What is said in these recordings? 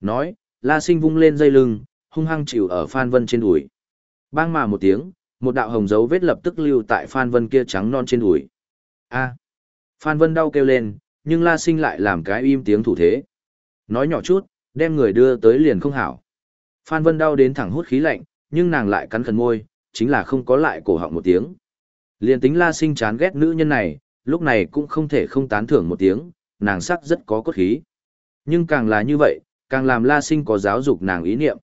Nói, La Sinh vung lên dây lưng, hung hăng chịu ở Phan Vân trên đùi. Bang mà một tiếng, một đạo hồng dấu vết lập tức lưu tại Phan Vân kia trắng non trên đùi. A. Phan Vân đau kêu lên, nhưng La Sinh lại làm cái im tiếng thủ thế. Nói nhỏ chút, đem người đưa tới liền không hảo. Phan Vân đau đến thẳng hút khí lạnh, nhưng nàng lại cắn khẩn môi, chính là không có lại cổ họng một tiếng. Liền tính La Sinh chán ghét nữ nhân này, lúc này cũng không thể không tán thưởng một tiếng, nàng sắc rất có cốt khí. Nhưng càng là như vậy, càng làm La Sinh có giáo dục nàng ý niệm.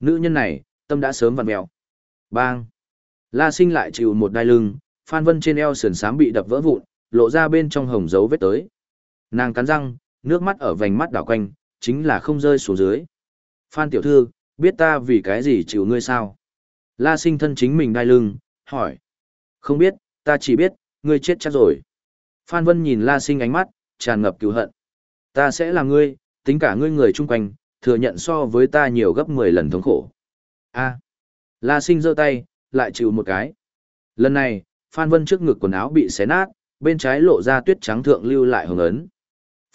Nữ nhân này, tâm đã sớm vặn mèo. Bang! La Sinh lại chịu một đai lưng, Phan Vân trên eo sườn sám bị đập vỡ vụn, lộ ra bên trong hồng dấu vết tới. Nàng cắn răng, nước mắt ở vành mắt đảo quanh, chính là không rơi xuống dưới. Phan tiểu thư, biết ta vì cái gì chịu ngươi sao? La sinh thân chính mình đai lưng, hỏi. Không biết, ta chỉ biết, ngươi chết chắc rồi. Phan Vân nhìn La sinh ánh mắt, tràn ngập cứu hận. Ta sẽ là ngươi, tính cả ngươi người chung quanh, thừa nhận so với ta nhiều gấp 10 lần thống khổ. A. La sinh giơ tay, lại chịu một cái. Lần này, Phan Vân trước ngực quần áo bị xé nát, bên trái lộ ra tuyết trắng thượng lưu lại hồng ấn.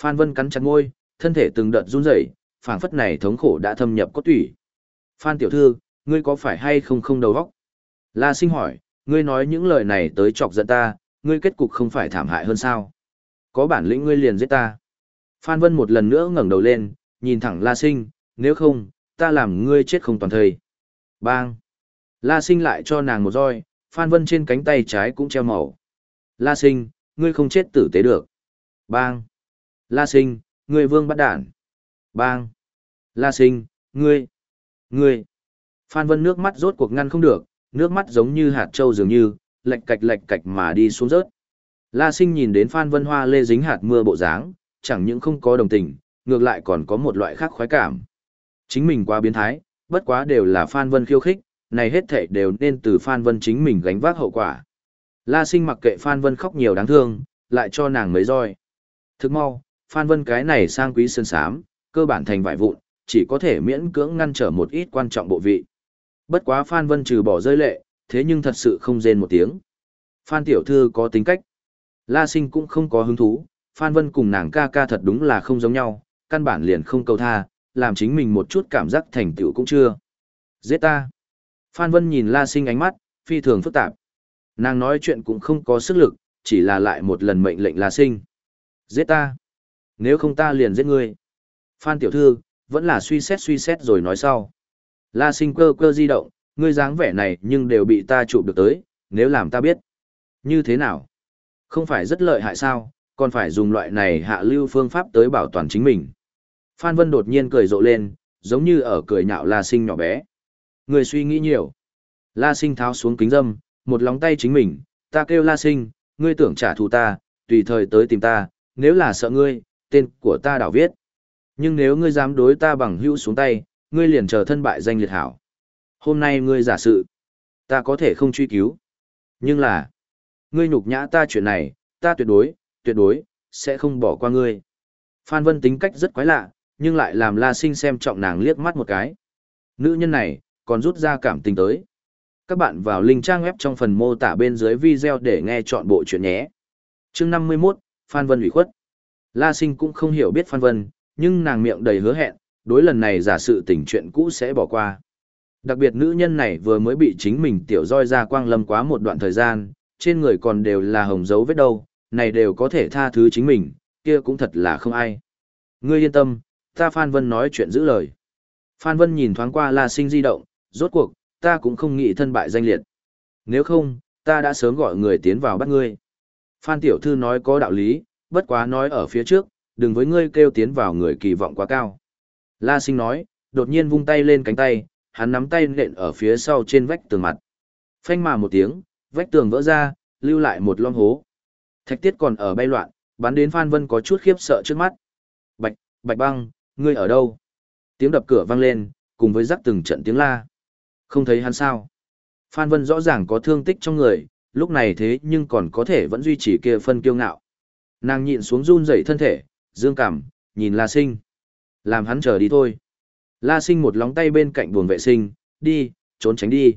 Phan Vân cắn chặt môi, thân thể từng đợt run rẩy, phảng phất này thống khổ đã thâm nhập cốt tủy. Phan tiểu thư, ngươi có phải hay không không đầu óc? La sinh hỏi, ngươi nói những lời này tới chọc giận ta, ngươi kết cục không phải thảm hại hơn sao? Có bản lĩnh ngươi liền giết ta. Phan Vân một lần nữa ngẩng đầu lên, nhìn thẳng La sinh, nếu không, ta làm ngươi chết không toàn thời. Bang! La sinh lại cho nàng một roi, Phan Vân trên cánh tay trái cũng treo màu. La sinh, ngươi không chết tử tế được. Bang! La sinh, ngươi vương bắt đản. Bang! La sinh, ngươi! Ngươi! Phan Vân nước mắt rốt cuộc ngăn không được, nước mắt giống như hạt trâu dường như, lệch cạch lệch cạch mà đi xuống rớt. La sinh nhìn đến Phan Vân Hoa lê dính hạt mưa bộ dáng, chẳng những không có đồng tình, ngược lại còn có một loại khác khoái cảm. Chính mình quá biến thái, bất quá đều là Phan Vân khiêu khích, này hết thảy đều nên từ Phan Vân chính mình gánh vác hậu quả. La sinh mặc kệ Phan Vân khóc nhiều đáng thương, lại cho nàng mấy roi. Thức mau, Phan Vân cái này sang quý sơn sám, cơ bản thành vải vụn, chỉ có thể miễn cưỡng ngăn trở một ít quan trọng bộ vị. Bất quá Phan Vân trừ bỏ rơi lệ, thế nhưng thật sự không rên một tiếng. Phan tiểu thư có tính cách. La sinh cũng không có hứng thú, Phan Vân cùng nàng ca ca thật đúng là không giống nhau, căn bản liền không cầu tha, làm chính mình một chút cảm giác thành tựu cũng chưa. Giết ta. Phan Vân nhìn La sinh ánh mắt, phi thường phức tạp. Nàng nói chuyện cũng không có sức lực, chỉ là lại một lần mệnh lệnh La sinh. Giết ta. Nếu không ta liền giết ngươi. Phan tiểu thư, vẫn là suy xét suy xét rồi nói sau. La sinh cơ cơ di động, ngươi dáng vẻ này nhưng đều bị ta chụp được tới, nếu làm ta biết. Như thế nào? Không phải rất lợi hại sao, còn phải dùng loại này hạ lưu phương pháp tới bảo toàn chính mình. Phan Vân đột nhiên cười rộ lên, giống như ở cười nhạo La sinh nhỏ bé. Người suy nghĩ nhiều. La sinh tháo xuống kính dâm, một lóng tay chính mình, ta kêu La sinh, ngươi tưởng trả thù ta, tùy thời tới tìm ta, nếu là sợ ngươi, tên của ta đảo viết. Nhưng nếu ngươi dám đối ta bằng hữu xuống tay, ngươi liền chờ thân bại danh liệt hảo. Hôm nay ngươi giả sự, ta có thể không truy cứu. Nhưng là, ngươi nhục nhã ta chuyện này, ta tuyệt đối, tuyệt đối, sẽ không bỏ qua ngươi. Phan Vân tính cách rất quái lạ, nhưng lại làm La Sinh xem trọng nàng liếc mắt một cái. Nữ nhân này, còn rút ra cảm tình tới. Các bạn vào link trang web trong phần mô tả bên dưới video để nghe chọn bộ chuyện nhé. chương 51, Phan Vân ủy khuất. La Sinh cũng không hiểu biết Phan Vân, nhưng nàng miệng đầy hứa hẹn, đối lần này giả sự tình chuyện cũ sẽ bỏ qua. Đặc biệt nữ nhân này vừa mới bị chính mình tiểu roi ra quang lâm quá một đoạn thời gian, trên người còn đều là hồng dấu vết đâu, này đều có thể tha thứ chính mình, kia cũng thật là không ai. Ngươi yên tâm, ta Phan Vân nói chuyện giữ lời. Phan Vân nhìn thoáng qua La Sinh di động, rốt cuộc, ta cũng không nghĩ thân bại danh liệt. Nếu không, ta đã sớm gọi người tiến vào bắt ngươi. Phan Tiểu Thư nói có đạo lý, bất quá nói ở phía trước, đừng với ngươi kêu tiến vào người kỳ vọng quá cao. La sinh nói, đột nhiên vung tay lên cánh tay, hắn nắm tay nện ở phía sau trên vách tường mặt. Phanh mà một tiếng, vách tường vỡ ra, lưu lại một lom hố. Thạch tiết còn ở bay loạn, bắn đến Phan Vân có chút khiếp sợ trước mắt. Bạch, bạch băng, ngươi ở đâu? Tiếng đập cửa vang lên, cùng với rắc từng trận tiếng la. Không thấy hắn sao? Phan Vân rõ ràng có thương tích trong người, lúc này thế nhưng còn có thể vẫn duy trì kia phân kiêu ngạo. Nàng nhịn xuống run rẩy thân thể, dương cảm, nhìn La Sinh. Làm hắn chờ đi thôi. La Sinh một lóng tay bên cạnh buồng vệ sinh, đi, trốn tránh đi.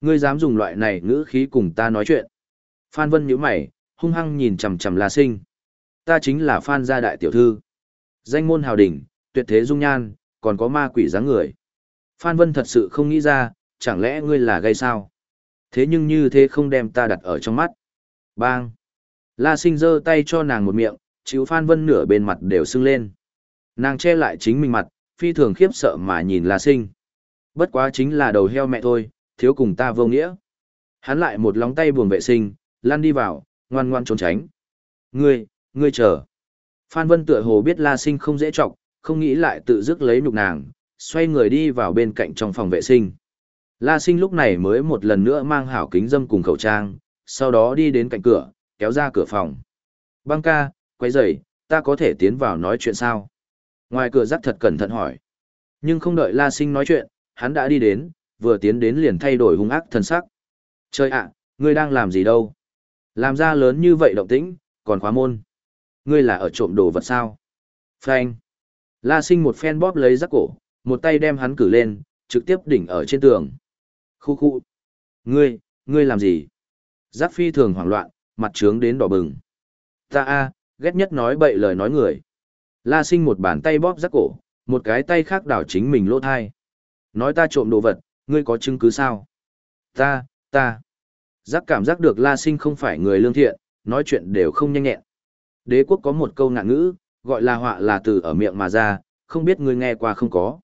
Ngươi dám dùng loại này ngữ khí cùng ta nói chuyện. Phan Vân nhíu mày, hung hăng nhìn chằm chằm La Sinh. Ta chính là Phan gia đại tiểu thư. Danh môn hào đỉnh, tuyệt thế dung nhan, còn có ma quỷ dáng người. Phan Vân thật sự không nghĩ ra, chẳng lẽ ngươi là gây sao? Thế nhưng như thế không đem ta đặt ở trong mắt. Bang! La sinh giơ tay cho nàng một miệng, chịu Phan Vân nửa bên mặt đều sưng lên. Nàng che lại chính mình mặt, phi thường khiếp sợ mà nhìn La sinh. Bất quá chính là đầu heo mẹ thôi, thiếu cùng ta vô nghĩa. Hắn lại một lóng tay buồng vệ sinh, lăn đi vào, ngoan ngoan trốn tránh. Ngươi, ngươi chờ. Phan Vân tựa hồ biết La Sinh không dễ trọng, không nghĩ lại tự dứt lấy nhục nàng, xoay người đi vào bên cạnh trong phòng vệ sinh. La Sinh lúc này mới một lần nữa mang hảo kính dâm cùng khẩu trang, sau đó đi đến cạnh cửa, kéo ra cửa phòng. Băng ca, quay dậy, ta có thể tiến vào nói chuyện sao? Ngoài cửa rắc thật cẩn thận hỏi. Nhưng không đợi La Sinh nói chuyện, hắn đã đi đến, vừa tiến đến liền thay đổi hung ác thần sắc. Trời ạ, ngươi đang làm gì đâu? Làm ra lớn như vậy động tĩnh, còn khóa môn. Ngươi là ở trộm đồ vật sao? Phanh. La sinh một phen bóp lấy rắc cổ, một tay đem hắn cử lên, trực tiếp đỉnh ở trên tường. Khu khu. Ngươi, ngươi làm gì? Giác phi thường hoảng loạn, mặt trướng đến đỏ bừng. Ta a, ghét nhất nói bậy lời nói người. La sinh một bàn tay bóp rắc cổ, một cái tay khác đảo chính mình lỗ thai. Nói ta trộm đồ vật, ngươi có chứng cứ sao? Ta, ta. Giác cảm giác được La sinh không phải người lương thiện, nói chuyện đều không nhanh nhẹn. Đế quốc có một câu ngạn ngữ, gọi là họa là từ ở miệng mà ra, không biết ngươi nghe qua không có.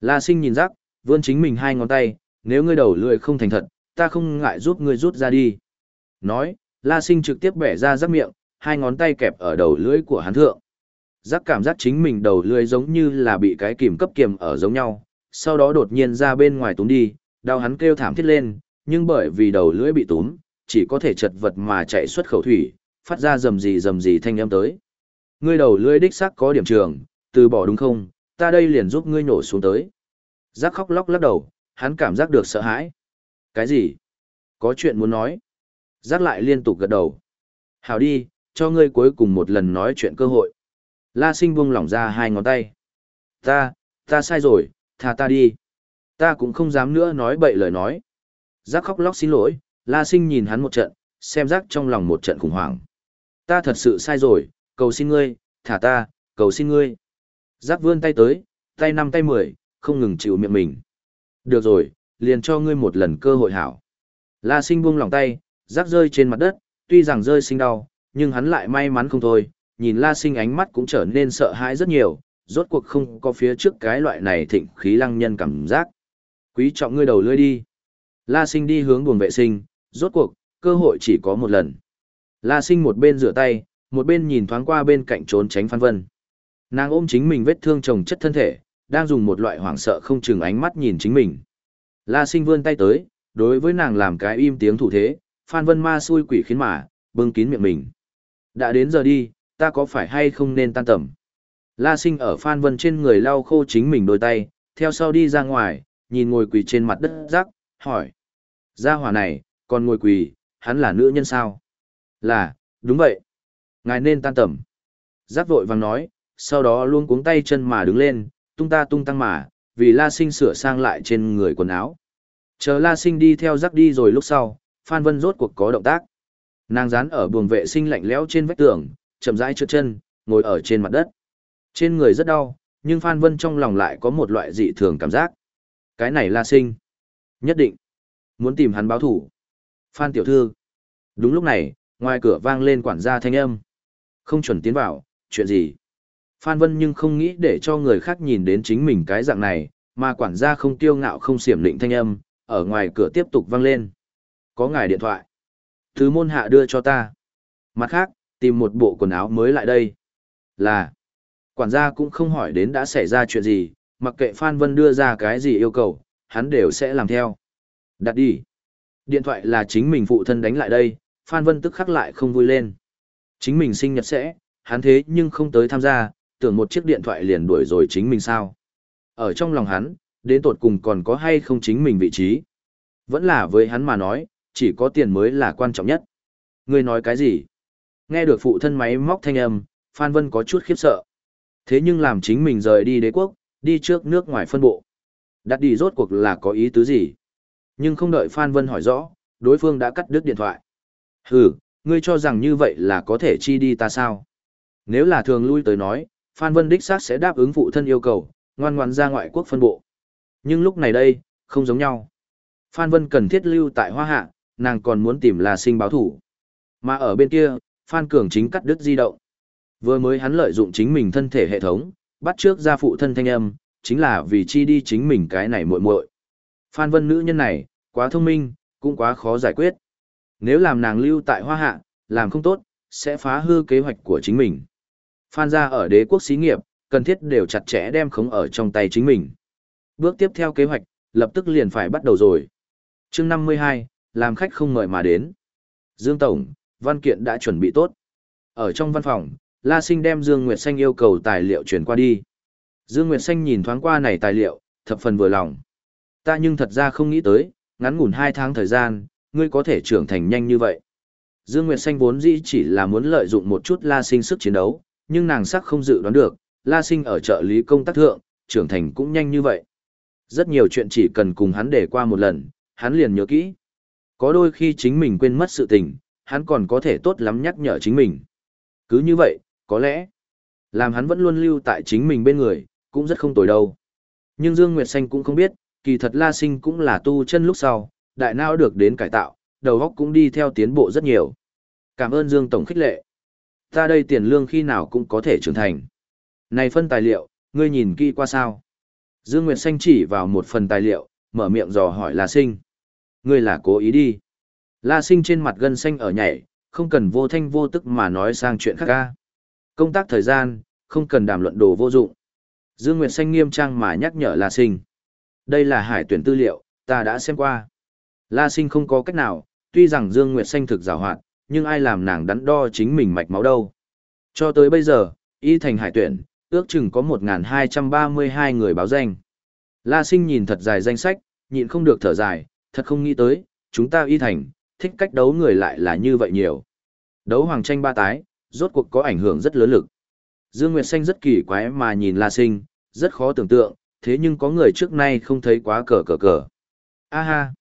La sinh nhìn Giác, vươn chính mình hai ngón tay, nếu ngươi đầu lưỡi không thành thật, ta không ngại giúp ngươi rút ra đi. Nói, La sinh trực tiếp bẻ ra rắc miệng, hai ngón tay kẹp ở đầu lưỡi của hắn thượng. Giác cảm giác chính mình đầu lưỡi giống như là bị cái kìm cấp kiềm ở giống nhau, sau đó đột nhiên ra bên ngoài túm đi, đau hắn kêu thảm thiết lên, nhưng bởi vì đầu lưỡi bị túm, chỉ có thể chật vật mà chạy xuất khẩu thủy, phát ra rầm rì rầm rì thanh âm tới. Ngươi đầu lưỡi đích xác có điểm trường, từ bỏ đúng không, ta đây liền giúp ngươi nổ xuống tới. Giác khóc lóc lắc đầu, hắn cảm giác được sợ hãi. Cái gì? Có chuyện muốn nói. Giác lại liên tục gật đầu. Hảo đi, cho ngươi cuối cùng một lần nói chuyện cơ hội. La sinh buông lỏng ra hai ngón tay. Ta, ta sai rồi, tha ta đi. Ta cũng không dám nữa nói bậy lời nói. Giác khóc lóc xin lỗi, La sinh nhìn hắn một trận, xem giác trong lòng một trận khủng hoảng. Ta thật sự sai rồi, cầu xin ngươi, thả ta, cầu xin ngươi. Giác vươn tay tới, tay năm tay mười, không ngừng chịu miệng mình. Được rồi, liền cho ngươi một lần cơ hội hảo. La sinh buông lòng tay, giác rơi trên mặt đất, tuy rằng rơi sinh đau, nhưng hắn lại may mắn không thôi, nhìn la sinh ánh mắt cũng trở nên sợ hãi rất nhiều, rốt cuộc không có phía trước cái loại này thịnh khí lăng nhân cảm giác. Quý trọng ngươi đầu lưỡi đi. La sinh đi hướng buồng vệ sinh, rốt cuộc, cơ hội chỉ có một lần. La sinh một bên rửa tay, một bên nhìn thoáng qua bên cạnh trốn tránh Phan Vân. Nàng ôm chính mình vết thương chồng chất thân thể, đang dùng một loại hoảng sợ không chừng ánh mắt nhìn chính mình. La sinh vươn tay tới, đối với nàng làm cái im tiếng thủ thế, Phan Vân ma xui quỷ khiến mà, bưng kín miệng mình. Đã đến giờ đi, ta có phải hay không nên tan tầm? La sinh ở Phan Vân trên người lau khô chính mình đôi tay, theo sau đi ra ngoài, nhìn ngồi quỳ trên mặt đất rắc, hỏi. Gia hỏa này, còn ngồi quỳ, hắn là nữ nhân sao? Là, đúng vậy. Ngài nên tan tầm. Giác vội vàng nói, sau đó luôn cuống tay chân mà đứng lên, tung ta tung tăng mà, vì La Sinh sửa sang lại trên người quần áo. Chờ La Sinh đi theo giác đi rồi lúc sau, Phan Vân rốt cuộc có động tác. Nàng dán ở buồng vệ sinh lạnh lẽo trên vách tường, chậm rãi trượt chân, ngồi ở trên mặt đất. Trên người rất đau, nhưng Phan Vân trong lòng lại có một loại dị thường cảm giác. Cái này La Sinh. Nhất định. Muốn tìm hắn báo thủ. Phan tiểu thư. Đúng lúc này, ngoài cửa vang lên quản gia thanh âm. Không chuẩn tiến vào, chuyện gì? Phan Vân nhưng không nghĩ để cho người khác nhìn đến chính mình cái dạng này, mà quản gia không tiêu ngạo không xiểm định thanh âm, ở ngoài cửa tiếp tục vang lên. Có ngài điện thoại. Thứ môn hạ đưa cho ta. Mặt khác, tìm một bộ quần áo mới lại đây. Là, quản gia cũng không hỏi đến đã xảy ra chuyện gì, mặc kệ Phan Vân đưa ra cái gì yêu cầu, hắn đều sẽ làm theo. Đặt đi. Điện thoại là chính mình phụ thân đánh lại đây, Phan Vân tức khắc lại không vui lên. Chính mình sinh nhật sẽ, hắn thế nhưng không tới tham gia, tưởng một chiếc điện thoại liền đuổi rồi chính mình sao. Ở trong lòng hắn, đến tột cùng còn có hay không chính mình vị trí. Vẫn là với hắn mà nói, chỉ có tiền mới là quan trọng nhất. Ngươi nói cái gì? Nghe được phụ thân máy móc thanh âm, Phan Vân có chút khiếp sợ. Thế nhưng làm chính mình rời đi đế quốc, đi trước nước ngoài phân bộ. Đặt đi rốt cuộc là có ý tứ gì? Nhưng không đợi Phan Vân hỏi rõ, đối phương đã cắt đứt điện thoại. Hừ, ngươi cho rằng như vậy là có thể chi đi ta sao? Nếu là thường lui tới nói, Phan Vân đích xác sẽ đáp ứng phụ thân yêu cầu, ngoan ngoãn ra ngoại quốc phân bộ. Nhưng lúc này đây, không giống nhau. Phan Vân cần thiết lưu tại Hoa Hạ, nàng còn muốn tìm là Sinh báo thủ. Mà ở bên kia, Phan Cường chính cắt đứt di động. Vừa mới hắn lợi dụng chính mình thân thể hệ thống, bắt trước ra phụ thân thanh âm, chính là vì chi đi chính mình cái này muội muội. Phan Vân nữ nhân này, quá thông minh, cũng quá khó giải quyết. Nếu làm nàng lưu tại Hoa Hạ, làm không tốt, sẽ phá hư kế hoạch của chính mình. Phan gia ở đế quốc xí nghiệp, cần thiết đều chặt chẽ đem khống ở trong tay chính mình. Bước tiếp theo kế hoạch, lập tức liền phải bắt đầu rồi. chương 52, làm khách không mời mà đến. Dương Tổng, văn kiện đã chuẩn bị tốt. Ở trong văn phòng, La Sinh đem Dương Nguyệt Xanh yêu cầu tài liệu chuyển qua đi. Dương Nguyệt Xanh nhìn thoáng qua này tài liệu, thập phần vừa lòng. Ta nhưng thật ra không nghĩ tới, ngắn ngủn hai tháng thời gian, ngươi có thể trưởng thành nhanh như vậy. Dương Nguyệt Xanh vốn dĩ chỉ là muốn lợi dụng một chút La Sinh sức chiến đấu, nhưng nàng sắc không dự đoán được, La Sinh ở trợ lý công tác thượng, trưởng thành cũng nhanh như vậy. Rất nhiều chuyện chỉ cần cùng hắn để qua một lần, hắn liền nhớ kỹ. Có đôi khi chính mình quên mất sự tình, hắn còn có thể tốt lắm nhắc nhở chính mình. Cứ như vậy, có lẽ, làm hắn vẫn luôn lưu tại chính mình bên người, cũng rất không tồi đâu. Nhưng Dương Nguyệt Xanh cũng không biết, kỳ thật La Sinh cũng là tu chân lúc sau, đại não được đến cải tạo, đầu óc cũng đi theo tiến bộ rất nhiều. Cảm ơn Dương Tổng khích lệ. Ta đây tiền lương khi nào cũng có thể trưởng thành. Này phân tài liệu, ngươi nhìn kỹ qua sao? Dương Nguyệt Xanh chỉ vào một phần tài liệu, mở miệng dò hỏi La Sinh. Ngươi là cố ý đi. La Sinh trên mặt gân xanh ở nhảy, không cần vô thanh vô tức mà nói sang chuyện khác ca. Công tác thời gian, không cần đàm luận đồ vô dụng. Dương Nguyệt Xanh nghiêm trang mà nhắc nhở La Sinh. Đây là hải tuyển tư liệu, ta đã xem qua. La Sinh không có cách nào, tuy rằng Dương Nguyệt Xanh thực rào hoạt, nhưng ai làm nàng đắn đo chính mình mạch máu đâu. Cho tới bây giờ, y thành hải tuyển, ước chừng có 1.232 người báo danh. La Sinh nhìn thật dài danh sách, nhịn không được thở dài, thật không nghĩ tới, chúng ta y thành, thích cách đấu người lại là như vậy nhiều. Đấu hoàng tranh ba tái, rốt cuộc có ảnh hưởng rất lớn lực. Dương Nguyệt Xanh rất kỳ quái mà nhìn La Sinh, rất khó tưởng tượng, thế nhưng có người trước nay không thấy quá cờ cờ cờ. A ha!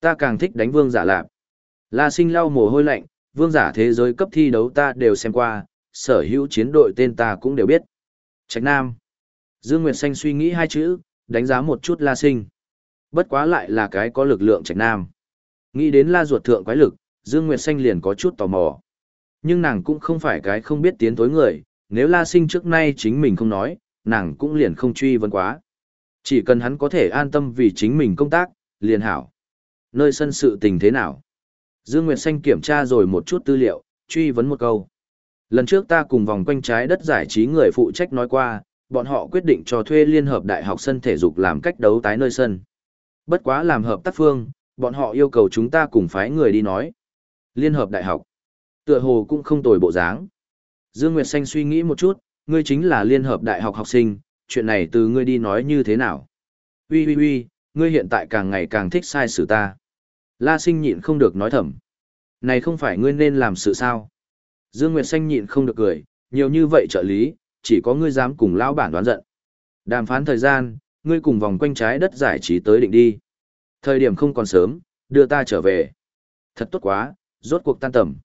Ta càng thích đánh vương giả lạp. La Sinh lau mồ hôi lạnh, vương giả thế giới cấp thi đấu ta đều xem qua, sở hữu chiến đội tên ta cũng đều biết. Trạch Nam. Dương Nguyệt Xanh suy nghĩ hai chữ, đánh giá một chút La Sinh. Bất quá lại là cái có lực lượng Trạch Nam. Nghĩ đến La ruột thượng quái lực, Dương Nguyệt Xanh liền có chút tò mò. Nhưng nàng cũng không phải cái không biết tiến tối người, nếu La Sinh trước nay chính mình không nói, nàng cũng liền không truy vấn quá. Chỉ cần hắn có thể an tâm vì chính mình công tác, liền hảo. Nơi sân sự tình thế nào? Dương Nguyệt Xanh kiểm tra rồi một chút tư liệu, truy vấn một câu. Lần trước ta cùng vòng quanh trái đất giải trí người phụ trách nói qua, bọn họ quyết định cho thuê Liên hợp Đại học sân thể dục làm cách đấu tái nơi sân. Bất quá làm hợp tác phương, bọn họ yêu cầu chúng ta cùng phái người đi nói. Liên hợp Đại học. Tựa hồ cũng không tồi bộ dáng. Dương Nguyệt Xanh suy nghĩ một chút, ngươi chính là Liên hợp Đại học học sinh, chuyện này từ ngươi đi nói như thế nào? Ui ui ui, ngươi hiện tại càng ngày càng thích sai xử ta. La sinh nhịn không được nói thầm. Này không phải ngươi nên làm sự sao? Dương Nguyệt Xanh nhịn không được cười, nhiều như vậy trợ lý, chỉ có ngươi dám cùng lão bản đoán giận. Đàm phán thời gian, ngươi cùng vòng quanh trái đất giải trí tới định đi. Thời điểm không còn sớm, đưa ta trở về. Thật tốt quá, rốt cuộc tan tầm.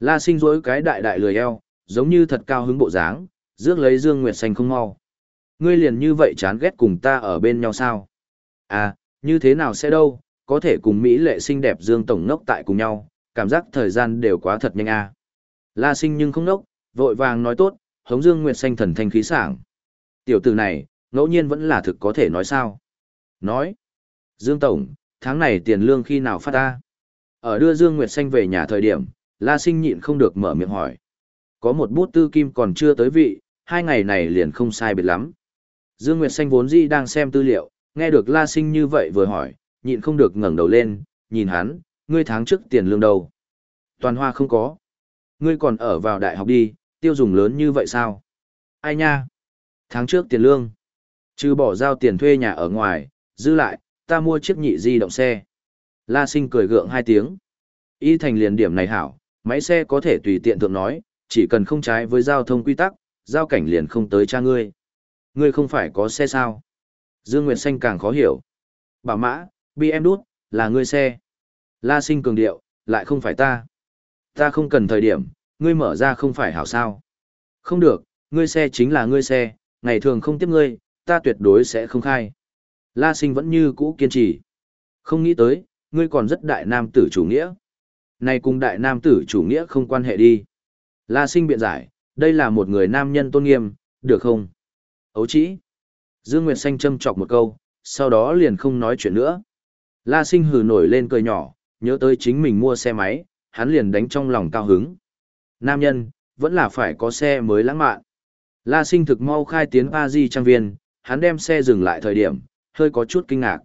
La sinh rỗi cái đại đại lười eo, giống như thật cao hứng bộ dáng, rước lấy Dương Nguyệt Xanh không mau. Ngươi liền như vậy chán ghét cùng ta ở bên nhau sao? À, như thế nào sẽ đâu, có thể cùng Mỹ lệ xinh đẹp Dương Tổng ngốc tại cùng nhau, cảm giác thời gian đều quá thật nhanh à. La sinh nhưng không nốc, vội vàng nói tốt, hống Dương Nguyệt Xanh thần thanh khí sảng. Tiểu tử này, ngẫu nhiên vẫn là thực có thể nói sao. Nói, Dương Tổng, tháng này tiền lương khi nào phát ta? Ở đưa Dương Nguyệt Xanh về nhà thời điểm, La sinh nhịn không được mở miệng hỏi. Có một bút tư kim còn chưa tới vị, hai ngày này liền không sai biệt lắm. Dương Nguyệt Xanh vốn dĩ đang xem tư liệu, nghe được La Sinh như vậy vừa hỏi, nhịn không được ngẩng đầu lên, nhìn hắn, ngươi tháng trước tiền lương đâu? Toàn hoa không có. Ngươi còn ở vào đại học đi, tiêu dùng lớn như vậy sao? Ai nha? Tháng trước tiền lương. Trừ bỏ giao tiền thuê nhà ở ngoài, dư lại, ta mua chiếc nhị di động xe. La Sinh cười gượng hai tiếng. Y thành liền điểm này hảo, máy xe có thể tùy tiện thượng nói, chỉ cần không trái với giao thông quy tắc, giao cảnh liền không tới cha ngươi. Ngươi không phải có xe sao? Dương Nguyệt Xanh càng khó hiểu. Bảo mã, BM đút, là ngươi xe. La sinh cường điệu, lại không phải ta. Ta không cần thời điểm, ngươi mở ra không phải hảo sao. Không được, ngươi xe chính là ngươi xe, ngày thường không tiếp ngươi, ta tuyệt đối sẽ không khai. La sinh vẫn như cũ kiên trì. Không nghĩ tới, ngươi còn rất đại nam tử chủ nghĩa. Này cùng đại nam tử chủ nghĩa không quan hệ đi. La sinh biện giải, đây là một người nam nhân tôn nghiêm, được không? Ấu chỉ. Dương Nguyệt Xanh châm chọc một câu, sau đó liền không nói chuyện nữa. La sinh hừ nổi lên cười nhỏ, nhớ tới chính mình mua xe máy, hắn liền đánh trong lòng cao hứng. Nam nhân, vẫn là phải có xe mới lãng mạn. La sinh thực mau khai tiến a di trang viên, hắn đem xe dừng lại thời điểm, hơi có chút kinh ngạc.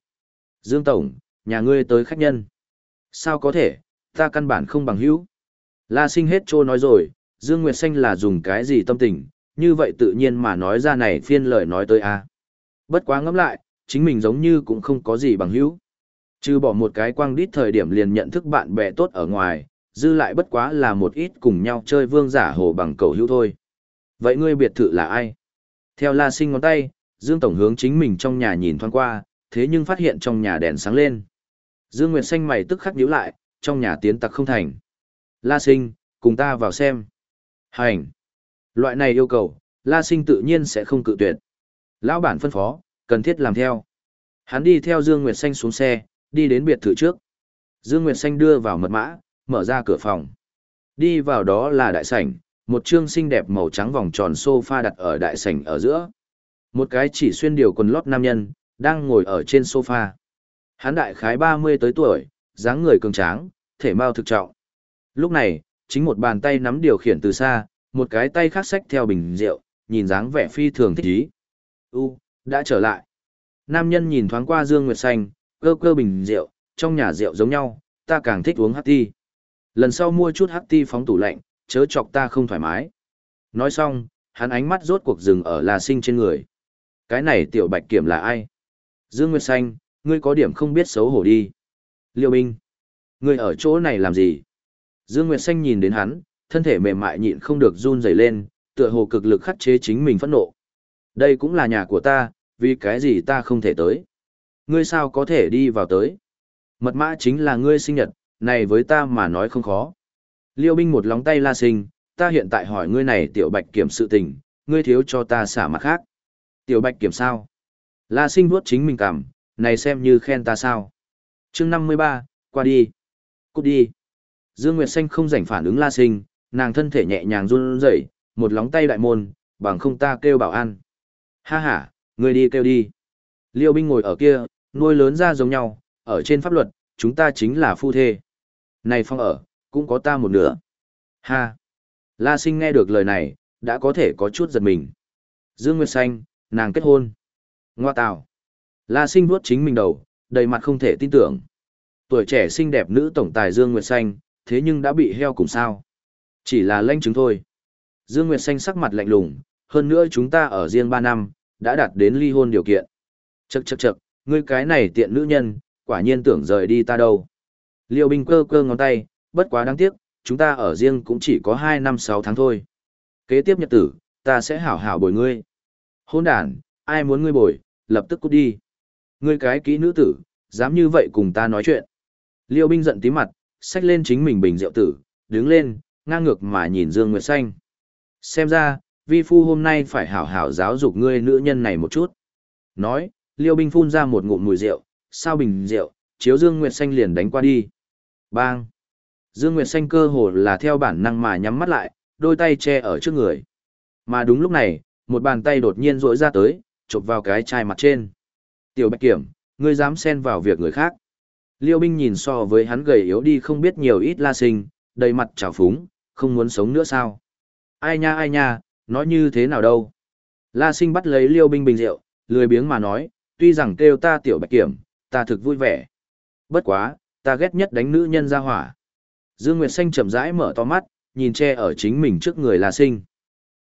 Dương Tổng, nhà ngươi tới khách nhân. Sao có thể, ta căn bản không bằng hữu. La sinh hết trô nói rồi, Dương Nguyệt Xanh là dùng cái gì tâm tình, như vậy tự nhiên mà nói ra này phiên lời nói tới a. Bất quá ngẫm lại, chính mình giống như cũng không có gì bằng hữu. Trừ bỏ một cái quang đít thời điểm liền nhận thức bạn bè tốt ở ngoài, dư lại bất quá là một ít cùng nhau chơi vương giả hồ bằng cầu hữu thôi. Vậy ngươi biệt thự là ai? Theo La Sinh ngón tay, Dương Tổng hướng chính mình trong nhà nhìn thoáng qua, thế nhưng phát hiện trong nhà đèn sáng lên. Dương Nguyệt xanh mày tức khắc nhíu lại, trong nhà tiến tặc không thành. La Sinh, cùng ta vào xem. Hành. Loại này yêu cầu, La Sinh tự nhiên sẽ không cự tuyệt. Lão bản phân phó, cần thiết làm theo. Hắn đi theo Dương Nguyệt xanh xuống xe, đi đến biệt thự trước. Dương Nguyệt xanh đưa vào mật mã, mở ra cửa phòng. Đi vào đó là đại sảnh, một chương xinh đẹp màu trắng vòng tròn sofa đặt ở đại sảnh ở giữa. Một cái chỉ xuyên điều quần lót nam nhân, đang ngồi ở trên sofa. Hắn đại khái 30 tới tuổi, dáng người cường tráng, thể mau thực trọng. Lúc này, chính một bàn tay nắm điều khiển từ xa, một cái tay khác xách theo bình rượu, nhìn dáng vẻ phi thường thích ý. U, đã trở lại. Nam nhân nhìn thoáng qua Dương Nguyệt Xanh, cơ cơ bình rượu, trong nhà rượu giống nhau, ta càng thích uống hắc ti. Lần sau mua chút hắc ti phóng tủ lạnh, chớ chọc ta không thoải mái. Nói xong, hắn ánh mắt rốt cuộc dừng ở La Sinh trên người. Cái này tiểu bạch kiểm là ai? Dương Nguyệt Xanh, ngươi có điểm không biết xấu hổ đi. Liêu Binh, ngươi ở chỗ này làm gì? Dương Nguyệt Xanh nhìn đến hắn, thân thể mềm mại nhịn không được run rẩy lên, tựa hồ cực lực khắc chế chính mình phẫn nộ. Đây cũng là nhà của ta, vì cái gì ta không thể tới? Ngươi sao có thể đi vào tới? Mật mã chính là ngươi sinh nhật, này với ta mà nói không khó. Liêu binh một lóng tay la sinh, ta hiện tại hỏi ngươi này tiểu bạch kiểm sự tình, ngươi thiếu cho ta xả mặt khác. Tiểu bạch kiểm sao? La sinh vuốt chính mình cảm, này xem như khen ta sao. chương 53, qua đi. Cút đi. Dương Nguyệt Xanh không rảnh phản ứng la sinh, nàng thân thể nhẹ nhàng run rẩy, một lóng tay đại môn, bằng không ta kêu bảo an. Ha ha, người đi kêu đi. Liêu binh ngồi ở kia, nuôi lớn ra giống nhau, ở trên pháp luật, chúng ta chính là phu thê. Này phong ở, cũng có ta một nửa. Ha! La sinh nghe được lời này, đã có thể có chút giật mình. Dương Nguyệt Xanh, nàng kết hôn. Ngoa tào. La sinh vuốt chính mình đầu, đầy mặt không thể tin tưởng. Tuổi trẻ xinh đẹp nữ tổng tài Dương Nguyệt Xanh, thế nhưng đã bị heo cùng sao. Chỉ là lanh chứng thôi. Dương Nguyệt Xanh sắc mặt lạnh lùng, hơn nữa chúng ta ở riêng 3 năm, đã đạt đến ly hôn điều kiện. Chậc chậc chậc, ngươi cái này tiện nữ nhân, quả nhiên tưởng rời đi ta đâu. Liêu binh cơ cơ ngón tay, bất quá đáng tiếc, chúng ta ở riêng cũng chỉ có 2 năm 6 tháng thôi. Kế tiếp nhật tử, ta sẽ hảo hảo bồi ngươi. Hôn đàn, ai muốn ngươi bồi, lập tức cút đi. Ngươi cái kỹ nữ tử, dám như vậy cùng ta nói chuyện. Liêu binh giận tí mặt, xách lên chính mình bình rượu tử, đứng lên, ngang ngược mà nhìn Dương Nguyệt Xanh. Xem ra, vi phu hôm nay phải hảo hảo giáo dục ngươi nữ nhân này một chút. Nói, liêu binh phun ra một ngụm mùi rượu, sao bình rượu, chiếu Dương Nguyệt Xanh liền đánh qua đi. Bang! Dương Nguyệt Xanh cơ hồ là theo bản năng mà nhắm mắt lại, đôi tay che ở trước người. Mà đúng lúc này, một bàn tay đột nhiên rỗi ra tới, chụp vào cái chai mặt trên. Tiểu Bạch Kiểm, ngươi dám xen vào việc người khác. Liêu binh nhìn so với hắn gầy yếu đi không biết nhiều ít la sinh, đầy mặt trào phúng, không muốn sống nữa sao. Ai nha ai nha, nói như thế nào đâu. La sinh bắt lấy liêu binh bình rượu, lười biếng mà nói, tuy rằng kêu ta tiểu bạch kiểm, ta thực vui vẻ. Bất quá, ta ghét nhất đánh nữ nhân ra hỏa. Dương Nguyệt Xanh chậm rãi mở to mắt, nhìn che ở chính mình trước người La Sinh.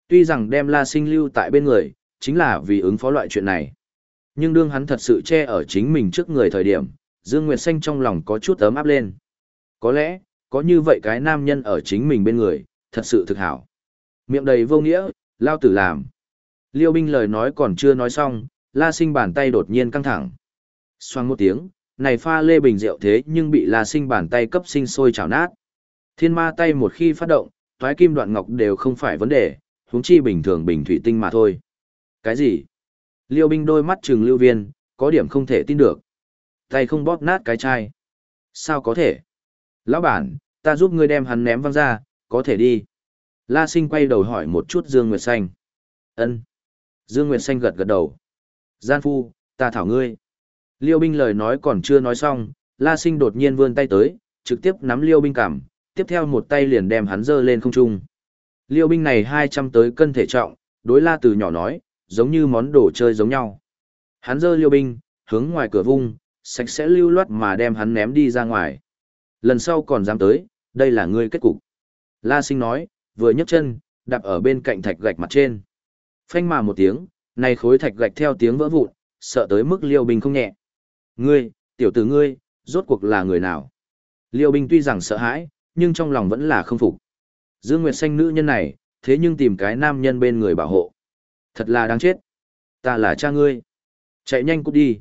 Tuy rằng đem La Sinh lưu tại bên người, chính là vì ứng phó loại chuyện này. Nhưng đương hắn thật sự che ở chính mình trước người thời điểm, Dương Nguyệt Xanh trong lòng có chút ấm áp lên. Có lẽ, có như vậy cái nam nhân ở chính mình bên người, thật sự thực hảo. Miệng đầy vô nghĩa, lao tử làm. Liêu binh lời nói còn chưa nói xong, La Sinh bàn tay đột nhiên căng thẳng. Xoang một tiếng, này pha lê bình rượu thế nhưng bị La Sinh bàn tay cấp sinh sôi chảo nát. Thiên ma tay một khi phát động, toái kim đoạn ngọc đều không phải vấn đề, huống chi bình thường bình thủy tinh mà thôi. Cái gì? Liêu binh đôi mắt trừng lưu viên, có điểm không thể tin được. Tay không bóp nát cái chai. Sao có thể? Lão bản, ta giúp ngươi đem hắn ném văng ra, có thể đi. La sinh quay đầu hỏi một chút Dương Nguyệt Xanh. ân Dương Nguyệt Xanh gật gật đầu. Gian phu, ta thảo ngươi. Liêu binh lời nói còn chưa nói xong, La sinh đột nhiên vươn tay tới, trực tiếp nắm liêu binh cảm, tiếp theo một tay liền đem hắn dơ lên không trung. Liêu binh này 200 tới cân thể trọng, đối la từ nhỏ nói, giống như món đồ chơi giống nhau. Hắn dơ liêu binh, hướng ngoài cửa vung, sạch sẽ lưu loát mà đem hắn ném đi ra ngoài. Lần sau còn dám tới, đây là ngươi kết cục. La sinh nói, vừa nhấc chân, đạp ở bên cạnh thạch gạch mặt trên. Phanh mà một tiếng, này khối thạch gạch theo tiếng vỡ vụn, sợ tới mức liêu Bình không nhẹ. Ngươi, tiểu tử ngươi, rốt cuộc là người nào? Liêu Bình tuy rằng sợ hãi, nhưng trong lòng vẫn là không phục. Dương Nguyệt Xanh nữ nhân này, thế nhưng tìm cái nam nhân bên người bảo hộ. Thật là đáng chết. Ta là cha ngươi. Chạy nhanh cút đi.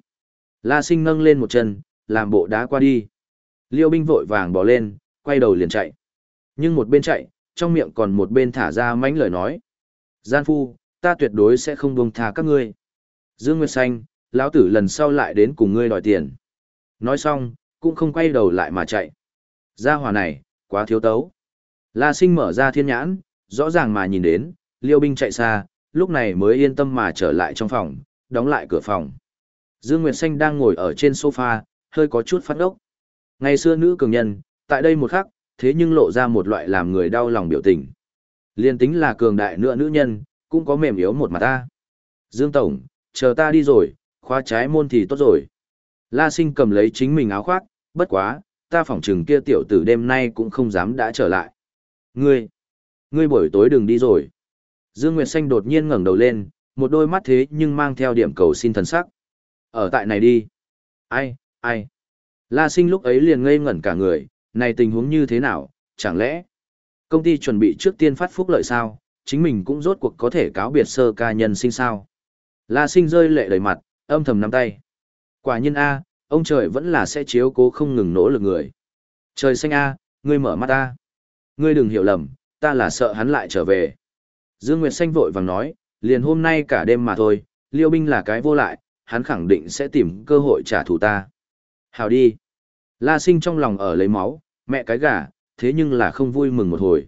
La sinh nâng lên một chân, làm bộ đá qua đi. Liêu binh vội vàng bỏ lên, quay đầu liền chạy. Nhưng một bên chạy, trong miệng còn một bên thả ra mánh lời nói. Gian phu, ta tuyệt đối sẽ không buông tha các ngươi. Dương Nguyệt Xanh, lão tử lần sau lại đến cùng ngươi đòi tiền. Nói xong, cũng không quay đầu lại mà chạy. Gia hỏa này, quá thiếu tấu. La sinh mở ra thiên nhãn, rõ ràng mà nhìn đến, liêu binh chạy xa, lúc này mới yên tâm mà trở lại trong phòng, đóng lại cửa phòng. Dương Nguyệt Xanh đang ngồi ở trên sofa, hơi có chút phát ốc. Ngày xưa nữ cường nhân, tại đây một khắc, thế nhưng lộ ra một loại làm người đau lòng biểu tình. Liên tính là cường đại nữa nữ nhân, cũng có mềm yếu một mặt ta. Dương Tổng, chờ ta đi rồi, khóa trái môn thì tốt rồi. La sinh cầm lấy chính mình áo khoác, bất quá, ta phỏng chừng kia tiểu tử đêm nay cũng không dám đã trở lại. Ngươi, ngươi buổi tối đừng đi rồi. Dương Nguyệt Xanh đột nhiên ngẩng đầu lên, một đôi mắt thế nhưng mang theo điểm cầu xin thần sắc. Ở tại này đi. Ai, ai. La sinh lúc ấy liền ngây ngẩn cả người, này tình huống như thế nào, chẳng lẽ công ty chuẩn bị trước tiên phát phúc lợi sao, chính mình cũng rốt cuộc có thể cáo biệt sơ ca nhân sinh sao. La sinh rơi lệ đầy mặt, âm thầm nắm tay. Quả nhiên A, ông trời vẫn là sẽ chiếu cố không ngừng nỗ lực người. Trời xanh A, ngươi mở mắt A. Ngươi đừng hiểu lầm, ta là sợ hắn lại trở về. Dương Nguyệt Xanh vội vàng nói, liền hôm nay cả đêm mà thôi, liêu binh là cái vô lại, hắn khẳng định sẽ tìm cơ hội trả thù ta. Hào đi. La sinh trong lòng ở lấy máu, mẹ cái gà, thế nhưng là không vui mừng một hồi.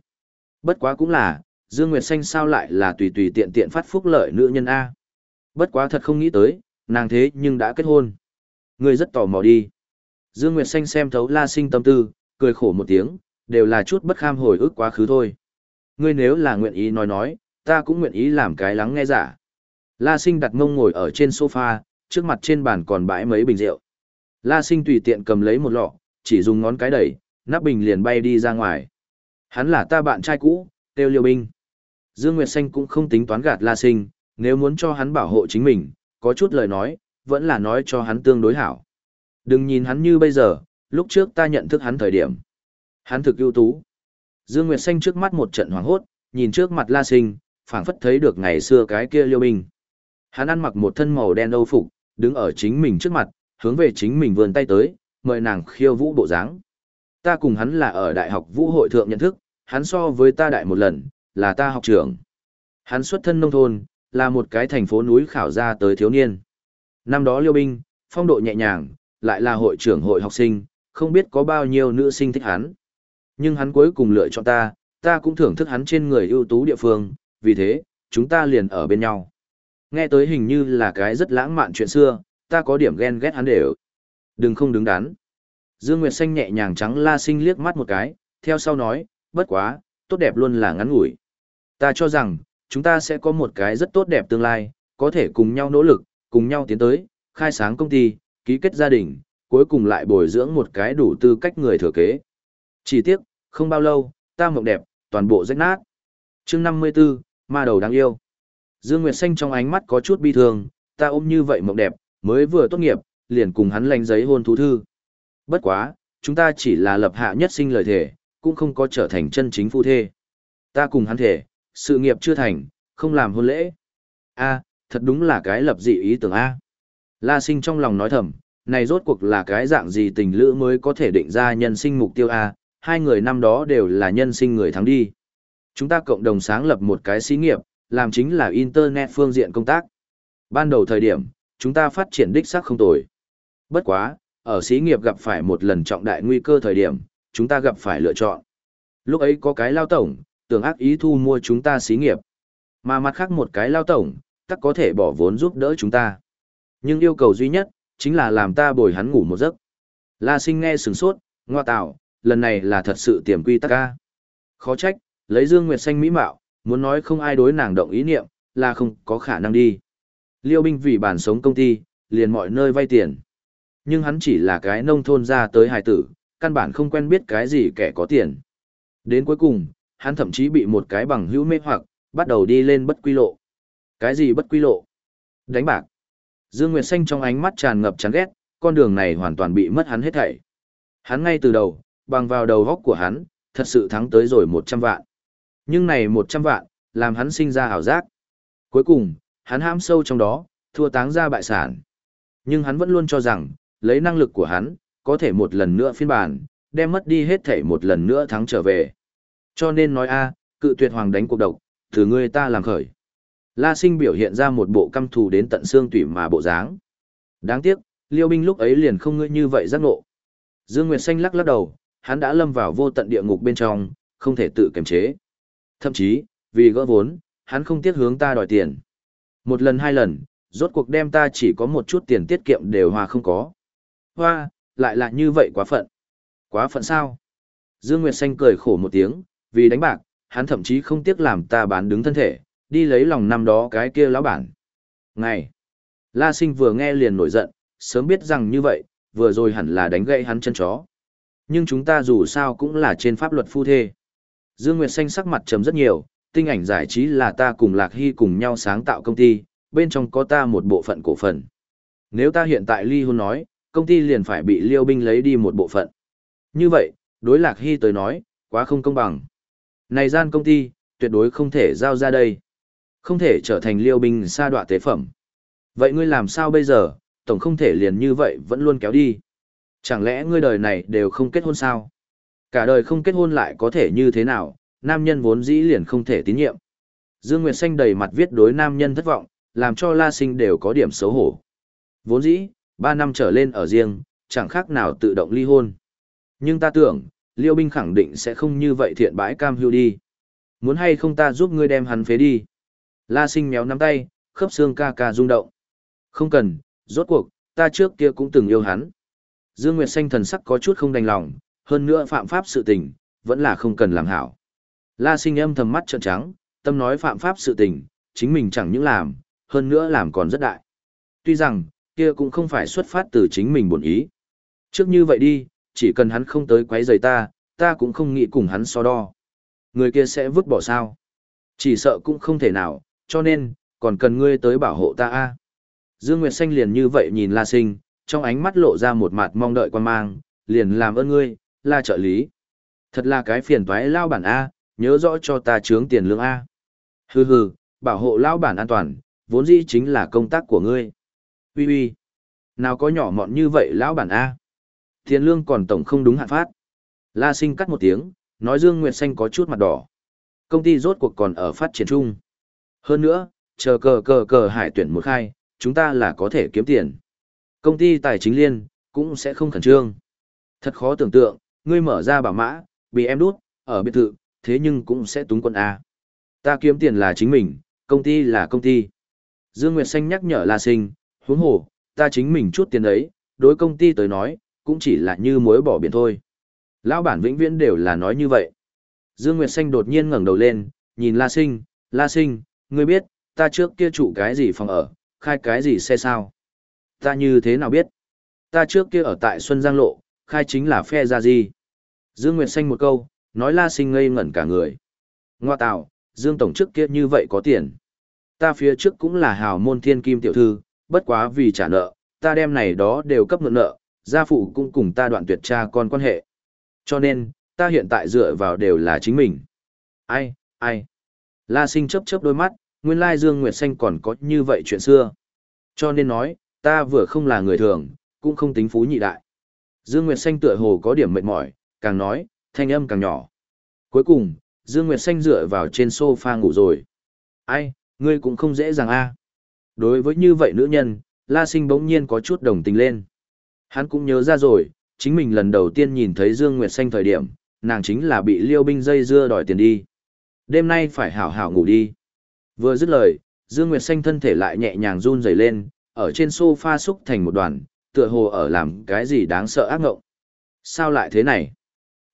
Bất quá cũng là, Dương Nguyệt Xanh sao lại là tùy tùy tiện tiện phát phúc lợi nữ nhân A. Bất quá thật không nghĩ tới, nàng thế nhưng đã kết hôn. Ngươi rất tò mò đi. Dương Nguyệt Xanh xem thấu La Sinh tâm tư, cười khổ một tiếng, đều là chút bất kham hồi ức quá khứ thôi. Ngươi nếu là nguyện ý nói nói, ta cũng nguyện ý làm cái lắng nghe giả. La Sinh đặt mông ngồi ở trên sofa, trước mặt trên bàn còn bãi mấy bình rượu. La Sinh tùy tiện cầm lấy một lọ, chỉ dùng ngón cái đẩy, nắp bình liền bay đi ra ngoài. Hắn là ta bạn trai cũ, Têu Liêu Binh. Dương Nguyệt Xanh cũng không tính toán gạt La Sinh, nếu muốn cho hắn bảo hộ chính mình, có chút lời nói, vẫn là nói cho hắn tương đối hảo. Đừng nhìn hắn như bây giờ, lúc trước ta nhận thức hắn thời điểm. Hắn thực ưu tú. Dương Nguyệt Xanh trước mắt một trận hoảng hốt, nhìn trước mặt La Sinh, phảng phất thấy được ngày xưa cái kia liêu binh. Hắn ăn mặc một thân màu đen âu phục, đứng ở chính mình trước mặt, hướng về chính mình vươn tay tới, mời nàng khiêu vũ bộ dáng. Ta cùng hắn là ở đại học vũ hội thượng nhận thức, hắn so với ta đại một lần, là ta học trưởng. Hắn xuất thân nông thôn, là một cái thành phố núi khảo ra tới thiếu niên. Năm đó liêu binh, phong độ nhẹ nhàng, lại là hội trưởng hội học sinh, không biết có bao nhiêu nữ sinh thích hắn. Nhưng hắn cuối cùng lựa chọn ta, ta cũng thưởng thức hắn trên người ưu tú địa phương, vì thế, chúng ta liền ở bên nhau. Nghe tới hình như là cái rất lãng mạn chuyện xưa, ta có điểm ghen ghét hắn đều. Đừng không đứng đắn. Dương Nguyệt Xanh nhẹ nhàng trắng la sinh liếc mắt một cái, theo sau nói, bất quá, tốt đẹp luôn là ngắn ngủi. Ta cho rằng, chúng ta sẽ có một cái rất tốt đẹp tương lai, có thể cùng nhau nỗ lực, cùng nhau tiến tới, khai sáng công ty, ký kết gia đình, cuối cùng lại bồi dưỡng một cái đủ tư cách người thừa kế. Chỉ tiếc, không bao lâu, ta mộng đẹp, toàn bộ rách nát. chương 54, ma đầu đáng yêu. Dương Nguyệt Xanh trong ánh mắt có chút bi thương, ta ôm như vậy mộng đẹp, mới vừa tốt nghiệp, liền cùng hắn lành giấy hôn thú thư. Bất quá, chúng ta chỉ là lập hạ nhất sinh lời thể, cũng không có trở thành chân chính phu thê. Ta cùng hắn thể, sự nghiệp chưa thành, không làm hôn lễ. A, thật đúng là cái lập dị ý tưởng A. La sinh trong lòng nói thầm, này rốt cuộc là cái dạng gì tình lữ mới có thể định ra nhân sinh mục tiêu A, hai người năm đó đều là nhân sinh người thắng đi. Chúng ta cộng đồng sáng lập một cái xí nghiệp, làm chính là Internet phương diện công tác. Ban đầu thời điểm, chúng ta phát triển đích xác không tồi. Bất quá, ở xí nghiệp gặp phải một lần trọng đại nguy cơ thời điểm, chúng ta gặp phải lựa chọn. Lúc ấy có cái lao tổng, tưởng ác ý thu mua chúng ta xí nghiệp. Mà mặt khác một cái lao tổng, tắc có thể bỏ vốn giúp đỡ chúng ta. Nhưng yêu cầu duy nhất, chính là làm ta bồi hắn ngủ một giấc. La sinh nghe sừng sốt, ngoa tạo, lần này là thật sự tiềm quy tắc ca. Khó trách, lấy Dương Nguyệt Xanh mỹ mạo, muốn nói không ai đối nàng động ý niệm, là không có khả năng đi. Liêu binh vì bản sống công ty, liền mọi nơi vay tiền. Nhưng hắn chỉ là cái nông thôn ra tới hài tử, căn bản không quen biết cái gì kẻ có tiền. Đến cuối cùng, hắn thậm chí bị một cái bằng hữu mê hoặc, bắt đầu đi lên bất quy lộ. Cái gì bất quy lộ? Đánh bạc. Dương Nguyệt Xanh trong ánh mắt tràn ngập chán ghét, con đường này hoàn toàn bị mất hắn hết thảy. Hắn ngay từ đầu, bằng vào đầu góc của hắn, thật sự thắng tới rồi 100 vạn. Nhưng này 100 vạn, làm hắn sinh ra hảo giác. Cuối cùng, hắn ham sâu trong đó, thua táng ra bại sản. Nhưng hắn vẫn luôn cho rằng, lấy năng lực của hắn, có thể một lần nữa phiên bản, đem mất đi hết thể một lần nữa thắng trở về. Cho nên nói a, cự tuyệt hoàng đánh cuộc độc, từ ngươi ta làm khởi. La Sinh biểu hiện ra một bộ căm thù đến tận xương tủy mà bộ dáng. Đáng tiếc, Liêu binh lúc ấy liền không ngươi như vậy giác ngộ. Dương Nguyệt Xanh lắc lắc đầu, hắn đã lâm vào vô tận địa ngục bên trong, không thể tự kiềm chế. Thậm chí, vì gỡ vốn, hắn không tiếc hướng ta đòi tiền. Một lần hai lần, rốt cuộc đem ta chỉ có một chút tiền tiết kiệm đều hòa không có. Hoa, lại là như vậy quá phận. Quá phận sao? Dương Nguyệt Xanh cười khổ một tiếng, vì đánh bạc, hắn thậm chí không tiếc làm ta bán đứng thân thể, đi lấy lòng năm đó cái kia lão bản. Ngày, La Sinh vừa nghe liền nổi giận, sớm biết rằng như vậy, vừa rồi hẳn là đánh gãy hắn chân chó. Nhưng chúng ta dù sao cũng là trên pháp luật phu thê. Dương Nguyệt Xanh sắc mặt trầm rất nhiều, tinh ảnh giải trí là ta cùng Lạc Hy cùng nhau sáng tạo công ty, bên trong có ta một bộ phận cổ phần. Nếu ta hiện tại ly hôn nói, công ty liền phải bị liêu binh lấy đi một bộ phận. Như vậy, đối Lạc Hy tới nói, quá không công bằng. Này gian công ty, tuyệt đối không thể giao ra đây. Không thể trở thành liêu binh sa đọa tế phẩm. Vậy ngươi làm sao bây giờ, tổng không thể liền như vậy vẫn luôn kéo đi. Chẳng lẽ ngươi đời này đều không kết hôn sao? Cả đời không kết hôn lại có thể như thế nào, nam nhân vốn dĩ liền không thể tín nhiệm. Dương Nguyệt Xanh đầy mặt viết đối nam nhân thất vọng, làm cho La Sinh đều có điểm xấu hổ. Vốn dĩ, ba năm trở lên ở riêng, chẳng khác nào tự động ly hôn. Nhưng ta tưởng, Liêu Binh khẳng định sẽ không như vậy thiện bãi cam hưu đi. Muốn hay không ta giúp ngươi đem hắn phế đi. La Sinh méo nắm tay, khớp xương ca ca rung động. Không cần, rốt cuộc, ta trước kia cũng từng yêu hắn. Dương Nguyệt Xanh thần sắc có chút không đành lòng, hơn nữa phạm pháp sự tình, vẫn là không cần làm hảo. La sinh âm thầm mắt trợn trắng, tâm nói phạm pháp sự tình, chính mình chẳng những làm, hơn nữa làm còn rất đại. Tuy rằng, kia cũng không phải xuất phát từ chính mình buồn ý. Trước như vậy đi, chỉ cần hắn không tới quấy rầy ta, ta cũng không nghĩ cùng hắn so đo. Người kia sẽ vứt bỏ sao? Chỉ sợ cũng không thể nào, cho nên, còn cần ngươi tới bảo hộ ta a. Dương Nguyệt Xanh liền như vậy nhìn La Sinh, trong ánh mắt lộ ra một mặt mong đợi quan mang, liền làm ơn ngươi, La trợ lý. Thật là cái phiền toái lao bản A, nhớ rõ cho ta trướng tiền lương A. Hừ hừ, bảo hộ lão bản an toàn, vốn dĩ chính là công tác của ngươi. Ui ui, nào có nhỏ mọn như vậy lão bản A. Tiền lương còn tổng không đúng hạn phát. La sinh cắt một tiếng, nói Dương Nguyệt Xanh có chút mặt đỏ. Công ty rốt cuộc còn ở phát triển chung. Hơn nữa, chờ cờ cờ cờ hải tuyển một khai, chúng ta là có thể kiếm tiền. Công ty tài chính liên, cũng sẽ không khẩn trương. Thật khó tưởng tượng, ngươi mở ra bảo mã, bị em đút, ở biệt thự, thế nhưng cũng sẽ túng quân A. Ta kiếm tiền là chính mình, công ty là công ty. Dương Nguyệt Xanh nhắc nhở La Sinh, huống hồ, ta chính mình chút tiền đấy, đối công ty tới nói, cũng chỉ là như muối bỏ biển thôi. Lão bản vĩnh viễn đều là nói như vậy. Dương Nguyệt Xanh đột nhiên ngẩng đầu lên, nhìn La Sinh, La Sinh, ngươi biết, ta trước kia trụ cái gì phòng ở, khai cái gì xe sao? Ta như thế nào biết? Ta trước kia ở tại Xuân Giang Lộ, khai chính là phe ra gì? Dương Nguyệt Xanh một câu, nói la sinh ngây ngẩn cả người. Ngoa tạo, Dương Tổng trước kia như vậy có tiền. Ta phía trước cũng là hào môn thiên kim tiểu thư, bất quá vì trả nợ, ta đem này đó đều cấp mượn nợ, gia phụ cũng cùng ta đoạn tuyệt cha con quan hệ. Cho nên, ta hiện tại dựa vào đều là chính mình. Ai, ai. La sinh chấp chấp đôi mắt, nguyên lai Dương Nguyệt Xanh còn có như vậy chuyện xưa. Cho nên nói, ta vừa không là người thường, cũng không tính phú nhị đại. Dương Nguyệt Xanh tựa hồ có điểm mệt mỏi, càng nói, thanh âm càng nhỏ. Cuối cùng, Dương Nguyệt Xanh dựa vào trên sofa ngủ rồi. Ai, ngươi cũng không dễ dàng a. Đối với như vậy nữ nhân, La Sinh bỗng nhiên có chút đồng tình lên. Hắn cũng nhớ ra rồi, chính mình lần đầu tiên nhìn thấy Dương Nguyệt Xanh thời điểm, nàng chính là bị liêu binh dây dưa đòi tiền đi. Đêm nay phải hảo hảo ngủ đi. Vừa dứt lời, Dương Nguyệt Xanh thân thể lại nhẹ nhàng run rẩy lên, ở trên sofa xúc thành một đoàn, tựa hồ ở làm cái gì đáng sợ ác ngộng. Sao lại thế này?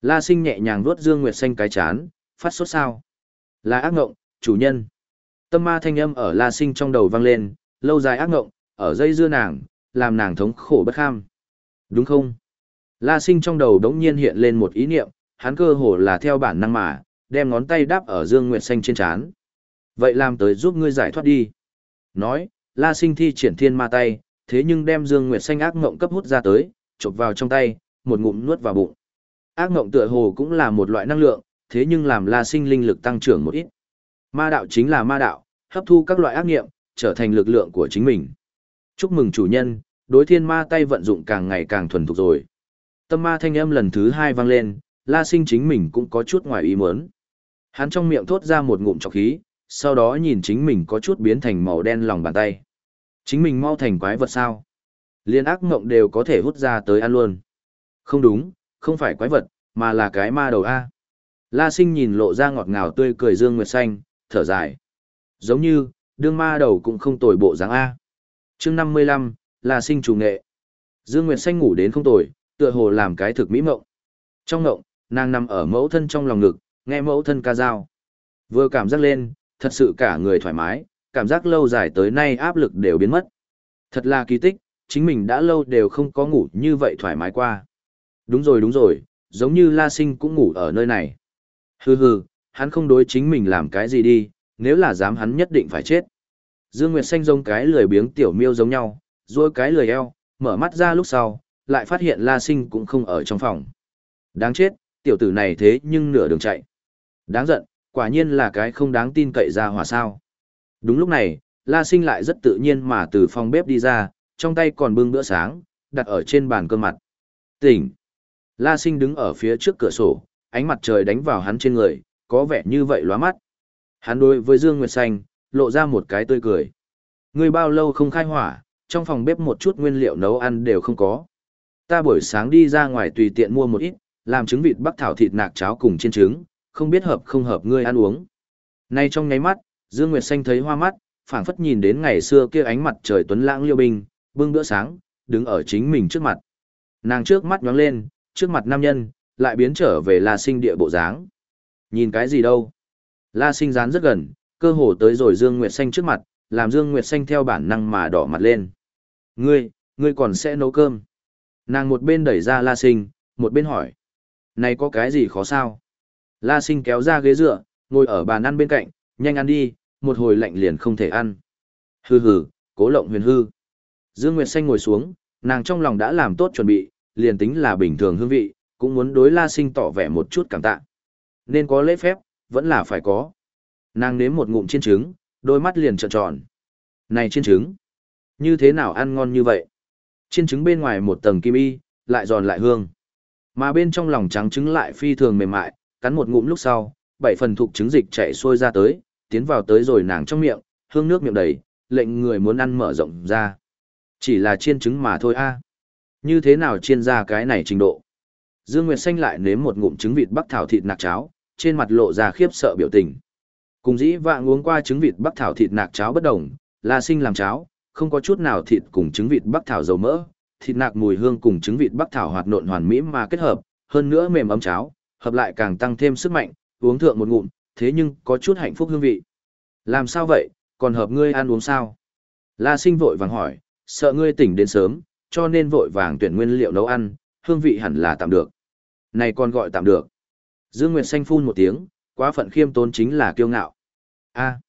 La Sinh nhẹ nhàng vuốt Dương Nguyệt Xanh cái chán, phát sốt sao? Là ác ngộng, chủ nhân. Tâm ma thanh âm ở La Sinh trong đầu vang lên, lâu dài ác ngộng, ở dây dưa nàng, làm nàng thống khổ bất kham. Đúng không? La Sinh trong đầu đống nhiên hiện lên một ý niệm, hắn cơ hồ là theo bản năng mà, đem ngón tay đáp ở Dương Nguyệt Xanh trên chán. Vậy làm tới giúp ngươi giải thoát đi. Nói, La Sinh thi triển thiên ma tay, thế nhưng đem Dương Nguyệt Xanh ác ngộng cấp hút ra tới, chộp vào trong tay, một ngụm nuốt vào bụng. Ác ngộng tựa hồ cũng là một loại năng lượng, thế nhưng làm La Sinh linh lực tăng trưởng một ít. Ma đạo chính là ma đạo, hấp thu các loại ác nghiệm, trở thành lực lượng của chính mình. Chúc mừng chủ nhân, đối thiên ma tay vận dụng càng ngày càng thuần thục rồi. Tâm ma thanh âm lần thứ hai vang lên, La Sinh chính mình cũng có chút ngoài ý muốn. Hắn trong miệng thốt ra một ngụm trọc khí, sau đó nhìn chính mình có chút biến thành màu đen lòng bàn tay. Chính mình mau thành quái vật sao? Liên ác mộng đều có thể hút ra tới ăn luôn. Không đúng, không phải quái vật, mà là cái ma đầu A. La sinh nhìn lộ ra ngọt ngào tươi cười dương nguyệt xanh, thở dài. Giống như, đương ma đầu cũng không tồi bộ dáng A. chương 55, La sinh chủ nghệ. Dương Nguyệt xanh ngủ đến không tồi, tựa hồ làm cái thực mỹ mộng. Trong mộng, nàng nằm ở mẫu thân trong lòng ngực, nghe mẫu thân ca dao. Vừa cảm giác lên, thật sự cả người thoải mái, cảm giác lâu dài tới nay áp lực đều biến mất. Thật là kỳ tích, chính mình đã lâu đều không có ngủ như vậy thoải mái qua. Đúng rồi đúng rồi, giống như La Sinh cũng ngủ ở nơi này. Hừ hừ, hắn không đối chính mình làm cái gì đi, nếu là dám hắn nhất định phải chết. Dương Nguyệt Xanh giống cái lười biếng tiểu miêu giống nhau, rồi cái lười eo, mở mắt ra lúc sau, lại phát hiện La Sinh cũng không ở trong phòng. Đáng chết, tiểu tử này thế nhưng nửa đường chạy. Đáng giận, quả nhiên là cái không đáng tin cậy ra hòa sao. Đúng lúc này, La Sinh lại rất tự nhiên mà từ phòng bếp đi ra, trong tay còn bưng bữa sáng, đặt ở trên bàn cơm mặt. Tỉnh! La Sinh đứng ở phía trước cửa sổ, ánh mặt trời đánh vào hắn trên người, có vẻ như vậy lóa mắt. Hắn đối với Dương Nguyệt Xanh, lộ ra một cái tươi cười. Người bao lâu không khai hỏa, trong phòng bếp một chút nguyên liệu nấu ăn đều không có. Ta buổi sáng đi ra ngoài tùy tiện mua một ít, làm trứng vịt bắc thảo thịt nạc cháo cùng chiên trứng, không biết hợp không hợp ngươi ăn uống. Nay trong nháy mắt, Dương Nguyệt Xanh thấy hoa mắt, phảng phất nhìn đến ngày xưa kia ánh mặt trời tuấn lãng liêu binh, bưng bữa sáng, đứng ở chính mình trước mặt. Nàng trước mắt nhóng lên, trước mặt nam nhân, lại biến trở về La Sinh địa bộ dáng. Nhìn cái gì đâu? La Sinh dán rất gần, cơ hồ tới rồi Dương Nguyệt Xanh trước mặt, làm Dương Nguyệt Xanh theo bản năng mà đỏ mặt lên. Ngươi, ngươi còn sẽ nấu cơm. Nàng một bên đẩy ra La Sinh, một bên hỏi. Này có cái gì khó sao? La Sinh kéo ra ghế dựa, ngồi ở bàn ăn bên cạnh, nhanh ăn đi, một hồi lạnh liền không thể ăn. Hừ hừ, cố lộng huyền hư. Dương Nguyệt Xanh ngồi xuống, nàng trong lòng đã làm tốt chuẩn bị, liền tính là bình thường hương vị, cũng muốn đối La Sinh tỏ vẻ một chút cảm tạ. Nên có lễ phép, vẫn là phải có. Nàng nếm một ngụm chiên trứng, đôi mắt liền trợn tròn. Này chiên trứng, như thế nào ăn ngon như vậy? Chiên trứng bên ngoài một tầng kim y, lại giòn lại hương. Mà bên trong lòng trắng trứng lại phi thường mềm mại, cắn một ngụm lúc sau, bảy phần thuộc trứng dịch chảy xuôi ra tới, tiến vào tới rồi nàng trong miệng, hương nước miệng đầy, lệnh người muốn ăn mở rộng ra. Chỉ là chiên trứng mà thôi a. Như thế nào chiên ra cái này trình độ? Dương Nguyệt Xanh lại nếm một ngụm trứng vịt bắc thảo thịt nạc cháo, trên mặt lộ ra khiếp sợ biểu tình. Cùng dĩ vạng uống qua trứng vịt bắc thảo thịt nạc cháo bất đồng, là sinh làm cháo, không có chút nào thịt cùng trứng vịt bắc thảo dầu mỡ, thịt nạc mùi hương cùng trứng vịt bắc thảo hoạt nộn hoàn mỹ mà kết hợp, hơn nữa mềm ấm cháo, hợp lại càng tăng thêm sức mạnh, uống thượng một ngụm, thế nhưng có chút hạnh phúc hương vị. Làm sao vậy, còn hợp ngươi ăn uống sao? La sinh vội vàng hỏi, sợ ngươi tỉnh đến sớm, cho nên vội vàng tuyển nguyên liệu nấu ăn, hương vị hẳn là tạm được. Này còn gọi tạm được. Dương Nguyệt Xanh phun một tiếng, quá phận khiêm tốn chính là kiêu ngạo. a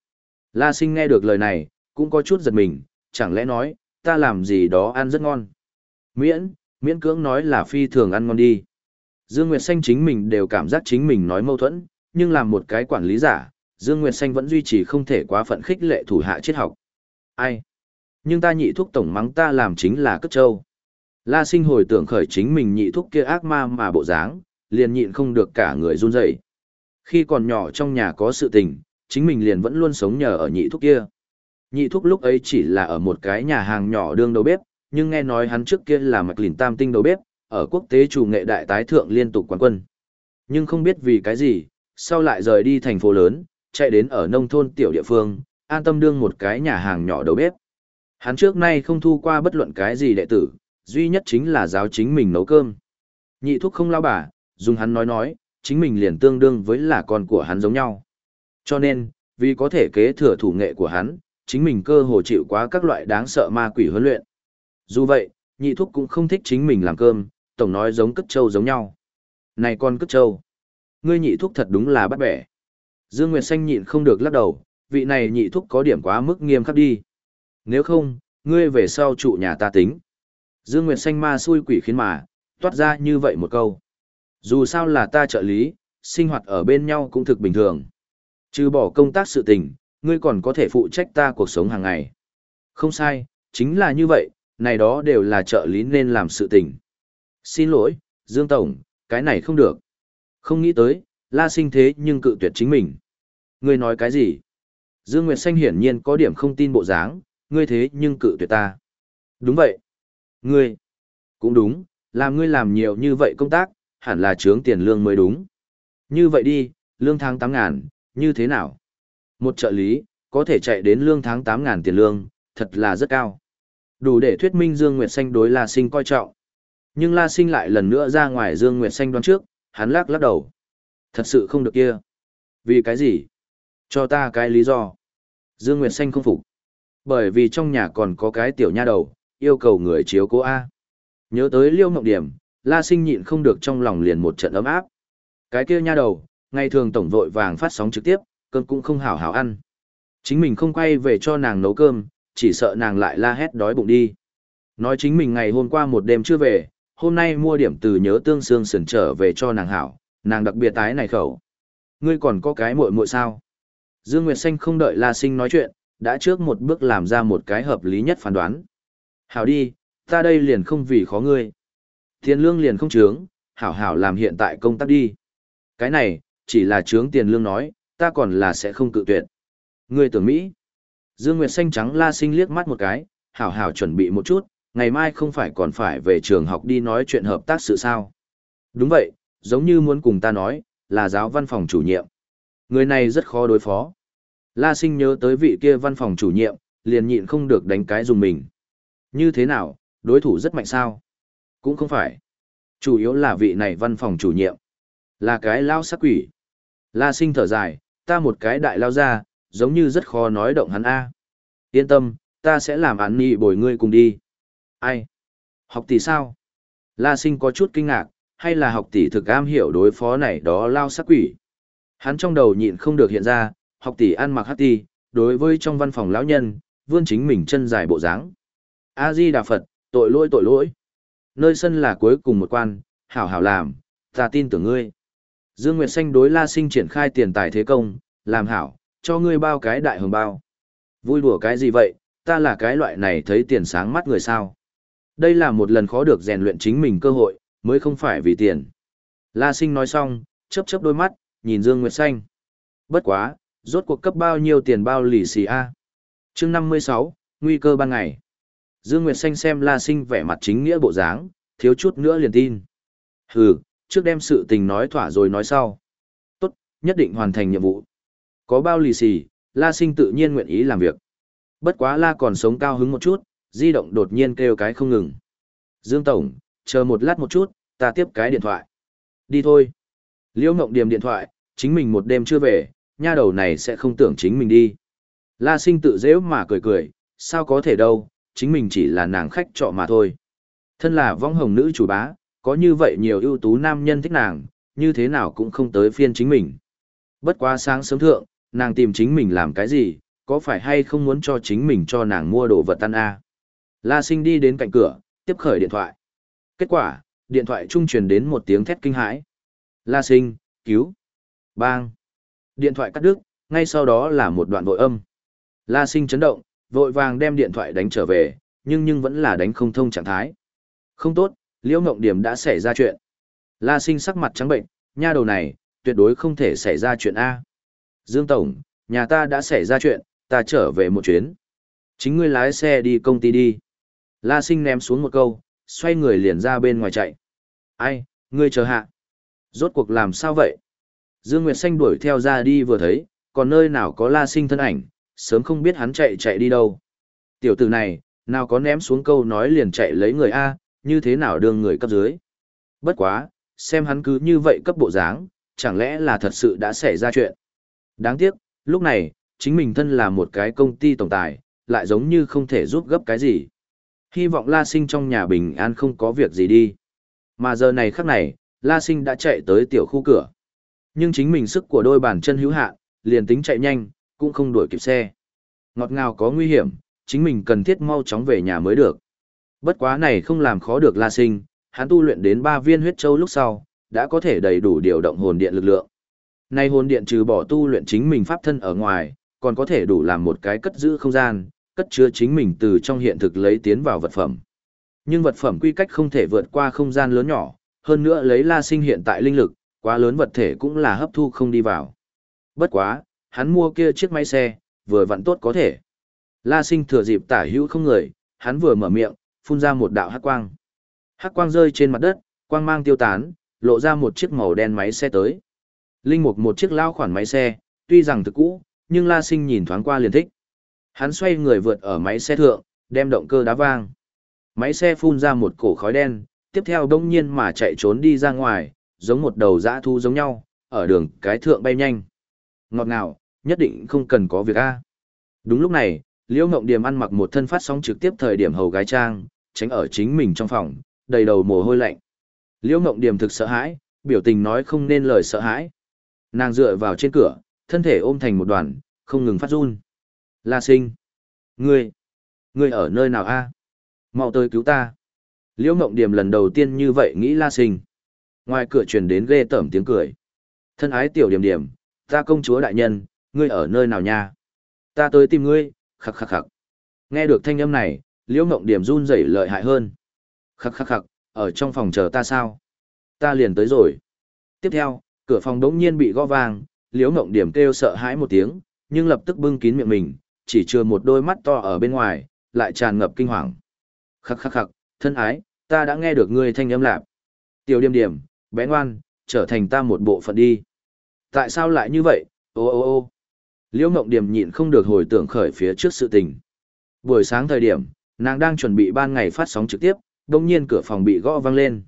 La sinh nghe được lời này, cũng có chút giật mình, chẳng lẽ nói, ta làm gì đó ăn rất ngon. Miễn, miễn cưỡng nói là phi thường ăn ngon đi. Dương Nguyệt Xanh chính mình đều cảm giác chính mình nói mâu thuẫn, nhưng làm một cái quản lý giả, Dương Nguyệt Xanh vẫn duy trì không thể quá phận khích lệ thủ hạ triết học. Ai? Nhưng ta nhị thuốc tổng mắng ta làm chính là cất trâu. La sinh hồi tưởng khởi chính mình nhị thuốc kia ác ma mà bộ dáng, liền nhịn không được cả người run rẩy. Khi còn nhỏ trong nhà có sự tình, chính mình liền vẫn luôn sống nhờ ở nhị thuốc kia. Nhị thuốc lúc ấy chỉ là ở một cái nhà hàng nhỏ đương đầu bếp, nhưng nghe nói hắn trước kia là mạch lìn tam tinh đầu bếp, ở quốc tế chủ nghệ đại tái thượng liên tục quán quân. Nhưng không biết vì cái gì, sau lại rời đi thành phố lớn, chạy đến ở nông thôn tiểu địa phương, an tâm đương một cái nhà hàng nhỏ đầu bếp. Hắn trước nay không thu qua bất luận cái gì đệ tử, duy nhất chính là giáo chính mình nấu cơm. Nhị thúc không lao bà, dùng hắn nói nói, chính mình liền tương đương với là con của hắn giống nhau. Cho nên, vì có thể kế thừa thủ nghệ của hắn, chính mình cơ hồ chịu quá các loại đáng sợ ma quỷ huấn luyện. Dù vậy, nhị thúc cũng không thích chính mình làm cơm, tổng nói giống cất trâu giống nhau. Này con cất trâu, ngươi nhị thúc thật đúng là bắt bẻ. Dương Nguyệt Xanh nhịn không được lắc đầu, vị này nhị thúc có điểm quá mức nghiêm khắc đi. Nếu không, ngươi về sau trụ nhà ta tính. Dương Nguyệt Xanh ma xui quỷ khiến mà, toát ra như vậy một câu. Dù sao là ta trợ lý, sinh hoạt ở bên nhau cũng thực bình thường. Trừ bỏ công tác sự tình, ngươi còn có thể phụ trách ta cuộc sống hàng ngày. Không sai, chính là như vậy, này đó đều là trợ lý nên làm sự tình. Xin lỗi, Dương Tổng, cái này không được. Không nghĩ tới, la sinh thế nhưng cự tuyệt chính mình. Ngươi nói cái gì? Dương Nguyệt Xanh hiển nhiên có điểm không tin bộ dáng, ngươi thế nhưng cự tuyệt ta. Đúng vậy. Ngươi. Cũng đúng, làm ngươi làm nhiều như vậy công tác, hẳn là trướng tiền lương mới đúng. Như vậy đi, lương tháng 8 ngàn, như thế nào? Một trợ lý, có thể chạy đến lương tháng 8 ngàn tiền lương, thật là rất cao. Đủ để thuyết minh Dương Nguyệt Xanh đối La Sinh coi trọng. Nhưng La Sinh lại lần nữa ra ngoài Dương Nguyệt Xanh đoán trước, hắn lắc lắc đầu. Thật sự không được kia. Vì cái gì? Cho ta cái lý do. Dương Nguyệt Xanh không phục. Bởi vì trong nhà còn có cái tiểu nha đầu, yêu cầu người chiếu cố A. Nhớ tới liêu mộng điểm, La Sinh nhịn không được trong lòng liền một trận ấm áp. Cái kia nha đầu, ngày thường tổng vội vàng phát sóng trực tiếp, cơm cũng không hảo hảo ăn. Chính mình không quay về cho nàng nấu cơm, chỉ sợ nàng lại la hét đói bụng đi. Nói chính mình ngày hôm qua một đêm chưa về, hôm nay mua điểm từ nhớ tương xương sườn trở về cho nàng hảo, nàng đặc biệt tái này khẩu. Ngươi còn có cái muội muội sao? Dương Nguyệt Xanh không đợi La Sinh nói chuyện, đã trước một bước làm ra một cái hợp lý nhất phán đoán. Hảo đi, ta đây liền không vì khó ngươi. Tiền lương liền không trướng, hảo hảo làm hiện tại công tác đi. Cái này, chỉ là trướng tiền lương nói, ta còn là sẽ không cự tuyệt. Ngươi tưởng Mỹ. Dương Nguyệt Xanh trắng la sinh liếc mắt một cái, hảo hảo chuẩn bị một chút, ngày mai không phải còn phải về trường học đi nói chuyện hợp tác sự sao. Đúng vậy, giống như muốn cùng ta nói, là giáo văn phòng chủ nhiệm. Người này rất khó đối phó. La sinh nhớ tới vị kia văn phòng chủ nhiệm, liền nhịn không được đánh cái dùng mình. Như thế nào, đối thủ rất mạnh sao? Cũng không phải. Chủ yếu là vị này văn phòng chủ nhiệm. Là cái lao sắc quỷ. La sinh thở dài, ta một cái đại lao ra, giống như rất khó nói động hắn A. Yên tâm, ta sẽ làm án nghị bồi ngươi cùng đi. Ai? Học tỷ sao? La sinh có chút kinh ngạc, hay là học tỷ thực am hiểu đối phó này đó lao sắc quỷ. Hắn trong đầu nhịn không được hiện ra, học tỷ ăn mặc hát ti, đối với trong văn phòng lão nhân, vươn chính mình chân dài bộ dáng. A-di Đà Phật, tội lỗi tội lỗi. Nơi sân là cuối cùng một quan, hảo hảo làm, ta tin tưởng ngươi. Dương Nguyệt Xanh đối La Sinh triển khai tiền tài thế công, làm hảo, cho ngươi bao cái đại hồng bao. Vui đùa cái gì vậy, ta là cái loại này thấy tiền sáng mắt người sao. Đây là một lần khó được rèn luyện chính mình cơ hội, mới không phải vì tiền. La Sinh nói xong, chớp chớp đôi mắt, nhìn Dương Nguyệt Xanh. Bất quá, rốt cuộc cấp bao nhiêu tiền bao lì xì a? Chương 56, nguy cơ ban ngày. Dương Nguyệt Xanh xem La Sinh vẻ mặt chính nghĩa bộ dáng, thiếu chút nữa liền tin. Hừ, trước đem sự tình nói thỏa rồi nói sau. Tốt, nhất định hoàn thành nhiệm vụ. Có bao lì xì, La Sinh tự nhiên nguyện ý làm việc. Bất quá La còn sống cao hứng một chút, di động đột nhiên kêu cái không ngừng. Dương Tổng, chờ một lát một chút, ta tiếp cái điện thoại. Đi thôi. Liễu Ngộng Điềm điện thoại, chính mình một đêm chưa về, nha đầu này sẽ không tưởng chính mình đi. La Sinh tự dễ mà cười cười, sao có thể đâu, chính mình chỉ là nàng khách trọ mà thôi. Thân là vong hồng nữ chủ bá, có như vậy nhiều ưu tú nam nhân thích nàng, như thế nào cũng không tới phiên chính mình. Bất quá sáng sớm thượng, nàng tìm chính mình làm cái gì, có phải hay không muốn cho chính mình cho nàng mua đồ vật tan a à? La sinh đi đến cạnh cửa, tiếp khởi điện thoại. Kết quả, điện thoại trung truyền đến một tiếng thét kinh hãi. La sinh, cứu. Bang. Điện thoại cắt đứt, ngay sau đó là một đoạn vội âm. La sinh chấn động, vội vàng đem điện thoại đánh trở về, nhưng nhưng vẫn là đánh không thông trạng thái. Không tốt, Liễu Ngộng Điểm đã xảy ra chuyện. La Sinh sắc mặt trắng bệnh, nha đầu này, tuyệt đối không thể xảy ra chuyện A. Dương Tổng, nhà ta đã xảy ra chuyện, ta trở về một chuyến. Chính ngươi lái xe đi công ty đi. La sinh ném xuống một câu, xoay người liền ra bên ngoài chạy. Ai, ngươi chờ hạ. Rốt cuộc làm sao vậy? Dương Nguyệt Xanh đuổi theo ra đi vừa thấy, còn nơi nào có la sinh thân ảnh, sớm không biết hắn chạy chạy đi đâu. Tiểu tử này, nào có ném xuống câu nói liền chạy lấy người A, như thế nào đương người cấp dưới. Bất quá, xem hắn cứ như vậy cấp bộ dáng, chẳng lẽ là thật sự đã xảy ra chuyện. Đáng tiếc, lúc này, chính mình thân là một cái công ty tổng tài, lại giống như không thể giúp gấp cái gì. Hy vọng La Sinh trong nhà bình an không có việc gì đi. Mà giờ này khắc này, La Sinh đã chạy tới tiểu khu cửa. Nhưng chính mình sức của đôi bàn chân hữu hạn, liền tính chạy nhanh, cũng không đuổi kịp xe. Ngọt ngào có nguy hiểm, chính mình cần thiết mau chóng về nhà mới được. Bất quá này không làm khó được La Sinh, hắn tu luyện đến ba viên huyết châu lúc sau, đã có thể đầy đủ điều động hồn điện lực lượng. Nay hồn điện trừ bỏ tu luyện chính mình pháp thân ở ngoài, còn có thể đủ làm một cái cất giữ không gian, cất chứa chính mình từ trong hiện thực lấy tiến vào vật phẩm. Nhưng vật phẩm quy cách không thể vượt qua không gian lớn nhỏ, hơn nữa lấy La Sinh hiện tại linh lực, quá lớn vật thể cũng là hấp thu không đi vào. Bất quá, hắn mua kia chiếc máy xe, vừa vặn tốt có thể. La Sinh thừa dịp tả hữu không người, hắn vừa mở miệng, phun ra một đạo hắc quang. Hắc quang rơi trên mặt đất, quang mang tiêu tán, lộ ra một chiếc màu đen máy xe tới. Linh mục một chiếc lao khoản máy xe, tuy rằng thực cũ, nhưng La Sinh nhìn thoáng qua liền thích. Hắn xoay người vượt ở máy xe thượng, đem động cơ đá vang. Máy xe phun ra một cổ khói đen, tiếp theo đông nhiên mà chạy trốn đi ra ngoài, giống một đầu dã thu giống nhau, ở đường cái thượng bay nhanh. Ngọt ngào, nhất định không cần có việc A. Đúng lúc này, Liễu Ngộng Điềm ăn mặc một thân phát sóng trực tiếp thời điểm hầu gái trang, tránh ở chính mình trong phòng, đầy đầu mồ hôi lạnh. Liễu Ngộng Điềm thực sợ hãi, biểu tình nói không nên lời sợ hãi. Nàng dựa vào trên cửa, thân thể ôm thành một đoàn, không ngừng phát run. La sinh. Ngươi. Ngươi ở nơi nào a? Mau tới cứu ta. Liễu Ngộng Điềm lần đầu tiên như vậy nghĩ La sinh. Ngoài cửa truyền đến ghê tởm tiếng cười. Thân ái tiểu điểm điểm, ta công chúa đại nhân, ngươi ở nơi nào nha? Ta tới tìm ngươi, khắc khắc khắc. Nghe được thanh âm này, Liễu Ngộng Điểm run rẩy lợi hại hơn. Khắc khắc khắc, ở trong phòng chờ ta sao? Ta liền tới rồi. Tiếp theo, cửa phòng đống nhiên bị gõ vang, Liễu Ngộng Điểm kêu sợ hãi một tiếng, nhưng lập tức bưng kín miệng mình, chỉ chừa một đôi mắt to ở bên ngoài, lại tràn ngập kinh hoàng. Khắc khắc khắc, thân ái, ta đã nghe được ngươi thanh âm lạp. Tiểu Điểm Điểm, bé ngoan, trở thành ta một bộ phận đi. Tại sao lại như vậy? Ô ô ô. Liễu Ngộng Điểm nhịn không được hồi tưởng khởi phía trước sự tình. Buổi sáng thời điểm, nàng đang chuẩn bị ban ngày phát sóng trực tiếp, đồng nhiên cửa phòng bị gõ vang lên.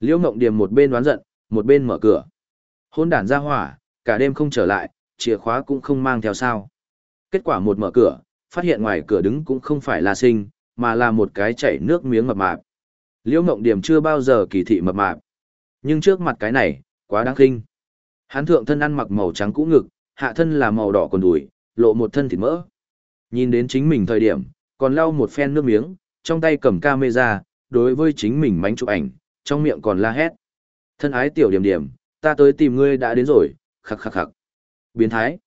Liễu Ngộng Điểm một bên đoán giận, một bên mở cửa. Hôn đản ra hỏa, cả đêm không trở lại, chìa khóa cũng không mang theo sao. Kết quả một mở cửa, phát hiện ngoài cửa đứng cũng không phải là sinh, mà là một cái chảy nước miếng mập mạp. Liễu Ngộng Điểm chưa bao giờ kỳ thị mập mạp. Nhưng trước mặt cái này, quá đáng khinh. Hắn thượng thân ăn mặc màu trắng cũ ngực, hạ thân là màu đỏ còn đùi, lộ một thân thịt mỡ. Nhìn đến chính mình thời điểm, còn lau một phen nước miếng, trong tay cầm camera, đối với chính mình mánh chụp ảnh, trong miệng còn la hét. Thân ái tiểu điểm điểm, ta tới tìm ngươi đã đến rồi, khắc khắc khắc. Biến thái.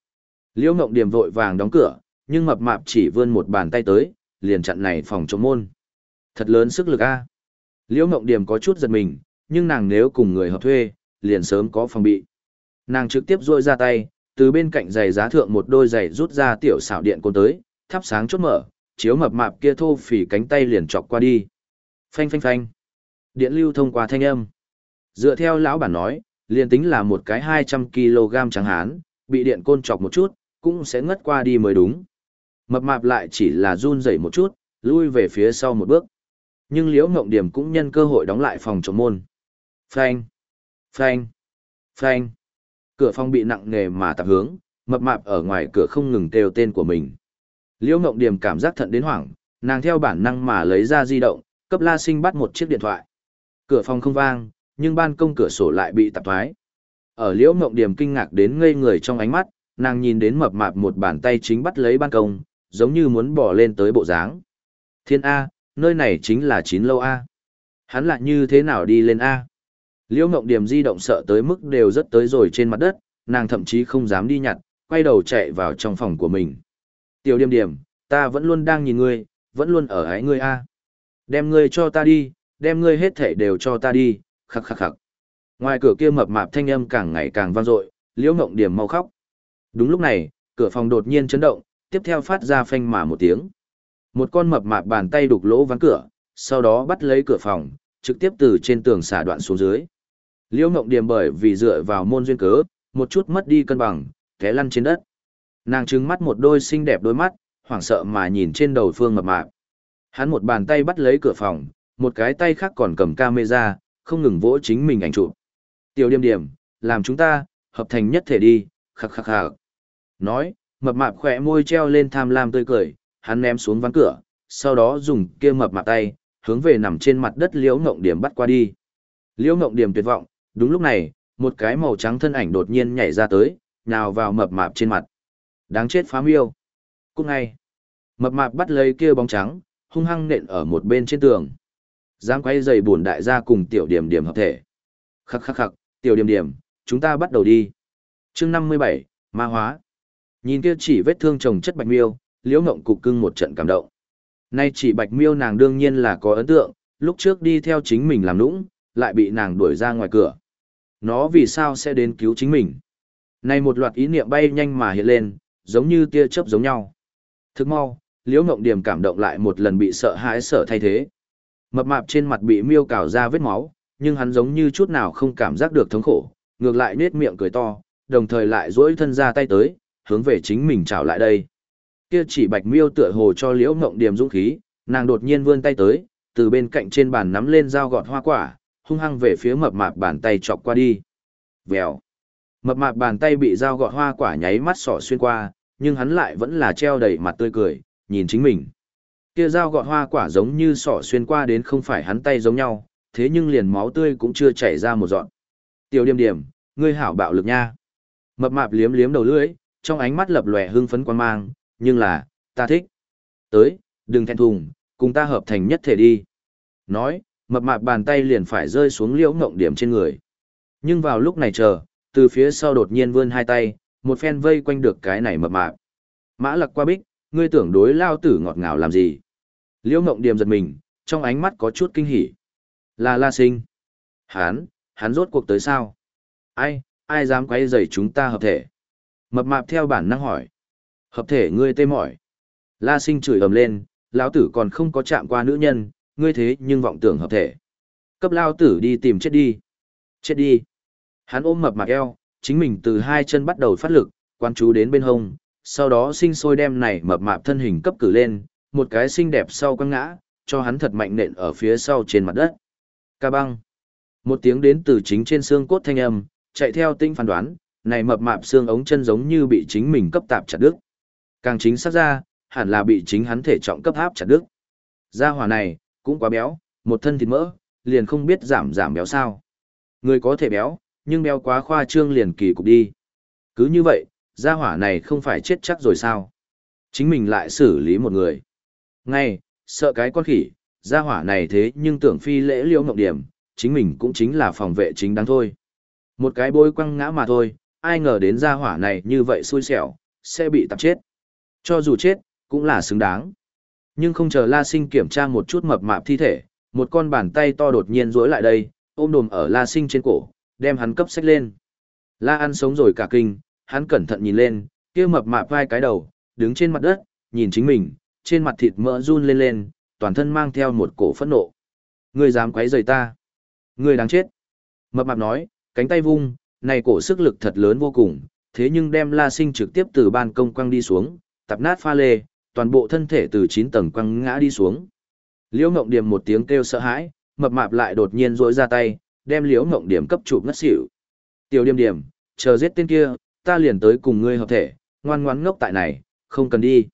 Liễu Ngộng Điểm vội vàng đóng cửa, nhưng mập mạp chỉ vươn một bàn tay tới, liền chặn này phòng chống môn. Thật lớn sức lực a. Liễu Ngộng Điểm có chút giật mình, nhưng nàng nếu cùng người hợp thuê, liền sớm có phòng bị. Nàng trực tiếp duỗi ra tay, từ bên cạnh giày giá thượng một đôi giày rút ra tiểu xảo điện côn tới, thắp sáng chốt mở, chiếu mập mạp kia thô phì cánh tay liền chọc qua đi. Phanh phanh phanh. Điện lưu thông qua thanh âm. Dựa theo lão bản nói, liền tính là một cái 200 kg trắng hán, bị điện côn chọc một chút, cũng sẽ ngất qua đi mới đúng. Mập mạp lại chỉ là run rẩy một chút, lui về phía sau một bước. Nhưng Liễu Ngộng Điểm cũng nhân cơ hội đóng lại phòng chống môn. Phanh, phanh, phanh. Cửa phòng bị nặng nề mà tạp hướng, mập mạp ở ngoài cửa không ngừng kêu tên của mình. Liễu Ngộng Điểm cảm giác thận đến hoảng, nàng theo bản năng mà lấy ra di động, cấp La Sinh bắt một chiếc điện thoại. Cửa phòng không vang, nhưng ban công cửa sổ lại bị tạp thoái. Ở Liễu Ngộng Điểm kinh ngạc đến ngây người trong ánh mắt, nàng nhìn đến mập mạp một bàn tay chính bắt lấy ban công, giống như muốn bỏ lên tới bộ dáng. Thiên A, nơi này chính là chín lâu A. Hắn lại như thế nào đi lên A? Liễu Ngộng Điểm di động sợ tới mức đều rất tới rồi trên mặt đất, nàng thậm chí không dám đi nhặt, quay đầu chạy vào trong phòng của mình. Tiểu Điểm Điểm, ta vẫn luôn đang nhìn ngươi, vẫn luôn ở hái ngươi a. Đem ngươi cho ta đi, đem ngươi hết thể đều cho ta đi, khắc khắc khắc. Ngoài cửa kia mập mạp thanh âm càng ngày càng vang dội, Liễu Ngộng Điểm mau khóc. Đúng lúc này, cửa phòng đột nhiên chấn động, tiếp theo phát ra phanh mà một tiếng. Một con mập mạp bàn tay đục lỗ ván cửa, sau đó bắt lấy cửa phòng, trực tiếp từ trên tường xả đoạn xuống dưới. Liễu Ngộng Điềm bởi vì dựa vào môn duyên cớ, một chút mất đi cân bằng, té lăn trên đất. Nàng trừng mắt một đôi xinh đẹp đôi mắt, hoảng sợ mà nhìn trên đầu phương mập mạp. Hắn một bàn tay bắt lấy cửa phòng, một cái tay khác còn cầm camera, không ngừng vỗ chính mình ảnh chụp. Tiểu Điềm Điềm, làm chúng ta hợp thành nhất thể đi, khắc khắc khắc. Nói, mập mạp khỏe môi treo lên tham lam tươi cười, hắn ném xuống ván cửa, sau đó dùng kia mập mạp tay, hướng về nằm trên mặt đất liễu ngộng điểm bắt qua đi. Liễu ngộng điểm tuyệt vọng, đúng lúc này, một cái màu trắng thân ảnh đột nhiên nhảy ra tới, nhào vào mập mạp trên mặt. Đáng chết phá miêu. Cũng ngay, mập mạp bắt lấy kia bóng trắng, hung hăng nện ở một bên trên tường. giang quay dày buồn đại gia cùng tiểu điểm điểm hợp thể. Khắc khắc khắc, tiểu điểm điểm, chúng ta bắt đầu đi. chương 57, ma hóa. Nhìn kia chỉ vết thương chồng chất bạch miêu, liễu ngộng cục cưng một trận cảm động. Nay chỉ bạch miêu nàng đương nhiên là có ấn tượng, lúc trước đi theo chính mình làm nũng, lại bị nàng đuổi ra ngoài cửa. Nó vì sao sẽ đến cứu chính mình? Này một loạt ý niệm bay nhanh mà hiện lên, giống như tia chớp giống nhau. Thức mau, liễu ngộng điểm cảm động lại một lần bị sợ hãi sợ thay thế. Mập mạp trên mặt bị miêu cào ra vết máu, nhưng hắn giống như chút nào không cảm giác được thống khổ, ngược lại nết miệng cười to, đồng thời lại duỗi thân ra tay tới, hướng về chính mình chào lại đây. Kia chỉ bạch miêu tựa hồ cho liễu ngộng điểm dũng khí, nàng đột nhiên vươn tay tới, từ bên cạnh trên bàn nắm lên dao gọt hoa quả, hung hăng về phía mập mạp bàn tay chọc qua đi. Vèo. Mập mạp bàn tay bị dao gọt hoa quả nháy mắt sỏ xuyên qua, nhưng hắn lại vẫn là treo đầy mặt tươi cười, nhìn chính mình. Kia dao gọt hoa quả giống như sỏ xuyên qua đến không phải hắn tay giống nhau, thế nhưng liền máu tươi cũng chưa chảy ra một giọt. Tiểu Điềm điểm, ngươi hảo bạo lực nha. Mập mạp liếm liếm đầu lưỡi, trong ánh mắt lập lòe hưng phấn quan mang, nhưng là, ta thích. Tới, đừng thẹn thùng, cùng ta hợp thành nhất thể đi. Nói, mập mạp bàn tay liền phải rơi xuống liễu ngộng điểm trên người. Nhưng vào lúc này chờ, từ phía sau đột nhiên vươn hai tay, một phen vây quanh được cái này mập mạp. Mã lặc qua bích, ngươi tưởng đối lao tử ngọt ngào làm gì? Liễu ngộng điểm giật mình, trong ánh mắt có chút kinh hỉ. Là la sinh. Hán, hắn rốt cuộc tới sao? Ai, ai dám quay rầy chúng ta hợp thể? Mập mạp theo bản năng hỏi. Hợp thể ngươi tê mỏi. La sinh chửi ầm lên, lão tử còn không có chạm qua nữ nhân, ngươi thế nhưng vọng tưởng hợp thể. Cấp lao tử đi tìm chết đi. Chết đi. Hắn ôm mập mạc eo, chính mình từ hai chân bắt đầu phát lực, quan chú đến bên hông, sau đó sinh sôi đem này mập mạp thân hình cấp cử lên, một cái xinh đẹp sau quăng ngã, cho hắn thật mạnh nện ở phía sau trên mặt đất. Ca băng. Một tiếng đến từ chính trên xương cốt thanh âm, chạy theo tinh phán đoán, này mập mạp xương ống chân giống như bị chính mình cấp tạp chặt đứt. Càng chính xác ra, hẳn là bị chính hắn thể trọng cấp áp chặt đứt. Gia hỏa này, cũng quá béo, một thân thịt mỡ, liền không biết giảm giảm béo sao. Người có thể béo, nhưng béo quá khoa trương liền kỳ cục đi. Cứ như vậy, gia hỏa này không phải chết chắc rồi sao? Chính mình lại xử lý một người. Ngay, sợ cái con khỉ, gia hỏa này thế nhưng tưởng phi lễ liễu ngọc điểm, chính mình cũng chính là phòng vệ chính đáng thôi. Một cái bôi quăng ngã mà thôi, ai ngờ đến gia hỏa này như vậy xui xẻo, sẽ bị tập chết. Cho dù chết, cũng là xứng đáng. Nhưng không chờ La Sinh kiểm tra một chút mập mạp thi thể, một con bàn tay to đột nhiên rối lại đây, ôm đồm ở La Sinh trên cổ, đem hắn cấp sách lên. La ăn sống rồi cả kinh, hắn cẩn thận nhìn lên, kia mập mạp vai cái đầu, đứng trên mặt đất, nhìn chính mình, trên mặt thịt mỡ run lên lên, toàn thân mang theo một cổ phẫn nộ. Ngươi dám quấy rầy ta? Ngươi đáng chết. Mập mạp nói, cánh tay vung, này cổ sức lực thật lớn vô cùng, thế nhưng đem La Sinh trực tiếp từ ban công quăng đi xuống, tập nát pha lê, toàn bộ thân thể từ 9 tầng quăng ngã đi xuống. Liễu Ngộng Điểm một tiếng kêu sợ hãi, mập mạp lại đột nhiên rỗi ra tay, đem Liễu Ngộng Điểm cấp chụp ngất xỉu. Tiểu Điểm Điểm, chờ giết tên kia, ta liền tới cùng ngươi hợp thể, ngoan ngoãn ngốc tại này, không cần đi.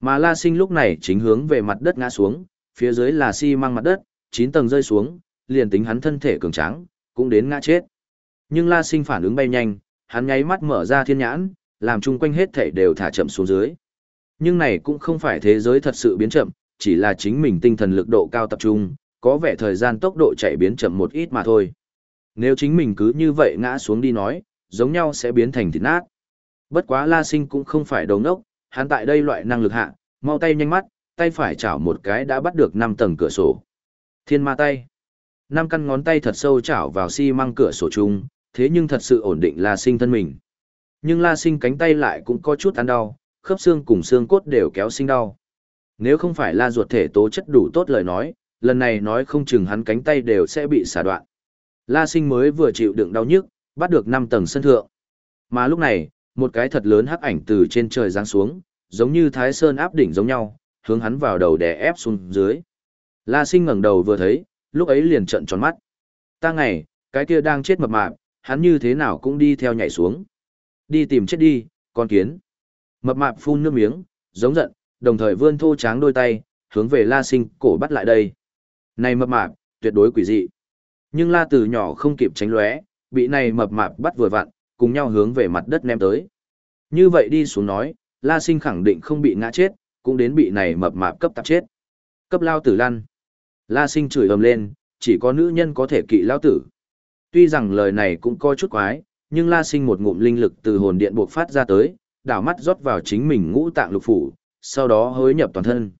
Mà La Sinh lúc này chính hướng về mặt đất ngã xuống, phía dưới là xi si măng mặt đất, 9 tầng rơi xuống, liền tính hắn thân thể cường tráng, cũng đến ngã chết. Nhưng La Sinh phản ứng bay nhanh, hắn nháy mắt mở ra thiên nhãn, làm chung quanh hết thể đều thả chậm xuống dưới. Nhưng này cũng không phải thế giới thật sự biến chậm, chỉ là chính mình tinh thần lực độ cao tập trung, có vẻ thời gian tốc độ chạy biến chậm một ít mà thôi. Nếu chính mình cứ như vậy ngã xuống đi nói, giống nhau sẽ biến thành thịt nát. Bất quá La Sinh cũng không phải đầu ngốc, hắn tại đây loại năng lực hạ, mau tay nhanh mắt, tay phải chảo một cái đã bắt được 5 tầng cửa sổ. Thiên ma tay. Năm căn ngón tay thật sâu chảo vào xi măng cửa sổ chung, thế nhưng thật sự ổn định La Sinh thân mình. Nhưng La Sinh cánh tay lại cũng có chút ăn đau, khớp xương cùng xương cốt đều kéo sinh đau. Nếu không phải la ruột thể tố chất đủ tốt lời nói, lần này nói không chừng hắn cánh tay đều sẽ bị xả đoạn. La sinh mới vừa chịu đựng đau nhức, bắt được 5 tầng sân thượng. Mà lúc này, một cái thật lớn hắc ảnh từ trên trời giáng xuống, giống như thái sơn áp đỉnh giống nhau, hướng hắn vào đầu đè ép xuống dưới. La sinh ngẩng đầu vừa thấy, lúc ấy liền trợn tròn mắt. Ta ngày, cái kia đang chết mập mạp, hắn như thế nào cũng đi theo nhảy xuống. Đi tìm chết đi, con kiến. Mập mạp phun nước miếng, giống giận, đồng thời vươn thô tráng đôi tay, hướng về La Sinh cổ bắt lại đây. Này mập mạp, tuyệt đối quỷ dị. Nhưng La Tử nhỏ không kịp tránh lóe, bị này mập mạp bắt vừa vặn, cùng nhau hướng về mặt đất ném tới. Như vậy đi xuống nói, La Sinh khẳng định không bị ngã chết, cũng đến bị này mập mạp cấp tạp chết. Cấp lao tử lăn. La Sinh chửi ầm lên, chỉ có nữ nhân có thể kỵ lao tử. Tuy rằng lời này cũng coi chút quái, nhưng La Sinh một ngụm linh lực từ hồn điện buộc phát ra tới, đảo mắt rót vào chính mình ngũ tạng lục phủ, sau đó hối nhập toàn thân.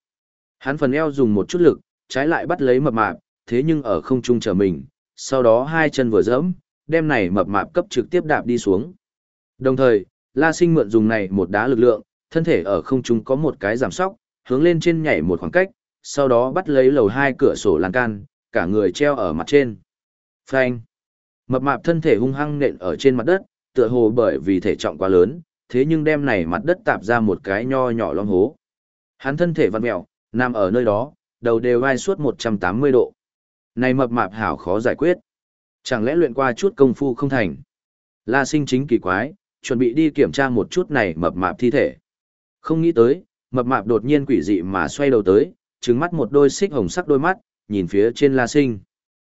Hắn phần eo dùng một chút lực, trái lại bắt lấy mập mạp, thế nhưng ở không trung chờ mình, sau đó hai chân vừa dẫm, đem này mập mạp cấp trực tiếp đạp đi xuống. Đồng thời, La Sinh mượn dùng này một đá lực lượng, thân thể ở không trung có một cái giảm sóc, hướng lên trên nhảy một khoảng cách, sau đó bắt lấy lầu hai cửa sổ lan can, cả người treo ở mặt trên. Phanh! Mập mạp thân thể hung hăng nện ở trên mặt đất, tựa hồ bởi vì thể trọng quá lớn, thế nhưng đem này mặt đất tạp ra một cái nho nhỏ long hố. Hắn thân thể vặn mẹo, nằm ở nơi đó, đầu đều vai suốt 180 độ. Này mập mạp hảo khó giải quyết. Chẳng lẽ luyện qua chút công phu không thành? La sinh chính kỳ quái, chuẩn bị đi kiểm tra một chút này mập mạp thi thể. Không nghĩ tới, mập mạp đột nhiên quỷ dị mà xoay đầu tới, trừng mắt một đôi xích hồng sắc đôi mắt, nhìn phía trên la sinh.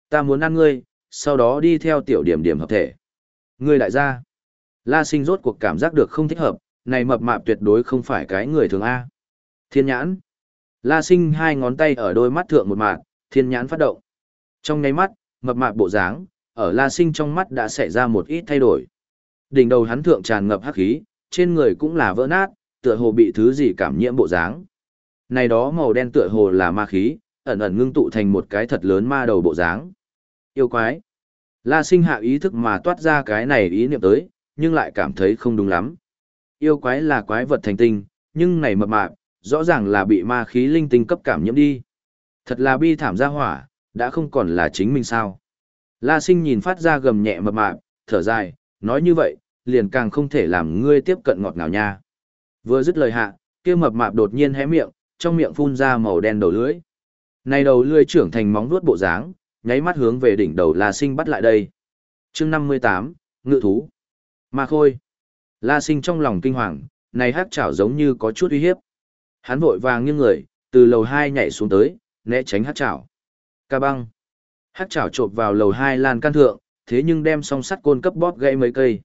Ta muốn ăn ngươi, sau đó đi theo tiểu điểm điểm hợp thể. Ngươi đại gia. La sinh rốt cuộc cảm giác được không thích hợp, này mập mạp tuyệt đối không phải cái người thường A. Thiên nhãn. La sinh hai ngón tay ở đôi mắt thượng một mạng, thiên nhãn phát động. Trong nháy mắt, mập mạp bộ dáng, ở la sinh trong mắt đã xảy ra một ít thay đổi. Đỉnh đầu hắn thượng tràn ngập hắc khí, trên người cũng là vỡ nát, tựa hồ bị thứ gì cảm nhiễm bộ dáng. Này đó màu đen tựa hồ là ma khí, ẩn ẩn ngưng tụ thành một cái thật lớn ma đầu bộ dáng. Yêu quái. La sinh hạ ý thức mà toát ra cái này ý niệm tới, nhưng lại cảm thấy không đúng lắm. Yêu quái là quái vật thành tinh, nhưng này mập mạp, rõ ràng là bị ma khí linh tinh cấp cảm nhiễm đi. Thật là bi thảm ra hỏa, đã không còn là chính mình sao. La sinh nhìn phát ra gầm nhẹ mập mạp, thở dài, nói như vậy, liền càng không thể làm ngươi tiếp cận ngọt ngào nha. Vừa dứt lời hạ, kia mập mạp đột nhiên hé miệng, trong miệng phun ra màu đen đầu lưỡi. Này đầu lưỡi trưởng thành móng vuốt bộ dáng, nháy mắt hướng về đỉnh đầu La Sinh bắt lại đây. Chương 58, Ngự thú. Ma Khôi. La Sinh trong lòng kinh hoàng, này hắc chảo giống như có chút uy hiếp. Hắn vội vàng nghiêng người, từ lầu hai nhảy xuống tới, né tránh hắc chảo. Ca băng. Hắc chảo chộp vào lầu hai lan can thượng, thế nhưng đem song sắt côn cấp bóp gãy mấy cây.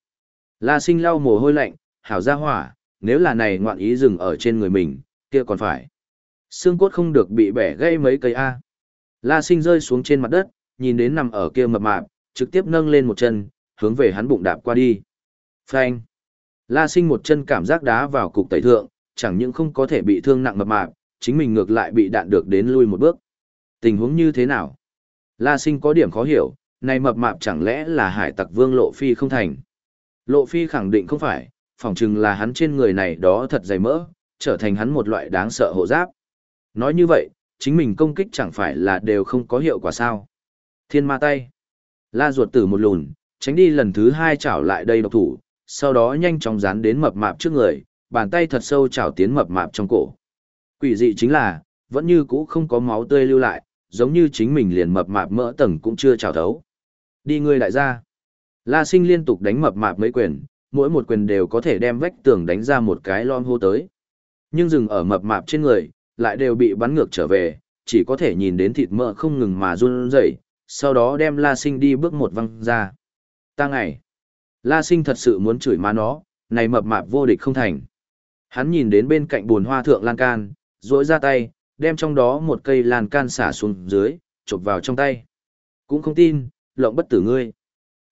La Sinh lau mồ hôi lạnh, hảo ra hỏa, nếu là này ngoạn ý dừng ở trên người mình, kia còn phải. Xương cốt không được bị bẻ gãy mấy cây A. La sinh rơi xuống trên mặt đất, nhìn đến nằm ở kia mập mạp, trực tiếp nâng lên một chân, hướng về hắn bụng đạp qua đi. Phanh. La sinh một chân cảm giác đá vào cục tẩy thượng, chẳng những không có thể bị thương nặng mập mạp, chính mình ngược lại bị đạn được đến lui một bước. Tình huống như thế nào? La sinh có điểm khó hiểu, này mập mạp chẳng lẽ là hải tặc vương lộ phi không thành? Lộ phi khẳng định không phải, phỏng chừng là hắn trên người này đó thật dày mỡ, trở thành hắn một loại đáng sợ hộ giáp. Nói như vậy, chính mình công kích chẳng phải là đều không có hiệu quả sao. Thiên ma tay. La ruột tử một lùn, tránh đi lần thứ hai chảo lại đây độc thủ, sau đó nhanh chóng dán đến mập mạp trước người, bàn tay thật sâu chảo tiến mập mạp trong cổ. Quỷ dị chính là, vẫn như cũ không có máu tươi lưu lại, giống như chính mình liền mập mạp mỡ tầng cũng chưa chảo thấu. Đi ngươi lại ra. La sinh liên tục đánh mập mạp mấy quyền, mỗi một quyền đều có thể đem vách tường đánh ra một cái lon hô tới. Nhưng dừng ở mập mạp trên người, lại đều bị bắn ngược trở về, chỉ có thể nhìn đến thịt mỡ không ngừng mà run rẩy, sau đó đem La Sinh đi bước một văng ra. Ta ngày. La Sinh thật sự muốn chửi má nó, này mập mạp vô địch không thành. Hắn nhìn đến bên cạnh buồn hoa thượng lan can, rỗi ra tay, đem trong đó một cây lan can xả xuống dưới, chụp vào trong tay. Cũng không tin, lộng bất tử ngươi.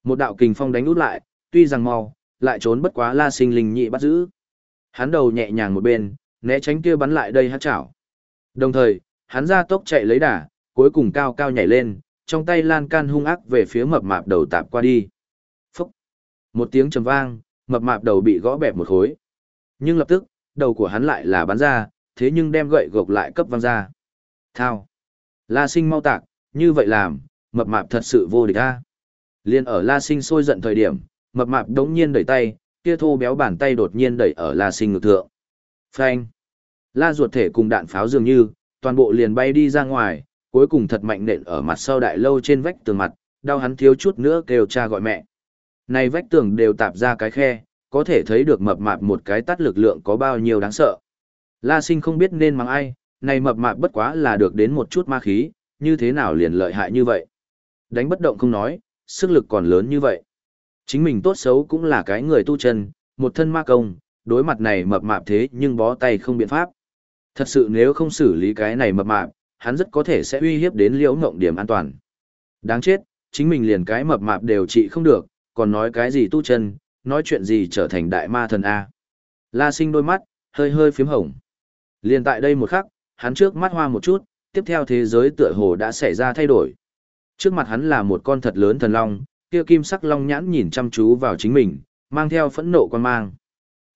Một đạo kình phong đánh út lại, tuy rằng mau, lại trốn bất quá La Sinh linh nhị bắt giữ. Hắn đầu nhẹ nhàng một bên, né tránh kia bắn lại đây hát chảo. Đồng thời, hắn ra tốc chạy lấy đà, cuối cùng cao cao nhảy lên, trong tay lan can hung ác về phía mập mạp đầu tạp qua đi. Một tiếng trầm vang, mập mạp đầu bị gõ bẹp một khối. Nhưng lập tức, đầu của hắn lại là bắn ra, thế nhưng đem gậy gộc lại cấp văng ra. Thao. La sinh mau tạc, như vậy làm, mập mạp thật sự vô địch a. Liên ở La sinh sôi giận thời điểm, mập mạp đống nhiên đẩy tay, kia thô béo bàn tay đột nhiên đẩy ở La sinh ngực thượng. Phanh. La ruột thể cùng đạn pháo dường như, toàn bộ liền bay đi ra ngoài, cuối cùng thật mạnh nện ở mặt sau đại lâu trên vách tường mặt, đau hắn thiếu chút nữa kêu cha gọi mẹ. Này vách tường đều tạp ra cái khe, có thể thấy được mập mạp một cái tắt lực lượng có bao nhiêu đáng sợ. La sinh không biết nên mắng ai, này mập mạp bất quá là được đến một chút ma khí, như thế nào liền lợi hại như vậy. Đánh bất động không nói, sức lực còn lớn như vậy. Chính mình tốt xấu cũng là cái người tu chân, một thân ma công, đối mặt này mập mạp thế nhưng bó tay không biện pháp. Thật sự nếu không xử lý cái này mập mạp, hắn rất có thể sẽ uy hiếp đến liễu ngộng điểm an toàn. Đáng chết, chính mình liền cái mập mạp đều trị không được, còn nói cái gì tu chân, nói chuyện gì trở thành đại ma thần A. La sinh đôi mắt, hơi hơi phím hồng. Liền tại đây một khắc, hắn trước mắt hoa một chút, tiếp theo thế giới tựa hồ đã xảy ra thay đổi. Trước mặt hắn là một con thật lớn thần long, kia kim sắc long nhãn nhìn chăm chú vào chính mình, mang theo phẫn nộ quan mang.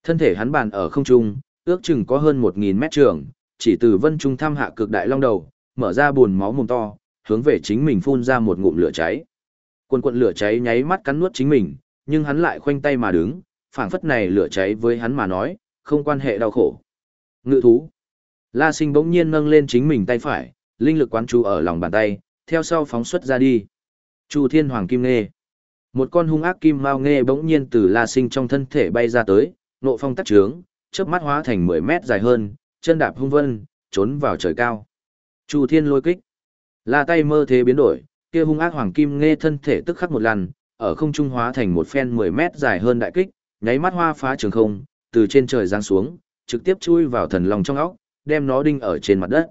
Thân thể hắn bàn ở không trung, ước chừng có hơn 1.000 mét trường, chỉ từ vân trung thăm hạ cực đại long đầu, mở ra buồn máu mồm to, hướng về chính mình phun ra một ngụm lửa cháy. Quần quận lửa cháy nháy mắt cắn nuốt chính mình, nhưng hắn lại khoanh tay mà đứng, phảng phất này lửa cháy với hắn mà nói, không quan hệ đau khổ. Ngự thú. La sinh bỗng nhiên nâng lên chính mình tay phải, linh lực quán chú ở lòng bàn tay, theo sau phóng xuất ra đi. Chu thiên hoàng kim nghe. Một con hung ác kim mao nghe bỗng nhiên từ la sinh trong thân thể bay ra tới, nộ phong tắc trướng, chớp mắt hóa thành 10 mét dài hơn, chân đạp hung vân, trốn vào trời cao. Chu thiên lôi kích. La tay mơ thế biến đổi, kia hung ác hoàng kim nghe thân thể tức khắc một lần, ở không trung hóa thành một phen 10 mét dài hơn đại kích, nháy mắt hoa phá trường không, từ trên trời giáng xuống, trực tiếp chui vào thần long trong óc, đem nó đinh ở trên mặt đất.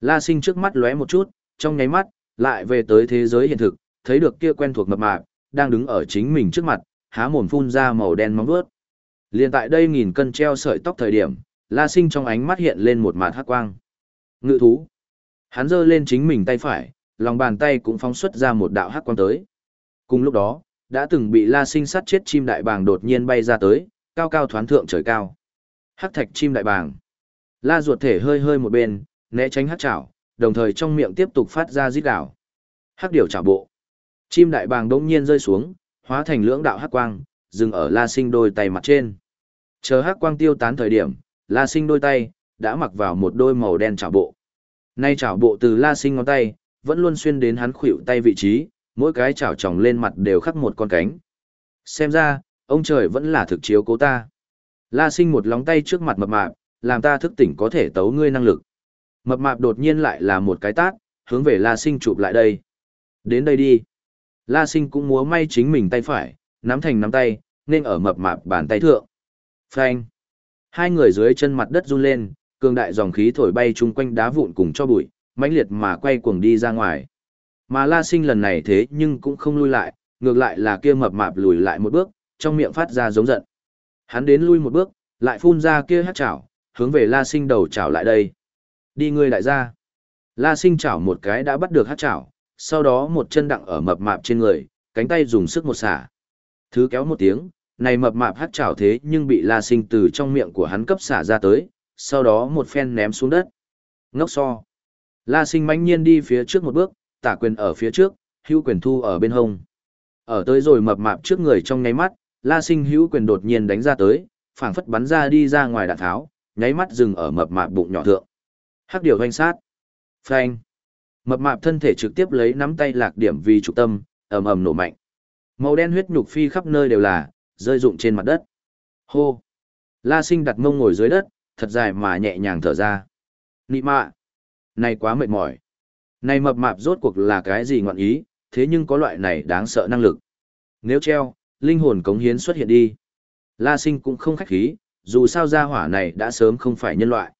La sinh trước mắt lóe một chút, trong nháy mắt, lại về tới thế giới hiện thực, thấy được kia quen thuộc mập mạp, đang đứng ở chính mình trước mặt, há mồm phun ra màu đen móng vuốt. Liên tại đây nghìn cân treo sợi tóc thời điểm, La Sinh trong ánh mắt hiện lên một mạt hắc quang. Ngự thú. Hắn giơ lên chính mình tay phải, lòng bàn tay cũng phóng xuất ra một đạo hắc quang tới. Cùng lúc đó, đã từng bị La Sinh sát chết chim đại bàng đột nhiên bay ra tới, cao cao thoán thượng trời cao. Hắc thạch chim đại bàng. La ruột thể hơi hơi một bên, né tránh hắc chảo, đồng thời trong miệng tiếp tục phát ra rít gào. Hắc điểu chảo bộ. Chim đại bàng đột nhiên rơi xuống, hóa thành lưỡng đạo hắc quang, dừng ở La Sinh đôi tay mặt trên. Chờ hắc quang tiêu tán thời điểm, La Sinh đôi tay đã mặc vào một đôi màu đen chảo bộ. Nay chảo bộ từ La Sinh ngón tay, vẫn luôn xuyên đến hắn khuỷu tay vị trí, mỗi cái chảo tròng lên mặt đều khắc một con cánh. Xem ra, ông trời vẫn là thực chiếu cố ta. La Sinh một lóng tay trước mặt mập mạp, làm ta thức tỉnh có thể tấu ngươi năng lực. Mập mạp đột nhiên lại là một cái tát, hướng về La Sinh chụp lại đây. Đến đây đi. La Sinh cũng múa may chính mình tay phải, nắm thành nắm tay, nên ở mập mạp bàn tay thượng. Phanh. Hai người dưới chân mặt đất run lên, cường đại dòng khí thổi bay chung quanh đá vụn cùng cho bụi, mãnh liệt mà quay cuồng đi ra ngoài. Mà La Sinh lần này thế nhưng cũng không lui lại, ngược lại là kia mập mạp lùi lại một bước, trong miệng phát ra giống giận. Hắn đến lui một bước, lại phun ra kia hát chảo, hướng về La Sinh đầu chảo lại đây. Đi ngươi lại ra. La Sinh chảo một cái đã bắt được hát chảo, sau đó một chân đặng ở mập mạp trên người, cánh tay dùng sức một xả. Thứ kéo một tiếng, này mập mạp hát chảo thế nhưng bị La Sinh từ trong miệng của hắn cấp xả ra tới, sau đó một phen ném xuống đất. Ngốc so. La Sinh mãnh nhiên đi phía trước một bước, tả quyền ở phía trước, hữu quyền thu ở bên hông. Ở tới rồi mập mạp trước người trong nháy mắt, La Sinh hữu quyền đột nhiên đánh ra tới, phảng phất bắn ra đi ra ngoài đạn tháo, nháy mắt dừng ở mập mạp bụng nhỏ thượng. Hắc điều hoành sát. Phanh. Mập mạp thân thể trực tiếp lấy nắm tay lạc điểm vì trục tâm, ầm ầm nổ mạnh. Màu đen huyết nhục phi khắp nơi đều là, rơi rụng trên mặt đất. Hô. La Sinh đặt mông ngồi dưới đất, thật dài mà nhẹ nhàng thở ra. Nị mạ. Này quá mệt mỏi. Này mập mạp rốt cuộc là cái gì ngọn ý, thế nhưng có loại này đáng sợ năng lực. Nếu treo, linh hồn cống hiến xuất hiện đi. La Sinh cũng không khách khí, dù sao gia hỏa này đã sớm không phải nhân loại.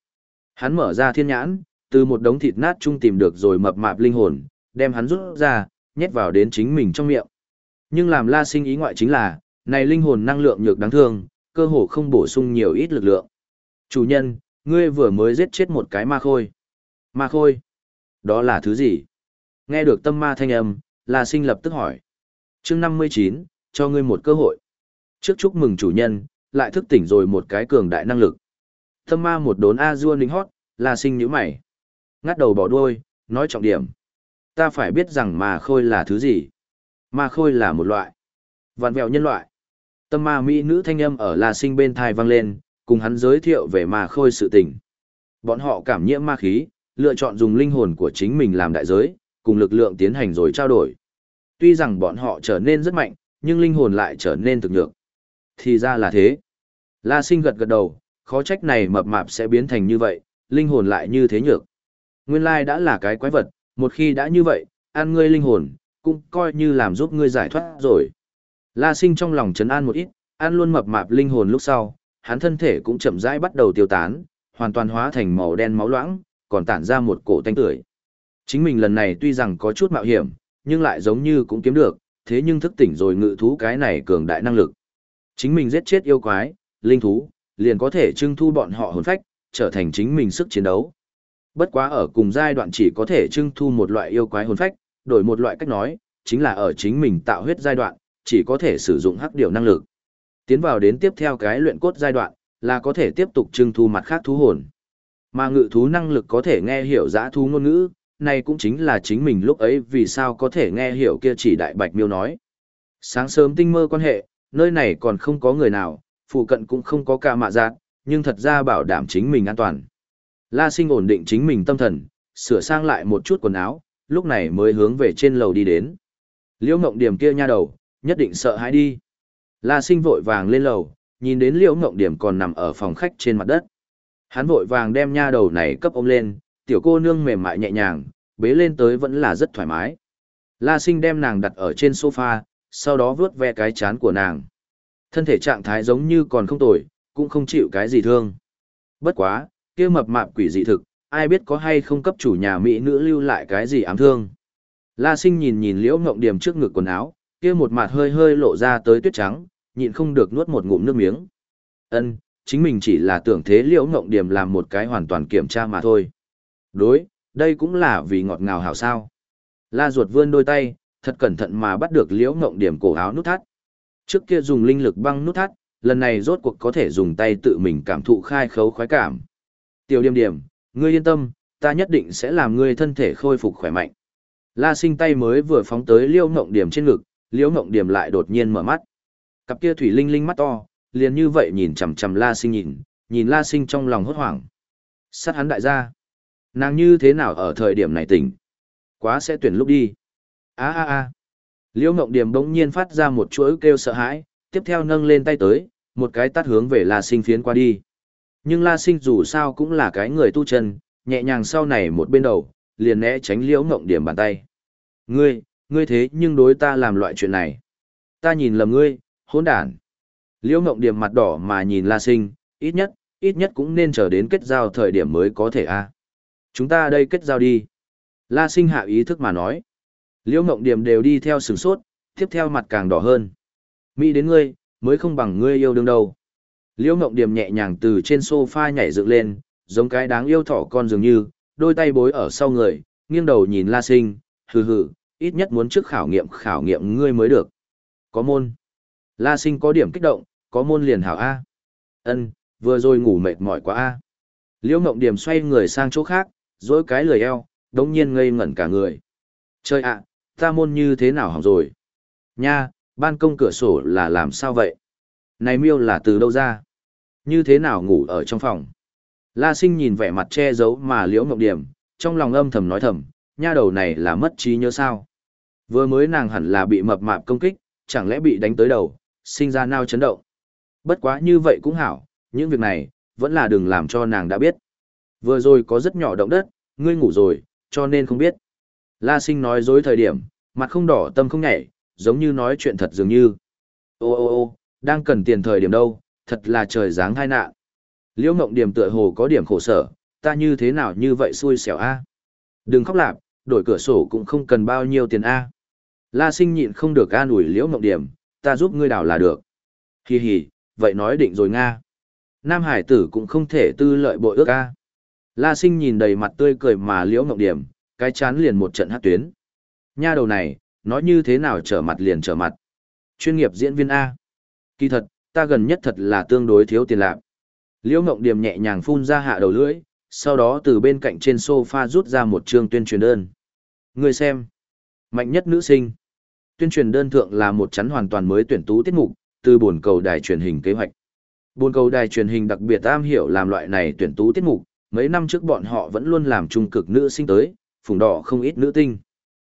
Hắn mở ra thiên nhãn, từ một đống thịt nát chung tìm được rồi mập mạp linh hồn, đem hắn rút ra, nhét vào đến chính mình trong miệng. Nhưng làm La Sinh ý ngoại chính là, này linh hồn năng lượng nhược đáng thương, cơ hồ không bổ sung nhiều ít lực lượng. Chủ nhân, ngươi vừa mới giết chết một cái ma khôi. Ma khôi? Đó là thứ gì? Nghe được tâm ma thanh âm, La Sinh lập tức hỏi. chương 59, cho ngươi một cơ hội. Trước chúc mừng chủ nhân, lại thức tỉnh rồi một cái cường đại năng lực. Tâm ma một đốn A-dua ninh hót, La Sinh nhíu mày. Ngắt đầu bỏ đuôi, nói trọng điểm. Ta phải biết rằng ma khôi là thứ gì. Ma khôi là một loại. Vạn vẹo nhân loại. Tâm ma mỹ nữ thanh âm ở La Sinh bên thai vang lên, cùng hắn giới thiệu về ma khôi sự tình. Bọn họ cảm nhiễm ma khí, lựa chọn dùng linh hồn của chính mình làm đại giới, cùng lực lượng tiến hành rồi trao đổi. Tuy rằng bọn họ trở nên rất mạnh, nhưng linh hồn lại trở nên thực nhược. Thì ra là thế. La sinh gật gật đầu, khó trách này mập mạp sẽ biến thành như vậy, linh hồn lại như thế nhược. Nguyên lai đã là cái quái vật, một khi đã như vậy, ăn ngươi linh hồn, cũng coi như làm giúp ngươi giải thoát rồi. La sinh trong lòng chấn an một ít, ăn luôn mập mạp linh hồn lúc sau, hắn thân thể cũng chậm rãi bắt đầu tiêu tán, hoàn toàn hóa thành màu đen máu loãng, còn tản ra một cổ tanh tưởi. Chính mình lần này tuy rằng có chút mạo hiểm, nhưng lại giống như cũng kiếm được, thế nhưng thức tỉnh rồi ngự thú cái này cường đại năng lực. Chính mình giết chết yêu quái, linh thú, liền có thể trưng thu bọn họ hồn phách, trở thành chính mình sức chiến đấu. Bất quá ở cùng giai đoạn chỉ có thể trưng thu một loại yêu quái hồn phách, đổi một loại cách nói, chính là ở chính mình tạo huyết giai đoạn, chỉ có thể sử dụng hắc điều năng lực. Tiến vào đến tiếp theo cái luyện cốt giai đoạn, là có thể tiếp tục trưng thu mặt khác thú hồn. Mà ngự thú năng lực có thể nghe hiểu giã thú ngôn ngữ, này cũng chính là chính mình lúc ấy vì sao có thể nghe hiểu kia chỉ đại bạch miêu nói. Sáng sớm tinh mơ quan hệ, nơi này còn không có người nào, phụ cận cũng không có ca mạ giác, nhưng thật ra bảo đảm chính mình an toàn. La sinh ổn định chính mình tâm thần, sửa sang lại một chút quần áo, lúc này mới hướng về trên lầu đi đến. Liễu Ngộng Điểm kia nha đầu, nhất định sợ hãi đi. La sinh vội vàng lên lầu, nhìn đến Liễu Ngộng Điểm còn nằm ở phòng khách trên mặt đất. Hắn vội vàng đem nha đầu này cấp ôm lên, tiểu cô nương mềm mại nhẹ nhàng, bế lên tới vẫn là rất thoải mái. La sinh đem nàng đặt ở trên sofa, sau đó vướt ve cái chán của nàng. Thân thể trạng thái giống như còn không tồi, cũng không chịu cái gì thương. Bất quá, kia mập mạp quỷ dị thực, ai biết có hay không cấp chủ nhà mỹ nữ lưu lại cái gì ám thương. La sinh nhìn nhìn liễu ngộng điểm trước ngực quần áo, kia một mặt hơi hơi lộ ra tới tuyết trắng, nhịn không được nuốt một ngụm nước miếng. Ân, chính mình chỉ là tưởng thế liễu ngộng điểm làm một cái hoàn toàn kiểm tra mà thôi. Đối, đây cũng là vì ngọt ngào hảo sao. La ruột vươn đôi tay, thật cẩn thận mà bắt được liễu ngộng điểm cổ áo nút thắt. Trước kia dùng linh lực băng nút thắt, lần này rốt cuộc có thể dùng tay tự mình cảm thụ khai khấu khoái cảm. Tiểu điểm điểm, ngươi yên tâm, ta nhất định sẽ làm ngươi thân thể khôi phục khỏe mạnh. La sinh tay mới vừa phóng tới liễu ngộng điểm trên ngực, liễu ngộng điểm lại đột nhiên mở mắt. Cặp kia thủy linh linh mắt to, liền như vậy nhìn chằm chằm la sinh nhìn, nhìn la sinh trong lòng hốt hoảng. Sát hắn đại gia. Nàng như thế nào ở thời điểm này tỉnh? Quá sẽ tuyển lúc đi. a a a Liễu Ngộng Điểm bỗng nhiên phát ra một chuỗi kêu sợ hãi, tiếp theo nâng lên tay tới, một cái tát hướng về La Sinh phiến qua đi. Nhưng La Sinh dù sao cũng là cái người tu chân, nhẹ nhàng sau này một bên đầu, liền né tránh Liễu Ngộng Điểm bàn tay. Ngươi, ngươi thế nhưng đối ta làm loại chuyện này. Ta nhìn lầm ngươi, hỗn đản. Liễu Ngộng Điểm mặt đỏ mà nhìn La Sinh, ít nhất, ít nhất cũng nên chờ đến kết giao thời điểm mới có thể a. Chúng ta đây kết giao đi. La sinh hạ ý thức mà nói. Liễu Ngộng Điểm đều đi theo sửng sốt, tiếp theo mặt càng đỏ hơn. Mỹ đến ngươi, mới không bằng ngươi yêu đương đâu. Liễu Ngộng Điểm nhẹ nhàng từ trên sofa nhảy dựng lên, giống cái đáng yêu thỏ con dường như, đôi tay bối ở sau người, nghiêng đầu nhìn La Sinh, hừ hừ, ít nhất muốn trước khảo nghiệm khảo nghiệm ngươi mới được. Có môn. La Sinh có điểm kích động, có môn liền hảo A. Ân, vừa rồi ngủ mệt mỏi quá A. Liễu Ngộng Điểm xoay người sang chỗ khác, dối cái lười eo, đống nhiên ngây ngẩn cả người. Trời ạ, ta môn như thế nào hỏng rồi? Nha, ban công cửa sổ là làm sao vậy? Này miêu là từ đâu ra? Như thế nào ngủ ở trong phòng? La sinh nhìn vẻ mặt che giấu mà liễu mộng điểm, trong lòng âm thầm nói thầm, nha đầu này là mất trí nhớ sao? Vừa mới nàng hẳn là bị mập mạp công kích, chẳng lẽ bị đánh tới đầu, sinh ra nao chấn động. Bất quá như vậy cũng hảo, những việc này, vẫn là đừng làm cho nàng đã biết. Vừa rồi có rất nhỏ động đất, ngươi ngủ rồi, cho nên không biết. La sinh nói dối thời điểm, mặt không đỏ tâm không nhảy, giống như nói chuyện thật dường như. Ô ô ô, đang cần tiền thời điểm đâu, thật là trời dáng hai nạn. Liễu mộng điểm tựa hồ có điểm khổ sở, ta như thế nào như vậy xui xẻo a Đừng khóc lạp, đổi cửa sổ cũng không cần bao nhiêu tiền a La sinh nhịn không được an ủi liễu mộng điểm, ta giúp ngươi đảo là được. Hi hi, vậy nói định rồi Nga. Nam Hải tử cũng không thể tư lợi bội ước a La sinh nhìn đầy mặt tươi cười mà liễu mộng điểm, cái chán liền một trận hát tuyến. Nha đầu này, nói như thế nào trở mặt liền trở mặt. Chuyên nghiệp diễn viên A. Kỳ thật, ta gần nhất thật là tương đối thiếu tiền lạc. Liễu mộng điểm nhẹ nhàng phun ra hạ đầu lưỡi, sau đó từ bên cạnh trên sofa rút ra một chương tuyên truyền đơn. Người xem. Mạnh nhất nữ sinh. Tuyên truyền đơn thượng là một chắn hoàn toàn mới tuyển tú tiết mục, từ buồn cầu đài truyền hình kế hoạch. Buồn cầu đài truyền hình đặc biệt am hiểu làm loại này tuyển tú tiết mục, mấy năm trước bọn họ vẫn luôn làm trung cực nữ sinh tới, phùng đỏ không ít nữ tinh.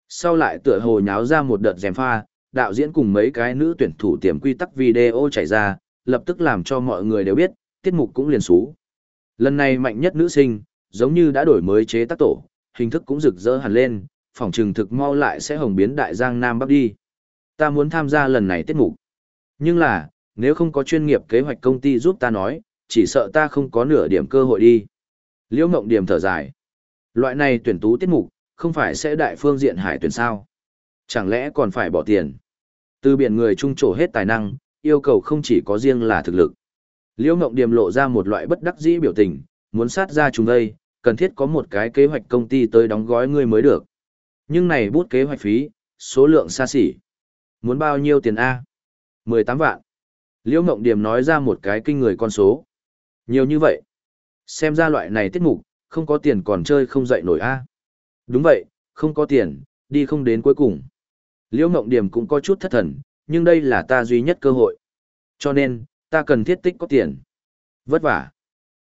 Sau lại tựa hồ nháo ra một đợt dèm pha, đạo diễn cùng mấy cái nữ tuyển thủ tiềm quy tắc video chảy ra, lập tức làm cho mọi người đều biết, tiết mục cũng liền xú. Lần này mạnh nhất nữ sinh, giống như đã đổi mới chế tác tổ, hình thức cũng rực rỡ hẳn lên, phòng trừng thực mau lại sẽ hồng biến đại giang Nam Bắc đi. Ta muốn tham gia lần này tiết mục. Nhưng là, nếu không có chuyên nghiệp kế hoạch công ty giúp ta nói, chỉ sợ ta không có nửa điểm cơ hội đi. Liễu Mộng Điểm thở dài. Loại này tuyển tú tiết mục, không phải sẽ đại phương diện hải tuyển sao? Chẳng lẽ còn phải bỏ tiền? Từ biển người trung trổ hết tài năng, yêu cầu không chỉ có riêng là thực lực. Liễu Ngộng Điềm lộ ra một loại bất đắc dĩ biểu tình, muốn sát ra chúng đây, cần thiết có một cái kế hoạch công ty tới đóng gói ngươi mới được. Nhưng này bút kế hoạch phí, số lượng xa xỉ. Muốn bao nhiêu tiền A? 18 vạn. Liễu Ngộng điểm nói ra một cái kinh người con số. Nhiều như vậy. Xem ra loại này tiết mục, không có tiền còn chơi không dậy nổi A. Đúng vậy, không có tiền, đi không đến cuối cùng. Liễu Ngộng điểm cũng có chút thất thần, nhưng đây là ta duy nhất cơ hội. Cho nên, ta cần thiết tích có tiền. Vất vả.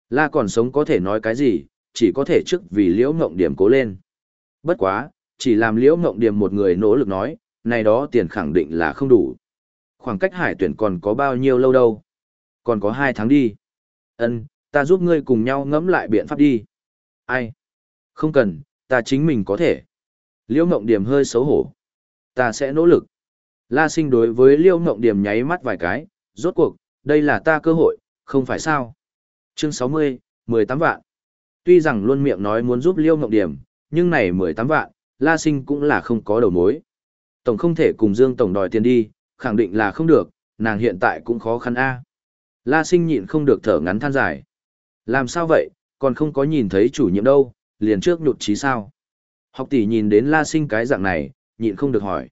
La còn sống có thể nói cái gì, chỉ có thể trước vì Liễu Ngộng Điểm cố lên. Bất quá, chỉ làm Liễu Ngộng Điểm một người nỗ lực nói, này đó tiền khẳng định là không đủ. Khoảng cách hải tuyển còn có bao nhiêu lâu đâu? Còn có hai tháng đi. Ân, ta giúp ngươi cùng nhau ngẫm lại biện pháp đi. Ai? Không cần, ta chính mình có thể. Liễu Ngộng Điểm hơi xấu hổ. Ta sẽ nỗ lực. La sinh đối với Liễu Ngộng Điểm nháy mắt vài cái, rốt cuộc, đây là ta cơ hội, không phải sao. Chương 60, 18 vạn. Tuy rằng luôn miệng nói muốn giúp Liễu Ngộng Điểm, nhưng này 18 vạn, La sinh cũng là không có đầu mối. Tổng không thể cùng Dương Tổng đòi tiền đi, khẳng định là không được, nàng hiện tại cũng khó khăn a. La sinh nhịn không được thở ngắn than dài. Làm sao vậy, còn không có nhìn thấy chủ nhiệm đâu, liền trước nhụt chí sao. Học tỷ nhìn đến La sinh cái dạng này, nhịn không được hỏi.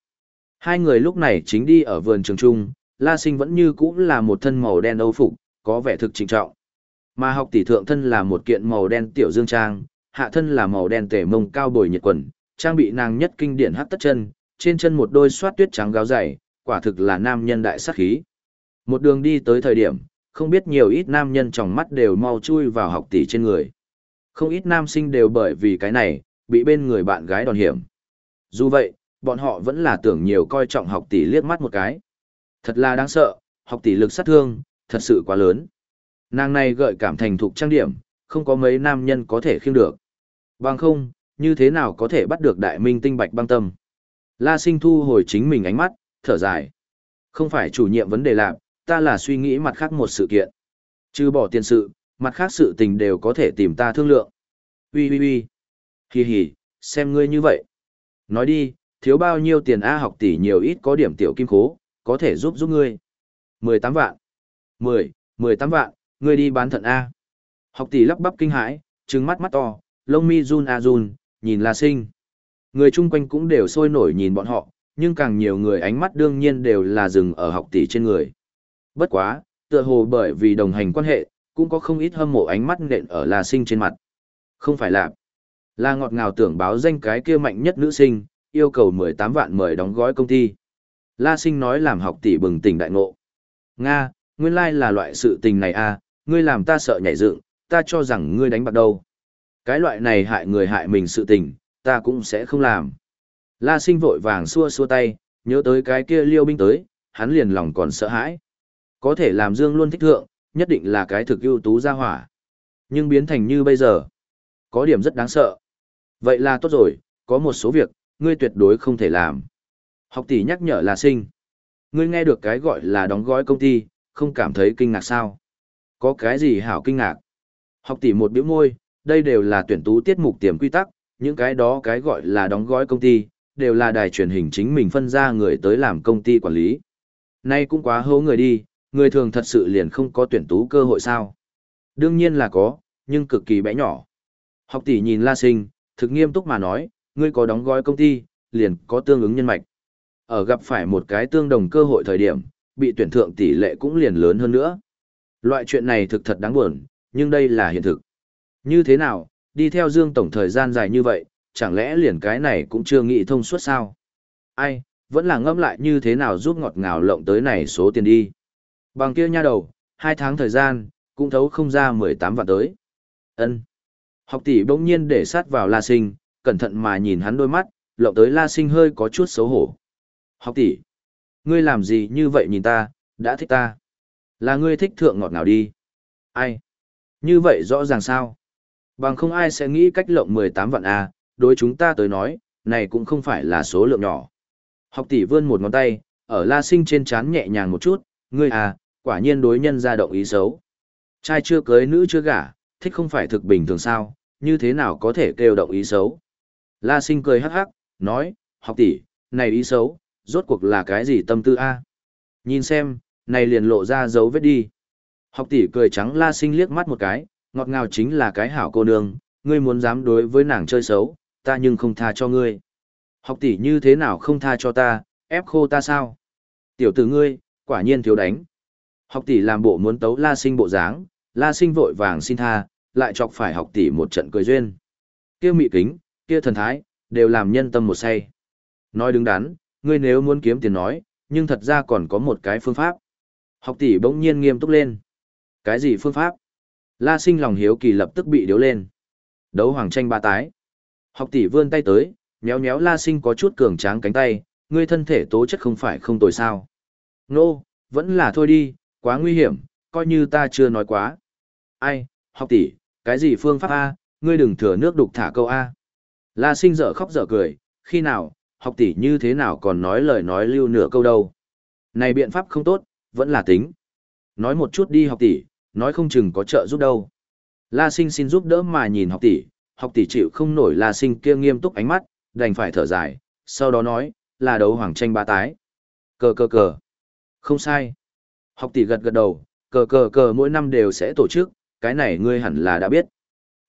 Hai người lúc này chính đi ở vườn trường trung, La Sinh vẫn như cũ là một thân màu đen âu phục, có vẻ thực trịnh trọng. Mà học tỷ thượng thân là một kiện màu đen tiểu dương trang, hạ thân là màu đen tể mông cao bồi nhiệt quần, trang bị nàng nhất kinh điển hắc tất chân, trên chân một đôi xoát tuyết trắng gáo dày, quả thực là nam nhân đại sát khí. Một đường đi tới thời điểm, không biết nhiều ít nam nhân trong mắt đều mau chui vào học tỷ trên người. Không ít nam sinh đều bởi vì cái này, bị bên người bạn gái đòn hiểm. Dù vậy, bọn họ vẫn là tưởng nhiều coi trọng học tỷ liếc mắt một cái. Thật là đáng sợ, học tỷ lực sát thương, thật sự quá lớn. Nàng này gợi cảm thành thục trang điểm, không có mấy nam nhân có thể khiêng được. Bằng không, như thế nào có thể bắt được đại minh tinh bạch băng tâm. La sinh thu hồi chính mình ánh mắt, thở dài. Không phải chủ nhiệm vấn đề làm ta là suy nghĩ mặt khác một sự kiện. Chứ bỏ tiền sự, mặt khác sự tình đều có thể tìm ta thương lượng. Ui ui ui. Hì hì, xem ngươi như vậy. Nói đi, thiếu bao nhiêu tiền A học tỷ nhiều ít có điểm tiểu kim khố, có thể giúp giúp ngươi. 18 vạn. 10, 18 vạn, ngươi đi bán thận A. Học tỷ lắp bắp kinh hãi, trừng mắt mắt to, lông mi run a run, nhìn La Sinh. Người chung quanh cũng đều sôi nổi nhìn bọn họ, nhưng càng nhiều người ánh mắt đương nhiên đều là dừng ở học tỷ trên người. Bất quá, tựa hồ bởi vì đồng hành quan hệ, cũng có không ít hâm mộ ánh mắt nện ở La Sinh trên mặt. Không phải là, La ngọt ngào tưởng báo danh cái kia mạnh nhất nữ sinh, yêu cầu 18 vạn mời đóng gói công ty. La Sinh nói làm học tỷ bừng tỉnh đại ngộ. Nga, nguyên lai là loại sự tình này à, ngươi làm ta sợ nhảy dựng, ta cho rằng ngươi đánh bạc đâu. Cái loại này hại người hại mình sự tình, ta cũng sẽ không làm. La Sinh vội vàng xua xua tay, nhớ tới cái kia liêu binh tới, hắn liền lòng còn sợ hãi. Có thể làm Dương luôn thích thượng, nhất định là cái thực ưu tú gia hỏa. Nhưng biến thành như bây giờ, có điểm rất đáng sợ. Vậy là tốt rồi, có một số việc, ngươi tuyệt đối không thể làm. Học tỷ nhắc nhở là sinh. Ngươi nghe được cái gọi là đóng gói công ty, không cảm thấy kinh ngạc sao? Có cái gì hảo kinh ngạc? Học tỷ một biểu môi, đây đều là tuyển tú tiết mục tiềm quy tắc, những cái đó cái gọi là đóng gói công ty, đều là đài truyền hình chính mình phân ra người tới làm công ty quản lý. Nay cũng quá hố người đi, người thường thật sự liền không có tuyển tú cơ hội sao? Đương nhiên là có, nhưng cực kỳ bé nhỏ. Học tỷ nhìn La Sinh, thực nghiêm túc mà nói, ngươi có đóng gói công ty, liền có tương ứng nhân mạch. Ở gặp phải một cái tương đồng cơ hội thời điểm, bị tuyển thượng tỷ lệ cũng liền lớn hơn nữa. Loại chuyện này thực thật đáng buồn, nhưng đây là hiện thực. Như thế nào, đi theo Dương Tổng thời gian dài như vậy, chẳng lẽ liền cái này cũng chưa nghĩ thông suốt sao? Ai, vẫn là ngâm lại như thế nào giúp ngọt ngào lộng tới này số tiền đi. Bằng kia nha đầu, hai tháng thời gian, cũng thấu không ra 18 vạn tới. ân Học tỷ bỗng nhiên để sát vào La Sinh, cẩn thận mà nhìn hắn đôi mắt, lộng tới La Sinh hơi có chút xấu hổ. Học tỷ, ngươi làm gì như vậy nhìn ta, đã thích ta. Là ngươi thích thượng ngọt ngào đi. Ai? Như vậy rõ ràng sao? Bằng không ai sẽ nghĩ cách lộng 18 vạn A, đối chúng ta tới nói, này cũng không phải là số lượng nhỏ. Học tỷ vươn một ngón tay, ở la sinh trên chán nhẹ nhàng một chút, ngươi à, quả nhiên đối nhân ra động ý xấu. Trai chưa cưới nữ chưa gả, thích không phải thực bình thường sao, như thế nào có thể kêu động ý xấu. La sinh cười hắc hắc, nói, học tỷ, này ý xấu, rốt cuộc là cái gì tâm tư a? Nhìn xem, này liền lộ ra dấu vết đi. Học tỷ cười trắng la sinh liếc mắt một cái, ngọt ngào chính là cái hảo cô nương, ngươi muốn dám đối với nàng chơi xấu, ta nhưng không tha cho ngươi. Học tỷ như thế nào không tha cho ta, ép khô ta sao? Tiểu tử ngươi, quả nhiên thiếu đánh. Học tỷ làm bộ muốn tấu la sinh bộ dáng, la sinh vội vàng xin tha, lại chọc phải học tỷ một trận cười duyên. Kia mị kính, kia thần thái, đều làm nhân tâm một say. Nói đứng đắn, ngươi nếu muốn kiếm tiền nói, nhưng thật ra còn có một cái phương pháp. Học tỷ bỗng nhiên nghiêm túc lên. Cái gì phương pháp? La sinh lòng hiếu kỳ lập tức bị điếu lên. Đấu hoàng tranh ba tái. Học tỷ vươn tay tới, méo méo la sinh có chút cường tráng cánh tay, ngươi thân thể tố chất không phải không tồi sao. Nô, no, vẫn là thôi đi, quá nguy hiểm, coi như ta chưa nói quá. Ai, học tỷ, cái gì phương pháp A, ngươi đừng thừa nước đục thả câu A. La sinh dở khóc dở cười, khi nào, học tỷ như thế nào còn nói lời nói lưu nửa câu đâu. Này biện pháp không tốt, vẫn là tính. Nói một chút đi học tỷ, nói không chừng có trợ giúp đâu. La sinh xin giúp đỡ mà nhìn học tỷ, học tỷ chịu không nổi La sinh kia nghiêm túc ánh mắt, đành phải thở dài, sau đó nói, là đấu hoàng tranh ba tái. Cờ cờ cờ. Không sai. Học tỷ gật gật đầu, cờ cờ cờ mỗi năm đều sẽ tổ chức, cái này ngươi hẳn là đã biết.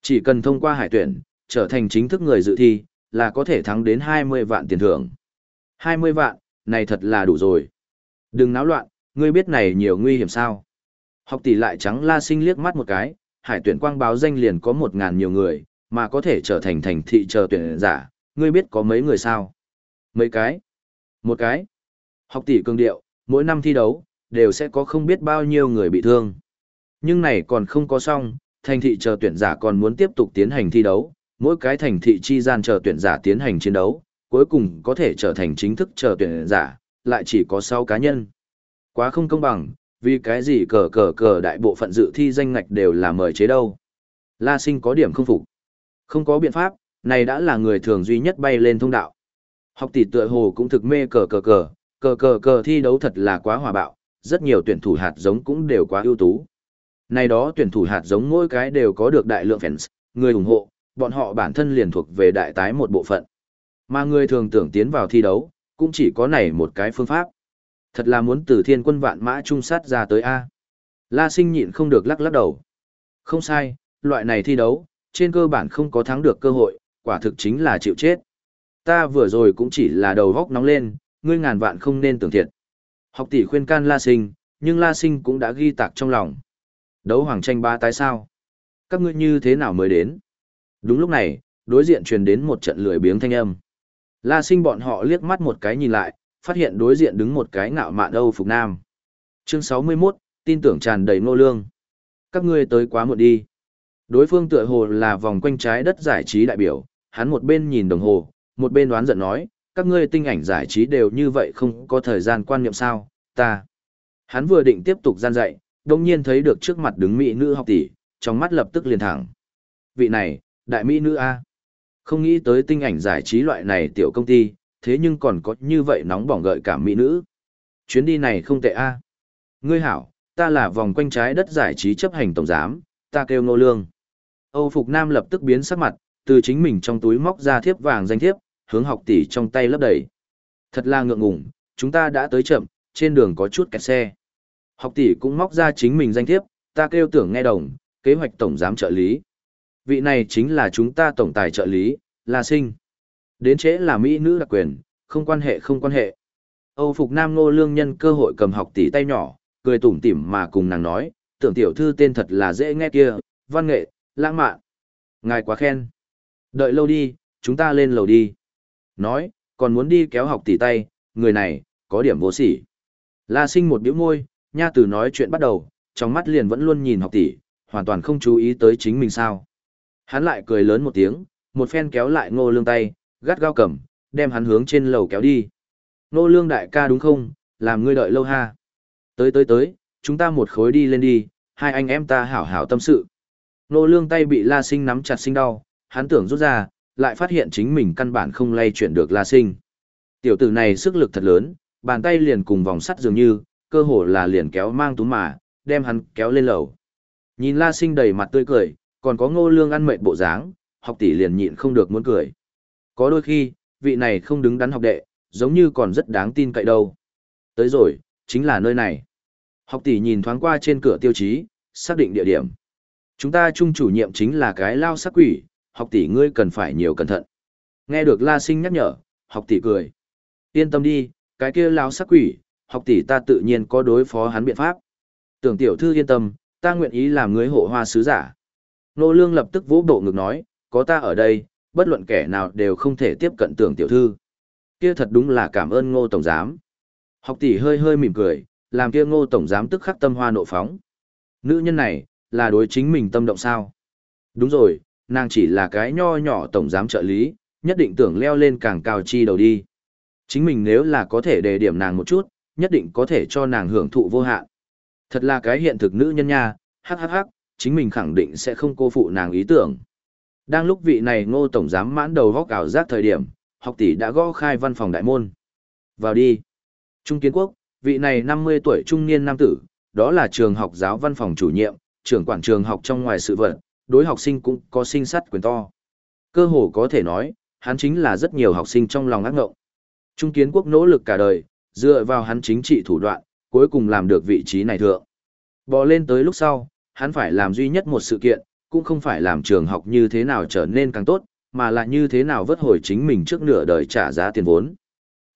Chỉ cần thông qua hải tuyển, trở thành chính thức người dự thi, là có thể thắng đến 20 vạn tiền thưởng. 20 vạn, này thật là đủ rồi. Đừng náo loạn, ngươi biết này nhiều nguy hiểm sao. Học tỷ lại trắng la sinh liếc mắt một cái, hải tuyển quang báo danh liền có một ngàn nhiều người, mà có thể trở thành thành thị chờ tuyển giả, ngươi biết có mấy người sao? Mấy cái? Một cái? Học tỷ cường điệu, mỗi năm thi đấu, đều sẽ có không biết bao nhiêu người bị thương. Nhưng này còn không có xong, thành thị chờ tuyển giả còn muốn tiếp tục tiến hành thi đấu, mỗi cái thành thị chi gian chờ tuyển giả tiến hành chiến đấu, cuối cùng có thể trở thành chính thức chờ tuyển giả, lại chỉ có 6 cá nhân. Quá không công bằng, vì cái gì cờ cờ cờ đại bộ phận dự thi danh ngạch đều là mời chế đâu. La sinh có điểm không phục. Không có biện pháp, này đã là người thường duy nhất bay lên thông đạo. Học tỷ tựa hồ cũng thực mê cờ cờ cờ, cờ cờ cờ thi đấu thật là quá hòa bạo, rất nhiều tuyển thủ hạt giống cũng đều quá ưu tú. Này đó tuyển thủ hạt giống mỗi cái đều có được đại lượng fans, người ủng hộ, bọn họ bản thân liền thuộc về đại tái một bộ phận. Mà người thường tưởng tiến vào thi đấu, cũng chỉ có này một cái phương pháp. Thật là muốn từ thiên quân vạn mã trung sát ra tới A. La sinh nhịn không được lắc lắc đầu. Không sai, loại này thi đấu, trên cơ bản không có thắng được cơ hội, quả thực chính là chịu chết. Ta vừa rồi cũng chỉ là đầu góc nóng lên, ngươi ngàn vạn không nên tưởng thiệt. Học tỷ khuyên can La Sinh, nhưng La Sinh cũng đã ghi tạc trong lòng. Đấu hoàng tranh ba tái sao? Các ngươi như thế nào mới đến? Đúng lúc này, đối diện truyền đến một trận lười biếng thanh âm. La Sinh bọn họ liếc mắt một cái nhìn lại, phát hiện đối diện đứng một cái ngạo mạn Âu Phục Nam. Chương 61, tin tưởng tràn đầy nô lương. Các ngươi tới quá muộn đi. Đối phương tựa hồ là vòng quanh trái đất giải trí đại biểu, hắn một bên nhìn đồng hồ, một bên đoán giận nói, các ngươi tinh ảnh giải trí đều như vậy không có thời gian quan niệm sao, ta. Hắn vừa định tiếp tục gian dạy, đồng nhiên thấy được trước mặt đứng mỹ nữ học tỷ, trong mắt lập tức liền thẳng. Vị này, đại mỹ nữ A. Không nghĩ tới tinh ảnh giải trí loại này tiểu công ty, thế nhưng còn có như vậy nóng bỏng gợi cảm mỹ nữ. Chuyến đi này không tệ A. Ngươi hảo, ta là vòng quanh trái đất giải trí chấp hành tổng giám, ta kêu nô lương. Âu Phục Nam lập tức biến sắc mặt, từ chính mình trong túi móc ra thiếp vàng danh thiếp, hướng học tỷ trong tay lấp đầy. Thật là ngượng ngùng, chúng ta đã tới chậm, trên đường có chút kẹt xe. Học tỷ cũng móc ra chính mình danh thiếp, ta kêu tưởng nghe đồng, kế hoạch tổng giám trợ lý. Vị này chính là chúng ta tổng tài trợ lý, La Sinh. Đến trễ là Mỹ nữ đặc quyền, không quan hệ không quan hệ. Âu Phục Nam Ngô Lương nhân cơ hội cầm học tỷ tay nhỏ, cười tủm tỉm mà cùng nàng nói, tưởng tiểu thư tên thật là dễ nghe kia, văn nghệ, lãng mạn. Ngài quá khen. Đợi lâu đi, chúng ta lên lầu đi. Nói, còn muốn đi kéo học tỷ tay, người này, có điểm vô sỉ. La sinh một biểu môi, nha từ nói chuyện bắt đầu, trong mắt liền vẫn luôn nhìn học tỷ, hoàn toàn không chú ý tới chính mình sao. Hắn lại cười lớn một tiếng, một phen kéo lại ngô lương tay, gắt gao cầm, đem hắn hướng trên lầu kéo đi. Nô lương đại ca đúng không, làm ngươi đợi lâu ha. Tới tới tới, chúng ta một khối đi lên đi, hai anh em ta hảo hảo tâm sự. Nô lương tay bị la sinh nắm chặt sinh đau, hắn tưởng rút ra, lại phát hiện chính mình căn bản không lay chuyển được la sinh. Tiểu tử này sức lực thật lớn, bàn tay liền cùng vòng sắt dường như, cơ hồ là liền kéo mang túm mà, đem hắn kéo lên lầu. Nhìn la sinh đầy mặt tươi cười, còn có ngô lương ăn mệt bộ dáng, học tỷ liền nhịn không được muốn cười. Có đôi khi, vị này không đứng đắn học đệ, giống như còn rất đáng tin cậy đâu. Tới rồi, chính là nơi này. Học tỷ nhìn thoáng qua trên cửa tiêu chí, xác định địa điểm. Chúng ta chung chủ nhiệm chính là cái lao sắc quỷ, học tỷ ngươi cần phải nhiều cẩn thận. Nghe được La Sinh nhắc nhở, học tỷ cười. Yên tâm đi, cái kia lao sắc quỷ, học tỷ ta tự nhiên có đối phó hắn biện pháp. Tưởng tiểu thư yên tâm, ta nguyện ý làm người hộ hoa sứ giả. Nô Lương lập tức vỗ bộ ngực nói, có ta ở đây, bất luận kẻ nào đều không thể tiếp cận tưởng tiểu thư. Kia thật đúng là cảm ơn ngô tổng giám. Học tỷ hơi hơi mỉm cười, làm kia ngô tổng giám tức khắc tâm hoa nộ phóng. Nữ nhân này, là đối chính mình tâm động sao? Đúng rồi, nàng chỉ là cái nho nhỏ tổng giám trợ lý, nhất định tưởng leo lên càng cao chi đầu đi. Chính mình nếu là có thể đề điểm nàng một chút, nhất định có thể cho nàng hưởng thụ vô hạn. Thật là cái hiện thực nữ nhân nha, hắc hắc hắc, chính mình khẳng định sẽ không cô phụ nàng ý tưởng. Đang lúc vị này ngô tổng giám mãn đầu góc ảo giác thời điểm, học tỷ đã gõ khai văn phòng đại môn. Vào đi. Trung kiến quốc, vị này 50 tuổi trung niên nam tử, đó là trường học giáo văn phòng chủ nhiệm, trưởng quản trường học trong ngoài sự vật, đối học sinh cũng có sinh sát quyền to. Cơ hồ có thể nói, hắn chính là rất nhiều học sinh trong lòng ác ngộng. Trung kiến quốc nỗ lực cả đời, dựa vào hắn chính trị thủ đoạn, cuối cùng làm được vị trí này thượng. Bò lên tới lúc sau, hắn phải làm duy nhất một sự kiện, cũng không phải làm trường học như thế nào trở nên càng tốt, mà là như thế nào vớt hồi chính mình trước nửa đời trả giá tiền vốn.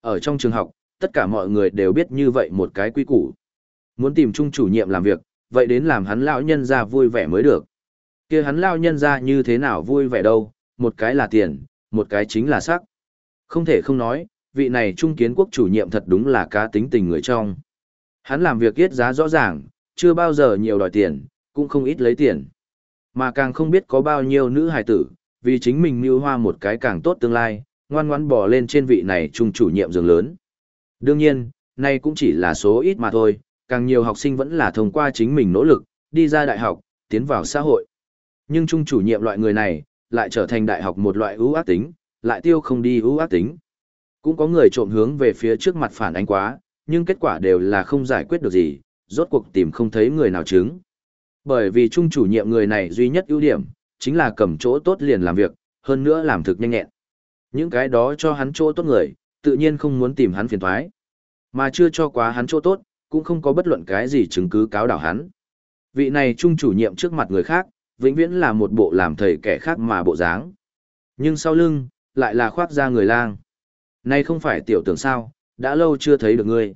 Ở trong trường học, tất cả mọi người đều biết như vậy một cái quy củ. Muốn tìm chung chủ nhiệm làm việc, vậy đến làm hắn lão nhân ra vui vẻ mới được. kia hắn lão nhân ra như thế nào vui vẻ đâu, một cái là tiền, một cái chính là sắc. Không thể không nói, vị này trung kiến quốc chủ nhiệm thật đúng là cá tính tình người trong. Hắn làm việc yết giá rõ ràng, chưa bao giờ nhiều đòi tiền, cũng không ít lấy tiền. Mà càng không biết có bao nhiêu nữ hài tử, vì chính mình mưu hoa một cái càng tốt tương lai, ngoan ngoãn bỏ lên trên vị này trung chủ nhiệm giường lớn. Đương nhiên, nay cũng chỉ là số ít mà thôi, càng nhiều học sinh vẫn là thông qua chính mình nỗ lực, đi ra đại học, tiến vào xã hội. Nhưng trung chủ nhiệm loại người này, lại trở thành đại học một loại ưu ác tính, lại tiêu không đi ưu ác tính. Cũng có người trộm hướng về phía trước mặt phản ánh quá, nhưng kết quả đều là không giải quyết được gì, rốt cuộc tìm không thấy người nào chứng. Bởi vì trung chủ nhiệm người này duy nhất ưu điểm, chính là cầm chỗ tốt liền làm việc, hơn nữa làm thực nhanh nhẹn. Những cái đó cho hắn chỗ tốt người, tự nhiên không muốn tìm hắn phiền thoái. Mà chưa cho quá hắn chỗ tốt, cũng không có bất luận cái gì chứng cứ cáo đảo hắn. Vị này trung chủ nhiệm trước mặt người khác, vĩnh viễn là một bộ làm thầy kẻ khác mà bộ dáng. Nhưng sau lưng, lại là khoác ra người lang. Nay không phải tiểu tưởng sao, đã lâu chưa thấy được ngươi.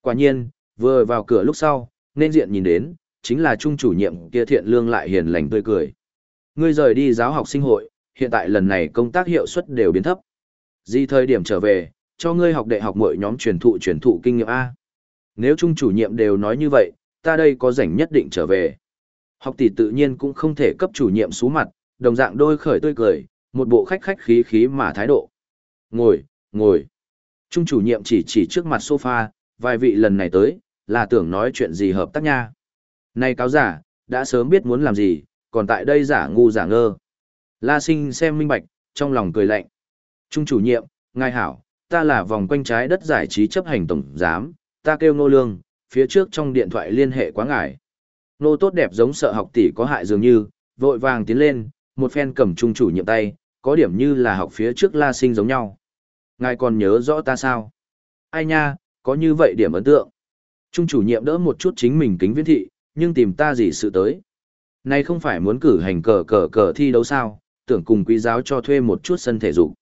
Quả nhiên, vừa vào cửa lúc sau, nên diện nhìn đến, chính là trung chủ nhiệm kia thiện lương lại hiền lành tươi cười. Ngươi rời đi giáo học sinh hội, hiện tại lần này công tác hiệu suất đều biến thấp. Di thời điểm trở về, cho ngươi học đại học mỗi nhóm truyền thụ truyền thụ kinh nghiệm A. Nếu trung chủ nhiệm đều nói như vậy, ta đây có rảnh nhất định trở về. Học tỷ tự nhiên cũng không thể cấp chủ nhiệm xuống mặt, đồng dạng đôi khởi tươi cười, một bộ khách khách khí khí mà thái độ. Ngồi, ngồi. Trung chủ nhiệm chỉ chỉ trước mặt sofa, vài vị lần này tới, là tưởng nói chuyện gì hợp tác nha. Này cáo giả, đã sớm biết muốn làm gì, còn tại đây giả ngu giả ngơ. La sinh xem minh bạch, trong lòng cười lạnh. Trung chủ nhiệm, ngài hảo, ta là vòng quanh trái đất giải trí chấp hành tổng giám, ta kêu nô lương, phía trước trong điện thoại liên hệ quá ngài. Nô tốt đẹp giống sợ học tỷ có hại dường như, vội vàng tiến lên, một phen cầm trung chủ nhiệm tay, có điểm như là học phía trước la sinh giống nhau. Ngài còn nhớ rõ ta sao? Ai nha, có như vậy điểm ấn tượng. Trung chủ nhiệm đỡ một chút chính mình kính viễn thị, nhưng tìm ta gì sự tới. Này không phải muốn cử hành cờ cờ cờ thi đấu sao, tưởng cùng quý giáo cho thuê một chút sân thể dục.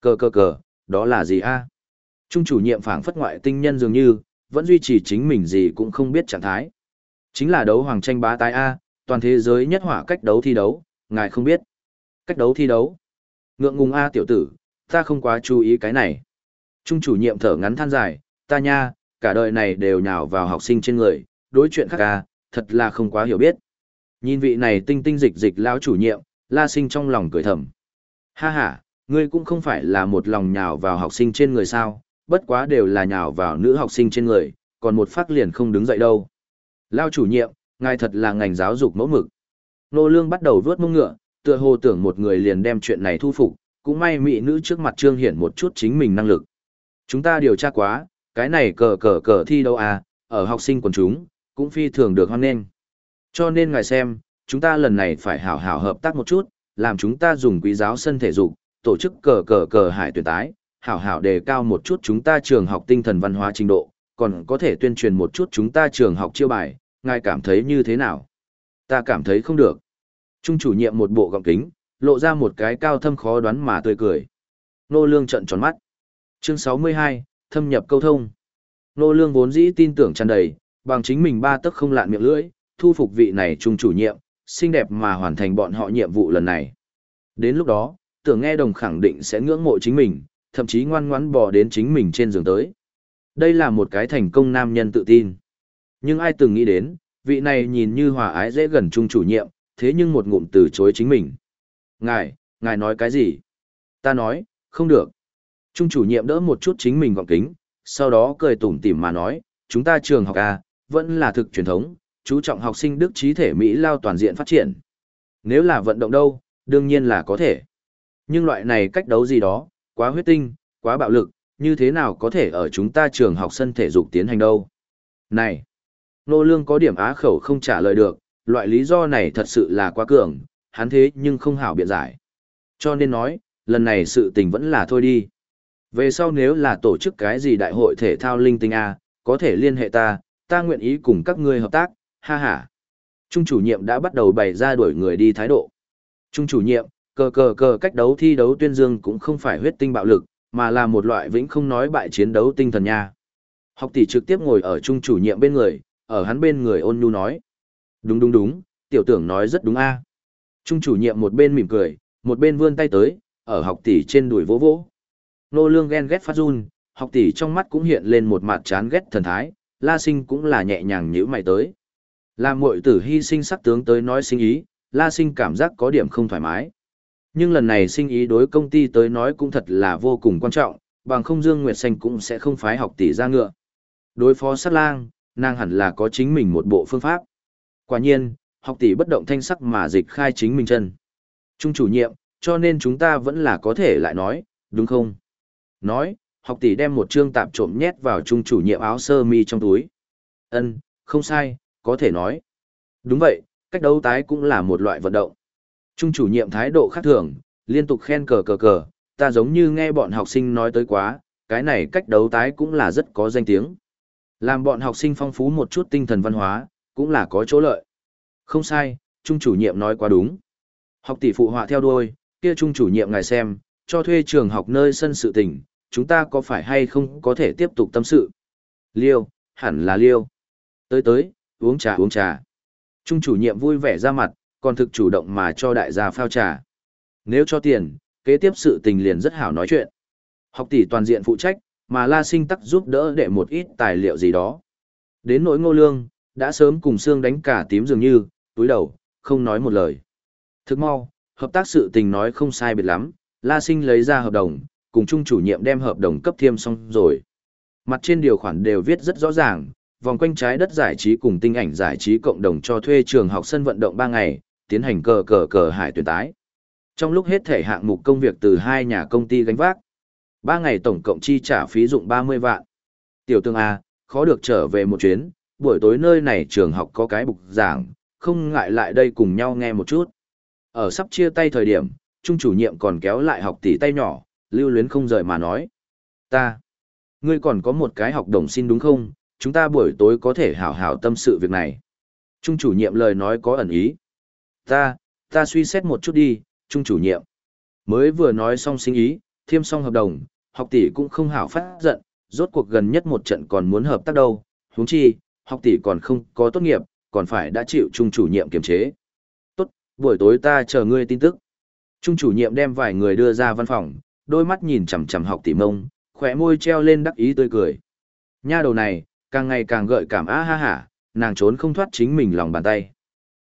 Cờ cờ cờ, đó là gì a? Trung chủ nhiệm phảng phất ngoại tinh nhân dường như, vẫn duy trì chính mình gì cũng không biết trạng thái. Chính là đấu hoàng tranh bá tái A, toàn thế giới nhất hỏa cách đấu thi đấu, ngài không biết. Cách đấu thi đấu. Ngượng ngùng A tiểu tử, ta không quá chú ý cái này. Trung chủ nhiệm thở ngắn than dài, ta nha, cả đời này đều nhào vào học sinh trên người, đối chuyện khác A, thật là không quá hiểu biết. Nhìn vị này tinh tinh dịch dịch lão chủ nhiệm, la sinh trong lòng cười thầm. Ha ha, ngươi cũng không phải là một lòng nhào vào học sinh trên người sao, bất quá đều là nhào vào nữ học sinh trên người, còn một phát liền không đứng dậy đâu. Lao chủ nhiệm, ngài thật là ngành giáo dục mẫu mực. Nô lương bắt đầu vớt mông ngựa, tựa hồ tưởng một người liền đem chuyện này thu phục, cũng may mỹ nữ trước mặt trương hiển một chút chính mình năng lực. Chúng ta điều tra quá, cái này cờ cờ cờ thi đâu à, ở học sinh quần chúng, cũng phi thường được hoan nghênh. Cho nên ngài xem, chúng ta lần này phải hảo hảo hợp tác một chút, làm chúng ta dùng quý giáo sân thể dục, tổ chức cờ cờ cờ hải tuyển tái, hảo hảo đề cao một chút chúng ta trường học tinh thần văn hóa trình độ, còn có thể tuyên truyền một chút chúng ta trường học chiêu bài, ngài cảm thấy như thế nào? Ta cảm thấy không được. Trung chủ nhiệm một bộ gọng kính, lộ ra một cái cao thâm khó đoán mà tươi cười. Nô Lương trợn tròn mắt. Chương 62, thâm nhập câu thông. Nô Lương vốn dĩ tin tưởng tràn đầy, bằng chính mình ba tức không lạn miệng lưỡi, thu phục vị này trung chủ nhiệm, xinh đẹp mà hoàn thành bọn họ nhiệm vụ lần này. Đến lúc đó, tưởng nghe đồng khẳng định sẽ ngưỡng mộ chính mình, thậm chí ngoan ngoãn bò đến chính mình trên giường tới. Đây là một cái thành công nam nhân tự tin. Nhưng ai từng nghĩ đến, vị này nhìn như hòa ái dễ gần trung chủ nhiệm, thế nhưng một ngụm từ chối chính mình. Ngài, ngài nói cái gì? Ta nói, không được. Trung chủ nhiệm đỡ một chút chính mình gọng kính, sau đó cười tủm tỉm mà nói, chúng ta trường học à vẫn là thực truyền thống, chú trọng học sinh đức trí thể Mỹ lao toàn diện phát triển. Nếu là vận động đâu, đương nhiên là có thể. Nhưng loại này cách đấu gì đó, quá huyết tinh, quá bạo lực, như thế nào có thể ở chúng ta trường học sân thể dục tiến hành đâu. Này, nô lương có điểm á khẩu không trả lời được, loại lý do này thật sự là quá cường, hắn thế nhưng không hảo biện giải. Cho nên nói, lần này sự tình vẫn là thôi đi. Về sau nếu là tổ chức cái gì đại hội thể thao linh tinh A, có thể liên hệ ta, ta nguyện ý cùng các ngươi hợp tác, ha ha. Trung chủ nhiệm đã bắt đầu bày ra đuổi người đi thái độ. Trung chủ nhiệm, cờ cờ cờ cách đấu thi đấu tuyên dương cũng không phải huyết tinh bạo lực, mà là một loại vĩnh không nói bại chiến đấu tinh thần nha. Học tỷ trực tiếp ngồi ở trung chủ nhiệm bên người, ở hắn bên người ôn nhu nói. Đúng đúng đúng, tiểu tưởng nói rất đúng a. À. Trung chủ nhiệm một bên mỉm cười, một bên vươn tay tới, ở học tỷ trên đùi vỗ vỗ. Nô lương ghen ghét phát run, học tỷ trong mắt cũng hiện lên một mặt chán ghét thần thái, la sinh cũng là nhẹ nhàng nhữ mày tới. Làm muội tử hy sinh sắc tướng tới nói sinh ý, la sinh cảm giác có điểm không thoải mái. Nhưng lần này sinh ý đối công ty tới nói cũng thật là vô cùng quan trọng, bằng không Dương Nguyệt Xanh cũng sẽ không phái học tỷ ra ngựa. Đối phó sát lang, nàng hẳn là có chính mình một bộ phương pháp. Quả nhiên, học tỷ bất động thanh sắc mà dịch khai chính mình chân. Trung chủ nhiệm, cho nên chúng ta vẫn là có thể lại nói, đúng không? Nói, học tỷ đem một chương tạp trộm nhét vào trung chủ nhiệm áo sơ mi trong túi. Ân, không sai, có thể nói. Đúng vậy, cách đấu tái cũng là một loại vận động. Trung chủ nhiệm thái độ khác thường, liên tục khen cờ cờ cờ, ta giống như nghe bọn học sinh nói tới quá, cái này cách đấu tái cũng là rất có danh tiếng. Làm bọn học sinh phong phú một chút tinh thần văn hóa, cũng là có chỗ lợi. Không sai, trung chủ nhiệm nói quá đúng. Học tỷ phụ họa theo đuôi, kia trung chủ nhiệm ngài xem, cho thuê trường học nơi sân sự tình, chúng ta có phải hay không có thể tiếp tục tâm sự. Liêu, hẳn là liêu. Tới tới, uống trà uống trà. Trung chủ nhiệm vui vẻ ra mặt, còn thực chủ động mà cho đại gia phao trà. Nếu cho tiền, kế tiếp sự tình liền rất hảo nói chuyện. Học tỷ toàn diện phụ trách, mà La Sinh tắc giúp đỡ để một ít tài liệu gì đó. Đến nỗi ngô lương, đã sớm cùng xương đánh cả tím dường như, túi đầu, không nói một lời. Thức mau, hợp tác sự tình nói không sai biệt lắm, La Sinh lấy ra hợp đồng, cùng chung chủ nhiệm đem hợp đồng cấp thiêm xong rồi. Mặt trên điều khoản đều viết rất rõ ràng, vòng quanh trái đất giải trí cùng tinh ảnh giải trí cộng đồng cho thuê trường học sân vận động 3 ngày, tiến hành cờ cờ cờ hải tuyển tái. Trong lúc hết thể hạng mục công việc từ hai nhà công ty gánh vác, 3 ngày tổng cộng chi trả phí dụng 30 vạn. Tiểu tương A, khó được trở về một chuyến, buổi tối nơi này trường học có cái bục giảng, không ngại lại đây cùng nhau nghe một chút. Ở sắp chia tay thời điểm, trung chủ nhiệm còn kéo lại học tỷ tay nhỏ, lưu luyến không rời mà nói. Ta, ngươi còn có một cái học đồng xin đúng không? Chúng ta buổi tối có thể hảo hảo tâm sự việc này. Trung chủ nhiệm lời nói có ẩn ý. Ta, ta suy xét một chút đi, trung chủ nhiệm. Mới vừa nói xong sinh ý, thiêm xong hợp đồng, học tỷ cũng không hảo phát giận, rốt cuộc gần nhất một trận còn muốn hợp tác đâu, huống chi, học tỷ còn không có tốt nghiệp, còn phải đã chịu trung chủ nhiệm kiềm chế. Tốt, buổi tối ta chờ ngươi tin tức. Trung chủ nhiệm đem vài người đưa ra văn phòng, đôi mắt nhìn chằm chằm học tỷ mông, khỏe môi treo lên đắc ý tươi cười. Nha đầu này, càng ngày càng gợi cảm á ha hả, nàng trốn không thoát chính mình lòng bàn tay.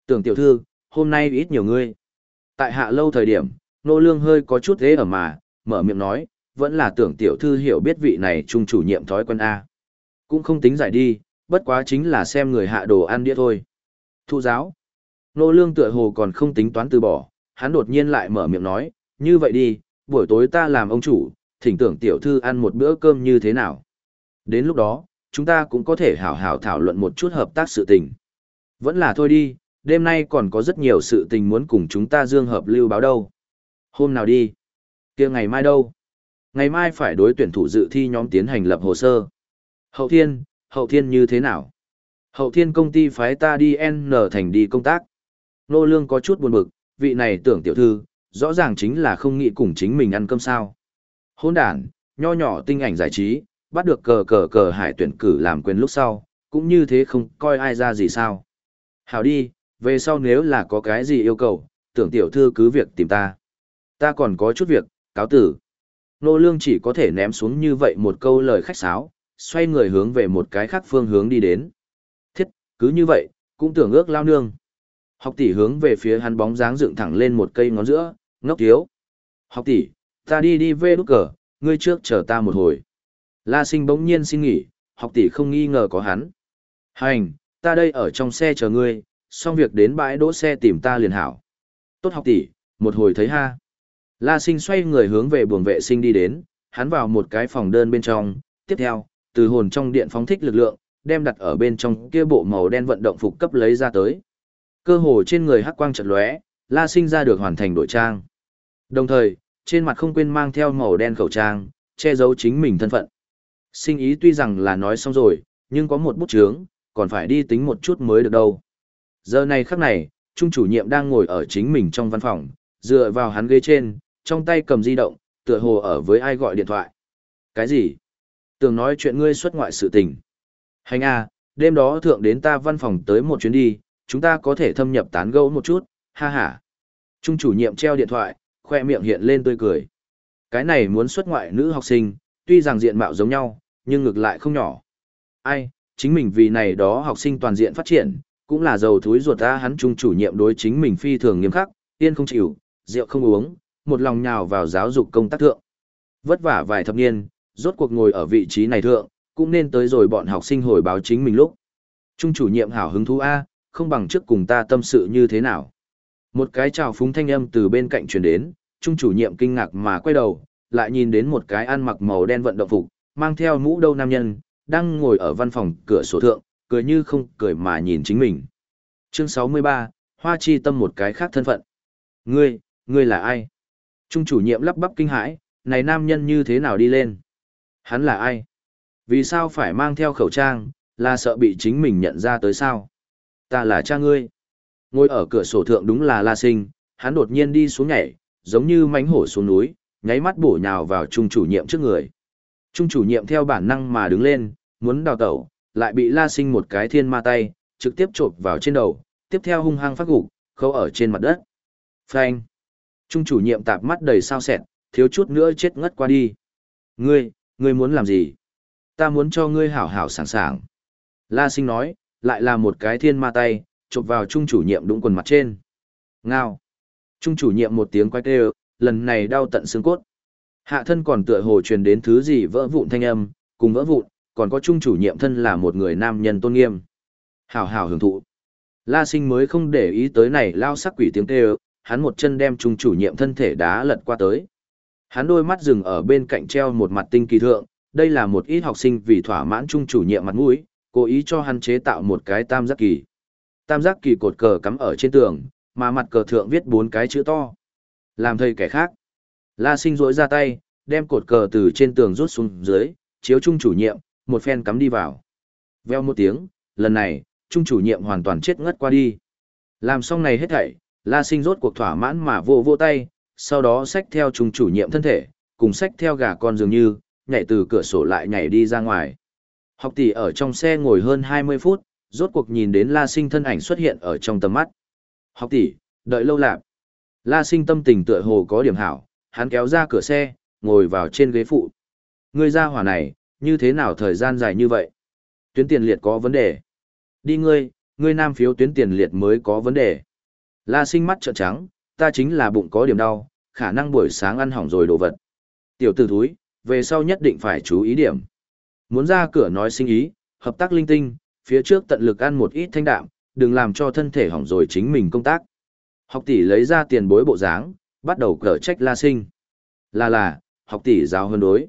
Tưởng tiểu thư, hôm nay ít nhiều ngươi. Tại hạ lâu thời điểm, nô lương hơi có chút thế ở mà, mở miệng nói, vẫn là tưởng tiểu thư hiểu biết vị này trung chủ nhiệm thói quen A. Cũng không tính giải đi, bất quá chính là xem người hạ đồ ăn đĩa thôi. Thu giáo. Nô lương tựa hồ còn không tính toán từ bỏ, hắn đột nhiên lại mở miệng nói, như vậy đi, buổi tối ta làm ông chủ, thỉnh tưởng tiểu thư ăn một bữa cơm như thế nào. Đến lúc đó, chúng ta cũng có thể hảo hảo thảo luận một chút hợp tác sự tình. Vẫn là thôi đi, đêm nay còn có rất nhiều sự tình muốn cùng chúng ta dương hợp lưu báo đâu. Hôm nào đi? kia ngày mai đâu? Ngày mai phải đối tuyển thủ dự thi nhóm tiến hành lập hồ sơ. Hậu thiên, hậu thiên như thế nào? Hậu thiên công ty phái ta đi N thành đi công tác. Nô lương có chút buồn bực, vị này tưởng tiểu thư, rõ ràng chính là không nghĩ cùng chính mình ăn cơm sao. Hôn đàn, nho nhỏ tinh ảnh giải trí, bắt được cờ cờ cờ hải tuyển cử làm quyền lúc sau, cũng như thế không coi ai ra gì sao. Hảo đi, về sau nếu là có cái gì yêu cầu, tưởng tiểu thư cứ việc tìm ta. Ta còn có chút việc, cáo tử. Nô lương chỉ có thể ném xuống như vậy một câu lời khách sáo, xoay người hướng về một cái khác phương hướng đi đến. Thiết, cứ như vậy, cũng tưởng ước lao nương. Học tỷ hướng về phía hắn bóng dáng dựng thẳng lên một cây ngón giữa, ngốc thiếu. Học tỷ, ta đi đi về nút cờ, ngươi trước chờ ta một hồi. La sinh bỗng nhiên xin nghỉ, học tỷ không nghi ngờ có hắn. Hành, ta đây ở trong xe chờ ngươi, xong việc đến bãi đỗ xe tìm ta liền hảo. Tốt học tỷ, một hồi thấy ha. La sinh xoay người hướng về buồng vệ sinh đi đến, hắn vào một cái phòng đơn bên trong, tiếp theo, từ hồn trong điện phóng thích lực lượng, đem đặt ở bên trong kia bộ màu đen vận động phục cấp lấy ra tới. Cơ hồ trên người hắc quang chợt lóe, La Sinh ra được hoàn thành đội trang. Đồng thời, trên mặt không quên mang theo màu đen khẩu trang, che giấu chính mình thân phận. Sinh ý tuy rằng là nói xong rồi, nhưng có một bút chướng, còn phải đi tính một chút mới được đâu. Giờ này khắc này, trung chủ nhiệm đang ngồi ở chính mình trong văn phòng, dựa vào hắn ghế trên, trong tay cầm di động, tựa hồ ở với ai gọi điện thoại. Cái gì? Tưởng nói chuyện ngươi xuất ngoại sự tình. Hành a, đêm đó thượng đến ta văn phòng tới một chuyến đi, chúng ta có thể thâm nhập tán gẫu một chút, ha ha. Trung chủ nhiệm treo điện thoại, khoe miệng hiện lên tươi cười. Cái này muốn xuất ngoại nữ học sinh, tuy rằng diện mạo giống nhau, nhưng ngược lại không nhỏ. Ai, chính mình vì này đó học sinh toàn diện phát triển, cũng là giàu thúi ruột ta hắn trung chủ nhiệm đối chính mình phi thường nghiêm khắc, yên không chịu, rượu không uống, một lòng nhào vào giáo dục công tác thượng. Vất vả vài thập niên, rốt cuộc ngồi ở vị trí này thượng, cũng nên tới rồi bọn học sinh hồi báo chính mình lúc. Trung chủ nhiệm hảo hứng thú A, không bằng trước cùng ta tâm sự như thế nào. Một cái chào phúng thanh âm từ bên cạnh truyền đến, trung chủ nhiệm kinh ngạc mà quay đầu, lại nhìn đến một cái ăn mặc màu đen vận động phục, mang theo mũ đâu nam nhân, đang ngồi ở văn phòng cửa sổ thượng, cười như không cười mà nhìn chính mình. Chương 63, Hoa Chi Tâm một cái khác thân phận. Ngươi, ngươi là ai? Trung chủ nhiệm lắp bắp kinh hãi, này nam nhân như thế nào đi lên? Hắn là ai? Vì sao phải mang theo khẩu trang, là sợ bị chính mình nhận ra tới sao? Ta là cha ngươi. Ngồi ở cửa sổ thượng đúng là La Sinh, hắn đột nhiên đi xuống nhảy, giống như mánh hổ xuống núi, nháy mắt bổ nhào vào trung chủ nhiệm trước người. Trung chủ nhiệm theo bản năng mà đứng lên, muốn đào tẩu, lại bị La Sinh một cái thiên ma tay, trực tiếp chộp vào trên đầu, tiếp theo hung hăng phát gục, khâu ở trên mặt đất. Phanh. Trung chủ nhiệm tạp mắt đầy sao sẹt, thiếu chút nữa chết ngất qua đi. Ngươi, ngươi muốn làm gì? Ta muốn cho ngươi hảo hảo sẵn sàng. La sinh nói, lại là một cái thiên ma tay, chụp vào trung chủ nhiệm đúng quần mặt trên. Ngao. Trung chủ nhiệm một tiếng quay kêu, lần này đau tận xương cốt. Hạ thân còn tựa hồ truyền đến thứ gì vỡ vụn thanh âm, cùng vỡ vụn, còn có trung chủ nhiệm thân là một người nam nhân tôn nghiêm. Hảo hảo hưởng thụ. La sinh mới không để ý tới này lao sắc quỷ tiếng kêu, hắn một chân đem trung chủ nhiệm thân thể đá lật qua tới. Hắn đôi mắt dừng ở bên cạnh treo một mặt tinh kỳ thượng, đây là một ít học sinh vì thỏa mãn trung chủ nhiệm mặt mũi, cố ý cho hắn chế tạo một cái tam giác kỳ. Tam giác kỳ cột cờ cắm ở trên tường, mà mặt cờ thượng viết bốn cái chữ to. Làm thầy kẻ khác. La sinh rỗi ra tay, đem cột cờ từ trên tường rút xuống dưới, chiếu trung chủ nhiệm, một phen cắm đi vào. Veo một tiếng, lần này, trung chủ nhiệm hoàn toàn chết ngất qua đi. Làm xong này hết thảy, La sinh rốt cuộc thỏa mãn mà vô vô tay, sau đó xách theo trung chủ nhiệm thân thể, cùng xách theo gà con dường như, nhảy từ cửa sổ lại nhảy đi ra ngoài. Học tỷ ở trong xe ngồi hơn 20 phút, rốt cuộc nhìn đến La Sinh thân ảnh xuất hiện ở trong tầm mắt. Học tỷ, đợi lâu lạp. La sinh tâm tình tựa hồ có điểm hảo, hắn kéo ra cửa xe, ngồi vào trên ghế phụ. Ngươi ra hỏa này, như thế nào thời gian dài như vậy? Tuyến tiền liệt có vấn đề. Đi ngươi, ngươi nam phiếu tuyến tiền liệt mới có vấn đề. La sinh mắt trợn trắng, ta chính là bụng có điểm đau, khả năng buổi sáng ăn hỏng rồi đồ vật. Tiểu tử thúi, về sau nhất định phải chú ý điểm. Muốn ra cửa nói sinh ý, hợp tác linh tinh, phía trước tận lực ăn một ít thanh đạm, đừng làm cho thân thể hỏng rồi chính mình công tác. Học tỷ lấy ra tiền bối bộ dáng, bắt đầu cở trách La Sinh. Là là, học tỷ giáo hơn đối.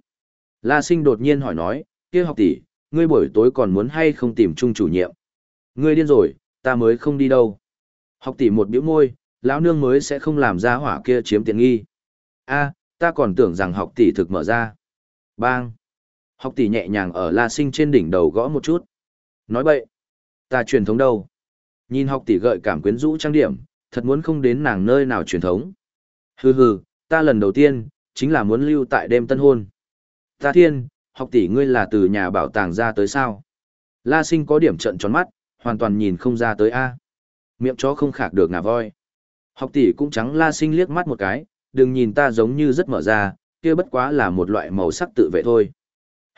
La Sinh đột nhiên hỏi nói, kia học tỷ, ngươi buổi tối còn muốn hay không tìm chung chủ nhiệm? Ngươi điên rồi, ta mới không đi đâu. Học tỷ một biểu môi, lão nương mới sẽ không làm ra hỏa kia chiếm tiện nghi. A, ta còn tưởng rằng học tỷ thực mở ra. Bang. Học tỷ nhẹ nhàng ở La Sinh trên đỉnh đầu gõ một chút. Nói bậy. Ta truyền thống đâu? Nhìn học tỷ gợi cảm quyến rũ trang điểm, thật muốn không đến nàng nơi nào truyền thống. Hừ hừ, ta lần đầu tiên, chính là muốn lưu tại đêm tân hôn. Ta thiên, học tỷ ngươi là từ nhà bảo tàng ra tới sao? La sinh có điểm trận tròn mắt, hoàn toàn nhìn không ra tới A. Miệng chó không khạc được ngà voi. Học tỷ cũng trắng la sinh liếc mắt một cái, đừng nhìn ta giống như rất mở ra, kia bất quá là một loại màu sắc tự vệ thôi.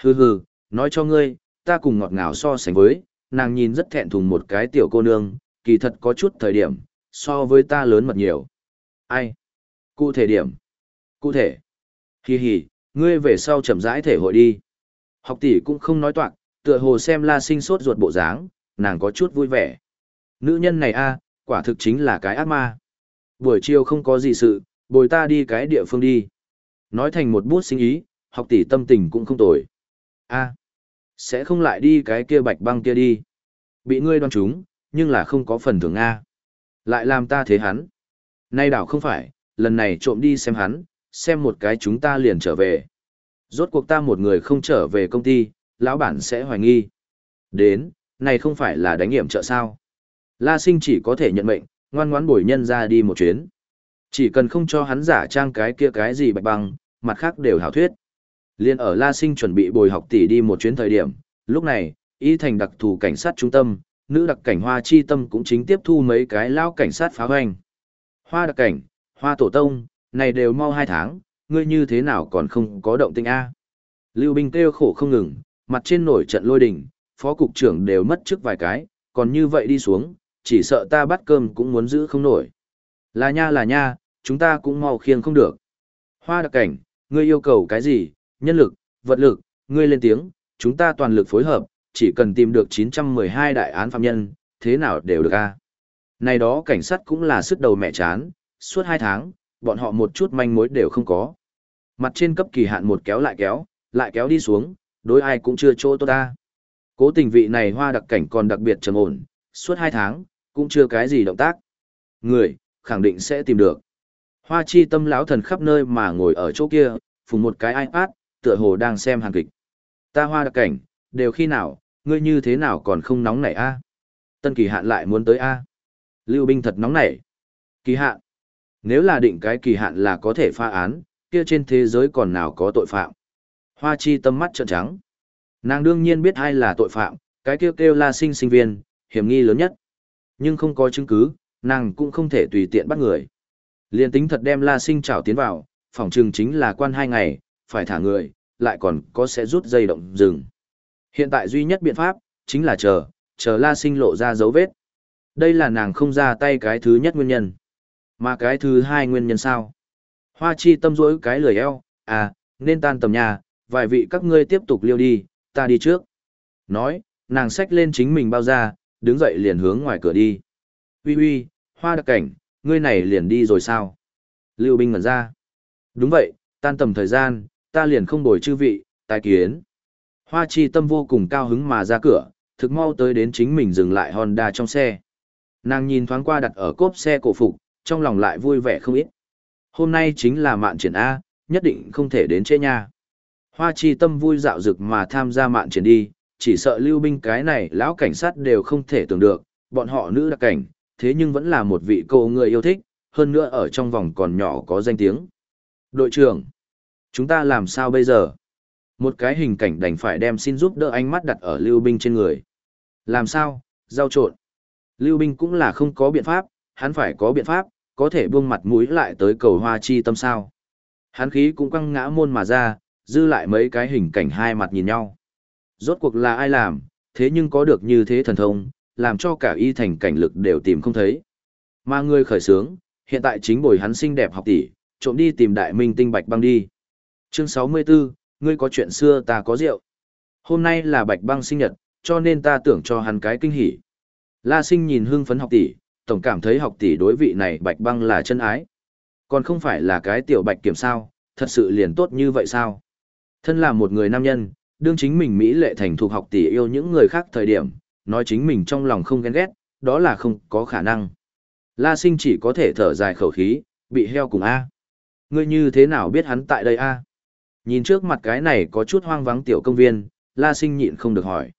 Hừ hừ, nói cho ngươi, ta cùng ngọt ngào so sánh với, nàng nhìn rất thẹn thùng một cái tiểu cô nương, kỳ thật có chút thời điểm, so với ta lớn mật nhiều. Ai? Cụ thể điểm. Cụ thể. Hi hi, ngươi về sau chậm rãi thể hội đi. Học tỷ cũng không nói toạc, tựa hồ xem la sinh sốt ruột bộ dáng, nàng có chút vui vẻ. Nữ nhân này a, quả thực chính là cái ác ma. Buổi chiều không có gì sự, bồi ta đi cái địa phương đi. Nói thành một bút sinh ý, học tỷ tâm tình cũng không tồi. a sẽ không lại đi cái kia bạch băng kia đi. Bị ngươi đoan chúng, nhưng là không có phần thưởng A. Lại làm ta thế hắn. Nay đảo không phải, lần này trộm đi xem hắn, xem một cái chúng ta liền trở về. Rốt cuộc ta một người không trở về công ty, lão bản sẽ hoài nghi. Đến, này không phải là đánh nghiệm trợ sao. La sinh chỉ có thể nhận mệnh, ngoan ngoãn bồi nhân ra đi một chuyến. Chỉ cần không cho hắn giả trang cái kia cái gì bạch băng, mặt khác đều hảo thuyết. Liên ở La Sinh chuẩn bị bồi học tỷ đi một chuyến thời điểm, lúc này, y thành đặc thù cảnh sát trung tâm, nữ đặc cảnh Hoa Chi Tâm cũng chính tiếp thu mấy cái lao cảnh sát phá hoành. Hoa đặc cảnh, Hoa Tổ Tông, này đều mau hai tháng, ngươi như thế nào còn không có động tinh A. Lưu Bình kêu khổ không ngừng, mặt trên nổi trận lôi đình, phó cục trưởng đều mất trước vài cái, còn như vậy đi xuống, chỉ sợ ta bắt cơm cũng muốn giữ không nổi. Là nha là nha, chúng ta cũng mau khiêng không được. Hoa đặc cảnh, ngươi yêu cầu cái gì, nhân lực, vật lực, ngươi lên tiếng, chúng ta toàn lực phối hợp, chỉ cần tìm được 912 đại án phạm nhân, thế nào đều được a. Này đó cảnh sát cũng là sức đầu mẹ chán, suốt 2 tháng, bọn họ một chút manh mối đều không có. Mặt trên cấp kỳ hạn một kéo lại kéo, lại kéo đi xuống, đối ai cũng chưa chỗ tốt ta. Cố tình vị này hoa đặc cảnh còn đặc biệt trầm ổn, suốt 2 tháng, cũng chưa cái gì động tác. Người, khẳng định sẽ tìm được. Hoa chi tâm lão thần khắp nơi mà ngồi ở chỗ kia, phùng một cái iPad, tựa hồ đang xem hàn kịch. Ta hoa đặc cảnh, đều khi nào, ngươi như thế nào còn không nóng nảy a? Tân kỳ hạn lại muốn tới a? Lưu binh thật nóng nảy. Kỳ hạn. Nếu là định cái kỳ hạn là có thể pha án, kia trên thế giới còn nào có tội phạm. Hoa chi tâm mắt trợn trắng. Nàng đương nhiên biết ai là tội phạm, cái kêu kêu là sinh sinh viên, hiểm nghi lớn nhất. Nhưng không có chứng cứ, nàng cũng không thể tùy tiện bắt người. Liên tính thật đem La Sinh trảo tiến vào, phòng trừng chính là quan hai ngày, phải thả người, lại còn có sẽ rút dây động dừng. Hiện tại duy nhất biện pháp, chính là chờ, chờ La Sinh lộ ra dấu vết. Đây là nàng không ra tay cái thứ nhất nguyên nhân. Mà cái thứ hai nguyên nhân sao? Hoa chi tâm rỗi cái lười eo, à, nên tan tầm nhà, vài vị các ngươi tiếp tục liêu đi, ta đi trước. Nói, nàng xách lên chính mình bao ra, đứng dậy liền hướng ngoài cửa đi. Ui ui, hoa đặc cảnh, ngươi này liền đi rồi sao? Lưu binh ngẩn ra. Đúng vậy, tan tầm thời gian, ta liền không đổi chư vị, tài kiến. Hoa chi tâm vô cùng cao hứng mà ra cửa, thực mau tới đến chính mình dừng lại Honda trong xe. Nàng nhìn thoáng qua đặt ở cốp xe cổ phục, trong lòng lại vui vẻ không ít. Hôm nay chính là mạn triển A, nhất định không thể đến chê nha. Hoa chi tâm vui dạo dực mà tham gia mạn triển đi, chỉ sợ lưu binh cái này lão cảnh sát đều không thể tưởng được, bọn họ nữ đặc cảnh, thế nhưng vẫn là một vị cô người yêu thích, hơn nữa ở trong vòng còn nhỏ có danh tiếng. Đội trưởng, chúng ta làm sao bây giờ? Một cái hình cảnh đành phải đem xin giúp đỡ ánh mắt đặt ở Lưu Binh trên người. Làm sao? Giao trộn. Lưu Binh cũng là không có biện pháp, hắn phải có biện pháp, có thể buông mặt mũi lại tới cầu hoa chi tâm sao. Hắn khí cũng quăng ngã môn mà ra, dư lại mấy cái hình cảnh hai mặt nhìn nhau. Rốt cuộc là ai làm, thế nhưng có được như thế thần thông, làm cho cả y thành cảnh lực đều tìm không thấy. Mà người khởi sướng, hiện tại chính bồi hắn xinh đẹp học tỷ, trộm đi tìm đại minh tinh bạch băng đi. Chương 64, ngươi có chuyện xưa ta có rượu. Hôm nay là bạch băng sinh nhật, cho nên ta tưởng cho hắn cái kinh hỉ. La sinh nhìn hưng phấn học tỷ, tổng cảm thấy học tỷ đối vị này bạch băng là chân ái. Còn không phải là cái tiểu bạch kiểm sao, thật sự liền tốt như vậy sao? Thân là một người nam nhân, đương chính mình Mỹ lệ thành thuộc học tỷ yêu những người khác thời điểm, nói chính mình trong lòng không ghen ghét, đó là không có khả năng. La sinh chỉ có thể thở dài khẩu khí, bị heo cùng A. Ngươi như thế nào biết hắn tại đây A? Nhìn trước mặt cái này có chút hoang vắng tiểu công viên, La sinh nhịn không được hỏi.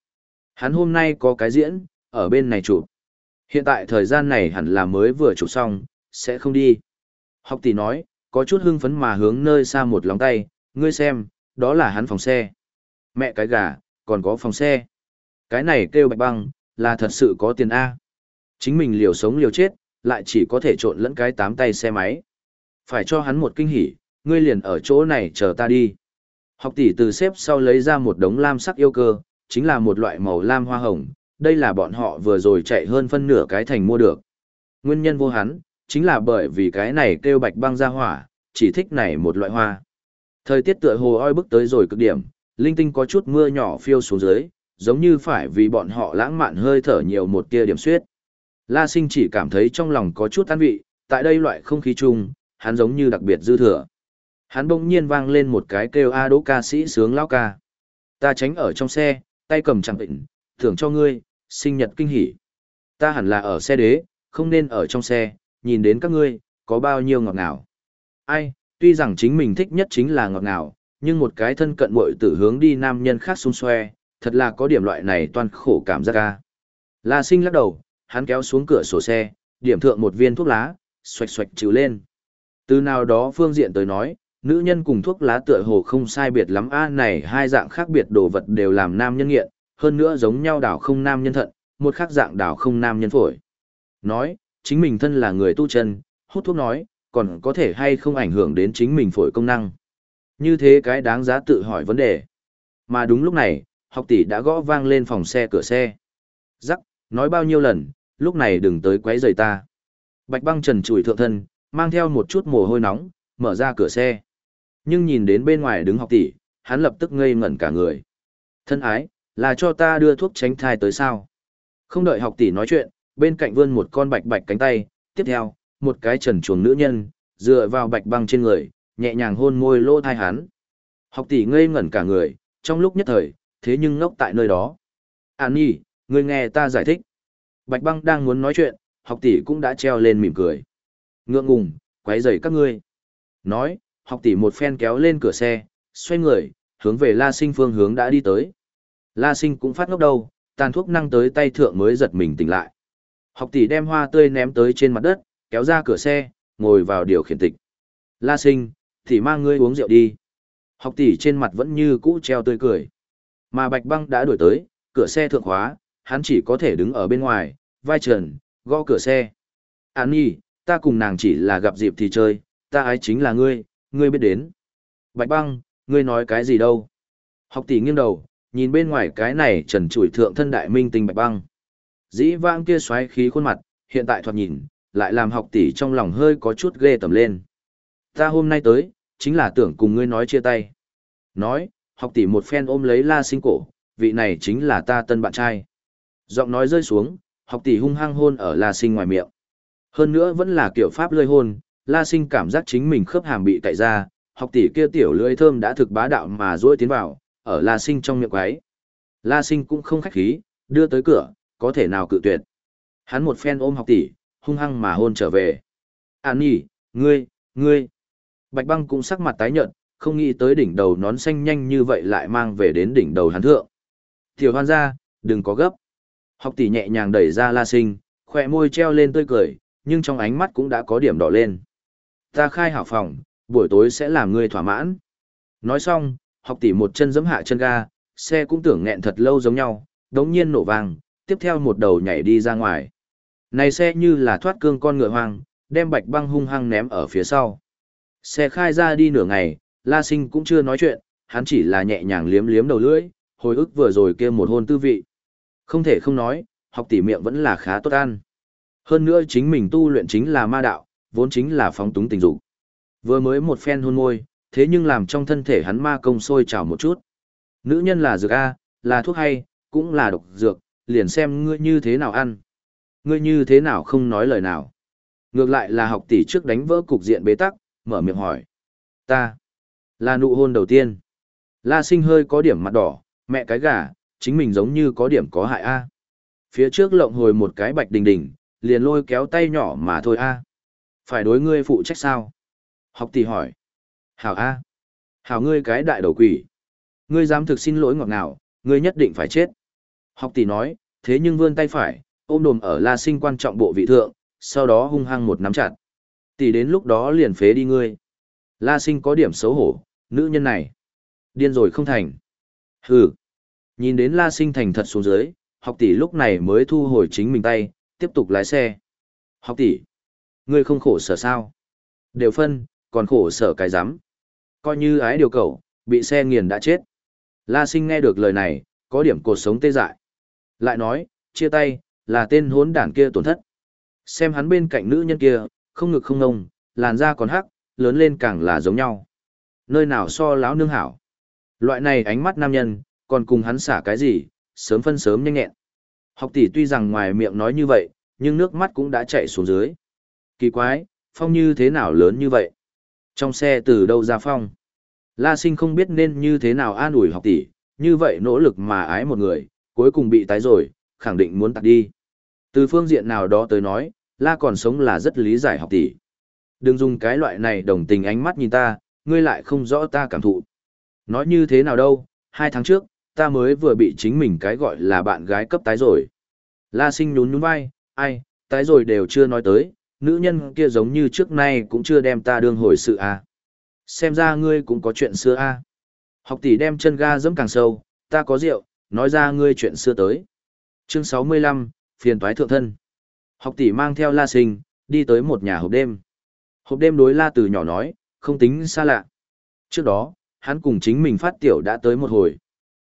Hắn hôm nay có cái diễn, ở bên này chụp. Hiện tại thời gian này hẳn là mới vừa chụp xong, sẽ không đi. Học tỷ nói, có chút hưng phấn mà hướng nơi xa một lòng tay, ngươi xem, đó là hắn phòng xe. Mẹ cái gà, còn có phòng xe. Cái này kêu bạch băng, là thật sự có tiền A. Chính mình liều sống liều chết, lại chỉ có thể trộn lẫn cái tám tay xe máy. Phải cho hắn một kinh hỉ, ngươi liền ở chỗ này chờ ta đi. Học tỷ từ xếp sau lấy ra một đống lam sắc yêu cơ, chính là một loại màu lam hoa hồng, đây là bọn họ vừa rồi chạy hơn phân nửa cái thành mua được. Nguyên nhân vô hắn, chính là bởi vì cái này kêu bạch băng ra hỏa, chỉ thích này một loại hoa. Thời tiết tựa hồ oi bức tới rồi cực điểm, linh tinh có chút mưa nhỏ phiêu xuống dưới, giống như phải vì bọn họ lãng mạn hơi thở nhiều một tia điểm suyết. La sinh chỉ cảm thấy trong lòng có chút an vị, tại đây loại không khí chung, hắn giống như đặc biệt dư thừa. Hắn bỗng nhiên vang lên một cái kêu A đỗ ca sĩ sướng lao ca. Ta tránh ở trong xe, tay cầm chẳng định thưởng cho ngươi, sinh nhật kinh hỉ. Ta hẳn là ở xe đế, không nên ở trong xe, nhìn đến các ngươi, có bao nhiêu ngọt ngào. Ai, tuy rằng chính mình thích nhất chính là ngọt ngào, nhưng một cái thân cận mội tử hướng đi nam nhân khác xung xoe, thật là có điểm loại này toàn khổ cảm giác ca. La sinh lắc đầu, hắn kéo xuống cửa sổ xe, điểm thượng một viên thuốc lá, xoạch xoạch trừ lên. Từ nào đó phương diện tới nói, nữ nhân cùng thuốc lá tựa hồ không sai biệt lắm a này hai dạng khác biệt đồ vật đều làm nam nhân nghiện, hơn nữa giống nhau đảo không nam nhân thận, một khác dạng đảo không nam nhân phổi. Nói, chính mình thân là người tu chân, hút thuốc nói, còn có thể hay không ảnh hưởng đến chính mình phổi công năng. Như thế cái đáng giá tự hỏi vấn đề. Mà đúng lúc này, học tỷ đã gõ vang lên phòng xe cửa xe. Rắc, nói bao nhiêu lần, lúc này đừng tới quấy rầy ta. Bạch băng trần trụi thượng thân, mang theo một chút mồ hôi nóng, mở ra cửa xe. Nhưng nhìn đến bên ngoài đứng học tỷ, hắn lập tức ngây ngẩn cả người. Thân ái, là cho ta đưa thuốc tránh thai tới sao? Không đợi học tỷ nói chuyện, bên cạnh vươn một con bạch bạch cánh tay, tiếp theo, một cái trần chuồng nữ nhân, dựa vào bạch băng trên người, nhẹ nhàng hôn môi lỗ thai hắn. Học tỷ ngây ngẩn cả người, trong lúc nhất thời, thế nhưng ngốc tại nơi đó. An nhi, ngươi nghe ta giải thích. Bạch băng đang muốn nói chuyện, học tỷ cũng đã treo lên mỉm cười. Ngượng ngùng, quấy rầy các ngươi. Nói, học tỷ một phen kéo lên cửa xe, xoay người, hướng về La Sinh phương hướng đã đi tới. La Sinh cũng phát ngốc đầu, tàn thuốc năng tới tay thượng mới giật mình tỉnh lại. Học tỷ đem hoa tươi ném tới trên mặt đất, kéo ra cửa xe, ngồi vào điều khiển tịch. La Sinh, thì mang ngươi uống rượu đi. Học tỷ trên mặt vẫn như cũ treo tươi cười. Mà Bạch Băng đã đuổi tới, cửa xe thượng khóa, hắn chỉ có thể đứng ở bên ngoài, vai trần, gõ cửa xe. Án nhi, ta cùng nàng chỉ là gặp dịp thì chơi, ta ái chính là ngươi, ngươi biết đến. Bạch Băng, ngươi nói cái gì đâu? Học tỷ nghiêng đầu, nhìn bên ngoài cái này trần trụi thượng thân đại minh tinh Bạch Băng. Dĩ vãng kia xoáy khí khuôn mặt, hiện tại thoạt nhìn, lại làm học tỷ trong lòng hơi có chút ghê tầm lên. Ta hôm nay tới, chính là tưởng cùng ngươi nói chia tay. Nói, học tỷ một phen ôm lấy la sinh cổ, vị này chính là ta tân bạn trai. Giọng nói rơi xuống, học tỷ hung hăng hôn ở la sinh ngoài miệng. Hơn nữa vẫn là kiểu pháp lơi hôn, la sinh cảm giác chính mình khớp hàm bị cạy ra, học tỷ kia tiểu lưỡi thơm đã thực bá đạo mà duỗi tiến vào, ở la sinh trong miệng quái. La sinh cũng không khách khí, đưa tới cửa, có thể nào cự tuyệt. Hắn một phen ôm học tỷ, hung hăng mà hôn trở về. An nhỉ, ngươi, ngươi. Bạch băng cũng sắc mặt tái nhợt, không nghĩ tới đỉnh đầu nón xanh nhanh như vậy lại mang về đến đỉnh đầu hắn thượng. Tiểu hoan ra, đừng có gấp. Học tỷ nhẹ nhàng đẩy ra la sinh, khỏe môi treo lên tươi cười, nhưng trong ánh mắt cũng đã có điểm đỏ lên. Ta khai hảo phòng, buổi tối sẽ làm ngươi thỏa mãn. Nói xong, học tỷ một chân giẫm hạ chân ga, xe cũng tưởng nghẹn thật lâu giống nhau, đống nhiên nổ vang, tiếp theo một đầu nhảy đi ra ngoài. Này xe như là thoát cương con ngựa hoang, đem bạch băng hung hăng ném ở phía sau. Xe khai ra đi nửa ngày, La Sinh cũng chưa nói chuyện, hắn chỉ là nhẹ nhàng liếm liếm đầu lưỡi, hồi ức vừa rồi kia một hôn tư vị. Không thể không nói, học tỷ miệng vẫn là khá tốt ăn. Hơn nữa chính mình tu luyện chính là ma đạo, vốn chính là phóng túng tình dục. Vừa mới một phen hôn môi, thế nhưng làm trong thân thể hắn ma công sôi trào một chút. Nữ nhân là dược A, là thuốc hay, cũng là độc dược, liền xem ngươi như thế nào ăn. Ngươi như thế nào không nói lời nào. Ngược lại là học tỷ trước đánh vỡ cục diện bế tắc, mở miệng hỏi. Ta, là nụ hôn đầu tiên. La sinh hơi có điểm mặt đỏ, mẹ cái gà, chính mình giống như có điểm có hại A. Phía trước lộng hồi một cái bạch đình đình, liền lôi kéo tay nhỏ mà thôi A. Phải đối ngươi phụ trách sao? Học tỷ hỏi. Hảo A. Hảo ngươi cái đại đầu quỷ. Ngươi dám thực xin lỗi ngọt ngào, ngươi nhất định phải chết. Học tỷ nói, thế nhưng vươn tay phải, ôm đồm ở la sinh quan trọng bộ vị thượng, sau đó hung hăng một nắm chặt. Tỷ đến lúc đó liền phế đi ngươi. La sinh có điểm xấu hổ, nữ nhân này. Điên rồi không thành. Hừ. Nhìn đến la sinh thành thật xuống dưới, học tỷ lúc này mới thu hồi chính mình tay, tiếp tục lái xe. Học tỷ. Ngươi không khổ sở sao? Đều phân, còn khổ sở cái rắm Coi như ái điều cầu, bị xe nghiền đã chết. La sinh nghe được lời này, có điểm cột sống tê dại. Lại nói, chia tay, là tên hốn đản kia tổn thất. Xem hắn bên cạnh nữ nhân kia, không ngực không ngông, làn da còn hắc, lớn lên càng là giống nhau. Nơi nào so láo nương hảo. Loại này ánh mắt nam nhân, còn cùng hắn xả cái gì, sớm phân sớm nhanh nhẹn. Học tỷ tuy rằng ngoài miệng nói như vậy, nhưng nước mắt cũng đã chạy xuống dưới. Kỳ quái, phong như thế nào lớn như vậy? Trong xe từ đâu ra phong? La sinh không biết nên như thế nào an ủi học tỷ, như vậy nỗ lực mà ái một người, cuối cùng bị tái rồi, khẳng định muốn tạt đi. Từ phương diện nào đó tới nói, La còn sống là rất lý giải học tỷ. Đừng dùng cái loại này đồng tình ánh mắt nhìn ta, ngươi lại không rõ ta cảm thụ. Nói như thế nào đâu, hai tháng trước, ta mới vừa bị chính mình cái gọi là bạn gái cấp tái rồi. La sinh nhún nhún vai, ai, tái rồi đều chưa nói tới, nữ nhân kia giống như trước nay cũng chưa đem ta đương hồi sự à. Xem ra ngươi cũng có chuyện xưa. À. Học tỷ đem chân ga dẫm càng sâu, ta có rượu, nói ra ngươi chuyện xưa tới. Chương 65, phiền toái thượng thân. Học tỷ mang theo La Sinh, đi tới một nhà hộp đêm. Hộp đêm đối La từ nhỏ nói, không tính xa lạ. Trước đó, hắn cùng chính mình phát tiểu đã tới một hồi.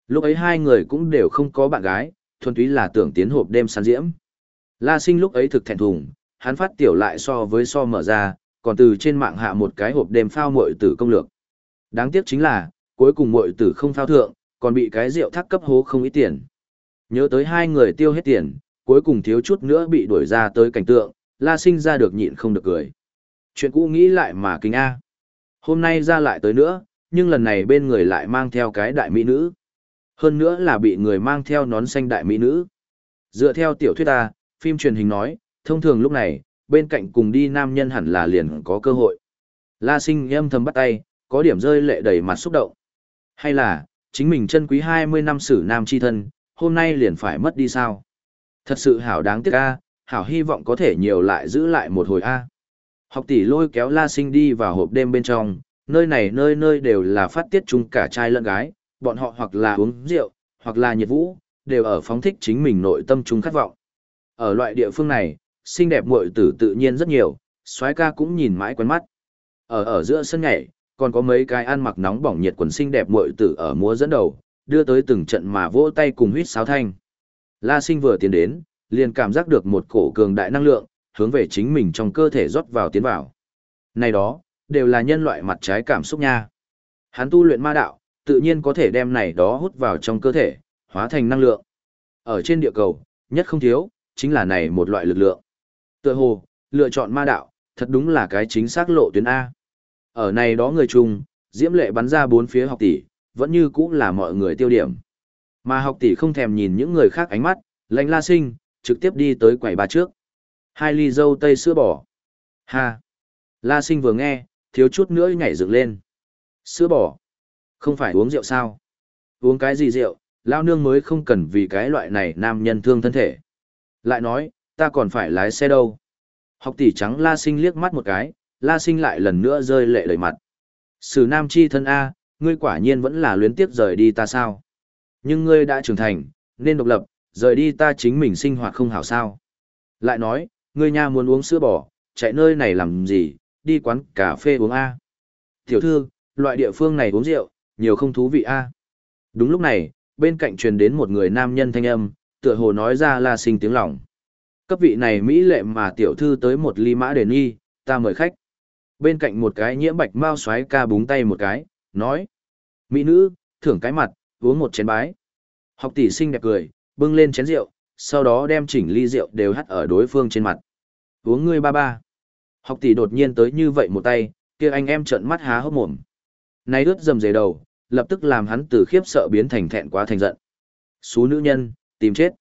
Lúc ấy hai người cũng đều không có bạn gái, thuần túy là tưởng tiến hộp đêm săn diễm. La Sinh lúc ấy thực thẹn thùng, hắn phát tiểu lại so với so mở ra, còn từ trên mạng hạ một cái hộp đêm phao muội tử công lược. Đáng tiếc chính là, cuối cùng muội tử không phao thượng, còn bị cái rượu thác cấp hố không ít tiền. Nhớ tới hai người tiêu hết tiền, cuối cùng thiếu chút nữa bị đuổi ra tới cảnh tượng, La Sinh ra được nhịn không được cười. Chuyện cũ nghĩ lại mà kinh a. Hôm nay ra lại tới nữa, nhưng lần này bên người lại mang theo cái đại mỹ nữ. Hơn nữa là bị người mang theo nón xanh đại mỹ nữ. Dựa theo tiểu thuyết ta, phim truyền hình nói, thông thường lúc này, bên cạnh cùng đi nam nhân hẳn là liền có cơ hội. La sinh âm thầm bắt tay, có điểm rơi lệ đầy mặt xúc động. Hay là, chính mình chân quý 20 năm sử nam chi thân, hôm nay liền phải mất đi sao? Thật sự hảo đáng tiếc a, hảo hy vọng có thể nhiều lại giữ lại một hồi a. Học tỷ lôi kéo La Sinh đi vào hộp đêm bên trong, nơi này nơi nơi đều là phát tiết chung cả trai lẫn gái, bọn họ hoặc là uống rượu, hoặc là nhiệt vũ, đều ở phóng thích chính mình nội tâm chung khát vọng. Ở loại địa phương này, xinh đẹp muội tử tự nhiên rất nhiều, soái ca cũng nhìn mãi quen mắt. Ở ở giữa sân nhảy, còn có mấy cái ăn mặc nóng bỏng nhiệt quần xinh đẹp muội tử ở múa dẫn đầu, đưa tới từng trận mà vỗ tay cùng huýt sáo thanh. La Sinh vừa tiến đến, liền cảm giác được một cổ cường đại năng lượng, hướng về chính mình trong cơ thể rót vào tiến vào. Này đó, đều là nhân loại mặt trái cảm xúc nha. Hắn tu luyện ma đạo, tự nhiên có thể đem này đó hút vào trong cơ thể, hóa thành năng lượng. Ở trên địa cầu, nhất không thiếu, chính là này một loại lực lượng. Tựa hồ, lựa chọn ma đạo, thật đúng là cái chính xác lộ tuyến A. Ở này đó người chung, diễm lệ bắn ra bốn phía học tỷ, vẫn như cũng là mọi người tiêu điểm. Mà học tỷ không thèm nhìn những người khác ánh mắt, lãnh la sinh, trực tiếp đi tới quầy ba trước. Hai ly dâu tây sữa bò. Ha! La sinh vừa nghe, thiếu chút nữa nhảy dựng lên. Sữa bò? Không phải uống rượu sao? Uống cái gì rượu, lao nương mới không cần vì cái loại này nam nhân thương thân thể. Lại nói, ta còn phải lái xe đâu. Học tỷ trắng la sinh liếc mắt một cái, la sinh lại lần nữa rơi lệ đầy mặt. Sử nam chi thân A, ngươi quả nhiên vẫn là luyến tiếp rời đi ta sao. Nhưng ngươi đã trưởng thành, nên độc lập, rời đi ta chính mình sinh hoạt không hảo sao. Lại nói, ngươi nha muốn uống sữa bò, chạy nơi này làm gì, đi quán cà phê uống A. Tiểu thư, loại địa phương này uống rượu, nhiều không thú vị A. Đúng lúc này, bên cạnh truyền đến một người nam nhân thanh âm, tựa hồ nói ra la sinh tiếng lòng. Cấp vị này Mỹ lệ mà tiểu thư tới một ly mã đền y, ta mời khách. Bên cạnh một cái nhiễm bạch mau xoáy ca búng tay một cái, nói. Mỹ nữ, thưởng cái mặt, uống một chén bái. Học tỷ sinh đẹp cười, bưng lên chén rượu, sau đó đem chỉnh ly rượu đều hắt ở đối phương trên mặt. Uống ngươi ba ba. Học tỷ đột nhiên tới như vậy một tay, kia anh em trợn mắt há hốc mồm. Nay ướt dầm dề đầu, lập tức làm hắn từ khiếp sợ biến thành thẹn quá thành giận. Xú nữ nhân, tìm chết.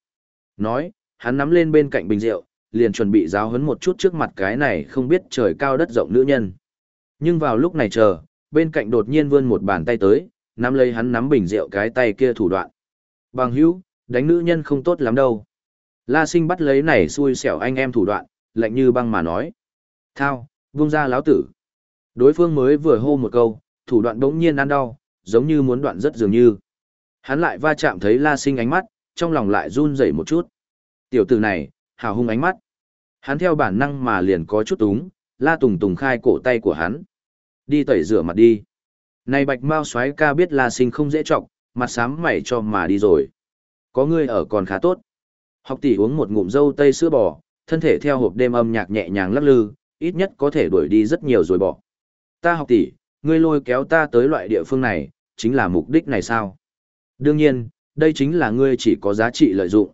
Nói, hắn nắm lên bên cạnh bình rượu, liền chuẩn bị giáo huấn một chút trước mặt cái này không biết trời cao đất rộng nữ nhân. Nhưng vào lúc này chờ, bên cạnh đột nhiên vươn một bàn tay tới, nắm lấy hắn nắm bình rượu cái tay kia thủ đoạn. Bằng hữu, đánh nữ nhân không tốt lắm đâu. La sinh bắt lấy này xui xẻo anh em thủ đoạn, lạnh như băng mà nói. Thao, vung ra láo tử. Đối phương mới vừa hô một câu, thủ đoạn đống nhiên ăn đau, giống như muốn đoạn rất dường như. Hắn lại va chạm thấy la sinh ánh mắt, trong lòng lại run rẩy một chút. Tiểu tử này, hào hung ánh mắt. Hắn theo bản năng mà liền có chút túng, la tùng tùng khai cổ tay của hắn. Đi tẩy rửa mặt đi. Này bạch mao xoáy ca biết la sinh không dễ trọng, mặt sám mày cho mà đi rồi. Có người ở còn khá tốt. Học tỷ uống một ngụm dâu tây sữa bò, thân thể theo hộp đêm âm nhạc nhẹ nhàng lắc lư, ít nhất có thể đuổi đi rất nhiều rồi bỏ. Ta học tỷ, ngươi lôi kéo ta tới loại địa phương này, chính là mục đích này sao? Đương nhiên, đây chính là ngươi chỉ có giá trị lợi dụng.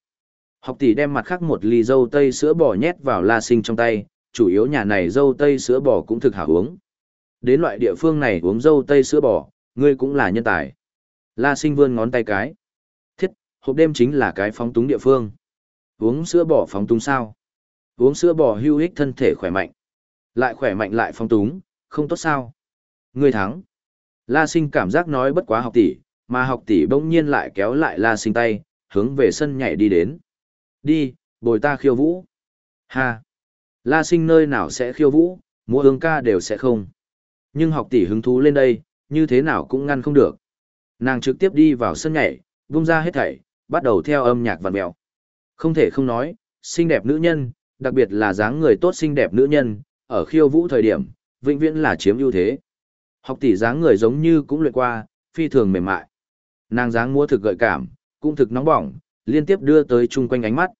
Học tỷ đem mặt khác một ly dâu tây sữa bò nhét vào la sinh trong tay, chủ yếu nhà này dâu tây sữa bò cũng thực hảo uống. Đến loại địa phương này uống dâu tây sữa bò, ngươi cũng là nhân tài. La sinh vươn ngón tay cái. Thiết, hộp đêm chính là cái phóng túng địa phương. Uống sữa bò phóng túng sao? Uống sữa bò hưu ích thân thể khỏe mạnh. Lại khỏe mạnh lại phóng túng, không tốt sao? Ngươi thắng. La sinh cảm giác nói bất quá học tỷ, mà học tỷ bỗng nhiên lại kéo lại la sinh tay, hướng về sân nhảy đi đến. Đi, bồi ta khiêu vũ. Ha! La sinh nơi nào sẽ khiêu vũ, múa hương ca đều sẽ không. Nhưng học tỷ hứng thú lên đây, như thế nào cũng ngăn không được. Nàng trực tiếp đi vào sân nhảy, vung ra hết thảy, bắt đầu theo âm nhạc vặn mèo. Không thể không nói, xinh đẹp nữ nhân, đặc biệt là dáng người tốt xinh đẹp nữ nhân, ở khiêu vũ thời điểm, vĩnh viễn là chiếm ưu thế. Học tỷ dáng người giống như cũng luyện qua, phi thường mềm mại. Nàng dáng múa thực gợi cảm, cũng thực nóng bỏng, liên tiếp đưa tới chung quanh ánh mắt.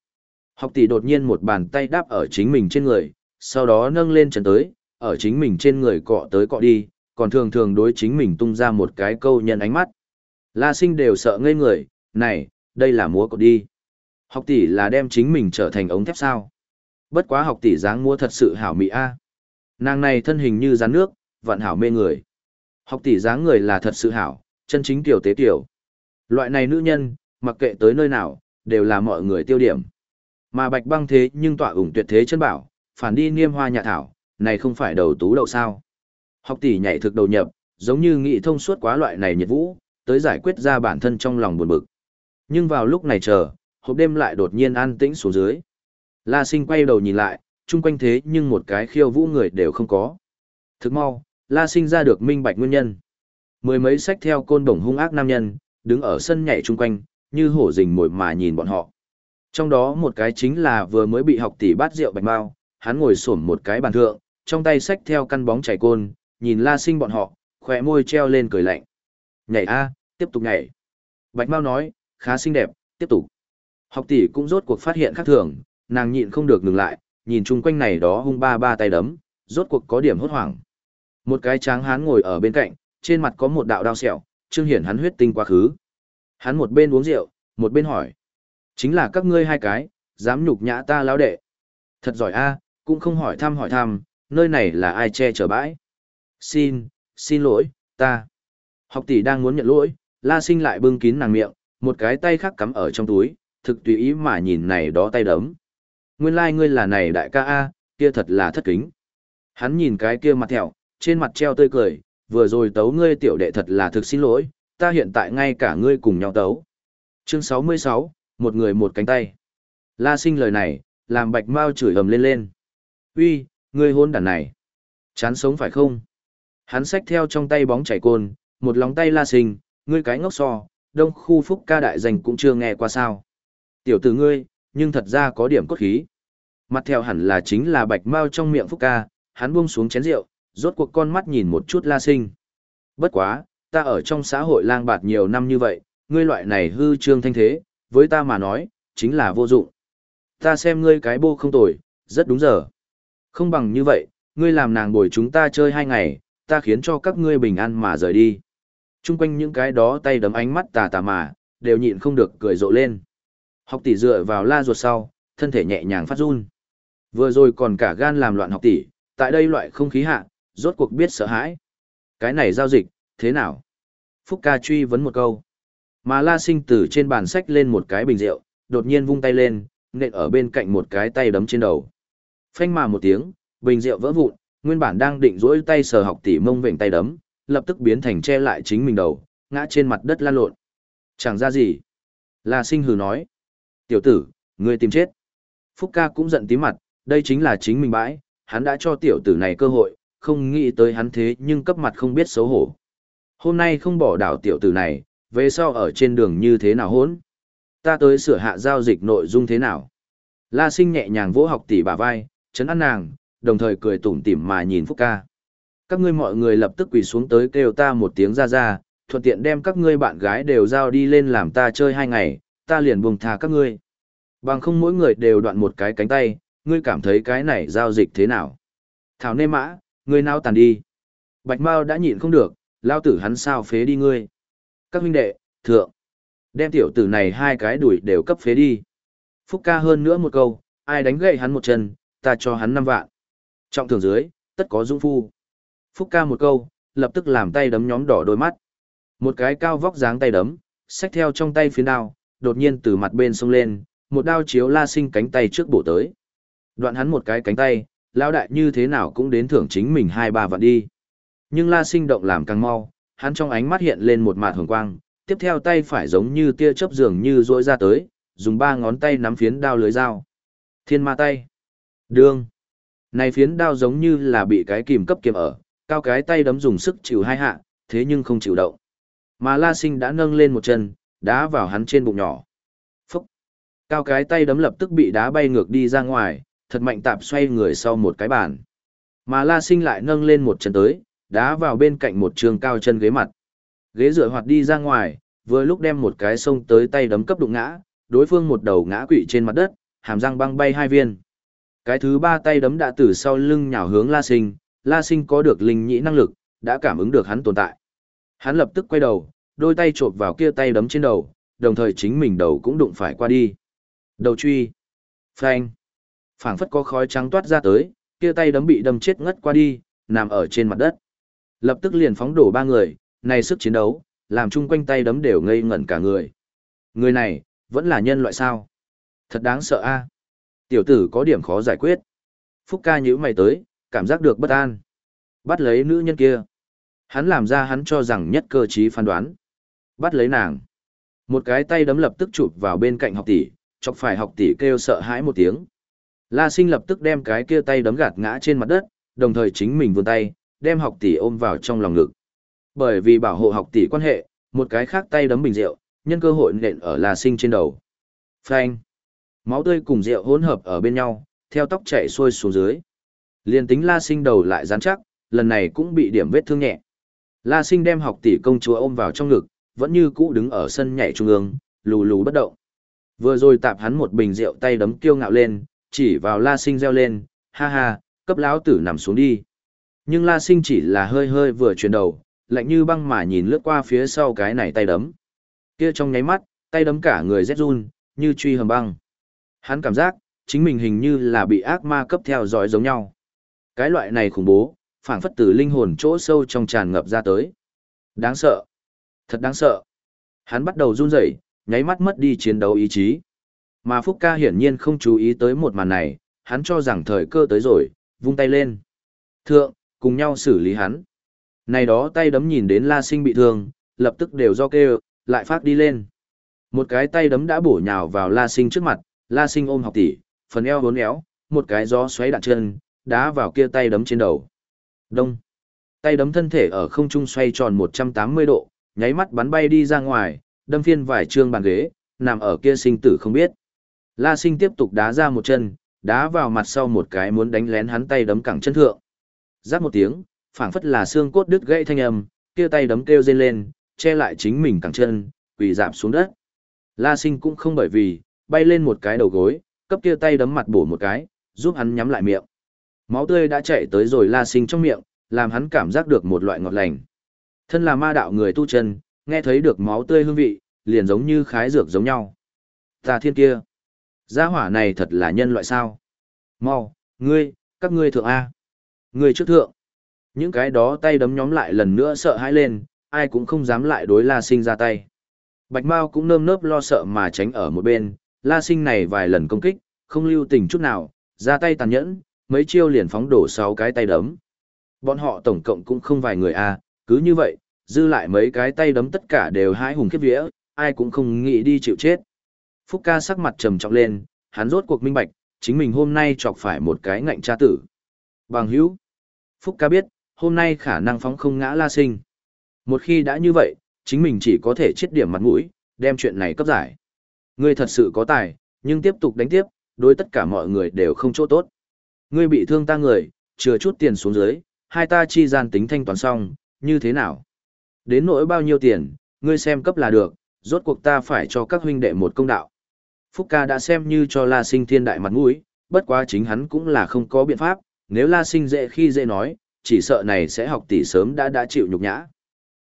Học tỷ đột nhiên một bàn tay đáp ở chính mình trên người, sau đó nâng lên chân tới, ở chính mình trên người cọ tới cọ đi, còn thường thường đối chính mình tung ra một cái câu nhận ánh mắt. La sinh đều sợ ngây người, này, đây là múa cột đi. Học tỷ là đem chính mình trở thành ống thép sao. Bất quá học tỷ dáng múa thật sự hảo mỹ a. Nàng này thân hình như rắn nước, vạn hảo mê người. Học tỷ dáng người là thật sự hảo, chân chính tiểu tế tiểu. Loại này nữ nhân, mặc kệ tới nơi nào, đều là mọi người tiêu điểm. Mà bạch băng thế nhưng tọa ủng tuyệt thế chân bảo, phản đi niêm hoa nhà thảo, này không phải đầu tú đậu sao. Học tỷ nhảy thực đầu nhập, giống như nghị thông suốt quá loại này nhiệt vũ, tới giải quyết ra bản thân trong lòng buồn bực. Nhưng vào lúc này chờ, hộp đêm lại đột nhiên an tĩnh xuống dưới. La sinh quay đầu nhìn lại, chung quanh thế nhưng một cái khiêu vũ người đều không có. thực mau, La sinh ra được minh bạch nguyên nhân. Mười mấy sách theo côn đồng hung ác nam nhân, đứng ở sân nhảy chung quanh, như hổ rình mồi mà nhìn bọn họ. Trong đó một cái chính là vừa mới bị học tỷ bát rượu bạch mao, hắn ngồi xổm một cái bàn thượng, trong tay sách theo căn bóng chảy côn, nhìn La Sinh bọn họ, khỏe môi treo lên cười lạnh. Nhảy a, tiếp tục nhảy. Bạch Mao nói, khá xinh đẹp, tiếp tục. Học tỷ cũng rốt cuộc phát hiện khác thường, nàng nhịn không được ngừng lại, nhìn chung quanh này đó hung ba ba tay đấm, rốt cuộc có điểm hốt hoảng. Một cái tráng hán ngồi ở bên cạnh, trên mặt có một đạo đao sẹo, trương hiển hắn huyết tinh quá khứ. Hắn một bên uống rượu, một bên hỏi. Chính là các ngươi hai cái, dám nhục nhã ta lão đệ. Thật giỏi a, cũng không hỏi thăm hỏi thăm, nơi này là ai che chở bãi. Xin, xin lỗi, ta. Học tỷ đang muốn nhận lỗi, la sinh lại bưng kín nàng miệng, một cái tay khác cắm ở trong túi, thực tùy ý mà nhìn này đó tay đấm. Nguyên lai like ngươi là này đại ca A, kia thật là thất kính. Hắn nhìn cái kia mặt thẹo, trên mặt treo tươi cười, vừa rồi tấu ngươi tiểu đệ thật là thực xin lỗi, ta hiện tại ngay cả ngươi cùng nhau tấu. Chương 66, một người một cánh tay. La sinh lời này, làm bạch mau chửi ầm lên lên. Uy, ngươi hôn đàn này. Chán sống phải không? Hắn xách theo trong tay bóng chảy côn, một lòng tay la sinh, ngươi cái ngốc so, đông khu phúc ca đại danh cũng chưa nghe qua sao. Tiểu tử ngươi, nhưng thật ra có điểm cốt khí. Mặt theo hẳn là chính là bạch mau trong miệng Phúc ca, hắn buông xuống chén rượu, rốt cuộc con mắt nhìn một chút la sinh. Bất quá, ta ở trong xã hội lang bạt nhiều năm như vậy, ngươi loại này hư trương thanh thế, với ta mà nói, chính là vô dụng. Ta xem ngươi cái bô không tồi, rất đúng giờ. Không bằng như vậy, ngươi làm nàng bồi chúng ta chơi hai ngày, ta khiến cho các ngươi bình an mà rời đi. Trung quanh những cái đó tay đấm ánh mắt tà tà mà, đều nhịn không được cười rộ lên. Học tỷ dựa vào la ruột sau, thân thể nhẹ nhàng phát run. Vừa rồi còn cả gan làm loạn học tỷ, tại đây loại không khí hạ, rốt cuộc biết sợ hãi. Cái này giao dịch, thế nào? Phúc ca truy vấn một câu. Mà la sinh từ trên bàn sách lên một cái bình rượu, đột nhiên vung tay lên, nện ở bên cạnh một cái tay đấm trên đầu. Phanh mà một tiếng, bình rượu vỡ vụn, nguyên bản đang định rỗi tay sờ học tỷ mông vệnh tay đấm, lập tức biến thành che lại chính mình đầu, ngã trên mặt đất lan lộn. Chẳng ra gì. La sinh hừ nói. Tiểu tử, ngươi tìm chết. Phúc ca cũng giận tí mặt, đây chính là chính mình bãi, hắn đã cho tiểu tử này cơ hội, không nghĩ tới hắn thế nhưng cấp mặt không biết xấu hổ. Hôm nay không bỏ đảo tiểu tử này, về sau ở trên đường như thế nào hốn? Ta tới sửa hạ giao dịch nội dung thế nào? La sinh nhẹ nhàng vỗ học tỷ bà vai, chấn an nàng, đồng thời cười tủm tỉm mà nhìn Phúc ca. Các ngươi mọi người lập tức quỳ xuống tới kêu ta một tiếng ra ra, thuận tiện đem các ngươi bạn gái đều giao đi lên làm ta chơi hai ngày, ta liền buông thà các ngươi. Bằng không mỗi người đều đoạn một cái cánh tay, ngươi cảm thấy cái này giao dịch thế nào? Thảo nê mã, ngươi nào tàn đi. Bạch Mao đã nhịn không được, lao tử hắn sao phế đi ngươi. Các huynh đệ, thượng, đem tiểu tử này hai cái đuổi đều cấp phế đi. Phúc ca hơn nữa một câu, ai đánh gậy hắn một chân, ta cho hắn năm vạn. Trọng thưởng dưới, tất có dũng phu. Phúc ca một câu, lập tức làm tay đấm nhóm đỏ đôi mắt. Một cái cao vóc dáng tay đấm, xách theo trong tay phiến đao, đột nhiên từ mặt bên sông lên, một đao chiếu la sinh cánh tay trước bổ tới. Đoạn hắn một cái cánh tay, lão đại như thế nào cũng đến thưởng chính mình hai ba vạn đi. Nhưng la sinh động làm càng mau, hắn trong ánh mắt hiện lên một mạt hồng quang, tiếp theo tay phải giống như tia chớp dường như dỗi ra tới, dùng ba ngón tay nắm phiến đao lưới dao. Thiên ma tay. Đương. Này phiến đao giống như là bị cái kìm cấp kiềm ở, cao cái tay đấm dùng sức chịu hai hạ, thế nhưng không chịu động. Mà La Sinh đã nâng lên một chân, đá vào hắn trên bụng nhỏ. Phúc! Cao cái tay đấm lập tức bị đá bay ngược đi ra ngoài, thật mạnh tạp xoay người sau một cái bàn. Mà La Sinh lại nâng lên một chân tới, đá vào bên cạnh một trường cao chân ghế mặt. Ghế dựa hoạt đi ra ngoài, vừa lúc đem một cái sông tới tay đấm cấp đụng ngã, đối phương một đầu ngã quỵ trên mặt đất, hàm răng băng bay hai viên. Cái thứ ba tay đấm đã từ sau lưng nhào hướng La Sinh, La Sinh có được linh nhĩ năng lực, đã cảm ứng được hắn tồn tại. Hắn lập tức quay đầu, đôi tay chộp vào kia tay đấm trên đầu, đồng thời chính mình đầu cũng đụng phải qua đi. Đầu truy. Phanh. phảng phất có khói trắng toát ra tới, kia tay đấm bị đâm chết ngất qua đi, nằm ở trên mặt đất. Lập tức liền phóng đổ ba người, này sức chiến đấu, làm chung quanh tay đấm đều ngây ngẩn cả người. Người này, vẫn là nhân loại sao? Thật đáng sợ a. Tiểu tử có điểm khó giải quyết. Phúc ca nhíu mày tới, cảm giác được bất an. Bắt lấy nữ nhân kia. Hắn làm ra hắn cho rằng nhất cơ trí phán đoán. Bắt lấy nàng. Một cái tay đấm lập tức chụp vào bên cạnh học tỷ, chọc phải học tỷ kêu sợ hãi một tiếng. La sinh lập tức đem cái kia tay đấm gạt ngã trên mặt đất, đồng thời chính mình vươn tay, đem học tỷ ôm vào trong lòng ngực. Bởi vì bảo hộ học tỷ quan hệ, một cái khác tay đấm bình rượu, nhân cơ hội nện ở La sinh trên đầu. Phanh. Máu tươi cùng rượu hỗn hợp ở bên nhau, theo tóc chảy xuôi xuống dưới. Liên tính La sinh đầu lại rắn chắc, lần này cũng bị điểm vết thương nhẹ. La sinh đem học tỷ công chúa ôm vào trong ngực, vẫn như cũ đứng ở sân nhảy trung ương, lù lù bất động. Vừa rồi tạp hắn một bình rượu tay đấm kiêu ngạo lên, chỉ vào La Sinh reo lên, ha ha, cấp lão tử nằm xuống đi. Nhưng La Sinh chỉ là hơi hơi vừa chuyển đầu, lạnh như băng mà nhìn lướt qua phía sau cái này tay đấm. Kia trong nháy mắt, tay đấm cả người rét run, như truy hầm băng. Hắn cảm giác, chính mình hình như là bị ác ma cấp theo dõi giống nhau. Cái loại này khủng bố, phảng phất từ linh hồn chỗ sâu trong tràn ngập ra tới. Đáng sợ. Thật đáng sợ. Hắn bắt đầu run rẩy, nháy mắt mất đi chiến đấu ý chí. Mà Phúc ca hiển nhiên không chú ý tới một màn này, hắn cho rằng thời cơ tới rồi, vung tay lên. Thượng, cùng nhau xử lý hắn. Này đó tay đấm nhìn đến La Sinh bị thương, lập tức đều do kêu, lại phát đi lên. Một cái tay đấm đã bổ nhào vào La Sinh trước mặt, La Sinh ôm học tỷ, phần eo bốn éo, một cái gió xoáy đạn chân, đá vào kia tay đấm trên đầu. Đông. Tay đấm thân thể ở không trung xoay tròn 180 độ, nháy mắt bắn bay đi ra ngoài, đâm phiên vài trương bàn ghế, nằm ở kia sinh tử không biết. La sinh tiếp tục đá ra một chân, đá vào mặt sau một cái muốn đánh lén hắn tay đấm cẳng chân thượng. Giáp một tiếng, phảng phất là xương cốt đứt gãy thanh âm, kia tay đấm kêu rên lên, che lại chính mình cẳng chân, quỳ dạp xuống đất. La Sinh cũng không bởi vì, bay lên một cái đầu gối, cấp kia tay đấm mặt bổ một cái, giúp hắn nhắm lại miệng. Máu tươi đã chảy tới rồi La Sinh trong miệng, làm hắn cảm giác được một loại ngọt lành. Thân là ma đạo người tu chân, nghe thấy được máu tươi hương vị, liền giống như khái dược giống nhau. Ta thiên kia, gia hỏa này thật là nhân loại sao? Mau, ngươi, các ngươi thượng A. Ngươi trước thượng. Những cái đó tay đấm nhóm lại lần nữa sợ hãi lên, ai cũng không dám lại đối La Sinh ra tay. Bạch Mao cũng nơm nớp lo sợ mà tránh ở một bên, La Sinh này vài lần công kích, không lưu tình chút nào, ra tay tàn nhẫn, mấy chiêu liền phóng đổ sáu cái tay đấm. Bọn họ tổng cộng cũng không vài người a, cứ như vậy, dư lại mấy cái tay đấm tất cả đều hãi hùng khiếp vía, ai cũng không nghĩ đi chịu chết. Phúc ca sắc mặt trầm trọng lên, hắn rốt cuộc minh bạch, chính mình hôm nay chọc phải một cái ngạnh tra tử. Bằng hữu. Phúc ca biết, hôm nay khả năng phóng không ngã la sinh. Một khi đã như vậy, chính mình chỉ có thể chết điểm mặt mũi, đem chuyện này cấp giải. Ngươi thật sự có tài, nhưng tiếp tục đánh tiếp, đối tất cả mọi người đều không chỗ tốt. Ngươi bị thương ta người, chừa chút tiền xuống dưới, hai ta chi gian tính thanh toán xong, như thế nào? Đến nỗi bao nhiêu tiền, ngươi xem cấp là được, rốt cuộc ta phải cho các huynh đệ một công đạo. Phúc ca đã xem như cho La Sinh thiên đại mặt mũi, bất quá chính hắn cũng là không có biện pháp, nếu La Sinh dễ khi dễ nói, chỉ sợ này sẽ học tỷ sớm đã đã chịu nhục nhã.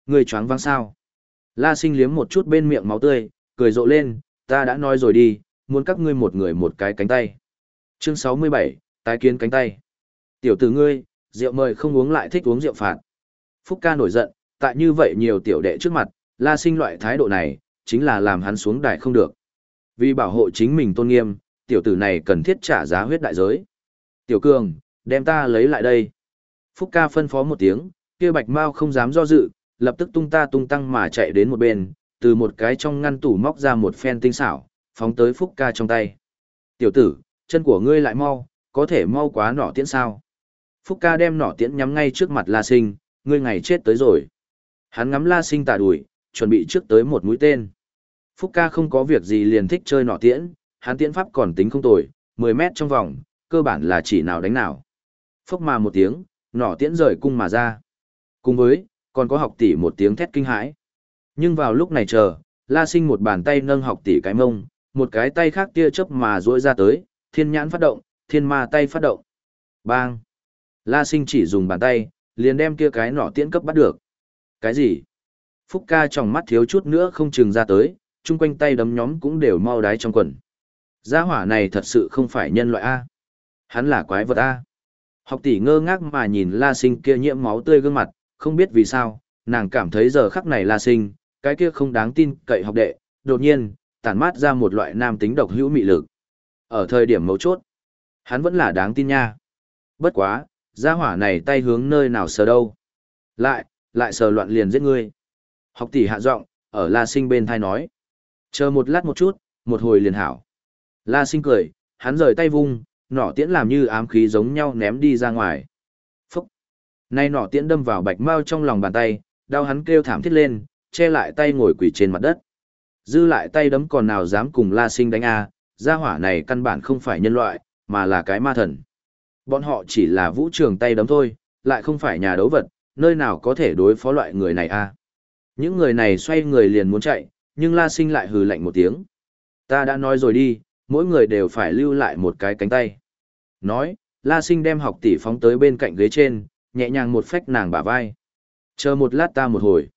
người choáng váng sao? La Sinh liếm một chút bên miệng máu tươi, cười rộ lên, ta đã nói rồi đi, muốn các ngươi một người một cái cánh tay. Chương 67, tái kiến cánh tay. Tiểu tử ngươi, rượu mời không uống lại thích uống rượu phạt. Phúc ca nổi giận, tại như vậy nhiều tiểu đệ trước mặt, la sinh loại thái độ này, chính là làm hắn xuống đài không được. Vì bảo hộ chính mình tôn nghiêm, tiểu tử này cần thiết trả giá huyết đại giới. Tiểu cường, đem ta lấy lại đây. Phúc ca phân phó một tiếng, kia bạch mau không dám do dự, lập tức tung ta tung tăng mà chạy đến một bên, từ một cái trong ngăn tủ móc ra một phen tinh xảo, phóng tới Phúc ca trong tay. Tiểu tử, chân của ngươi lại mau, có thể mau quá nỏ tiễn sao. Phúc ca đem nỏ tiễn nhắm ngay trước mặt La Sinh, ngươi ngày chết tới rồi. Hắn ngắm La Sinh tà đuổi, chuẩn bị trước tới một mũi tên. Phúc ca không có việc gì liền thích chơi nỏ tiễn, hắn tiễn pháp còn tính không tồi, 10 mét trong vòng, cơ bản là chỉ nào đánh nào. Phúc mà một tiếng, nỏ tiễn rời cung mà ra. Cùng với, còn có học tỷ một tiếng thét kinh hãi. Nhưng vào lúc này chờ, La Sinh một bàn tay nâng học tỷ cái mông, một cái tay khác tia chớp mà duỗi ra tới, thiên nhãn phát động, thiên ma tay phát động. Bang! La Sinh chỉ dùng bàn tay, liền đem kia cái nỏ tiễn cấp bắt được. Cái gì? Phúc ca trong mắt thiếu chút nữa không chừng ra tới, chung quanh tay đấm nhóm cũng đều mau đái trong quần. Gia hỏa này thật sự không phải nhân loại A. Hắn là quái vật A. Học tỷ ngơ ngác mà nhìn La Sinh kia nhiễm máu tươi gương mặt, không biết vì sao, nàng cảm thấy giờ khắc này La Sinh, cái kia không đáng tin cậy học đệ, đột nhiên, tản mát ra một loại nam tính độc hữu mị lực. Ở thời điểm mấu chốt, hắn vẫn là đáng tin nha. Bất quá, gia hỏa này tay hướng nơi nào sờ đâu. Lại, lại sờ loạn liền giết ngươi. Học tỷ hạ giọng, ở La Sinh bên thai nói. Chờ một lát một chút, một hồi liền hảo. La Sinh cười, hắn rời tay vung, nỏ tiễn làm như ám khí giống nhau ném đi ra ngoài. Phúc! Nay nỏ tiễn đâm vào bạch mau trong lòng bàn tay, đau hắn kêu thảm thiết lên, che lại tay ngồi quỳ trên mặt đất. Dư lại tay đấm còn nào dám cùng La Sinh đánh a, gia hỏa này căn bản không phải nhân loại, mà là cái ma thần. Bọn họ chỉ là vũ trường tay đấm thôi, lại không phải nhà đấu vật, nơi nào có thể đối phó loại người này a? Những người này xoay người liền muốn chạy, nhưng La Sinh lại hừ lạnh một tiếng. Ta đã nói rồi đi, mỗi người đều phải lưu lại một cái cánh tay. Nói, La Sinh đem học tỷ phóng tới bên cạnh ghế trên, nhẹ nhàng một phách nàng bả vai. Chờ một lát ta một hồi.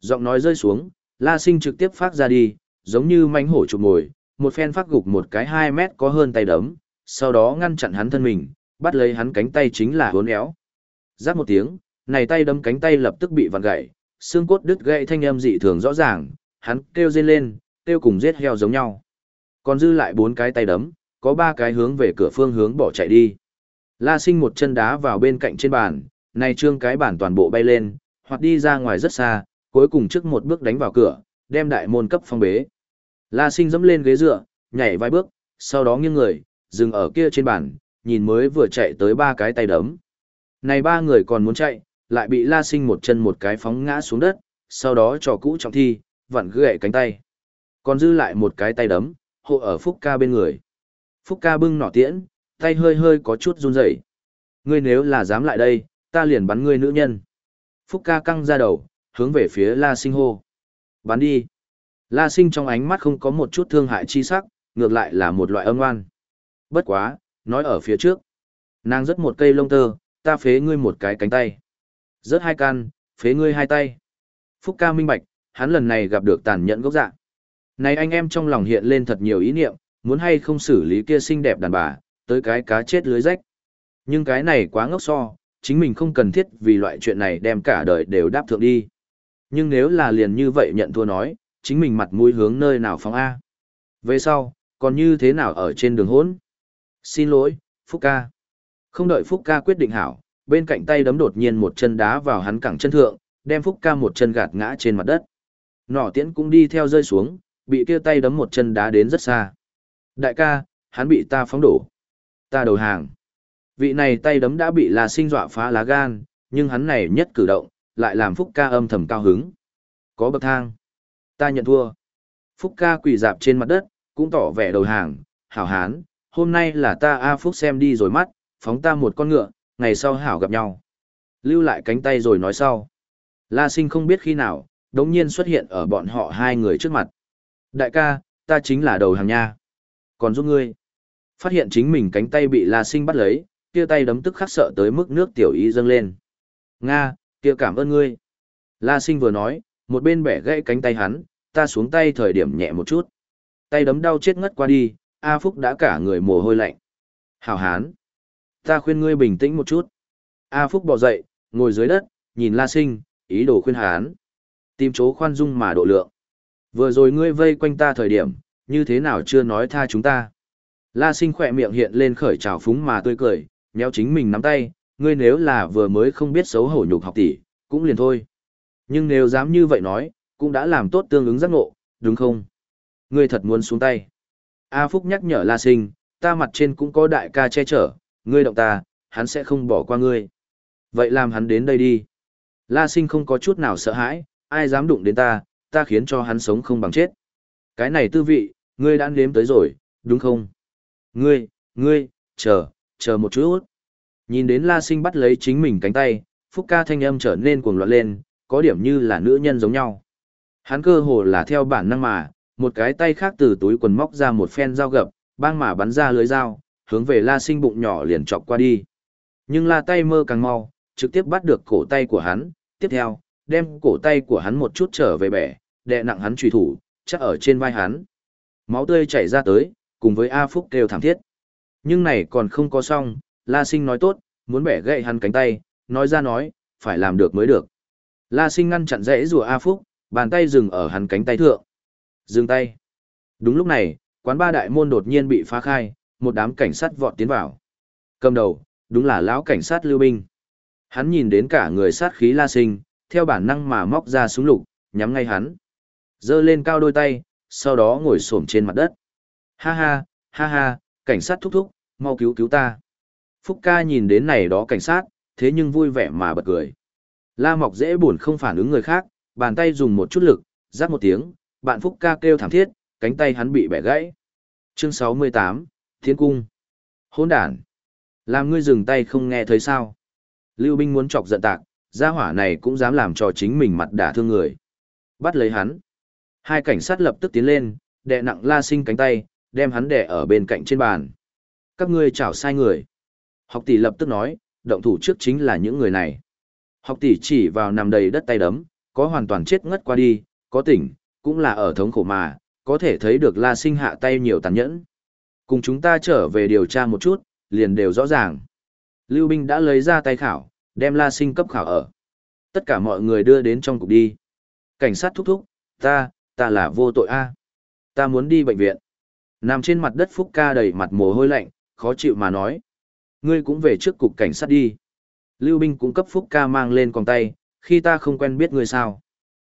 Giọng nói rơi xuống, La Sinh trực tiếp phát ra đi, giống như mánh hổ chụp mồi, một phen phát gục một cái 2 mét có hơn tay đấm, sau đó ngăn chặn hắn thân mình, bắt lấy hắn cánh tay chính là hốn éo. Giáp một tiếng, này tay đấm cánh tay lập tức bị vặn gãy, xương cốt đứt gãy thanh âm dị thường rõ ràng, hắn kêu rên lên, kêu cùng giết heo giống nhau. Còn dư lại bốn cái tay đấm, có ba cái hướng về cửa phương hướng bỏ chạy đi. La Sinh một chân đá vào bên cạnh trên bàn, này trương cái bàn toàn bộ bay lên, hoặc đi ra ngoài rất xa, cuối cùng trước một bước đánh vào cửa, đem đại môn cấp phong bế. La Sinh dẫm lên ghế dựa, nhảy vài bước, sau đó nghiêng người, dừng ở kia trên bàn, nhìn mới vừa chạy tới ba cái tay đấm. Này ba người còn muốn chạy, lại bị La Sinh một chân một cái phóng ngã xuống đất, sau đó trò cũ trọng thi, vặn gãy cánh tay. Còn dư lại một cái tay đấm, hộ ở Phúc Ca bên người. Phúc Ca bưng nỏ tiễn, tay hơi hơi có chút run rẩy. Ngươi nếu là dám lại đây, ta liền bắn ngươi nữ nhân. Phúc ca căng ra đầu, hướng về phía La Sinh hô. Bắn đi. La Sinh trong ánh mắt không có một chút thương hại chi sắc, ngược lại là một loại âm oan. Bất quá, nói ở phía trước. Nàng rất một cây lông tơ, ta phế ngươi một cái cánh tay. Rớt hai can, phế ngươi hai tay. Phúc ca minh bạch, hắn lần này gặp được tàn nhẫn gốc dạng. Này anh em trong lòng hiện lên thật nhiều ý niệm, muốn hay không xử lý kia xinh đẹp đàn bà, tới cái cá chết lưới rách. Nhưng cái này quá ngốc so, chính mình không cần thiết vì loại chuyện này đem cả đời đều đáp thượng đi. Nhưng nếu là liền như vậy nhận thua nói, chính mình mặt mũi hướng nơi nào phóng A. Về sau, còn như thế nào ở trên đường hỗn? Xin lỗi, Phúc ca. Không đợi Phúc ca quyết định hảo, bên cạnh tay đấm đột nhiên một chân đá vào hắn cẳng chân thượng, đem Phúc ca một chân gạt ngã trên mặt đất. Nỏ tiễn cũng đi theo rơi xuống, bị kia tay đấm một chân đá đến rất xa. Đại ca, hắn bị ta phóng đổ. Ta đầu hàng. Vị này tay đấm đã bị là sinh dọa phá lá gan, nhưng hắn này nhất cử động, lại làm Phúc ca âm thầm cao hứng. Có bậc thang. Ta nhận thua. Phúc ca quỳ dạp trên mặt đất, cũng tỏ vẻ đầu hàng. Hảo hán, hôm nay là ta A Phúc xem đi rồi mắt, phóng ta một con ngựa, ngày sau hảo gặp nhau. Lưu lại cánh tay rồi nói sau. La sinh không biết khi nào, đống nhiên xuất hiện ở bọn họ hai người trước mặt. Đại ca, ta chính là đầu hàng nha. Còn giúp ngươi. Phát hiện chính mình cánh tay bị La sinh bắt lấy, kia tay đấm tức khắc sợ tới mức nước tiểu ý dâng lên. Nga, kia cảm ơn ngươi. La sinh vừa nói, một bên bẻ gãy cánh tay hắn, ta xuống tay thời điểm nhẹ một chút. Tay đấm đau chết ngất qua đi, A Phúc đã cả người mồ hôi lạnh. Hảo hán. Ta khuyên ngươi bình tĩnh một chút. A Phúc bò dậy, ngồi dưới đất, nhìn La Sinh, ý đồ khuyên hán. Tìm chỗ khoan dung mà độ lượng. Vừa rồi ngươi vây quanh ta thời điểm, như thế nào chưa nói tha chúng ta. La Sinh khỏe miệng hiện lên khởi trào phúng mà tươi cười, nhéo chính mình nắm tay, ngươi nếu là vừa mới không biết xấu hổ nhục học tỷ, cũng liền thôi. Nhưng nếu dám như vậy nói, cũng đã làm tốt tương ứng giác ngộ, đúng không? Ngươi thật muốn xuống tay. A Phúc nhắc nhở La Sinh, ta mặt trên cũng có đại ca che chở, ngươi động ta, hắn sẽ không bỏ qua ngươi. Vậy làm hắn đến đây đi. La Sinh không có chút nào sợ hãi, ai dám đụng đến ta, ta khiến cho hắn sống không bằng chết. Cái này tư vị, ngươi đã nếm tới rồi, đúng không? Ngươi, ngươi, chờ, chờ một chút. Nhìn đến La Sinh bắt lấy chính mình cánh tay, Phúc ca thanh âm trở nên cuồng loạn lên, có điểm như là nữ nhân giống nhau. Hắn cơ hồ là theo bản năng mà, một cái tay khác từ túi quần móc ra một phen dao gập, bang mà bắn ra lưới dao, hướng về La Sinh bụng nhỏ liền chọc qua đi. Nhưng La tay mơ càng mau, trực tiếp bắt được cổ tay của hắn, tiếp theo, đem cổ tay của hắn một chút trở về bẻ, đè nặng hắn truy thủ, chắc ở trên vai hắn. Máu tươi chảy ra tới, cùng với A Phúc kêu thảm thiết. Nhưng này còn không có xong, La Sinh nói tốt, muốn bẻ gậy hắn cánh tay, nói ra nói, phải làm được mới được. La Sinh ngăn chặn rẽ rùa A Phúc, bàn tay dừng ở hắn cánh tay thượng. Dừng tay. Đúng lúc này, quán ba đại môn đột nhiên bị phá khai, một đám cảnh sát vọt tiến vào. Cầm đầu, đúng là lão cảnh sát Lưu Binh. Hắn nhìn đến cả người sát khí La Sinh, theo bản năng mà móc ra súng lục, nhắm ngay hắn. Giơ lên cao đôi tay, sau đó ngồi xổm trên mặt đất. Ha ha, ha ha, cảnh sát thúc thúc, mau cứu cứu ta. Phúc ca nhìn đến này đó cảnh sát, thế nhưng vui vẻ mà bật cười. La Mọc dễ buồn không phản ứng người khác, bàn tay dùng một chút lực, rắc một tiếng, bạn Phúc ca kêu thảm thiết, cánh tay hắn bị bẻ gãy. Chương 68, Thiên Cung. Hỗn đản. Làm ngươi dừng tay không nghe thấy sao? Lưu binh muốn chọc giận tạc, gia hỏa này cũng dám làm cho chính mình mặt đả thương người. Bắt lấy hắn. Hai cảnh sát lập tức tiến lên, đè nặng La Sinh cánh tay, đem hắn đè ở bên cạnh trên bàn. Các ngươi chảo sai người. Học tỷ lập tức nói, động thủ trước chính là những người này. Học tỷ chỉ vào nằm đầy đất tay đấm, có hoàn toàn chết ngất qua đi, có tỉnh, cũng là ở thống khổ mà, có thể thấy được La Sinh hạ tay nhiều tàn nhẫn. Cùng chúng ta trở về điều tra một chút, liền đều rõ ràng. Lưu binh đã lấy ra tay khảo, đem La Sinh cấp khảo ở. Tất cả mọi người đưa đến trong cục đi. Cảnh sát thúc thúc, ta, ta là vô tội a Ta muốn đi bệnh viện. Nằm trên mặt đất Phúc ca đầy mặt mồ hôi lạnh, khó chịu mà nói. Ngươi cũng về trước cục cảnh sát đi. Lưu binh cũng cấp Phúc ca mang lên con tay, khi ta không quen biết ngươi sao.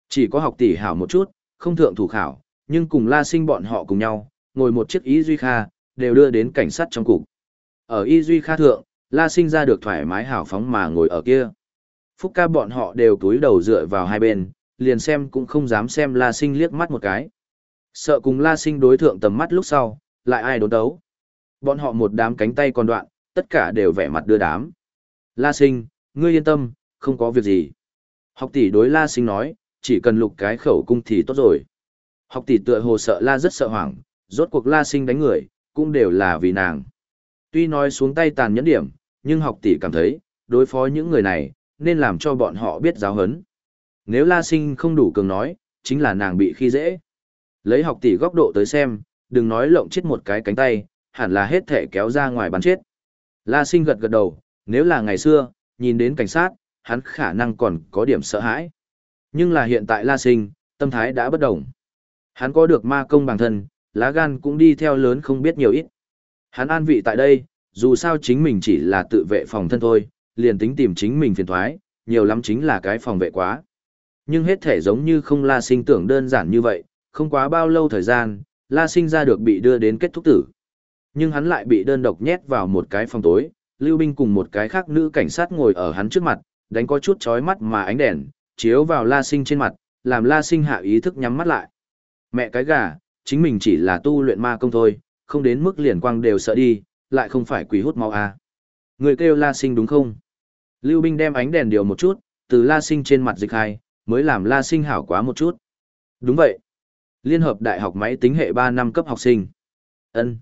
Chỉ có học tỷ hảo một chút, không thượng thủ khảo, nhưng cùng la sinh bọn họ cùng nhau, ngồi một chiếc y duy kha, đều đưa đến cảnh sát trong cục. Ở y duy kha thượng, la sinh ra được thoải mái hảo phóng mà ngồi ở kia. Phúc ca bọn họ đều túi đầu dựa vào hai bên, liền xem cũng không dám xem la sinh liếc mắt một cái. Sợ cùng la sinh đối thượng tầm mắt lúc sau, lại ai đốn đấu. Bọn họ một đám cánh tay còn đoạn, tất cả đều vẻ mặt đưa đám. La sinh, ngươi yên tâm, không có việc gì. Học tỷ đối La sinh nói, chỉ cần lục cái khẩu cung thì tốt rồi. Học tỷ tựa hồ sợ La rất sợ hoảng, rốt cuộc La sinh đánh người, cũng đều là vì nàng. Tuy nói xuống tay tàn nhẫn điểm, nhưng học tỷ cảm thấy, đối phó những người này, nên làm cho bọn họ biết giáo hấn. Nếu La Sinh không đủ cường nói, chính là nàng bị khi dễ. Lấy học tỷ góc độ tới xem, đừng nói lộng chết một cái cánh tay, hẳn là hết thể kéo ra ngoài bắn chết. La Sinh gật gật đầu, nếu là ngày xưa, nhìn đến cảnh sát, hắn khả năng còn có điểm sợ hãi. Nhưng là hiện tại La Sinh, tâm thái đã bất đồng. Hắn có được ma công bằng thân, lá gan cũng đi theo lớn không biết nhiều ít. Hắn an vị tại đây, dù sao chính mình chỉ là tự vệ phòng thân thôi, liền tính tìm chính mình phiền thoái, nhiều lắm chính là cái phòng vệ quá. Nhưng hết thể giống như không la sinh tưởng đơn giản như vậy, không quá bao lâu thời gian, la sinh ra được bị đưa đến kết thúc tử. Nhưng hắn lại bị đơn độc nhét vào một cái phòng tối, lưu binh cùng một cái khác nữ cảnh sát ngồi ở hắn trước mặt, đánh có chút chói mắt mà ánh đèn, chiếu vào la sinh trên mặt, làm la sinh hạ ý thức nhắm mắt lại. Mẹ cái gà, chính mình chỉ là tu luyện ma công thôi, không đến mức liền quang đều sợ đi, lại không phải quỷ hút máu à. Người kêu la sinh đúng không? Lưu binh đem ánh đèn điều một chút, từ la sinh trên mặt dịch hai, mới làm la sinh hảo quá một chút. Đúng vậy. Liên hợp đại học máy tính hệ 3 năm cấp học sinh. ân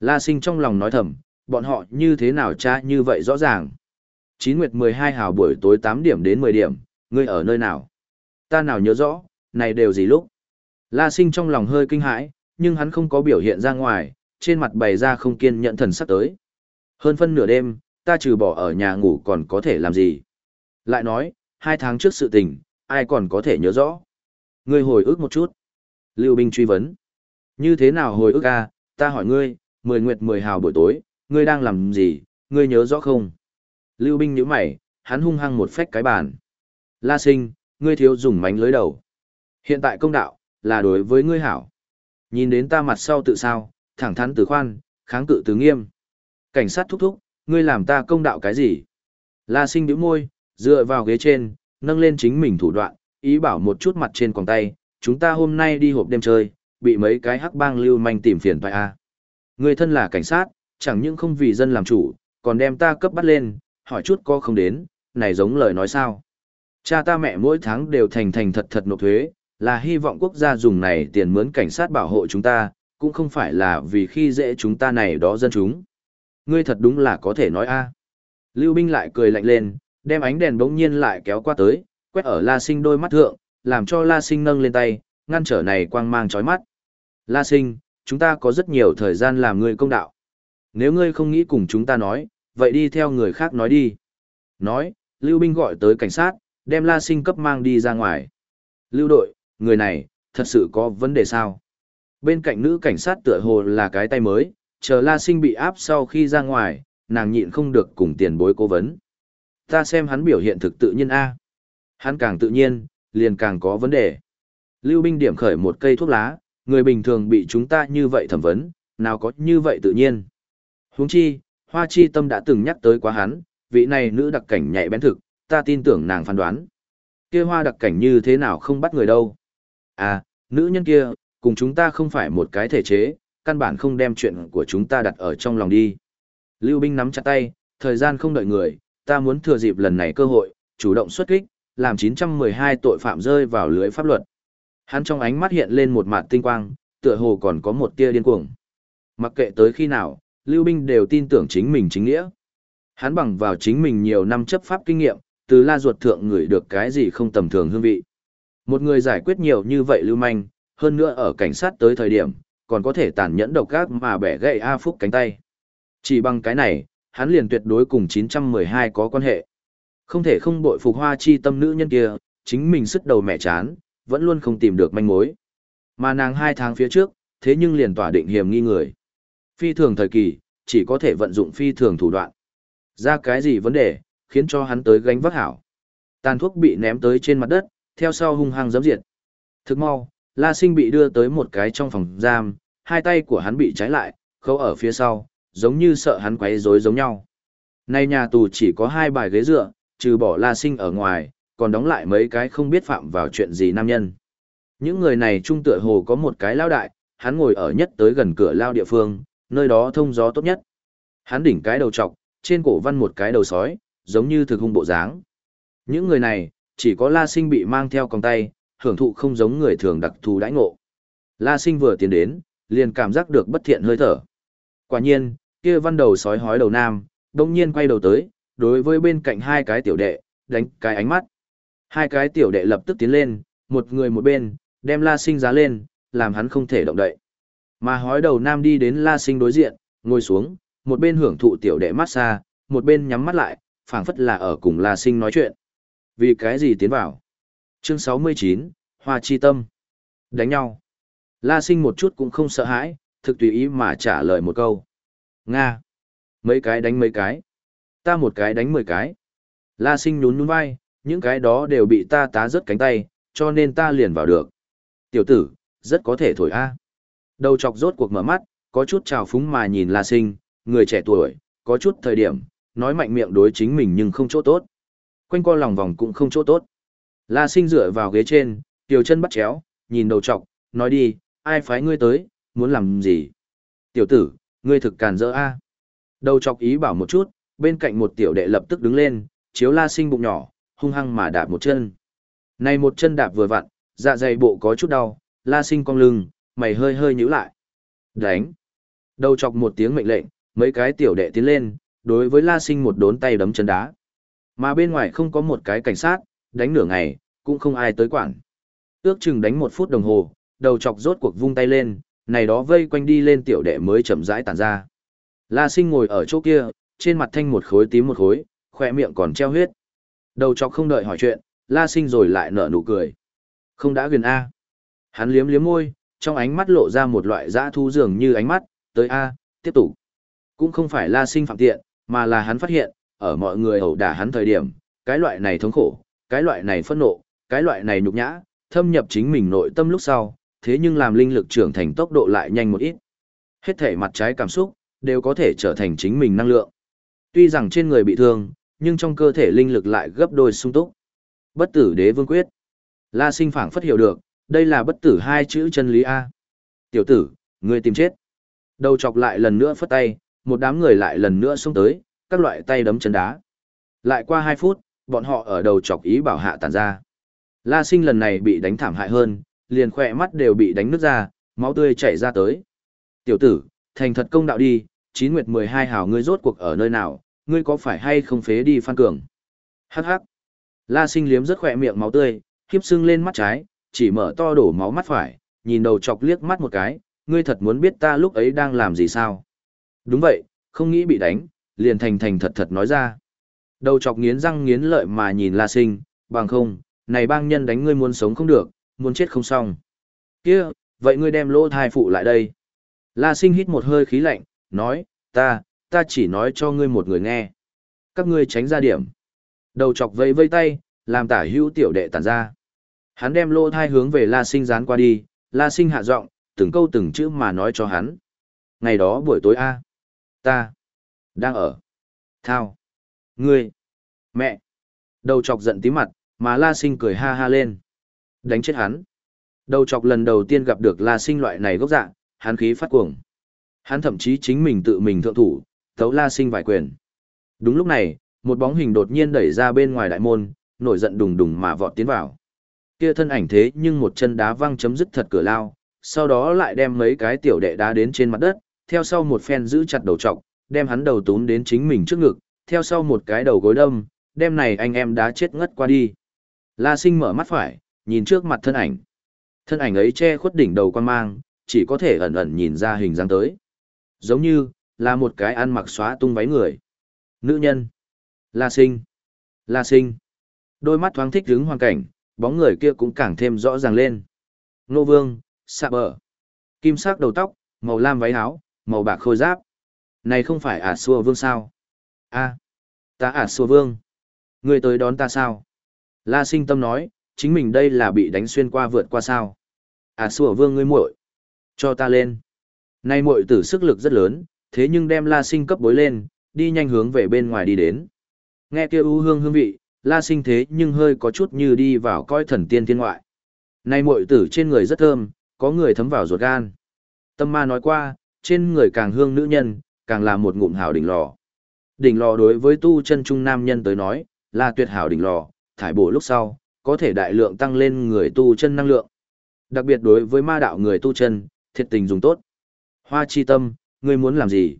La sinh trong lòng nói thầm, bọn họ như thế nào cha như vậy rõ ràng. 9 nguyệt 12 hào buổi tối 8 điểm đến 10 điểm, ngươi ở nơi nào? Ta nào nhớ rõ, này đều gì lúc? La sinh trong lòng hơi kinh hãi, nhưng hắn không có biểu hiện ra ngoài, trên mặt bày ra không kiên nhẫn thần sắc tới. Hơn phân nửa đêm, ta trừ bỏ ở nhà ngủ còn có thể làm gì? Lại nói, hai tháng trước sự tình, ai còn có thể nhớ rõ? Ngươi hồi ức một chút. Lưu Binh truy vấn. Như thế nào hồi ức a? ta hỏi ngươi, mười nguyệt mười hào buổi tối, ngươi đang làm gì, ngươi nhớ rõ không? Lưu Binh nhíu mày, hắn hung hăng một phách cái bàn. La sinh, ngươi thiếu dùng mánh lưới đầu. Hiện tại công đạo, là đối với ngươi hảo. Nhìn đến ta mặt sau tự sao, thẳng thắn từ khoan, kháng cự từ nghiêm. Cảnh sát thúc thúc, ngươi làm ta công đạo cái gì? La sinh bĩu môi, dựa vào ghế trên, nâng lên chính mình thủ đoạn, ý bảo một chút mặt trên quòng tay, chúng ta hôm nay đi hộp đêm chơi, bị mấy cái hắc bang lưu manh tìm phiền phải a. À. Ngươi thân là cảnh sát, chẳng những không vì dân làm chủ, còn đem ta cấp bắt lên, hỏi chút có không đến, này giống lời nói sao. Cha ta mẹ mỗi tháng đều thành thành thật thật nộp thuế, là hy vọng quốc gia dùng này tiền mướn cảnh sát bảo hộ chúng ta, cũng không phải là vì khi dễ chúng ta này đó dân chúng. Ngươi thật đúng là có thể nói a. Lưu binh lại cười lạnh lên, đem ánh đèn bỗng nhiên lại kéo qua tới, quét ở La Sinh đôi mắt thượng, làm cho La Sinh nâng lên tay, ngăn trở này quang mang chói mắt. La Sinh, chúng ta có rất nhiều thời gian làm người công đạo. Nếu ngươi không nghĩ cùng chúng ta nói, vậy đi theo người khác nói đi. Nói, Lưu binh gọi tới cảnh sát, đem La Sinh cấp mang đi ra ngoài. Lưu đội, người này, thật sự có vấn đề sao? Bên cạnh nữ cảnh sát tựa hồ là cái tay mới, chờ La Sinh bị áp sau khi ra ngoài, nàng nhịn không được cùng tiền bối cố vấn. Ta xem hắn biểu hiện thực tự nhiên A. Hắn càng tự nhiên, liền càng có vấn đề. Lưu binh điểm khởi một cây thuốc lá, người bình thường bị chúng ta như vậy thẩm vấn, nào có như vậy tự nhiên. Huống chi, Hoa Chi Tâm đã từng nhắc tới quá hắn, vị này nữ đặc cảnh nhạy bén thực, ta tin tưởng nàng phán đoán. Kia hoa đặc cảnh như thế nào không bắt người đâu. À, nữ nhân kia, cùng chúng ta không phải một cái thể chế, căn bản không đem chuyện của chúng ta đặt ở trong lòng đi. Lưu binh nắm chặt tay, thời gian không đợi người, ta muốn thừa dịp lần này cơ hội, chủ động xuất kích, làm 912 tội phạm rơi vào lưới pháp luật. Hắn trong ánh mắt hiện lên một mạt tinh quang, tựa hồ còn có một tia điên cuồng. Mặc kệ tới khi nào, Lưu binh đều tin tưởng chính mình chính nghĩa. Hắn bằng vào chính mình nhiều năm chấp pháp kinh nghiệm, từ la ruột thượng người được cái gì không tầm thường hương vị. Một người giải quyết nhiều như vậy lưu manh, hơn nữa ở cảnh sát tới thời điểm, còn có thể tàn nhẫn độc ác mà bẻ gãy A Phúc cánh tay. Chỉ bằng cái này, hắn liền tuyệt đối cùng 912 có quan hệ. Không thể không bội phục hoa chi tâm nữ nhân kia, chính mình sức đầu mẹ chán, vẫn luôn không tìm được manh mối. Mà nàng hai tháng phía trước, thế nhưng liền tỏa định hiểm nghi người. Phi thường thời kỳ, chỉ có thể vận dụng phi thường thủ đoạn. Ra cái gì vấn đề, khiến cho hắn tới gánh vác hảo. Tàn thuốc bị ném tới trên mặt đất, theo sau hung hăng giẫm diệt. Thức mau, La Sinh bị đưa tới một cái trong phòng giam, hai tay của hắn bị trái lại, khâu ở phía sau, giống như sợ hắn quấy rối giống nhau. Nay nhà tù chỉ có hai bài ghế dựa, trừ bỏ La Sinh ở ngoài, còn đóng lại mấy cái không biết phạm vào chuyện gì nam nhân. Những người này trung tựa hồ có một cái lao đại, hắn ngồi ở nhất tới gần cửa lao địa phương, Nơi đó thông gió tốt nhất. Hắn đỉnh cái đầu trọc, trên cổ văn một cái đầu sói, giống như thực hung bộ dáng. Những người này, chỉ có La Sinh bị mang theo còng tay, hưởng thụ không giống người thường đặc thù đãi ngộ. La Sinh vừa tiến đến, liền cảm giác được bất thiện hơi thở. Quả nhiên, kia văn đầu sói hói đầu nam, đông nhiên quay đầu tới, đối với bên cạnh hai cái tiểu đệ, đánh cái ánh mắt. Hai cái tiểu đệ lập tức tiến lên, một người một bên, đem La Sinh giá lên, làm hắn không thể động đậy. Mà hói đầu nam đi đến La Sinh đối diện, ngồi xuống, một bên hưởng thụ tiểu đệ massage, một bên nhắm mắt lại, phảng phất là ở cùng La Sinh nói chuyện. Vì cái gì tiến vào? Chương 69, Hoa Chi Tâm. Đánh nhau. La Sinh một chút cũng không sợ hãi, thực tùy ý mà trả lời một câu. Nga. Mấy cái đánh mấy cái. Ta một cái đánh mười cái. La Sinh nhún nhún vai, những cái đó đều bị ta tá rớt cánh tay, cho nên ta liền vào được. Tiểu tử, rất có thể thổi a. Đầu chọc rốt cuộc mở mắt, có chút trào phúng mà nhìn La Sinh, người trẻ tuổi, có chút thời điểm, nói mạnh miệng đối chính mình nhưng không chỗ tốt. Quanh co lòng vòng cũng không chỗ tốt. La Sinh dựa vào ghế trên, tiểu chân bắt chéo, nhìn đầu chọc, nói đi, ai phái ngươi tới, muốn làm gì? Tiểu tử, ngươi thực càn rỡ a. Đầu chọc ý bảo một chút, bên cạnh một tiểu đệ lập tức đứng lên, chiếu La Sinh bụng nhỏ, hung hăng mà đạp một chân. Này một chân đạp vừa vặn, dạ dày bộ có chút đau, La Sinh cong lưng, mày hơi hơi nhíu lại. Đánh. Đầu chọc một tiếng mệnh lệnh, mấy cái tiểu đệ tiến lên, đối với La Sinh một đốn tay đấm chân đá. Mà bên ngoài không có một cái cảnh sát, đánh nửa ngày, cũng không ai tới quản. Ước chừng đánh một phút đồng hồ, đầu chọc rốt cuộc vung tay lên, này đó vây quanh đi lên tiểu đệ mới chậm rãi tản ra. La Sinh ngồi ở chỗ kia, trên mặt thanh một khối tím một khối, khỏe miệng còn treo huyết. Đầu chọc không đợi hỏi chuyện, La Sinh rồi lại nở nụ cười. Không đã gần A. Hắn liếm liếm môi, trong ánh mắt lộ ra một loại dã thu dường như ánh mắt, tới A, tiếp tục. Cũng không phải La Sinh phạm tiện, mà là hắn phát hiện, ở mọi người ẩu đả hắn thời điểm, cái loại này thống khổ, cái loại này phẫn nộ, cái loại này nhục nhã, thâm nhập chính mình nội tâm lúc sau, thế nhưng làm linh lực trưởng thành tốc độ lại nhanh một ít. Hết thể mặt trái cảm xúc, đều có thể trở thành chính mình năng lượng. Tuy rằng trên người bị thương, nhưng trong cơ thể linh lực lại gấp đôi sung túc. Bất tử đế vương quyết. La sinh phảng phất hiểu được, đây là bất tử hai chữ chân lý A. Tiểu tử, ngươi tìm chết. Đầu chọc lại lần nữa phất tay, một đám người lại lần nữa xuống tới, các loại tay đấm chân đá. Lại qua hai phút, bọn họ ở đầu chọc ý bảo hạ tàn ra. La sinh lần này bị đánh thảm hại hơn, liền khỏe mắt đều bị đánh nứt ra, máu tươi chảy ra tới. Tiểu tử, thành thật công đạo đi, chín nguyệt mười hai hào ngươi rốt cuộc ở nơi nào, ngươi có phải hay không phế đi phan cường. Hắc hắc. La sinh liếm rất khỏe miệng máu tươi, khiếp sưng lên mắt trái, chỉ mở to đổ máu mắt phải, nhìn đầu chọc liếc mắt một cái, ngươi thật muốn biết ta lúc ấy đang làm gì sao. Đúng vậy, không nghĩ bị đánh, liền thành thành thật thật nói ra. Đầu chọc nghiến răng nghiến lợi mà nhìn La Sinh, bằng không, này bang nhân đánh ngươi muốn sống không được, muốn chết không xong. Kia, vậy ngươi đem lỗ thai phụ lại đây. La Sinh hít một hơi khí lạnh, nói, ta, ta chỉ nói cho ngươi một người nghe. Các ngươi tránh ra điểm. Đầu chọc vây vây tay, làm tả hữu tiểu đệ tản ra. Hắn đem lỗ thai hướng về La Sinh dán qua đi, La Sinh hạ giọng, từng câu từng chữ mà nói cho hắn. Ngày đó buổi tối A. Ta. Đang ở. Thao. Ngươi. Mẹ. Đầu chọc giận tí mặt, mà La Sinh cười ha ha lên. Đánh chết hắn. Đầu chọc lần đầu tiên gặp được La Sinh loại này gốc dạng, hắn khí phát cuồng. Hắn thậm chí chính mình tự mình thượng thủ, tấu La Sinh vài quyền. Đúng lúc này, một bóng hình đột nhiên đẩy ra bên ngoài đại môn, nổi giận đùng đùng mà vọt tiến vào. Kia thân ảnh thế nhưng một chân đá văng chấm dứt thật cửa lao, sau đó lại đem mấy cái tiểu đệ đá đến trên mặt đất, theo sau một phen giữ chặt đầu trọc, đem hắn đầu tốn đến chính mình trước ngực, theo sau một cái đầu gối đâm, đem này anh em đá chết ngất qua đi. La sinh mở mắt phải, nhìn trước mặt thân ảnh. Thân ảnh ấy che khuất đỉnh đầu quan mang, chỉ có thể ẩn ẩn nhìn ra hình dáng tới. Giống như, là một cái ăn mặc xóa tung váy người. Nữ nhân. La sinh. La sinh. Đôi mắt thoáng thích đứng hoàn cảnh, bóng người kia cũng càng thêm rõ ràng lên. Nô vương, xạ bờ. Kim sắc đầu tóc, màu lam váy áo, màu bạc khôi giáp. Này không phải ả à xua vương sao? a ta ả à xua vương. Người tới đón ta sao? La sinh tâm nói, chính mình đây là bị đánh xuyên qua vượt qua sao? À sủa vương ngươi muội, Cho ta lên. nay muội tử sức lực rất lớn, thế nhưng đem la sinh cấp bối lên, đi nhanh hướng về bên ngoài đi đến. Nghe kia u hương hương vị, la sinh thế nhưng hơi có chút như đi vào coi thần tiên thiên ngoại. nay muội tử trên người rất thơm, có người thấm vào ruột gan. Tâm ma nói qua, trên người càng hương nữ nhân, càng là một ngụm hảo đỉnh lò. Đỉnh lò đối với tu chân trung nam nhân tới nói, là tuyệt hảo đỉnh lò, thải bổ lúc sau, có thể đại lượng tăng lên người tu chân năng lượng. Đặc biệt đối với ma đạo người tu chân, thiệt tình dùng tốt. Hoa chi tâm, ngươi muốn làm gì?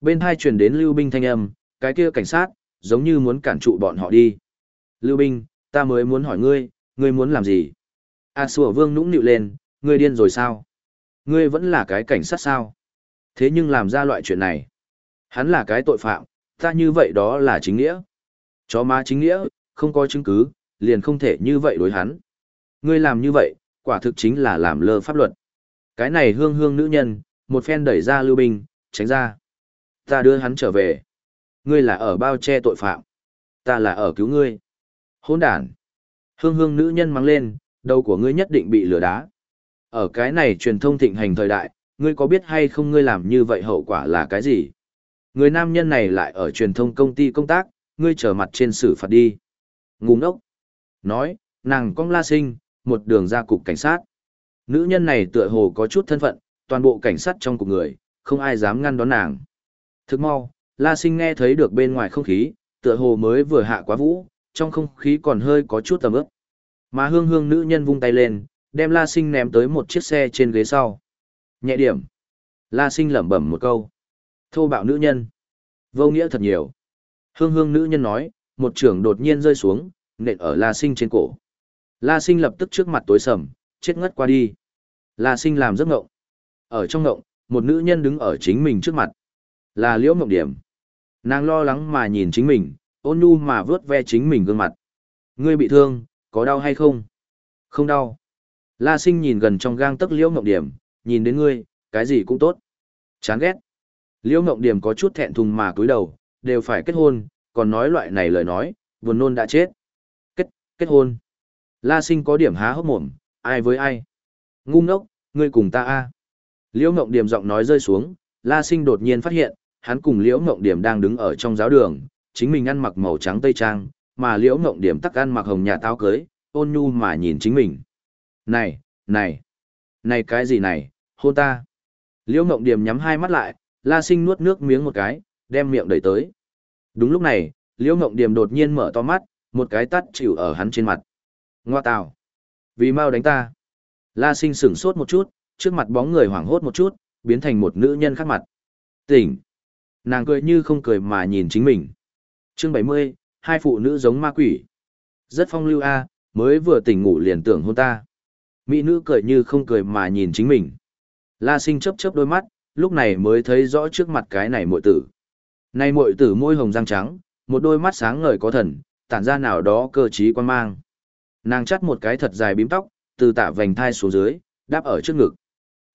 Bên hai truyền đến lưu binh thanh âm, cái kia cảnh sát, giống như muốn cản trụ bọn họ đi. Lưu binh, ta mới muốn hỏi ngươi, ngươi muốn làm gì? A à, sủa vương nũng nịu lên, ngươi điên rồi sao? Ngươi vẫn là cái cảnh sát sao? Thế nhưng làm ra loại chuyện này. Hắn là cái tội phạm, ta như vậy đó là chính nghĩa. Chó má chính nghĩa, không có chứng cứ, liền không thể như vậy đối hắn. Ngươi làm như vậy, quả thực chính là làm lơ pháp luật. Cái này hương hương nữ nhân, một phen đẩy ra lưu binh, tránh ra. Ta đưa hắn trở về. Ngươi là ở bao che tội phạm. Ta là ở cứu ngươi. Hỗn đản. Hương hương nữ nhân mắng lên, đầu của ngươi nhất định bị lừa đá. Ở cái này truyền thông thịnh hành thời đại, ngươi có biết hay không ngươi làm như vậy hậu quả là cái gì? Người nam nhân này lại ở truyền thông công ty công tác, ngươi trở mặt trên xử phạt đi. Ngu ngốc. Nói, nàng cong la sinh, một đường ra cục cảnh sát. Nữ nhân này tựa hồ có chút thân phận, toàn bộ cảnh sát trong cục người, không ai dám ngăn đón nàng. Thức mau, la sinh nghe thấy được bên ngoài không khí, tựa hồ mới vừa hạ quá vũ, trong không khí còn hơi có chút tầm ướp. Mà hương hương nữ nhân vung tay lên, đem la sinh ném tới một chiếc xe trên ghế sau. Nhẹ điểm. La sinh lẩm bẩm một câu. Thô bạo nữ nhân. Vô nghĩa thật nhiều. Hương hương nữ nhân nói, một trưởng đột nhiên rơi xuống, nện ở La Sinh trên cổ. La Sinh lập tức trước mặt tối sầm, chết ngất qua đi. La Sinh làm giấc ngộng. Ở trong ngộng, một nữ nhân đứng ở chính mình trước mặt. Là Liễu Ngộng Điểm. Nàng lo lắng mà nhìn chính mình, ôn nhu mà vớt ve chính mình gương mặt. Ngươi bị thương, có đau hay không? Không đau. La Sinh nhìn gần trong gang tấc Liễu Ngộng Điểm, nhìn đến ngươi, cái gì cũng tốt. Chán ghét. Liễu Ngộng Điểm có chút thẹn thùng mà cúi đầu, đều phải kết hôn, còn nói loại này lời nói, buồn nôn đã chết. Kết, hôn. La sinh có điểm há hốc mồm, ai với ai? Ngu ngốc, ngươi cùng ta a. Liễu Ngộng Điểm giọng nói rơi xuống, La sinh đột nhiên phát hiện, hắn cùng Liễu Ngộng Điểm đang đứng ở trong giáo đường, chính mình ăn mặc màu trắng tây trang, mà Liễu Ngộng Điểm tắc ăn mặc hồng nhà táo cưới, ôn nhu mà nhìn chính mình. Này, này, này cái gì này, hôn ta. Liễu Ngộng Điểm nhắm hai mắt lại, La Sinh nuốt nước miếng một cái, đem miệng đẩy tới. Đúng lúc này, Liễu Ngộng Điểm đột nhiên mở to mắt, một cái tắt chịu ở hắn trên mặt. Ngoa tào! Vì mau đánh ta! La sinh sửng sốt một chút, trước mặt bóng người hoảng hốt một chút, biến thành một nữ nhân khác mặt. Tỉnh! Nàng cười như không cười mà nhìn chính mình. chương 70, hai phụ nữ giống ma quỷ. Rất phong lưu a mới vừa tỉnh ngủ liền tưởng hôn ta. Mỹ nữ cười như không cười mà nhìn chính mình. La sinh chấp chấp đôi mắt, lúc này mới thấy rõ trước mặt cái này muội tử. Này muội tử môi hồng răng trắng, một đôi mắt sáng ngời có thần, tản ra nào đó cơ trí quan mang. Nàng chắt một cái thật dài bím tóc, từ tạ vành thai xuống dưới, đáp ở trước ngực.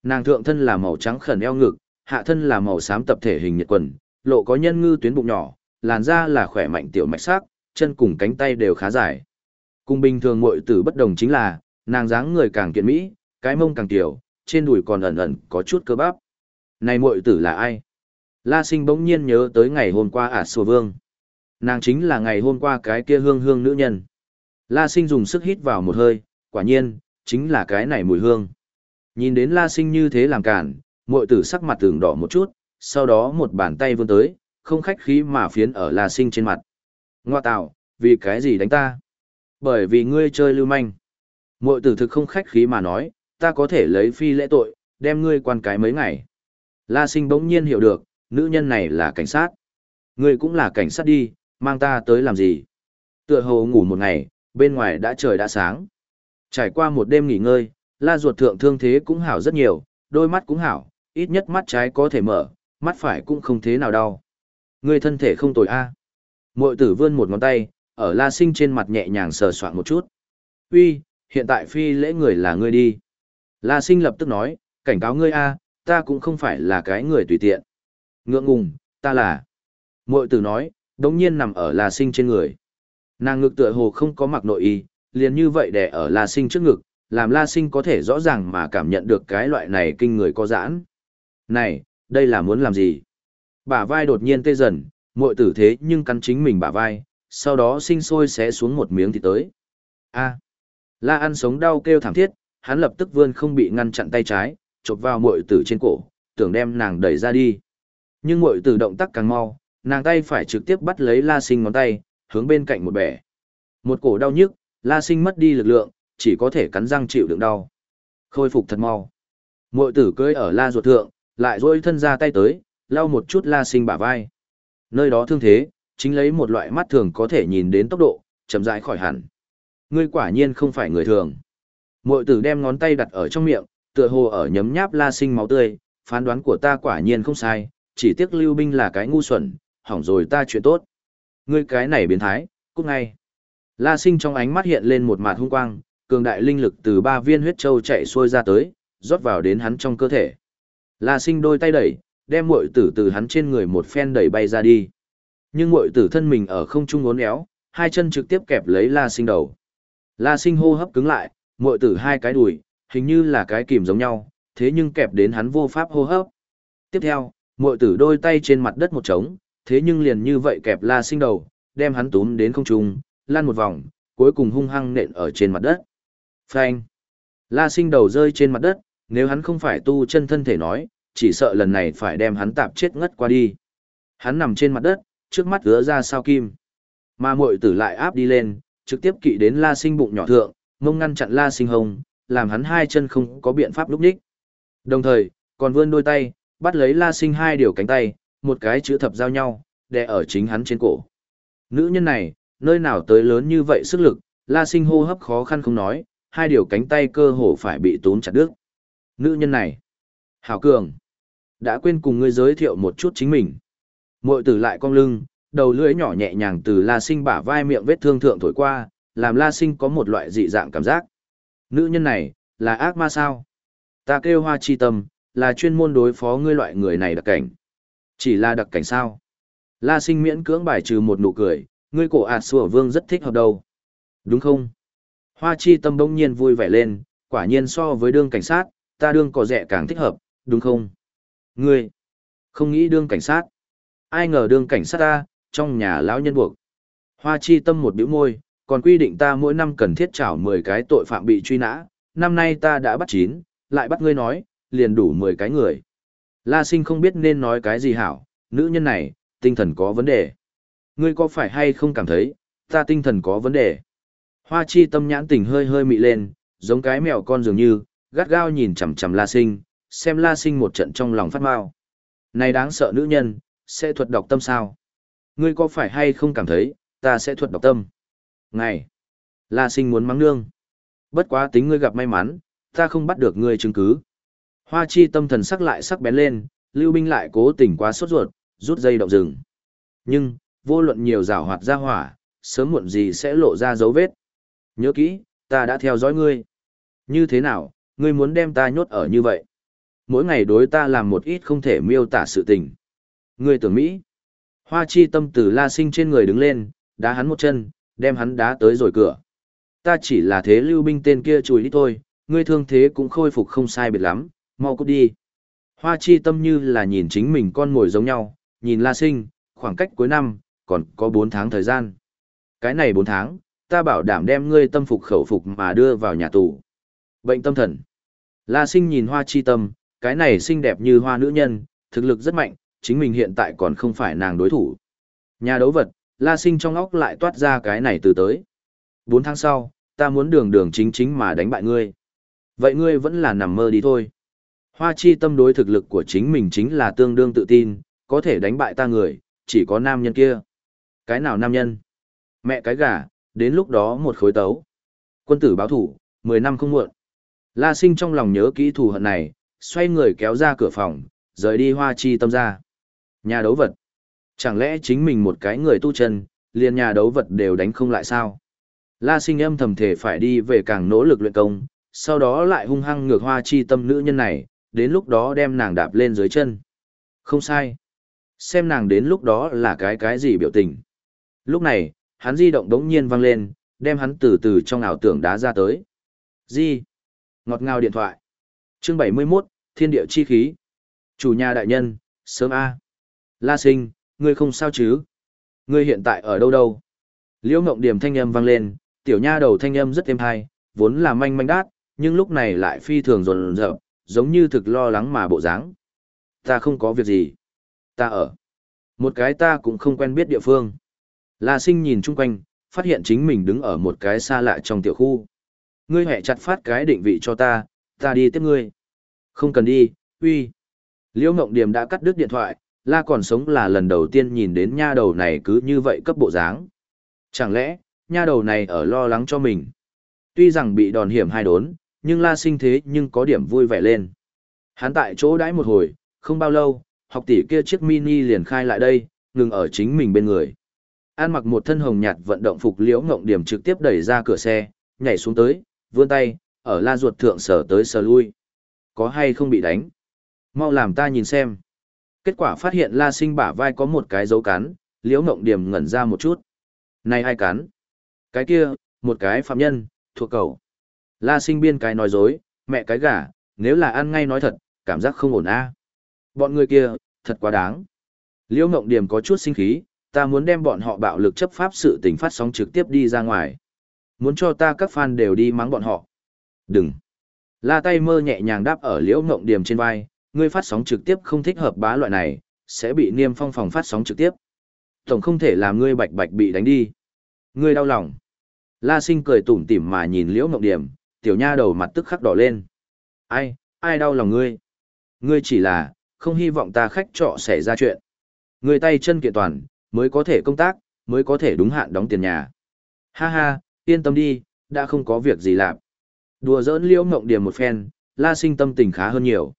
Nàng thượng thân là màu trắng khẩn eo ngực, hạ thân là màu xám tập thể hình nhiệt quần, lộ có nhân ngư tuyến bụng nhỏ, làn da là khỏe mạnh tiểu mạch sắc, chân cùng cánh tay đều khá dài. Cùng bình thường muội tử bất đồng chính là, nàng dáng người càng kiện mỹ, cái mông càng tiểu, trên đùi còn ẩn ẩn có chút cơ bắp. Này muội tử là ai? La sinh bỗng nhiên nhớ tới ngày hôm qua ả à sùa vương. Nàng chính là ngày hôm qua cái kia hương hương nữ nhân. La sinh dùng sức hít vào một hơi, quả nhiên, chính là cái này mùi hương. Nhìn đến la sinh như thế làm cản, muội tử sắc mặt tường đỏ một chút, sau đó một bàn tay vươn tới, không khách khí mà phiến ở la sinh trên mặt. Ngoa tạo, vì cái gì đánh ta? Bởi vì ngươi chơi lưu manh. Muội tử thực không khách khí mà nói, ta có thể lấy phi lễ tội, đem ngươi quan cái mấy ngày. La sinh bỗng nhiên hiểu được, nữ nhân này là cảnh sát. Ngươi cũng là cảnh sát đi, mang ta tới làm gì? Tựa hồ ngủ một ngày, bên ngoài đã trời đã sáng. Trải qua một đêm nghỉ ngơi, la ruột thượng thương thế cũng hảo rất nhiều, đôi mắt cũng hảo, ít nhất mắt trái có thể mở, mắt phải cũng không thế nào đau. Ngươi thân thể không tồi a. À. Mội tử vươn một ngón tay, ở la sinh trên mặt nhẹ nhàng sờ soạn một chút. Uy, hiện tại phi lễ người là ngươi đi. La sinh lập tức nói, cảnh cáo ngươi a, ta cũng không phải là cái người tùy tiện. Ngượng ngùng, ta là. Mội tử nói, đống nhiên nằm ở La Sinh trên người. Nàng ngực tựa hồ không có mặc nội y, liền như vậy đè ở La Sinh trước ngực, làm La Sinh có thể rõ ràng mà cảm nhận được cái loại này kinh người có giãn. Này, đây là muốn làm gì? Bả vai đột nhiên tê dần, muội tử thế nhưng cắn chính mình bả vai, sau đó sinh sôi xé xuống một miếng thì tới. A. La ăn sống đau kêu thảm thiết, hắn lập tức vươn không bị ngăn chặn tay trái, chộp vào muội tử trên cổ, tưởng đem nàng đẩy ra đi. Nhưng muội tử động tác càng mau, nàng tay phải trực tiếp bắt lấy La Sinh ngón tay, hướng bên cạnh một bẻ. Một cổ đau nhức, La Sinh mất đi lực lượng, chỉ có thể cắn răng chịu đựng đau. Khôi phục thật mau. Muội tử cưỡi ở La ruột thượng, lại duỗi thân ra tay tới, lau một chút La Sinh bả vai. Nơi đó thương thế, chính lấy một loại mắt thường có thể nhìn đến tốc độ, chậm rãi khỏi hẳn. Ngươi quả nhiên không phải người thường. Muội tử đem ngón tay đặt ở trong miệng, tựa hồ ở nhấm nháp La Sinh máu tươi, phán đoán của ta quả nhiên không sai, chỉ tiếc Lưu Binh là cái ngu xuẩn, hỏng rồi ta chuyện tốt. Ngươi cái này biến thái, cút ngay. La Sinh trong ánh mắt hiện lên một mạt hung quang, cường đại linh lực từ ba viên huyết châu chạy xuôi ra tới, rót vào đến hắn trong cơ thể. La Sinh đôi tay đẩy, đem muội tử từ hắn trên người một phen đẩy bay ra đi. Nhưng muội tử thân mình ở không trung uốn éo, hai chân trực tiếp kẹp lấy La Sinh đầu. La Sinh hô hấp cứng lại, muội tử hai cái đùi, hình như là cái kìm giống nhau, thế nhưng kẹp đến hắn vô pháp hô hấp. Tiếp theo, muội tử đôi tay trên mặt đất một trống, thế nhưng liền như vậy kẹp La Sinh đầu, đem hắn túm đến không trung, lăn một vòng, cuối cùng hung hăng nện ở trên mặt đất. Phanh! La Sinh đầu rơi trên mặt đất, nếu hắn không phải tu chân thân thể nói, chỉ sợ lần này phải đem hắn tạp chết ngất qua đi. Hắn nằm trên mặt đất, trước mắt gỡ ra sao kim. Mà muội tử lại áp đi lên, trực tiếp kỵ đến La Sinh bụng nhỏ thượng, mông ngăn chặn La Sinh hồng, làm hắn hai chân không có biện pháp lúc đích. Đồng thời, còn vươn đôi tay, bắt lấy La Sinh hai điều cánh tay, một cái chữ thập giao nhau, đè ở chính hắn trên cổ. Nữ nhân này, nơi nào tới lớn như vậy sức lực, La Sinh hô hấp khó khăn không nói, hai điều cánh tay cơ hồ phải bị tốn chặt đứt. Nữ nhân này, Hảo Cường, đã quên cùng ngươi giới thiệu một chút chính mình. Mội tử lại cong lưng, đầu lưỡi nhỏ nhẹ nhàng từ La Sinh bả vai miệng vết thương thượng thổi qua, làm La Sinh có một loại dị dạng cảm giác. Nữ nhân này, là ác ma sao? Ta kêu hoa chi tâm, là chuyên môn đối phó ngươi loại người này đặc cảnh. Chỉ là đặc cảnh sao? La Sinh miễn cưỡng bài trừ một nụ cười, ngươi cổ ạt sủa vương rất thích hợp đâu. Đúng không? Hoa chi tâm bỗng nhiên vui vẻ lên, quả nhiên so với đương cảnh sát, ta đương có rẻ càng thích hợp, đúng không? Ngươi, không nghĩ đương cảnh sát. Ai ngờ đương cảnh sát ta, trong nhà lão nhân buộc. Hoa chi tâm một biểu môi, còn quy định ta mỗi năm cần thiết trảo 10 cái tội phạm bị truy nã, năm nay ta đã bắt 9, lại bắt ngươi nói, liền đủ 10 cái người. La sinh không biết nên nói cái gì hảo, nữ nhân này, tinh thần có vấn đề. Ngươi có phải hay không cảm thấy, ta tinh thần có vấn đề? Hoa chi tâm nhãn tỉnh hơi hơi mị lên, giống cái mèo con dường như, gắt gao nhìn chằm chằm La Sinh, xem La Sinh một trận trong lòng phát mau. Này đáng sợ nữ nhân, sẽ thuật đọc tâm sao? Ngươi có phải hay không cảm thấy, ta sẽ thuật đọc tâm? Ngày, La Sinh muốn mắng nương. Bất quá tính ngươi gặp may mắn, ta không bắt được ngươi chứng cứ. Hoa chi tâm thần sắc lại sắc bén lên, lưu binh lại cố tình quá sốt ruột, rút dây động rừng. Nhưng, vô luận nhiều rào hoạt ra hỏa, sớm muộn gì sẽ lộ ra dấu vết. Nhớ kỹ, ta đã theo dõi ngươi. Như thế nào, ngươi muốn đem ta nhốt ở như vậy? Mỗi ngày đối ta làm một ít không thể miêu tả sự tình. Ngươi tưởng Mỹ. Hoa chi tâm từ la sinh trên người đứng lên, đá hắn một chân, đem hắn đá tới rồi cửa. Ta chỉ là thế lưu binh tên kia chùi đi thôi, ngươi thương thế cũng khôi phục không sai biệt lắm, mau cút đi. Hoa chi tâm như là nhìn chính mình con ngồi giống nhau, nhìn la sinh, khoảng cách cuối năm, còn có 4 tháng thời gian. Cái này 4 tháng, ta bảo đảm đem ngươi tâm phục khẩu phục mà đưa vào nhà tù. Bệnh tâm thần. La sinh nhìn hoa chi tâm, cái này xinh đẹp như hoa nữ nhân, thực lực rất mạnh, chính mình hiện tại còn không phải nàng đối thủ. Nhà đấu vật, la sinh trong óc lại toát ra cái này từ tới. 4 tháng sau, ta muốn đường đường chính chính mà đánh bại ngươi. Vậy ngươi vẫn là nằm mơ đi thôi. Hoa chi tâm đối thực lực của chính mình chính là tương đương tự tin, có thể đánh bại ta người, chỉ có nam nhân kia. Cái nào nam nhân? Mẹ cái gà, đến lúc đó một khối tấu. Quân tử báo thủ, 10 năm không muộn. La sinh trong lòng nhớ kỹ thù hận này, xoay người kéo ra cửa phòng, rời đi hoa chi tâm ra. Nhà đấu vật. Chẳng lẽ chính mình một cái người tu chân, liền nhà đấu vật đều đánh không lại sao? La sinh âm thầm thể phải đi về càng nỗ lực luyện công, sau đó lại hung hăng ngược hoa chi tâm nữ nhân này, đến lúc đó đem nàng đạp lên dưới chân. Không sai. Xem nàng đến lúc đó là cái cái gì biểu tình. Lúc này, hắn di động đống nhiên vang lên, đem hắn từ từ trong ảo tưởng đá ra tới. Di. Ngọt ngào điện thoại. Chương 71, Thiên địa chi khí. Chủ nhà đại nhân, sớm A. La sinh, ngươi không sao chứ? Ngươi hiện tại ở đâu đâu? Liễu Ngộng Điểm thanh âm vang lên, tiểu nha đầu thanh âm rất êm hay, vốn là manh manh đát, nhưng lúc này lại phi thường rồn rợp, giống như thực lo lắng mà bộ dáng. Ta không có việc gì. Ta ở. Một cái ta cũng không quen biết địa phương. La sinh nhìn chung quanh, phát hiện chính mình đứng ở một cái xa lạ trong tiểu khu. Ngươi hẹ chặt phát cái định vị cho ta, ta đi tiếp ngươi. Không cần đi, uy. Liễu Ngộng Điềm đã cắt đứt điện thoại, La còn sống là lần đầu tiên nhìn đến nha đầu này cứ như vậy cấp bộ dáng. Chẳng lẽ, nha đầu này ở lo lắng cho mình. Tuy rằng bị đòn hiểm hai đốn, nhưng La sinh thế nhưng có điểm vui vẻ lên. Hắn tại chỗ đãi một hồi, không bao lâu, học tỷ kia chiếc mini liền khai lại đây, ngừng ở chính mình bên người. An mặc một thân hồng nhạt vận động phục liễu ngộng điểm trực tiếp đẩy ra cửa xe, nhảy xuống tới, vươn tay, ở la ruột thượng sở tới sở lui. Có hay không bị đánh? Mau làm ta nhìn xem. Kết quả phát hiện la sinh bả vai có một cái dấu cắn, liễu ngộng điểm ngẩn ra một chút. Này ai cắn? Cái kia, một cái phạm nhân, thuộc cầu. La sinh biên cái nói dối, mẹ cái gà, nếu là ăn ngay nói thật, cảm giác không ổn a. Bọn người kia, thật quá đáng. Liễu Ngộng Điểm có chút sinh khí, ta muốn đem bọn họ bạo lực chấp pháp sự tình phát sóng trực tiếp đi ra ngoài. Muốn cho ta các fan đều đi mắng bọn họ. Đừng. La tay mơ nhẹ nhàng đáp ở Liễu Ngộng Điểm trên vai, ngươi phát sóng trực tiếp không thích hợp bá loại này, sẽ bị niêm phong phòng phát sóng trực tiếp. Tổng không thể làm ngươi bạch bạch bị đánh đi. Ngươi đau lòng. La sinh cười tủm tỉm mà nhìn Liễu Ngộng Điểm, tiểu nha đầu mặt tức khắc đỏ lên. Ai, ai đau lòng ngươi? Ngươi chỉ là, không hy vọng ta khách trọ xảy ra chuyện. Ngươi tay chân kiện toàn, mới có thể công tác, mới có thể đúng hạn đóng tiền nhà. Ha ha, yên tâm đi, đã không có việc gì làm. Đùa giỡn liễu mộng điểm một phen, la sinh tâm tình khá hơn nhiều.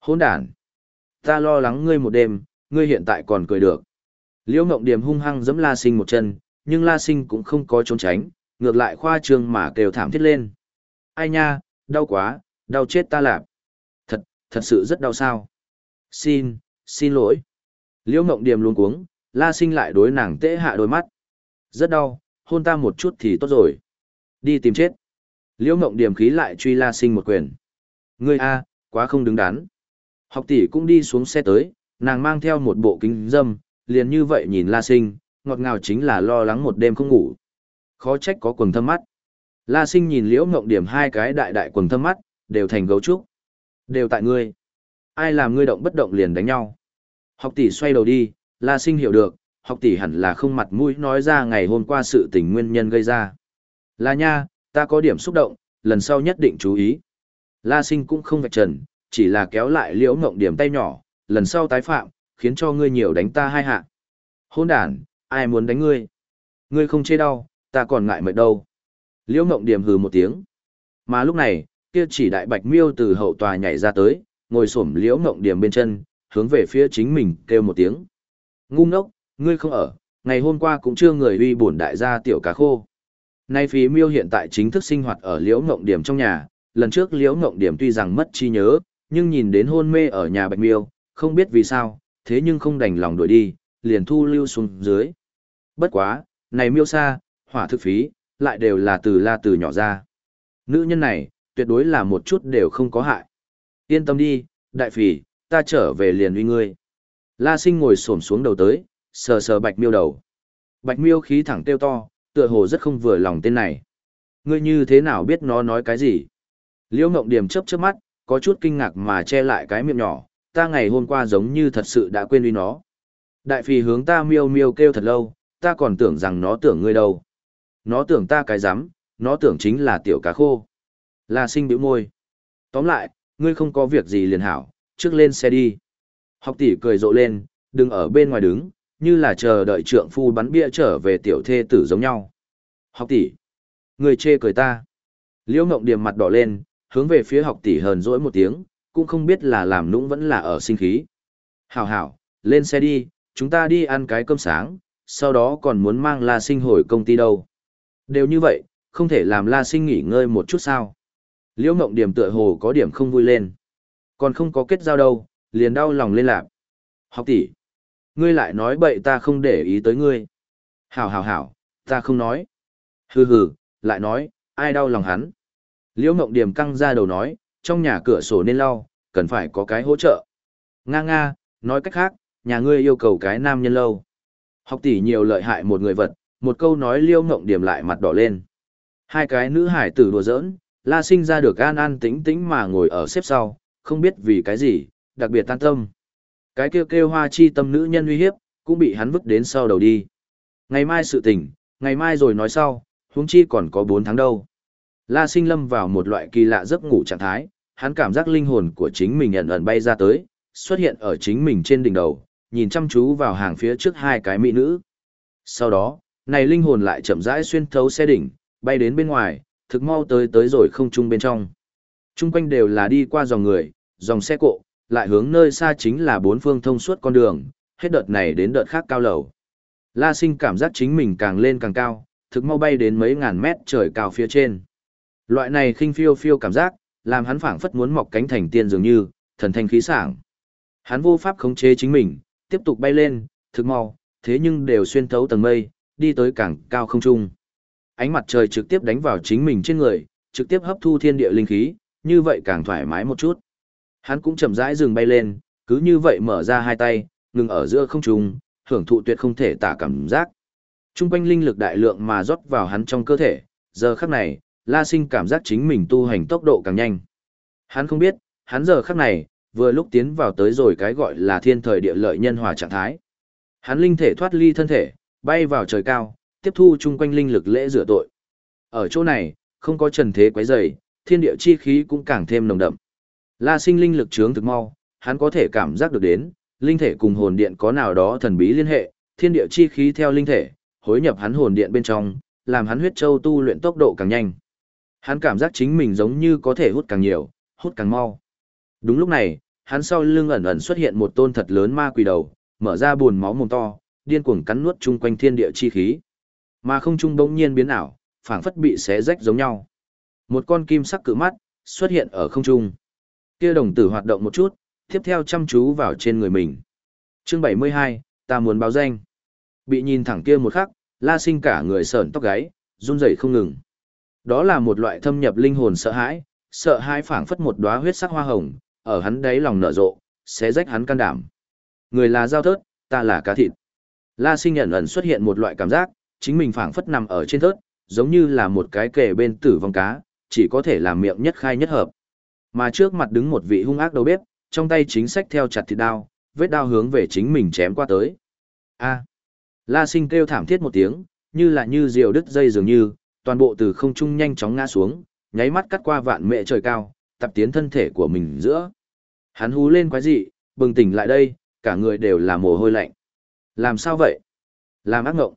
Hôn đàn. Ta lo lắng ngươi một đêm, ngươi hiện tại còn cười được. Liễu mộng điểm hung hăng giẫm la sinh một chân, nhưng la sinh cũng không có trốn tránh, ngược lại khoa trương mà kêu thảm thiết lên. Ai nha, đau quá, đau chết ta lạp. Thật, thật sự rất đau sao. Xin, xin lỗi. Liễu Ngộng Điềm luôn cuống, La Sinh lại đối nàng tễ hạ đôi mắt. Rất đau, hôn ta một chút thì tốt rồi. Đi tìm chết. Liễu Ngộng Điềm khí lại truy La Sinh một quyền. Ngươi a, quá không đứng đắn. Học tỷ cũng đi xuống xe tới, nàng mang theo một bộ kính dâm, liền như vậy nhìn La Sinh, ngọt ngào chính là lo lắng một đêm không ngủ. Khó trách có quần thâm mắt. La Sinh nhìn Liễu Ngộng Điểm hai cái đại đại quần thâm mắt, đều thành gấu trúc. Đều tại ngươi. Ai làm ngươi động bất động liền đánh nhau. Học tỷ xoay đầu đi, La Sinh hiểu được, học tỷ hẳn là không mặt mũi nói ra ngày hôm qua sự tình nguyên nhân gây ra. La nha, ta có điểm xúc động, lần sau nhất định chú ý. La Sinh cũng không vạch trần, chỉ là kéo lại liễu ngộng điểm tay nhỏ, lần sau tái phạm, khiến cho ngươi nhiều đánh ta hai hạ. Hôn đàn, ai muốn đánh ngươi? Ngươi không chê đau, ta còn ngại mệt đâu. Liễu ngộng điểm hừ một tiếng. Mà lúc này, kia chỉ đại bạch miêu từ hậu tòa nhảy ra tới, ngồi xổm liễu ngộng điểm bên chân, hướng về phía chính mình kêu một tiếng. Ngu ngốc, ngươi không ở, ngày hôm qua cũng chưa người uy bổn đại gia tiểu cá khô. Nay phí miêu hiện tại chính thức sinh hoạt ở liễu ngộng điểm trong nhà, lần trước liễu ngộng điểm tuy rằng mất trí nhớ, nhưng nhìn đến hôn mê ở nhà bạch miêu, không biết vì sao, thế nhưng không đành lòng đuổi đi, liền thu lưu xuống dưới. Bất quá, này miêu xa, hỏa thực phí, lại đều là từ la từ nhỏ ra. Nữ nhân này, tuyệt đối là một chút đều không có hại. Yên tâm đi, đại phỉ, ta trở về liền uy ngươi. La sinh ngồi xổm xuống đầu tới, sờ sờ bạch miêu đầu. Bạch miêu khí thẳng tiêu to, tựa hồ rất không vừa lòng tên này. Ngươi như thế nào biết nó nói cái gì? Liễu Ngộng Điểm chớp chớp mắt, có chút kinh ngạc mà che lại cái miệng nhỏ, ta ngày hôm qua giống như thật sự đã quên uy nó. Đại phì hướng ta miêu miêu kêu thật lâu, ta còn tưởng rằng nó tưởng ngươi đâu. Nó tưởng ta cái rắm nó tưởng chính là tiểu cá khô. La sinh bĩu môi. Tóm lại, ngươi không có việc gì liền hảo, trước lên xe đi. Học tỷ cười rộ lên, đừng ở bên ngoài đứng, như là chờ đợi trượng phu bắn bia trở về tiểu thê tử giống nhau. Học tỷ, người chê cười ta. Liễu Ngộng Điềm mặt đỏ lên, hướng về phía học tỷ hờn dỗi một tiếng, cũng không biết là làm nũng vẫn là ở sinh khí. Hảo hảo, lên xe đi, chúng ta đi ăn cái cơm sáng, sau đó còn muốn mang La Sinh hồi công ty đâu. Đều như vậy, không thể làm La Sinh nghỉ ngơi một chút sao. Liễu Ngộng Điềm tựa hồ có điểm không vui lên. Còn không có kết giao đâu, liền đau lòng lên lạc. Học tỷ, ngươi lại nói bậy ta không để ý tới ngươi. Hảo hảo hảo, ta không nói. Hừ hừ, lại nói, ai đau lòng hắn. Liễu Ngộng Điềm căng ra đầu nói, trong nhà cửa sổ nên lau, cần phải có cái hỗ trợ. Nga nga, nói cách khác, nhà ngươi yêu cầu cái nam nhân lâu. Học tỷ nhiều lợi hại một người vật, một câu nói liêu Ngộng điểm lại mặt đỏ lên. Hai cái nữ hải tử đùa giỡn, La Sinh ra được an an tĩnh tĩnh mà ngồi ở xếp sau, không biết vì cái gì, đặc biệt tan tâm. Cái kêu kêu hoa chi tâm nữ nhân uy hiếp, cũng bị hắn vứt đến sau đầu đi. Ngày mai sự tình, ngày mai rồi nói sau, huống chi còn có 4 tháng đâu. La sinh lâm vào một loại kỳ lạ giấc ngủ trạng thái, hắn cảm giác linh hồn của chính mình ẩn ẩn bay ra tới, xuất hiện ở chính mình trên đỉnh đầu, nhìn chăm chú vào hàng phía trước hai cái mỹ nữ. Sau đó, này linh hồn lại chậm rãi xuyên thấu xe đỉnh, bay đến bên ngoài, thực mau tới tới rồi không trung bên trong. Trung quanh đều là đi qua dòng người, dòng xe cộ, lại hướng nơi xa chính là bốn phương thông suốt con đường, hết đợt này đến đợt khác cao lầu. La sinh cảm giác chính mình càng lên càng cao, thực mau bay đến mấy ngàn mét trời cao phía trên. Loại này khinh phiêu phiêu cảm giác, làm hắn phảng phất muốn mọc cánh thành tiên dường như, thần thanh khí sảng. Hắn vô pháp khống chế chính mình, tiếp tục bay lên, thực mau, thế nhưng đều xuyên thấu tầng mây, đi tới càng cao không trung. Ánh mặt trời trực tiếp đánh vào chính mình trên người, trực tiếp hấp thu thiên địa linh khí, như vậy càng thoải mái một chút. Hắn cũng chậm rãi dừng bay lên, cứ như vậy mở ra hai tay, ngừng ở giữa không trung, hưởng thụ tuyệt không thể tả cảm giác. Trung quanh linh lực đại lượng mà rót vào hắn trong cơ thể, giờ khắc này, La Sinh cảm giác chính mình tu hành tốc độ càng nhanh. Hắn không biết, hắn giờ khắc này, vừa lúc tiến vào tới rồi cái gọi là thiên thời địa lợi nhân hòa trạng thái. Hắn linh thể thoát ly thân thể, bay vào trời cao, tiếp thu chung quanh linh lực lễ rửa tội. Ở chỗ này, không có trần thế quấy rầy, thiên địa chi khí cũng càng thêm nồng đậm. La sinh linh lực trướng thực mau, hắn có thể cảm giác được đến, linh thể cùng hồn điện có nào đó thần bí liên hệ, thiên địa chi khí theo linh thể, hối nhập hắn hồn điện bên trong, làm hắn huyết châu tu luyện tốc độ càng nhanh. Hắn cảm giác chính mình giống như có thể hút càng nhiều, hút càng mau. Đúng lúc này, hắn sau lưng ẩn ẩn xuất hiện một tôn thật lớn ma quỷ đầu, mở ra buồn máu mồm to, điên cuồng cắn nuốt chung quanh thiên địa chi khí. Mà không trung bỗng nhiên biến ảo, phảng phất bị xé rách giống nhau. Một con kim sắc cự mắt xuất hiện ở không trung. Kia đồng tử hoạt động một chút, tiếp theo chăm chú vào trên người mình. Chương 72, ta muốn báo danh. Bị nhìn thẳng kia một khắc, La Sinh cả người sởn tóc gáy, run rẩy không ngừng. Đó là một loại thâm nhập linh hồn sợ hãi, sợ hãi phảng phất một đóa huyết sắc hoa hồng, ở hắn đáy lòng nở rộ, xé rách hắn can đảm. Người là giao thớt, ta là cá thịt. La Sinh nhận ẩn xuất hiện một loại cảm giác, chính mình phảng phất nằm ở trên thớt, giống như là một cái kề bên tử vong cá, chỉ có thể làm miệng nhất khai nhất hợp. Mà trước mặt đứng một vị hung ác đầu bếp, trong tay chính sách theo chặt thịt đao, vết đao hướng về chính mình chém qua tới. A. La Sinh kêu thảm thiết một tiếng, như là như diều đứt dây dường như, toàn bộ từ không trung nhanh chóng ngã xuống, nháy mắt cắt qua vạn mẹ trời cao, tập tiến thân thể của mình giữa. Hắn hú lên quái dị, bừng tỉnh lại đây, cả người đều là mồ hôi lạnh. Làm sao vậy? Làm ác ngộng.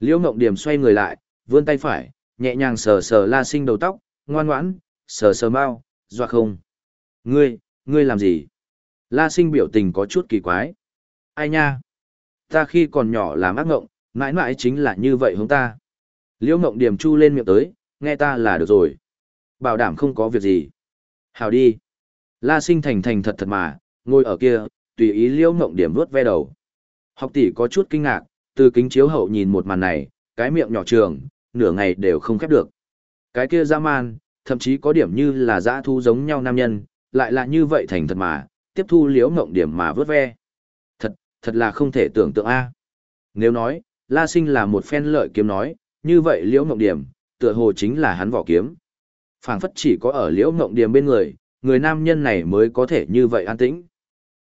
Liễu ngộng điểm xoay người lại, vươn tay phải, nhẹ nhàng sờ sờ la sinh đầu tóc, ngoan ngoãn, sờ sờ mau, doa không. Ngươi, ngươi làm gì? La sinh biểu tình có chút kỳ quái. Ai nha? Ta khi còn nhỏ làm ác ngộng, mãi mãi chính là như vậy hướng ta. Liễu ngộng điểm chu lên miệng tới, nghe ta là được rồi. Bảo đảm không có việc gì. Hào đi. La sinh thành thành thật thật mà, ngồi ở kia, tùy ý liễu ngộng điểm vuốt ve đầu. Học tỷ có chút kinh ngạc, từ kính chiếu hậu nhìn một màn này, cái miệng nhỏ trường, nửa ngày đều không khép được. Cái kia dã man, thậm chí có điểm như là dã thu giống nhau nam nhân, lại là như vậy thành thật mà, tiếp thu liễu mộng điểm mà vớt ve. Thật, thật là không thể tưởng tượng a. Nếu nói, La Sinh là một phen lợi kiếm nói, như vậy liễu mộng điểm, tựa hồ chính là hắn vỏ kiếm. phảng phất chỉ có ở liễu mộng điểm bên người, người nam nhân này mới có thể như vậy an tĩnh.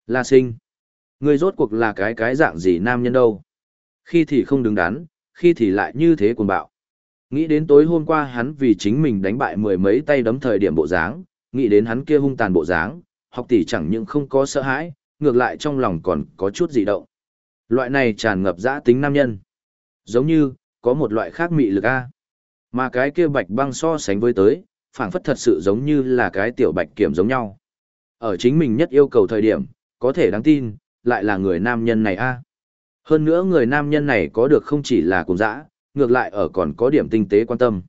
La Sinh. Người rốt cuộc là cái cái dạng gì nam nhân đâu. Khi thì không đứng đắn, khi thì lại như thế cuồng bạo. Nghĩ đến tối hôm qua hắn vì chính mình đánh bại mười mấy tay đấm thời điểm bộ dáng, nghĩ đến hắn kia hung tàn bộ dáng, học tỷ chẳng những không có sợ hãi, ngược lại trong lòng còn có chút dị động. Loại này tràn ngập dã tính nam nhân. Giống như, có một loại khác mị lực A. Mà cái kia bạch băng so sánh với tới, phảng phất thật sự giống như là cái tiểu bạch kiểm giống nhau. Ở chính mình nhất yêu cầu thời điểm, có thể đáng tin, lại là người nam nhân này a. Hơn nữa người nam nhân này có được không chỉ là cùng dã, ngược lại ở còn có điểm tinh tế quan tâm.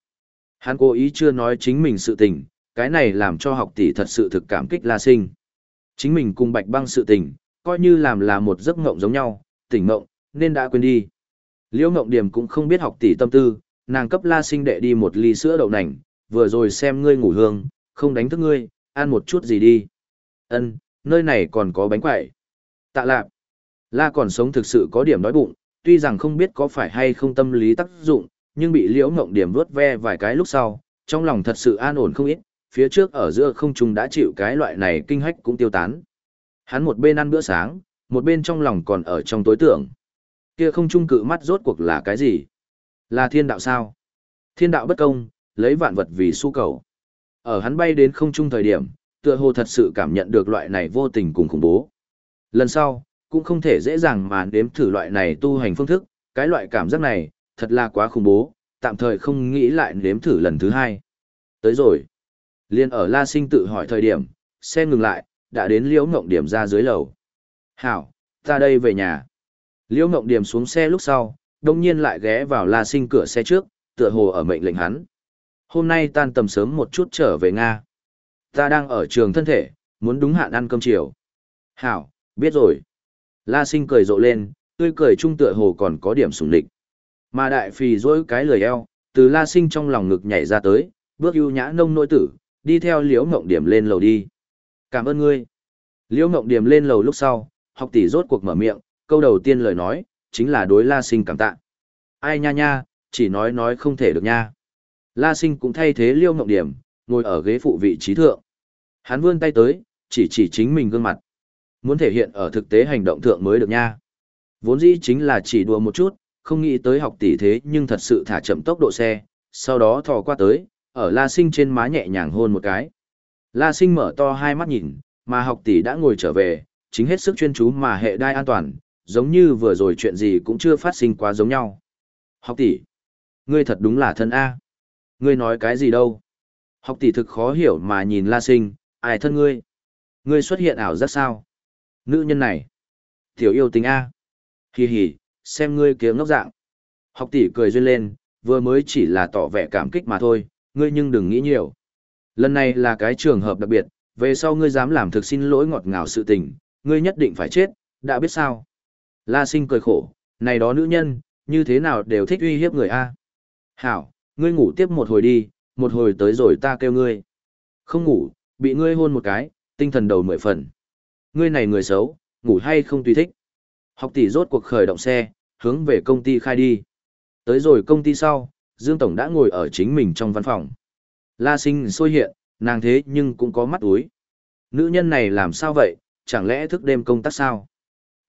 Hắn cố ý chưa nói chính mình sự tình, cái này làm cho học tỷ thật sự thực cảm kích La Sinh. Chính mình cùng Bạch Băng sự tình, coi như làm là một giấc ngộng giống nhau, tỉnh ngộng, nên đã quên đi. Liễu Ngộng Điểm cũng không biết học tỷ tâm tư, nàng cấp La Sinh đệ đi một ly sữa đậu nành, vừa rồi xem ngươi ngủ hương, không đánh thức ngươi, ăn một chút gì đi. Ân, nơi này còn có bánh quẩy. Tạ lạp. La còn sống thực sự có điểm đói bụng, tuy rằng không biết có phải hay không tâm lý tác dụng, nhưng bị liễu ngộng điểm vuốt ve vài cái lúc sau, trong lòng thật sự an ổn không ít, phía trước ở giữa không trung đã chịu cái loại này kinh hách cũng tiêu tán. Hắn một bên ăn bữa sáng, Một bên trong lòng còn ở trong tối tưởng. Kia không trung cự mắt rốt cuộc là cái gì? Là thiên đạo sao? Thiên đạo bất công, lấy vạn vật vì su cầu. Ở hắn bay đến không trung thời điểm, tựa hồ thật sự cảm nhận được loại này vô tình cùng khủng bố. Lần sau, cũng không thể dễ dàng mà nếm thử loại này tu hành phương thức, cái loại cảm giác này, thật là quá khủng bố, tạm thời không nghĩ lại nếm thử lần thứ hai. Tới rồi. Liên ở La Sinh tự hỏi thời điểm, xe ngừng lại, đã đến Liễu Ngộng Điểm ra dưới lầu. Hảo, ta đây về nhà. Liễu Ngộng Điểm xuống xe lúc sau, đông nhiên lại ghé vào La Sinh cửa xe trước, tựa hồ ở mệnh lệnh hắn. Hôm nay tan tầm sớm một chút trở về Nga. Ta đang ở trường thân thể, muốn đúng hạn ăn cơm chiều. Hảo, biết rồi. La Sinh cười rộ lên, tươi cười trung tựa hồ còn có điểm sủng địch. Mà đại phì dỗi cái lời eo, từ La Sinh trong lòng ngực nhảy ra tới, bước ưu nhã nông nỗi tử, đi theo Liễu Ngộng Điểm lên lầu đi. Cảm ơn ngươi. Liễu Ngộng Điểm lên lầu lúc sau, học tỷ rốt cuộc mở miệng, câu đầu tiên lời nói, chính là đối La Sinh cảm tạ. Ai nha nha, chỉ nói nói không thể được nha. La Sinh cũng thay thế Liễu Ngộng Điểm, ngồi ở ghế phụ vị trí thượng. Hắn vươn tay tới, chỉ chỉ chính mình gương mặt. Muốn thể hiện ở thực tế hành động thượng mới được nha. Vốn dĩ chính là chỉ đùa một chút, không nghĩ tới học tỷ thế nhưng thật sự thả chậm tốc độ xe, sau đó thò qua tới, ở La Sinh trên má nhẹ nhàng hôn một cái. La Sinh mở to hai mắt nhìn, mà học tỷ đã ngồi trở về, chính hết sức chuyên chú mà hệ đai an toàn, giống như vừa rồi chuyện gì cũng chưa phát sinh quá giống nhau. Học tỷ, ngươi thật đúng là thân A. Ngươi nói cái gì đâu? Học tỷ thực khó hiểu mà nhìn La Sinh, ai thân ngươi? Ngươi xuất hiện ảo giác sao? Nữ nhân này, tiểu yêu tình A. Hì hì, xem ngươi kiếm ngốc dạng. Học tỷ cười duyên lên, vừa mới chỉ là tỏ vẻ cảm kích mà thôi, ngươi nhưng đừng nghĩ nhiều. Lần này là cái trường hợp đặc biệt, về sau ngươi dám làm thực xin lỗi ngọt ngào sự tình, ngươi nhất định phải chết, đã biết sao. La sinh cười khổ, này đó nữ nhân, như thế nào đều thích uy hiếp người A. Hảo, ngươi ngủ tiếp một hồi đi, một hồi tới rồi ta kêu ngươi. Không ngủ, bị ngươi hôn một cái, tinh thần đầu mười phần. Ngươi này người xấu, ngủ hay không tùy thích. Học tỷ rốt cuộc khởi động xe, hướng về công ty khai đi. Tới rồi công ty sau, Dương Tổng đã ngồi ở chính mình trong văn phòng. La sinh sôi hiện, nàng thế nhưng cũng có mắt úi. Nữ nhân này làm sao vậy, chẳng lẽ thức đêm công tác sao?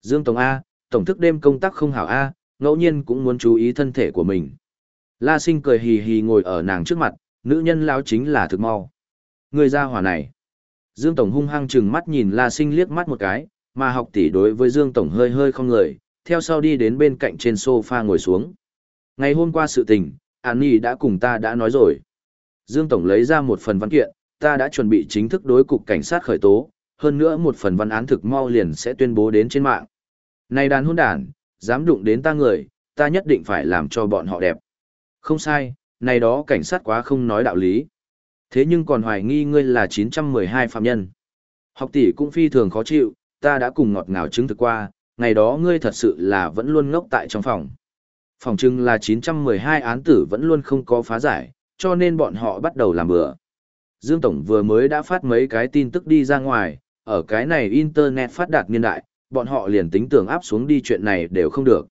Dương Tổng A, Tổng thức đêm công tác không hảo A, ngẫu nhiên cũng muốn chú ý thân thể của mình. La sinh cười hì hì ngồi ở nàng trước mặt, nữ nhân lao chính là thực mau. Người ra hỏa này. Dương Tổng hung hăng chừng mắt nhìn La sinh liếc mắt một cái, mà học tỷ đối với Dương Tổng hơi hơi không người, theo sau đi đến bên cạnh trên sofa ngồi xuống. Ngày hôm qua sự tình, An Nhi đã cùng ta đã nói rồi. Dương Tổng lấy ra một phần văn kiện, ta đã chuẩn bị chính thức đối cục cảnh sát khởi tố, hơn nữa một phần văn án thực mau liền sẽ tuyên bố đến trên mạng. Này đàn hôn đàn, dám đụng đến ta người, ta nhất định phải làm cho bọn họ đẹp. Không sai, này đó cảnh sát quá không nói đạo lý. Thế nhưng còn hoài nghi ngươi là 912 phạm nhân. Học tỷ cũng phi thường khó chịu, ta đã cùng ngọt ngào chứng thực qua, ngày đó ngươi thật sự là vẫn luôn ngốc tại trong phòng. Phòng trưng là 912 án tử vẫn luôn không có phá giải, cho nên bọn họ bắt đầu làm bữa. Dương Tổng vừa mới đã phát mấy cái tin tức đi ra ngoài, ở cái này Internet phát đạt niên đại, bọn họ liền tính tưởng áp xuống đi chuyện này đều không được.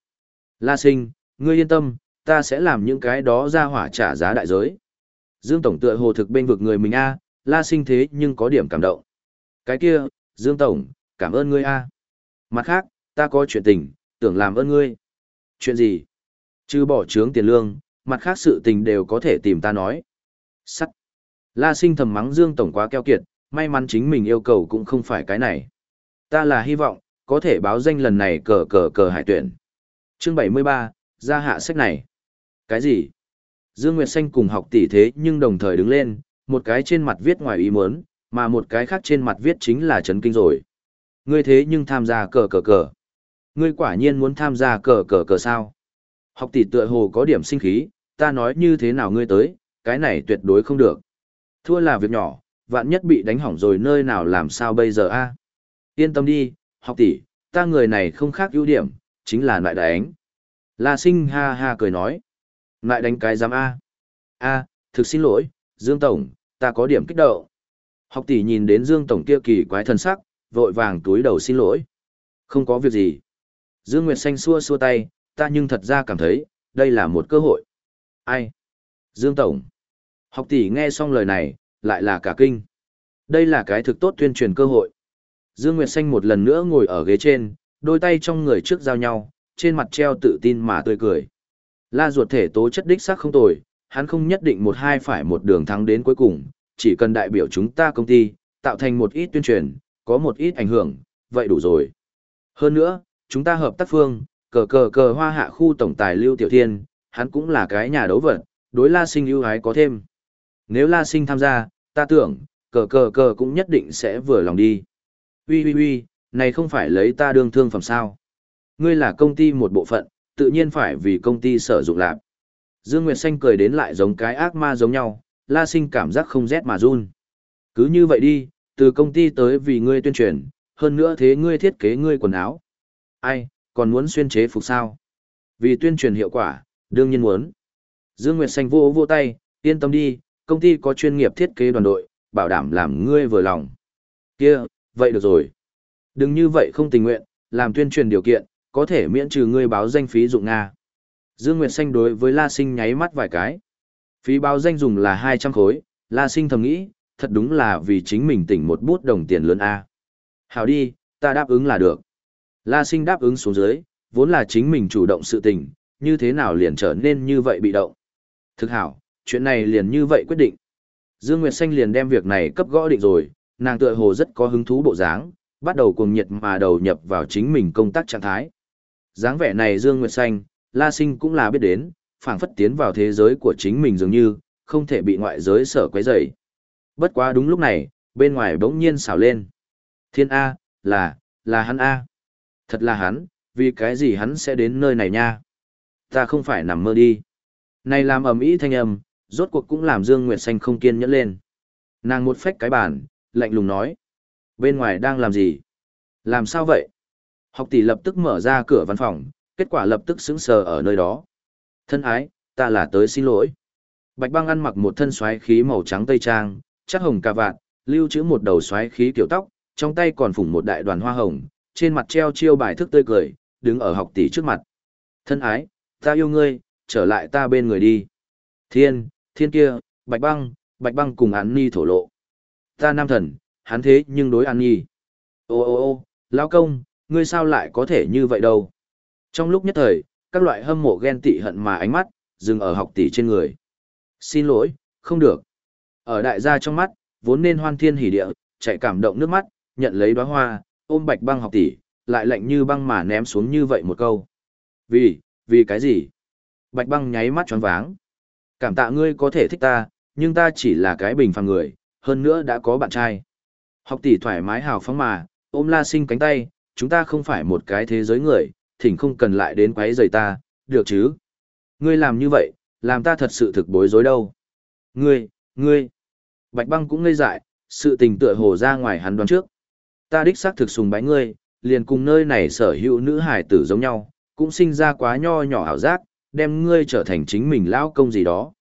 La sinh, ngươi yên tâm, ta sẽ làm những cái đó ra hỏa trả giá đại giới. Dương Tổng tựa hồ thực bên vực người mình a, La sinh thế nhưng có điểm cảm động. Cái kia, Dương Tổng, cảm ơn ngươi a. Mặt khác, ta có chuyện tình, tưởng làm ơn ngươi. Chuyện gì? Chứ bỏ trướng tiền lương, mặt khác sự tình đều có thể tìm ta nói. Sắt. La sinh thầm mắng Dương Tổng quá keo kiệt, may mắn chính mình yêu cầu cũng không phải cái này. Ta là hy vọng, có thể báo danh lần này cờ cờ cờ hải tuyển. Chương 73, ra hạ sách này. Cái gì? Dương Nguyệt Xanh cùng học tỷ thế nhưng đồng thời đứng lên, một cái trên mặt viết ngoài ý muốn, mà một cái khác trên mặt viết chính là chấn kinh rồi. Ngươi thế nhưng tham gia cờ cờ cờ. Ngươi quả nhiên muốn tham gia cờ cờ cờ sao? Học tỷ tựa hồ có điểm sinh khí, ta nói như thế nào ngươi tới, cái này tuyệt đối không được. Thua là việc nhỏ, vạn nhất bị đánh hỏng rồi nơi nào làm sao bây giờ a? Yên tâm đi, học tỷ, ta người này không khác ưu điểm, chính là lại đánh. La sinh ha ha cười nói. Lại đánh cái giám A. A, thực xin lỗi, Dương Tổng, ta có điểm kích động. Học tỷ nhìn đến Dương Tổng kia kỳ quái thần sắc, vội vàng túi đầu xin lỗi. Không có việc gì. Dương Nguyệt Xanh xua xua tay, ta nhưng thật ra cảm thấy, đây là một cơ hội. Ai? Dương Tổng. Học tỷ nghe xong lời này, lại là cả kinh. Đây là cái thực tốt tuyên truyền cơ hội. Dương Nguyệt Xanh một lần nữa ngồi ở ghế trên, đôi tay trong người trước giao nhau, trên mặt treo tự tin mà tươi cười. La ruột thể tố chất đích xác không tồi, hắn không nhất định một hai phải một đường thắng đến cuối cùng, chỉ cần đại biểu chúng ta công ty, tạo thành một ít tuyên truyền, có một ít ảnh hưởng, vậy đủ rồi. Hơn nữa, chúng ta hợp tác phương, cờ cờ cờ hoa hạ khu tổng tài Lưu Tiểu Thiên, hắn cũng là cái nhà đấu vật, đối La Sinh ưu ái có thêm. Nếu La Sinh tham gia, ta tưởng, cờ cờ cờ cũng nhất định sẽ vừa lòng đi. Ui ui ui, này không phải lấy ta đương thương phẩm sao. Ngươi là công ty một bộ phận, tự nhiên phải vì công ty sử dụng lạp. Dương Nguyệt Xanh cười đến lại giống cái ác ma giống nhau, La Sinh cảm giác không rét mà run. Cứ như vậy đi, từ công ty tới vì ngươi tuyên truyền, hơn nữa thế ngươi thiết kế ngươi quần áo. Ai, còn muốn xuyên chế phục sao? Vì tuyên truyền hiệu quả, đương nhiên muốn. Dương Nguyệt Xanh vô vô tay, yên tâm đi, công ty có chuyên nghiệp thiết kế đoàn đội, bảo đảm làm ngươi vừa lòng. Kia, vậy được rồi. Đừng như vậy không tình nguyện, làm tuyên truyền điều kiện, có thể miễn trừ ngươi báo danh phí dụng Nga. Dương Nguyệt Xanh đối với La Sinh nháy mắt vài cái. Phí báo danh dùng là 200 khối, La Sinh thầm nghĩ, thật đúng là vì chính mình tỉnh một bút đồng tiền lớn A. Hảo đi, ta đáp ứng là được. La Sinh đáp ứng xuống dưới, vốn là chính mình chủ động sự tình, như thế nào liền trở nên như vậy bị động. Thực hảo, chuyện này liền như vậy quyết định. Dương Nguyệt Xanh liền đem việc này cấp gõ định rồi, nàng tựa hồ rất có hứng thú bộ dáng, bắt đầu cuồng nhiệt mà đầu nhập vào chính mình công tác trạng thái dáng vẻ này Dương Nguyệt Xanh, La Sinh cũng là biết đến, phảng phất tiến vào thế giới của chính mình dường như, không thể bị ngoại giới sở quấy rầy. Bất quá đúng lúc này, bên ngoài bỗng nhiên xào lên. Thiên A, là, là hắn A. Thật là hắn, vì cái gì hắn sẽ đến nơi này nha. Ta không phải nằm mơ đi. Này làm ầm ĩ thanh âm, rốt cuộc cũng làm Dương Nguyệt Xanh không kiên nhẫn lên. Nàng một phách cái bàn, lạnh lùng nói. Bên ngoài đang làm gì? Làm sao vậy? Học tỷ lập tức mở ra cửa văn phòng, kết quả lập tức sững sờ ở nơi đó. Thân ái, ta là tới xin lỗi. Bạch băng ăn mặc một thân xoáy khí màu trắng tây trang, chắc hồng cà vạt, lưu trữ một đầu xoáy khí kiểu tóc, trong tay còn phủng một đại đoàn hoa hồng, trên mặt treo chiêu bài thức tươi cười, đứng ở học tỷ trước mặt. Thân ái, ta yêu ngươi, trở lại ta bên người đi. Thiên, thiên kia, bạch băng, bạch băng cùng án ni thổ lộ. Ta nam thần, hắn thế nhưng đối Án nhi. Ô ô ô, lão công, ngươi sao lại có thể như vậy đâu? Trong lúc nhất thời, các loại hâm mộ ghen tị hận mà ánh mắt, dừng ở học tỷ trên người. Xin lỗi, không được. Ở đại gia trong mắt, vốn nên hoan thiên hỉ địa, chạy cảm động nước mắt, nhận lấy đóa hoa, ôm bạch băng học tỷ, lại lạnh như băng mà ném xuống như vậy một câu. Vì, vì cái gì? Bạch băng nháy mắt tròn váng. Cảm tạ ngươi có thể thích ta, nhưng ta chỉ là cái bình phàm người, hơn nữa đã có bạn trai. Học tỷ thoải mái hào phóng mà, ôm la sinh cánh tay, chúng ta không phải một cái thế giới người, thỉnh không cần lại đến quấy rầy ta, được chứ? Ngươi làm như vậy, làm ta thật sự thực bối rối đâu. Ngươi, ngươi. Bạch băng cũng ngây dại, sự tình tựa hồ ra ngoài hắn đoán trước. Ta đích xác thực sùng bái ngươi, liền cùng nơi này sở hữu nữ hải tử giống nhau, cũng sinh ra quá nho nhỏ ảo giác, đem ngươi trở thành chính mình lão công gì đó.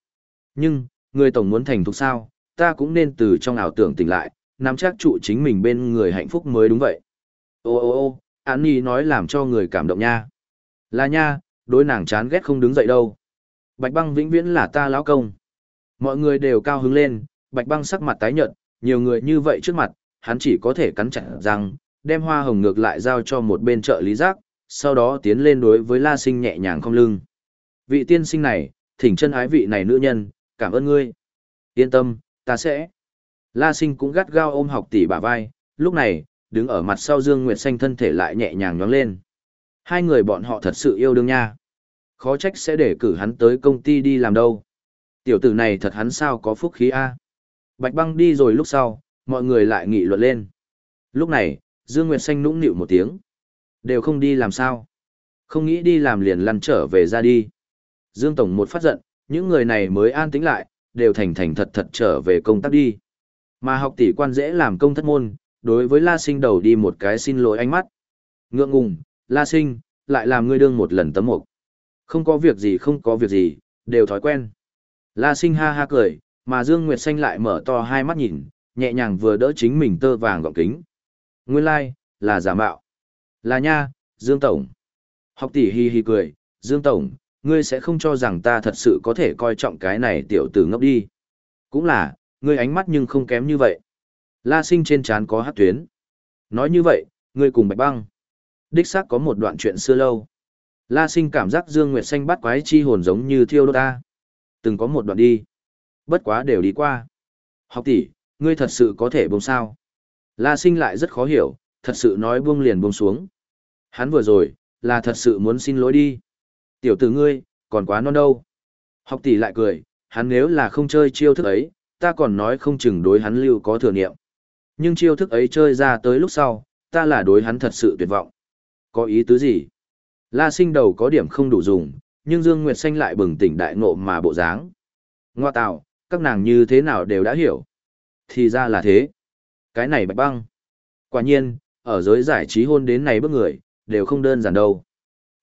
Nhưng, ngươi tổng muốn thành thục sao, ta cũng nên từ trong ảo tưởng tỉnh lại, nắm chắc trụ chính mình bên người hạnh phúc mới đúng vậy. Ô ô ô, An Nhi nói làm cho người cảm động nha. Là nha, đối nàng chán ghét không đứng dậy đâu. Bạch băng vĩnh viễn là ta lão công. Mọi người đều cao hứng lên, bạch băng sắc mặt tái nhợt, nhiều người như vậy trước mặt, hắn chỉ có thể cắn chặt răng, đem hoa hồng ngược lại giao cho một bên trợ lý giác, sau đó tiến lên đối với la sinh nhẹ nhàng không lưng. Vị tiên sinh này, thỉnh chân ái vị này nữ nhân, cảm ơn ngươi. Yên tâm, ta sẽ. La sinh cũng gắt gao ôm học tỷ bả vai, lúc này, đứng ở mặt sau Dương Nguyệt Xanh thân thể lại nhẹ nhàng nhóng lên. Hai người bọn họ thật sự yêu đương nha. Khó trách sẽ để cử hắn tới công ty đi làm đâu. Tiểu tử này thật hắn sao có phúc khí a. Bạch băng đi rồi lúc sau, mọi người lại nghị luận lên. Lúc này, Dương Nguyệt Xanh nũng nịu một tiếng. Đều không đi làm sao. Không nghĩ đi làm liền lăn trở về ra đi. Dương Tổng một phát giận, những người này mới an tĩnh lại, đều thành thành thật thật trở về công tác đi. Mà học tỷ quan dễ làm công thất môn, đối với La Sinh đầu đi một cái xin lỗi ánh mắt. Ngượng ngùng, La Sinh, lại làm ngươi đương một lần tấm mục. Không có việc gì không có việc gì, đều thói quen. La Sinh ha ha cười, mà Dương Nguyệt Xanh lại mở to hai mắt nhìn, nhẹ nhàng vừa đỡ chính mình tơ vàng gọng kính. Nguyên lai, like, là giả mạo. Là nha, Dương Tổng. Học tỷ hi hi cười, Dương Tổng, ngươi sẽ không cho rằng ta thật sự có thể coi trọng cái này tiểu tử ngốc đi. Cũng là, ngươi ánh mắt nhưng không kém như vậy. La sinh trên trán có hát tuyến. Nói như vậy, ngươi cùng bạch băng. Đích xác có một đoạn chuyện xưa lâu. La sinh cảm giác Dương Nguyệt Xanh bắt quái chi hồn giống như thiêu đốt ta. Từng có một đoạn đi. Bất quá đều đi qua. Học tỷ, ngươi thật sự có thể buông sao? La sinh lại rất khó hiểu, thật sự nói buông liền buông xuống. Hắn vừa rồi, là thật sự muốn xin lỗi đi. Tiểu tử ngươi, còn quá non đâu. Học tỷ lại cười, hắn nếu là không chơi chiêu thức ấy, ta còn nói không chừng đối hắn lưu có thừa niệm. Nhưng chiêu thức ấy chơi ra tới lúc sau, ta là đối hắn thật sự tuyệt vọng. Có ý tứ gì? La sinh đầu có điểm không đủ dùng, nhưng Dương Nguyệt Xanh lại bừng tỉnh đại ngộ mà bộ dáng. Ngoa tạo, các nàng như thế nào đều đã hiểu. Thì ra là thế. Cái này bạch băng. Quả nhiên, ở giới giải trí hôn đến này bước người, đều không đơn giản đâu.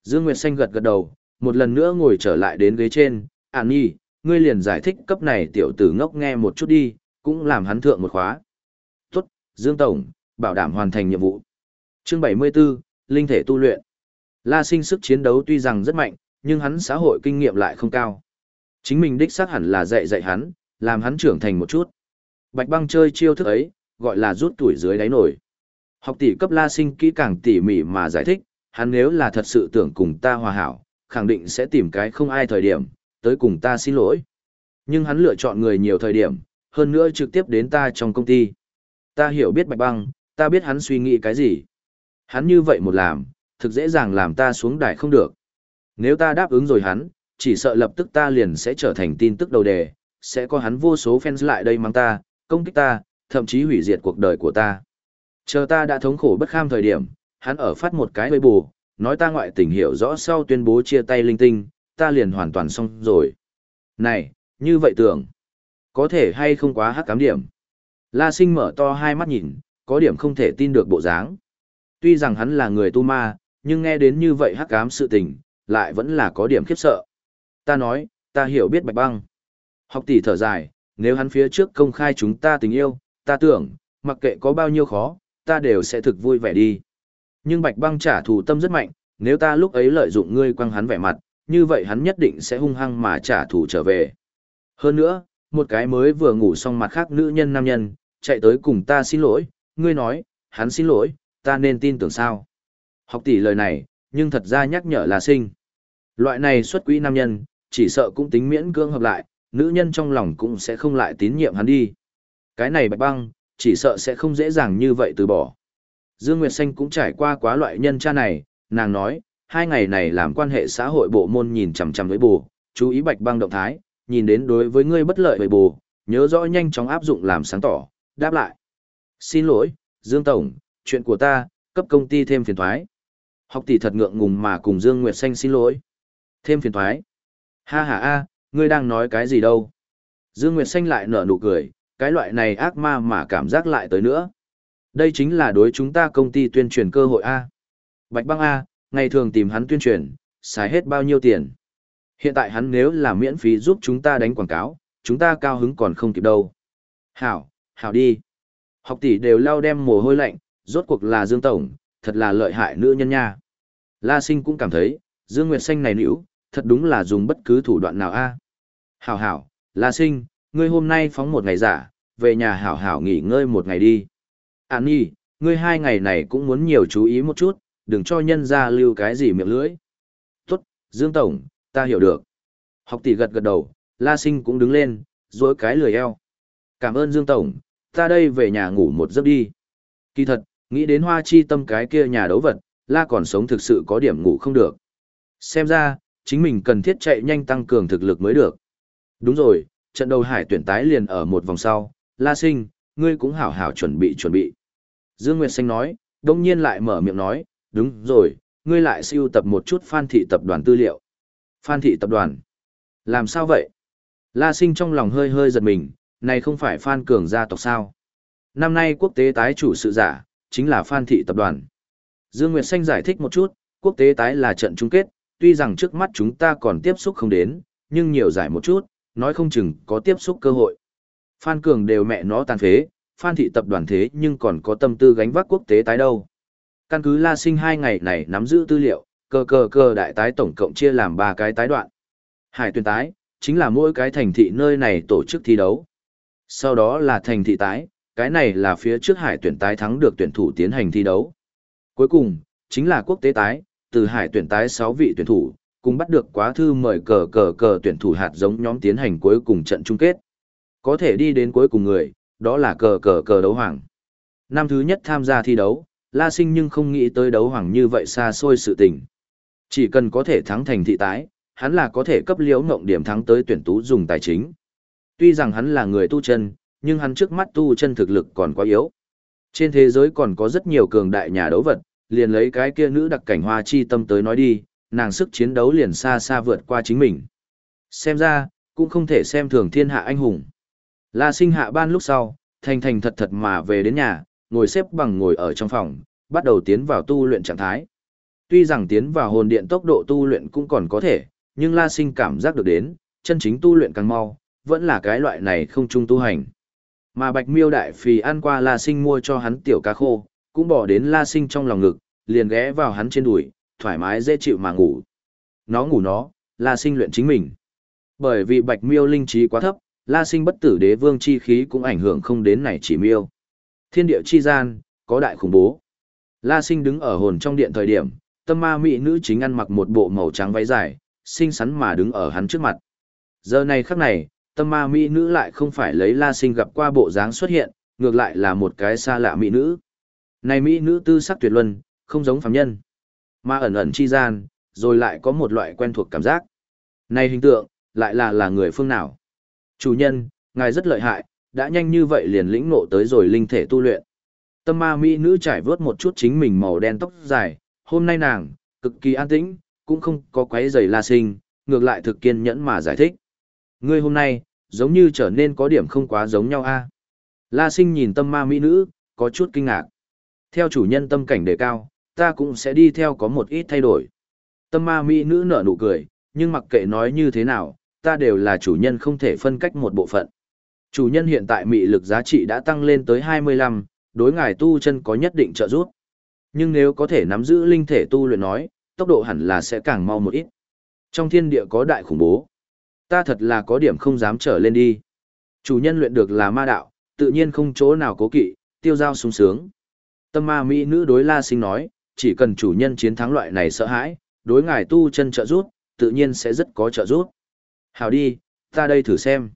Dương Nguyệt Xanh gật gật đầu, một lần nữa ngồi trở lại đến ghế trên, à Nhi, ngươi liền giải thích cấp này tiểu tử ngốc nghe một chút đi, cũng làm hắn thượng một khóa. Dương Tổng, bảo đảm hoàn thành nhiệm vụ. Chương 74, Linh thể tu luyện. La sinh sức chiến đấu tuy rằng rất mạnh, nhưng hắn xã hội kinh nghiệm lại không cao. Chính mình đích xác hẳn là dạy dạy hắn, làm hắn trưởng thành một chút. Bạch băng chơi chiêu thức ấy, gọi là rút tuổi dưới đáy nổi. Học tỷ cấp la sinh kỹ càng tỉ mỉ mà giải thích, hắn nếu là thật sự tưởng cùng ta hòa hảo, khẳng định sẽ tìm cái không ai thời điểm, tới cùng ta xin lỗi. Nhưng hắn lựa chọn người nhiều thời điểm, hơn nữa trực tiếp đến ta trong công ty. Ta hiểu biết bạch băng, ta biết hắn suy nghĩ cái gì. Hắn như vậy một làm, thực dễ dàng làm ta xuống đài không được. Nếu ta đáp ứng rồi hắn, chỉ sợ lập tức ta liền sẽ trở thành tin tức đầu đề, sẽ có hắn vô số fans lại đây mang ta, công kích ta, thậm chí hủy diệt cuộc đời của ta. Chờ ta đã thống khổ bất kham thời điểm, hắn ở phát một cái bê bù, nói ta ngoại tình hiểu rõ sau tuyên bố chia tay linh tinh, ta liền hoàn toàn xong rồi. Này, như vậy tưởng, có thể hay không quá hắc cám điểm. La sinh mở to hai mắt nhìn, có điểm không thể tin được bộ dáng. Tuy rằng hắn là người tu ma, nhưng nghe đến như vậy hắc ám sự tình, lại vẫn là có điểm khiếp sợ. Ta nói, ta hiểu biết bạch băng. Học tỷ thở dài, nếu hắn phía trước công khai chúng ta tình yêu, ta tưởng, mặc kệ có bao nhiêu khó, ta đều sẽ thực vui vẻ đi. Nhưng bạch băng trả thù tâm rất mạnh, nếu ta lúc ấy lợi dụng ngươi quăng hắn vẻ mặt, như vậy hắn nhất định sẽ hung hăng mà trả thù trở về. Hơn nữa, một cái mới vừa ngủ xong mặt khác nữ nhân nam nhân, chạy tới cùng ta xin lỗi, ngươi nói, hắn xin lỗi, ta nên tin tưởng sao? Học tỷ lời này, nhưng thật ra nhắc nhở là sinh. Loại này xuất quỹ nam nhân, chỉ sợ cũng tính miễn cưỡng hợp lại, nữ nhân trong lòng cũng sẽ không lại tín nhiệm hắn đi. Cái này bạch băng, chỉ sợ sẽ không dễ dàng như vậy từ bỏ. Dương Nguyệt Xanh cũng trải qua quá loại nhân cha này, nàng nói, hai ngày này làm quan hệ xã hội bộ môn nhìn chằm chằm với bù, chú ý bạch băng động thái, nhìn đến đối với ngươi bất lợi với bù, nhớ rõ nhanh chóng áp dụng làm sáng tỏ, đáp lại. Xin lỗi, Dương Tổng, chuyện của ta, cấp công ty thêm phiền thoái. Học tỷ thật ngượng ngùng mà cùng Dương Nguyệt Xanh xin lỗi. Thêm phiền thoái. Ha ha a, ngươi đang nói cái gì đâu. Dương Nguyệt Xanh lại nở nụ cười, cái loại này ác ma mà cảm giác lại tới nữa. Đây chính là đối chúng ta công ty tuyên truyền cơ hội A. Bạch băng A, ngày thường tìm hắn tuyên truyền, xài hết bao nhiêu tiền. Hiện tại hắn nếu là miễn phí giúp chúng ta đánh quảng cáo, chúng ta cao hứng còn không kịp đâu. Hảo, hảo đi. Học tỷ đều lao đem mồ hôi lạnh, rốt cuộc là Dương Tổng, thật là lợi hại nữ nhân nha. La Sinh cũng cảm thấy, Dương Nguyệt Xanh này nữ, thật đúng là dùng bất cứ thủ đoạn nào a. Hảo hảo, La Sinh, ngươi hôm nay phóng một ngày giả, về nhà hảo hảo nghỉ ngơi một ngày đi. An nhi, ngươi hai ngày này cũng muốn nhiều chú ý một chút, đừng cho nhân ra lưu cái gì miệng lưỡi. Tốt, Dương Tổng, ta hiểu được. Học tỷ gật gật đầu, La Sinh cũng đứng lên, dối cái lười eo. Cảm ơn Dương Tổng, ta đây về nhà ngủ một giấc đi. Kỳ thật, nghĩ đến hoa chi tâm cái kia nhà đấu vật, La còn sống thực sự có điểm ngủ không được. Xem ra, chính mình cần thiết chạy nhanh tăng cường thực lực mới được. Đúng rồi, trận đầu hải tuyển tái liền ở một vòng sau, La Sinh, ngươi cũng hảo hảo chuẩn bị chuẩn bị. Dương Nguyệt Xanh nói, đông nhiên lại mở miệng nói, đúng rồi, ngươi lại siêu tập một chút phan thị tập đoàn tư liệu. Phan thị tập đoàn? Làm sao vậy? La Sinh trong lòng hơi hơi giật mình, này không phải phan cường gia tộc sao? Năm nay quốc tế tái chủ sự giả, chính là phan thị tập đoàn. Dương Nguyệt Xanh giải thích một chút, quốc tế tái là trận chung kết, tuy rằng trước mắt chúng ta còn tiếp xúc không đến, nhưng nhiều giải một chút, nói không chừng có tiếp xúc cơ hội. Phan Cường đều mẹ nó tàn phế, Phan thị tập đoàn thế nhưng còn có tâm tư gánh vác quốc tế tái đâu. Căn cứ La Sinh hai ngày này nắm giữ tư liệu, cơ cơ cơ đại tái tổng cộng chia làm ba cái tái đoạn. Hải tuyển tái, chính là mỗi cái thành thị nơi này tổ chức thi đấu. Sau đó là thành thị tái, cái này là phía trước hải tuyển tái thắng được tuyển thủ tiến hành thi đấu. Cuối cùng, chính là quốc tế tái, từ hải tuyển tái 6 vị tuyển thủ, cùng bắt được quá thư mời cờ cờ cờ tuyển thủ hạt giống nhóm tiến hành cuối cùng trận chung kết. Có thể đi đến cuối cùng người, đó là cờ cờ cờ đấu hoàng. Năm thứ nhất tham gia thi đấu, La Sinh nhưng không nghĩ tới đấu hoàng như vậy xa xôi sự tình. Chỉ cần có thể thắng thành thị tái, hắn là có thể cấp liễu ngộng điểm thắng tới tuyển tú dùng tài chính. Tuy rằng hắn là người tu chân, nhưng hắn trước mắt tu chân thực lực còn quá yếu. Trên thế giới còn có rất nhiều cường đại nhà đấu vật, liền lấy cái kia nữ đặc cảnh hoa chi tâm tới nói đi, nàng sức chiến đấu liền xa xa vượt qua chính mình. Xem ra, cũng không thể xem thường thiên hạ anh hùng. La sinh hạ ban lúc sau, thành thành thật thật mà về đến nhà, ngồi xếp bằng ngồi ở trong phòng, bắt đầu tiến vào tu luyện trạng thái. Tuy rằng tiến vào hồn điện tốc độ tu luyện cũng còn có thể, nhưng La Sinh cảm giác được đến, chân chính tu luyện càng mau, vẫn là cái loại này không chung tu hành. Mà Bạch Miêu đại phì ăn qua La Sinh mua cho hắn tiểu cá khô, cũng bỏ đến La Sinh trong lòng ngực, liền ghé vào hắn trên đùi, thoải mái dễ chịu mà ngủ. Nó ngủ nó, La Sinh luyện chính mình. Bởi vì Bạch Miêu linh trí quá thấp, La Sinh bất tử đế vương chi khí cũng ảnh hưởng không đến này chỉ miêu. Thiên địa chi gian, có đại khủng bố. La Sinh đứng ở hồn trong điện thời điểm, tâm ma mỹ nữ chính ăn mặc một bộ màu trắng váy dài, xinh xắn mà đứng ở hắn trước mặt. Giờ này khắc này, tâm ma mỹ nữ lại không phải lấy La Sinh gặp qua bộ dáng xuất hiện, ngược lại là một cái xa lạ mỹ nữ. Này mỹ nữ tư sắc tuyệt luân, không giống phàm nhân. Mà ẩn ẩn chi gian, rồi lại có một loại quen thuộc cảm giác. Này hình tượng, lại là là người phương nào? Chủ nhân, ngài rất lợi hại, đã nhanh như vậy liền lĩnh ngộ tới rồi linh thể tu luyện. Tâm ma mỹ nữ trải vớt một chút chính mình màu đen tóc dài, hôm nay nàng, cực kỳ an tĩnh, cũng không có quấy giày la sinh, ngược lại thực kiên nhẫn mà giải thích. Ngươi hôm nay, giống như trở nên có điểm không quá giống nhau a. La sinh nhìn tâm ma mỹ nữ, có chút kinh ngạc. Theo chủ nhân tâm cảnh đề cao, ta cũng sẽ đi theo có một ít thay đổi. Tâm ma mỹ nữ nở nụ cười, nhưng mặc kệ nói như thế nào, ta đều là chủ nhân không thể phân cách một bộ phận. Chủ nhân hiện tại mị lực giá trị đã tăng lên tới 25, đối ngài tu chân có nhất định trợ giúp. Nhưng nếu có thể nắm giữ linh thể tu luyện nói, tốc độ hẳn là sẽ càng mau một ít. Trong thiên địa có đại khủng bố. Ta thật là có điểm không dám trở lên đi. Chủ nhân luyện được là ma đạo, tự nhiên không chỗ nào cố kỵ, tiêu giao sung sướng. Tâm ma mỹ nữ đối la sinh nói, chỉ cần chủ nhân chiến thắng loại này sợ hãi, đối ngài tu chân trợ rút tự nhiên sẽ rất có trợ rút Hào đi, ta đây thử xem.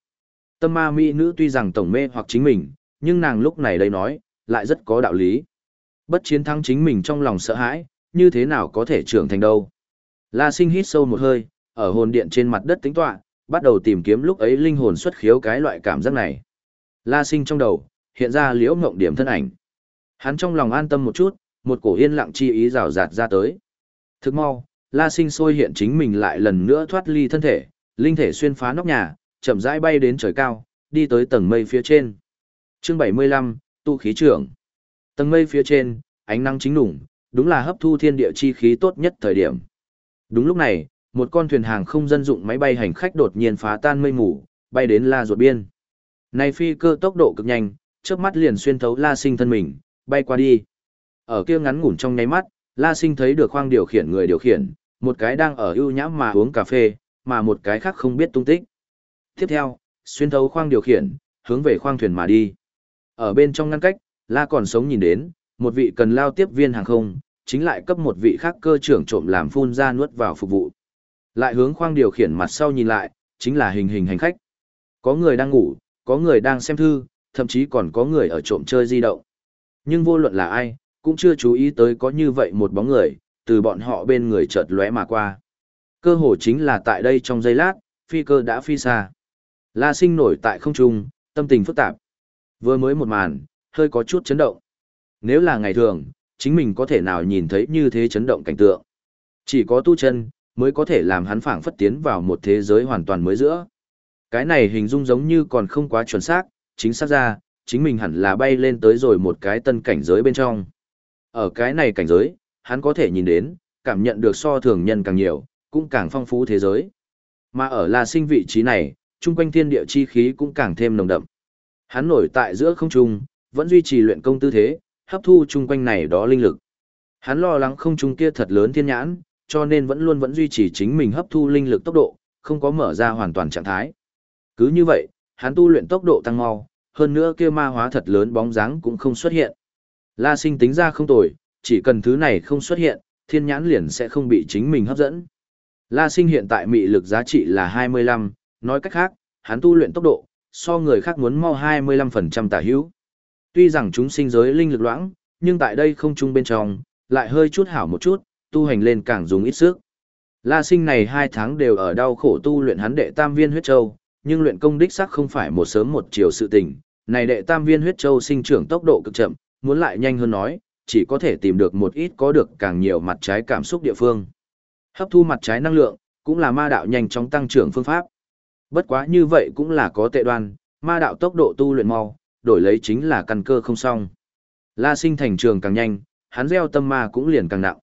Tâm ma mỹ nữ tuy rằng tổng mê hoặc chính mình, nhưng nàng lúc này đây nói, lại rất có đạo lý. Bất chiến thắng chính mình trong lòng sợ hãi, như thế nào có thể trưởng thành đâu. La sinh hít sâu một hơi, ở hồn điện trên mặt đất tính tọa, bắt đầu tìm kiếm lúc ấy linh hồn xuất khiếu cái loại cảm giác này. La sinh trong đầu, hiện ra liễu ngộng điểm thân ảnh. Hắn trong lòng an tâm một chút, một cổ yên lặng chi ý rào rạt ra tới. Thức mau, La sinh sôi hiện chính mình lại lần nữa thoát ly thân thể, linh thể xuyên phá nóc nhà, chậm rãi bay đến trời cao, đi tới tầng mây phía trên. Chương 75, tu khí trưởng. Tầng mây phía trên, ánh nắng chính đủng, đúng là hấp thu thiên địa chi khí tốt nhất thời điểm. Đúng lúc này, một con thuyền hàng không dân dụng máy bay hành khách đột nhiên phá tan mây mù, bay đến La ruột biên. Này phi cơ tốc độ cực nhanh, trước mắt liền xuyên thấu La Sinh thân mình, bay qua đi. Ở kia ngắn ngủn trong nháy mắt, La Sinh thấy được khoang điều khiển người điều khiển, một cái đang ở ưu nhã mà uống cà phê, mà một cái khác không biết tung tích. Tiếp theo, xuyên thấu khoang điều khiển, hướng về khoang thuyền mà đi. Ở bên trong ngăn cách, La còn sống nhìn đến, một vị cần lao tiếp viên hàng không, chính lại cấp một vị khác cơ trưởng trộm làm phun ra nuốt vào phục vụ. Lại hướng khoang điều khiển mặt sau nhìn lại, chính là hình hình hành khách. Có người đang ngủ, có người đang xem thư, thậm chí còn có người ở trộm chơi di động. Nhưng vô luận là ai, cũng chưa chú ý tới có như vậy một bóng người, từ bọn họ bên người chợt lóe mà qua. Cơ hồ chính là tại đây trong giây lát, phi cơ đã phi xa. La sinh nổi tại không trung, tâm tình phức tạp. Vừa mới một màn, hơi có chút chấn động. Nếu là ngày thường, chính mình có thể nào nhìn thấy như thế chấn động cảnh tượng. Chỉ có tu chân, mới có thể làm hắn phảng phất tiến vào một thế giới hoàn toàn mới giữa. Cái này hình dung giống như còn không quá chuẩn xác, chính xác ra, chính mình hẳn là bay lên tới rồi một cái tân cảnh giới bên trong. Ở cái này cảnh giới, hắn có thể nhìn đến, cảm nhận được so thường nhân càng nhiều, cũng càng phong phú thế giới. Mà ở là Sinh vị trí này, chung quanh thiên địa chi khí cũng càng thêm nồng đậm. Hắn nổi tại giữa không trung, vẫn duy trì luyện công tư thế, hấp thu chung quanh này đó linh lực. Hắn lo lắng không trung kia thật lớn thiên nhãn, cho nên vẫn luôn vẫn duy trì chính mình hấp thu linh lực tốc độ, không có mở ra hoàn toàn trạng thái. Cứ như vậy, hắn tu luyện tốc độ tăng mau, hơn nữa kia ma hóa thật lớn bóng dáng cũng không xuất hiện. La Sinh tính ra không tồi, chỉ cần thứ này không xuất hiện, thiên nhãn liền sẽ không bị chính mình hấp dẫn. La sinh hiện tại mị lực giá trị là 25, nói cách khác, hắn tu luyện tốc độ, so người khác muốn mau 25% tả hữu. Tuy rằng chúng sinh giới linh lực loãng, nhưng tại đây không chung bên trong, lại hơi chút hảo một chút, tu hành lên càng dùng ít sức. La sinh này hai tháng đều ở đau khổ tu luyện hắn đệ tam viên huyết châu, nhưng luyện công đích xác không phải một sớm một chiều sự tình. Này đệ tam viên huyết châu sinh trưởng tốc độ cực chậm, muốn lại nhanh hơn nói, chỉ có thể tìm được một ít có được càng nhiều mặt trái cảm xúc địa phương. Hấp thu mặt trái năng lượng, cũng là ma đạo nhanh chóng tăng trưởng phương pháp. Bất quá như vậy cũng là có tệ đoan, ma đạo tốc độ tu luyện mau, đổi lấy chính là căn cơ không xong. La sinh thành trường càng nhanh, hắn gieo tâm ma cũng liền càng nặng.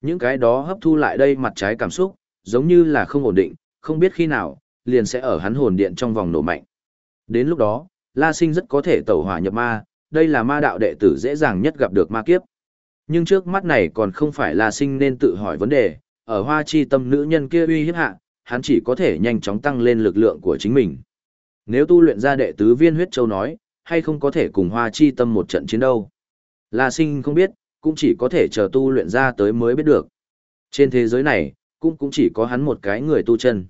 Những cái đó hấp thu lại đây mặt trái cảm xúc, giống như là không ổn định, không biết khi nào, liền sẽ ở hắn hồn điện trong vòng nổ mạnh. Đến lúc đó, La Sinh rất có thể tẩu hỏa nhập ma, đây là ma đạo đệ tử dễ dàng nhất gặp được ma kiếp. Nhưng trước mắt này còn không phải La Sinh nên tự hỏi vấn đề, ở hoa chi tâm nữ nhân kia uy hiếp hạ, hắn chỉ có thể nhanh chóng tăng lên lực lượng của chính mình. Nếu tu luyện ra đệ tứ viên huyết châu nói, hay không có thể cùng hoa chi tâm một trận chiến đâu. La Sinh không biết, cũng chỉ có thể chờ tu luyện ra tới mới biết được. Trên thế giới này, cũng cũng chỉ có hắn một cái người tu chân.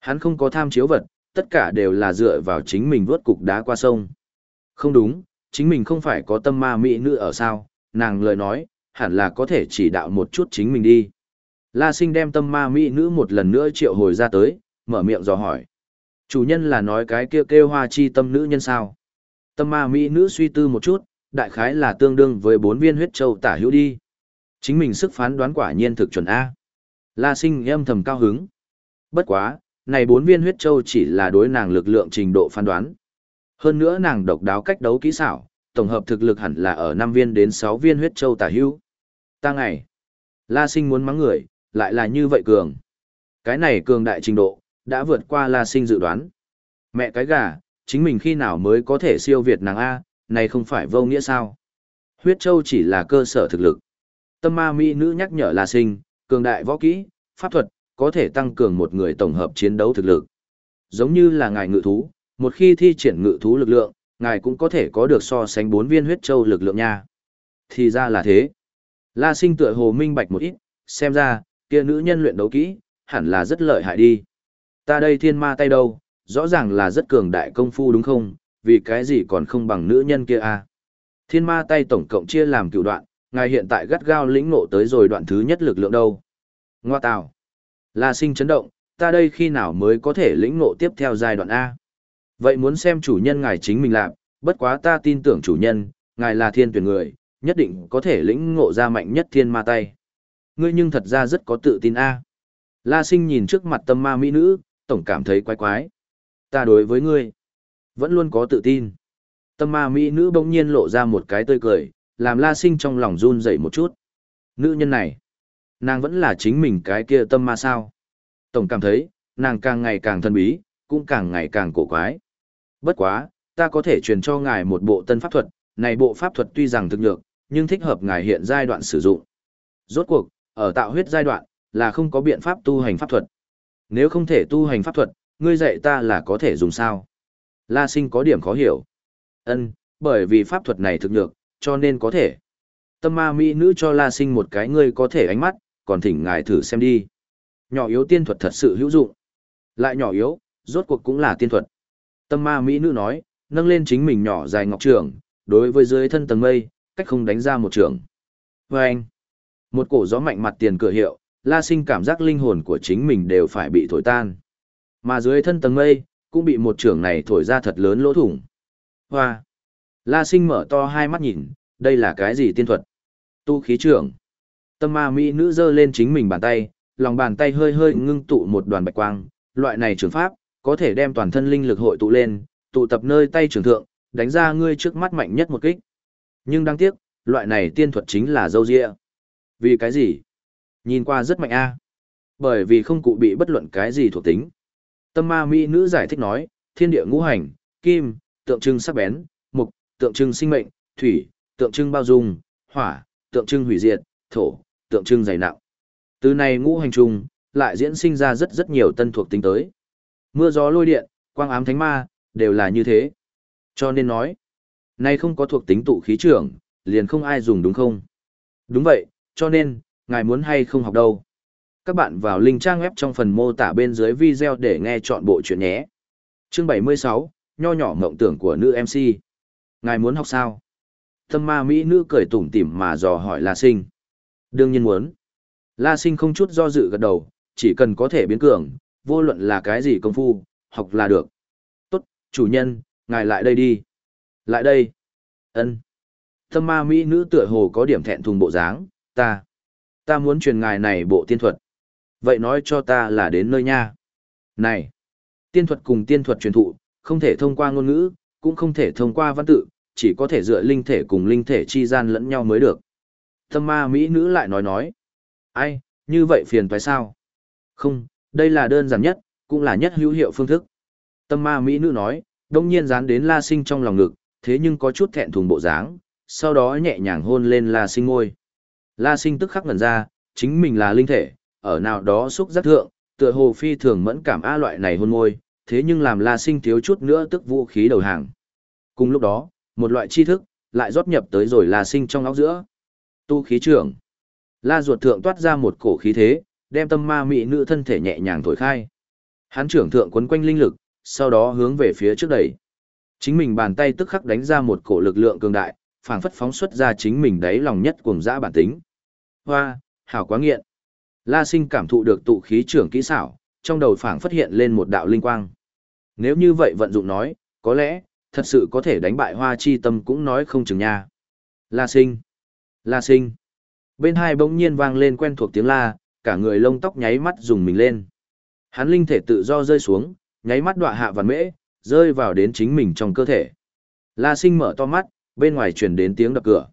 Hắn không có tham chiếu vật, tất cả đều là dựa vào chính mình vớt cục đá qua sông. Không đúng, chính mình không phải có tâm ma mỹ nữ ở sao, nàng lời nói, hẳn là có thể chỉ đạo một chút chính mình đi. La sinh đem tâm ma mỹ nữ một lần nữa triệu hồi ra tới, mở miệng dò hỏi. Chủ nhân là nói cái kêu kêu hoa chi tâm nữ nhân sao. Tâm ma mỹ nữ suy tư một chút, đại khái là tương đương với bốn viên huyết châu tả hữu đi. Chính mình sức phán đoán quả nhiên thực chuẩn A. La sinh âm thầm cao hứng. Bất quá, này bốn viên huyết châu chỉ là đối nàng lực lượng trình độ phán đoán. Hơn nữa nàng độc đáo cách đấu kỹ xảo, tổng hợp thực lực hẳn là ở năm viên đến sáu viên huyết châu tả hữu. Ta ngày, La Sinh muốn mắng người, lại là như vậy cường. Cái này cường đại trình độ, đã vượt qua La Sinh dự đoán. Mẹ cái gà, chính mình khi nào mới có thể siêu việt nàng A, này không phải vô nghĩa sao. Huyết châu chỉ là cơ sở thực lực. Tâm ma mỹ nữ nhắc nhở La Sinh, cường đại võ kỹ, pháp thuật, có thể tăng cường một người tổng hợp chiến đấu thực lực. Giống như là ngài ngự thú, một khi thi triển ngự thú lực lượng, ngài cũng có thể có được so sánh bốn viên huyết châu lực lượng nha. Thì ra là thế. La sinh tựa hồ minh bạch một ít, xem ra, kia nữ nhân luyện đấu kỹ, hẳn là rất lợi hại đi. Ta đây thiên ma tay đâu, rõ ràng là rất cường đại công phu đúng không, vì cái gì còn không bằng nữ nhân kia à. Thiên ma tay tổng cộng chia làm cựu đoạn, ngài hiện tại gắt gao lĩnh ngộ tới rồi đoạn thứ nhất lực lượng đâu. Ngoa tào. La sinh chấn động, ta đây khi nào mới có thể lĩnh ngộ tiếp theo giai đoạn A. Vậy muốn xem chủ nhân ngài chính mình làm, bất quá ta tin tưởng chủ nhân, ngài là thiên tuyển người, nhất định có thể lĩnh ngộ ra mạnh nhất thiên ma tay. Ngươi nhưng thật ra rất có tự tin A. La sinh nhìn trước mặt tâm ma mỹ nữ, tổng cảm thấy quái quái. Ta đối với ngươi, vẫn luôn có tự tin. Tâm ma mỹ nữ bỗng nhiên lộ ra một cái tươi cười, làm la sinh trong lòng run dậy một chút. Nữ nhân này, Nàng vẫn là chính mình cái kia tâm ma sao. Tổng cảm thấy, nàng càng ngày càng thân bí, cũng càng ngày càng cổ quái. Bất quá, ta có thể truyền cho ngài một bộ tân pháp thuật, này bộ pháp thuật tuy rằng thực nhược, nhưng thích hợp ngài hiện giai đoạn sử dụng. Rốt cuộc, ở tạo huyết giai đoạn, là không có biện pháp tu hành pháp thuật. Nếu không thể tu hành pháp thuật, ngươi dạy ta là có thể dùng sao? La sinh có điểm khó hiểu. Ân, bởi vì pháp thuật này thực nhược, cho nên có thể. Tâm ma mỹ nữ cho La sinh một cái ngươi có thể ánh mắt, còn thỉnh ngài thử xem đi. Nhỏ yếu tiên thuật thật sự hữu dụng. Lại nhỏ yếu, rốt cuộc cũng là tiên thuật. Tâm ma mỹ nữ nói, nâng lên chính mình nhỏ dài ngọc trường, đối với dưới thân tầng mây, cách không đánh ra một trường. Và anh, một cổ gió mạnh mặt tiền cửa hiệu, la sinh cảm giác linh hồn của chính mình đều phải bị thổi tan. Mà dưới thân tầng mây, cũng bị một trưởng này thổi ra thật lớn lỗ thủng. Hoa! La sinh mở to hai mắt nhìn, đây là cái gì tiên thuật? Tu khí trưởng. Tâm ma mỹ nữ giơ lên chính mình bàn tay, lòng bàn tay hơi hơi ngưng tụ một đoàn bạch quang, loại này trường pháp, có thể đem toàn thân linh lực hội tụ lên, tụ tập nơi tay trường thượng, đánh ra ngươi trước mắt mạnh nhất một kích. Nhưng đáng tiếc, loại này tiên thuật chính là dâu dịa. Vì cái gì? Nhìn qua rất mạnh a. Bởi vì không cụ bị bất luận cái gì thuộc tính. Tâm ma mỹ nữ giải thích nói, thiên địa ngũ hành, kim, tượng trưng sắc bén, mục, tượng trưng sinh mệnh, thủy, tượng trưng bao dung, hỏa, tượng trưng hủy diệt, thổ, tượng trưng dày nặng. Từ này ngũ hành trùng, lại diễn sinh ra rất rất nhiều tân thuộc tính tới. Mưa gió lôi điện, quang ám thánh ma, đều là như thế. Cho nên nói, nay không có thuộc tính tụ khí trưởng, liền không ai dùng đúng không? Đúng vậy, cho nên, ngài muốn hay không học đâu. Các bạn vào link trang web trong phần mô tả bên dưới video để nghe chọn bộ chuyện nhé. Chương 76, nho nhỏ mộng tưởng của nữ MC. Ngài muốn học sao? Tâm ma Mỹ nữ cười tủm tỉm mà dò hỏi La Sinh. Đương nhiên muốn. La Sinh không chút do dự gật đầu, chỉ cần có thể biến cường, vô luận là cái gì công phu, học là được. Tốt, chủ nhân, ngài lại đây đi. Lại đây. Ân. Tâm ma Mỹ nữ tựa hồ có điểm thẹn thùng bộ dáng, ta. Ta muốn truyền ngài này bộ tiên thuật. Vậy nói cho ta là đến nơi nha. Này. Tiên thuật cùng tiên thuật truyền thụ, không thể thông qua ngôn ngữ, cũng không thể thông qua văn tự, chỉ có thể dựa linh thể cùng linh thể chi gian lẫn nhau mới được. Tâm ma Mỹ nữ lại nói nói. Ai, như vậy phiền phải sao? Không, đây là đơn giản nhất, cũng là nhất hữu hiệu phương thức. Tâm ma Mỹ nữ nói, đông nhiên dán đến la sinh trong lòng ngực, thế nhưng có chút thẹn thùng bộ dáng, sau đó nhẹ nhàng hôn lên la sinh ngôi. La sinh tức khắc ngẩn ra, chính mình là linh thể, ở nào đó xúc giác thượng, tựa hồ phi thường mẫn cảm a loại này hôn môi, thế nhưng làm la sinh thiếu chút nữa tức vũ khí đầu hàng. Cùng lúc đó, một loại tri thức, lại rót nhập tới rồi la sinh trong óc giữa. Tu khí trưởng. La ruột thượng toát ra một cổ khí thế, đem tâm ma mị nữ thân thể nhẹ nhàng thổi khai. Hắn trưởng thượng quấn quanh linh lực, sau đó hướng về phía trước đẩy. Chính mình bàn tay tức khắc đánh ra một cổ lực lượng cường đại, phảng phất phóng xuất ra chính mình đáy lòng nhất cuồng dã bản tính. Hoa, hảo quá nghiện. La Sinh cảm thụ được tụ khí trưởng kỹ xảo, trong đầu phảng phát hiện lên một đạo linh quang. Nếu như vậy vận dụng nói, có lẽ, thật sự có thể đánh bại hoa chi tâm cũng nói không chừng nha. La Sinh. La Sinh. Bên hai bỗng nhiên vang lên quen thuộc tiếng la, cả người lông tóc nháy mắt dùng mình lên. Hắn linh thể tự do rơi xuống, nháy mắt đọa hạ vằn mễ, rơi vào đến chính mình trong cơ thể. La Sinh mở to mắt, bên ngoài truyền đến tiếng đập cửa.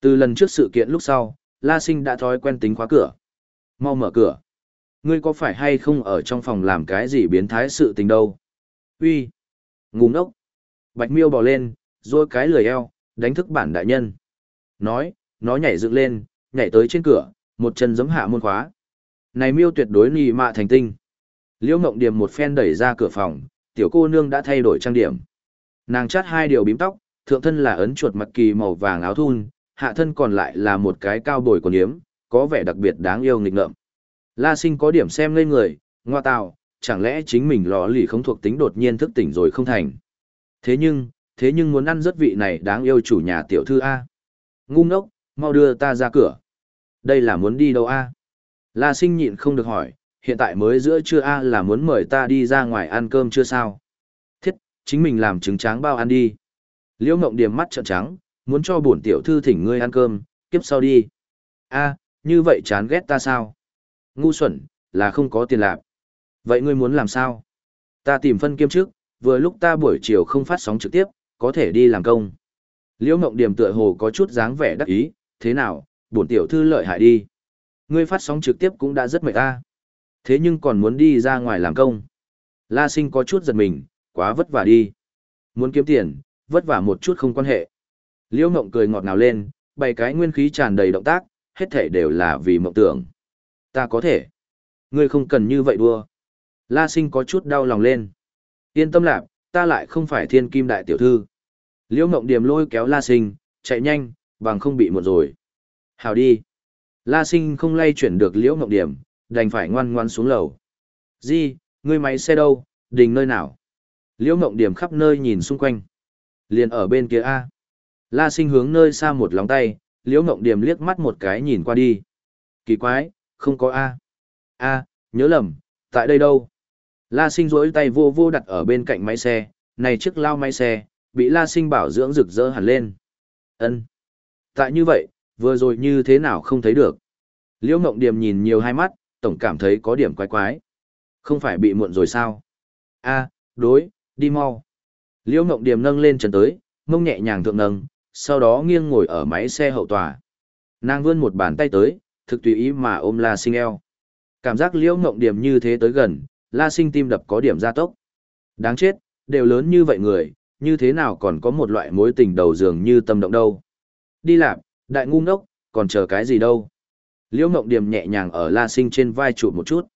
Từ lần trước sự kiện lúc sau, La Sinh đã thói quen tính khóa cửa. Mau mở cửa. Ngươi có phải hay không ở trong phòng làm cái gì biến thái sự tình đâu? Uy, Ngu ngốc. Bạch miêu bò lên, rồi cái lười eo, đánh thức bản đại nhân. Nói, nó nhảy dựng lên, nhảy tới trên cửa, một chân giấm hạ môn khóa. Này miêu tuyệt đối nì mạ thành tinh. Liễu Ngộng Điềm một phen đẩy ra cửa phòng, tiểu cô nương đã thay đổi trang điểm. Nàng chát hai điều bím tóc, thượng thân là ấn chuột mặc kỳ màu vàng áo thun, hạ thân còn lại là một cái cao bồi quần yếm, có vẻ đặc biệt đáng yêu nghịch ngợm. La Sinh có điểm xem ngây người, ngoa tào, chẳng lẽ chính mình lò lì không thuộc tính đột nhiên thức tỉnh rồi không thành. Thế nhưng, thế nhưng muốn ăn rất vị này đáng yêu chủ nhà tiểu thư A. Ngu ngốc, mau đưa ta ra cửa. Đây là muốn đi đâu A? La Sinh nhịn không được hỏi, hiện tại mới giữa trưa A là muốn mời ta đi ra ngoài ăn cơm chưa sao? Thiết, chính mình làm trứng tráng bao ăn đi. Liễu Ngộng điểm mắt trợn trắng, muốn cho bổn tiểu thư thỉnh ngươi ăn cơm, kiếp sau đi. A, như vậy chán ghét ta sao? Ngu xuẩn, là không có tiền lạc. Vậy ngươi muốn làm sao? Ta tìm phân kiêm trước, vừa lúc ta buổi chiều không phát sóng trực tiếp, có thể đi làm công. Liễu Ngộng điểm tựa hồ có chút dáng vẻ đắc ý, thế nào, bổn tiểu thư lợi hại đi. Ngươi phát sóng trực tiếp cũng đã rất mệt ta. Thế nhưng còn muốn đi ra ngoài làm công. La sinh có chút giật mình, quá vất vả đi. Muốn kiếm tiền, vất vả một chút không quan hệ. Liễu Mộng cười ngọt ngào lên, bày cái nguyên khí tràn đầy động tác, hết thể đều là vì mộng tưởng. Ta có thể. Ngươi không cần như vậy đua. La sinh có chút đau lòng lên. Yên tâm lạc, ta lại không phải thiên kim đại tiểu thư. Liễu mộng điểm lôi kéo La sinh, chạy nhanh, bằng không bị một rồi. Hào đi. La sinh không lay chuyển được Liễu mộng điểm, đành phải ngoan ngoan xuống lầu. Di, ngươi máy xe đâu, đình nơi nào? Liễu mộng điểm khắp nơi nhìn xung quanh. Liền ở bên kia A. La sinh hướng nơi xa một lóng tay, liễu ngộng điềm liếc mắt một cái nhìn qua đi. Kỳ quái, không có A. A, nhớ lầm, tại đây đâu? La sinh rỗi tay vô vô đặt ở bên cạnh máy xe, này chiếc lao máy xe, bị la sinh bảo dưỡng rực rỡ hẳn lên. ân Tại như vậy, vừa rồi như thế nào không thấy được. Liễu ngộng điềm nhìn nhiều hai mắt, tổng cảm thấy có điểm quái quái. Không phải bị muộn rồi sao? A, đối, đi mau. Liễu ngộng điềm nâng lên trần tới, mông nhẹ nhàng thượng nâng, sau đó nghiêng ngồi ở máy xe hậu tòa. Nàng vươn một bàn tay tới, thực tùy ý mà ôm La Sinh eo. Cảm giác liễu ngộng điểm như thế tới gần, La Sinh tim đập có điểm gia tốc. Đáng chết, đều lớn như vậy người, như thế nào còn có một loại mối tình đầu giường như tâm động đâu. Đi làm, đại ngu ngốc, còn chờ cái gì đâu. Liễu ngộng điểm nhẹ nhàng ở La Sinh trên vai trụ một chút.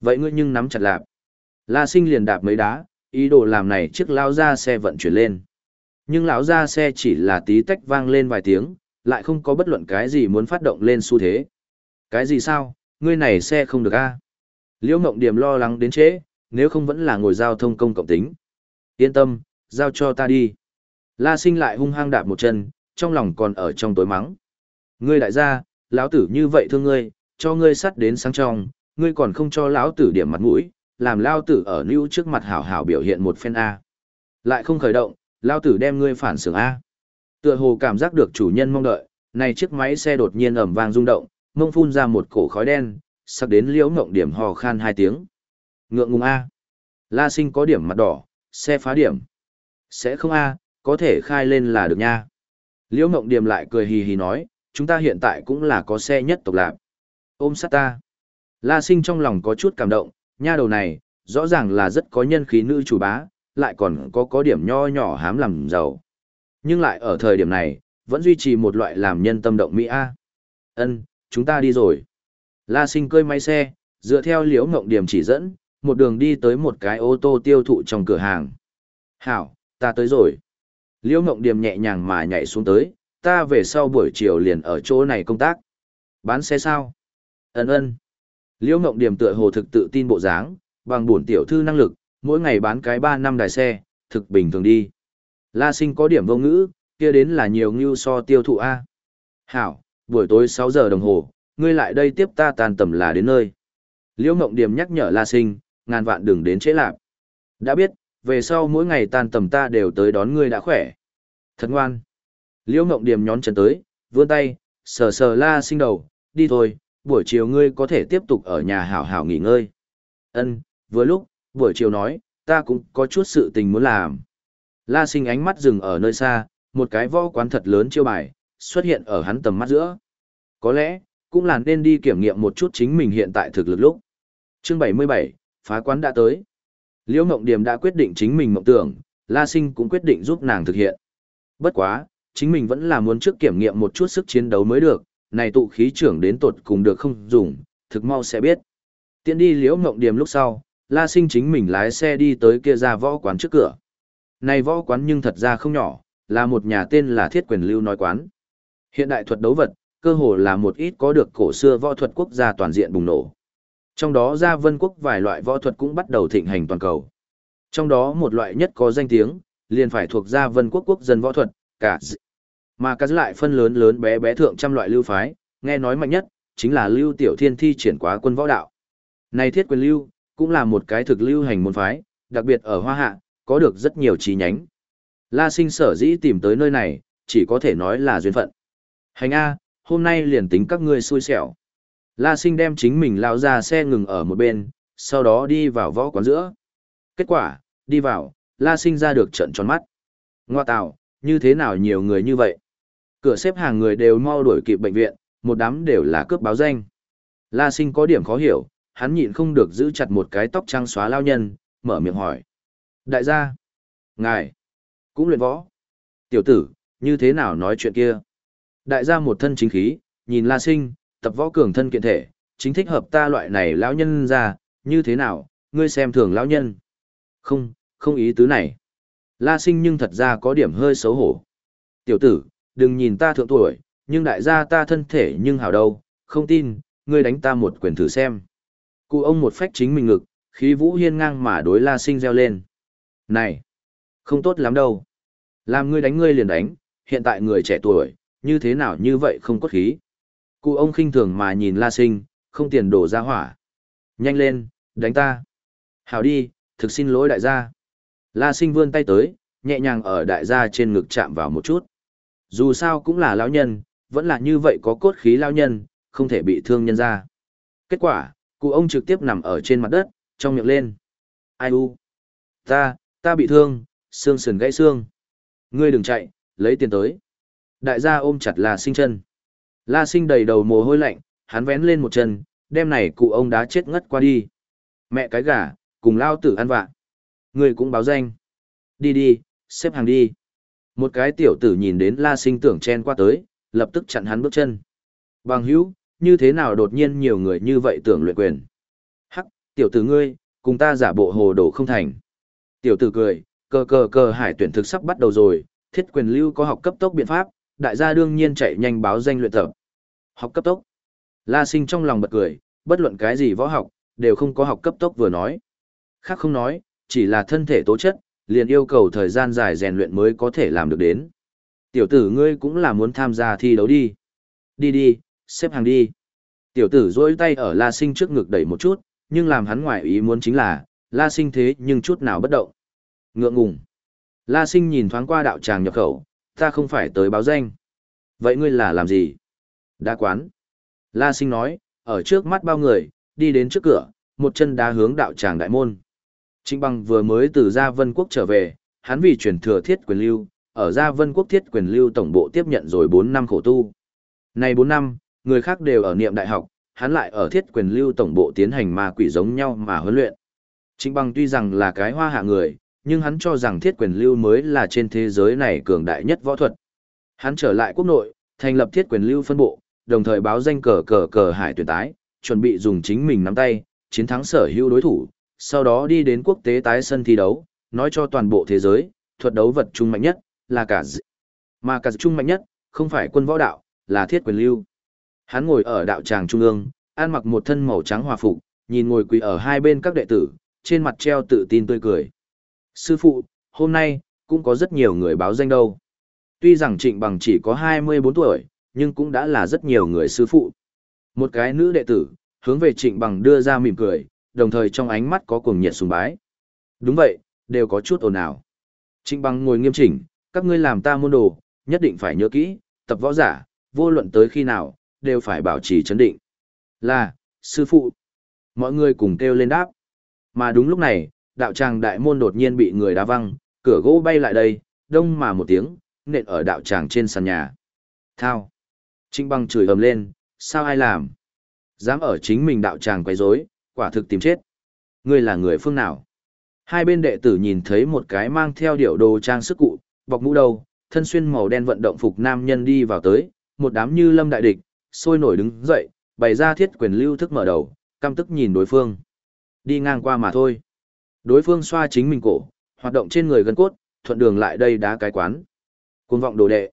Vậy ngươi nhưng nắm chặt lạp. La Sinh liền đạp mấy đá, ý đồ làm này chiếc lao ra xe vận chuyển lên. Nhưng lão ra xe chỉ là tí tách vang lên vài tiếng, lại không có bất luận cái gì muốn phát động lên xu thế. Cái gì sao, ngươi này xe không được a Liễu mộng Điểm lo lắng đến trễ, nếu không vẫn là ngồi giao thông công cộng tính. Yên tâm, giao cho ta đi. La sinh lại hung hăng đạp một chân, trong lòng còn ở trong tối mắng. Ngươi đại gia, lão tử như vậy thương ngươi, cho ngươi sắt đến sáng trong, ngươi còn không cho lão tử điểm mặt mũi, làm lão tử ở lưu trước mặt hảo hảo biểu hiện một phen A. Lại không khởi động, Lao tử đem ngươi phản xưởng A. Tựa hồ cảm giác được chủ nhân mong đợi, này chiếc máy xe đột nhiên ầm vang rung động, mông phun ra một cổ khói đen, sắc đến liễu ngộng điểm hò khan hai tiếng. Ngượng ngùng A. La sinh có điểm mặt đỏ, xe phá điểm. Sẽ không A, có thể khai lên là được nha. Liễu ngộng điểm lại cười hì hì nói, chúng ta hiện tại cũng là có xe nhất tộc lạc. Ôm sát ta. La sinh trong lòng có chút cảm động, nha đầu này, rõ ràng là rất có nhân khí nữ chủ bá, lại còn có có điểm nho nhỏ hám làm giàu. Nhưng lại ở thời điểm này, vẫn duy trì một loại làm nhân tâm động Mỹ A. Ân, chúng ta đi rồi. La sinh cơi máy xe, dựa theo liễu ngộng điểm chỉ dẫn, một đường đi tới một cái ô tô tiêu thụ trong cửa hàng. Hảo, ta tới rồi. Liễu ngộng điểm nhẹ nhàng mà nhảy xuống tới, ta về sau buổi chiều liền ở chỗ này công tác. Bán xe sao? Ấn ơn. Liễu ngộng điểm tựa hồ thực tự tin bộ dáng, bằng bổn tiểu thư năng lực, mỗi ngày bán cái 3 năm đài xe, thực bình thường đi. La sinh có điểm vô ngữ, kia đến là nhiều ngưu so tiêu thụ A. Hảo, buổi tối 6 giờ đồng hồ, ngươi lại đây tiếp ta tàn tầm là đến nơi. Liễu Ngộng Điểm nhắc nhở La Sinh, ngàn vạn đừng đến trễ lạc Đã biết, về sau mỗi ngày tan tầm ta đều tới đón ngươi đã khỏe. Thật ngoan. Liễu Ngộng Điểm nhón chân tới, vươn tay, sờ sờ La Sinh đầu, đi thôi, buổi chiều ngươi có thể tiếp tục ở nhà hảo hảo nghỉ ngơi. Ân, vừa lúc, buổi chiều nói, ta cũng có chút sự tình muốn làm. La Sinh ánh mắt dừng ở nơi xa, một cái võ quán thật lớn chiêu bài, xuất hiện ở hắn tầm mắt giữa. Có lẽ, cũng là nên đi kiểm nghiệm một chút chính mình hiện tại thực lực lúc. Chương 77, phá quán đã tới. Liễu Mộng Điềm đã quyết định chính mình mộng tưởng, La Sinh cũng quyết định giúp nàng thực hiện. Bất quá, chính mình vẫn là muốn trước kiểm nghiệm một chút sức chiến đấu mới được, này tụ khí trưởng đến tột cùng được không dùng, thực mau sẽ biết. Tiến đi Liễu Mộng Điềm lúc sau, La Sinh chính mình lái xe đi tới kia ra võ quán trước cửa. Này võ quán nhưng thật ra không nhỏ, là một nhà tên là Thiết Quyền Lưu nói quán. Hiện đại thuật đấu vật, cơ hồ là một ít có được cổ xưa võ thuật quốc gia toàn diện bùng nổ. Trong đó gia vân quốc vài loại võ thuật cũng bắt đầu thịnh hành toàn cầu. Trong đó một loại nhất có danh tiếng, liền phải thuộc gia vân quốc quốc dân võ thuật, cả d... mà cả lại phân lớn lớn bé bé thượng trăm loại lưu phái, nghe nói mạnh nhất, chính là lưu tiểu thiên thi triển quá quân võ đạo. Này thiết quyền lưu, cũng là một cái thực lưu hành môn phái, đặc biệt ở Hoa Hạ, có được rất nhiều chi nhánh. La sinh sở dĩ tìm tới nơi này, chỉ có thể nói là duyên phận. Hành A, hôm nay liền tính các ngươi xui xẻo. La sinh đem chính mình lao ra xe ngừng ở một bên, sau đó đi vào võ quán giữa. Kết quả, đi vào, la sinh ra được trận tròn mắt. Ngoa tạo, như thế nào nhiều người như vậy? Cửa xếp hàng người đều mau đuổi kịp bệnh viện, một đám đều là cướp báo danh. La sinh có điểm khó hiểu, hắn nhịn không được giữ chặt một cái tóc trắng xóa lao nhân, mở miệng hỏi. Đại gia, ngài, cũng luyện võ. Tiểu tử, như thế nào nói chuyện kia? Đại gia một thân chính khí, nhìn La Sinh, tập võ cường thân kiện thể, chính thích hợp ta loại này lão nhân ra, như thế nào, ngươi xem thường lão nhân. Không, không ý tứ này. La Sinh nhưng thật ra có điểm hơi xấu hổ. Tiểu tử, đừng nhìn ta thượng tuổi, nhưng đại gia ta thân thể nhưng hảo đâu, không tin, ngươi đánh ta một quyền thử xem. Cụ ông một phách chính mình ngực, khí vũ hiên ngang mà đối La Sinh reo lên. Này, không tốt lắm đâu. Làm ngươi đánh ngươi liền đánh, hiện tại người trẻ tuổi, như thế nào như vậy không cốt khí. Cụ ông khinh thường mà nhìn La Sinh, không tiền đổ ra hỏa. Nhanh lên, đánh ta. Hảo đi, thực xin lỗi đại gia. La Sinh vươn tay tới, nhẹ nhàng ở đại gia trên ngực chạm vào một chút. Dù sao cũng là lão nhân, vẫn là như vậy có cốt khí lão nhân, không thể bị thương nhân ra. Kết quả, cụ ông trực tiếp nằm ở trên mặt đất, trong miệng lên. Ai u? Ta, ta bị thương, xương sườn gãy xương. Ngươi đừng chạy, lấy tiền tới. Đại gia ôm chặt La Sinh chân. La Sinh đầy đầu mồ hôi lạnh, hắn vén lên một chân, đem này cụ ông đá chết ngất qua đi. Mẹ cái gà, cùng lao tử ăn vạ. Ngươi cũng báo danh. Đi đi, xếp hàng đi. Một cái tiểu tử nhìn đến La Sinh tưởng chen qua tới, lập tức chặn hắn bước chân. Bằng hữu, như thế nào đột nhiên nhiều người như vậy tưởng luyện quyền. Hắc, tiểu tử ngươi, cùng ta giả bộ hồ đồ không thành. Tiểu tử cười, cờ cờ cờ hải tuyển thực sắp bắt đầu rồi, thiết quyền lưu có học cấp tốc biện pháp, đại gia đương nhiên chạy nhanh báo danh luyện tập. Học cấp tốc. La sinh trong lòng bật cười, bất luận cái gì võ học, đều không có học cấp tốc vừa nói. Khác không nói, chỉ là thân thể tố chất, liền yêu cầu thời gian dài rèn luyện mới có thể làm được đến. Tiểu tử ngươi cũng là muốn tham gia thi đấu đi. Đi đi, xếp hàng đi. Tiểu tử dối tay ở La Sinh trước ngực đẩy một chút, nhưng làm hắn ngoại ý muốn chính là, La Sinh thế nhưng chút nào bất động. Ngượng ngùng. La Sinh nhìn thoáng qua đạo tràng nhập khẩu, ta không phải tới báo danh. Vậy ngươi là làm gì? Đá quán. La Sinh nói, ở trước mắt bao người, đi đến trước cửa, một chân đá hướng đạo tràng đại môn. Trịnh Bằng vừa mới từ Gia Vân Quốc trở về, hắn vì truyền thừa thiết quyền lưu, ở Gia Vân Quốc thiết quyền lưu tổng bộ tiếp nhận rồi 4 năm khổ tu. Này 4 năm, người khác đều ở niệm đại học, hắn lại ở thiết quyền lưu tổng bộ tiến hành ma quỷ giống nhau mà huấn luyện. Trịnh Bằng tuy rằng là cái hoa hạ người, nhưng hắn cho rằng thiết quyền lưu mới là trên thế giới này cường đại nhất võ thuật. Hắn trở lại quốc nội, thành lập thiết quyền lưu phân bộ, đồng thời báo danh cờ cờ cờ hải tuyển tái, chuẩn bị dùng chính mình nắm tay, chiến thắng sở hữu đối thủ, sau đó đi đến quốc tế tái sân thi đấu, nói cho toàn bộ thế giới, thuật đấu vật trung mạnh nhất, là cả dị. Mà cả trung mạnh nhất, không phải quân võ đạo, là thiết quyền lưu. Hắn ngồi ở đạo tràng trung ương, ăn mặc một thân màu trắng hòa phục, nhìn ngồi quỳ ở hai bên các đệ tử, trên mặt treo tự tin tươi cười. Sư phụ, hôm nay, cũng có rất nhiều người báo danh đâu. Tuy rằng trịnh bằng chỉ có 24 tuổi, nhưng cũng đã là rất nhiều người sư phụ. Một cái nữ đệ tử, hướng về trịnh bằng đưa ra mỉm cười, đồng thời trong ánh mắt có cuồng nhiệt sùng bái. Đúng vậy, đều có chút ồn ào. Trịnh bằng ngồi nghiêm chỉnh, các ngươi làm ta môn đồ, nhất định phải nhớ kỹ, tập võ giả, vô luận tới khi nào, đều phải bảo trì chấn định. Là, sư phụ. Mọi người cùng kêu lên đáp. Mà đúng lúc này, đạo tràng đại môn đột nhiên bị người đá văng, cửa gỗ bay lại đây, đông mà một tiếng, nện ở đạo tràng trên sàn nhà. Thao. trinh băng chửi ầm lên, sao ai làm? Dám ở chính mình đạo tràng quấy rối, quả thực tìm chết. Ngươi là người phương nào? Hai bên đệ tử nhìn thấy một cái mang theo điệu đồ trang sức cụ, bọc mũ đầu, thân xuyên màu đen vận động phục nam nhân đi vào tới, một đám như lâm đại địch, sôi nổi đứng dậy, bày ra thiết quyền lưu thức mở đầu, căm tức nhìn đối phương. Đi ngang qua mà thôi. Đối phương xoa chính mình cổ, hoạt động trên người gần cốt, thuận đường lại đây đá cái quán. Cuồng vọng đồ đệ.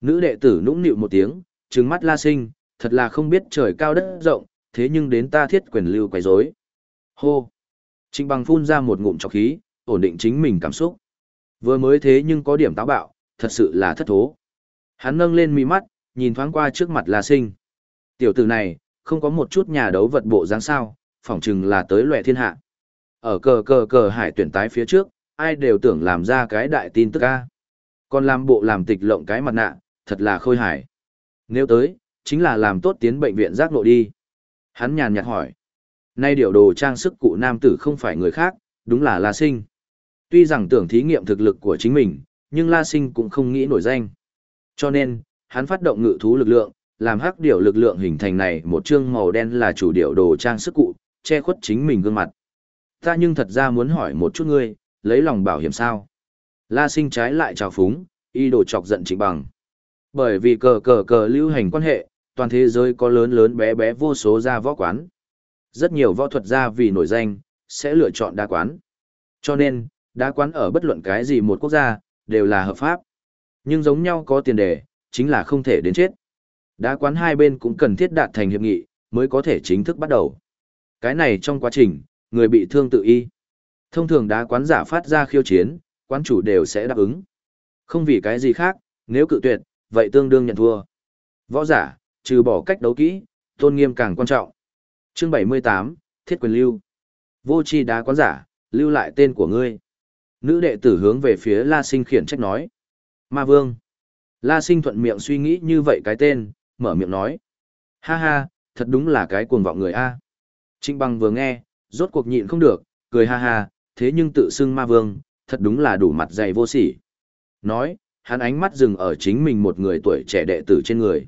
Nữ đệ tử nũng nịu một tiếng, trừng mắt la sinh, thật là không biết trời cao đất rộng, thế nhưng đến ta thiết quyền lưu quấy rối. Hô. Trịnh bằng phun ra một ngụm trọc khí, ổn định chính mình cảm xúc. Vừa mới thế nhưng có điểm táo bạo, thật sự là thất thố. Hắn nâng lên mi mắt, nhìn thoáng qua trước mặt La Sinh. Tiểu tử này, không có một chút nhà đấu vật bộ dáng sao, phỏng chừng là tới loẹ thiên hạ. Ở cờ cờ cờ hải tuyển tái phía trước, ai đều tưởng làm ra cái đại tin tức a, Còn làm bộ làm tịch lộng cái mặt nạ, thật là khôi hài. Nếu tới, chính là làm tốt tiến bệnh viện giác nội đi. Hắn nhàn nhạt hỏi. Nay điều đồ trang sức cụ nam tử không phải người khác, đúng là La Sinh. Tuy rằng tưởng thí nghiệm thực lực của chính mình, nhưng La Sinh cũng không nghĩ nổi danh. Cho nên, hắn phát động ngự thú lực lượng, làm hắc điểu lực lượng hình thành này một chương màu đen là chủ điểu đồ trang sức cụ, che khuất chính mình gương mặt. Ta nhưng thật ra muốn hỏi một chút ngươi, lấy lòng bảo hiểm sao? La sinh trái lại trào phúng, y đồ chọc giận trịnh bằng. Bởi vì cờ cờ cờ lưu hành quan hệ, toàn thế giới có lớn lớn bé bé vô số gia võ quán. Rất nhiều võ thuật gia vì nổi danh, sẽ lựa chọn đa quán. Cho nên, đa quán ở bất luận cái gì một quốc gia, đều là hợp pháp. Nhưng giống nhau có tiền đề, chính là không thể đến chết. Đá quán hai bên cũng cần thiết đạt thành hiệp nghị, mới có thể chính thức bắt đầu. Cái này trong quá trình, người bị thương tự y. Thông thường đá quán giả phát ra khiêu chiến, quán chủ đều sẽ đáp ứng. Không vì cái gì khác, nếu cự tuyệt, vậy tương đương nhận thua. Võ giả, trừ bỏ cách đấu kỹ, tôn nghiêm càng quan trọng. Chương 78, Thiết quyền lưu. Vô chi đá quán giả, lưu lại tên của ngươi. Nữ đệ tử hướng về phía La Sinh khiển trách nói. Ma Vương. La Sinh thuận miệng suy nghĩ như vậy cái tên, mở miệng nói. Ha ha, thật đúng là cái cuồng vọng người A. Trịnh Băng vừa nghe, rốt cuộc nhịn không được, cười ha ha, thế nhưng tự xưng ma vương, thật đúng là đủ mặt dày vô sỉ. Nói, hắn ánh mắt dừng ở chính mình một người tuổi trẻ đệ tử trên người.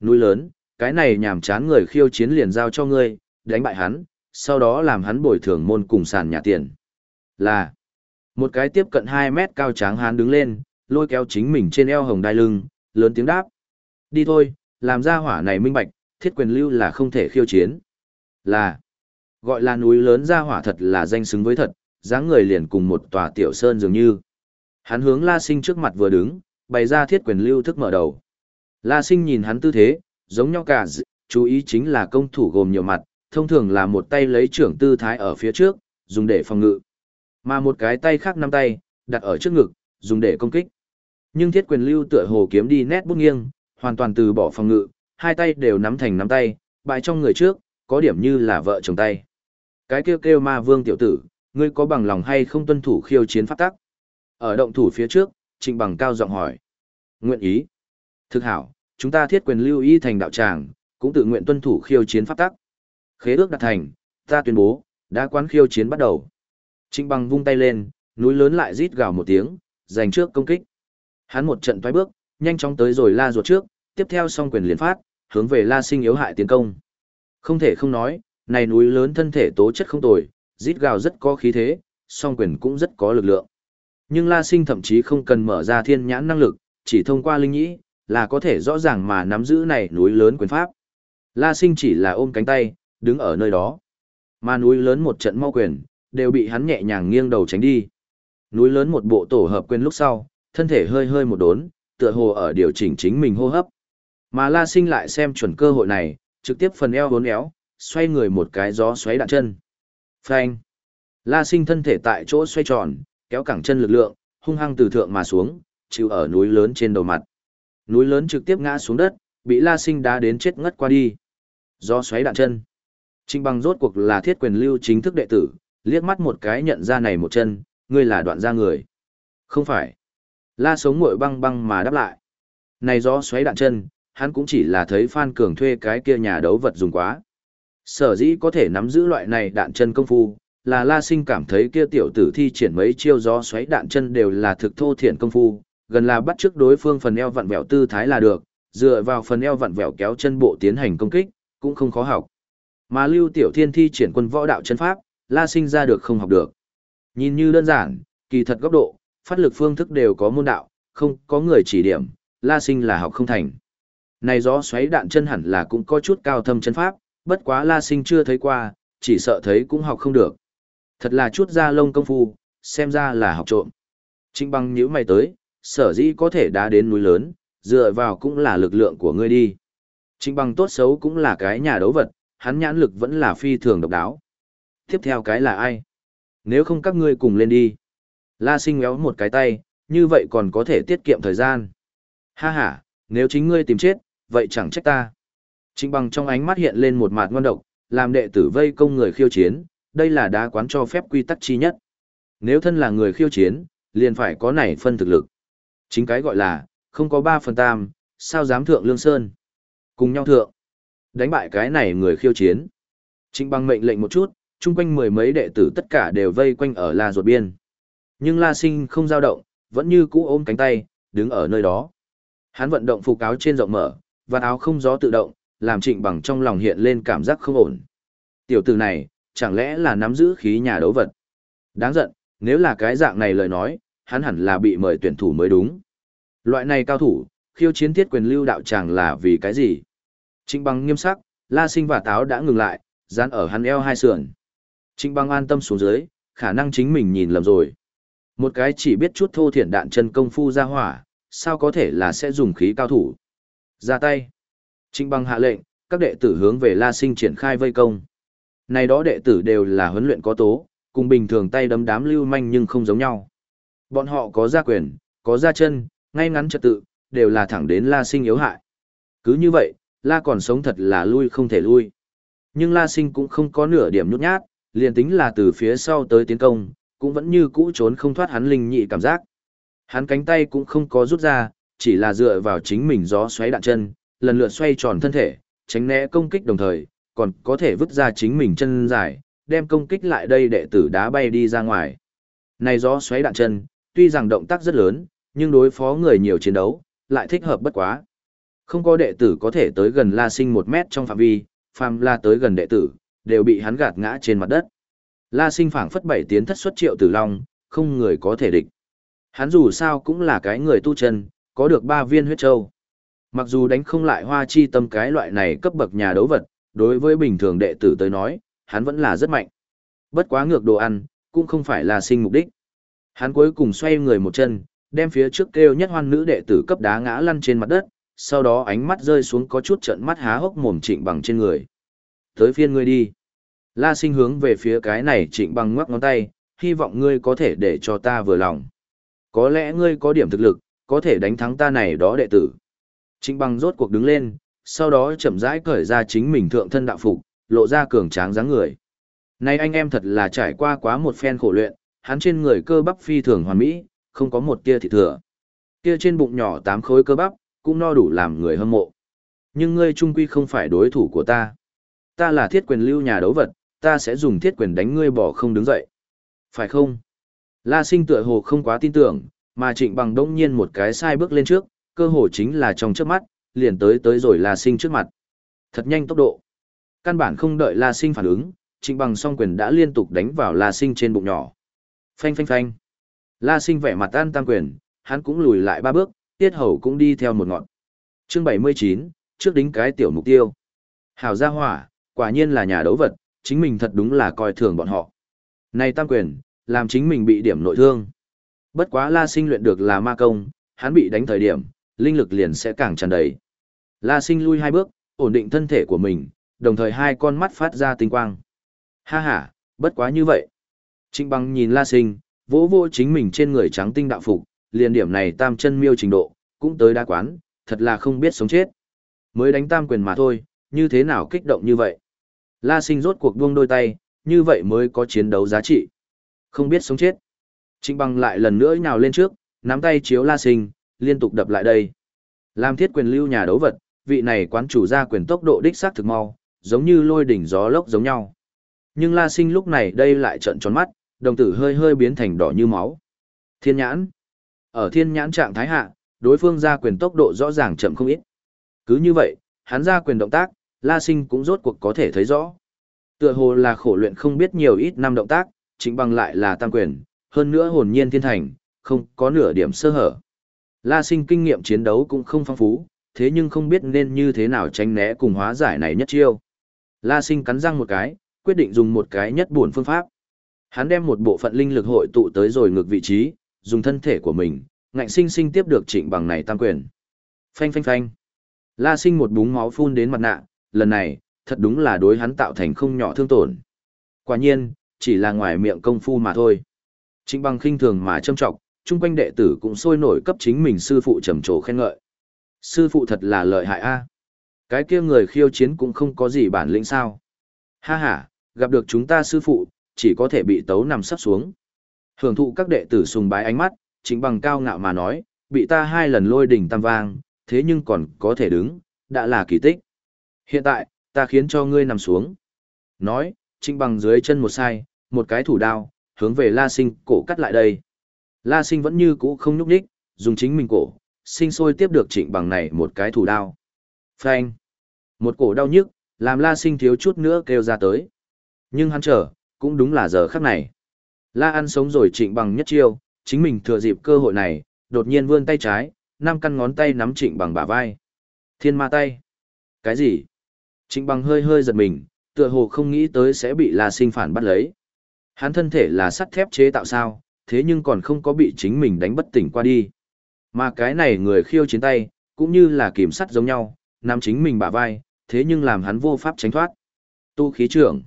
Núi lớn, cái này nhàm chán người khiêu chiến liền giao cho ngươi, đánh bại hắn, sau đó làm hắn bồi thường môn cùng sàn nhà tiền. Là, một cái tiếp cận 2 mét cao tráng hắn đứng lên, lôi kéo chính mình trên eo hồng đai lưng, lớn tiếng đáp. Đi thôi, làm ra hỏa này minh bạch, thiết quyền lưu là không thể khiêu chiến. Là, gọi là núi lớn ra hỏa thật là danh xứng với thật, dáng người liền cùng một tòa tiểu sơn dường như. Hắn hướng La Sinh trước mặt vừa đứng, bày ra thiết quyền lưu thức mở đầu, La sinh nhìn hắn tư thế, giống nhau cả chú ý chính là công thủ gồm nhiều mặt, thông thường là một tay lấy trưởng tư thái ở phía trước, dùng để phòng ngự. Mà một cái tay khác năm tay, đặt ở trước ngực, dùng để công kích. Nhưng thiết quyền lưu tựa hồ kiếm đi nét bút nghiêng, hoàn toàn từ bỏ phòng ngự, hai tay đều nắm thành nắm tay, bại trong người trước, có điểm như là vợ chồng tay. Cái kêu kêu ma vương tiểu tử, ngươi có bằng lòng hay không tuân thủ khiêu chiến pháp tắc? Ở động thủ phía trước, trịnh bằng cao giọng hỏi. Nguyện ý. Thực hảo, chúng ta thiết quyền lưu y thành đạo tràng, cũng tự nguyện tuân thủ khiêu chiến pháp tắc. Khế ước đạt thành, ta tuyên bố, đã quán khiêu chiến bắt đầu. Trịnh bằng vung tay lên, núi lớn lại rít gào một tiếng, giành trước công kích. Hắn một trận thoái bước, nhanh chóng tới rồi la ruột trước, tiếp theo song quyền liền phát, hướng về la sinh yếu hại tiến công. Không thể không nói, này núi lớn thân thể tố chất không tồi, rít gào rất có khí thế, song quyền cũng rất có lực lượng. Nhưng la sinh thậm chí không cần mở ra thiên nhãn năng lực, chỉ thông qua linh nhĩ, là có thể rõ ràng mà nắm giữ này núi lớn quyền pháp. La sinh chỉ là ôm cánh tay, đứng ở nơi đó. Mà núi lớn một trận mau quyền, đều bị hắn nhẹ nhàng nghiêng đầu tránh đi. Núi lớn một bộ tổ hợp quên lúc sau, thân thể hơi hơi một đốn, tựa hồ ở điều chỉnh chính mình hô hấp. Mà La Sinh lại xem chuẩn cơ hội này, trực tiếp phần eo hốn éo, xoay người một cái gió xoáy đạn chân. Phanh. La Sinh thân thể tại chỗ xoay tròn, kéo cẳng chân lực lượng, hung hăng từ thượng mà xuống, chịu ở núi lớn trên đầu mặt. Núi lớn trực tiếp ngã xuống đất, bị La Sinh đá đến chết ngất qua đi. Gió xoáy đạn chân. Trình bằng rốt cuộc là thiết quyền lưu chính thức đệ tử, liếc mắt một cái nhận ra này một chân, ngươi là đoạn gia người. Không phải. La sống ngội băng băng mà đáp lại. Này gió xoáy đạn chân, hắn cũng chỉ là thấy Phan Cường thuê cái kia nhà đấu vật dùng quá. Sở dĩ có thể nắm giữ loại này đạn chân công phu, là La Sinh cảm thấy kia tiểu tử thi triển mấy chiêu gió xoáy đạn chân đều là thực thô thiện công phu, gần là bắt trước đối phương phần eo vặn vẹo tư thái là được, dựa vào phần eo vặn vẹo kéo chân bộ tiến hành công kích, cũng không khó học. Mà Lưu Tiểu Thiên thi triển quân võ đạo chân pháp, La Sinh ra được không học được. Nhìn như đơn giản, kỳ thật góc độ, phát lực phương thức đều có môn đạo, không có người chỉ điểm, La Sinh là học không thành. Này gió xoáy đạn chân hẳn là cũng có chút cao thâm chân pháp, bất quá La Sinh chưa thấy qua, chỉ sợ thấy cũng học không được. Thật là chút ra lông công phu, xem ra là học trộm. Trịnh băng nhíu mày tới, sở dĩ có thể đá đến núi lớn, dựa vào cũng là lực lượng của ngươi đi. Trịnh băng tốt xấu cũng là cái nhà đấu vật, hắn nhãn lực vẫn là phi thường độc đáo. Tiếp theo cái là ai? Nếu không các ngươi cùng lên đi. La sinh méo một cái tay, như vậy còn có thể tiết kiệm thời gian. Ha ha, nếu chính ngươi tìm chết, vậy chẳng trách ta. Trịnh bằng trong ánh mắt hiện lên một mặt ngon độc, làm đệ tử vây công người khiêu chiến, đây là đá quán cho phép quy tắc chi nhất. Nếu thân là người khiêu chiến, liền phải có nảy phân thực lực. Chính cái gọi là, không có ba phần tam, sao dám thượng lương sơn. Cùng nhau thượng. Đánh bại cái này người khiêu chiến. Trịnh bằng mệnh lệnh một chút, chung quanh mười mấy đệ tử tất cả đều vây quanh ở la ruột biên. Nhưng la sinh không dao động, vẫn như cũ ôm cánh tay, đứng ở nơi đó. Hắn vận động phục áo trên rộng mở, và áo không gió tự động, làm trịnh bằng trong lòng hiện lên cảm giác không ổn. Tiểu tử này, chẳng lẽ là nắm giữ khí nhà đấu vật? Đáng giận, nếu là cái dạng này lời nói, hắn hẳn là bị mời tuyển thủ mới đúng. Loại này cao thủ, khiêu chiến thiết quyền lưu đạo tràng là vì cái gì? Trịnh bằng nghiêm sắc, la sinh và táo đã ngừng lại, dán ở hắn eo hai sườn. Trịnh băng an tâm xuống dưới, khả năng chính mình nhìn lầm rồi. Một cái chỉ biết chút thô thiển đạn chân công phu ra hỏa, sao có thể là sẽ dùng khí cao thủ. Ra tay. Trịnh băng hạ lệnh, các đệ tử hướng về La Sinh triển khai vây công. Này đó đệ tử đều là huấn luyện có tố, cùng bình thường tay đấm đám lưu manh nhưng không giống nhau. Bọn họ có gia quyền, có gia chân, ngay ngắn trật tự, đều là thẳng đến La Sinh yếu hại. Cứ như vậy, La còn sống thật là lui không thể lui. Nhưng La Sinh cũng không có nửa điểm nhút nhát, liền tính là từ phía sau tới tiến công, cũng vẫn như cũ trốn không thoát hắn linh nhị cảm giác. Hắn cánh tay cũng không có rút ra, chỉ là dựa vào chính mình gió xoáy đạn chân, lần lượt xoay tròn thân thể, tránh né công kích đồng thời, còn có thể vứt ra chính mình chân dài, đem công kích lại đây đệ tử đá bay đi ra ngoài. Này gió xoáy đạn chân, tuy rằng động tác rất lớn, nhưng đối phó người nhiều chiến đấu, lại thích hợp bất quá. Không có đệ tử có thể tới gần La Sinh một mét trong phạm vi, phàm la tới gần đệ tử, đều bị hắn gạt ngã trên mặt đất. La Sinh phảng phất bảy tiến thất xuất triệu tử long, không người có thể địch. Hắn dù sao cũng là cái người tu chân, có được ba viên huyết châu. Mặc dù đánh không lại hoa chi tâm cái loại này cấp bậc nhà đấu vật, đối với bình thường đệ tử tới nói, hắn vẫn là rất mạnh. Bất quá ngược đồ ăn, cũng không phải là sinh mục đích. Hắn cuối cùng xoay người một chân, đem phía trước kêu nhất hoan nữ đệ tử cấp đá ngã lăn trên mặt đất, sau đó ánh mắt rơi xuống có chút trận mắt há hốc mồm trịnh bằng trên người. Tới phiên ngươi đi. La sinh hướng về phía cái này trịnh bằng ngoắc ngón tay, hy vọng ngươi có thể để cho ta vừa lòng. Có lẽ ngươi có điểm thực lực, có thể đánh thắng ta này đó đệ tử. Trịnh bằng rốt cuộc đứng lên, sau đó chậm rãi cởi ra chính mình thượng thân đạo phục, lộ ra cường tráng dáng người. Này anh em thật là trải qua quá một phen khổ luyện, hắn trên người cơ bắp phi thường hoàn mỹ, không có một tia thịt thừa. Kia trên bụng nhỏ tám khối cơ bắp, cũng no đủ làm người hâm mộ. Nhưng ngươi trung quy không phải đối thủ của ta. Ta là thiết quyền lưu nhà đấu vật, ta sẽ dùng thiết quyền đánh ngươi bỏ không đứng dậy. Phải không? La sinh tựa hồ không quá tin tưởng, mà trịnh bằng đông nhiên một cái sai bước lên trước, cơ hồ chính là trong trước mắt, liền tới tới rồi La sinh trước mặt. Thật nhanh tốc độ. Căn bản không đợi La sinh phản ứng, trịnh bằng song quyền đã liên tục đánh vào La sinh trên bụng nhỏ. Phanh phanh phanh. La sinh vẻ mặt an tam quyền, hắn cũng lùi lại ba bước, tiết hầu cũng đi theo một ngọn. Chương 79, trước đính cái tiểu mục tiêu. Hảo gia hỏa, quả nhiên là nhà đấu vật, chính mình thật đúng là coi thường bọn họ. Này tam quyền, làm chính mình bị điểm nội thương. Bất quá La Sinh luyện được là ma công, hắn bị đánh thời điểm, linh lực liền sẽ càng tràn đầy. La Sinh lui hai bước, ổn định thân thể của mình, đồng thời hai con mắt phát ra tinh quang. Ha ha, bất quá như vậy. Trịnh Băng nhìn La Sinh, vỗ vỗ chính mình trên người trắng tinh đạo phục, liền điểm này tam chân miêu trình độ, cũng tới đa quán, thật là không biết sống chết. Mới đánh tam quyền mà thôi, như thế nào kích động như vậy. La sinh rốt cuộc buông đôi tay, như vậy mới có chiến đấu giá trị. Không biết sống chết. Trịnh bằng lại lần nữa nhào lên trước, nắm tay chiếu la sinh, liên tục đập lại đây. Làm thiết quyền lưu nhà đấu vật, vị này quán chủ ra quyền tốc độ đích xác thực mau, giống như lôi đỉnh gió lốc giống nhau. Nhưng la sinh lúc này đây lại trợn tròn mắt, đồng tử hơi hơi biến thành đỏ như máu. Thiên nhãn. Ở thiên nhãn trạng thái hạ, đối phương ra quyền tốc độ rõ ràng chậm không ít. Cứ như vậy, hắn ra quyền động tác, La Sinh cũng rốt cuộc có thể thấy rõ. Tựa hồ là khổ luyện không biết nhiều ít năm động tác, chính bằng lại là tam quyền, hơn nữa hồn nhiên thiên thành, không có nửa điểm sơ hở. La Sinh kinh nghiệm chiến đấu cũng không phong phú, thế nhưng không biết nên như thế nào tránh né cùng hóa giải này nhất chiêu. La Sinh cắn răng một cái, quyết định dùng một cái nhất buồn phương pháp. Hắn đem một bộ phận linh lực hội tụ tới rồi ngược vị trí, dùng thân thể của mình, ngạnh sinh sinh tiếp được trịnh bằng này tam quyền. Phanh phanh phanh. La sinh một búng máu phun đến mặt nạ, lần này, thật đúng là đối hắn tạo thành không nhỏ thương tổn. Quả nhiên, chỉ là ngoài miệng công phu mà thôi. Trịnh bằng khinh thường mà châm trọng, chung quanh đệ tử cũng sôi nổi cấp chính mình sư phụ trầm trồ khen ngợi. Sư phụ thật là lợi hại a. Cái kia người khiêu chiến cũng không có gì bản lĩnh sao. Ha ha, gặp được chúng ta sư phụ, chỉ có thể bị tấu nằm sắp xuống. Hưởng thụ các đệ tử sùng bái ánh mắt, chính bằng cao ngạo mà nói, bị ta hai lần lôi đỉnh tam vang, thế nhưng còn có thể đứng, đã là kỳ tích. Hiện tại, ta khiến cho ngươi nằm xuống. Nói, trinh bằng dưới chân một sai, một cái thủ đao, hướng về La Sinh cổ cắt lại đây. La Sinh vẫn như cũ không nhúc nhích, dùng chính mình cổ, sinh sôi tiếp được trịnh bằng này một cái thủ đao. Phanh. Một cổ đau nhức, làm La Sinh thiếu chút nữa kêu ra tới. Nhưng hắn chờ, cũng đúng là giờ khắc này. La ăn sống rồi trịnh bằng nhất chiêu, chính mình thừa dịp cơ hội này, đột nhiên vươn tay trái, năm căn ngón tay nắm trịnh bằng bả vai. Thiên ma tay. Cái gì? Trịnh bằng hơi hơi giật mình, tựa hồ không nghĩ tới sẽ bị La Sinh phản bắt lấy. Hắn thân thể là sắt thép chế tạo sao, thế nhưng còn không có bị chính mình đánh bất tỉnh qua đi. Mà cái này người khiêu chiến tay, cũng như là kìm sắt giống nhau, nắm chính mình bả vai, thế nhưng làm hắn vô pháp tránh thoát. Tu khí trưởng.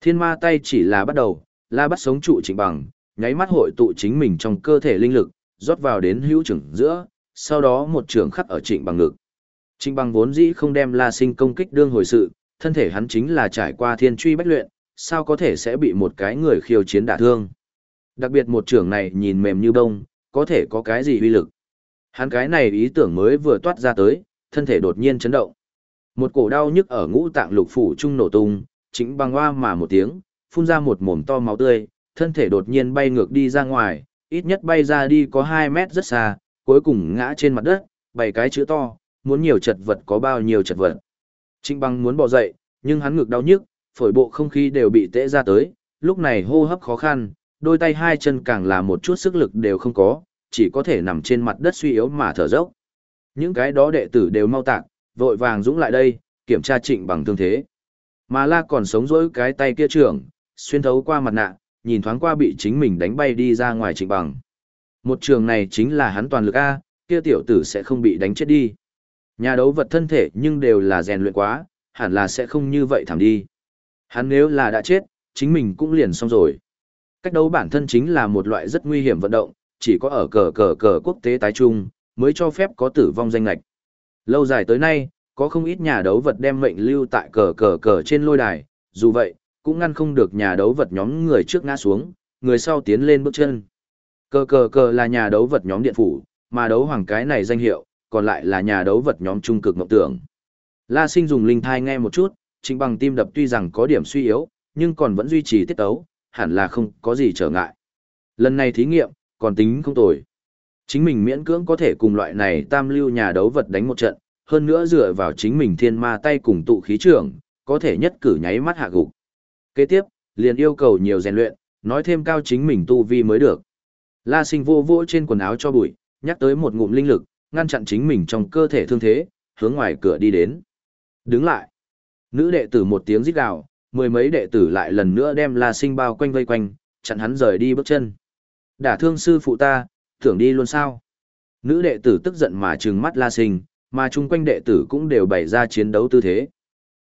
Thiên ma tay chỉ là bắt đầu, la bắt sống trụ trịnh bằng, nháy mắt hội tụ chính mình trong cơ thể linh lực, rót vào đến hữu trưởng giữa, sau đó một trường khắc ở trịnh bằng ngực. Trình bằng vốn dĩ không đem la sinh công kích đương hồi sự, thân thể hắn chính là trải qua thiên truy bách luyện, sao có thể sẽ bị một cái người khiêu chiến đả thương. Đặc biệt một trưởng này nhìn mềm như bông, có thể có cái gì uy lực. Hắn cái này ý tưởng mới vừa toát ra tới, thân thể đột nhiên chấn động. Một cổ đau nhức ở ngũ tạng lục phủ trung nổ tung, chính bằng hoa mà một tiếng, phun ra một mồm to máu tươi, thân thể đột nhiên bay ngược đi ra ngoài, ít nhất bay ra đi có 2 mét rất xa, cuối cùng ngã trên mặt đất, bảy cái chữ to, muốn nhiều chật vật có bao nhiêu chật vật. Trịnh băng muốn bỏ dậy, nhưng hắn ngực đau nhức, phổi bộ không khí đều bị tễ ra tới, lúc này hô hấp khó khăn, đôi tay hai chân càng là một chút sức lực đều không có, chỉ có thể nằm trên mặt đất suy yếu mà thở dốc. Những cái đó đệ tử đều mau tạc, vội vàng dũng lại đây, kiểm tra trịnh bằng thương thế. Mà la còn sống dỗi cái tay kia trưởng, xuyên thấu qua mặt nạ, nhìn thoáng qua bị chính mình đánh bay đi ra ngoài trịnh bằng. Một trường này chính là hắn toàn lực A, kia tiểu tử sẽ không bị đánh chết đi. Nhà đấu vật thân thể nhưng đều là rèn luyện quá, hẳn là sẽ không như vậy thảm đi. Hắn nếu là đã chết, chính mình cũng liền xong rồi. Cách đấu bản thân chính là một loại rất nguy hiểm vận động, chỉ có ở cờ cờ cờ quốc tế tái trung, mới cho phép có tử vong danh lạch. Lâu dài tới nay, có không ít nhà đấu vật đem mệnh lưu tại cờ cờ cờ trên lôi đài, dù vậy, cũng ngăn không được nhà đấu vật nhóm người trước ngã xuống, người sau tiến lên bước chân. Cờ cờ cờ là nhà đấu vật nhóm điện phủ, mà đấu hoàng cái này danh hiệu, còn lại là nhà đấu vật nhóm trung cực mộng tưởng. La sinh dùng linh thai nghe một chút, Trịnh bằng tim đập tuy rằng có điểm suy yếu, nhưng còn vẫn duy trì tiết tấu, hẳn là không có gì trở ngại. Lần này thí nghiệm, còn tính không tồi. Chính mình miễn cưỡng có thể cùng loại này tam lưu nhà đấu vật đánh một trận, hơn nữa dựa vào chính mình thiên ma tay cùng tụ khí trưởng, có thể nhất cử nháy mắt hạ gục. Kế tiếp, liền yêu cầu nhiều rèn luyện, nói thêm cao chính mình tu vi mới được. La sinh vô vô trên quần áo cho bụi, nhắc tới một ngụm linh lực, ngăn chặn chính mình trong cơ thể thương thế, hướng ngoài cửa đi đến. Đứng lại. Nữ đệ tử một tiếng rít gào, mười mấy đệ tử lại lần nữa đem La Sinh bao quanh vây quanh, chặn hắn rời đi bước chân. Đả thương sư phụ ta, tưởng đi luôn sao? Nữ đệ tử tức giận mà trừng mắt La Sinh, mà chung quanh đệ tử cũng đều bày ra chiến đấu tư thế.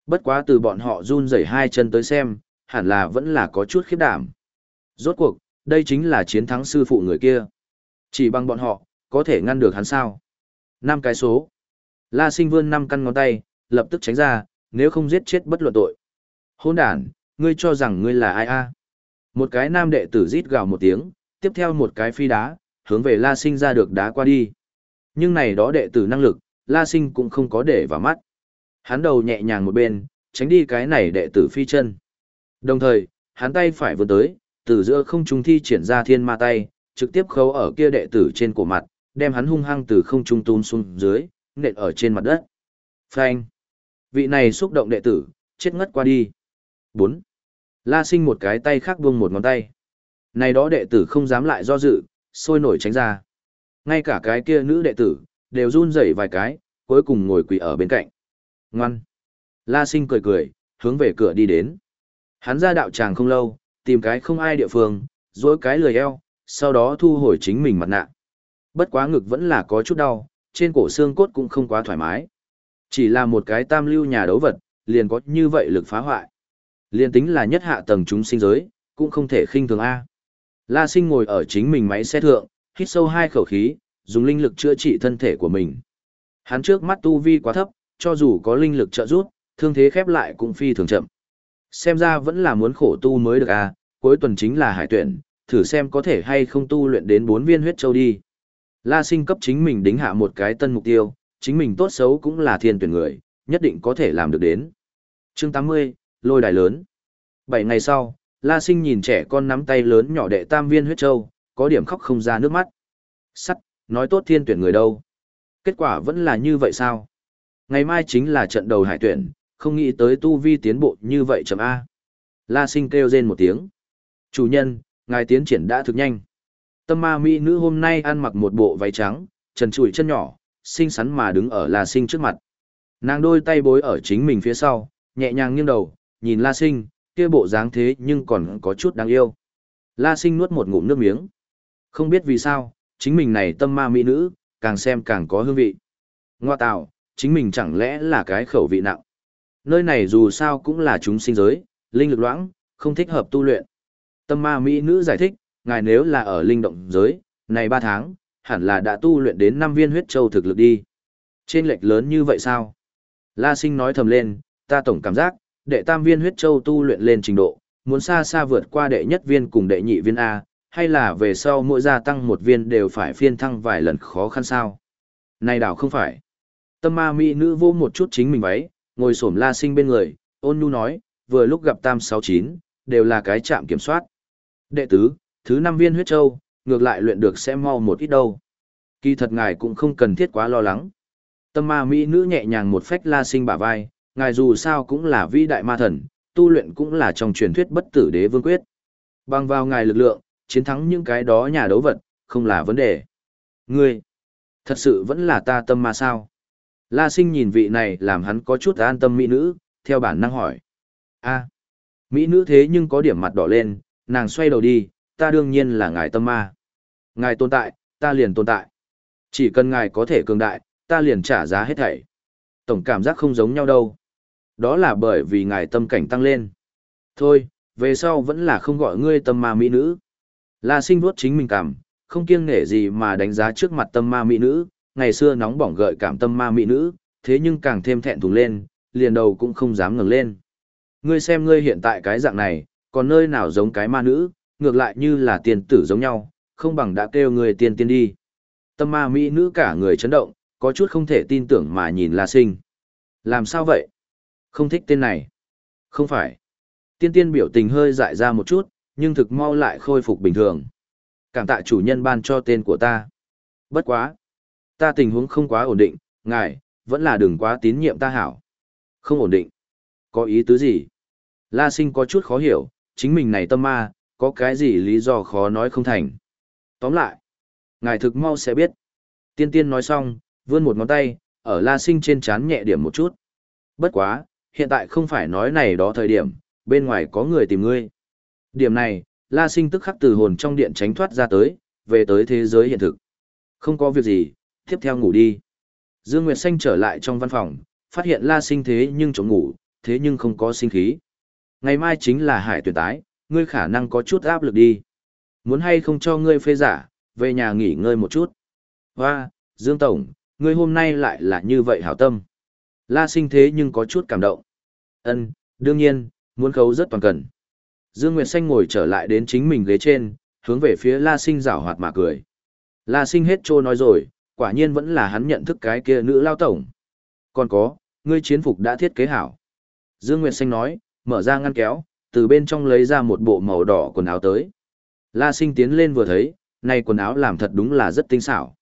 Bất quá từ bọn họ run rẩy hai chân tới xem, hẳn là vẫn là có chút khiếp đảm. Rốt cuộc, đây chính là chiến thắng sư phụ người kia. Chỉ bằng bọn họ, có thể ngăn được hắn sao? Năm cái số. La sinh vươn năm căn ngón tay, lập tức tránh ra, nếu không giết chết bất luận tội. Hôn đàn, ngươi cho rằng ngươi là ai a? Một cái nam đệ tử rít gào một tiếng, tiếp theo một cái phi đá, hướng về La sinh ra được đá qua đi. Nhưng này đó đệ tử năng lực, La sinh cũng không có để vào mắt. Hắn đầu nhẹ nhàng một bên, tránh đi cái này đệ tử phi chân. Đồng thời, hắn tay phải vươn tới, từ giữa không trung thi triển ra thiên ma tay, trực tiếp khấu ở kia đệ tử trên cổ mặt, đem hắn hung hăng từ không trung tún xuống dưới, nện ở trên mặt đất. Phanh. Vị này xúc động đệ tử, chết ngất qua đi. 4. La sinh một cái tay khác buông một ngón tay. Này đó đệ tử không dám lại do dự, sôi nổi tránh ra. Ngay cả cái kia nữ đệ tử, đều run rẩy vài cái, cuối cùng ngồi quỳ ở bên cạnh. Ngoan. La sinh cười cười, hướng về cửa đi đến. Hắn ra đạo tràng không lâu, tìm cái không ai địa phương, dối cái lười eo, sau đó thu hồi chính mình mặt nạ. Bất quá ngực vẫn là có chút đau, trên cổ xương cốt cũng không quá thoải mái. Chỉ là một cái tam lưu nhà đấu vật, liền có như vậy lực phá hoại. Liền tính là nhất hạ tầng chúng sinh giới, cũng không thể khinh thường A. La sinh ngồi ở chính mình máy xe thượng, hít sâu hai khẩu khí, dùng linh lực chữa trị thân thể của mình. Hắn trước mắt tu vi quá thấp, cho dù có linh lực trợ giúp, thương thế khép lại cũng phi thường chậm. Xem ra vẫn là muốn khổ tu mới được a, cuối tuần chính là hải tuyển, thử xem có thể hay không tu luyện đến bốn viên huyết châu đi. La sinh cấp chính mình đính hạ một cái tân mục tiêu, chính mình tốt xấu cũng là thiên tuyển người, nhất định có thể làm được đến. Chương 80, lôi đài lớn. Bảy ngày sau, La sinh nhìn trẻ con nắm tay lớn nhỏ đệ tam viên huyết châu, có điểm khóc không ra nước mắt. Sắt, nói tốt thiên tuyển người đâu. Kết quả vẫn là như vậy sao? Ngày mai chính là trận đầu hải tuyển, không nghĩ tới tu vi tiến bộ như vậy chậm A. La sinh kêu rên một tiếng. Chủ nhân, ngài tiến triển đã thực nhanh. Tâm ma mỹ nữ hôm nay ăn mặc một bộ váy trắng, trần trụi chân nhỏ, xinh xắn mà đứng ở La sinh trước mặt. Nàng đôi tay bối ở chính mình phía sau, nhẹ nhàng nghiêng đầu, nhìn La sinh, kia bộ dáng thế nhưng còn có chút đáng yêu. La sinh nuốt một ngụm nước miếng. Không biết vì sao, chính mình này tâm ma mỹ nữ, càng xem càng có hương vị. Ngoa tạo, chính mình chẳng lẽ là cái khẩu vị nặng. Nơi này dù sao cũng là chúng sinh giới, linh lực loãng, không thích hợp tu luyện. Tâm ma mỹ nữ giải thích, ngài nếu là ở linh động giới, này 3 tháng, hẳn là đã tu luyện đến 5 viên huyết châu thực lực đi. Trên lệch lớn như vậy sao? La sinh nói thầm lên, ta tổng cảm giác, đệ tam viên huyết châu tu luyện lên trình độ, muốn xa xa vượt qua đệ nhất viên cùng đệ nhị viên A, hay là về sau mỗi gia tăng một viên đều phải phiên thăng vài lần khó khăn sao? Này đảo không phải. Tâm ma mỹ nữ vô một chút chính mình váy, ngồi xổm la sinh bên người, ôn nhu nói, vừa lúc gặp tam sáu chín, đều là cái chạm kiểm soát. Đệ tứ, thứ năm viên huyết châu, ngược lại luyện được sẽ mau một ít đâu. Kỳ thật ngài cũng không cần thiết quá lo lắng. Tâm ma mỹ nữ nhẹ nhàng một phách la sinh bả vai, ngài dù sao cũng là vĩ đại ma thần, tu luyện cũng là trong truyền thuyết bất tử đế vương quyết. Bằng vào ngài lực lượng, chiến thắng những cái đó nhà đấu vật, không là vấn đề. Ngươi, thật sự vẫn là ta tâm ma sao? La sinh nhìn vị này làm hắn có chút an tâm mỹ nữ, theo bản năng hỏi. a mỹ nữ thế nhưng có điểm mặt đỏ lên, nàng xoay đầu đi, ta đương nhiên là ngài tâm ma. Ngài tồn tại, ta liền tồn tại. Chỉ cần ngài có thể cường đại, ta liền trả giá hết thảy. Tổng cảm giác không giống nhau đâu. Đó là bởi vì ngài tâm cảnh tăng lên. Thôi, về sau vẫn là không gọi ngươi tâm ma mỹ nữ. La sinh vuốt chính mình cảm, không kiêng nể gì mà đánh giá trước mặt tâm ma mỹ nữ, ngày xưa nóng bỏng gợi cảm tâm ma mỹ nữ, thế nhưng càng thêm thẹn thùng lên, liền đầu cũng không dám ngẩng lên. Ngươi xem ngươi hiện tại cái dạng này, còn nơi nào giống cái ma nữ, ngược lại như là tiền tử giống nhau, không bằng đã kêu người tiên tiên đi. Tâm ma mỹ nữ cả người chấn động, có chút không thể tin tưởng mà nhìn La Sinh. Làm sao vậy? Không thích tên này. Không phải. Tiên tiên biểu tình hơi dại ra một chút, nhưng thực mau lại khôi phục bình thường. Cảm tạ chủ nhân ban cho tên của ta. Bất quá. Ta tình huống không quá ổn định, ngài, vẫn là đừng quá tín nhiệm ta hảo. Không ổn định. Có ý tứ gì? La sinh có chút khó hiểu, chính mình này tâm ma, có cái gì lý do khó nói không thành. Tóm lại, ngài thực mau sẽ biết. Tiên tiên nói xong, vươn một ngón tay, ở la sinh trên chán nhẹ điểm một chút. Bất quá, hiện tại không phải nói này đó thời điểm, bên ngoài có người tìm ngươi. Điểm này, la sinh tức khắc từ hồn trong điện tránh thoát ra tới, về tới thế giới hiện thực. Không có việc gì, tiếp theo ngủ đi. Dương Nguyệt Xanh trở lại trong văn phòng, phát hiện la sinh thế nhưng chống ngủ, thế nhưng không có sinh khí. Ngày mai chính là hải tuyển tái, ngươi khả năng có chút áp lực đi. Muốn hay không cho ngươi phê giả, về nhà nghỉ ngơi một chút. Hoa, Dương Tổng, ngươi hôm nay lại là như vậy hảo tâm. La sinh thế nhưng có chút cảm động. Ân, đương nhiên, muốn khấu rất toàn cần. Dương Nguyệt Xanh ngồi trở lại đến chính mình ghế trên, hướng về phía La sinh rảo hoạt mà cười. La sinh hết trô nói rồi, quả nhiên vẫn là hắn nhận thức cái kia nữ lao tổng. Còn có, ngươi chiến phục đã thiết kế hảo. Dương Nguyệt Xanh nói, mở ra ngăn kéo, từ bên trong lấy ra một bộ màu đỏ quần áo tới. La sinh tiến lên vừa thấy, này quần áo làm thật đúng là rất tinh xảo.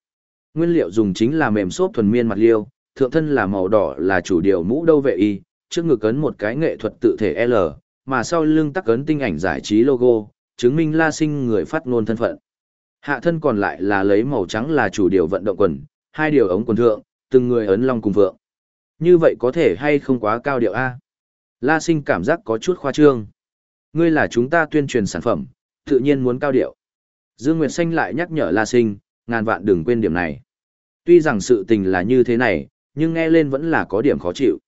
Nguyên liệu dùng chính là mềm xốp thuần miên mặt liêu, thượng thân là màu đỏ là chủ điều mũ đâu vệ y, trước ngực ấn một cái nghệ thuật tự thể L, mà sau lưng tắc ấn tinh ảnh giải trí logo, chứng minh La sinh người phát ngôn thân phận. Hạ thân còn lại là lấy màu trắng là chủ điều vận động quần, hai điều ống quần thượng, từng người ấn long cùng vượng. Như vậy có thể hay không quá cao điệu A? La sinh cảm giác có chút khoa trương. Ngươi là chúng ta tuyên truyền sản phẩm, tự nhiên muốn cao điệu. Dương Nguyệt Xanh lại nhắc nhở La sinh, ngàn vạn đừng quên điểm này. Tuy rằng sự tình là như thế này, nhưng nghe lên vẫn là có điểm khó chịu.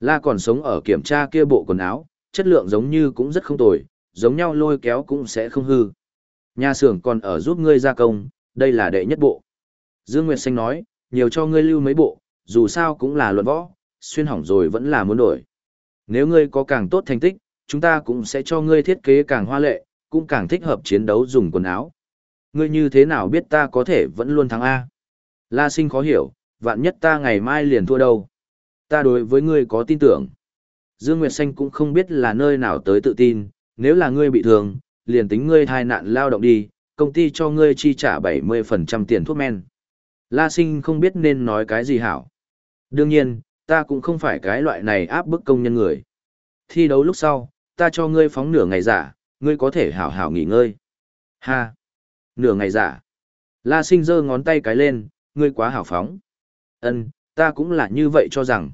La còn sống ở kiểm tra kia bộ quần áo, chất lượng giống như cũng rất không tồi, giống nhau lôi kéo cũng sẽ không hư. Nhà xưởng còn ở giúp ngươi gia công, đây là đệ nhất bộ. Dương Nguyệt Xanh nói, nhiều cho ngươi lưu mấy bộ, dù sao cũng là luận võ, xuyên hỏng rồi vẫn là muốn đổi. Nếu ngươi có càng tốt thành tích, chúng ta cũng sẽ cho ngươi thiết kế càng hoa lệ, cũng càng thích hợp chiến đấu dùng quần áo. Ngươi như thế nào biết ta có thể vẫn luôn thắng A? La sinh khó hiểu, vạn nhất ta ngày mai liền thua đâu. Ta đối với ngươi có tin tưởng. Dương Nguyệt Xanh cũng không biết là nơi nào tới tự tin, nếu là ngươi bị thương, liền tính ngươi thai nạn lao động đi, công ty cho ngươi chi trả 70% tiền thuốc men. La sinh không biết nên nói cái gì hảo. Đương nhiên, ta cũng không phải cái loại này áp bức công nhân người. Thi đấu lúc sau, ta cho ngươi phóng nửa ngày giả, ngươi có thể hảo hảo nghỉ ngơi. Ha! Nửa ngày giả. La sinh giơ ngón tay cái lên, ngươi quá hảo phóng. Ân, ta cũng là như vậy cho rằng.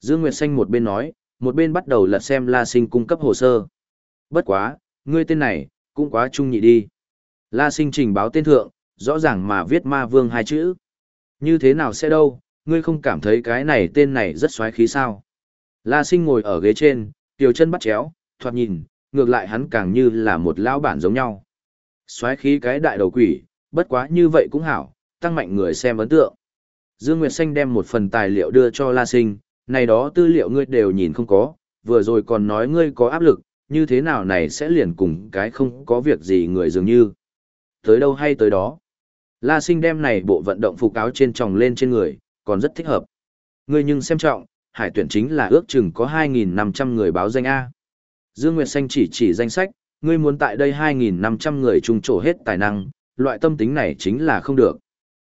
Dương Nguyệt Xanh một bên nói, một bên bắt đầu lật xem La sinh cung cấp hồ sơ. Bất quá, ngươi tên này, cũng quá trung nhị đi. La sinh trình báo tên thượng, rõ ràng mà viết ma vương hai chữ. Như thế nào sẽ đâu, ngươi không cảm thấy cái này tên này rất xoáy khí sao? La sinh ngồi ở ghế trên, tiểu chân bắt chéo, thoạt nhìn, ngược lại hắn càng như là một lão bản giống nhau. Xoáy khí cái đại đầu quỷ, bất quá như vậy cũng hảo, tăng mạnh người xem ấn tượng. Dương Nguyệt Xanh đem một phần tài liệu đưa cho La Sinh, này đó tư liệu ngươi đều nhìn không có, vừa rồi còn nói ngươi có áp lực, như thế nào này sẽ liền cùng cái không có việc gì người dường như. Tới đâu hay tới đó. La Sinh đem này bộ vận động phục áo trên tròng lên trên người, còn rất thích hợp. Ngươi nhưng xem trọng, hải tuyển chính là ước chừng có 2.500 người báo danh A. Dương Nguyệt Xanh chỉ chỉ danh sách, ngươi muốn tại đây 2.500 người trùng trổ hết tài năng, loại tâm tính này chính là không được.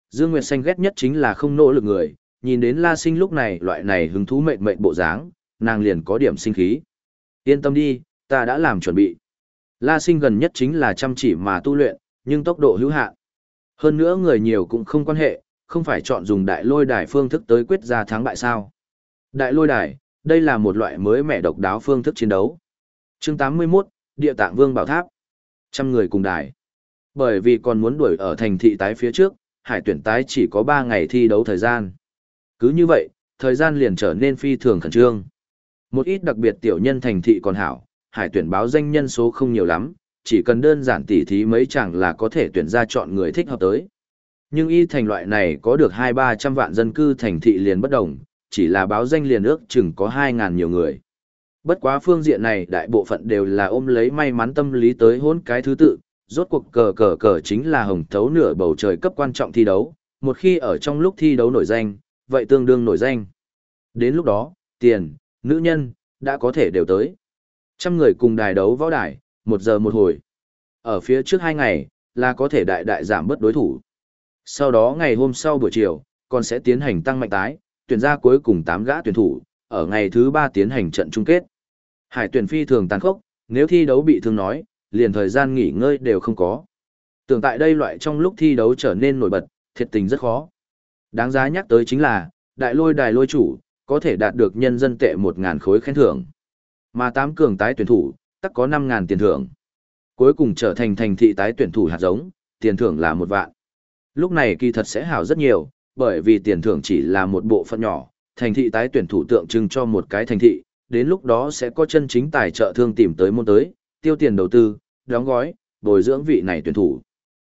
Dương Nguyệt Xanh ghét nhất chính là không nỗ lực người, nhìn đến La Sinh lúc này loại này hứng thú mệt mệt bộ dáng, nàng liền có điểm sinh khí. Yên tâm đi, ta đã làm chuẩn bị. La Sinh gần nhất chính là chăm chỉ mà tu luyện, nhưng tốc độ hữu hạn. Hơn nữa người nhiều cũng không quan hệ, không phải chọn dùng đại lôi đài phương thức tới quyết ra thắng bại sao. Đại lôi đài, đây là một loại mới mẻ độc đáo phương thức chiến đấu chương 81, Địa tạng vương bảo tháp. Trăm người cùng đài. Bởi vì còn muốn đuổi ở thành thị tái phía trước, hải tuyển tái chỉ có 3 ngày thi đấu thời gian. Cứ như vậy, thời gian liền trở nên phi thường khẩn trương. Một ít đặc biệt tiểu nhân thành thị còn hảo, hải tuyển báo danh nhân số không nhiều lắm, chỉ cần đơn giản tỉ thí mấy chẳng là có thể tuyển ra chọn người thích hợp tới. Nhưng y thành loại này có được hai ba trăm vạn dân cư thành thị liền bất đồng, chỉ là báo danh liền ước chừng có hai ngàn nhiều người. Bất quá phương diện này đại bộ phận đều là ôm lấy may mắn tâm lý tới hôn cái thứ tự, rốt cuộc cờ cờ cờ chính là hồng thấu nửa bầu trời cấp quan trọng thi đấu, một khi ở trong lúc thi đấu nổi danh, vậy tương đương nổi danh. Đến lúc đó, tiền, nữ nhân, đã có thể đều tới. Trăm người cùng đài đấu võ đài, một giờ một hồi. Ở phía trước hai ngày, là có thể đại đại giảm bớt đối thủ. Sau đó ngày hôm sau buổi chiều, còn sẽ tiến hành tăng mạnh tái, tuyển ra cuối cùng 8 gã tuyển thủ, ở ngày thứ 3 tiến hành trận chung kết. Hải tuyển phi thường tàn khốc, nếu thi đấu bị thương nói, liền thời gian nghỉ ngơi đều không có. Tưởng tại đây loại trong lúc thi đấu trở nên nổi bật, thiệt tình rất khó. Đáng giá nhắc tới chính là, đại lôi đài lôi chủ, có thể đạt được nhân dân tệ 1.000 khối khen thưởng. Mà tám cường tái tuyển thủ, tắc có 5.000 tiền thưởng. Cuối cùng trở thành thành thị tái tuyển thủ hạt giống, tiền thưởng là một vạn. Lúc này kỳ thật sẽ hảo rất nhiều, bởi vì tiền thưởng chỉ là một bộ phận nhỏ, thành thị tái tuyển thủ tượng trưng cho một cái thành thị, đến lúc đó sẽ có chân chính tài trợ thương tìm tới môn tới, tiêu tiền đầu tư, đóng gói, bồi dưỡng vị này tuyển thủ.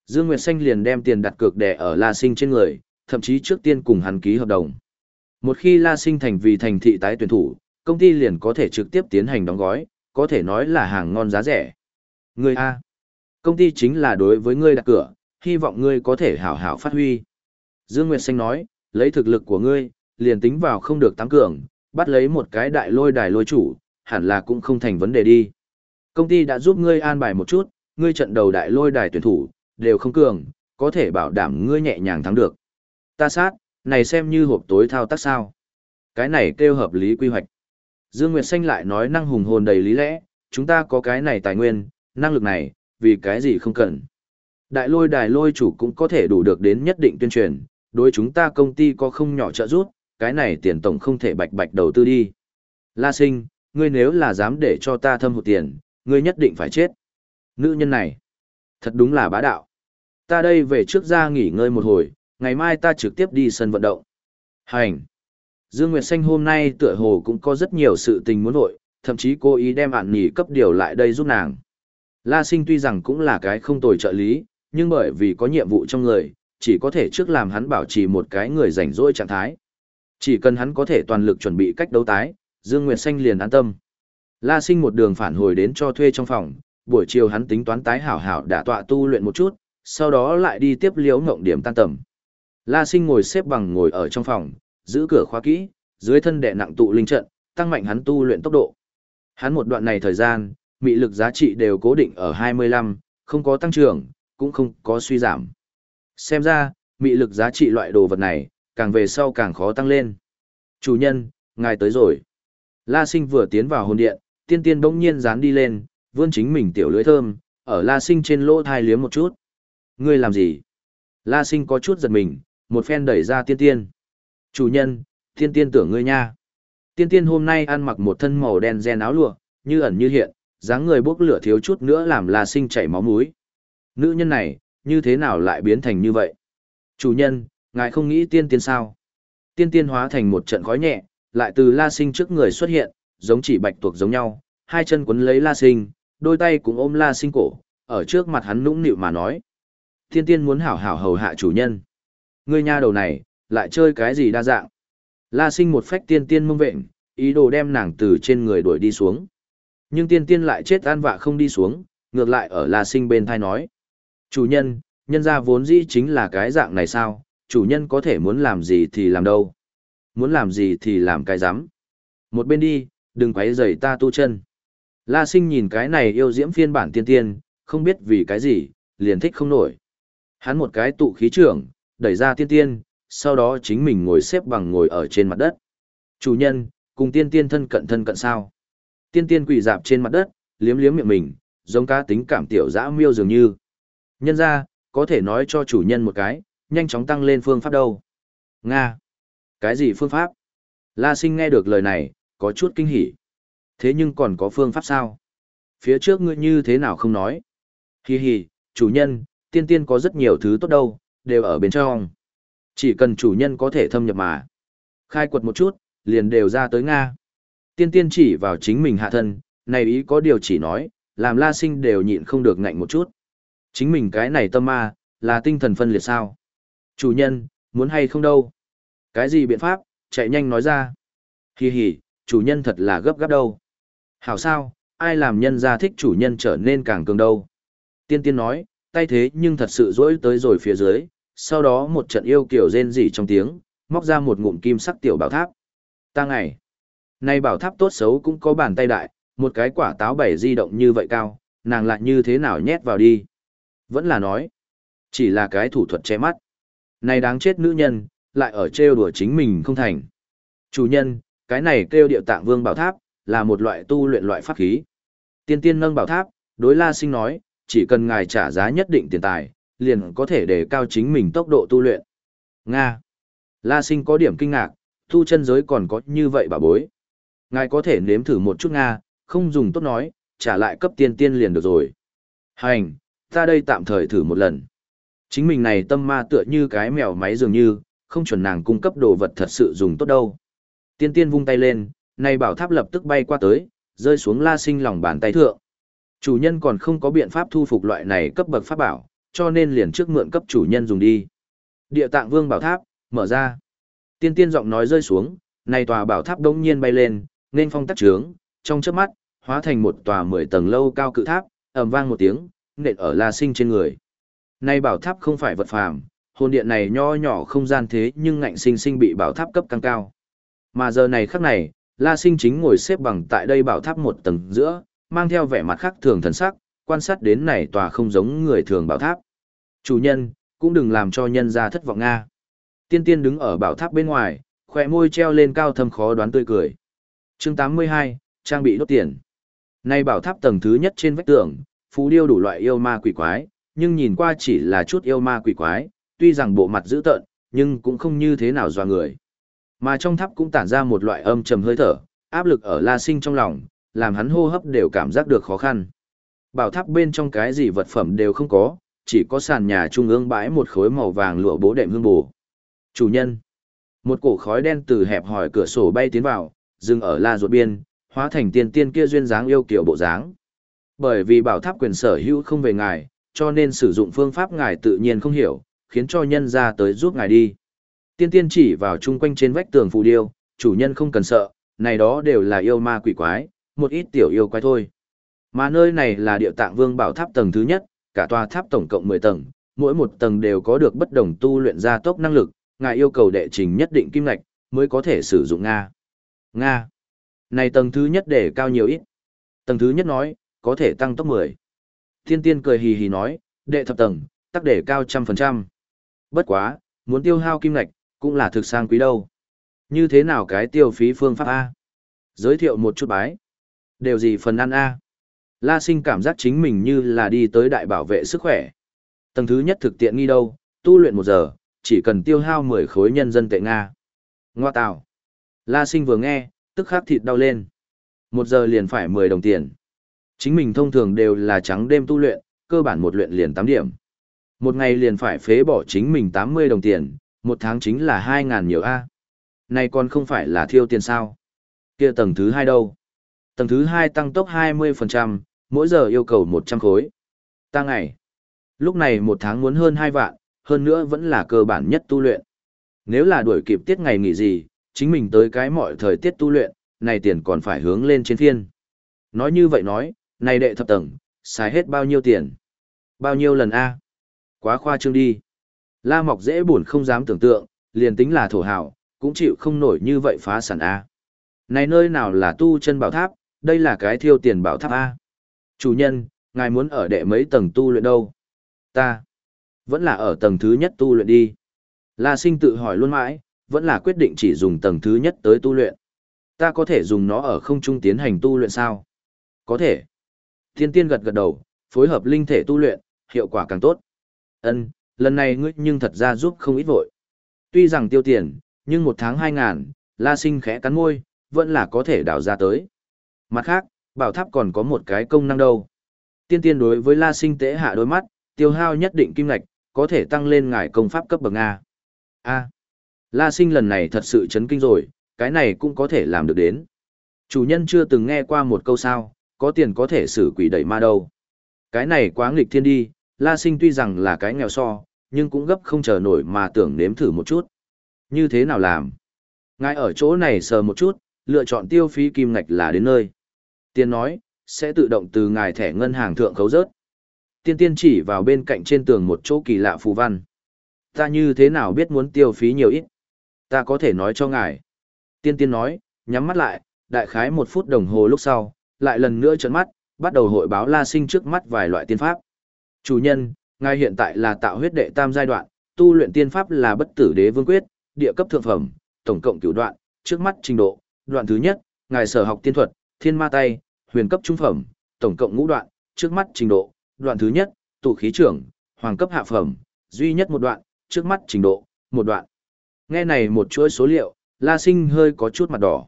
Dương Nguyệt Xanh liền đem tiền đặt cược đẻ ở La Sinh trên người, thậm chí trước tiên cùng hắn ký hợp đồng. Một khi La Sinh thành vì thành thị tái tuyển thủ, công ty liền có thể trực tiếp tiến hành đóng gói, có thể nói là hàng ngon giá rẻ. Ngươi A. Công ty chính là đối với ngươi đặt cửa, hy vọng ngươi có thể hảo hảo phát huy. Dương Nguyệt Xanh nói, lấy thực lực của ngươi, liền tính vào không được tăng cường, bắt lấy một cái đại lôi đài lôi chủ, hẳn là cũng không thành vấn đề đi. Công ty đã giúp ngươi an bài một chút, ngươi trận đầu đại lôi đài tuyển thủ, đều không cường, có thể bảo đảm ngươi nhẹ nhàng thắng được. Ta sát, này xem như hộp tối thao tác sao. Cái này kêu hợp lý quy hoạch. Dương Nguyệt Xanh lại nói năng hùng hồn đầy lý lẽ, chúng ta có cái này tài nguyên, năng lực này, vì cái gì không cần. Đại lôi đài lôi chủ cũng có thể đủ được đến nhất định tuyên truyền, đối chúng ta công ty có không nhỏ trợ giúp, cái này tiền tổng không thể bạch bạch đầu tư đi. La sinh, ngươi nếu là dám để cho ta thâm hụt tiền, ngươi nhất định phải chết. Nữ nhân này, thật đúng là bá đạo. Ta đây về trước ra nghỉ ngơi một hồi, ngày mai ta trực tiếp đi sân vận động. Hành. Dương Nguyệt Xanh hôm nay tựa hồ cũng có rất nhiều sự tình muốn vội, thậm chí cô ý đem ạn nghỉ cấp điều lại đây giúp nàng. La sinh tuy rằng cũng là cái không tồi trợ lý, nhưng bởi vì có nhiệm vụ trong người, chỉ có thể trước làm hắn bảo trì một cái người rảnh rỗi trạng thái. Chỉ cần hắn có thể toàn lực chuẩn bị cách đấu tái, Dương Nguyệt Xanh liền an tâm. La Sinh một đường phản hồi đến cho thuê trong phòng, buổi chiều hắn tính toán tái hảo hảo đả tọa tu luyện một chút, sau đó lại đi tiếp liếu ngộng điểm tan tầm. La Sinh ngồi xếp bằng ngồi ở trong phòng, giữ cửa khóa kỹ, dưới thân đệ nặng tụ linh trận, tăng mạnh hắn tu luyện tốc độ. Hắn một đoạn này thời gian, mị lực giá trị đều cố định ở 25, không có tăng trưởng, cũng không có suy giảm. Xem ra, mị lực giá trị loại đồ vật này, càng về sau càng khó tăng lên. Chủ nhân, ngài tới rồi. La sinh vừa tiến vào hồn điện, tiên tiên bỗng nhiên dán đi lên, vươn chính mình tiểu lưỡi thơm, ở la sinh trên lỗ thai liếm một chút. Ngươi làm gì? La sinh có chút giật mình, một phen đẩy ra tiên tiên. Chủ nhân, tiên tiên tưởng ngươi nha. Tiên tiên hôm nay ăn mặc một thân màu đen ren áo lụa, như ẩn như hiện, dáng người bốc lửa thiếu chút nữa làm la sinh chảy máu mũi. Nữ nhân này, như thế nào lại biến thành như vậy? Chủ nhân, ngài không nghĩ tiên tiên sao? Tiên tiên hóa thành một trận khói nhẹ, lại từ la sinh trước người xuất hiện, giống chỉ bạch tuộc giống nhau, hai chân quấn lấy la sinh, đôi tay cũng ôm la sinh cổ, ở trước mặt hắn nũng nịu mà nói. Tiên tiên muốn hảo hảo hầu hạ chủ nhân. Ngươi nha đầu này, lại chơi cái gì đa dạng. La sinh một phách tiên tiên mông vệnh, ý đồ đem nàng từ trên người đuổi đi xuống. Nhưng tiên tiên lại chết an vạ không đi xuống, ngược lại ở la sinh bên thai nói. Chủ nhân, nhân gia vốn dĩ chính là cái dạng này sao, chủ nhân có thể muốn làm gì thì làm đâu. Muốn làm gì thì làm cái rắm Một bên đi, đừng quấy rầy ta tu chân. La sinh nhìn cái này yêu diễm phiên bản tiên tiên, không biết vì cái gì, liền thích không nổi. Hắn một cái tụ khí trưởng, đẩy ra tiên tiên, sau đó chính mình ngồi xếp bằng ngồi ở trên mặt đất. Chủ nhân, cùng tiên tiên thân cận thân cận sao. Tiên tiên quỳ dạp trên mặt đất, liếm liếm miệng mình, giống cá tính cảm tiểu dã miêu dường như. Nhân ra, có thể nói cho chủ nhân một cái, nhanh chóng tăng lên phương pháp đâu. Nga. Cái gì phương pháp? La sinh nghe được lời này, có chút kinh hỉ. Thế nhưng còn có phương pháp sao? Phía trước ngươi như thế nào không nói? Hi hi, chủ nhân, tiên tiên có rất nhiều thứ tốt đâu, đều ở bên trong. Chỉ cần chủ nhân có thể thâm nhập mà. Khai quật một chút, liền đều ra tới Nga. Tiên tiên chỉ vào chính mình hạ thân, này ý có điều chỉ nói, làm la sinh đều nhịn không được ngạnh một chút. Chính mình cái này tâm ma, là tinh thần phân liệt sao? Chủ nhân, muốn hay không đâu? Cái gì biện pháp, chạy nhanh nói ra. Hì hì, chủ nhân thật là gấp gáp đâu. Hảo sao, ai làm nhân gia thích chủ nhân trở nên càng cường đâu. Tiên tiên nói, tay thế nhưng thật sự dỗi tới rồi phía dưới, sau đó một trận yêu kiểu rên rỉ trong tiếng, móc ra một ngụm kim sắc tiểu bảo tháp. Ta ngày, nay bảo tháp tốt xấu cũng có bàn tay đại, một cái quả táo bảy di động như vậy cao, nàng lại như thế nào nhét vào đi. Vẫn là nói, chỉ là cái thủ thuật che mắt. Này đáng chết nữ nhân, lại ở trêu đùa chính mình không thành. Chủ nhân, cái này kêu điệu tạng vương bảo tháp, là một loại tu luyện loại pháp khí. Tiên tiên nâng bảo tháp, đối la sinh nói, chỉ cần ngài trả giá nhất định tiền tài, liền có thể để cao chính mình tốc độ tu luyện. Nga. La sinh có điểm kinh ngạc, tu chân giới còn có như vậy bà bối. Ngài có thể nếm thử một chút Nga, không dùng tốt nói, trả lại cấp tiên tiên liền được rồi. Hành, ta đây tạm thời thử một lần. Chính mình này tâm ma tựa như cái mèo máy dường như, không chuẩn nàng cung cấp đồ vật thật sự dùng tốt đâu. Tiên tiên vung tay lên, này bảo tháp lập tức bay qua tới, rơi xuống la sinh lòng bàn tay thượng. Chủ nhân còn không có biện pháp thu phục loại này cấp bậc pháp bảo, cho nên liền trước mượn cấp chủ nhân dùng đi. Địa tạng vương bảo tháp, mở ra. Tiên tiên giọng nói rơi xuống, này tòa bảo tháp đông nhiên bay lên, nên phong tắc trướng, trong chớp mắt, hóa thành một tòa mười tầng lâu cao cự tháp, ầm vang một tiếng, nện ở La Sinh trên người nay bảo tháp không phải vật phàm, hồn điện này nho nhỏ không gian thế nhưng ngạnh sinh sinh bị bảo tháp cấp căng cao. Mà giờ này khắc này, La Sinh chính ngồi xếp bằng tại đây bảo tháp một tầng giữa, mang theo vẻ mặt khác thường thần sắc, quan sát đến này tòa không giống người thường bảo tháp. Chủ nhân, cũng đừng làm cho nhân gia thất vọng Nga. Tiên tiên đứng ở bảo tháp bên ngoài, khỏe môi treo lên cao thâm khó đoán tươi cười. chương 82, trang bị đốt tiền. Nay bảo tháp tầng thứ nhất trên vách tường, phú điêu đủ loại yêu ma quỷ quái, nhưng nhìn qua chỉ là chút yêu ma quỷ quái, tuy rằng bộ mặt dữ tợn, nhưng cũng không như thế nào dọa người. Mà trong tháp cũng tản ra một loại âm trầm hơi thở, áp lực ở La Sinh trong lòng, làm hắn hô hấp đều cảm giác được khó khăn. Bảo tháp bên trong cái gì vật phẩm đều không có, chỉ có sàn nhà trung ương bãi một khối màu vàng lụa bố đệm hương bù. Chủ nhân. Một cổ khói đen từ hẹp hỏi cửa sổ bay tiến vào, dừng ở la ruột biên, hóa thành tiên tiên kia duyên dáng yêu kiểu bộ dáng. Bởi vì bảo tháp quyền sở hữu không về ngài, cho nên sử dụng phương pháp ngài tự nhiên không hiểu, khiến cho nhân ra tới giúp ngài đi. Tiên tiên chỉ vào chung quanh trên vách tường phù điêu, chủ nhân không cần sợ, này đó đều là yêu ma quỷ quái, một ít tiểu yêu quái thôi. Mà nơi này là địa tạng vương bảo tháp tầng thứ nhất, cả tòa tháp tổng cộng 10 tầng, mỗi một tầng đều có được bất đồng tu luyện gia tốc năng lực, ngài yêu cầu đệ trình nhất định kim ngạch mới có thể sử dụng Nga. Nga. Này tầng thứ nhất để cao nhiều ít. Tầng thứ nhất nói, có thể tăng tốc 10. Thiên tiên cười hì hì nói, đệ thập tầng, tắc để cao trăm phần trăm. Bất quá, muốn tiêu hao kim ngạch, cũng là thực sang quý đâu. Như thế nào cái tiêu phí phương pháp A? Giới thiệu một chút bái. Đều gì phần ăn A? La sinh cảm giác chính mình như là đi tới đại bảo vệ sức khỏe. Tầng thứ nhất thực tiện nghi đâu, tu luyện một giờ, chỉ cần tiêu hao 10 khối nhân dân tệ Nga. Ngoa tạo. La sinh vừa nghe, tức khắc thịt đau lên. Một giờ liền phải 10 đồng tiền. Chính mình thông thường đều là trắng đêm tu luyện, cơ bản một luyện liền 8 điểm. Một ngày liền phải phế bỏ chính mình 80 đồng tiền, một tháng chính là 2.000 nhiều A. Này còn không phải là thiêu tiền sao. kia tầng thứ hai đâu? Tầng thứ hai tăng tốc 20%, mỗi giờ yêu cầu 100 khối. Ta ngày. Lúc này một tháng muốn hơn 2 vạn, hơn nữa vẫn là cơ bản nhất tu luyện. Nếu là đuổi kịp tiết ngày nghỉ gì, chính mình tới cái mọi thời tiết tu luyện, này tiền còn phải hướng lên trên thiên. Nói như vậy nói, này đệ thập tầng, xài hết bao nhiêu tiền? Bao nhiêu lần A? Quá khoa trương đi. La Mọc dễ buồn không dám tưởng tượng, liền tính là thổ hào, cũng chịu không nổi như vậy phá sản A. Này nơi nào là tu chân bảo tháp, đây là cái thiêu tiền bảo tháp A. Chủ nhân, ngài muốn ở đệ mấy tầng tu luyện đâu? Ta. Vẫn là ở tầng thứ nhất tu luyện đi. La sinh tự hỏi luôn mãi, vẫn là quyết định chỉ dùng tầng thứ nhất tới tu luyện. Ta có thể dùng nó ở không trung tiến hành tu luyện sao? Có thể. Thiên tiên gật gật đầu, phối hợp linh thể tu luyện, hiệu quả càng tốt. Ân, lần này ngươi nhưng thật ra giúp không ít vội. Tuy rằng tiêu tiền, nhưng một tháng hai ngàn, la sinh khẽ cắn môi, vẫn là có thể đào ra tới. Mặt khác, bảo tháp còn có một cái công năng đâu. Tiên tiên đối với la sinh tế hạ đôi mắt, tiêu hao nhất định kim ngạch, có thể tăng lên ngài công pháp cấp bậc A. A. La sinh lần này thật sự chấn kinh rồi, cái này cũng có thể làm được đến. Chủ nhân chưa từng nghe qua một câu sao, có tiền có thể xử quỷ đẩy ma đâu. Cái này quá nghịch thiên đi, La sinh tuy rằng là cái nghèo so, nhưng cũng gấp không chờ nổi mà tưởng nếm thử một chút. Như thế nào làm? Ngài ở chỗ này sờ một chút, lựa chọn tiêu phí kim ngạch là đến nơi. Tiên nói, sẽ tự động từ ngài thẻ ngân hàng thượng khấu rớt. Tiên tiên chỉ vào bên cạnh trên tường một chỗ kỳ lạ phù văn. Ta như thế nào biết muốn tiêu phí nhiều ít? Ta có thể nói cho ngài. Tiên tiên nói, nhắm mắt lại, đại khái một phút đồng hồ lúc sau, lại lần nữa trấn mắt, bắt đầu hội báo la sinh trước mắt vài loại tiên pháp. Chủ nhân, ngài hiện tại là tạo huyết đệ tam giai đoạn, tu luyện tiên pháp là bất tử đế vương quyết, địa cấp thượng phẩm, tổng cộng cửu đoạn, trước mắt trình độ, đoạn thứ nhất, ngài sở học tiên thuật, thiên ma tay, huyền cấp trung phẩm, tổng cộng ngũ đoạn, trước mắt trình độ, đoạn thứ nhất, tụ khí trưởng, hoàng cấp hạ phẩm, duy nhất một đoạn, trước mắt trình độ, một đoạn. Nghe này một chuỗi số liệu, La Sinh hơi có chút mặt đỏ.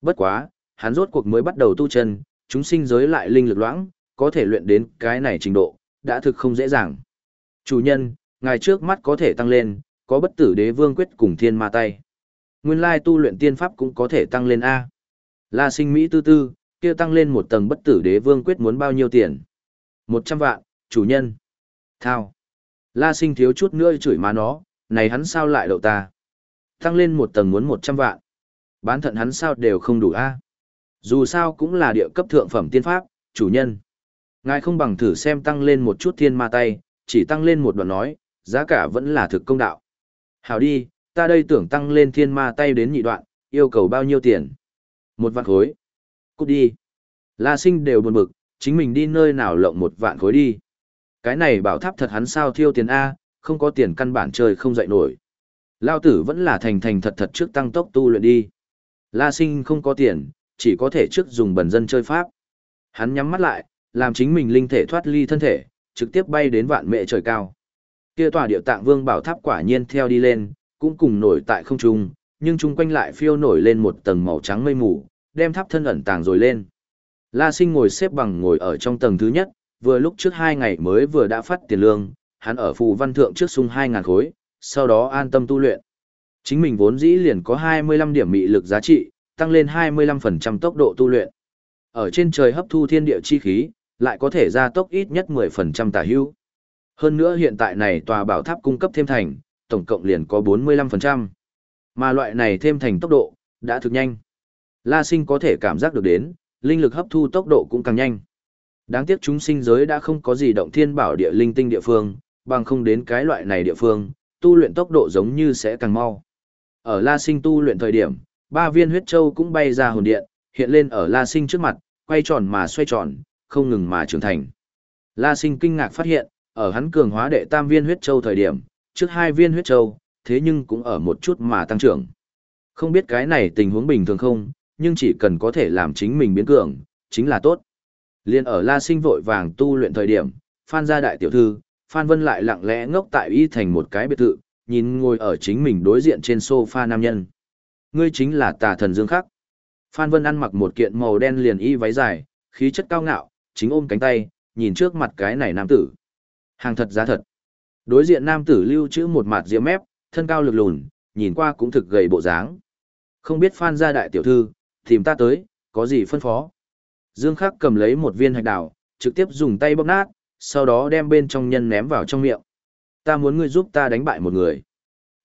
Bất quá, hắn rốt cuộc mới bắt đầu tu chân, chúng sinh giới lại linh lực loãng, có thể luyện đến cái này trình độ, đã thực không dễ dàng. Chủ nhân, ngài trước mắt có thể tăng lên, có bất tử đế vương quyết cùng thiên ma tay. Nguyên lai tu luyện tiên pháp cũng có thể tăng lên A. La sinh Mỹ tư tư, kia tăng lên một tầng bất tử đế vương quyết muốn bao nhiêu tiền? Một trăm vạn, chủ nhân. Thao. La sinh thiếu chút nữa chửi má nó, này hắn sao lại đậu ta? Tăng lên một tầng muốn một trăm vạn. Bán thận hắn sao đều không đủ A. Dù sao cũng là địa cấp thượng phẩm tiên pháp, chủ nhân. Ngài không bằng thử xem tăng lên một chút thiên ma tay, chỉ tăng lên một đoạn nói, giá cả vẫn là thực công đạo. Hảo đi, ta đây tưởng tăng lên thiên ma tay đến nhị đoạn, yêu cầu bao nhiêu tiền? Một vạn khối. Cút đi. La sinh đều buồn bực, chính mình đi nơi nào lộng một vạn khối đi. Cái này bảo tháp thật hắn sao thiêu tiền A, không có tiền căn bản chơi không dậy nổi. Lao tử vẫn là thành thành thật thật trước tăng tốc tu luyện đi. La sinh không có tiền, chỉ có thể trước dùng bẩn dân chơi pháp. Hắn nhắm mắt lại, làm chính mình linh thể thoát ly thân thể, trực tiếp bay đến vạn mệ trời cao. Kia tòa điệu tạng vương bảo tháp quả nhiên theo đi lên, cũng cùng nổi tại không trung, nhưng chung quanh lại phiêu nổi lên một tầng màu trắng mây mù, đem tháp thân ẩn tàng rồi lên. La Sinh ngồi xếp bằng ngồi ở trong tầng thứ nhất, vừa lúc trước hai ngày mới vừa đã phát tiền lương, hắn ở phù văn thượng trước sung 2.000 khối, sau đó an tâm tu luyện. Chính mình vốn dĩ liền có 25 điểm mị lực giá trị, tăng lên 25% tốc độ tu luyện. Ở trên trời hấp thu thiên địa chi khí, lại có thể gia tốc ít nhất 10% tả hữu. Hơn nữa hiện tại này tòa bảo tháp cung cấp thêm thành, tổng cộng liền có 45%. Mà loại này thêm thành tốc độ, đã thực nhanh. La sinh có thể cảm giác được đến, linh lực hấp thu tốc độ cũng càng nhanh. Đáng tiếc chúng sinh giới đã không có gì động thiên bảo địa linh tinh địa phương, bằng không đến cái loại này địa phương, tu luyện tốc độ giống như sẽ càng mau. Ở La Sinh tu luyện thời điểm, ba viên huyết châu cũng bay ra hồn điện, hiện lên ở La Sinh trước mặt, quay tròn mà xoay tròn, không ngừng mà trưởng thành. La Sinh kinh ngạc phát hiện, ở hắn cường hóa đệ tam viên huyết châu thời điểm, trước hai viên huyết châu, thế nhưng cũng ở một chút mà tăng trưởng. Không biết cái này tình huống bình thường không, nhưng chỉ cần có thể làm chính mình biến cường, chính là tốt. Liên ở La Sinh vội vàng tu luyện thời điểm, Phan gia đại tiểu thư, Phan Vân lại lặng lẽ ngốc tại y thành một cái biệt thự, nhìn ngồi ở chính mình đối diện trên sofa nam nhân. Ngươi chính là tà thần Dương Khắc. Phan Vân ăn mặc một kiện màu đen liền y váy dài, khí chất cao ngạo, chính ôm cánh tay, nhìn trước mặt cái này nam tử. Hàng thật giá thật. Đối diện nam tử lưu trữ một mặt diễm mép, thân cao lực lùn, nhìn qua cũng thực gầy bộ dáng. Không biết Phan gia đại tiểu thư, tìm ta tới, có gì phân phó. Dương Khắc cầm lấy một viên hạch đào, trực tiếp dùng tay bóp nát, sau đó đem bên trong nhân ném vào trong miệng. Ta muốn ngươi giúp ta đánh bại một người.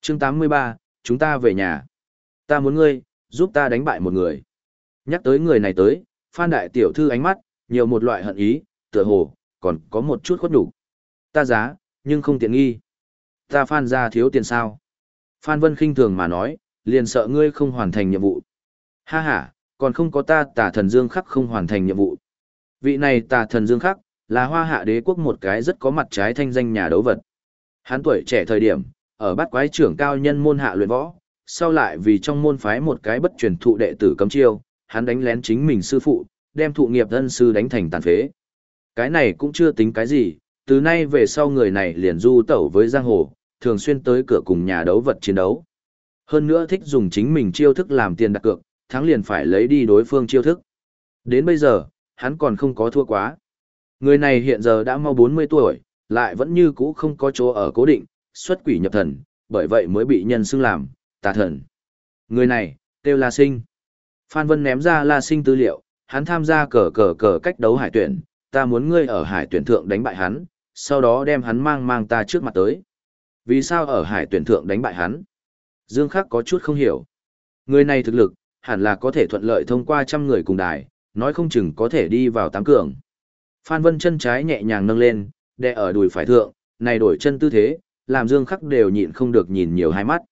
Chương 83, chúng ta về nhà. Ta muốn ngươi, giúp ta đánh bại một người. Nhắc tới người này tới, Phan đại tiểu thư ánh mắt, nhiều một loại hận ý, tựa hồ, còn có một chút khuất đủ. Ta giá, nhưng không tiện nghi. Ta Phan ra thiếu tiền sao. Phan Vân khinh thường mà nói, liền sợ ngươi không hoàn thành nhiệm vụ. Ha ha, còn không có ta tà thần Dương Khắc không hoàn thành nhiệm vụ. Vị này tà thần Dương Khắc, là hoa hạ đế quốc một cái rất có mặt trái thanh danh nhà đấu vật. Hắn tuổi trẻ thời điểm, ở bát quái trưởng cao nhân môn hạ luyện võ, sau lại vì trong môn phái một cái bất truyền thụ đệ tử cấm chiêu, hắn đánh lén chính mình sư phụ, đem thụ nghiệp thân sư đánh thành tàn phế. Cái này cũng chưa tính cái gì, từ nay về sau người này liền du tẩu với giang hồ, thường xuyên tới cửa cùng nhà đấu vật chiến đấu. Hơn nữa thích dùng chính mình chiêu thức làm tiền đặt cược, thắng liền phải lấy đi đối phương chiêu thức. Đến bây giờ, hắn còn không có thua quá. Người này hiện giờ đã mau 40 tuổi, lại vẫn như cũ không có chỗ ở cố định, xuất quỷ nhập thần, bởi vậy mới bị nhân xưng làm, tà thần. Người này, kêu La Sinh. Phan Vân ném ra La Sinh tư liệu, hắn tham gia cờ cờ cờ cách đấu hải tuyển, ta muốn ngươi ở hải tuyển thượng đánh bại hắn, sau đó đem hắn mang mang ta trước mặt tới. Vì sao ở hải tuyển thượng đánh bại hắn? Dương Khắc có chút không hiểu. Người này thực lực, hẳn là có thể thuận lợi thông qua trăm người cùng đài, nói không chừng có thể đi vào tám cường. Phan Vân chân trái nhẹ nhàng nâng lên, đè ở đùi phải thượng, này đổi chân tư thế, làm Dương Khắc đều nhịn không được nhìn nhiều hai mắt.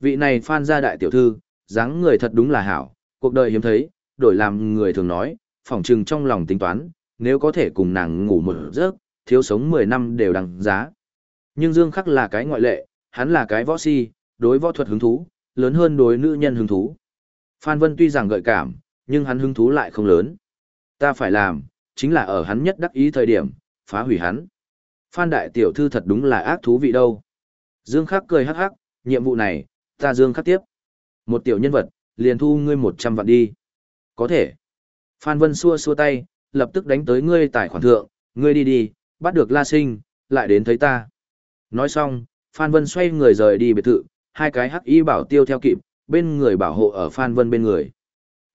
Vị này Phan gia đại tiểu thư, dáng người thật đúng là hảo, cuộc đời hiếm thấy, đổi làm người thường nói, phỏng chừng trong lòng tính toán, nếu có thể cùng nàng ngủ một giấc, thiếu sống 10 năm đều đằng giá. Nhưng Dương Khắc là cái ngoại lệ, hắn là cái võ si, đối võ thuật hứng thú, lớn hơn đối nữ nhân hứng thú. Phan Vân tuy rằng gợi cảm, nhưng hắn hứng thú lại không lớn. Ta phải làm, chính là ở hắn nhất đắc ý thời điểm, phá hủy hắn. Phan đại tiểu thư thật đúng là ác thú vị đâu. Dương Khắc cười hắc hắc, nhiệm vụ này, ta Dương Khắc tiếp. Một tiểu nhân vật, liền thu ngươi 100 vạn đi. Có thể. Phan Vân xua xua tay, lập tức đánh tới ngươi tài khoản thượng, ngươi đi đi, bắt được La Sinh, lại đến thấy ta. Nói xong, Phan Vân xoay người rời đi biệt thự, hai cái hắc y bảo tiêu theo kịp, bên người bảo hộ ở Phan Vân bên người.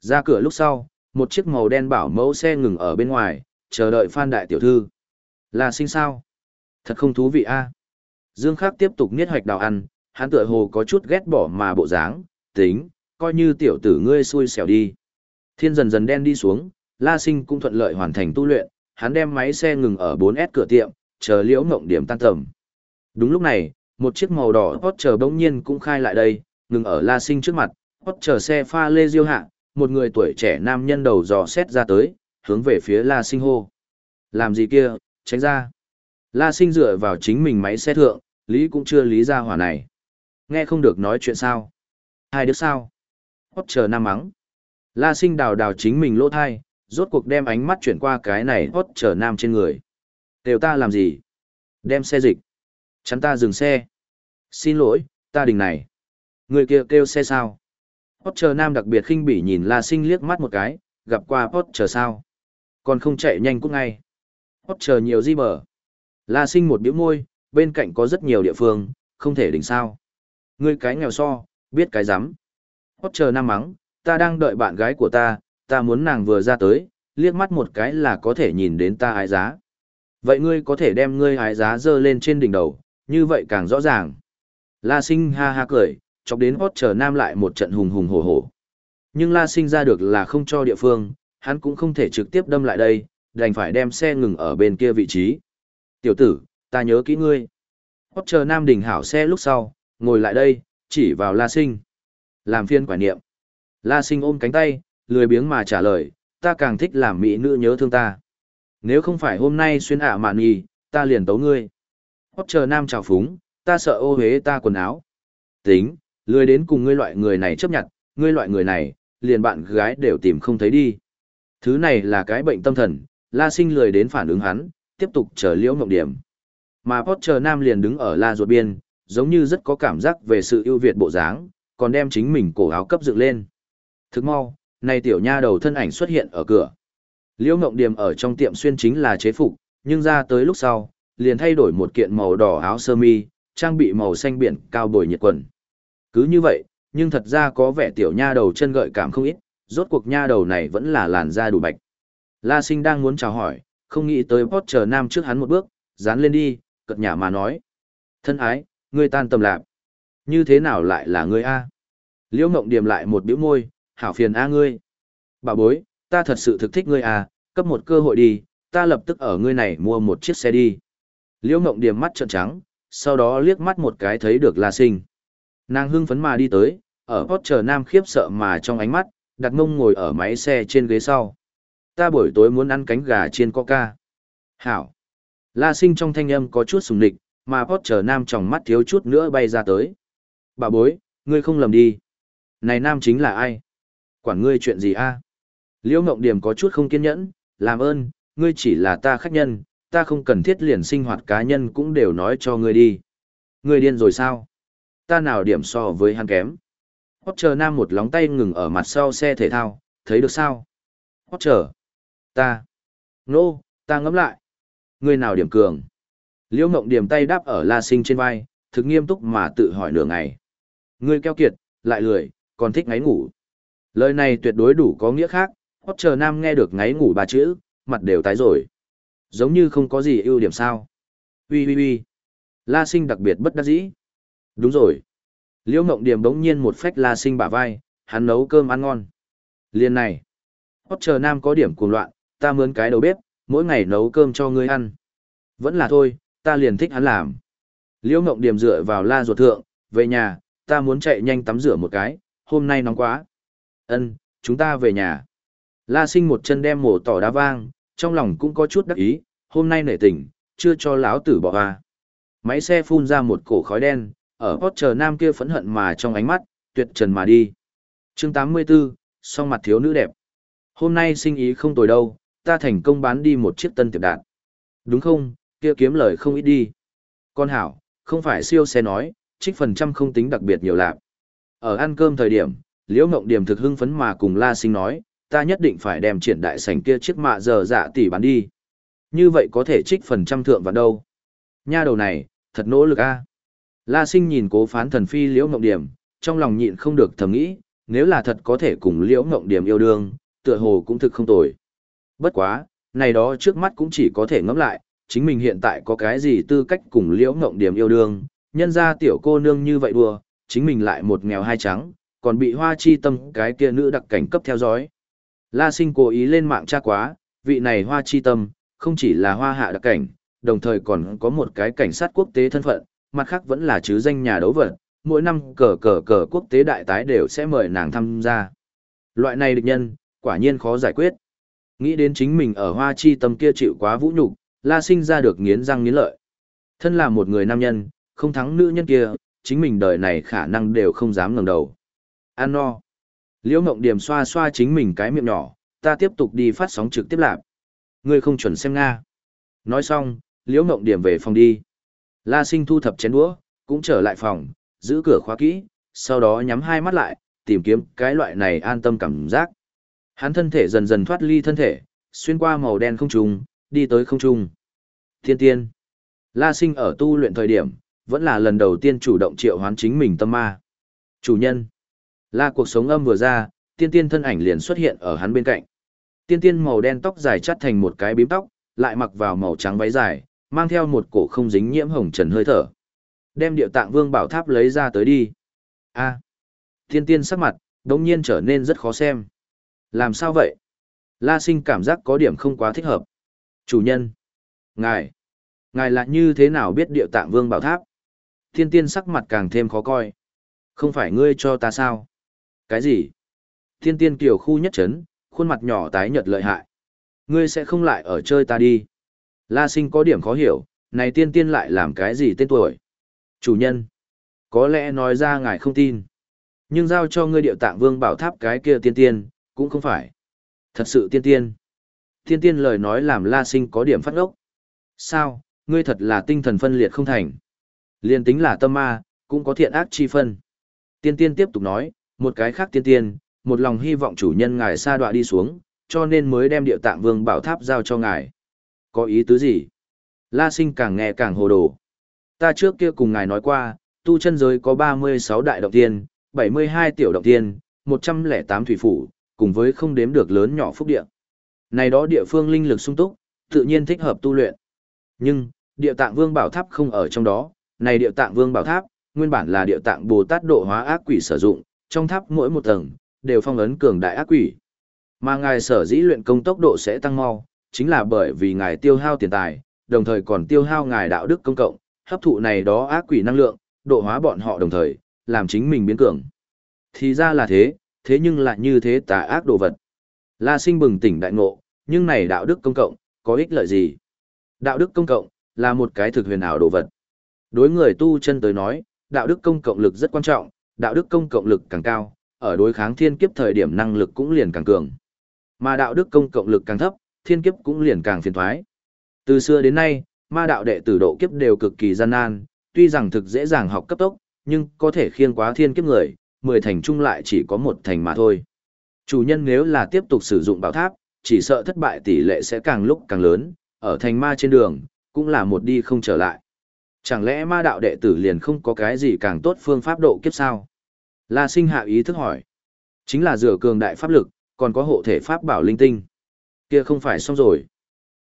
Ra cửa lúc sau, một chiếc màu đen bảo mẫu xe ngừng ở bên ngoài, chờ đợi Phan Đại Tiểu Thư. La sinh sao? Thật không thú vị a. Dương Khắc tiếp tục niết hoạch đào ăn, hắn tựa hồ có chút ghét bỏ mà bộ dáng, tính, coi như tiểu tử ngươi xui xẻo đi. Thiên dần dần đen đi xuống, La Sinh cũng thuận lợi hoàn thành tu luyện, hắn đem máy xe ngừng ở 4S cửa tiệm, chờ liễu ngộng điểm tan tầm. Đúng lúc này, một chiếc màu đỏ Porsche bỗng nhiên cũng khai lại đây, ngừng ở La Sinh trước mặt, Porsche xe pha lê diêu hạ, một người tuổi trẻ nam nhân đầu dò xét ra tới, hướng về phía La Sinh hô. Làm gì kia, tránh ra. La Sinh dựa vào chính mình máy xe thượng, lý cũng chưa lý ra hỏa này. Nghe không được nói chuyện sao. Hai đứa sao. Hot chờ nam mắng. La Sinh đào đào chính mình lỗ thai, rốt cuộc đem ánh mắt chuyển qua cái này hot chờ nam trên người. Đều ta làm gì? Đem xe dịch. Chắn ta dừng xe. Xin lỗi, ta đình này. Người kia kêu xe sao? Potter Nam đặc biệt khinh bỉ nhìn La Sinh liếc mắt một cái, gặp qua Potter sao? Còn không chạy nhanh cũng ngay. Potter nhiều di bờ. La Sinh một biểu môi, bên cạnh có rất nhiều địa phương, không thể đỉnh sao. Ngươi cái nghèo so, biết cái rắm Potter Nam mắng, ta đang đợi bạn gái của ta, ta muốn nàng vừa ra tới, liếc mắt một cái là có thể nhìn đến ta ái giá. Vậy ngươi có thể đem ngươi ái giá dơ lên trên đỉnh đầu, như vậy càng rõ ràng. La sinh ha ha cười, chọc đến hót chờ nam lại một trận hùng hùng hổ hổ. Nhưng la sinh ra được là không cho địa phương, hắn cũng không thể trực tiếp đâm lại đây, đành phải đem xe ngừng ở bên kia vị trí. Tiểu tử, ta nhớ kỹ ngươi. Hót chờ nam đình hảo xe lúc sau, ngồi lại đây, chỉ vào la sinh. Làm phiên quả niệm. La sinh ôm cánh tay, lười biếng mà trả lời, ta càng thích làm mỹ nữ nhớ thương ta. Nếu không phải hôm nay xuyên ả mạn nhì, ta liền tấu ngươi. Hót chờ nam trào phúng, ta sợ ô hế ta quần áo. Tính, lười đến cùng ngươi loại người này chấp nhận, ngươi loại người này, liền bạn gái đều tìm không thấy đi. Thứ này là cái bệnh tâm thần, la sinh lười đến phản ứng hắn, tiếp tục chờ liễu mộng điểm. Mà Potter Nam liền đứng ở la ruột biên, giống như rất có cảm giác về sự ưu việt bộ dáng, còn đem chính mình cổ áo cấp dựng lên. Thức mau, này tiểu nha đầu thân ảnh xuất hiện ở cửa. Liễu Ngộng Điềm ở trong tiệm xuyên chính là chế phục, nhưng ra tới lúc sau, liền thay đổi một kiện màu đỏ áo sơ mi, trang bị màu xanh biển cao bồi nhiệt quần. Cứ như vậy, nhưng thật ra có vẻ tiểu nha đầu chân gợi cảm không ít, rốt cuộc nha đầu này vẫn là làn da đủ bạch. La Sinh đang muốn chào hỏi, không nghĩ tới Potter Nam trước hắn một bước, dán lên đi, cật nhà mà nói. Thân ái, ngươi tan tầm lạc. Như thế nào lại là ngươi A? Liễu Ngộng Điềm lại một bĩu môi, hảo phiền A ngươi. Bà bối, ta thật sự thực thích ngươi à, cấp một cơ hội đi, ta lập tức ở ngươi này mua một chiếc xe đi. Liễu Ngộng Điềm mắt trợn trắng, sau đó liếc mắt một cái thấy được La Sinh. Nàng hưng phấn mà đi tới, ở Potter Nam khiếp sợ mà trong ánh mắt, đặt mông ngồi ở máy xe trên ghế sau. Ta buổi tối muốn ăn cánh gà chiên coca. Hảo. La Sinh trong thanh âm có chút sùng địch, mà Potter Nam trong mắt thiếu chút nữa bay ra tới. Bà bối, ngươi không lầm đi. Này Nam chính là ai? Quản ngươi chuyện gì a? Liễu Ngộng Điểm có chút không kiên nhẫn, làm ơn, ngươi chỉ là ta khách nhân, ta không cần thiết liền sinh hoạt cá nhân cũng đều nói cho ngươi đi. Ngươi điên rồi sao? Ta nào điểm so với hắn kém? Potter Nam một lóng tay ngừng ở mặt sau xe thể thao, thấy được sao? Potter. Ta. Nô, no, ta ngẫm lại. Ngươi nào điểm cường? Liễu Ngộng điểm tay đáp ở La Sinh trên vai, thực nghiêm túc mà tự hỏi nửa ngày. Ngươi keo kiệt, lại lười, còn thích ngáy ngủ. Lời này tuyệt đối đủ có nghĩa khác, hót chờ nam nghe được ngáy ngủ ba chữ, mặt đều tái rồi. Giống như không có gì ưu điểm sao. Ui ui ui. La sinh đặc biệt bất đắc dĩ. Đúng rồi. Liễu Ngộng Điểm bỗng nhiên một phách La sinh bả vai, hắn nấu cơm ăn ngon. Liên này. Hót chờ nam có điểm cuồng loạn, ta mướn cái đầu bếp, mỗi ngày nấu cơm cho ngươi ăn. Vẫn là thôi, ta liền thích hắn làm. Liễu Ngộng Điểm dựa vào la ruột thượng, về nhà, ta muốn chạy nhanh tắm rửa một cái, hôm nay nóng quá. Ân, chúng ta về nhà. La sinh một chân đem mổ tỏ đá vang, trong lòng cũng có chút đắc ý, hôm nay nể tình, chưa cho lão tử bỏ hoa. Máy xe phun ra một cổ khói đen, ở hót chờ nam kia phẫn hận mà trong ánh mắt, tuyệt trần mà đi. chương 84, song mặt thiếu nữ đẹp. Hôm nay sinh ý không tồi đâu, ta thành công bán đi một chiếc tân tiệp đạn. Đúng không, kia kiếm lời không ít đi. Con hảo, không phải siêu xe nói, trích phần trăm không tính đặc biệt nhiều lạc. Ở ăn cơm thời điểm, Liễu Ngộng Điểm thực hưng phấn mà cùng La Sinh nói, ta nhất định phải đem triển đại sảnh kia chiếc mạ giờ dạ tỷ bán đi. Như vậy có thể trích phần trăm thượng vào đâu. Nha đầu này, thật nỗ lực a. La Sinh nhìn cố phán thần phi Liễu Ngộng Điểm, trong lòng nhịn không được thầm nghĩ, nếu là thật có thể cùng Liễu Ngộng Điểm yêu đương, tựa hồ cũng thực không tồi. Bất quá, này đó trước mắt cũng chỉ có thể ngẫm lại, chính mình hiện tại có cái gì tư cách cùng Liễu Ngộng Điểm yêu đương, nhân ra tiểu cô nương như vậy đùa, chính mình lại một nghèo hai trắng, còn bị hoa chi tâm cái kia nữ đặc cảnh cấp theo dõi. La sinh cố ý lên mạng tra quá, vị này hoa chi tâm, không chỉ là hoa hạ đặc cảnh, đồng thời còn có một cái cảnh sát quốc tế thân phận, mặt khác vẫn là chứ danh nhà đấu vật, mỗi năm cờ cờ cờ quốc tế đại tái đều sẽ mời nàng tham gia. Loại này địch nhân, quả nhiên khó giải quyết. Nghĩ đến chính mình ở hoa chi tâm kia chịu quá vũ nhục, la sinh ra được nghiến răng nghiến lợi. Thân là một người nam nhân, không thắng nữ nhân kia, chính mình đời này khả năng đều không dám ngẩng đầu. An no. Liễu Ngộng Điểm xoa xoa chính mình cái miệng nhỏ, ta tiếp tục đi phát sóng trực tiếp lạp. Ngươi không chuẩn xem Nga. Nói xong, Liễu Ngộng Điểm về phòng đi. La Sinh thu thập chén đũa, cũng trở lại phòng, giữ cửa khóa kỹ, sau đó nhắm hai mắt lại, tìm kiếm cái loại này an tâm cảm giác. Hắn thân thể dần dần thoát ly thân thể, xuyên qua màu đen không trùng đi tới không trung. Thiên tiên. La Sinh ở tu luyện thời điểm, vẫn là lần đầu tiên chủ động triệu hoán chính mình tâm ma. Chủ nhân. La cuộc sống âm vừa ra, tiên tiên thân ảnh liền xuất hiện ở hắn bên cạnh. Tiên tiên màu đen tóc dài chắt thành một cái bím tóc, lại mặc vào màu trắng váy dài, mang theo một cổ không dính nhiễm hồng trần hơi thở. Đem điệu tạng vương bảo tháp lấy ra tới đi. a à. tiên tiên sắc mặt, đống nhiên trở nên rất khó xem. Làm sao vậy? La sinh cảm giác có điểm không quá thích hợp. Chủ nhân. Ngài. Ngài là như thế nào biết điệu tạng vương bảo tháp? Thiên tiên sắc mặt càng thêm khó coi. Không phải ngươi cho ta sao? Cái gì? Thiên tiên kiều khu nhất trấn, khuôn mặt nhỏ tái nhợt lợi hại. Ngươi sẽ không lại ở chơi ta đi. La sinh có điểm khó hiểu, này tiên tiên lại làm cái gì tên tuổi? Chủ nhân. Có lẽ nói ra ngài không tin. Nhưng giao cho ngươi điệu tạng vương bảo tháp cái kia tiên tiên, cũng không phải. Thật sự tiên tiên. Thiên tiên lời nói làm la sinh có điểm phát ngốc. Sao, ngươi thật là tinh thần phân liệt không thành. Liên tính là tâm ma, cũng có thiện ác chi phân. Tiên tiên tiếp tục nói, một cái khác tiên tiên, một lòng hy vọng chủ nhân ngài sa đọa đi xuống, cho nên mới đem địa tạng vương bảo tháp giao cho ngài. Có ý tứ gì? La sinh càng nghe càng hồ đồ. Ta trước kia cùng ngài nói qua, tu chân giới có 36 đại động tiên, 72 tiểu động tiên, 108 thủy phủ, cùng với không đếm được lớn nhỏ phúc địa. Này đó địa phương linh lực sung túc, tự nhiên thích hợp tu luyện. Nhưng, địa tạng vương bảo tháp không ở trong đó, này địa tạng vương bảo tháp, nguyên bản là địa tạng Bồ Tát độ hóa ác quỷ sử dụng, trong tháp mỗi một tầng, đều phong ấn cường đại ác quỷ. Mà ngài sở dĩ luyện công tốc độ sẽ tăng mau, chính là bởi vì ngài tiêu hao tiền tài, đồng thời còn tiêu hao ngài đạo đức công cộng, hấp thụ này đó ác quỷ năng lượng, độ hóa bọn họ đồng thời, làm chính mình biến cường. Thì ra là thế, thế nhưng lại như thế tà ác đồ vật. La sinh bừng tỉnh đại ngộ, nhưng này đạo đức công cộng, có ích lợi gì? Đạo đức công cộng, là một cái thực huyền ảo đồ vật. Đối người tu chân tới nói, đạo đức công cộng lực rất quan trọng, đạo đức công cộng lực càng cao, ở đối kháng thiên kiếp thời điểm năng lực cũng liền càng cường. Mà đạo đức công cộng lực càng thấp, thiên kiếp cũng liền càng phiền thoái. Từ xưa đến nay, ma đạo đệ tử độ kiếp đều cực kỳ gian nan, tuy rằng thực dễ dàng học cấp tốc, nhưng có thể khiên quá thiên kiếp người, 10 thành chung lại chỉ có một thành mà thôi. Chủ nhân nếu là tiếp tục sử dụng bảo tháp, chỉ sợ thất bại tỷ lệ sẽ càng lúc càng lớn, ở thành ma trên đường, cũng là một đi không trở lại. Chẳng lẽ ma đạo đệ tử liền không có cái gì càng tốt phương pháp độ kiếp sao? La sinh hạ ý thức hỏi. Chính là rửa cường đại pháp lực, còn có hộ thể pháp bảo linh tinh. Kia không phải xong rồi.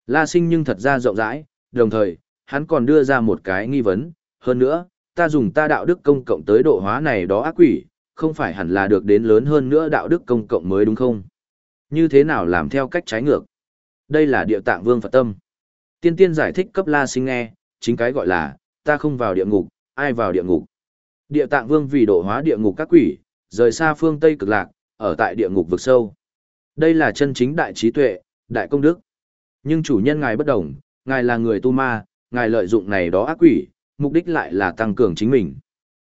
La sinh nhưng thật ra rộng rãi, đồng thời, hắn còn đưa ra một cái nghi vấn. Hơn nữa, ta dùng ta đạo đức công cộng tới độ hóa này đó ác quỷ, không phải hẳn là được đến lớn hơn nữa đạo đức công cộng mới đúng không? Như thế nào làm theo cách trái ngược? Đây là địa tạng vương Phật tâm. Tiên tiên giải thích cấp la sinh nghe, chính cái gọi là, ta không vào địa ngục, ai vào địa ngục. Địa tạng vương vì độ hóa địa ngục các quỷ, rời xa phương Tây cực lạc, ở tại địa ngục vực sâu. Đây là chân chính đại trí tuệ, đại công đức. Nhưng chủ nhân ngài bất đồng, ngài là người tu ma, ngài lợi dụng này đó ác quỷ, mục đích lại là tăng cường chính mình.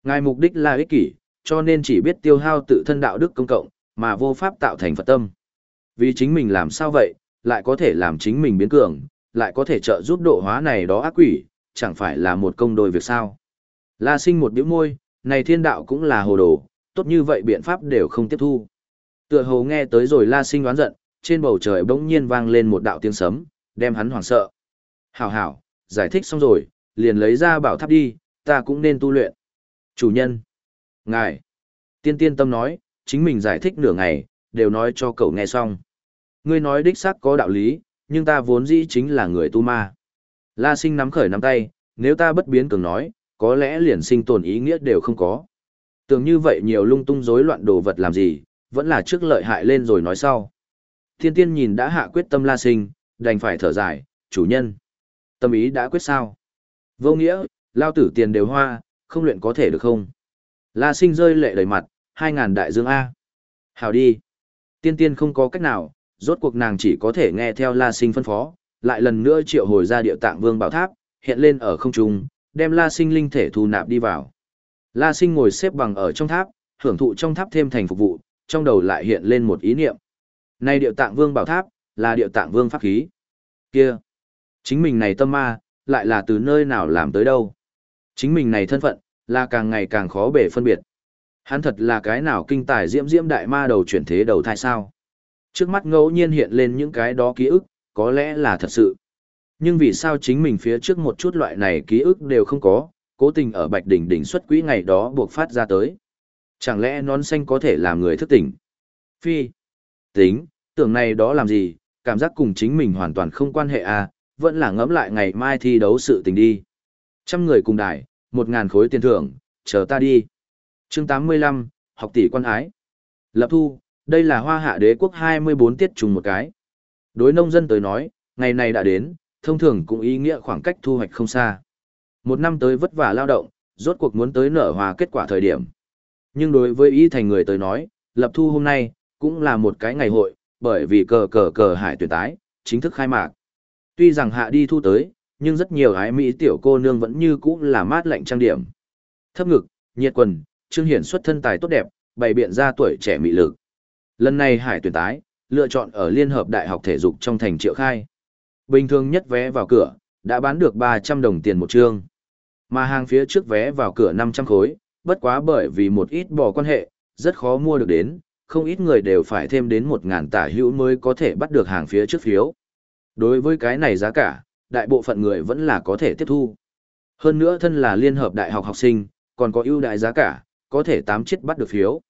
Ngài mục đích là ích kỷ, cho nên chỉ biết tiêu hao tự thân đạo đức công cộng, mà vô pháp tạo thành Phật tâm. Vì chính mình làm sao vậy, lại có thể làm chính mình biến cường, lại có thể trợ giúp độ hóa này đó ác quỷ, chẳng phải là một công đôi việc sao. La sinh một biểu môi, này thiên đạo cũng là hồ đồ, tốt như vậy biện pháp đều không tiếp thu. Tựa hồ nghe tới rồi la sinh đoán giận, trên bầu trời bỗng nhiên vang lên một đạo tiếng sấm, đem hắn hoảng sợ. Hảo hảo, giải thích xong rồi, liền lấy ra bảo tháp đi, ta cũng nên tu luyện. Chủ nhân. Ngài. Tiên tiên tâm nói, chính mình giải thích nửa ngày, đều nói cho cậu nghe xong. Ngươi nói đích xác có đạo lý, nhưng ta vốn dĩ chính là người tu ma. La sinh nắm khởi nắm tay, nếu ta bất biến cường nói, có lẽ liền sinh tồn ý nghĩa đều không có. Tưởng như vậy nhiều lung tung rối loạn đồ vật làm gì, vẫn là trước lợi hại lên rồi nói sau. Thiên tiên nhìn đã hạ quyết tâm la sinh, đành phải thở dài, chủ nhân. Tâm ý đã quyết sao? Vô nghĩa, lao tử tiền đều hoa, không luyện có thể được không? La sinh rơi lệ đầy mặt, hai ngàn đại dương A. Hào đi. Tiên tiên không có cách nào, rốt cuộc nàng chỉ có thể nghe theo la sinh phân phó, lại lần nữa triệu hồi ra địa tạng vương bảo tháp, hiện lên ở không trung, đem la sinh linh thể thu nạp đi vào. La sinh ngồi xếp bằng ở trong tháp, hưởng thụ trong tháp thêm thành phục vụ, trong đầu lại hiện lên một ý niệm. Này địa tạng vương bảo tháp, là địa tạng vương pháp khí. Kia, chính mình này tâm ma, lại là từ nơi nào làm tới đâu. Chính mình này thân phận, là càng ngày càng khó bể phân biệt. Hắn thật là cái nào kinh tài diễm diễm đại ma đầu chuyển thế đầu thai sao. Trước mắt ngẫu nhiên hiện lên những cái đó ký ức, có lẽ là thật sự. Nhưng vì sao chính mình phía trước một chút loại này ký ức đều không có, cố tình ở Bạch Đỉnh đỉnh xuất quỹ ngày đó buộc phát ra tới. Chẳng lẽ nón xanh có thể làm người thức tỉnh? Phi. Tính, tưởng này đó làm gì, cảm giác cùng chính mình hoàn toàn không quan hệ à, vẫn là ngẫm lại ngày mai thi đấu sự tình đi. Trăm người cùng đài, một ngàn khối tiền thưởng, chờ ta đi chương 85, học tỷ quan ái. Lập thu, đây là hoa hạ đế quốc 24 tiết trùng một cái. Đối nông dân tới nói, ngày này đã đến, thông thường cũng ý nghĩa khoảng cách thu hoạch không xa. Một năm tới vất vả lao động, rốt cuộc muốn tới nở hòa kết quả thời điểm. Nhưng đối với ý thành người tới nói, lập thu hôm nay, cũng là một cái ngày hội, bởi vì cờ cờ cờ hải tuyển tái, chính thức khai mạc. Tuy rằng hạ đi thu tới, nhưng rất nhiều ái mỹ tiểu cô nương vẫn như cũ là mát lạnh trang điểm. Thấp ngực, nhiệt quần, trương hiển xuất thân tài tốt đẹp, bày biện ra tuổi trẻ mỹ lực. Lần này hải tuyển tái, lựa chọn ở Liên hợp Đại học Thể dục trong thành Triệu Khai. Bình thường nhất vé vào cửa, đã bán được 300 đồng tiền một trương. Mà hàng phía trước vé vào cửa 500 khối, bất quá bởi vì một ít bỏ quan hệ, rất khó mua được đến, không ít người đều phải thêm đến 1.000 tả hữu mới có thể bắt được hàng phía trước phiếu. Đối với cái này giá cả, đại bộ phận người vẫn là có thể tiếp thu. Hơn nữa thân là liên hợp đại học học sinh, còn có ưu đại giá cả, có thể tám chết bắt được phiếu.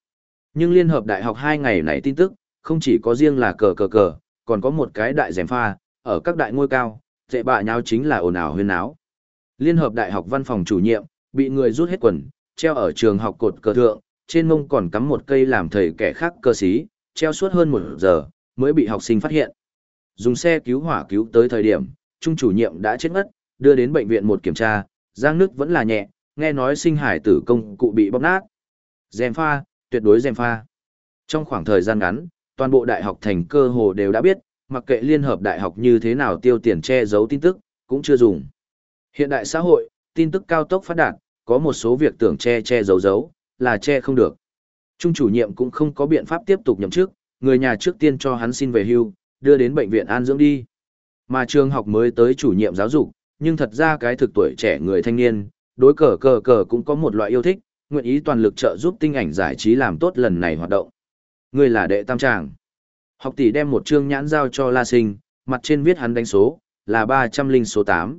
Nhưng liên hợp đại học hai ngày này tin tức, không chỉ có riêng là cờ cờ cờ, còn có một cái đại dèm pha, ở các đại ngôi cao, dệ bạ nhau chính là ồn ào huyên áo. Liên hợp đại học văn phòng chủ nhiệm, bị người rút hết quần, treo ở trường học cột cờ thượng, trên mông còn cắm một cây làm thầy kẻ khác cơ sĩ, treo suốt hơn một giờ, mới bị học sinh phát hiện. Dùng xe cứu hỏa cứu tới thời điểm, trung chủ nhiệm đã chết ngất, đưa đến bệnh viện một kiểm tra, giang nước vẫn là nhẹ, nghe nói sinh hải tử công cụ bị bóp nát. Dèm pha, tuyệt đối dèm pha. Trong khoảng thời gian ngắn, toàn bộ đại học thành cơ hồ đều đã biết, mặc kệ liên hợp đại học như thế nào tiêu tiền che giấu tin tức, cũng chưa dùng. Hiện đại xã hội, tin tức cao tốc phát đạt, có một số việc tưởng che che giấu giấu, là che không được. Trung chủ nhiệm cũng không có biện pháp tiếp tục nhậm chức, người nhà trước tiên cho hắn xin về hưu, đưa đến bệnh viện an dưỡng đi. Mà trường học mới tới chủ nhiệm giáo dục, nhưng thật ra cái thực tuổi trẻ người thanh niên, đối cờ cờ cờ cũng có một loại yêu thích, nguyện ý toàn lực trợ giúp tinh ảnh giải trí làm tốt lần này hoạt động. Ngươi là đệ tam tràng. Học tỷ đem một chương nhãn giao cho La Sinh, mặt trên viết hắn đánh số, là 300 linh số 8.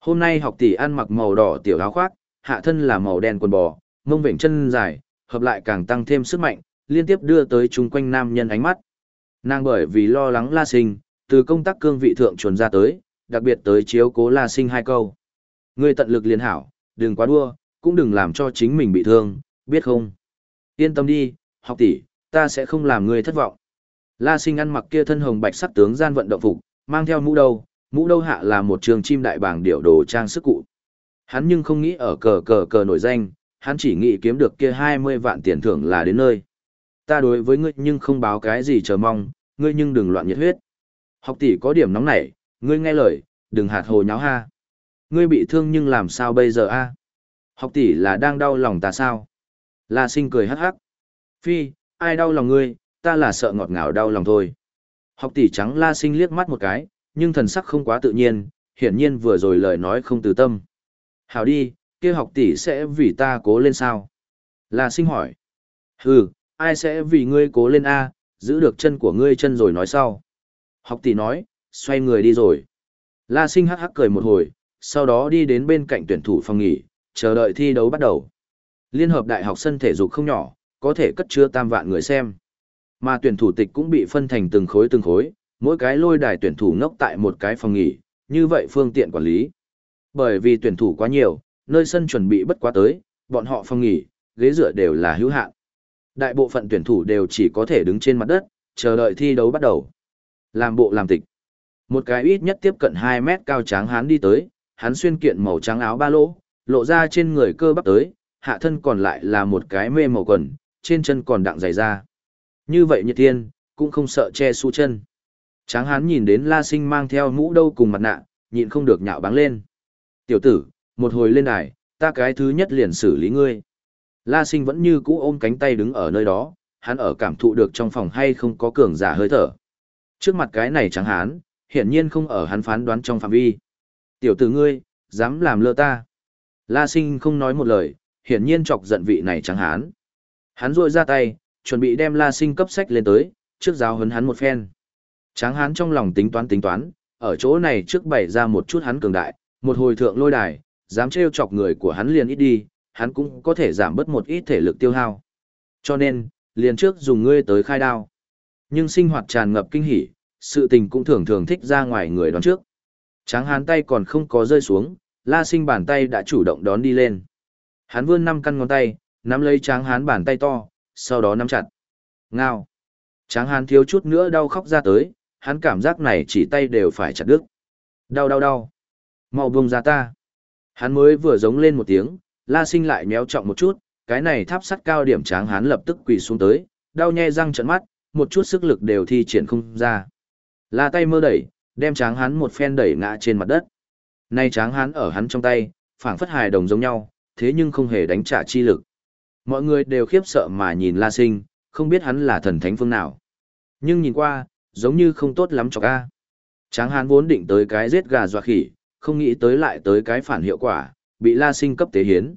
Hôm nay học tỷ ăn mặc màu đỏ tiểu áo khoác, hạ thân là màu đen quần bò, mông vệnh chân dài, hợp lại càng tăng thêm sức mạnh, liên tiếp đưa tới chung quanh nam nhân ánh mắt. Nàng bởi vì lo lắng La Sinh, từ công tác cương vị thượng chuẩn ra tới, đặc biệt tới chiếu cố La Sinh hai câu. Ngươi tận lực liên hảo, đừng quá đua, cũng đừng làm cho chính mình bị thương, biết không? Yên tâm đi, học tỷ, ta sẽ không làm ngươi thất vọng. La Sinh ăn mặc kia thân hồng bạch sắc tướng gian vận động phục, mang theo mũ đầu, mũ đầu hạ là một trường chim đại bảng điệu đồ trang sức cụ. Hắn nhưng không nghĩ ở cờ cờ cờ nổi danh, hắn chỉ nghĩ kiếm được kia 20 vạn tiền thưởng là đến nơi. Ta đối với ngươi nhưng không báo cái gì chờ mong, ngươi nhưng đừng loạn nhiệt huyết. Học tỷ có điểm nóng nảy, ngươi nghe lời, đừng hạt hồ nháo ha. Ngươi bị thương nhưng làm sao bây giờ a? Học tỷ là đang đau lòng ta sao? La sinh cười hắc hắc. Phi, ai đau lòng ngươi, ta là sợ ngọt ngào đau lòng thôi. Học tỷ trắng la sinh liếc mắt một cái, nhưng thần sắc không quá tự nhiên, hiển nhiên vừa rồi lời nói không từ tâm. Hảo đi, kia học tỷ sẽ vì ta cố lên sao? La sinh hỏi. Hừ, ai sẽ vì ngươi cố lên a, giữ được chân của ngươi chân rồi nói sau. Học tỷ nói, xoay người đi rồi. La sinh hắc hắc cười một hồi, sau đó đi đến bên cạnh tuyển thủ phòng nghỉ, chờ đợi thi đấu bắt đầu. Liên hợp đại học sân thể dục không nhỏ, có thể cất chứa tam vạn người xem. Mà tuyển thủ tịch cũng bị phân thành từng khối từng khối, mỗi cái lôi đài tuyển thủ ngốc tại một cái phòng nghỉ, như vậy phương tiện quản lý. Bởi vì tuyển thủ quá nhiều, nơi sân chuẩn bị bất quá tới, bọn họ phòng nghỉ, ghế dựa đều là hữu hạn. Đại bộ phận tuyển thủ đều chỉ có thể đứng trên mặt đất, chờ đợi thi đấu bắt đầu. Làm bộ làm tịch. Một cái ít nhất tiếp cận 2 mét cao tráng hán đi tới, hắn xuyên kiện màu trắng áo ba lỗ, lộ ra trên người cơ bắp tới, hạ thân còn lại là một cái mê màu quần, trên chân còn đặng dày ra. Như vậy nhiệt thiên, cũng không sợ che su chân. Tráng hán nhìn đến La Sinh mang theo mũ đâu cùng mặt nạ, nhịn không được nhạo báng lên. Tiểu tử, một hồi lên đài, ta cái thứ nhất liền xử lý ngươi. La Sinh vẫn như cũ ôm cánh tay đứng ở nơi đó, hắn ở cảm thụ được trong phòng hay không có cường giả hơi thở. Trước mặt cái này tráng hán, hiển nhiên không ở hắn phán đoán trong phạm vi. Tiểu tử ngươi, dám làm lơ ta. La Sinh không nói một lời, hiển nhiên chọc giận vị này tráng hán. Hắn rội ra tay, chuẩn bị đem La Sinh cấp sách lên tới, trước giáo hấn hắn một phen. Tráng hán trong lòng tính toán tính toán, ở chỗ này trước bày ra một chút hắn cường đại, một hồi thượng lôi đài, dám trêu chọc người của hắn liền ít đi, hắn cũng có thể giảm bớt một ít thể lực tiêu hao. Cho nên, liền trước dùng ngươi tới khai đao. Nhưng sinh hoạt tràn ngập kinh hỉ, sự tình cũng thường thường thích ra ngoài người đón trước. Tráng hán tay còn không có rơi xuống, la sinh bàn tay đã chủ động đón đi lên. Hắn vươn năm căn ngón tay, nắm lấy tráng hán bàn tay to, sau đó nắm chặt. Ngao. Tráng hán thiếu chút nữa đau khóc ra tới, hắn cảm giác này chỉ tay đều phải chặt đứt. Đau đau đau. Mau buông ra ta. Hắn mới vừa giống lên một tiếng, la sinh lại méo trọng một chút, cái này tháp sắt cao điểm tráng hán lập tức quỳ xuống tới, đau nhe răng trợn mắt, một chút sức lực đều thi triển không ra. La tay mơ đẩy, đem tráng hán một phen đẩy ngã trên mặt đất. Nay tráng hán ở hắn trong tay, phảng phất hài đồng giống nhau, thế nhưng không hề đánh trả chi lực. Mọi người đều khiếp sợ mà nhìn La Sinh, không biết hắn là thần thánh phương nào. Nhưng nhìn qua, giống như không tốt lắm cho ca. Tráng hán vốn định tới cái giết gà dọa khỉ, không nghĩ tới lại tới cái phản hiệu quả, bị La Sinh cấp tế hiến.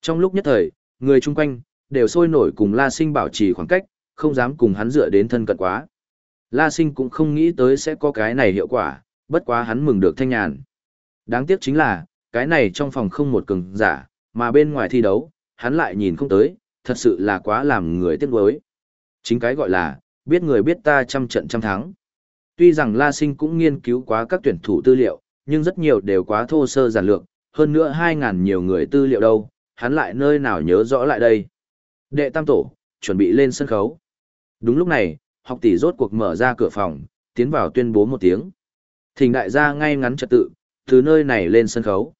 Trong lúc nhất thời, người chung quanh, đều sôi nổi cùng La Sinh bảo trì khoảng cách, không dám cùng hắn dựa đến thân cận quá. La Sinh cũng không nghĩ tới sẽ có cái này hiệu quả, bất quá hắn mừng được thanh nhàn. Đáng tiếc chính là, cái này trong phòng không một cường giả, mà bên ngoài thi đấu, hắn lại nhìn không tới, thật sự là quá làm người tiếc nuối. Chính cái gọi là, biết người biết ta trăm trận trăm thắng. Tuy rằng La Sinh cũng nghiên cứu quá các tuyển thủ tư liệu, nhưng rất nhiều đều quá thô sơ giản lược, hơn nữa 2.000 nhiều người tư liệu đâu, hắn lại nơi nào nhớ rõ lại đây. Đệ tam tổ, chuẩn bị lên sân khấu. Đúng lúc này, học tỷ rốt cuộc mở ra cửa phòng, tiến vào tuyên bố một tiếng. Thỉnh đại gia ngay ngắn trật tự, từ nơi này lên sân khấu.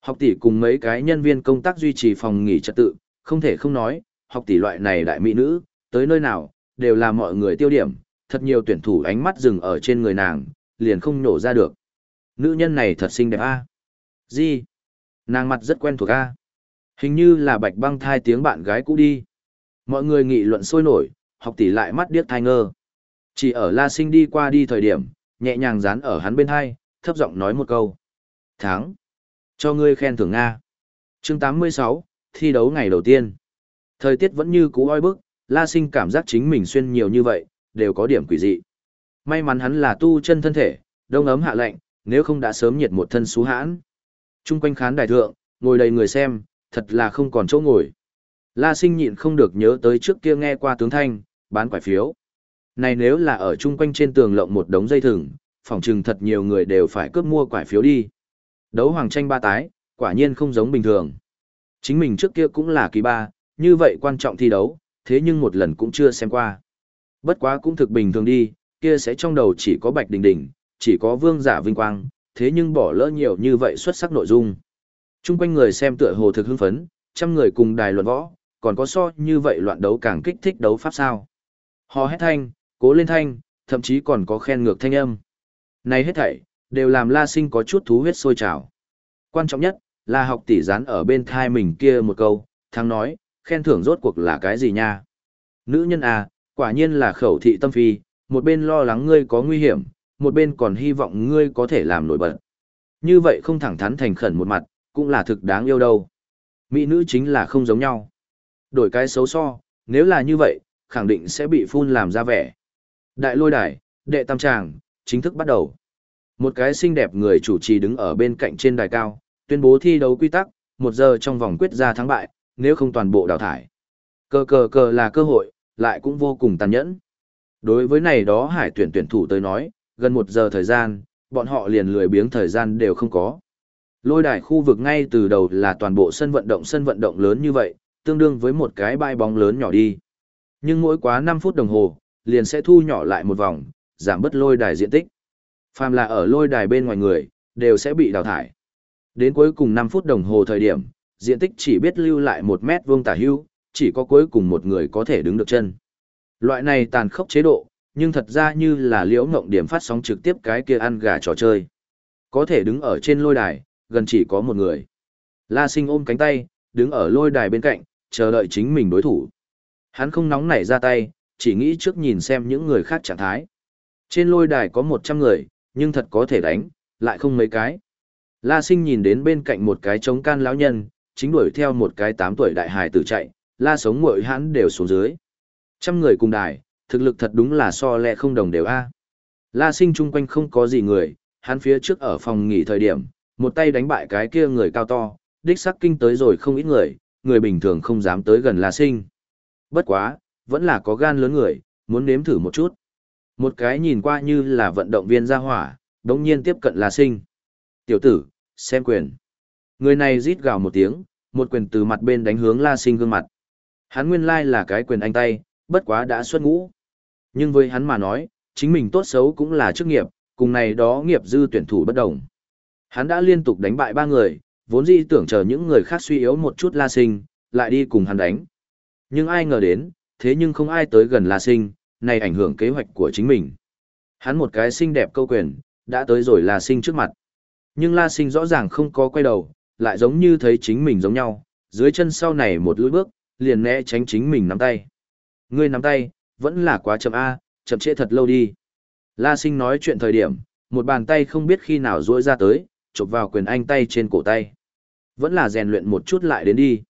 Học tỷ cùng mấy cái nhân viên công tác duy trì phòng nghỉ trật tự, không thể không nói, học tỷ loại này đại mỹ nữ, tới nơi nào, đều là mọi người tiêu điểm, thật nhiều tuyển thủ ánh mắt dừng ở trên người nàng, liền không nổ ra được. Nữ nhân này thật xinh đẹp a. À? Gì? Nàng mặt rất quen thuộc a. Hình như là bạch băng thai tiếng bạn gái cũ đi. Mọi người nghị luận sôi nổi, học tỷ lại mắt điếc thai ngơ. Chỉ ở La Sinh đi qua đi thời điểm, nhẹ nhàng dán ở hắn bên hai, thấp giọng nói một câu. Tháng. Cho ngươi khen thưởng Nga. chương 86, thi đấu ngày đầu tiên. Thời tiết vẫn như cũ oi bức, La Sinh cảm giác chính mình xuyên nhiều như vậy, đều có điểm quỷ dị. May mắn hắn là tu chân thân thể, đông ấm hạ lạnh, nếu không đã sớm nhiệt một thân xú hãn. Trung quanh khán đài thượng, ngồi đầy người xem, thật là không còn chỗ ngồi. La sinh nhịn không được nhớ tới trước kia nghe qua tướng thanh, bán quải phiếu. Này nếu là ở chung quanh trên tường lộng một đống dây thừng, phòng chừng thật nhiều người đều phải cướp mua quải phiếu đi. Đấu hoàng tranh ba tái, quả nhiên không giống bình thường. Chính mình trước kia cũng là kỳ ba, như vậy quan trọng thi đấu, thế nhưng một lần cũng chưa xem qua. Bất quá cũng thực bình thường đi, kia sẽ trong đầu chỉ có Bạch Đình Đình, chỉ có vương giả vinh quang, thế nhưng bỏ lỡ nhiều như vậy xuất sắc nội dung. Trung quanh người xem tựa hồ thực hưng phấn, trăm người cùng đài luận võ, còn có so như vậy loạn đấu càng kích thích đấu pháp sao. Hò hét thanh, cố lên thanh, thậm chí còn có khen ngược thanh âm. Này hết thảy, đều làm La Sinh có chút thú huyết sôi trào. Quan trọng nhất, là học tỷ gián ở bên thai mình kia một câu, thằng nói, khen thưởng rốt cuộc là cái gì nha. Nữ nhân à, quả nhiên là khẩu thị tâm phi, một bên lo lắng ngươi có nguy hiểm, một bên còn hy vọng ngươi có thể làm nổi bật. Như vậy không thẳng thắn thành khẩn một mặt, cũng là thực đáng yêu đâu. Mỹ nữ chính là không giống nhau. Đổi cái xấu so, nếu là như vậy, khẳng định sẽ bị phun làm ra vẻ. Đại lôi đài, đệ tam tràng, chính thức bắt đầu. Một cái xinh đẹp người chủ trì đứng ở bên cạnh trên đài cao, tuyên bố thi đấu quy tắc, một giờ trong vòng quyết ra thắng bại, nếu không toàn bộ đào thải. Cờ cờ cờ là cơ hội, lại cũng vô cùng tàn nhẫn. Đối với này đó hải tuyển tuyển thủ tới nói, gần một giờ thời gian, bọn họ liền lười biếng thời gian đều không có. Lôi đài khu vực ngay từ đầu là toàn bộ sân vận động sân vận động lớn như vậy, tương đương với một cái bãi bóng lớn nhỏ đi. Nhưng mỗi quá 5 phút đồng hồ, liền sẽ thu nhỏ lại một vòng, giảm bớt lôi đài diện tích. Phàm là ở lôi đài bên ngoài người, đều sẽ bị đào thải. Đến cuối cùng 5 phút đồng hồ thời điểm, diện tích chỉ biết lưu lại 1 mét vuông tả hưu, chỉ có cuối cùng một người có thể đứng được chân. Loại này tàn khốc chế độ, nhưng thật ra như là liễu ngộng điểm phát sóng trực tiếp cái kia ăn gà trò chơi. Có thể đứng ở trên lôi đài, gần chỉ có một người. La sinh ôm cánh tay, đứng ở lôi đài bên cạnh, chờ đợi chính mình đối thủ. Hắn không nóng nảy ra tay, chỉ nghĩ trước nhìn xem những người khác trạng thái. Trên lôi đài có 100 người, nhưng thật có thể đánh, lại không mấy cái. La sinh nhìn đến bên cạnh một cái trống can lão nhân, chính đuổi theo một cái 8 tuổi đại hài tử chạy, la sống mội hắn đều xuống dưới. Trăm người cùng đài, thực lực thật đúng là so lẹ không đồng đều a. La sinh chung quanh không có gì người, hắn phía trước ở phòng nghỉ thời điểm, một tay đánh bại cái kia người cao to, đích sắc kinh tới rồi không ít người, người bình thường không dám tới gần La sinh. Bất quá, vẫn là có gan lớn người, muốn nếm thử một chút. Một cái nhìn qua như là vận động viên ra hỏa, đống nhiên tiếp cận La sinh. Tiểu tử, xem quyền. Người này rít gào một tiếng, một quyền từ mặt bên đánh hướng La sinh gương mặt. Hắn nguyên lai là cái quyền anh tay, bất quá đã xuất ngũ. Nhưng với hắn mà nói, chính mình tốt xấu cũng là chức nghiệp, cùng này đó nghiệp dư tuyển thủ bất đồng. Hắn đã liên tục đánh bại ba người, vốn dĩ tưởng chờ những người khác suy yếu một chút La Sinh, lại đi cùng hắn đánh. Nhưng ai ngờ đến, thế nhưng không ai tới gần La Sinh, này ảnh hưởng kế hoạch của chính mình. Hắn một cái xinh đẹp câu quyền, đã tới rồi La Sinh trước mặt. Nhưng La Sinh rõ ràng không có quay đầu, lại giống như thấy chính mình giống nhau, dưới chân sau này một lưỡi bước, liền né tránh chính mình nắm tay. Ngươi nắm tay, vẫn là quá chậm A, chậm trễ thật lâu đi. La sinh nói chuyện thời điểm, một bàn tay không biết khi nào duỗi ra tới, chụp vào quyền anh tay trên cổ tay. Vẫn là rèn luyện một chút lại đến đi.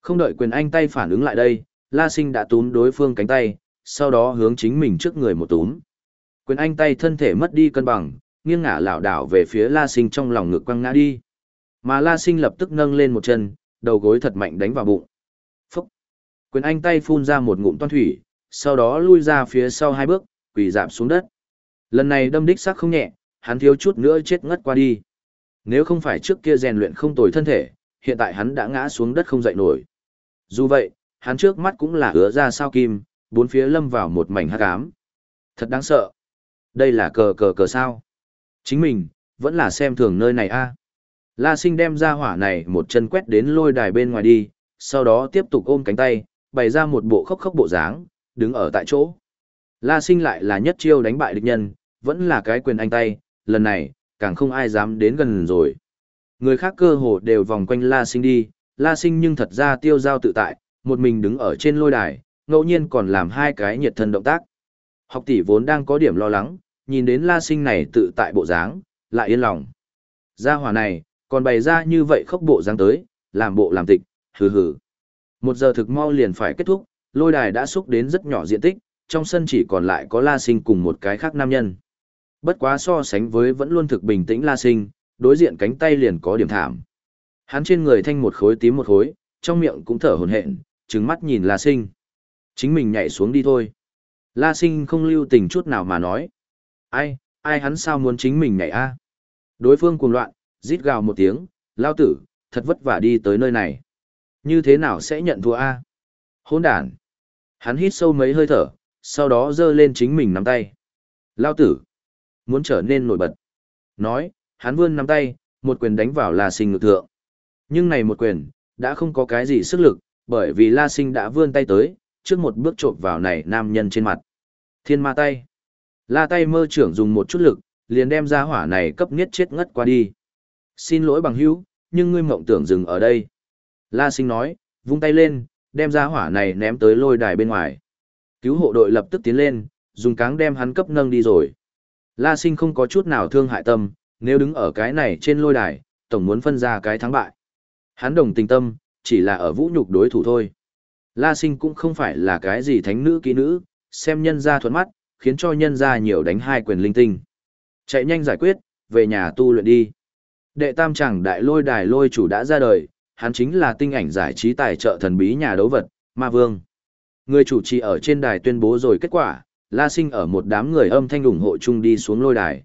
Không đợi quyền anh tay phản ứng lại đây, La sinh đã túm đối phương cánh tay, sau đó hướng chính mình trước người một túm. Quyền anh tay thân thể mất đi cân bằng, nghiêng ngả lảo đảo về phía La sinh trong lòng ngực quăng ngã đi. Mà La sinh lập tức nâng lên một chân, đầu gối thật mạnh đánh vào bụng. Phúc! Quyền anh tay phun ra một ngụm toan thủy, sau đó lui ra phía sau hai bước, quỳ dạp xuống đất. Lần này đâm đích xác không nhẹ, hắn thiếu chút nữa chết ngất qua đi. Nếu không phải trước kia rèn luyện không tồi thân thể, hiện tại hắn đã ngã xuống đất không dậy nổi. Dù vậy, hắn trước mắt cũng là hứa ra sao kim, bốn phía lâm vào một mảnh hắc ám. Thật đáng sợ. Đây là cờ cờ cờ sao. Chính mình, vẫn là xem thường nơi này a. La sinh đem ra hỏa này một chân quét đến lôi đài bên ngoài đi, sau đó tiếp tục ôm cánh tay, bày ra một bộ khóc khóc bộ dáng, đứng ở tại chỗ. La sinh lại là nhất chiêu đánh bại địch nhân, vẫn là cái quyền anh tay, lần này, càng không ai dám đến gần rồi. Người khác cơ hồ đều vòng quanh La sinh đi, La sinh nhưng thật ra tiêu giao tự tại, một mình đứng ở trên lôi đài, ngẫu nhiên còn làm hai cái nhiệt thân động tác. Học tỷ vốn đang có điểm lo lắng, nhìn đến La sinh này tự tại bộ dáng, lại yên lòng. Gia hỏa này, còn bày ra như vậy khốc bộ dáng tới, làm bộ làm tịch, hừ hừ. Một giờ thực mau liền phải kết thúc, lôi đài đã xúc đến rất nhỏ diện tích, trong sân chỉ còn lại có La Sinh cùng một cái khác nam nhân. Bất quá so sánh với vẫn luôn thực bình tĩnh La Sinh, đối diện cánh tay liền có điểm thảm. Hắn trên người thanh một khối tím một khối, trong miệng cũng thở hổn hển, trừng mắt nhìn La Sinh. Chính mình nhảy xuống đi thôi. La Sinh không lưu tình chút nào mà nói. Ai, ai hắn sao muốn chính mình nhảy a? Đối phương cuồng loạn, rít gào một tiếng, lao tử, thật vất vả đi tới nơi này. Như thế nào sẽ nhận thua a? Hỗn đản. Hắn hít sâu mấy hơi thở, sau đó giơ lên chính mình nắm tay. Lao tử, muốn trở nên nổi bật. Nói, hắn vươn nắm tay, một quyền đánh vào La Sinh ngực thượng. Nhưng này một quyền, đã không có cái gì sức lực, bởi vì La Sinh đã vươn tay tới, trước một bước trộm vào này nam nhân trên mặt. Thiên ma tay. La tay mơ trưởng dùng một chút lực, liền đem ra hỏa này cấp niết chết ngất qua đi. Xin lỗi bằng hữu, nhưng ngươi mộng tưởng dừng ở đây. La sinh nói, vung tay lên, đem ra hỏa này ném tới lôi đài bên ngoài. Cứu hộ đội lập tức tiến lên, dùng cáng đem hắn cấp nâng đi rồi. La sinh không có chút nào thương hại tâm, nếu đứng ở cái này trên lôi đài, tổng muốn phân ra cái thắng bại. Hắn đồng tình tâm, chỉ là ở vũ nhục đối thủ thôi. La sinh cũng không phải là cái gì thánh nữ kỹ nữ, xem nhân ra thuận mắt, khiến cho nhân ra nhiều đánh hai quyền linh tinh. Chạy nhanh giải quyết, về nhà tu luyện đi. Đệ tam chẳng đại lôi đài lôi chủ đã ra đời, hắn chính là tinh ảnh giải trí tài trợ thần bí nhà đấu vật, Ma Vương. Người chủ trì ở trên đài tuyên bố rồi kết quả, La Sinh ở một đám người âm thanh ủng hộ chung đi xuống lôi đài.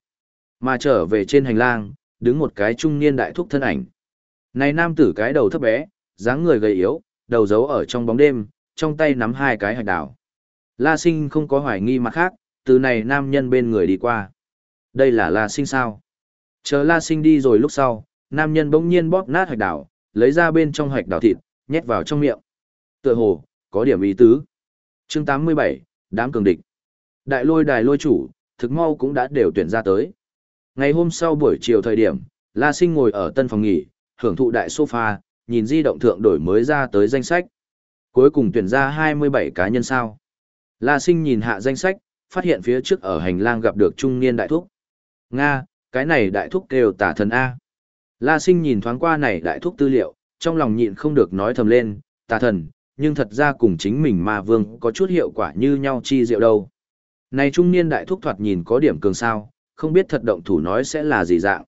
Mà trở về trên hành lang, đứng một cái trung niên đại thúc thân ảnh. Này nam tử cái đầu thấp bé, dáng người gầy yếu, đầu giấu ở trong bóng đêm, trong tay nắm hai cái hạch đảo. La Sinh không có hoài nghi mặt khác, từ này nam nhân bên người đi qua. Đây là La Sinh sao? Chờ La Sinh đi rồi lúc sau, nam nhân bỗng nhiên bóp nát hạch đảo, lấy ra bên trong hạch đảo thịt, nhét vào trong miệng. Tựa hồ, có điểm ý tứ. chương 87, đám cường địch. Đại lôi đài lôi chủ, thực mau cũng đã đều tuyển ra tới. Ngày hôm sau buổi chiều thời điểm, La Sinh ngồi ở tân phòng nghỉ, hưởng thụ đại sofa, nhìn di động thượng đổi mới ra tới danh sách. Cuối cùng tuyển ra 27 cá nhân sao. La Sinh nhìn hạ danh sách, phát hiện phía trước ở hành lang gặp được trung niên đại thúc. Nga, cái này đại thúc kêu tả thần A. La sinh nhìn thoáng qua này đại thúc tư liệu, trong lòng nhịn không được nói thầm lên, tà thần, nhưng thật ra cùng chính mình ma vương có chút hiệu quả như nhau chi diệu đâu. Này trung niên đại thúc thoạt nhìn có điểm cường sao, không biết thật động thủ nói sẽ là gì dạng.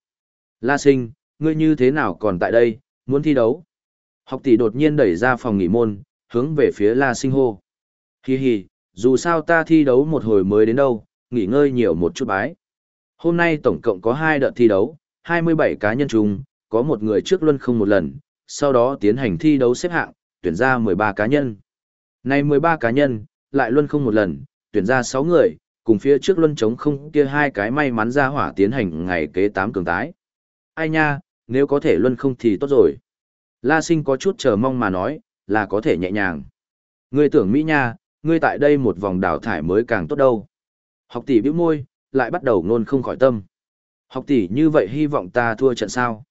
La sinh, ngươi như thế nào còn tại đây, muốn thi đấu. Học tỷ đột nhiên đẩy ra phòng nghỉ môn, hướng về phía La sinh hô. Hi hi, dù sao ta thi đấu một hồi mới đến đâu, nghỉ ngơi nhiều một chút bái. Hôm nay tổng cộng có hai đợt thi đấu, 27 cá nhân chung, có một người trước luân không một lần, sau đó tiến hành thi đấu xếp hạng, tuyển ra 13 cá nhân. Này 13 cá nhân, lại luân không một lần, tuyển ra 6 người, cùng phía trước luân chống không kia hai cái may mắn ra hỏa tiến hành ngày kế 8 cường tái. Ai nha, nếu có thể luân không thì tốt rồi. La sinh có chút chờ mong mà nói, là có thể nhẹ nhàng. Ngươi tưởng Mỹ nha, ngươi tại đây một vòng đào thải mới càng tốt đâu. Học tỷ bĩu môi, lại bắt đầu nôn không khỏi tâm. Học tỷ như vậy hy vọng ta thua trận sao.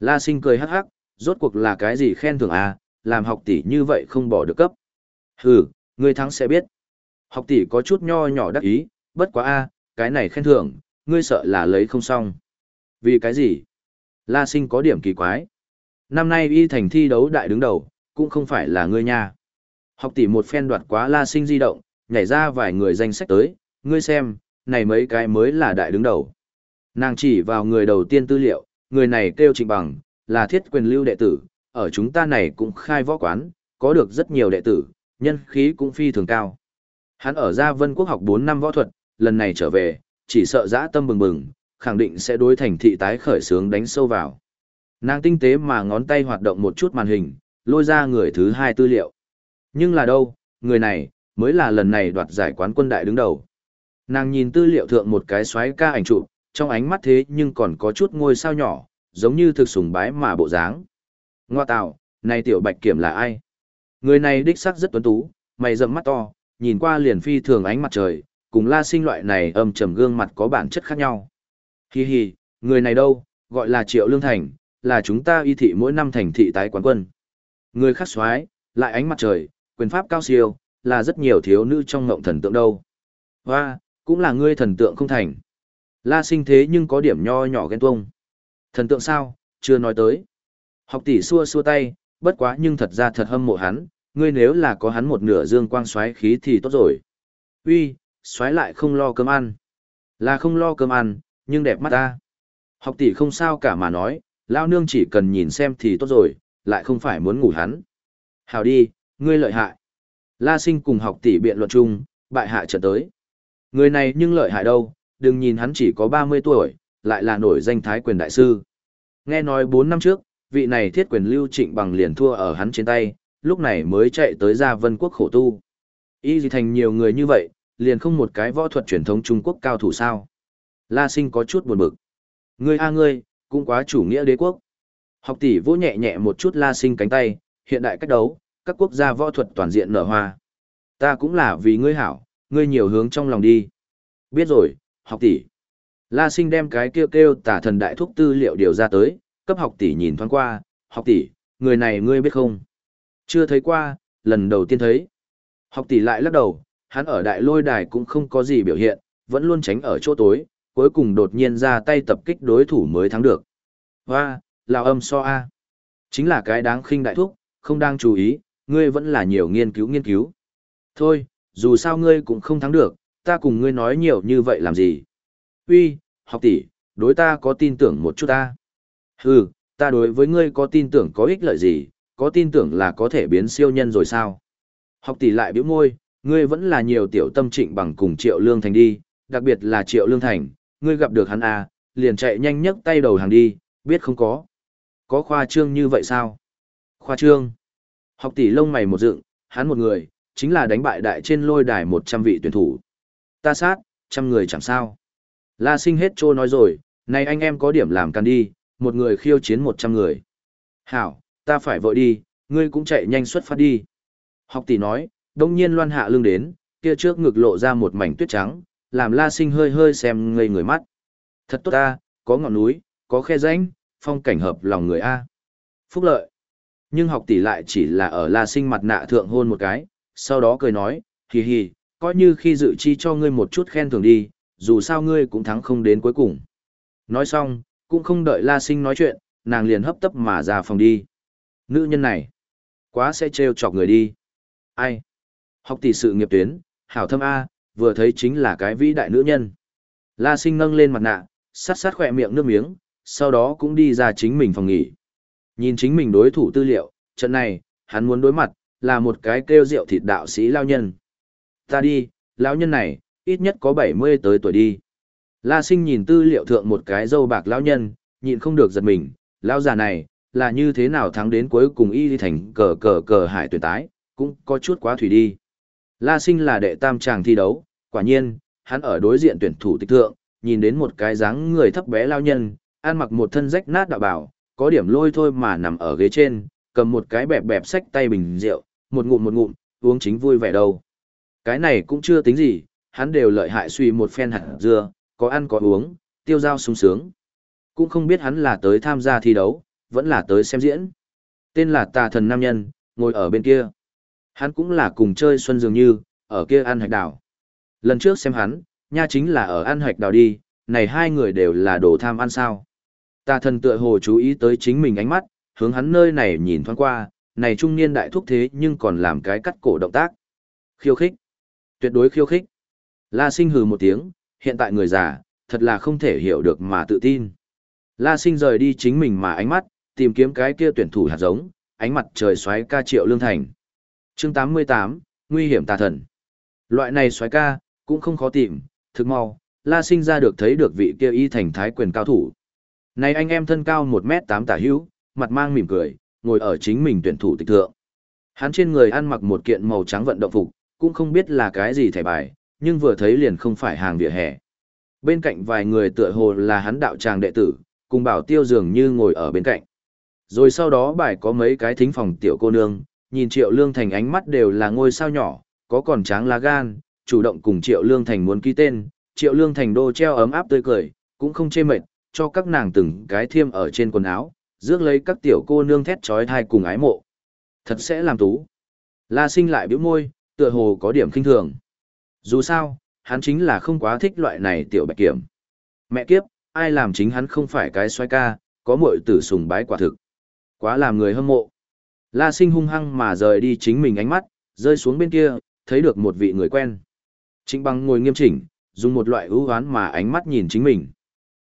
La sinh cười hắc hắc, rốt cuộc là cái gì khen thưởng à, làm học tỷ như vậy không bỏ được cấp. Hừ, ngươi thắng sẽ biết. Học tỷ có chút nho nhỏ đắc ý, bất quá a, cái này khen thưởng, ngươi sợ là lấy không xong. Vì cái gì? La sinh có điểm kỳ quái. Năm nay y thành thi đấu đại đứng đầu, cũng không phải là ngươi nha. Học tỷ một phen đoạt quá la sinh di động, nhảy ra vài người danh sách tới, ngươi xem, này mấy cái mới là đại đứng đầu. Nàng chỉ vào người đầu tiên tư liệu, người này kêu trịnh bằng, là thiết quyền lưu đệ tử, ở chúng ta này cũng khai võ quán, có được rất nhiều đệ tử, nhân khí cũng phi thường cao. Hắn ở Gia Vân Quốc học 4 năm võ thuật, lần này trở về, chỉ sợ dã tâm bừng bừng, khẳng định sẽ đối thành thị tái khởi sướng đánh sâu vào. Nàng tinh tế mà ngón tay hoạt động một chút màn hình, lôi ra người thứ hai tư liệu. Nhưng là đâu, người này, mới là lần này đoạt giải quán quân đại đứng đầu. Nàng nhìn tư liệu thượng một cái xoáy ca ảnh chụp, trong ánh mắt thế nhưng còn có chút ngôi sao nhỏ, giống như thực sùng bái mà bộ dáng. Ngoa tạo, này tiểu bạch kiểm là ai? Người này đích sắc rất tuấn tú, mày rậm mắt to, nhìn qua liền phi thường ánh mặt trời, cùng la sinh loại này âm trầm gương mặt có bản chất khác nhau. Hi hi, người này đâu, gọi là Triệu Lương Thành, là chúng ta y thị mỗi năm thành thị tái quán quân. Người khác xoái, lại ánh mặt trời, quyền pháp cao siêu, là rất nhiều thiếu nữ trong ngộng thần tượng đâu. và cũng là ngươi thần tượng không thành. La sinh thế nhưng có điểm nho nhỏ ghen tuông. Thần tượng sao, chưa nói tới. Học tỷ xua xua tay, bất quá nhưng thật ra thật hâm mộ hắn, ngươi nếu là có hắn một nửa dương quang xoáy khí thì tốt rồi. Uy, xoáy lại không lo cơm ăn. Là không lo cơm ăn, nhưng đẹp mắt ta. Học tỷ không sao cả mà nói, lao nương chỉ cần nhìn xem thì tốt rồi, lại không phải muốn ngủ hắn. Hào đi, ngươi lợi hại. La sinh cùng học tỷ biện luận chung, bại hạ trận tới. Người này nhưng lợi hại đâu, đừng nhìn hắn chỉ có 30 tuổi, lại là nổi danh thái quyền đại sư. Nghe nói 4 năm trước, vị này thiết quyền lưu trịnh bằng liền thua ở hắn trên tay, lúc này mới chạy tới ra vân quốc khổ tu. Y gì thành nhiều người như vậy, liền không một cái võ thuật truyền thống Trung Quốc cao thủ sao. La sinh có chút buồn bực. Ngươi a ngươi, cũng quá chủ nghĩa đế quốc. Học tỷ vỗ nhẹ nhẹ một chút la sinh cánh tay, hiện đại cách đấu, các quốc gia võ thuật toàn diện nở hoa. Ta cũng là vì ngươi hảo, ngươi nhiều hướng trong lòng đi. Biết rồi, học tỷ. La sinh đem cái kêu kêu tả thần đại thúc tư liệu điều ra tới, cấp học tỷ nhìn thoáng qua, học tỷ, người này ngươi biết không? Chưa thấy qua, lần đầu tiên thấy. Học tỷ lại lắc đầu, hắn ở đại lôi đài cũng không có gì biểu hiện, vẫn luôn tránh ở chỗ tối, cuối cùng đột nhiên ra tay tập kích đối thủ mới thắng được. Hoa, lào âm so A. Chính là cái đáng khinh đại thúc, không đang chú ý, ngươi vẫn là nhiều nghiên cứu nghiên cứu. Thôi, dù sao ngươi cũng không thắng được, ta cùng ngươi nói nhiều như vậy làm gì. Uy, học tỷ, đối ta có tin tưởng một chút ta. Hừ, ta đối với ngươi có tin tưởng có ích lợi gì, có tin tưởng là có thể biến siêu nhân rồi sao. Học tỷ lại biểu môi, ngươi vẫn là nhiều tiểu tâm trịnh bằng cùng triệu lương thành đi, đặc biệt là triệu lương thành, ngươi gặp được hắn à, liền chạy nhanh nhất tay đầu hàng đi, biết không có. Có khoa trương như vậy sao? Khoa trương. Học tỷ lông mày một dựng, hắn một người, chính là đánh bại đại trên lôi đài 100 vị tuyển thủ. Ta sát, trăm người chẳng sao. La sinh hết trô nói rồi, này anh em có điểm làm can đi, một người khiêu chiến 100 người. Hảo, ta phải vội đi, ngươi cũng chạy nhanh xuất phát đi. Học tỷ nói, đông nhiên loan hạ lưng đến, kia trước ngực lộ ra một mảnh tuyết trắng, làm la sinh hơi hơi xem ngây người mắt. Thật tốt ta, có ngọn núi, có khe rãnh, phong cảnh hợp lòng người A. Phúc lợi. Nhưng học tỷ lại chỉ là ở la sinh mặt nạ thượng hôn một cái, sau đó cười nói, hì hì, coi như khi dự chi cho ngươi một chút khen thưởng đi, dù sao ngươi cũng thắng không đến cuối cùng. Nói xong, cũng không đợi la sinh nói chuyện, nàng liền hấp tấp mà ra phòng đi. Nữ nhân này, quá sẽ trêu chọc người đi. Ai? Học tỷ sự nghiệp tuyến, hảo thâm A, vừa thấy chính là cái vĩ đại nữ nhân. La sinh nâng lên mặt nạ, sát sát khỏe miệng nước miếng, sau đó cũng đi ra chính mình phòng nghỉ. Nhìn chính mình đối thủ tư liệu, trận này, hắn muốn đối mặt, là một cái kêu rượu thịt đạo sĩ lao nhân. Ta đi, lão nhân này, ít nhất có 70 tới tuổi đi. La sinh nhìn tư liệu thượng một cái dâu bạc lão nhân, nhịn không được giật mình, lão già này, là như thế nào thắng đến cuối cùng y đi thành cờ cờ cờ hải tuyển tái, cũng có chút quá thủy đi. La sinh là đệ tam chàng thi đấu, quả nhiên, hắn ở đối diện tuyển thủ tịch thượng, nhìn đến một cái dáng người thấp bé lao nhân, ăn mặc một thân rách nát đạo bảo, có điểm lôi thôi mà nằm ở ghế trên, cầm một cái bẹp bẹp sách tay bình rượu, một ngụm một ngụm, uống chính vui vẻ đâu. Cái này cũng chưa tính gì, hắn đều lợi hại suy một phen hạt dưa, có ăn có uống, tiêu dao sung sướng. Cũng không biết hắn là tới tham gia thi đấu, vẫn là tới xem diễn. Tên là tà thần nam nhân, ngồi ở bên kia. Hắn cũng là cùng chơi xuân dường như, ở kia ăn hạch đảo. Lần trước xem hắn, nha chính là ở ăn hạch đào đi, này hai người đều là đồ tham ăn sao. Tà thần tựa hồ chú ý tới chính mình ánh mắt, hướng hắn nơi này nhìn thoáng qua, này trung niên đại thúc thế nhưng còn làm cái cắt cổ động tác. Khiêu khích. Tuyệt đối khiêu khích. La sinh hừ một tiếng, hiện tại người già, thật là không thể hiểu được mà tự tin. La sinh rời đi chính mình mà ánh mắt, tìm kiếm cái kia tuyển thủ hạt giống, ánh mặt trời xoáy ca triệu lương thành. chương 88, nguy hiểm tà thần. Loại này xoáy ca, cũng không khó tìm, thực mau, la sinh ra được thấy được vị kia y thành thái quyền cao thủ. Này anh em thân cao 1m8 tả hữu, mặt mang mỉm cười, ngồi ở chính mình tuyển thủ tịch thượng. Hắn trên người ăn mặc một kiện màu trắng vận động phục, cũng không biết là cái gì thẻ bài, nhưng vừa thấy liền không phải hàng vỉa hè. Bên cạnh vài người tựa hồ là hắn đạo tràng đệ tử, cùng bảo tiêu dường như ngồi ở bên cạnh. Rồi sau đó bài có mấy cái thính phòng tiểu cô nương, nhìn Triệu Lương Thành ánh mắt đều là ngôi sao nhỏ, có còn tráng lá gan, chủ động cùng Triệu Lương Thành muốn ký tên, Triệu Lương Thành đô treo ấm áp tươi cười, cũng không chê mệt, cho các nàng từng cái thiêm ở trên quần áo, rước lấy các tiểu cô nương thét trói thai cùng ái mộ. Thật sẽ làm tú. La sinh lại biểu môi, tựa hồ có điểm kinh thường. Dù sao, hắn chính là không quá thích loại này tiểu bạch kiểm. Mẹ kiếp, ai làm chính hắn không phải cái xoay ca, có muội tử sùng bái quả thực. Quá làm người hâm mộ. La sinh hung hăng mà rời đi chính mình ánh mắt, rơi xuống bên kia, thấy được một vị người quen. Trịnh Bằng ngồi nghiêm chỉnh, dùng một loại ưu hoán mà ánh mắt nhìn chính mình.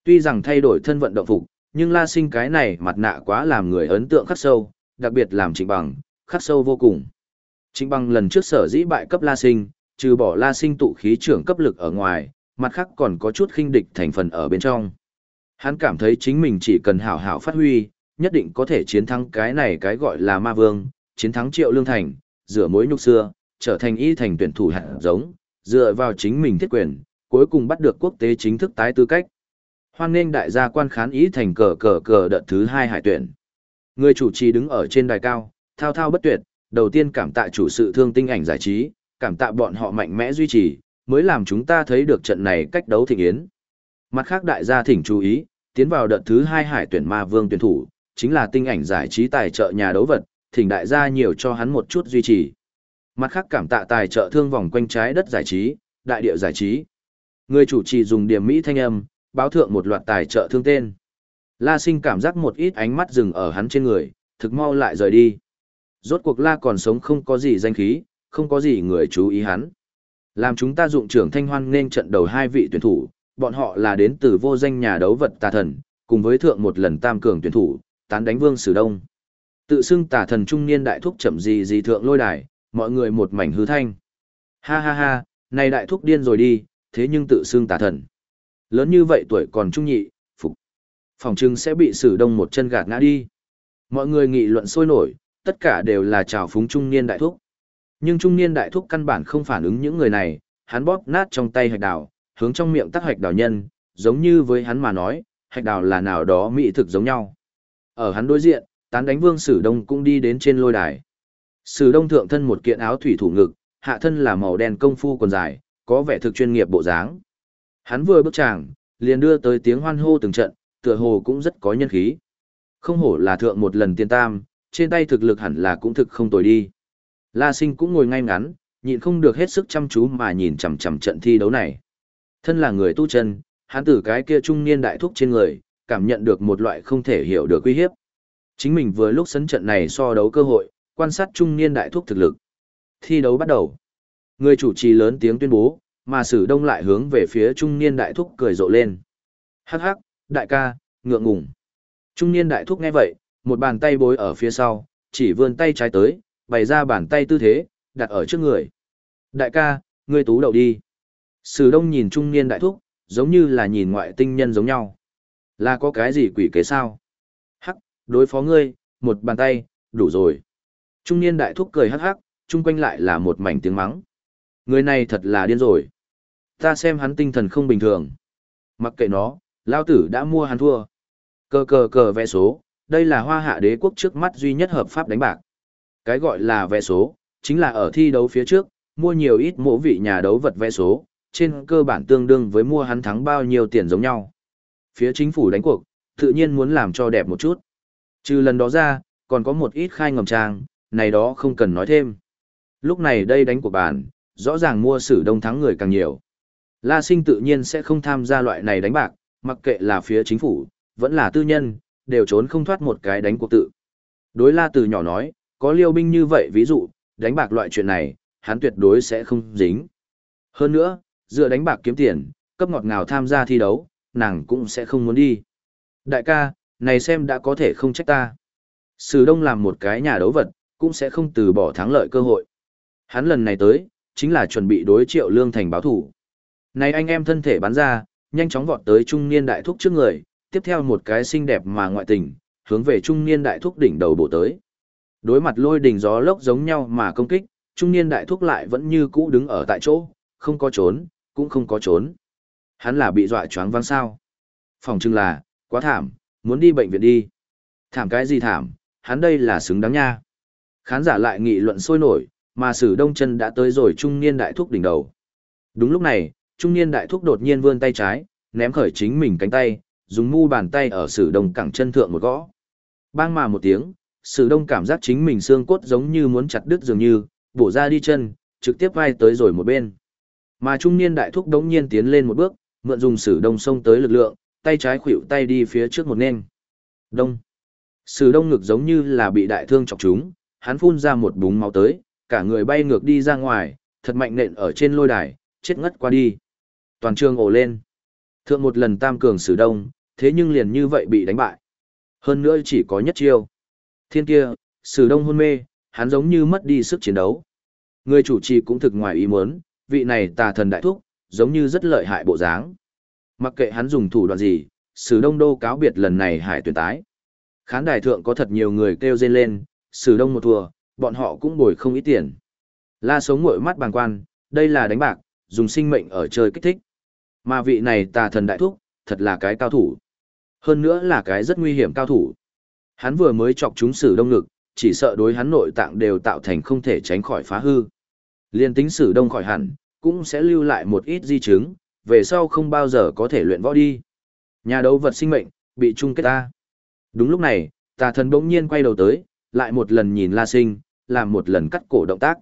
Tuy rằng thay đổi thân vận động phục, nhưng la sinh cái này mặt nạ quá làm người ấn tượng khắc sâu, đặc biệt làm trịnh bằng, khắc sâu vô cùng. Trịnh bằng lần trước sở dĩ bại cấp La Sinh, trừ bỏ La Sinh tụ khí trưởng cấp lực ở ngoài, mặt khác còn có chút khinh địch thành phần ở bên trong. Hắn cảm thấy chính mình chỉ cần hảo hảo phát huy, nhất định có thể chiến thắng cái này cái gọi là ma vương, chiến thắng triệu lương thành, rửa mối nhục xưa, trở thành y thành tuyển thủ hạt giống, dựa vào chính mình thiết quyền, cuối cùng bắt được quốc tế chính thức tái tư cách. Hoan nghênh đại gia quan khán ý thành cờ cờ cờ đợt thứ hai hải tuyển. Người chủ trì đứng ở trên đài cao, thao thao bất tuyệt, đầu tiên cảm tạ chủ sự thương tinh ảnh giải trí, cảm tạ bọn họ mạnh mẽ duy trì, mới làm chúng ta thấy được trận này cách đấu thịnh yến. Mặt khác đại gia thỉnh chú ý, tiến vào đợt thứ hai hải tuyển ma vương tuyển thủ, chính là tinh ảnh giải trí tài trợ nhà đấu vật, thỉnh đại gia nhiều cho hắn một chút duy trì. Mặt khác cảm tạ tài trợ thương vòng quanh trái đất giải trí, đại địa giải trí. Người chủ trì dùng điểm mỹ thanh âm, báo thượng một loạt tài trợ thương tên. La sinh cảm giác một ít ánh mắt dừng ở hắn trên người, thực mau lại rời đi. Rốt cuộc La còn sống không có gì danh khí, không có gì người chú ý hắn. Làm chúng ta dụng trưởng thanh hoan nên trận đầu hai vị tuyển thủ, bọn họ là đến từ vô danh nhà đấu vật tà thần, cùng với thượng một lần tam cường tuyển thủ, tán đánh vương sử đông. Tự xưng tà thần trung niên đại thúc chậm gì gì thượng lôi đài, mọi người một mảnh hư thanh. Ha ha ha, này đại thúc điên rồi đi, thế nhưng tự xưng tà thần. Lớn như vậy tuổi còn trung nhị, phục. Phòng trưng sẽ bị sử đông một chân gạt ngã đi. Mọi người nghị luận sôi nổi, tất cả đều là trào phúng trung niên đại thúc. Nhưng trung niên đại thúc căn bản không phản ứng những người này, hắn bóp nát trong tay hạch đào, hướng trong miệng tắc hạch đào nhân, giống như với hắn mà nói, hạch đào là nào đó mỹ thực giống nhau. Ở hắn đối diện, tán đánh vương sử đông cũng đi đến trên lôi đài. Sử đông thượng thân một kiện áo thủy thủ ngực, hạ thân là màu đen công phu còn dài, có vẻ thực chuyên nghiệp bộ dáng. Hắn vừa bước chàng, liền đưa tới tiếng hoan hô từng trận, tựa hồ cũng rất có nhân khí. Không hổ là thượng một lần tiên tam, trên tay thực lực hẳn là cũng thực không tồi đi. La Sinh cũng ngồi ngay ngắn, nhịn không được hết sức chăm chú mà nhìn chằm chằm trận thi đấu này. Thân là người tu chân, hắn từ cái kia trung niên đại thúc trên người, cảm nhận được một loại không thể hiểu được uy hiếp. Chính mình vừa lúc sấn trận này so đấu cơ hội, quan sát trung niên đại thúc thực lực. Thi đấu bắt đầu. Người chủ trì lớn tiếng tuyên bố, mà sử đông lại hướng về phía trung niên đại thúc cười rộ lên. Hắc hắc, đại ca, ngượng ngùng. Trung niên đại thúc nghe vậy, một bàn tay bối ở phía sau, chỉ vươn tay trái tới, bày ra bàn tay tư thế, đặt ở trước người. Đại ca, ngươi tú đầu đi. Sử đông nhìn trung niên đại thúc, giống như là nhìn ngoại tinh nhân giống nhau. Là có cái gì quỷ kế sao? Hắc, đối phó ngươi, một bàn tay, đủ rồi. Trung niên đại thúc cười hắc hắc, chung quanh lại là một mảnh tiếng mắng. Người này thật là điên rồi. Ta xem hắn tinh thần không bình thường. Mặc kệ nó, lao tử đã mua hắn thua. Cờ cờ cờ vẽ số, đây là hoa hạ đế quốc trước mắt duy nhất hợp pháp đánh bạc. Cái gọi là vẽ số, chính là ở thi đấu phía trước, mua nhiều ít mỗ vị nhà đấu vật vẽ số, trên cơ bản tương đương với mua hắn thắng bao nhiêu tiền giống nhau. Phía chính phủ đánh cuộc, tự nhiên muốn làm cho đẹp một chút. Trừ lần đó ra, còn có một ít khai ngầm trang, này đó không cần nói thêm. Lúc này đây đánh cuộc bàn, rõ ràng mua sử đông thắng người càng nhiều. La sinh tự nhiên sẽ không tham gia loại này đánh bạc, mặc kệ là phía chính phủ, vẫn là tư nhân, đều trốn không thoát một cái đánh cuộc tự. Đối la từ nhỏ nói, có liêu binh như vậy ví dụ, đánh bạc loại chuyện này, hắn tuyệt đối sẽ không dính. Hơn nữa, dựa đánh bạc kiếm tiền, cấp ngọt ngào tham gia thi đấu, nàng cũng sẽ không muốn đi. Đại ca, này xem đã có thể không trách ta. Sử Đông làm một cái nhà đấu vật, cũng sẽ không từ bỏ thắng lợi cơ hội. Hắn lần này tới, chính là chuẩn bị đối triệu lương thành báo thủ. Này anh em thân thể bắn ra, nhanh chóng vọt tới trung niên đại thúc trước người, tiếp theo một cái xinh đẹp mà ngoại tình, hướng về trung niên đại thúc đỉnh đầu bổ tới. Đối mặt lôi đỉnh gió lốc giống nhau mà công kích, trung niên đại thúc lại vẫn như cũ đứng ở tại chỗ, không có trốn, cũng không có trốn. Hắn là bị dọa choáng văng sao? Phòng trưng là, quá thảm, muốn đi bệnh viện đi. Thảm cái gì thảm, hắn đây là xứng đáng nha. Khán giả lại nghị luận sôi nổi, mà sử đông chân đã tới rồi trung niên đại thúc đỉnh đầu. Đúng lúc này, trung niên đại thúc đột nhiên vươn tay trái, ném khởi chính mình cánh tay, dùng mu bàn tay ở sử đông cẳng chân thượng một gõ. Bang mà một tiếng, sử đông cảm giác chính mình xương cốt giống như muốn chặt đứt dường như, bổ ra đi chân, trực tiếp vai tới rồi một bên. Mà trung niên đại thúc đống nhiên tiến lên một bước, mượn dùng sử đông xông tới lực lượng, tay trái khuỵu tay đi phía trước một nên. Đông. Sử đông ngực giống như là bị đại thương chọc trúng, hắn phun ra một búng máu tới, cả người bay ngược đi ra ngoài, thật mạnh nện ở trên lôi đài, chết ngất qua đi. Toàn trường ồ lên. Thượng một lần tam cường sử đông, thế nhưng liền như vậy bị đánh bại. Hơn nữa chỉ có nhất chiêu. Thiên kia, sử đông hôn mê, hắn giống như mất đi sức chiến đấu. Người chủ trì cũng thực ngoài ý muốn, vị này tà thần đại thúc, giống như rất lợi hại bộ dáng. Mặc kệ hắn dùng thủ đoạn gì, Sử Đông Đô cáo biệt lần này hải tuyển tái. Khán đài thượng có thật nhiều người kêu rên lên, Sử Đông một thua, bọn họ cũng bồi không ít tiền. La sống ngội mắt bàng quan, đây là đánh bạc, dùng sinh mệnh ở chơi kích thích. Mà vị này tà thần đại thúc, thật là cái cao thủ. Hơn nữa là cái rất nguy hiểm cao thủ. Hắn vừa mới chọc chúng Sử Đông ngực, chỉ sợ đối hắn nội tạng đều tạo thành không thể tránh khỏi phá hư. Liên tính Sử Đông khỏi hẳn, cũng sẽ lưu lại một ít di chứng, về sau không bao giờ có thể luyện võ đi. Nhà đấu vật sinh mệnh, bị chung kết ta. Đúng lúc này, tà thần bỗng nhiên quay đầu tới, lại một lần nhìn La Sinh, làm một lần cắt cổ động tác.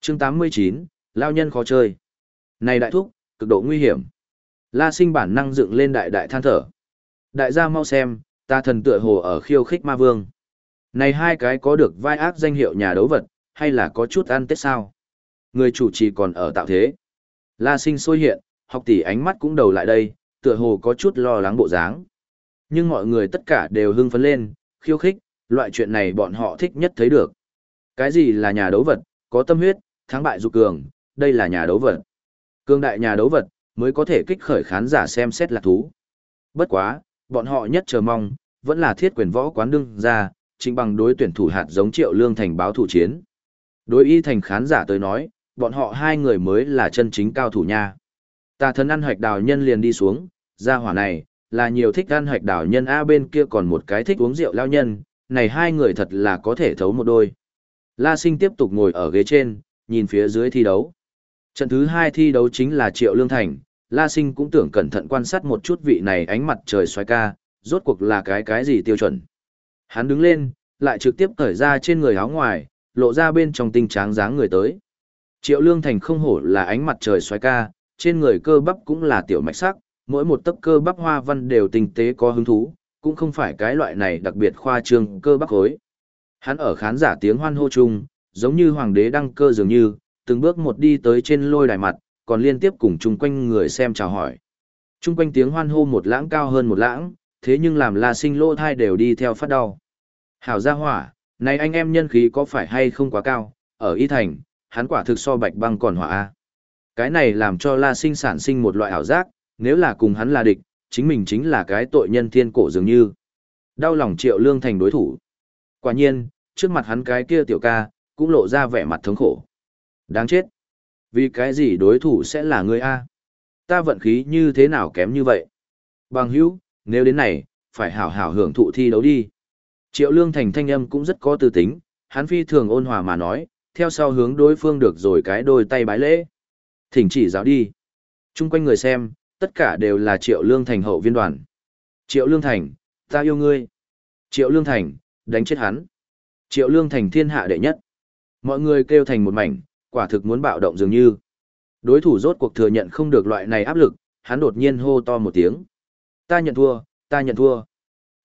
chương 89, Lao nhân khó chơi. Này đại thúc, cực độ nguy hiểm. La Sinh bản năng dựng lên đại đại than thở. Đại gia mau xem, ta thần tựa hồ ở khiêu khích ma vương. Này hai cái có được vai ác danh hiệu nhà đấu vật, hay là có chút ăn tết sao? Người chủ trì còn ở tạo thế. La Sinh sôi hiện, học tỷ ánh mắt cũng đầu lại đây, tựa hồ có chút lo lắng bộ dáng. Nhưng mọi người tất cả đều hưng phấn lên, khiêu khích, loại chuyện này bọn họ thích nhất thấy được. Cái gì là nhà đấu vật, có tâm huyết, thắng bại dục cường, đây là nhà đấu vật. Cương đại nhà đấu vật, mới có thể kích khởi khán giả xem xét lạc thú. Bất quá, bọn họ nhất chờ mong, vẫn là thiết quyền võ quán đương ra, chính bằng đối tuyển thủ hạt giống triệu lương thành báo thủ chiến. Đối y thành khán giả tới nói, bọn họ hai người mới là chân chính cao thủ nha. Tà thần ăn hoạch đào nhân liền đi xuống, ra hỏa này, là nhiều thích ăn hoạch đào nhân A bên kia còn một cái thích uống rượu lao nhân, này hai người thật là có thể thấu một đôi. La sinh tiếp tục ngồi ở ghế trên, nhìn phía dưới thi đấu. Trận thứ hai thi đấu chính là Triệu Lương Thành, La sinh cũng tưởng cẩn thận quan sát một chút vị này ánh mặt trời xoay ca, rốt cuộc là cái cái gì tiêu chuẩn. Hắn đứng lên, lại trực tiếp cởi ra trên người áo ngoài, lộ ra bên trong tinh tráng dáng người tới. Triệu Lương Thành không hổ là ánh mặt trời xoay ca, trên người cơ bắp cũng là tiểu mạch sắc, mỗi một tấc cơ bắp hoa văn đều tinh tế có hứng thú, cũng không phải cái loại này đặc biệt khoa trương cơ bắp khối. Hắn ở khán giả tiếng hoan hô chung, giống như hoàng đế đăng cơ dường như, từng bước một đi tới trên lôi đài mặt, còn liên tiếp cùng chung quanh người xem chào hỏi. Chung quanh tiếng hoan hô một lãng cao hơn một lãng, thế nhưng làm La Sinh lô thai đều đi theo phát đau. Hảo gia hỏa, này anh em nhân khí có phải hay không quá cao, ở Y Thành, hắn quả thực so bạch băng còn hỏa A. Cái này làm cho La Sinh sản sinh một loại ảo giác, nếu là cùng hắn là địch, chính mình chính là cái tội nhân thiên cổ dường như. Đau lòng triệu lương thành đối thủ. Quả nhiên, trước mặt hắn cái kia tiểu ca, cũng lộ ra vẻ mặt thống khổ. Đáng chết. Vì cái gì đối thủ sẽ là người A? Ta vận khí như thế nào kém như vậy? Bằng hữu, nếu đến này, phải hảo hảo hưởng thụ thi đấu đi. Triệu lương thành thanh âm cũng rất có tư tính, hắn phi thường ôn hòa mà nói, theo sau hướng đối phương được rồi cái đôi tay bái lễ. Thỉnh chỉ giáo đi. Trung quanh người xem, tất cả đều là Triệu Lương Thành hậu viên đoàn. Triệu Lương Thành, ta yêu ngươi. Triệu Lương Thành, đánh chết hắn. Triệu Lương Thành thiên hạ đệ nhất. Mọi người kêu thành một mảnh, quả thực muốn bạo động dường như. Đối thủ rốt cuộc thừa nhận không được loại này áp lực, hắn đột nhiên hô to một tiếng. Ta nhận thua, ta nhận thua.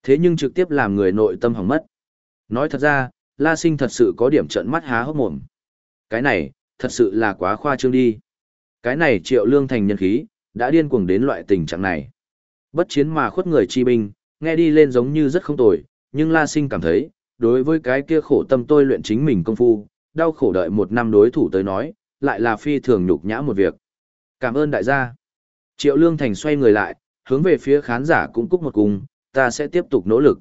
Thế nhưng trực tiếp làm người nội tâm hỏng mất. Nói thật ra, La Sinh thật sự có điểm trận mắt há hốc mồm. Cái này, thật sự là quá khoa trương đi. Cái này triệu lương thành nhân khí, đã điên cuồng đến loại tình trạng này. Bất chiến mà khuất người chi binh, nghe đi lên giống như rất không tồi, nhưng La Sinh cảm thấy, đối với cái kia khổ tâm tôi luyện chính mình công phu, đau khổ đợi một năm đối thủ tới nói, lại là phi thường nhục nhã một việc. Cảm ơn đại gia. Triệu Lương Thành xoay người lại, hướng về phía khán giả cũng cúc một cùng, ta sẽ tiếp tục nỗ lực.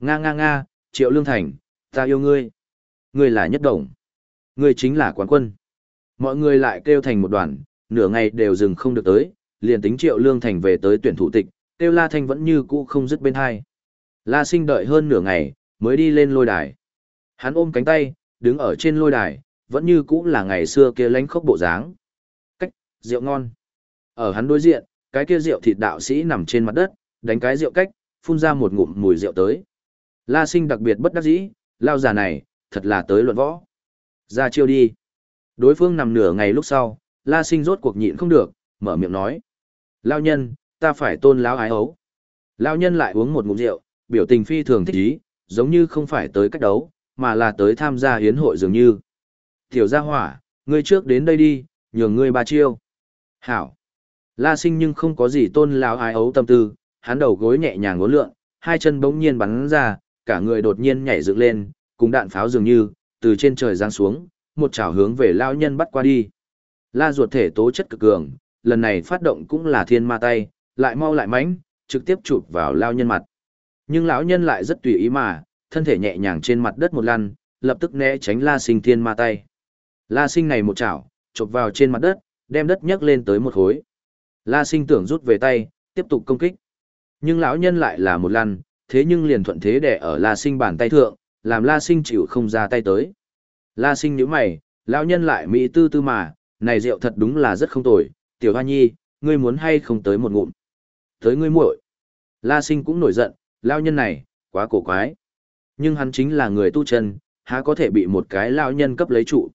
Nga nga nga, Triệu Lương Thành, ta yêu ngươi. Ngươi là nhất đồng. Ngươi chính là quán quân. Mọi người lại kêu thành một đoàn, nửa ngày đều dừng không được tới, liền tính triệu lương thành về tới tuyển thủ tịch, kêu La Thanh vẫn như cũ không dứt bên hai. La Sinh đợi hơn nửa ngày, mới đi lên lôi đài. Hắn ôm cánh tay, đứng ở trên lôi đài, vẫn như cũ là ngày xưa kia lánh khốc bộ dáng. Cách, rượu ngon. Ở hắn đối diện, cái kia rượu thịt đạo sĩ nằm trên mặt đất, đánh cái rượu cách, phun ra một ngụm mùi rượu tới. La Sinh đặc biệt bất đắc dĩ, lao già này, thật là tới luận võ. Ra chiêu đi. Đối phương nằm nửa ngày lúc sau, La Sinh rốt cuộc nhịn không được, mở miệng nói. Lao nhân, ta phải tôn lão ái ấu. Lao nhân lại uống một ngụm rượu, biểu tình phi thường thích ý, giống như không phải tới cách đấu, mà là tới tham gia hiến hội dường như. Tiểu gia hỏa, ngươi trước đến đây đi, nhường ngươi ba chiêu. Hảo. La sinh nhưng không có gì tôn lão ái ấu tâm tư, hắn đầu gối nhẹ nhàng ngốn lượn, hai chân bỗng nhiên bắn ra, cả người đột nhiên nhảy dựng lên, cùng đạn pháo dường như, từ trên trời giáng xuống, một chảo hướng về lao nhân bắt qua đi. La ruột thể tố chất cực cường, lần này phát động cũng là thiên ma tay, lại mau lại mãnh, trực tiếp chụp vào lao nhân mặt. Nhưng lão nhân lại rất tùy ý mà, thân thể nhẹ nhàng trên mặt đất một lăn, lập tức né tránh La Sinh thiên ma tay. La Sinh này một chảo, chụp vào trên mặt đất, đem đất nhấc lên tới một khối. La Sinh tưởng rút về tay, tiếp tục công kích. Nhưng lão nhân lại là một lăn, thế nhưng liền thuận thế đè ở La Sinh bàn tay thượng, làm La Sinh chịu không ra tay tới. La Sinh nhíu mày, lão nhân lại mỹ tư tư mà, này rượu thật đúng là rất không tồi, tiểu hoa nhi, ngươi muốn hay không tới một ngụm. Tới ngươi muội. La Sinh cũng nổi giận, lão nhân này, quá cổ quái. Nhưng hắn chính là người tu chân, há có thể bị một cái lão nhân cấp lấy trụ.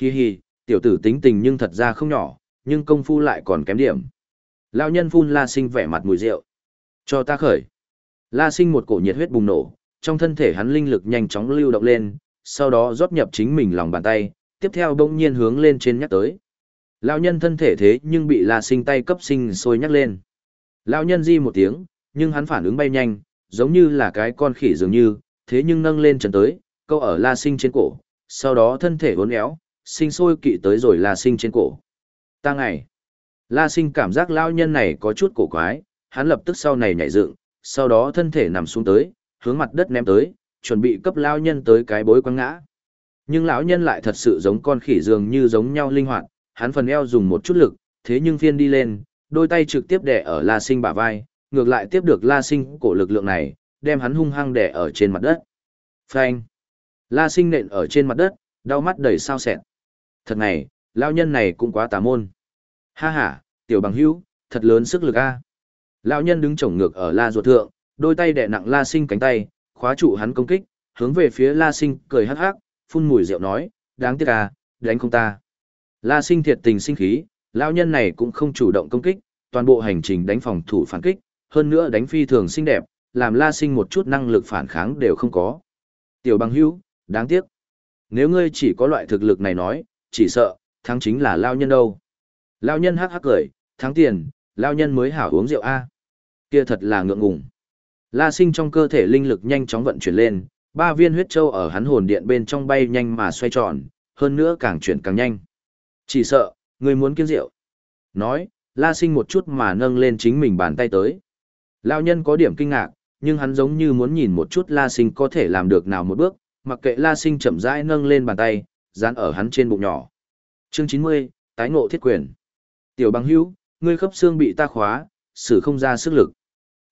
Hi hi, tiểu tử tính tình nhưng thật ra không nhỏ, nhưng công phu lại còn kém điểm. Lão nhân phun La Sinh vẻ mặt mùi rượu. Cho ta khởi. La Sinh một cổ nhiệt huyết bùng nổ, trong thân thể hắn linh lực nhanh chóng lưu động lên, sau đó rót nhập chính mình lòng bàn tay, tiếp theo bỗng nhiên hướng lên trên nhắc tới. Lão nhân thân thể thế nhưng bị La Sinh tay cấp sinh sôi nhắc lên. Lão nhân di một tiếng, nhưng hắn phản ứng bay nhanh, giống như là cái con khỉ dường như, thế nhưng nâng lên trần tới, câu ở La Sinh trên cổ, sau đó thân thể uốn éo, sinh sôi kỵ tới rồi La Sinh trên cổ. Ta ngày. La Sinh cảm giác lão nhân này có chút cổ quái, hắn lập tức sau này nhảy dựng, sau đó thân thể nằm xuống tới, hướng mặt đất ném tới, chuẩn bị cấp lão nhân tới cái bối quăng ngã. Nhưng lão nhân lại thật sự giống con khỉ dường như giống nhau linh hoạt, hắn phần eo dùng một chút lực, thế nhưng phiên đi lên, đôi tay trực tiếp đè ở La Sinh bả vai, ngược lại tiếp được La Sinh cổ lực lượng này, đem hắn hung hăng đè ở trên mặt đất. Phanh! La Sinh nện ở trên mặt đất, đau mắt đầy sao sẹn. Thật này, lão nhân này cũng quá tà môn. Ha ha, tiểu bằng hữu, thật lớn sức lực a. Lão nhân đứng chổng ngược ở La ruột thượng, đôi tay đè nặng La Sinh cánh tay, khóa trụ hắn công kích, hướng về phía La Sinh cười hắc hắc, phun mùi rượu nói, đáng tiếc à, đánh không ta. La Sinh thiệt tình sinh khí, lão nhân này cũng không chủ động công kích, toàn bộ hành trình đánh phòng thủ phản kích, hơn nữa đánh phi thường xinh đẹp, làm La Sinh một chút năng lực phản kháng đều không có. Tiểu bằng hữu, đáng tiếc. Nếu ngươi chỉ có loại thực lực này nói, chỉ sợ, thắng chính là lao nhân đâu. Lao nhân hắc hắc cười, thắng tiền, lao nhân mới hảo uống rượu A. Kia thật là ngượng ngùng. La sinh trong cơ thể linh lực nhanh chóng vận chuyển lên, ba viên huyết châu ở hắn hồn điện bên trong bay nhanh mà xoay tròn, hơn nữa càng chuyển càng nhanh. Chỉ sợ, người muốn kiêng rượu. Nói, la sinh một chút mà nâng lên chính mình bàn tay tới. Lao nhân có điểm kinh ngạc, nhưng hắn giống như muốn nhìn một chút la sinh có thể làm được nào một bước, mặc kệ la sinh chậm rãi nâng lên bàn tay, dán ở hắn trên bụng nhỏ. Chương 90, tái ngộ thiết quyền. Tiểu bằng hữu, ngươi khớp xương bị ta khóa, xử không ra sức lực.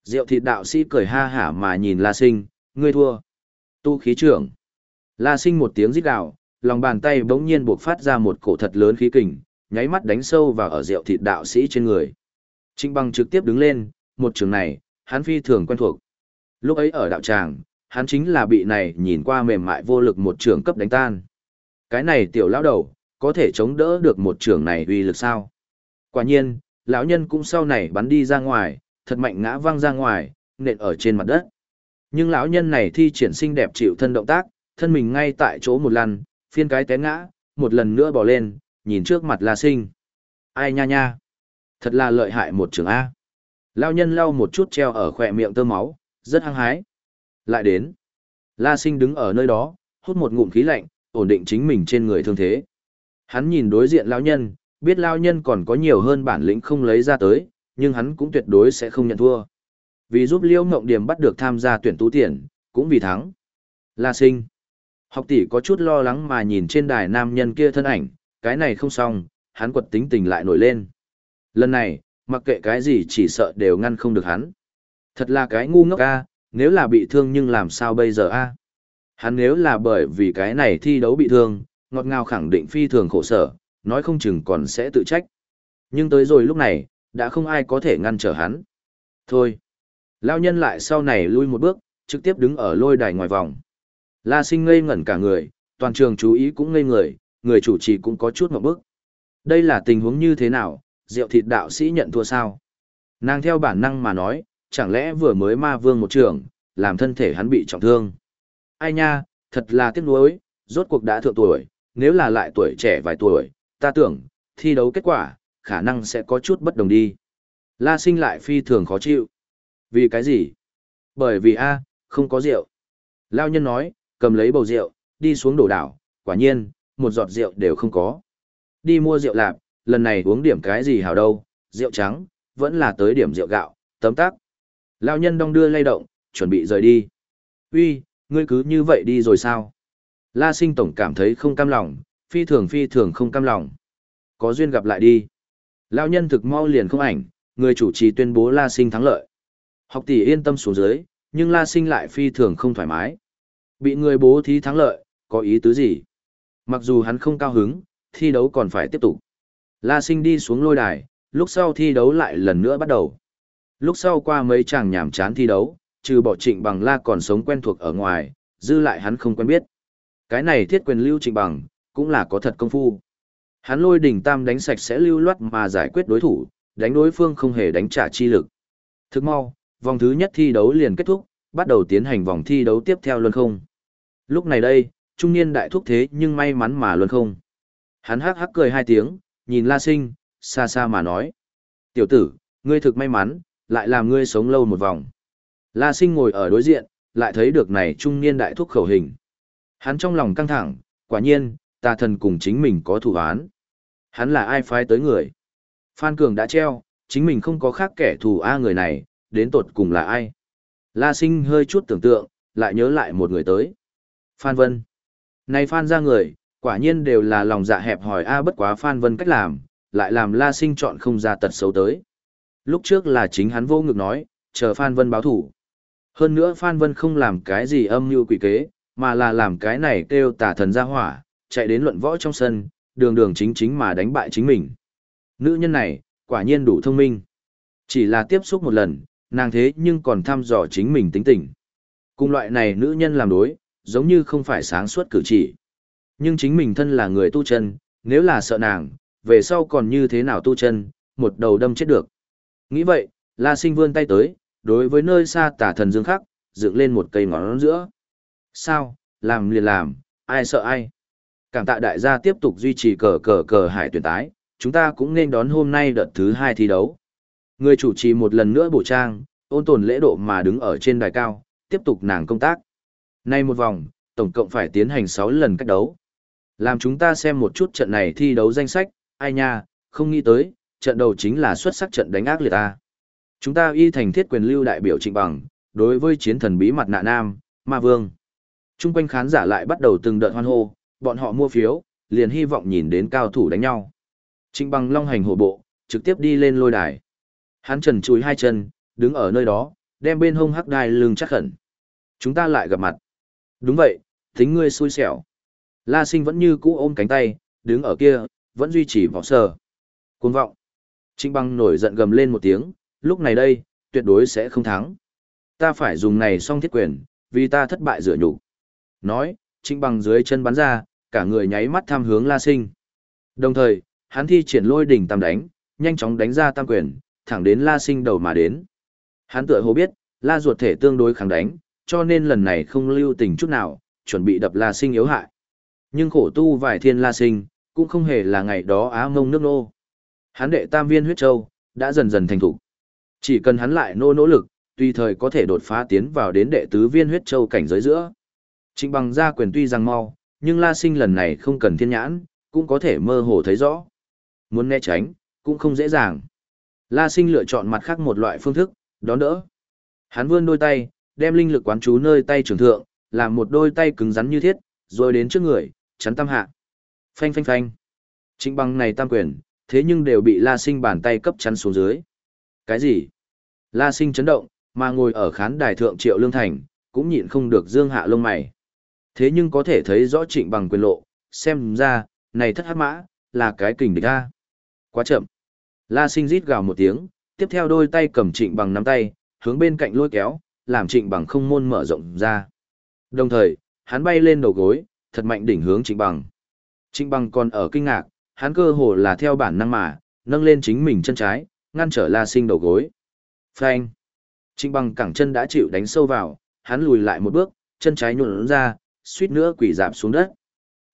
Diệu thịt đạo sĩ cười ha hả mà nhìn La Sinh, ngươi thua. Tu khí trưởng. La Sinh một tiếng rít gào, lòng bàn tay bỗng nhiên buộc phát ra một cổ thật lớn khí kình, nháy mắt đánh sâu vào ở diệu thịt đạo sĩ trên người. Trịnh bằng trực tiếp đứng lên, một trường này, hắn phi thường quen thuộc. Lúc ấy ở đạo tràng, hắn chính là bị này nhìn qua mềm mại vô lực một trường cấp đánh tan. Cái này tiểu lão đầu, có thể chống đỡ được một trường này uy lực sao? Quả nhiên, lão nhân cũng sau này bắn đi ra ngoài, thật mạnh ngã văng ra ngoài, nện ở trên mặt đất. Nhưng lão nhân này thi triển sinh đẹp chịu thân động tác, thân mình ngay tại chỗ một lần, phiên cái té ngã, một lần nữa bò lên, nhìn trước mặt La Sinh. Ai nha nha, thật là lợi hại một trường A. Lão nhân lau một chút treo ở khỏe miệng tơ máu, rất hăng hái. Lại đến. La Sinh đứng ở nơi đó, hút một ngụm khí lạnh, ổn định chính mình trên người thương thế. Hắn nhìn đối diện lão nhân, biết lão nhân còn có nhiều hơn bản lĩnh không lấy ra tới, nhưng hắn cũng tuyệt đối sẽ không nhận thua. Vì giúp Liêu Ngộng Điểm bắt được tham gia tuyển tú tiền, cũng vì thắng. La sinh. Học tỷ có chút lo lắng mà nhìn trên đài nam nhân kia thân ảnh, cái này không xong, hắn quật tính tình lại nổi lên. Lần này, mặc kệ cái gì chỉ sợ đều ngăn không được hắn. Thật là cái ngu ngốc a, nếu là bị thương nhưng làm sao bây giờ a? Hắn nếu là bởi vì cái này thi đấu bị thương, ngọt ngào khẳng định phi thường khổ sở, nói không chừng còn sẽ tự trách. Nhưng tới rồi lúc này, đã không ai có thể ngăn trở hắn. Thôi. Lao nhân lại sau này lui một bước, trực tiếp đứng ở lôi đài ngoài vòng. La sinh ngây ngẩn cả người, toàn trường chú ý cũng ngây người, người chủ trì cũng có chút ngậm bước. Đây là tình huống như thế nào, diệu thịt đạo sĩ nhận thua sao? Nàng theo bản năng mà nói, chẳng lẽ vừa mới ma vương một trường, làm thân thể hắn bị trọng thương. Ai nha, thật là tiếc nuối, rốt cuộc đã thượng tuổi, nếu là lại tuổi trẻ vài tuổi, ta tưởng, thi đấu kết quả, khả năng sẽ có chút bất đồng đi. La sinh lại phi thường khó chịu. Vì cái gì? Bởi vì A, không có rượu. Lao nhân nói, cầm lấy bầu rượu, đi xuống đổ đảo, quả nhiên, một giọt rượu đều không có. Đi mua rượu lạp, lần này uống điểm cái gì hảo đâu, rượu trắng, vẫn là tới điểm rượu gạo, tấm tắc. Lão nhân đong đưa lay động, chuẩn bị rời đi. Uy, ngươi cứ như vậy đi rồi sao? La sinh tổng cảm thấy không cam lòng, phi thường phi thường không cam lòng. Có duyên gặp lại đi. Lão nhân thực mau liền không ảnh, người chủ trì tuyên bố La sinh thắng lợi. Học tỷ yên tâm xuống dưới, nhưng La sinh lại phi thường không thoải mái. Bị người bố thí thắng lợi, có ý tứ gì? Mặc dù hắn không cao hứng, thi đấu còn phải tiếp tục. La sinh đi xuống lôi đài, lúc sau thi đấu lại lần nữa bắt đầu. Lúc sau qua mấy chàng nhảm chán thi đấu, trừ bỏ trịnh bằng la còn sống quen thuộc ở ngoài, dư lại hắn không quen biết. Cái này thiết quyền lưu trịnh bằng, cũng là có thật công phu. Hắn lôi đỉnh tam đánh sạch sẽ lưu loát mà giải quyết đối thủ, đánh đối phương không hề đánh trả chi lực. Thức mau, vòng thứ nhất thi đấu liền kết thúc, bắt đầu tiến hành vòng thi đấu tiếp theo luôn không. Lúc này đây, trung niên đại thúc thế nhưng may mắn mà luôn không. Hắn hắc hắc cười hai tiếng, nhìn La Sinh, xa xa mà nói. Tiểu tử, ngươi thực may mắn, lại làm ngươi sống lâu một vòng. La Sinh ngồi ở đối diện, lại thấy được này trung niên đại thúc khẩu hình. Hắn trong lòng căng thẳng, quả nhiên, tà thần cùng chính mình có thủ án. Hắn là ai phái tới người? Phan Cường đã treo, chính mình không có khác kẻ thù A người này, đến tột cùng là ai? La Sinh hơi chút tưởng tượng, lại nhớ lại một người tới. Phan Vân. Này Phan ra người, quả nhiên đều là lòng dạ hẹp hỏi A bất quá Phan Vân cách làm, lại làm La Sinh chọn không ra tật xấu tới. Lúc trước là chính hắn vô ngực nói, chờ Phan Vân báo thủ. Hơn nữa Phan Vân không làm cái gì âm mưu quỷ kế, mà là làm cái này kêu tả thần ra hỏa, chạy đến luận võ trong sân, đường đường chính chính mà đánh bại chính mình. Nữ nhân này, quả nhiên đủ thông minh. Chỉ là tiếp xúc một lần, nàng thế nhưng còn thăm dò chính mình tính tình. Cùng loại này nữ nhân làm đối, giống như không phải sáng suốt cử chỉ. Nhưng chính mình thân là người tu chân, nếu là sợ nàng, về sau còn như thế nào tu chân, một đầu đâm chết được. Nghĩ vậy, La Sinh vươn tay tới, đối với nơi xa tả thần dương khắc, dựng lên một cây ngón giữa. Sao, làm liền làm, ai sợ ai. Cảm tạ đại gia tiếp tục duy trì cờ cờ cờ hải tuyển tái, chúng ta cũng nên đón hôm nay đợt thứ hai thi đấu. Người chủ trì một lần nữa bổ trang, ôn tồn lễ độ mà đứng ở trên đài cao, tiếp tục nàng công tác. Nay một vòng, tổng cộng phải tiến hành 6 lần cách đấu. Làm chúng ta xem một chút trận này thi đấu danh sách, ai nha, không nghĩ tới, trận đầu chính là xuất sắc trận đánh ác liệt ta. Chúng ta y thành thiết quyền lưu đại biểu trịnh bằng, đối với chiến thần bí mặt nạ nam, ma vương. Trung quanh khán giả lại bắt đầu từng đợt hoan hô, bọn họ mua phiếu, liền hy vọng nhìn đến cao thủ đánh nhau. Trịnh bằng long hành hổ bộ, trực tiếp đi lên lôi đài. Hắn trần chùi hai chân, đứng ở nơi đó, đem bên hông hắc đai lưng chắc khẩn. Chúng ta lại gặp mặt. Đúng vậy, tính ngươi xui xẻo. La sinh vẫn như cũ ôm cánh tay, đứng ở kia, vẫn duy trì võ sờ. côn vọng. Trịnh băng nổi giận gầm lên một tiếng, lúc này đây, tuyệt đối sẽ không thắng. Ta phải dùng này song thiết quyền, vì ta thất bại rửa nhục. Nói, trịnh băng dưới chân bắn ra, cả người nháy mắt tham hướng La Sinh. Đồng thời, hắn thi triển lôi đỉnh tam đánh, nhanh chóng đánh ra tam quyền, thẳng đến La Sinh đầu mà đến. Hắn tựa hồ biết, La ruột thể tương đối kháng đánh, cho nên lần này không lưu tình chút nào, chuẩn bị đập La Sinh yếu hại. Nhưng khổ tu vài thiên La Sinh, cũng không hề là ngày đó á mông nước nô. Hắn đệ tam viên huyết châu, đã dần dần thành thủ. Chỉ cần hắn lại nô nỗ lực, tùy thời có thể đột phá tiến vào đến đệ tứ viên huyết châu cảnh giới giữa. Trịnh bằng gia quyền tuy rằng mau, nhưng La Sinh lần này không cần thiên nhãn, cũng có thể mơ hồ thấy rõ. Muốn né tránh, cũng không dễ dàng. La Sinh lựa chọn mặt khác một loại phương thức, đón đỡ. Hắn vươn đôi tay, đem linh lực quán chú nơi tay trường thượng, làm một đôi tay cứng rắn như thiết, rồi đến trước người, chắn tam hạ. Phanh phanh phanh. Trịnh bằng này tam quyền, thế nhưng đều bị La Sinh bàn tay cấp chắn xuống dưới. Cái gì? La Sinh chấn động, mà ngồi ở khán đài thượng Triệu Lương Thành, cũng nhịn không được dương hạ lông mày. Thế nhưng có thể thấy rõ trịnh bằng quyền lộ, xem ra, này thất hát mã, là cái kình địch ta. Quá chậm. La Sinh rít gào một tiếng, tiếp theo đôi tay cầm trịnh bằng nắm tay, hướng bên cạnh lôi kéo, làm trịnh bằng không môn mở rộng ra. Đồng thời, hắn bay lên đầu gối, thật mạnh đỉnh hướng trịnh bằng. Trịnh bằng còn ở kinh ngạc, hắn cơ hồ là theo bản năng mà, nâng lên chính mình chân trái, ngăn trở La Sinh đầu gối. Phanh. Trịnh bằng cẳng chân đã chịu đánh sâu vào, hắn lùi lại một bước, chân trái nhuộn ra, suýt nữa quỷ dạp xuống đất.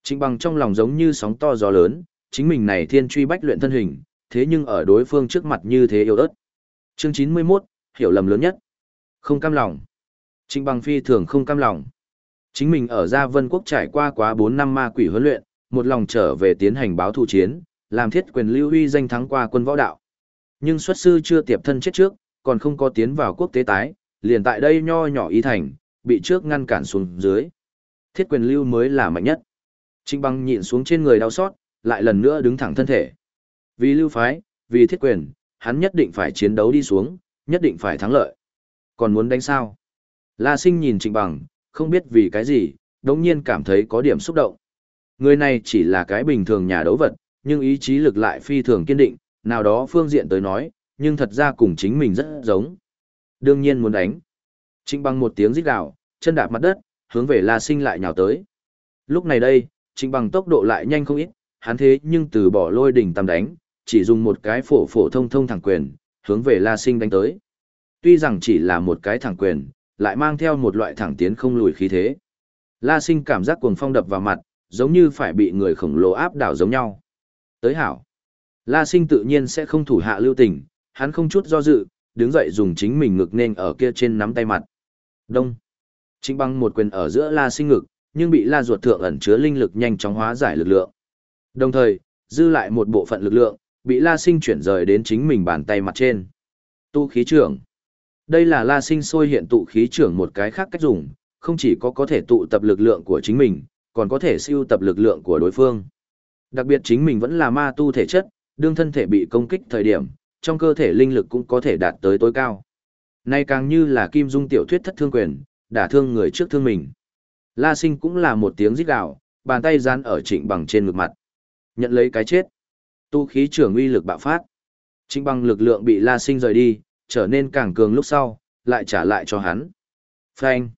Trịnh bằng trong lòng giống như sóng to gió lớn, chính mình này thiên truy bách luyện thân hình, thế nhưng ở đối phương trước mặt như thế yếu ớt. Chương 91, hiểu lầm lớn nhất. Không cam lòng. Trịnh bằng phi thường không cam lòng. Chính mình ở Gia Vân Quốc trải qua quá 4 năm ma quỷ huấn luyện, một lòng trở về tiến hành báo thù chiến, làm thiết quyền lưu huy danh thắng qua quân võ đạo. Nhưng xuất sư chưa tiệp thân chết trước, còn không có tiến vào quốc tế tái, liền tại đây nho nhỏ ý thành, bị trước ngăn cản xuống dưới. Thiết quyền lưu mới là mạnh nhất. Trịnh băng nhịn xuống trên người đau xót, lại lần nữa đứng thẳng thân thể. Vì lưu phái, vì thiết quyền, hắn nhất định phải chiến đấu đi xuống, nhất định phải thắng lợi. Còn muốn đánh sao? La sinh nhìn trịnh bằng, không biết vì cái gì, đống nhiên cảm thấy có điểm xúc động. Người này chỉ là cái bình thường nhà đấu vật, nhưng ý chí lực lại phi thường kiên định, nào đó phương diện tới nói, nhưng thật ra cùng chính mình rất giống. Đương nhiên muốn đánh. Trịnh bằng một tiếng rít gào, chân đạp mặt đất, hướng về La Sinh lại nhào tới. Lúc này đây, Trịnh bằng tốc độ lại nhanh không ít, hắn thế nhưng từ bỏ lôi đỉnh tam đánh, chỉ dùng một cái phổ phổ thông thông thẳng quyền, hướng về La Sinh đánh tới. Tuy rằng chỉ là một cái thẳng quyền, lại mang theo một loại thẳng tiến không lùi khí thế. La Sinh cảm giác cuồng phong đập vào mặt, giống như phải bị người khổng lồ áp đảo giống nhau. Tới hảo. La Sinh tự nhiên sẽ không thủ hạ lưu tình, hắn không chút do dự, đứng dậy dùng chính mình ngực nên ở kia trên nắm tay mặt. Đông. Chính băng một quyền ở giữa La Sinh ngực, nhưng bị La ruột thượng ẩn chứa linh lực nhanh chóng hóa giải lực lượng. Đồng thời, dư lại một bộ phận lực lượng, bị La Sinh chuyển rời đến chính mình bàn tay mặt trên. Tu khí trưởng. Đây là La Sinh sôi hiện tụ khí trưởng một cái khác cách dùng, không chỉ có có thể tụ tập lực lượng của chính mình, còn có thể siêu tập lực lượng của đối phương. Đặc biệt chính mình vẫn là ma tu thể chất, đương thân thể bị công kích thời điểm, trong cơ thể linh lực cũng có thể đạt tới tối cao. Nay càng như là kim dung tiểu thuyết thất thương quyền, đả thương người trước thương mình. La sinh cũng là một tiếng rít gào, bàn tay dán ở trịnh bằng trên ngực mặt. Nhận lấy cái chết. Tu khí trưởng uy lực bạo phát. Trịnh bằng lực lượng bị la sinh rời đi, trở nên càng cường lúc sau, lại trả lại cho hắn. Phanh.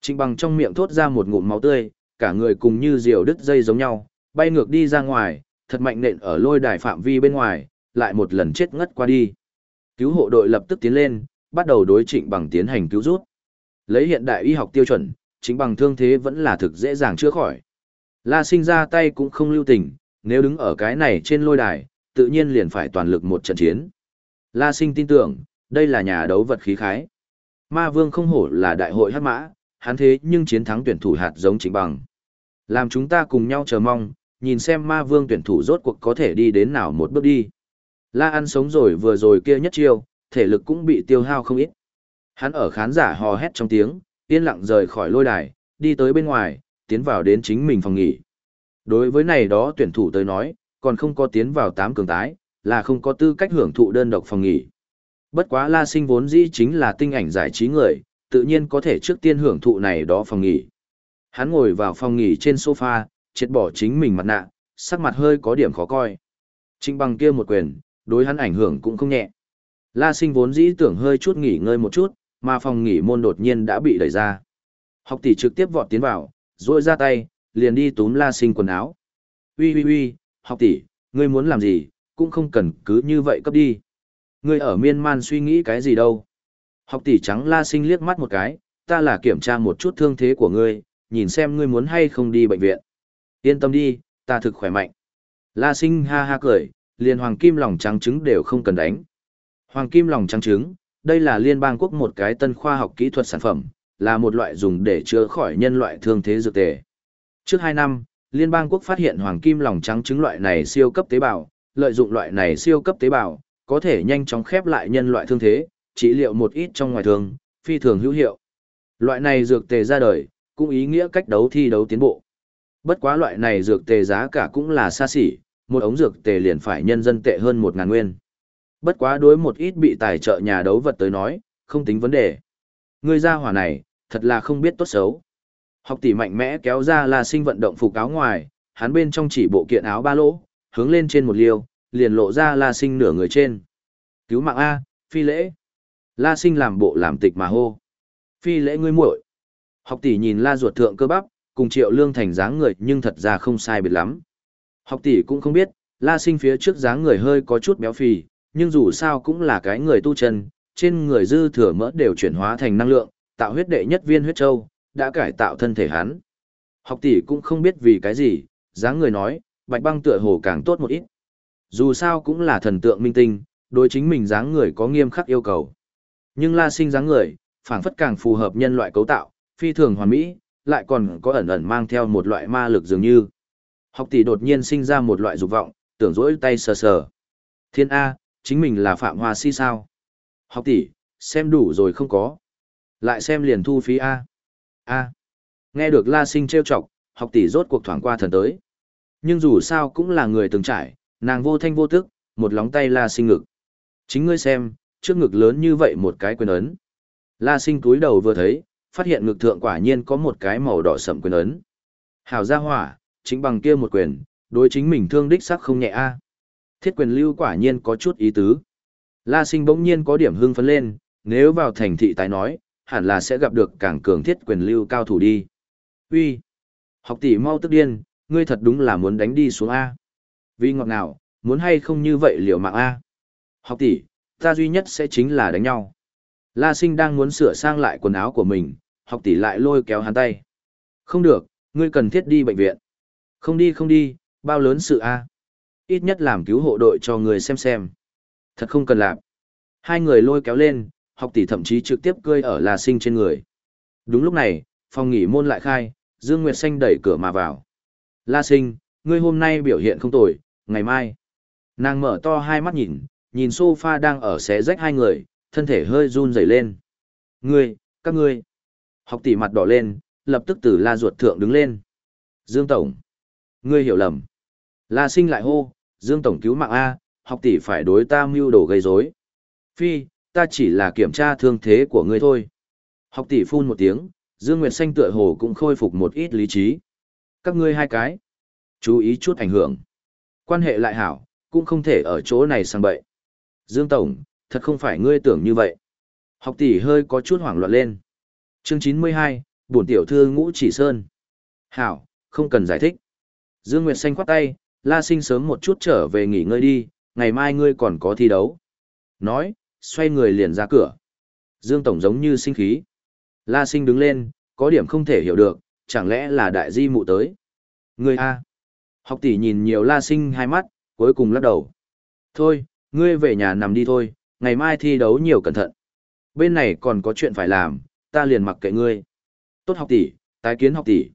Trịnh bằng trong miệng thốt ra một ngụm máu tươi, cả người cùng như diều đứt dây giống nhau, bay ngược đi ra ngoài, thật mạnh nện ở lôi đài phạm vi bên ngoài, lại một lần chết ngất qua đi. Cứu hộ đội lập tức tiến lên, bắt đầu đối trịnh bằng tiến hành cứu rút. Lấy hiện đại y học tiêu chuẩn, chính bằng thương thế vẫn là thực dễ dàng chữa khỏi. La sinh ra tay cũng không lưu tình, nếu đứng ở cái này trên lôi đài, tự nhiên liền phải toàn lực một trận chiến. La sinh tin tưởng, đây là nhà đấu vật khí khái. Ma vương không hổ là đại hội hát mã, hắn thế nhưng chiến thắng tuyển thủ hạt giống chính bằng. Làm chúng ta cùng nhau chờ mong, nhìn xem ma vương tuyển thủ rốt cuộc có thể đi đến nào một bước đi. La ăn sống rồi vừa rồi kia nhất chiêu, thể lực cũng bị tiêu hao không ít. Hắn ở khán giả hò hét trong tiếng, yên lặng rời khỏi lôi đài, đi tới bên ngoài, tiến vào đến chính mình phòng nghỉ. Đối với này đó tuyển thủ tới nói, còn không có tiến vào tám cường tái, là không có tư cách hưởng thụ đơn độc phòng nghỉ. Bất quá La Sinh vốn dĩ chính là tinh ảnh giải trí người, tự nhiên có thể trước tiên hưởng thụ này đó phòng nghỉ. Hắn ngồi vào phòng nghỉ trên sofa, triệt bỏ chính mình mặt nạ, sắc mặt hơi có điểm khó coi. Trinh bằng kia một quyền, đối hắn ảnh hưởng cũng không nhẹ. La sinh vốn dĩ tưởng hơi chút nghỉ ngơi một chút, mà phòng nghỉ môn đột nhiên đã bị đẩy ra. Học tỷ trực tiếp vọt tiến vào, rôi ra tay, liền đi túm la sinh quần áo. Ui ui ui, học tỷ, ngươi muốn làm gì, cũng không cần cứ như vậy cấp đi. Ngươi ở miên man suy nghĩ cái gì đâu. Học tỷ trắng la sinh liếc mắt một cái, ta là kiểm tra một chút thương thế của ngươi, nhìn xem ngươi muốn hay không đi bệnh viện. Yên tâm đi, ta thực khỏe mạnh. La sinh ha ha cười, liền hoàng kim lòng trắng trứng đều không cần đánh. Hoàng kim lòng trắng trứng, đây là liên bang quốc một cái tân khoa học kỹ thuật sản phẩm, là một loại dùng để chữa khỏi nhân loại thương thế dược tề. Trước 2 năm, liên bang quốc phát hiện hoàng kim lòng trắng trứng loại này siêu cấp tế bào, lợi dụng loại này siêu cấp tế bào, có thể nhanh chóng khép lại nhân loại thương thế, trị liệu một ít trong ngoài thường phi thường hữu hiệu. Loại này dược tề ra đời, cũng ý nghĩa cách đấu thi đấu tiến bộ. Bất quá loại này dược tề giá cả cũng là xa xỉ, một ống dược tề liền phải nhân dân tệ hơn một ngàn nguyên. Bất quá đối một ít bị tài trợ nhà đấu vật tới nói, không tính vấn đề. Người ra hỏa này, thật là không biết tốt xấu. Học tỷ mạnh mẽ kéo ra là sinh vận động phục áo ngoài, hắn bên trong chỉ bộ kiện áo ba lỗ, hướng lên trên một liêu, liền lộ ra la sinh nửa người trên. Cứu mạng A, phi lễ. La sinh làm bộ làm tịch mà hô. Phi lễ ngươi muội. Học tỷ nhìn la ruột thượng cơ bắp, cùng triệu lương thành dáng người nhưng thật ra không sai biệt lắm. Học tỷ cũng không biết, la sinh phía trước dáng người hơi có chút béo phì, nhưng dù sao cũng là cái người tu chân, trên người dư thừa mỡ đều chuyển hóa thành năng lượng, tạo huyết đệ nhất viên huyết châu, đã cải tạo thân thể hắn. Học tỷ cũng không biết vì cái gì, dáng người nói, bạch băng tựa hồ càng tốt một ít. Dù sao cũng là thần tượng minh tinh, đối chính mình dáng người có nghiêm khắc yêu cầu. Nhưng la sinh dáng người, phảng phất càng phù hợp nhân loại cấu tạo, phi thường hoàn mỹ, lại còn có ẩn ẩn mang theo một loại ma lực dường như. Học tỷ đột nhiên sinh ra một loại dục vọng, tưởng rỗi tay sờ sờ. Thiên A, chính mình là Phạm Hoa Si sao? Học tỷ, xem đủ rồi không có. Lại xem liền thu phí A. A. Nghe được La Sinh trêu chọc, học tỷ rốt cuộc thoảng qua thần tới. Nhưng dù sao cũng là người từng trải, nàng vô thanh vô tức, một lóng tay La Sinh ngực. Chính ngươi xem, trước ngực lớn như vậy một cái quyền ấn. La Sinh túi đầu vừa thấy, phát hiện ngực thượng quả nhiên có một cái màu đỏ sậm quyền ấn. Hảo gia hỏa, chính bằng kia một quyền, đối chính mình thương đích sắc không nhẹ a. Thiết quyền lưu quả nhiên có chút ý tứ. La Sinh bỗng nhiên có điểm hưng phấn lên, nếu vào thành thị tái nói, hẳn là sẽ gặp được càng cường thiết quyền lưu cao thủ đi. Uy, học tỷ mau tức điên, ngươi thật đúng là muốn đánh đi xuống a. Vì ngọt nào, muốn hay không như vậy liệu mạng a. Học tỷ, ta duy nhất sẽ chính là đánh nhau. La Sinh đang muốn sửa sang lại quần áo của mình, học tỷ lại lôi kéo hắn tay. Không được, ngươi cần thiết đi bệnh viện. Không đi không đi, bao lớn sự a? Ít nhất làm cứu hộ đội cho người xem xem. Thật không cần làm. Hai người lôi kéo lên, học tỷ thậm chí trực tiếp cơi ở La Sinh trên người. Đúng lúc này, phòng nghỉ môn lại khai, Dương Nguyệt Xanh đẩy cửa mà vào. La Sinh, ngươi hôm nay biểu hiện không tồi, ngày mai. Nàng mở to hai mắt nhìn, nhìn sofa đang ở xé rách hai người, thân thể hơi run rẩy lên. Ngươi, các ngươi. Học tỷ mặt đỏ lên, lập tức từ la ruột thượng đứng lên. Dương Tổng. Ngươi hiểu lầm. La sinh lại hô, Dương Tổng cứu mạng A, học tỷ phải đối ta mưu đồ gây rối. Phi, ta chỉ là kiểm tra thương thế của ngươi thôi. Học tỷ phun một tiếng, Dương Nguyệt Xanh tựa hồ cũng khôi phục một ít lý trí. Các ngươi hai cái. Chú ý chút ảnh hưởng. Quan hệ lại hảo, cũng không thể ở chỗ này sang bậy. Dương Tổng, thật không phải ngươi tưởng như vậy. Học tỷ hơi có chút hoảng loạn lên. Chương 92, bổn tiểu thư ngũ chỉ sơn. Hảo, không cần giải thích. Dương Nguyệt Xanh khoát tay, la sinh sớm một chút trở về nghỉ ngơi đi, ngày mai ngươi còn có thi đấu. Nói, xoay người liền ra cửa. Dương Tổng giống như sinh khí. La sinh đứng lên, có điểm không thể hiểu được, chẳng lẽ là đại di mụ tới. Ngươi A. Học tỷ nhìn nhiều la sinh hai mắt, cuối cùng lắc đầu. Thôi, ngươi về nhà nằm đi thôi, ngày mai thi đấu nhiều cẩn thận. Bên này còn có chuyện phải làm, ta liền mặc kệ ngươi. Tốt học tỷ, tái kiến học tỷ.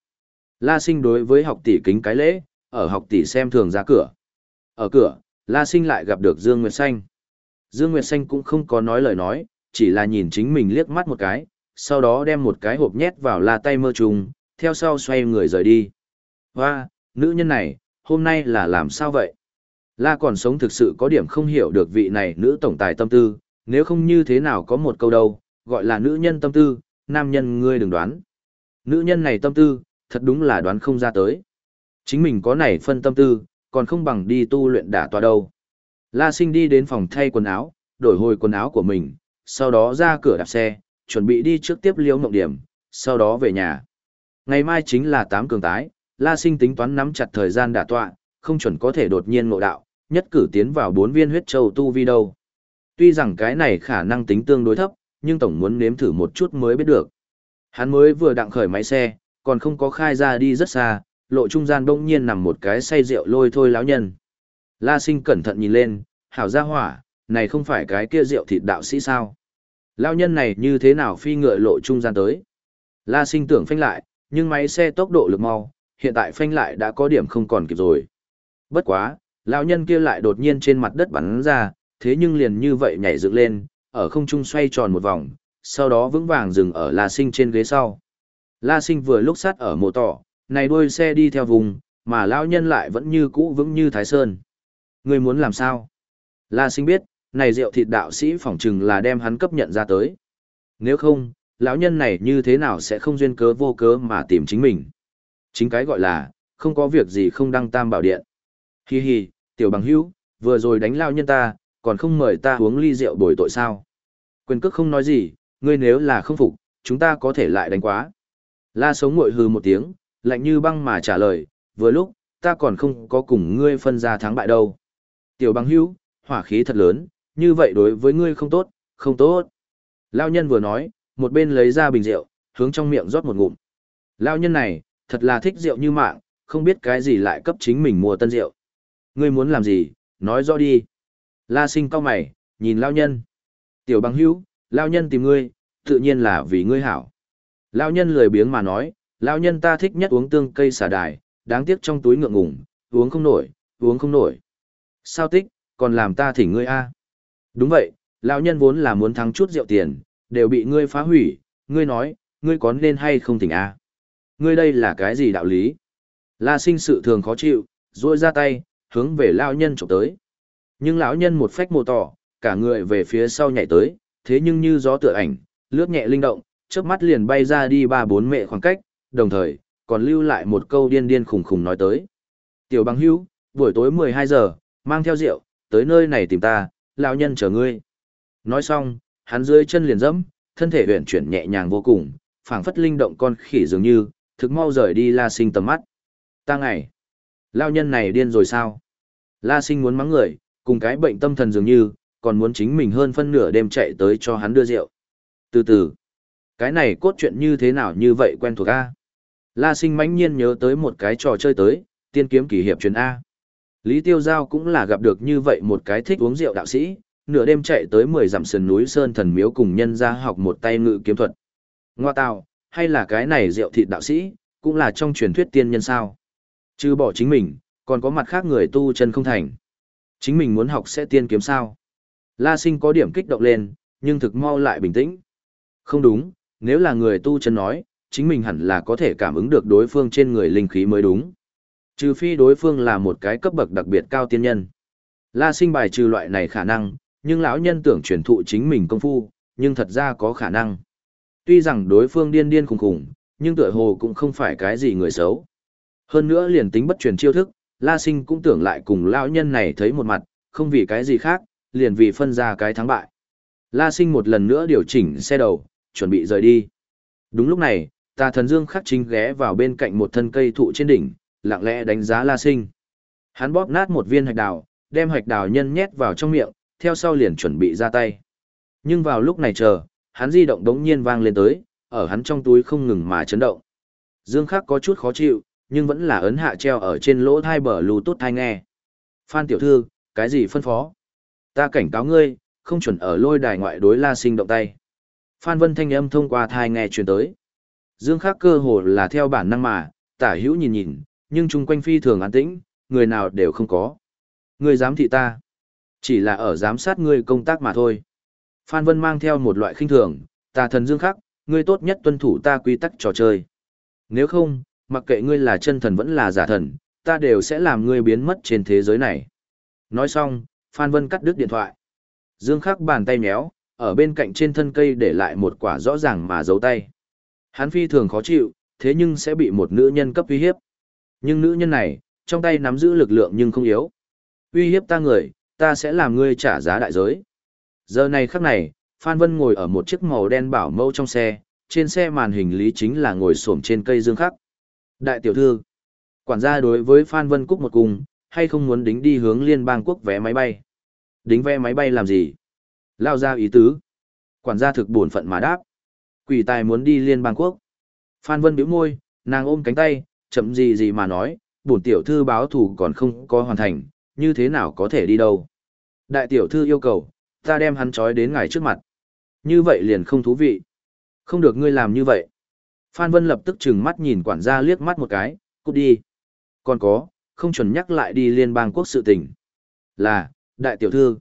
La sinh đối với học tỷ kính cái lễ, ở học tỷ xem thường ra cửa. Ở cửa, La sinh lại gặp được Dương Nguyệt Xanh. Dương Nguyệt Xanh cũng không có nói lời nói, chỉ là nhìn chính mình liếc mắt một cái, sau đó đem một cái hộp nhét vào la tay mơ trùng, theo sau xoay người rời đi. Hoa, nữ nhân này, hôm nay là làm sao vậy? La còn sống thực sự có điểm không hiểu được vị này nữ tổng tài tâm tư, nếu không như thế nào có một câu đâu, gọi là nữ nhân tâm tư, nam nhân ngươi đừng đoán. Nữ nhân này tâm tư, thật đúng là đoán không ra tới. Chính mình có này phân tâm tư, còn không bằng đi tu luyện đả tòa đâu. La sinh đi đến phòng thay quần áo, đổi hồi quần áo của mình, sau đó ra cửa đạp xe, chuẩn bị đi trước tiếp liễu mộng điểm, sau đó về nhà. Ngày mai chính là tám cường tái, La sinh tính toán nắm chặt thời gian đả tọa, không chuẩn có thể đột nhiên ngộ đạo, nhất cử tiến vào bốn viên huyết châu tu vi đâu. Tuy rằng cái này khả năng tính tương đối thấp, nhưng tổng muốn nếm thử một chút mới biết được. Hắn mới vừa đặng khởi máy xe, còn không có khai ra đi rất xa, lộ trung gian bỗng nhiên nằm một cái say rượu lôi thôi lão nhân. La sinh cẩn thận nhìn lên, hảo gia hỏa, này không phải cái kia rượu thịt đạo sĩ sao? Lão nhân này như thế nào phi ngựa lộ trung gian tới? La sinh tưởng phanh lại, nhưng máy xe tốc độ lực mau, hiện tại phanh lại đã có điểm không còn kịp rồi. Bất quá, lão nhân kia lại đột nhiên trên mặt đất bắn ra, thế nhưng liền như vậy nhảy dựng lên, ở không trung xoay tròn một vòng, sau đó vững vàng dừng ở La Sinh trên ghế sau. La Sinh vừa lúc sát ở mộ tỏ, này đuôi xe đi theo vùng, mà lão nhân lại vẫn như cũ vững như Thái Sơn. Người muốn làm sao? La Sinh biết, này rượu thịt đạo sĩ phỏng chừng là đem hắn cấp nhận ra tới. Nếu không, lão nhân này như thế nào sẽ không duyên cớ vô cớ mà tìm chính mình? Chính cái gọi là, không có việc gì không đăng tam bảo điện. Hi hi, tiểu bằng hữu, vừa rồi đánh lao nhân ta, còn không mời ta uống ly rượu bồi tội sao. Quyền cước không nói gì, ngươi nếu là không phục, chúng ta có thể lại đánh quá. La sống ngội hư một tiếng, lạnh như băng mà trả lời, vừa lúc, ta còn không có cùng ngươi phân ra thắng bại đâu. Tiểu bằng hữu, hỏa khí thật lớn, như vậy đối với ngươi không tốt, không tốt. Lao nhân vừa nói, một bên lấy ra bình rượu, hướng trong miệng rót một ngụm. Lao nhân này, thật là thích rượu như mạng, không biết cái gì lại cấp chính mình mua tân rượu. Ngươi muốn làm gì, nói rõ đi. La sinh cao mày, nhìn lao nhân. Tiểu bằng hữu, lao nhân tìm ngươi, tự nhiên là vì ngươi hảo. Lao nhân lười biếng mà nói, lao nhân ta thích nhất uống tương cây xả đài, đáng tiếc trong túi ngượng ngùng, uống không nổi, uống không nổi. Sao tích, còn làm ta thỉnh ngươi a? Đúng vậy, lão nhân vốn là muốn thắng chút rượu tiền, đều bị ngươi phá hủy, ngươi nói, ngươi có nên hay không thỉnh a? Ngươi đây là cái gì đạo lý? La sinh sự thường khó chịu, ruôi ra tay, hướng về lão nhân chụp tới. Nhưng lão nhân một phách mồ tỏ, cả người về phía sau nhảy tới, thế nhưng như gió tựa ảnh, lướt nhẹ linh động, chớp mắt liền bay ra đi ba bốn mệ khoảng cách, đồng thời, còn lưu lại một câu điên điên khủng khủng nói tới. Tiểu bằng hữu, buổi tối 12 giờ, mang theo rượu, tới nơi này tìm ta, lão nhân chờ ngươi. Nói xong, hắn dưới chân liền dẫm, thân thể huyển chuyển nhẹ nhàng vô cùng, phảng phất linh động con khỉ dường như, thực mau rời đi La Sinh tầm mắt. Ta ngày, lao nhân này điên rồi sao? La Sinh muốn mắng người, cùng cái bệnh tâm thần dường như, còn muốn chính mình hơn phân nửa đêm chạy tới cho hắn đưa rượu. Từ từ, cái này cốt truyện như thế nào như vậy quen thuộc a? La Sinh mãnh nhiên nhớ tới một cái trò chơi tới, tiên kiếm kỳ hiệp truyền A. Lý Tiêu Giao cũng là gặp được như vậy một cái thích uống rượu đạo sĩ, nửa đêm chạy tới 10 dặm sườn núi Sơn Thần Miếu cùng nhân ra học một tay ngự kiếm thuật. Ngoa tào, hay là cái này rượu thịt đạo sĩ, cũng là trong truyền thuyết tiên nhân sao. Chứ bỏ chính mình, còn có mặt khác người tu chân không thành. Chính mình muốn học sẽ tiên kiếm sao. La sinh có điểm kích động lên, nhưng thực mau lại bình tĩnh. Không đúng, nếu là người tu chân nói, chính mình hẳn là có thể cảm ứng được đối phương trên người linh khí mới đúng. Trừ phi đối phương là một cái cấp bậc đặc biệt cao tiên nhân. La sinh bài trừ loại này khả năng, nhưng lão nhân tưởng truyền thụ chính mình công phu, nhưng thật ra có khả năng. Tuy rằng đối phương điên điên khùng khùng, nhưng tựa hồ cũng không phải cái gì người xấu. Hơn nữa liền tính bất truyền chiêu thức, La Sinh cũng tưởng lại cùng lão nhân này thấy một mặt, không vì cái gì khác, liền vì phân ra cái thắng bại. La Sinh một lần nữa điều chỉnh xe đầu, chuẩn bị rời đi. Đúng lúc này, tà thần dương khắc chính ghé vào bên cạnh một thân cây thụ trên đỉnh, lặng lẽ đánh giá La Sinh. Hắn bóp nát một viên hạch đào, đem hạch đào nhân nhét vào trong miệng, theo sau liền chuẩn bị ra tay. Nhưng vào lúc này chờ, hắn di động đống nhiên vang lên tới, ở hắn trong túi không ngừng mà chấn động. Dương Khắc có chút khó chịu, nhưng vẫn là ấn hạ treo ở trên lỗ thai bờ lù tốt thai nghe. Phan tiểu thư, cái gì phân phó? Ta cảnh cáo ngươi, không chuẩn ở lôi đài ngoại đối La Sinh động tay. Phan Vân thanh âm thông qua thai nghe truyền tới. Dương Khắc cơ hồ là theo bản năng mà, tả hữu nhìn nhìn, nhưng chung quanh phi thường an tĩnh, người nào đều không có. Người dám thị ta, chỉ là ở giám sát ngươi công tác mà thôi. Phan Vân mang theo một loại khinh thường, tà thần Dương Khắc, ngươi tốt nhất tuân thủ ta quy tắc trò chơi. Nếu không, mặc kệ ngươi là chân thần vẫn là giả thần, ta đều sẽ làm ngươi biến mất trên thế giới này. Nói xong, Phan Vân cắt đứt điện thoại. Dương Khắc bàn tay méo, ở bên cạnh trên thân cây để lại một quả rõ ràng mà giấu tay. Hắn phi thường khó chịu, thế nhưng sẽ bị một nữ nhân cấp uy hiếp. Nhưng nữ nhân này, trong tay nắm giữ lực lượng nhưng không yếu. Uy hiếp ta người, ta sẽ làm ngươi trả giá đại giới. Giờ này khắc này, Phan Vân ngồi ở một chiếc màu đen bảo mâu trong xe, trên xe màn hình lý chính là ngồi xổm trên cây dương khắc. Đại tiểu thư, quản gia đối với Phan Vân Cúc một cùng, hay không muốn đính đi hướng liên bang quốc vé máy bay? Đính vé máy bay làm gì? Lao ra ý tứ. Quản gia thực buồn phận mà đáp. Quỷ tài muốn đi liên bang quốc. Phan Vân bĩu môi, nàng ôm cánh tay, chậm gì gì mà nói, bổn tiểu thư báo thủ còn không có hoàn thành, như thế nào có thể đi đâu. Đại tiểu thư yêu cầu, ta đem hắn trói đến ngài trước mặt. Như vậy liền không thú vị. Không được ngươi làm như vậy. Phan Vân lập tức trừng mắt nhìn quản gia liếc mắt một cái, cút đi. Còn có, không chuẩn nhắc lại đi liên bang quốc sự tình. Là, đại tiểu thư.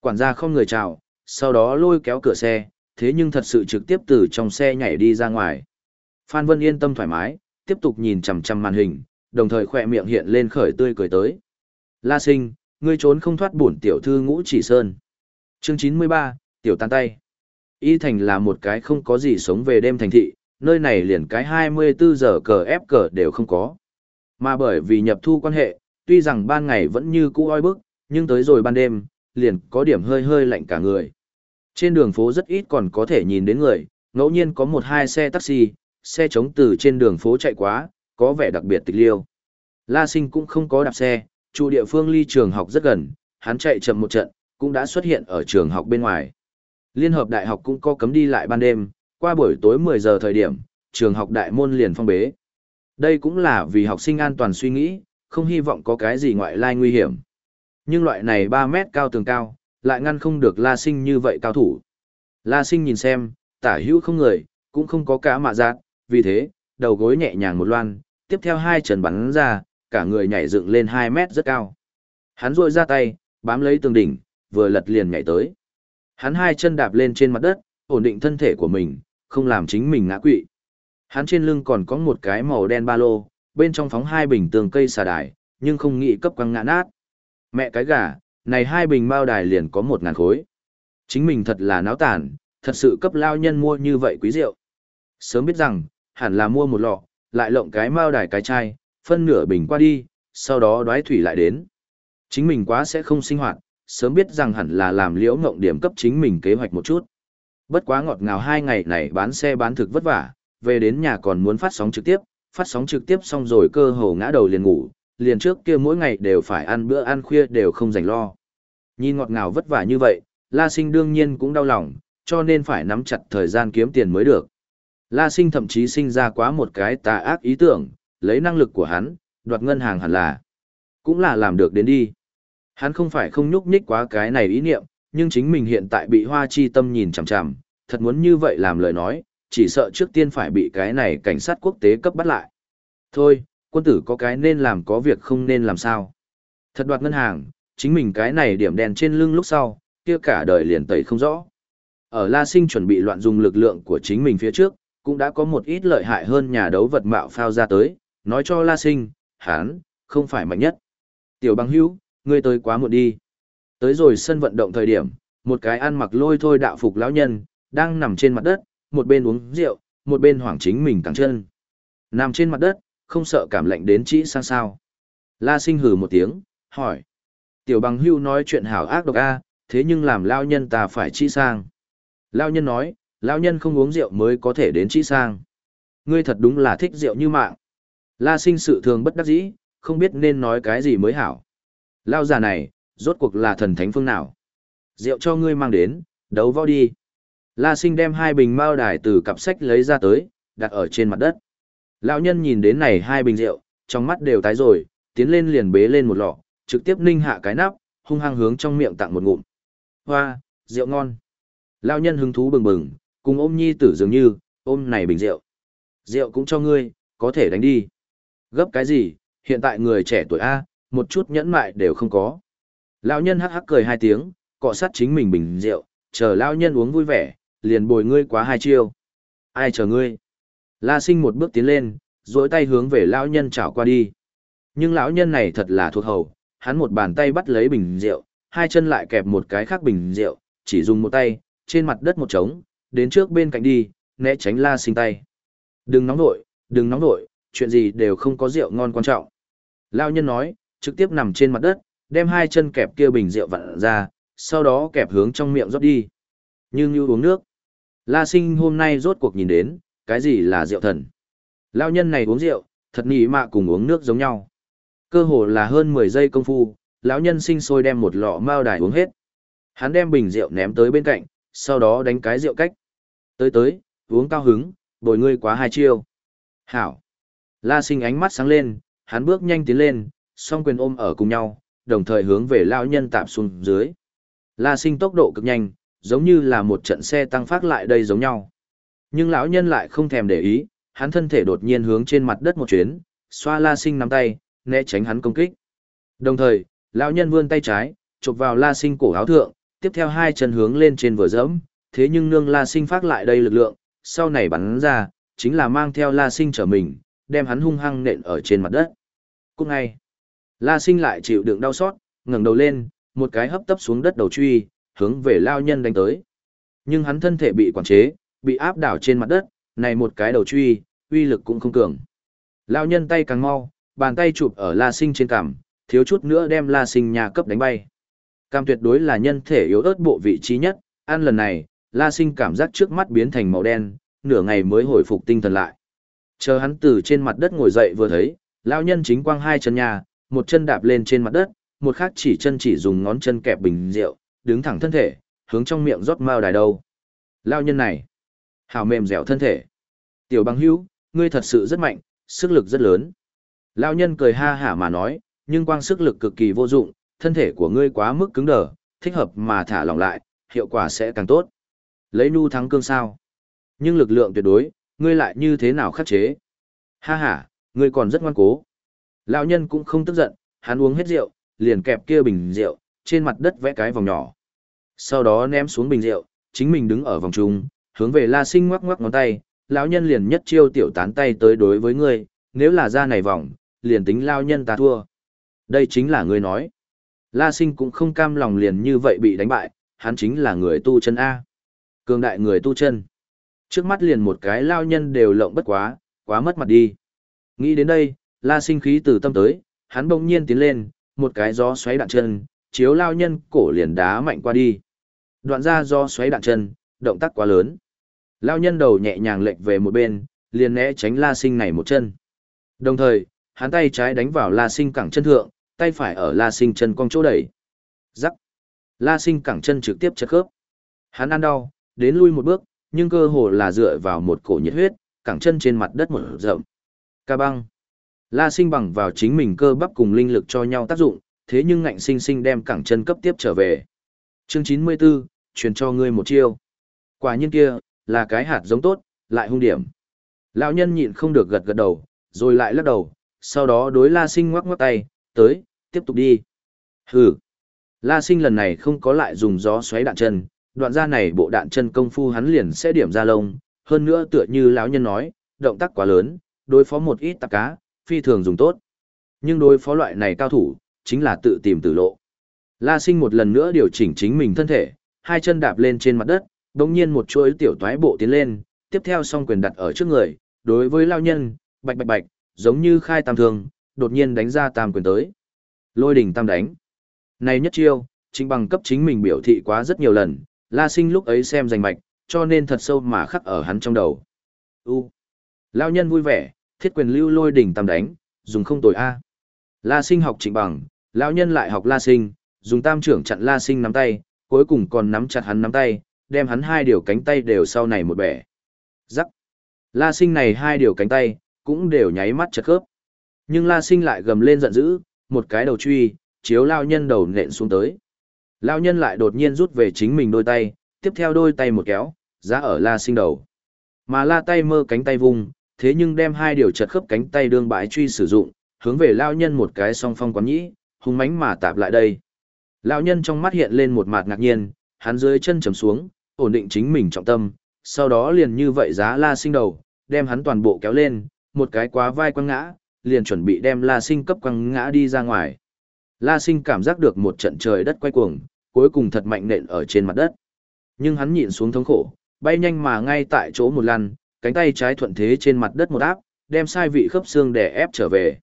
Quản gia không người chào, sau đó lôi kéo cửa xe, thế nhưng thật sự trực tiếp từ trong xe nhảy đi ra ngoài. Phan Vân yên tâm thoải mái, tiếp tục nhìn chằm chằm màn hình, đồng thời khỏe miệng hiện lên khởi tươi cười tới. La sinh, ngươi trốn không thoát bổn tiểu thư ngũ chỉ sơn. Chương 93, tiểu tan tay. Y thành là một cái không có gì sống về đêm thành thị, nơi này liền cái 24 giờ cờ ép cờ đều không có. Mà bởi vì nhập thu quan hệ, tuy rằng ban ngày vẫn như cũ oi bức, nhưng tới rồi ban đêm, liền có điểm hơi hơi lạnh cả người. Trên đường phố rất ít còn có thể nhìn đến người, ngẫu nhiên có một hai xe taxi, xe chống từ trên đường phố chạy quá, có vẻ đặc biệt tịch liêu. La Sinh cũng không có đạp xe, trụ địa phương ly trường học rất gần, hắn chạy chậm một trận, cũng đã xuất hiện ở trường học bên ngoài. Liên hợp đại học cũng có cấm đi lại ban đêm, qua buổi tối 10 giờ thời điểm, trường học đại môn liền phong bế. Đây cũng là vì học sinh an toàn suy nghĩ, không hy vọng có cái gì ngoại lai nguy hiểm. Nhưng loại này 3 mét cao tường cao, lại ngăn không được La Sinh như vậy cao thủ. La Sinh nhìn xem, tả hữu không người, cũng không có cá mạ giác, vì thế, đầu gối nhẹ nhàng một loan, tiếp theo hai chân bắn ra, cả người nhảy dựng lên 2 mét rất cao. Hắn rôi ra tay, bám lấy tường đỉnh, vừa lật liền nhảy tới. Hắn hai chân đạp lên trên mặt đất, ổn định thân thể của mình, không làm chính mình ngã quỵ. Hắn trên lưng còn có một cái màu đen ba lô, bên trong phóng hai bình tường cây xà đài, nhưng không nghĩ cấp quăng ngã nát. Mẹ cái gà, này hai bình bao đài liền có một ngàn khối. Chính mình thật là náo tàn, thật sự cấp lao nhân mua như vậy quý rượu. Sớm biết rằng, hẳn là mua một lọ, lại lộng cái mao đài cái chai, phân nửa bình qua đi, sau đó đoái thủy lại đến. Chính mình quá sẽ không sinh hoạt, sớm biết rằng hẳn là làm liễu ngộng điểm cấp chính mình kế hoạch một chút. Bất quá ngọt ngào hai ngày này bán xe bán thực vất vả, về đến nhà còn muốn phát sóng trực tiếp, phát sóng trực tiếp xong rồi cơ hồ ngã đầu liền ngủ, liền trước kia mỗi ngày đều phải ăn bữa ăn khuya đều không dành lo. Nhìn ngọt ngào vất vả như vậy, La Sinh đương nhiên cũng đau lòng, cho nên phải nắm chặt thời gian kiếm tiền mới được. La Sinh thậm chí sinh ra quá một cái tà ác ý tưởng, lấy năng lực của hắn, đoạt ngân hàng hẳn là, cũng là làm được đến đi. Hắn không phải không nhúc nhích quá cái này ý niệm, nhưng chính mình hiện tại bị hoa chi tâm nhìn chằm chằm, thật muốn như vậy làm lời nói, chỉ sợ trước tiên phải bị cái này cảnh sát quốc tế cấp bắt lại. Thôi, quân tử có cái nên làm có việc không nên làm sao. Thật đoạt ngân hàng, chính mình cái này điểm đèn trên lưng lúc sau, kia cả đời liền tẩy không rõ. Ở La Sinh chuẩn bị loạn dùng lực lượng của chính mình phía trước, cũng đã có một ít lợi hại hơn nhà đấu vật mạo phao ra tới, nói cho La Sinh, hắn, không phải mạnh nhất. Tiểu băng hữu, ngươi tới quá muộn đi. Tới rồi sân vận động thời điểm, một cái ăn mặc lôi thôi đạo phục lão nhân, đang nằm trên mặt đất, một bên uống rượu, một bên hoảng chính mình cẳng chân. Nằm trên mặt đất, không sợ cảm lạnh đến chỉ sang sao. La sinh hừ một tiếng, hỏi. Tiểu bằng hưu nói chuyện hảo ác độc a, thế nhưng làm lao nhân ta phải chỉ sang. Lao nhân nói, lao nhân không uống rượu mới có thể đến chỉ sang. Ngươi thật đúng là thích rượu như mạng. La sinh sự thường bất đắc dĩ, không biết nên nói cái gì mới hảo. Lao già này, rốt cuộc là thần thánh phương nào? Rượu cho ngươi mang đến, đấu võ đi. La sinh đem hai bình mao đài từ cặp sách lấy ra tới, đặt ở trên mặt đất. Lão nhân nhìn đến này hai bình rượu, trong mắt đều tái rồi, tiến lên liền bế lên một lọ, trực tiếp ninh hạ cái nắp, hung hăng hướng trong miệng tặng một ngụm. Hoa, rượu ngon. Lão nhân hứng thú bừng bừng, cùng ôm nhi tử dường như, ôm này bình rượu. Rượu cũng cho ngươi, có thể đánh đi. Gấp cái gì, hiện tại người trẻ tuổi A, một chút nhẫn mại đều không có. Lão nhân hắc hắc cười hai tiếng, cọ sát chính mình bình rượu, chờ lão nhân uống vui vẻ, liền bồi ngươi quá hai chiêu. Ai chờ ngươi? La sinh một bước tiến lên, duỗi tay hướng về lão nhân chảo qua đi. Nhưng lão nhân này thật là thuộc hầu, hắn một bàn tay bắt lấy bình rượu, hai chân lại kẹp một cái khác bình rượu, chỉ dùng một tay, trên mặt đất một trống, đến trước bên cạnh đi, né tránh la sinh tay. Đừng nóng nổi, đừng nóng nổi, chuyện gì đều không có rượu ngon quan trọng. Lão nhân nói, trực tiếp nằm trên mặt đất, đem hai chân kẹp kia bình rượu vặn ra, sau đó kẹp hướng trong miệng rót đi. Nhưng như uống nước. La sinh hôm nay rốt cuộc nhìn đến, cái gì là rượu thần. Lao nhân này uống rượu, thật nỉ mạ cùng uống nước giống nhau. Cơ hồ là hơn 10 giây công phu, lão nhân sinh sôi đem một lọ mao đài uống hết. Hắn đem bình rượu ném tới bên cạnh, sau đó đánh cái rượu cách. Tới tới, uống cao hứng, bồi ngươi quá hai chiêu. Hảo. La sinh ánh mắt sáng lên, hắn bước nhanh tiến lên, song quyền ôm ở cùng nhau, đồng thời hướng về lão nhân tạm xuống dưới. La sinh tốc độ cực nhanh, giống như là một trận xe tăng phát lại đây giống nhau. Nhưng lão nhân lại không thèm để ý, hắn thân thể đột nhiên hướng trên mặt đất một chuyến, xoa La Sinh nắm tay, né tránh hắn công kích. Đồng thời, lão nhân vươn tay trái, chụp vào La Sinh cổ áo thượng, tiếp theo hai chân hướng lên trên vừa dẫm, thế nhưng nương La Sinh phát lại đây lực lượng, sau này bắn ra, chính là mang theo La Sinh trở mình, đem hắn hung hăng nện ở trên mặt đất. Cũng ngay, La Sinh lại chịu đựng đau xót, ngẩng đầu lên, một cái hấp tấp xuống đất đầu truy, hướng về lao nhân đánh tới. Nhưng hắn thân thể bị quản chế, bị áp đảo trên mặt đất, này một cái đầu truy, uy lực cũng không cường. Lao nhân tay càng mau, bàn tay chụp ở La Sinh trên cằm, thiếu chút nữa đem La Sinh nhà cấp đánh bay. Cam tuyệt đối là nhân thể yếu ớt bộ vị trí nhất, ăn lần này, La Sinh cảm giác trước mắt biến thành màu đen, nửa ngày mới hồi phục tinh thần lại. Chờ hắn từ trên mặt đất ngồi dậy vừa thấy, lao nhân chính quang hai chân nhà, một chân đạp lên trên mặt đất, một khác chỉ chân chỉ dùng ngón chân kẹp bình rượu, đứng thẳng thân thể, hướng trong miệng rót mao đài đầu. Lão nhân này, hào mềm dẻo thân thể. Tiểu băng hữu, ngươi thật sự rất mạnh, sức lực rất lớn. Lão nhân cười ha hả mà nói, nhưng quang sức lực cực kỳ vô dụng, thân thể của ngươi quá mức cứng đờ, thích hợp mà thả lỏng lại, hiệu quả sẽ càng tốt. Lấy nu thắng cương sao. Nhưng lực lượng tuyệt đối, ngươi lại như thế nào khắc chế? Ha ha, ngươi còn rất ngoan cố. Lão nhân cũng không tức giận, hắn uống hết rượu, liền kẹp kia bình rượu, trên mặt đất vẽ cái vòng nhỏ. Sau đó ném xuống bình rượu, chính mình đứng ở vòng trung, hướng về La Sinh ngoắc ngoắc ngón tay, lão nhân liền nhất chiêu tiểu tán tay tới đối với ngươi, nếu là ra này vòng, liền tính lão nhân ta thua. Đây chính là ngươi nói. La Sinh cũng không cam lòng liền như vậy bị đánh bại, hắn chính là người tu chân A. Cường đại người tu chân. Trước mắt liền một cái lao nhân đều lộng bất quá, quá mất mặt đi. Nghĩ đến đây, La Sinh khí từ tâm tới, hắn bỗng nhiên tiến lên, một cái gió xoáy đạn chân, chiếu lao nhân cổ liền đá mạnh qua đi. Đoạn ra do xoáy đạn chân, động tác quá lớn. Lao nhân đầu nhẹ nhàng lệch về một bên, liền né tránh La Sinh này một chân. Đồng thời, hắn tay trái đánh vào La Sinh cẳng chân thượng, tay phải ở La Sinh chân cong chỗ đẩy. Rắc. La Sinh cẳng chân trực tiếp chật khớp. Hắn ăn đau, đến lui một bước, nhưng cơ hồ là dựa vào một cổ nhiệt huyết, cẳng chân trên mặt đất một rộng. Ca băng. La Sinh bằng vào chính mình cơ bắp cùng linh lực cho nhau tác dụng, thế nhưng ngạnh sinh sinh đem cẳng chân cấp tiếp trở về. Chương 94, truyền cho ngươi một chiêu. Quả nhiên kia, là cái hạt giống tốt, lại hung điểm. Lão nhân nhịn không được gật gật đầu, rồi lại lắc đầu, sau đó đối La Sinh ngoắc ngoắc tay, tới, tiếp tục đi. Hừ. La Sinh lần này không có lại dùng gió xoáy đạn chân, đoạn ra này bộ đạn chân công phu hắn liền sẽ điểm ra lông, hơn nữa tựa như lão nhân nói, động tác quá lớn, đối phó một ít tạp cá, phi thường dùng tốt. Nhưng đối phó loại này cao thủ, chính là tự tìm tử lộ. La Sinh một lần nữa điều chỉnh chính mình thân thể, hai chân đạp lên trên mặt đất, đồng nhiên một chuỗi tiểu toái bộ tiến lên, tiếp theo song quyền đặt ở trước người, đối với lao nhân, bạch bạch bạch, giống như khai tam thường, đột nhiên đánh ra tam quyền tới. Lôi đỉnh tam đánh. Này nhất chiêu, chính bằng cấp chính mình biểu thị quá rất nhiều lần, La Sinh lúc ấy xem danh mạch, cho nên thật sâu mà khắc ở hắn trong đầu. U. Lao nhân vui vẻ, thiết quyền lưu lôi đỉnh tam đánh, dùng không tồi A. La Sinh học trịnh bằng, lão nhân lại học La Sinh, dùng tam trưởng chặn La Sinh nắm tay, cuối cùng còn nắm chặt hắn nắm tay, đem hắn hai điều cánh tay đều sau này một bẻ. Rắc. La Sinh này hai điều cánh tay, cũng đều nháy mắt chật khớp. Nhưng La Sinh lại gầm lên giận dữ, một cái đầu truy, chiếu lao nhân đầu nện xuống tới. Lao nhân lại đột nhiên rút về chính mình đôi tay, tiếp theo đôi tay một kéo, giá ở La Sinh đầu. Mà La tay mơ cánh tay vùng, thế nhưng đem hai điều chật khớp cánh tay đương bãi truy sử dụng, hướng về lao nhân một cái song phong quán nhĩ, hung mãnh mà tạp lại đây. Lão nhân trong mắt hiện lên một mặt ngạc nhiên, hắn dưới chân trầm xuống, ổn định chính mình trọng tâm, sau đó liền như vậy giá La Sinh đầu, đem hắn toàn bộ kéo lên, một cái quá vai quăng ngã, liền chuẩn bị đem La Sinh cấp quăng ngã đi ra ngoài. La Sinh cảm giác được một trận trời đất quay cuồng, cuối cùng thật mạnh nện ở trên mặt đất. Nhưng hắn nhịn xuống thống khổ, bay nhanh mà ngay tại chỗ một lần, cánh tay trái thuận thế trên mặt đất một áp, đem sai vị khớp xương đè ép trở về.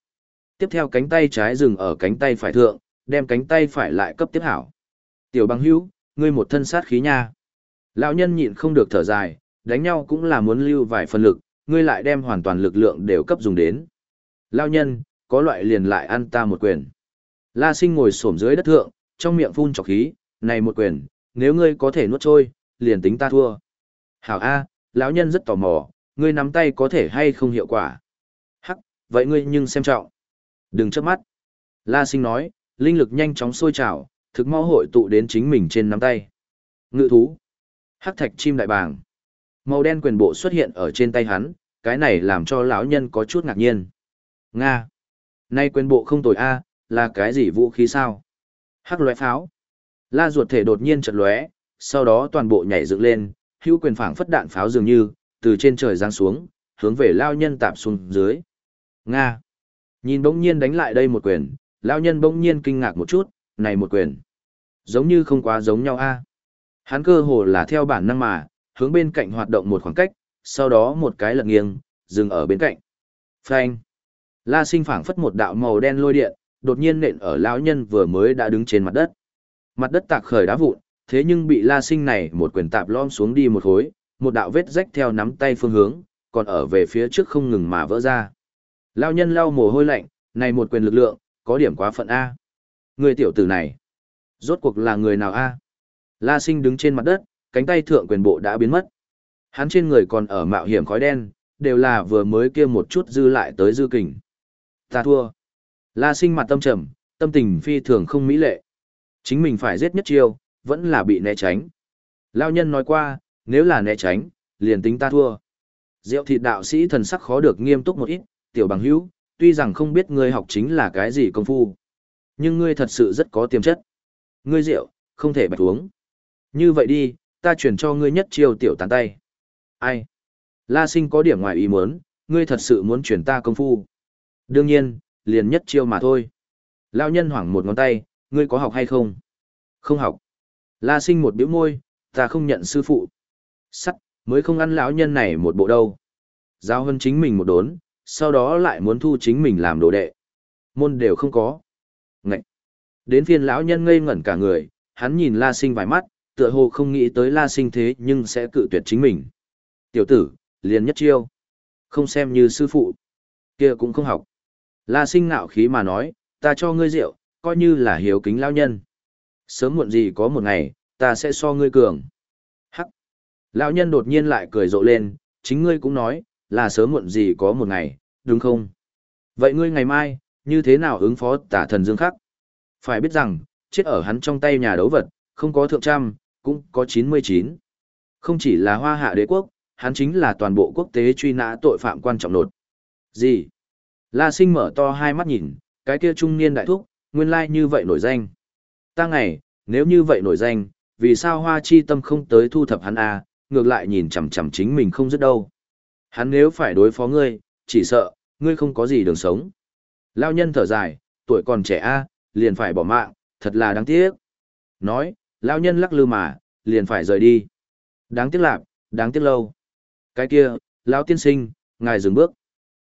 Tiếp theo cánh tay trái dừng ở cánh tay phải thượng, đem cánh tay phải lại cấp tiếp hảo. Tiểu băng hữu, ngươi một thân sát khí nha. Lão nhân nhịn không được thở dài, đánh nhau cũng là muốn lưu vài phần lực, ngươi lại đem hoàn toàn lực lượng đều cấp dùng đến. Lão nhân, có loại liền lại ăn ta một quyền. La sinh ngồi xổm dưới đất thượng, trong miệng phun trọc khí, này một quyền, nếu ngươi có thể nuốt trôi, liền tính ta thua. Hảo A, lão nhân rất tò mò, ngươi nắm tay có thể hay không hiệu quả. Hắc, vậy ngươi nhưng xem trọng. Đừng chớp mắt. La sinh nói, linh lực nhanh chóng sôi trào, thực mau hội tụ đến chính mình trên nắm tay. Ngự thú. Hắc thạch chim đại bàng. Màu đen quyền bộ xuất hiện ở trên tay hắn, cái này làm cho lão nhân có chút ngạc nhiên. Nga. Nay quyền bộ không tồi a, là cái gì vũ khí sao? Hắc lóe pháo. La ruột thể đột nhiên chật lóe, sau đó toàn bộ nhảy dựng lên, hữu quyền phảng phất đạn pháo dường như, từ trên trời giáng xuống, hướng về lao nhân tạp xuống dưới. Nga. Nhìn bỗng nhiên đánh lại đây một quyền, lao nhân bỗng nhiên kinh ngạc một chút, này một quyền. Giống như không quá giống nhau a. Hắn cơ hồ là theo bản năng mà, hướng bên cạnh hoạt động một khoảng cách, sau đó một cái lật nghiêng, dừng ở bên cạnh. Phanh. La sinh phảng phất một đạo màu đen lôi điện, đột nhiên nện ở lão nhân vừa mới đã đứng trên mặt đất. Mặt đất tạc khởi đá vụn, thế nhưng bị La sinh này một quyền tạp lom xuống đi một khối, một đạo vết rách theo nắm tay phương hướng, còn ở về phía trước không ngừng mà vỡ ra. lao nhân lau mồ hôi lạnh, này một quyền lực lượng, có điểm quá phận A. Người tiểu tử này, rốt cuộc là người nào A? La sinh đứng trên mặt đất, cánh tay thượng quyền bộ đã biến mất. Hắn trên người còn ở mạo hiểm khói đen, đều là vừa mới kia một chút dư lại tới dư kình. Ta thua. La sinh mặt tâm trầm, tâm tình phi thường không mỹ lệ. Chính mình phải giết nhất chiêu, vẫn là bị né tránh. Lao nhân nói qua, nếu là né tránh, liền tính ta thua. Diệu thịt đạo sĩ thần sắc khó được nghiêm túc một ít, tiểu bằng hữu, tuy rằng không biết ngươi học chính là cái gì công phu, nhưng ngươi thật sự rất có tiềm chất. Ngươi rượu, không thể bạch uống. Như vậy đi, ta chuyển cho ngươi nhất chiêu tiểu tán tay. Ai? La sinh có điểm ngoài ý muốn, ngươi thật sự muốn chuyển ta công phu. Đương nhiên, liền nhất chiêu mà thôi. Lão nhân hoảng một ngón tay, ngươi có học hay không? Không học. La sinh một biểu môi, ta không nhận sư phụ. Sắt, mới không ăn lão nhân này một bộ đâu. Giao hơn chính mình một đốn, sau đó lại muốn thu chính mình làm đồ đệ. Môn đều không có. Ngậy. Đến phiên lão nhân ngây ngẩn cả người, hắn nhìn La Sinh vài mắt, tựa hồ không nghĩ tới La Sinh thế nhưng sẽ cự tuyệt chính mình. Tiểu tử, liền nhất chiêu. Không xem như sư phụ. kia cũng không học. La Sinh ngạo khí mà nói, ta cho ngươi rượu, coi như là hiếu kính lão nhân. Sớm muộn gì có một ngày, ta sẽ so ngươi cường. Hắc. Lão nhân đột nhiên lại cười rộ lên, chính ngươi cũng nói, là sớm muộn gì có một ngày, đúng không? Vậy ngươi ngày mai, như thế nào ứng phó tả thần dương khắc? Phải biết rằng, chết ở hắn trong tay nhà đấu vật, không có thượng trăm, cũng có 99. Không chỉ là hoa hạ đế quốc, hắn chính là toàn bộ quốc tế truy nã tội phạm quan trọng nột. Gì? La sinh mở to hai mắt nhìn, cái kia trung niên đại thúc, nguyên lai như vậy nổi danh. Ta ngày, nếu như vậy nổi danh, vì sao hoa chi tâm không tới thu thập hắn à, ngược lại nhìn chằm chằm chính mình không dứt đâu. Hắn nếu phải đối phó ngươi, chỉ sợ, ngươi không có gì đường sống. Lao nhân thở dài, tuổi còn trẻ a, liền phải bỏ mạng, thật là đáng tiếc. Nói, lao nhân lắc lư mà, liền phải rời đi. Đáng tiếc lạc, đáng tiếc lâu. Cái kia, lão tiên sinh, ngài dừng bước.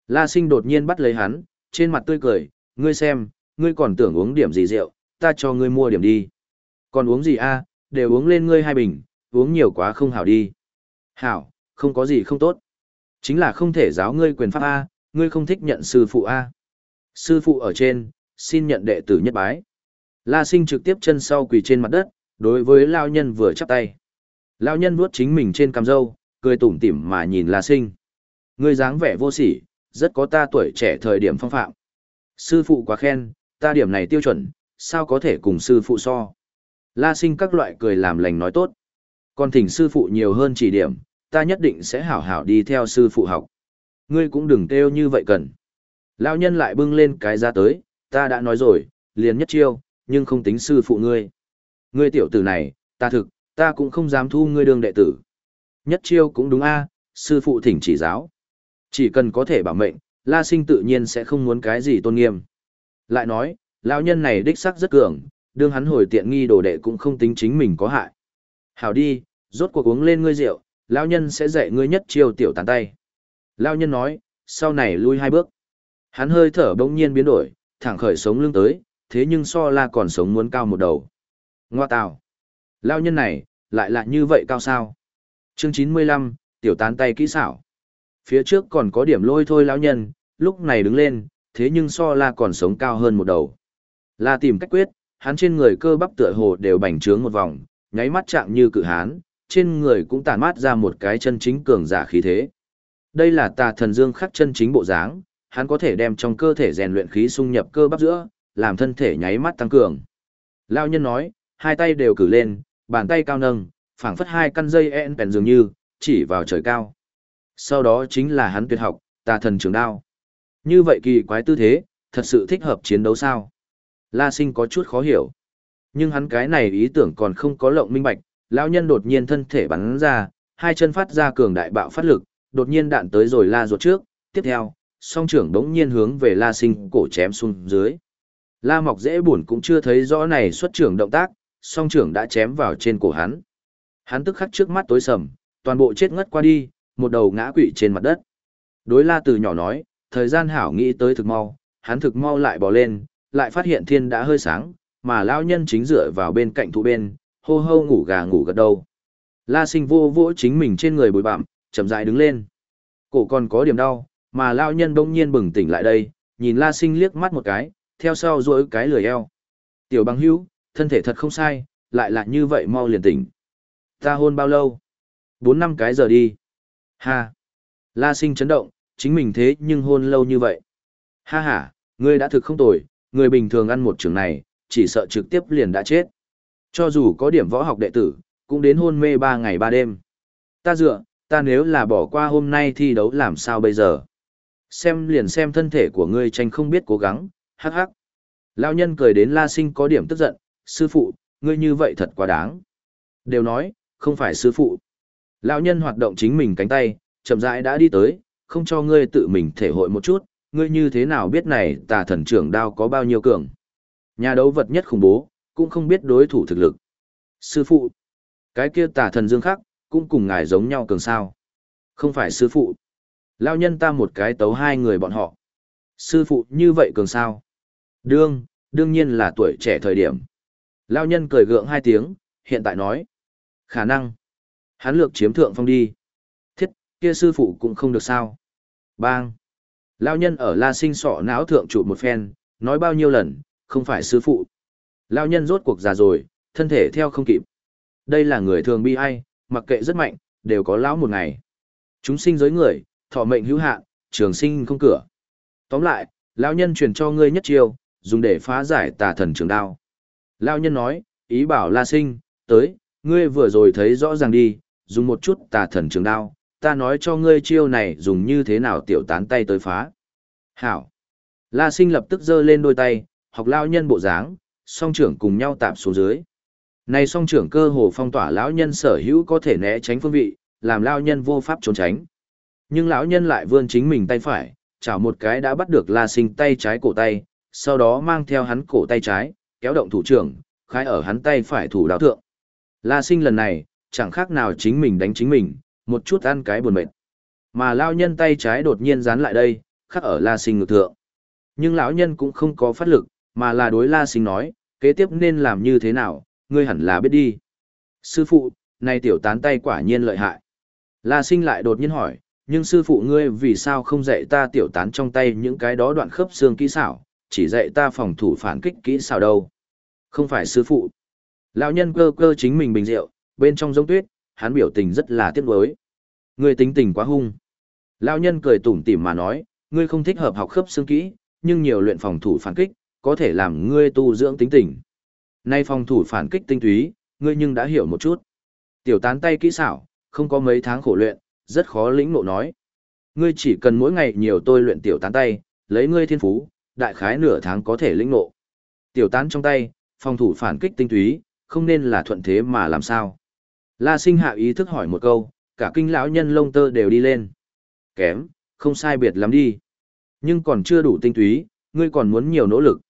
La sinh đột nhiên bắt lấy hắn, trên mặt tươi cười, ngươi xem, ngươi còn tưởng uống điểm gì rượu, ta cho ngươi mua điểm đi. Còn uống gì a, đều uống lên ngươi hai bình, uống nhiều quá không hảo đi. Hảo, không có gì không tốt. Chính là không thể giáo ngươi quyền pháp A, ngươi không thích nhận sư phụ A. Sư phụ ở trên, xin nhận đệ tử nhất bái. La sinh trực tiếp chân sau quỳ trên mặt đất, đối với lao nhân vừa chắp tay. Lao nhân vuốt chính mình trên cằm râu, cười tủm tỉm mà nhìn La sinh. Ngươi dáng vẻ vô sỉ, rất có ta tuổi trẻ thời điểm phong phạm. Sư phụ quá khen, ta điểm này tiêu chuẩn, sao có thể cùng sư phụ so. La sinh các loại cười làm lành nói tốt. Còn thỉnh sư phụ nhiều hơn chỉ điểm, ta nhất định sẽ hảo hảo đi theo sư phụ học. Ngươi cũng đừng kêu như vậy cần. Lão nhân lại bưng lên cái ra tới, ta đã nói rồi, liền nhất chiêu, nhưng không tính sư phụ ngươi. Ngươi tiểu tử này, ta thực, ta cũng không dám thu ngươi đường đệ tử. Nhất chiêu cũng đúng a, sư phụ thỉnh chỉ giáo. Chỉ cần có thể bảo mệnh, La Sinh tự nhiên sẽ không muốn cái gì tôn nghiêm. Lại nói, lão nhân này đích xác rất cường, đương hắn hồi tiện nghi đồ đệ cũng không tính chính mình có hại. Hảo đi, rốt cuộc uống lên ngươi rượu, lão nhân sẽ dạy ngươi nhất chiêu tiểu tàn tay. Lão nhân nói, sau này lui hai bước. Hắn hơi thở bỗng nhiên biến đổi, thẳng khởi sống lưng tới, thế nhưng so la còn sống muốn cao một đầu. Ngoa tào. Lão nhân này, lại là như vậy cao sao? Chương 95, tiểu tán tay kỹ xảo. Phía trước còn có điểm lôi thôi lão nhân, lúc này đứng lên, thế nhưng so la còn sống cao hơn một đầu. La tìm cách quyết, hắn trên người cơ bắp tựa hồ đều bành trướng một vòng, nháy mắt chạm như cự hán, trên người cũng tản mát ra một cái chân chính cường giả khí thế. Đây là tà thần dương khắc chân chính bộ dáng, hắn có thể đem trong cơ thể rèn luyện khí xung nhập cơ bắp giữa, làm thân thể nháy mắt tăng cường. Lao nhân nói, hai tay đều cử lên, bàn tay cao nâng, phảng phất hai căn dây en bèn dường như, chỉ vào trời cao. Sau đó chính là hắn tuyệt học, tà thần trường đao. Như vậy kỳ quái tư thế, thật sự thích hợp chiến đấu sao? La sinh có chút khó hiểu. Nhưng hắn cái này ý tưởng còn không có lộng minh bạch, lão nhân đột nhiên thân thể bắn ra, hai chân phát ra cường đại bạo phát lực, đột nhiên đạn tới rồi la ruột trước, tiếp theo, song trưởng đống nhiên hướng về la sinh cổ chém xuống dưới. La mọc dễ buồn cũng chưa thấy rõ này xuất trưởng động tác, song trưởng đã chém vào trên cổ hắn. Hắn tức khắc trước mắt tối sầm, toàn bộ chết ngất qua đi, một đầu ngã quỵ trên mặt đất. Đối la từ nhỏ nói, thời gian hảo nghĩ tới thực mau, hắn thực mau lại bò lên, lại phát hiện thiên đã hơi sáng, mà lão nhân chính dựa vào bên cạnh thụ bên, hô hô ngủ gà ngủ gật đâu. La sinh vô vỗ chính mình trên người bồi bạm, chậm rãi đứng lên. Cổ còn có điểm đau, mà lão nhân đông nhiên bừng tỉnh lại đây, nhìn la sinh liếc mắt một cái, theo sau duỗi cái lười eo. Tiểu bằng hữu, thân thể thật không sai, lại là như vậy mau liền tỉnh. Ta hôn bao lâu? Bốn năm cái giờ đi. Ha! La sinh chấn động, chính mình thế nhưng hôn lâu như vậy. Ha ha, ngươi đã thực không tồi, người bình thường ăn một trường này, chỉ sợ trực tiếp liền đã chết. Cho dù có điểm võ học đệ tử, cũng đến hôn mê ba ngày ba đêm. Ta dựa, ta nếu là bỏ qua hôm nay thi đấu làm sao bây giờ? Xem liền xem thân thể của ngươi tranh không biết cố gắng, hắc hắc. Lão nhân cười đến La Sinh có điểm tức giận, sư phụ, ngươi như vậy thật quá đáng. Đều nói, không phải sư phụ. Lão nhân hoạt động chính mình cánh tay, chậm rãi đã đi tới, không cho ngươi tự mình thể hội một chút, ngươi như thế nào biết này tà thần trưởng đao có bao nhiêu cường. Nhà đấu vật nhất khủng bố, cũng không biết đối thủ thực lực. Sư phụ, cái kia tà thần dương khắc, cũng cùng ngài giống nhau cường sao. Không phải sư phụ. Lao nhân ta một cái tấu hai người bọn họ. Sư phụ như vậy cường sao? Đương, đương nhiên là tuổi trẻ thời điểm. Lao nhân cười gượng hai tiếng, hiện tại nói. Khả năng. Hắn lược chiếm thượng phong đi. Thiết, kia sư phụ cũng không được sao. Bang. Lao nhân ở la sinh sọ não thượng trụ một phen, nói bao nhiêu lần, không phải sư phụ. Lao nhân rốt cuộc già rồi, thân thể theo không kịp. Đây là người thường bi ai, mặc kệ rất mạnh, đều có lão một ngày. Chúng sinh giới người, thọ mệnh hữu hạn, trường sinh không cửa. Tóm lại, lão nhân truyền cho ngươi nhất chiêu, dùng để phá giải tà thần trường đao. Lão nhân nói, ý bảo La Sinh, tới, ngươi vừa rồi thấy rõ ràng đi, dùng một chút tà thần trường đao, ta nói cho ngươi chiêu này dùng như thế nào tiểu tán tay tới phá. Hảo. La Sinh lập tức giơ lên đôi tay, học lão nhân bộ dáng, song trưởng cùng nhau tạm xuống dưới. Này song trưởng cơ hồ phong tỏa lão nhân sở hữu có thể né tránh phương vị, làm lão nhân vô pháp trốn tránh. Nhưng lão nhân lại vươn chính mình tay phải, chảo một cái đã bắt được La Sinh tay trái cổ tay, sau đó mang theo hắn cổ tay trái, kéo động thủ trưởng, khai ở hắn tay phải thủ đáo thượng. La Sinh lần này, chẳng khác nào chính mình đánh chính mình, một chút ăn cái buồn mệt. Mà lão nhân tay trái đột nhiên dán lại đây, khắc ở La Sinh ngực thượng. Nhưng lão nhân cũng không có phát lực, mà là đối La Sinh nói, kế tiếp nên làm như thế nào, ngươi hẳn là biết đi. Sư phụ, này tiểu tán tay quả nhiên lợi hại. La Sinh lại đột nhiên hỏi, nhưng sư phụ ngươi vì sao không dạy ta tiểu tán trong tay những cái đó đoạn khớp xương kỹ xảo, chỉ dạy ta phòng thủ phản kích kỹ xảo đâu. Không phải sư phụ. Lão nhân cơ cơ chính mình bình rượu, bên trong giống tuyết, hắn biểu tình rất là tiếc nuối. Ngươi tính tình quá hung. Lão nhân cười tủm tỉm mà nói, ngươi không thích hợp học khớp xương kỹ, nhưng nhiều luyện phòng thủ phản kích, có thể làm ngươi tu dưỡng tính tình. Nay phòng thủ phản kích tinh túy, ngươi nhưng đã hiểu một chút. Tiểu tán tay kỹ xảo, không có mấy tháng khổ luyện, rất khó lĩnh ngộ nói. Ngươi chỉ cần mỗi ngày nhiều tôi luyện tiểu tán tay, lấy ngươi thiên phú, đại khái nửa tháng có thể lĩnh ngộ. Tiểu tán trong tay, phòng thủ phản kích tinh túy, không nên là thuận thế mà làm sao. La sinh hạ ý thức hỏi một câu, cả kinh lão nhân lông tơ đều đi lên. Kém, không sai biệt lắm đi. Nhưng còn chưa đủ tinh túy, ngươi còn muốn nhiều nỗ lực.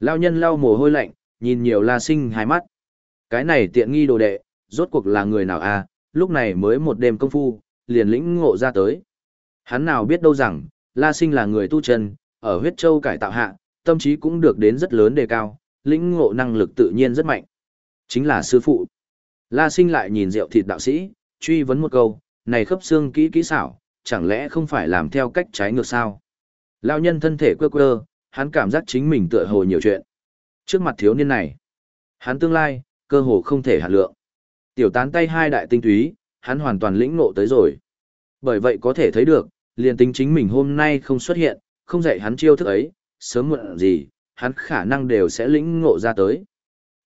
Lão nhân lau mồ hôi lạnh, nhìn nhiều la sinh hai mắt. Cái này tiện nghi đồ đệ, rốt cuộc là người nào à, lúc này mới một đêm công phu, liền lĩnh ngộ ra tới. Hắn nào biết đâu rằng, La Sinh là người tu chân, ở huyết châu cải tạo hạ, tâm trí cũng được đến rất lớn đề cao, lĩnh ngộ năng lực tự nhiên rất mạnh. Chính là sư phụ. La Sinh lại nhìn rượu thịt đạo sĩ, truy vấn một câu, này khớp xương kỹ kỹ xảo, chẳng lẽ không phải làm theo cách trái ngược sao? Lão nhân thân thể quơ quơ, hắn cảm giác chính mình tựa hồ nhiều chuyện. Trước mặt thiếu niên này, hắn tương lai, cơ hồ không thể hạt lượng. Tiểu tán tay hai đại tinh túy, hắn hoàn toàn lĩnh ngộ tới rồi. Bởi vậy có thể thấy được, liền tính chính mình hôm nay không xuất hiện, không dạy hắn chiêu thức ấy, sớm muộn gì, hắn khả năng đều sẽ lĩnh ngộ ra tới.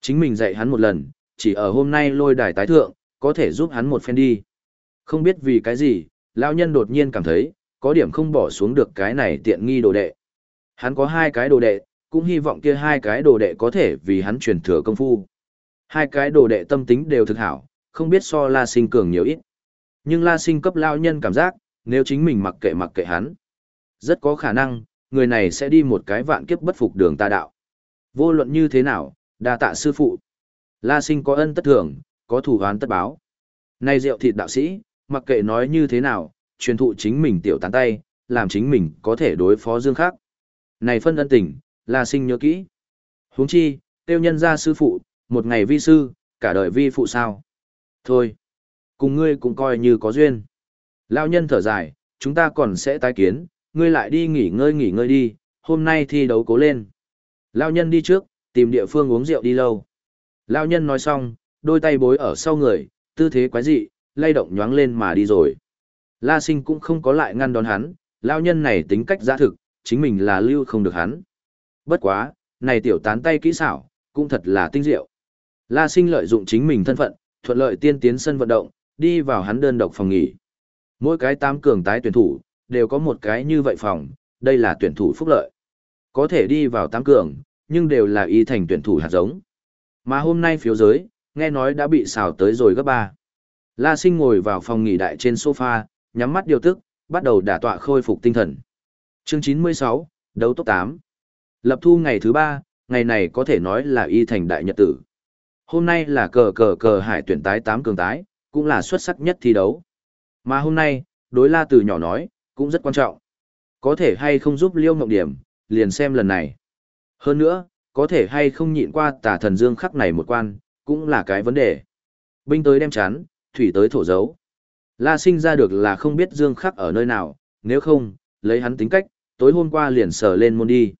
Chính mình dạy hắn một lần, chỉ ở hôm nay lôi đài tái thượng, có thể giúp hắn một phen đi. Không biết vì cái gì, lão nhân đột nhiên cảm thấy, có điểm không bỏ xuống được cái này tiện nghi đồ đệ. Hắn có hai cái đồ đệ, cũng hy vọng kia hai cái đồ đệ có thể vì hắn truyền thừa công phu. Hai cái đồ đệ tâm tính đều thực hảo, không biết so La Sinh cường nhiều ít. Nhưng La Sinh cấp lao nhân cảm giác, nếu chính mình mặc kệ mặc kệ hắn, rất có khả năng, người này sẽ đi một cái vạn kiếp bất phục đường ta đạo. Vô luận như thế nào, đa tạ sư phụ. La Sinh có ân tất thưởng, có thủ hoán tất báo. Nay rượu thịt đạo sĩ, mặc kệ nói như thế nào, truyền thụ chính mình tiểu tán tay, làm chính mình có thể đối phó dương khác. Này phân ân tình, La Sinh nhớ kỹ. huống chi, tiêu nhân gia sư phụ, một ngày vi sư, cả đời vi phụ sao. Thôi, cùng ngươi cũng coi như có duyên. Lao nhân thở dài, chúng ta còn sẽ tái kiến, ngươi lại đi nghỉ ngơi nghỉ ngơi đi, hôm nay thi đấu cố lên. Lao nhân đi trước, tìm địa phương uống rượu đi lâu. Lao nhân nói xong, đôi tay bối ở sau người, tư thế quái dị, lay động nhoáng lên mà đi rồi. La sinh cũng không có lại ngăn đón hắn, lao nhân này tính cách giã thực, chính mình là lưu không được hắn. Bất quá, này tiểu tán tay kỹ xảo, cũng thật là tinh diệu. La sinh lợi dụng chính mình thân phận, thuận lợi tiên tiến sân vận động, đi vào hắn đơn độc phòng nghỉ. Mỗi cái tám cường tái tuyển thủ, đều có một cái như vậy phòng, đây là tuyển thủ phúc lợi. Có thể đi vào tám cường, nhưng đều là y thành tuyển thủ hạt giống. Mà hôm nay phiếu giới, nghe nói đã bị xào tới rồi gấp ba. La sinh ngồi vào phòng nghỉ đại trên sofa, nhắm mắt điều tức, bắt đầu đả tọa khôi phục tinh thần. Chương 96, đấu top 8. Lập thu ngày thứ ba, ngày này có thể nói là y thành đại nhật tử. Hôm nay là cờ cờ cờ hải tuyển tái 8 cường tái, cũng là xuất sắc nhất thi đấu. Mà hôm nay, đối la từ nhỏ nói, cũng rất quan trọng. Có thể hay không giúp liêu mộng điểm, liền xem lần này. Hơn nữa, có thể hay không nhịn qua tà thần dương khắc này một quan, cũng là cái vấn đề. Binh tới đem chán, thủy tới thổ dấu. La sinh ra được là không biết dương khắc ở nơi nào, nếu không, lấy hắn tính cách, tối hôm qua liền sờ lên môn đi.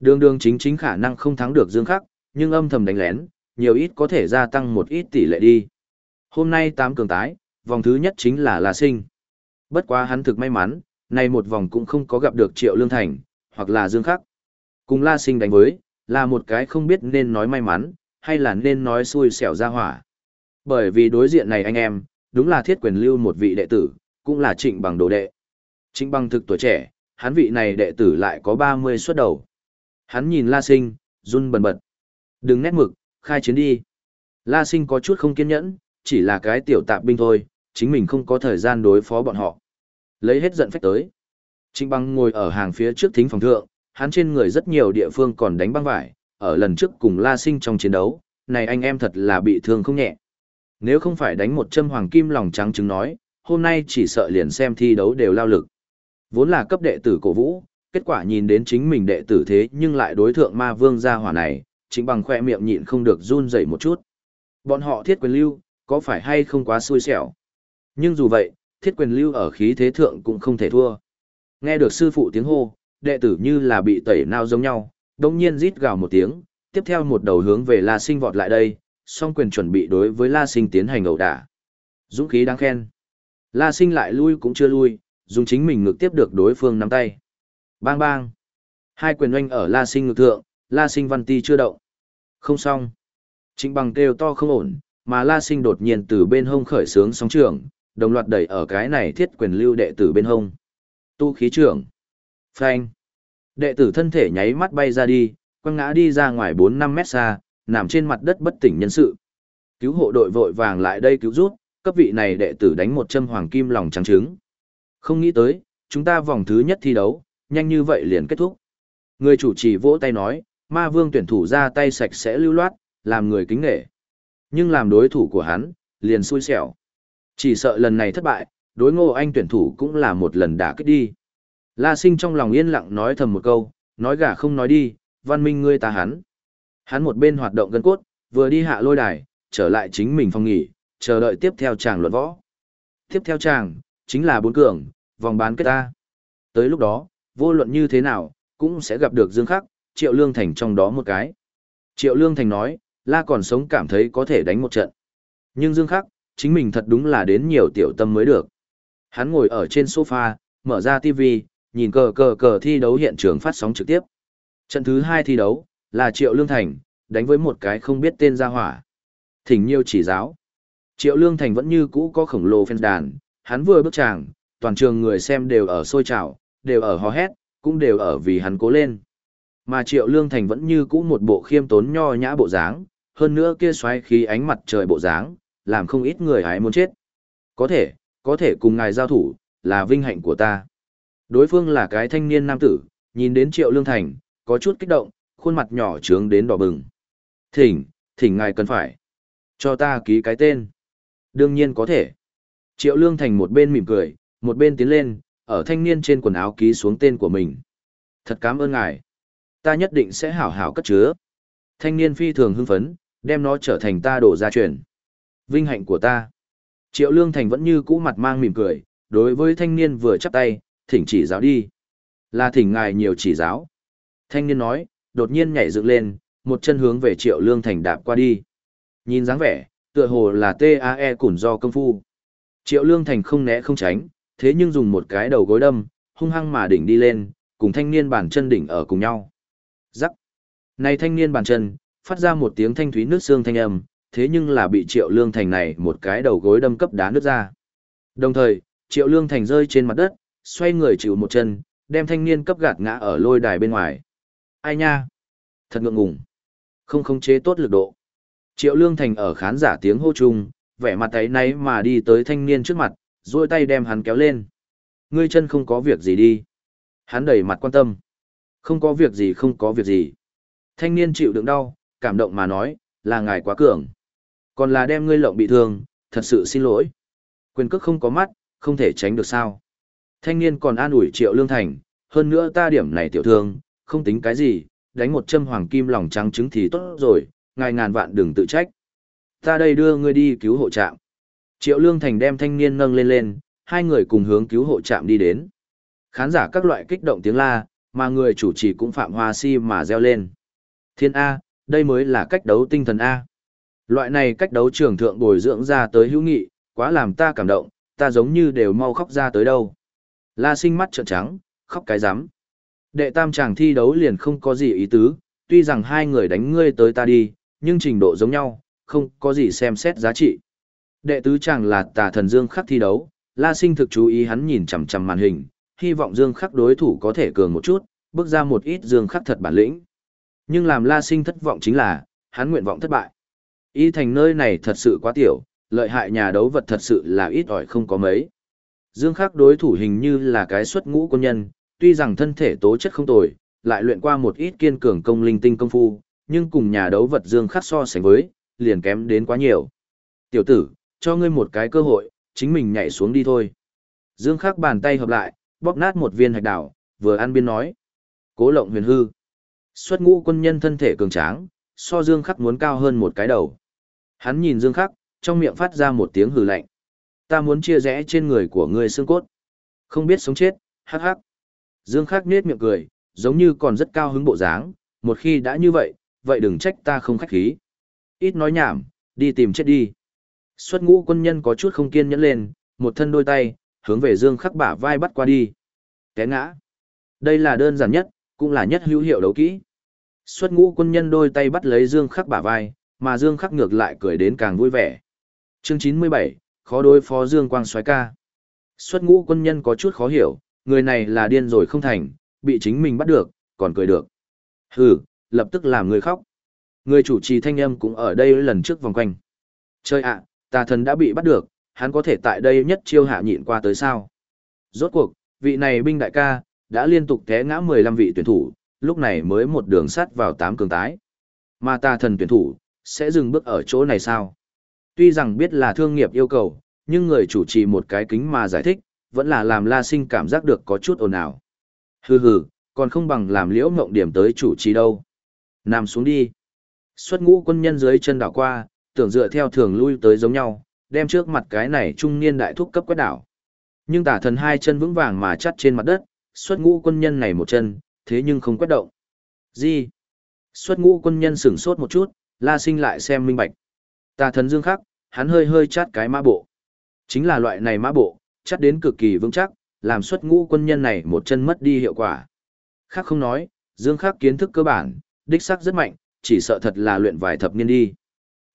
Đường đường chính chính khả năng không thắng được dương khắc, nhưng âm thầm đánh lén, nhiều ít có thể gia tăng một ít tỷ lệ đi. Hôm nay tám cường tái, vòng thứ nhất chính là La Sinh. Bất quá hắn thực may mắn, nay một vòng cũng không có gặp được Triệu Lương Thành, hoặc là Dương Khắc. Cùng La Sinh đánh với, là một cái không biết nên nói may mắn, hay là nên nói xui xẻo ra hỏa. Bởi vì đối diện này anh em, đúng là thiết quyền lưu một vị đệ tử, cũng là trịnh bằng đồ đệ. Trịnh bằng thực tuổi trẻ, hắn vị này đệ tử lại có 30 xuất đầu. Hắn nhìn La Sinh, run bần bật. Đừng nét mực, khai chiến đi. La Sinh có chút không kiên nhẫn, chỉ là cái tiểu tạp binh thôi, chính mình không có thời gian đối phó bọn họ. Lấy hết giận phách tới. Trịnh bằng ngồi ở hàng phía trước thính phòng thượng, hắn trên người rất nhiều địa phương còn đánh băng vải, ở lần trước cùng La Sinh trong chiến đấu, này anh em thật là bị thương không nhẹ. Nếu không phải đánh một châm hoàng kim lòng trắng chứng nói, hôm nay chỉ sợ liền xem thi đấu đều lao lực. Vốn là cấp đệ tử cổ vũ, kết quả nhìn đến chính mình đệ tử thế nhưng lại đối thượng ma vương gia hỏa này, chính bằng khoe miệng nhịn không được run rẩy một chút. Bọn họ thiết quyền lưu, có phải hay không quá xui xẻo? Nhưng dù vậy, thiết quyền lưu ở khí thế thượng cũng không thể thua. Nghe được sư phụ tiếng hô, đệ tử như là bị tẩy nao giống nhau, đồng nhiên rít gào một tiếng, tiếp theo một đầu hướng về La Sinh vọt lại đây, song quyền chuẩn bị đối với La Sinh tiến hành ẩu đả. Dũng khí đáng khen. La Sinh lại lui cũng chưa lui, dùng chính mình ngực tiếp được đối phương nắm tay. Bang bang. Hai quyền oanh ở La Sinh ngực thượng, La Sinh văn ti chưa động. Không xong. Trịnh bằng kêu to không ổn, mà La Sinh đột nhiên từ bên hông khởi sướng sóng trường, đồng loạt đẩy ở cái này thiết quyền lưu đệ tử bên hông. Tu khí trưởng. Phanh. Đệ tử thân thể nháy mắt bay ra đi, quăng ngã đi ra ngoài 4-5 mét xa, nằm trên mặt đất bất tỉnh nhân sự. Cứu hộ đội vội vàng lại đây cứu rút, cấp vị này đệ tử đánh một châm hoàng kim lòng trắng trứng. Không nghĩ tới, chúng ta vòng thứ nhất thi đấu, nhanh như vậy liền kết thúc. Người chủ trì vỗ tay nói, ma vương tuyển thủ ra tay sạch sẽ lưu loát, làm người kính nghệ. Nhưng làm đối thủ của hắn, liền xui xẻo. Chỉ sợ lần này thất bại, đối ngô anh tuyển thủ cũng là một lần đả kích đi. La sinh trong lòng yên lặng nói thầm một câu, nói gà không nói đi, văn minh ngươi ta hắn. Hắn một bên hoạt động gân cốt, vừa đi hạ lôi đài, trở lại chính mình phòng nghỉ, chờ đợi tiếp theo chàng luận võ. Tiếp theo chàng, chính là bốn cường, vòng bán kết ta. Tới lúc đó, vô luận như thế nào, cũng sẽ gặp được Dương Khắc, Triệu Lương Thành trong đó một cái. Triệu Lương Thành nói, La còn sống cảm thấy có thể đánh một trận. Nhưng Dương Khắc, chính mình thật đúng là đến nhiều tiểu tâm mới được. Hắn ngồi ở trên sofa, mở ra tivi nhìn cờ cờ cờ thi đấu hiện trường phát sóng trực tiếp. Trận thứ hai thi đấu, là Triệu Lương Thành, đánh với một cái không biết tên gia hỏa. Thỉnh nhiêu chỉ giáo. Triệu Lương Thành vẫn như cũ có khổng lồ fan đàn, hắn vừa bước tràng, toàn trường người xem đều ở sôi trào, đều ở hò hét, cũng đều ở vì hắn cố lên. Mà Triệu Lương Thành vẫn như cũ một bộ khiêm tốn nho nhã bộ dáng, hơn nữa kia xoáy khí ánh mặt trời bộ dáng, làm không ít người hái muốn chết. Có thể, có thể cùng ngài giao thủ, là vinh hạnh của ta. Đối phương là cái thanh niên nam tử, nhìn đến Triệu Lương Thành, có chút kích động, khuôn mặt nhỏ trướng đến đỏ bừng. Thỉnh, thỉnh ngài cần phải. Cho ta ký cái tên. Đương nhiên có thể. Triệu Lương Thành một bên mỉm cười, một bên tiến lên, ở thanh niên trên quần áo ký xuống tên của mình. Thật cảm ơn ngài. Ta nhất định sẽ hảo hảo cất chứa. Thanh niên phi thường hưng phấn, đem nó trở thành ta đổ gia truyền. Vinh hạnh của ta. Triệu Lương Thành vẫn như cũ mặt mang mỉm cười, đối với thanh niên vừa chắp tay, thỉnh chỉ giáo đi. Là thỉnh ngài nhiều chỉ giáo. Thanh niên nói, đột nhiên nhảy dựng lên, một chân hướng về Triệu Lương Thành đạp qua đi. Nhìn dáng vẻ, tựa hồ là TAE củn do công phu. Triệu Lương Thành không né không tránh, thế nhưng dùng một cái đầu gối đâm, hung hăng mà đỉnh đi lên, cùng thanh niên bàn chân đỉnh ở cùng nhau. Rắc. Này thanh niên bàn chân, phát ra một tiếng thanh thúy nước xương thanh âm, thế nhưng là bị Triệu Lương Thành này một cái đầu gối đâm cấp đá nước ra. Đồng thời, Triệu Lương Thành rơi trên mặt đất, xoay người chịu một chân, đem thanh niên cấp gạt ngã ở lôi đài bên ngoài. Ai nha? Thật ngượng ngùng. Không khống chế tốt lực độ. Triệu Lương Thành ở khán giả tiếng hô chung, vẻ mặt ấy náy mà đi tới thanh niên trước mặt, duỗi tay đem hắn kéo lên. Ngươi chân không có việc gì đi. Hắn đầy mặt quan tâm. Không có việc gì không có việc gì. Thanh niên chịu đựng đau, cảm động mà nói, là ngài quá cường. Còn là đem ngươi lộng bị thương, thật sự xin lỗi. Quyền cước không có mắt, không thể tránh được sao. Thanh niên còn an ủi triệu lương thành, hơn nữa ta điểm này tiểu thương, không tính cái gì, đánh một châm hoàng kim lòng trắng trứng thì tốt rồi, ngài ngàn vạn đừng tự trách. Ta đây đưa ngươi đi cứu hộ trạm. Triệu lương thành đem thanh niên nâng lên lên, hai người cùng hướng cứu hộ trạm đi đến. Khán giả các loại kích động tiếng la, mà người chủ trì cũng phạm hoa si mà reo lên. Thiên A, đây mới là cách đấu tinh thần A. Loại này cách đấu trường thượng bồi dưỡng ra tới hữu nghị, quá làm ta cảm động, ta giống như đều mau khóc ra tới đâu. La sinh mắt trợn trắng, khóc cái rắm Đệ tam chàng thi đấu liền không có gì ý tứ, tuy rằng hai người đánh ngươi tới ta đi, nhưng trình độ giống nhau, không có gì xem xét giá trị. Đệ tứ chàng là tà thần Dương khắc thi đấu, La sinh thực chú ý hắn nhìn chằm chằm màn hình, hy vọng Dương khắc đối thủ có thể cường một chút, bước ra một ít Dương khắc thật bản lĩnh. Nhưng làm La sinh thất vọng chính là, hắn nguyện vọng thất bại. Y thành nơi này thật sự quá tiểu, lợi hại nhà đấu vật thật sự là ít ỏi không có mấy. Dương Khắc đối thủ hình như là cái xuất ngũ quân nhân, tuy rằng thân thể tố chất không tồi, lại luyện qua một ít kiên cường công linh tinh công phu, nhưng cùng nhà đấu vật Dương Khắc so sánh với, liền kém đến quá nhiều. Tiểu tử, cho ngươi một cái cơ hội, chính mình nhảy xuống đi thôi. Dương Khắc bàn tay hợp lại, bóp nát một viên hạch đảo, vừa ăn biên nói. Cố lộng huyền hư. Xuất ngũ quân nhân thân thể cường tráng, so Dương Khắc muốn cao hơn một cái đầu. Hắn nhìn Dương Khắc, trong miệng phát ra một tiếng hừ lạnh. Ta muốn chia rẽ trên người của ngươi xương cốt. Không biết sống chết, hắc hắc. Dương Khắc nết miệng cười, giống như còn rất cao hứng bộ dáng, một khi đã như vậy, vậy đừng trách ta không khách khí. Ít nói nhảm, đi tìm chết đi. Xuất ngũ quân nhân có chút không kiên nhẫn lên, một thân đôi tay, hướng về Dương Khắc bả vai bắt qua đi. Té ngã. Đây là đơn giản nhất, cũng là nhất hữu hiệu đấu kỹ. Xuất ngũ quân nhân đôi tay bắt lấy Dương Khắc bả vai, mà Dương Khắc ngược lại cười đến càng vui vẻ. Chương 97, khó đối phó Dương Quang xoái ca. Xuất ngũ quân nhân có chút khó hiểu, người này là điên rồi không thành, bị chính mình bắt được, còn cười được. Hừ, lập tức làm người khóc. Người chủ trì thanh âm cũng ở đây lần trước vòng quanh. Chơi ạ, tà thần đã bị bắt được, hắn có thể tại đây nhất chiêu hạ nhịn qua tới sao. Rốt cuộc, vị này binh đại ca, đã liên tục té ngã 15 vị tuyển thủ, lúc này mới một đường sắt vào 8 cường tái. Mà tà thần tuyển thủ, sẽ dừng bước ở chỗ này sao? Tuy rằng biết là thương nghiệp yêu cầu, nhưng người chủ trì một cái kính mà giải thích, vẫn là làm La Sinh cảm giác được có chút ồn ào. Hừ hừ, còn không bằng làm liễu ngộng điểm tới chủ trì đâu. Nằm xuống đi. Xuất ngũ quân nhân dưới chân đảo qua, tưởng dựa theo thường lui tới giống nhau, đem trước mặt cái này trung niên đại thúc cấp quét đảo. Nhưng tả thần hai chân vững vàng mà chắt trên mặt đất, xuất ngũ quân nhân này một chân, thế nhưng không quét động. Gì? Xuất ngũ quân nhân sửng sốt một chút, la sinh lại xem minh bạch. Tà thần dương khắc, hắn hơi hơi chát cái mã bộ. Chính là loại này mã bộ, chát đến cực kỳ vững chắc, làm xuất ngũ quân nhân này một chân mất đi hiệu quả. Khác không nói, dương khắc kiến thức cơ bản, đích sắc rất mạnh, chỉ sợ thật là luyện vài thập niên đi.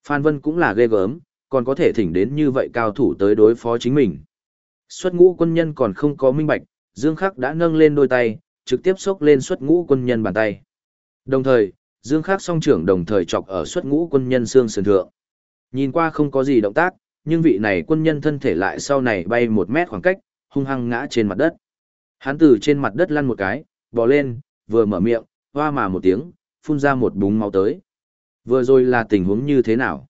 Phan Vân cũng là ghê gớm, còn có thể thỉnh đến như vậy cao thủ tới đối phó chính mình. Xuất ngũ quân nhân còn không có minh bạch, Dương Khắc đã nâng lên đôi tay, trực tiếp xốc lên xuất ngũ quân nhân bàn tay. Đồng thời, Dương Khắc song trưởng đồng thời chọc ở xuất ngũ quân nhân xương sườn thượng. Nhìn qua không có gì động tác, nhưng vị này quân nhân thân thể lại sau này bay một mét khoảng cách, hung hăng ngã trên mặt đất. Hắn từ trên mặt đất lăn một cái, bò lên, vừa mở miệng, hoa mà một tiếng, phun ra một búng máu tới. Vừa rồi là tình huống như thế nào?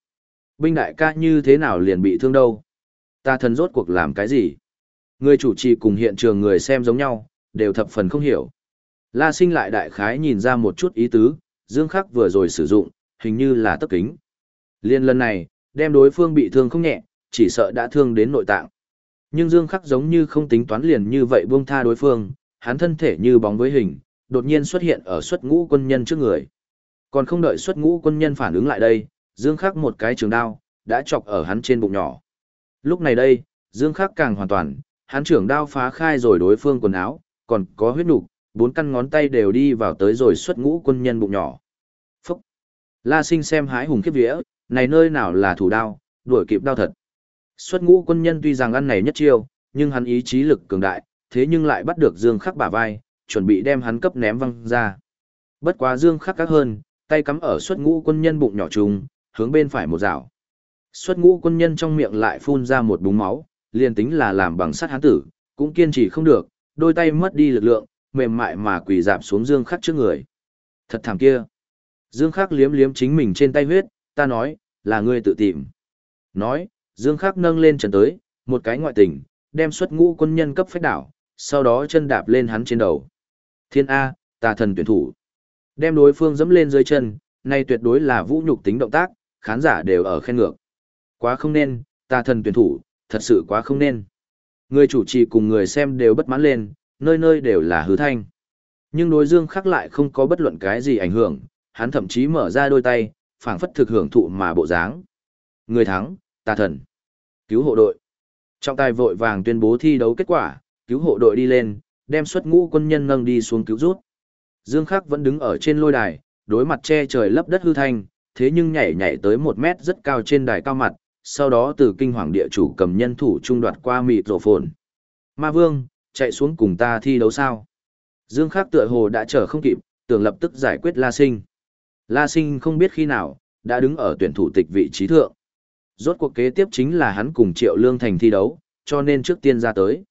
Binh đại ca như thế nào liền bị thương đâu? Ta thần rốt cuộc làm cái gì? Người chủ trì cùng hiện trường người xem giống nhau, đều thập phần không hiểu. La sinh lại đại khái nhìn ra một chút ý tứ, Dương Khắc vừa rồi sử dụng, hình như là tấp kính. Liên lần này, đem đối phương bị thương không nhẹ, chỉ sợ đã thương đến nội tạng. Nhưng Dương Khắc giống như không tính toán liền như vậy buông tha đối phương, hắn thân thể như bóng với hình, đột nhiên xuất hiện ở xuất ngũ quân nhân trước người. Còn không đợi xuất ngũ quân nhân phản ứng lại đây, Dương Khắc một cái trường đao, đã chọc ở hắn trên bụng nhỏ. Lúc này đây, Dương Khắc càng hoàn toàn, hắn trưởng đao phá khai rồi đối phương quần áo, còn có huyết nục, bốn căn ngón tay đều đi vào tới rồi xuất ngũ quân nhân bụng nhỏ. Phúc! La sinh xem hái hùng khiếp vía, này nơi nào là thủ đao, đuổi kịp đao thật. Xuất ngũ quân nhân tuy rằng ăn này nhất chiêu, nhưng hắn ý chí lực cường đại, thế nhưng lại bắt được Dương Khắc bả vai, chuẩn bị đem hắn cấp ném văng ra. Bất quá Dương Khắc các hơn, tay cắm ở xuất ngũ quân nhân bụng nhỏ trùng, hướng bên phải một dạo. Xuất ngũ quân nhân trong miệng lại phun ra một búng máu, liền tính là làm bằng sắt hắn tử, cũng kiên trì không được, đôi tay mất đi lực lượng, mềm mại mà quỳ dạp xuống Dương Khắc trước người. Thật thảm kia. Dương Khắc liếm liếm chính mình trên tay huyết, ta nói, là ngươi tự tìm. Nói, Dương Khắc nâng lên trần tới, một cái ngoại tình, đem xuất ngũ quân nhân cấp phách đảo, sau đó chân đạp lên hắn trên đầu. Thiên A, tà thần tuyển thủ. Đem đối phương dẫm lên dưới chân, này tuyệt đối là vũ nhục tính động tác, khán giả đều ở khen ngược. Quá không nên, tà thần tuyển thủ, thật sự quá không nên. Người chủ trì cùng người xem đều bất mãn lên, nơi nơi đều là hư thanh. Nhưng đối dương khắc lại không có bất luận cái gì ảnh hưởng, hắn thậm chí mở ra đôi tay, phảng phất thực hưởng thụ mà bộ dáng. Người thắng, tà thần. Cứu hộ đội. Trọng tài vội vàng tuyên bố thi đấu kết quả, cứu hộ đội đi lên, đem xuất ngũ quân nhân nâng đi xuống cứu rút. Dương Khắc vẫn đứng ở trên lôi đài, đối mặt che trời lấp đất hư thanh, thế nhưng nhảy nhảy tới một mét rất cao trên đài cao mặt, sau đó từ kinh hoàng địa chủ cầm nhân thủ trung đoạt qua mịt rổ phồn. Ma Vương, chạy xuống cùng ta thi đấu sao? Dương Khắc tựa hồ đã chờ không kịp, tưởng lập tức giải quyết La Sinh. La Sinh không biết khi nào, đã đứng ở tuyển thủ tịch vị trí thượng. Rốt cuộc kế tiếp chính là hắn cùng Triệu Lương Thành thi đấu, cho nên trước tiên ra tới.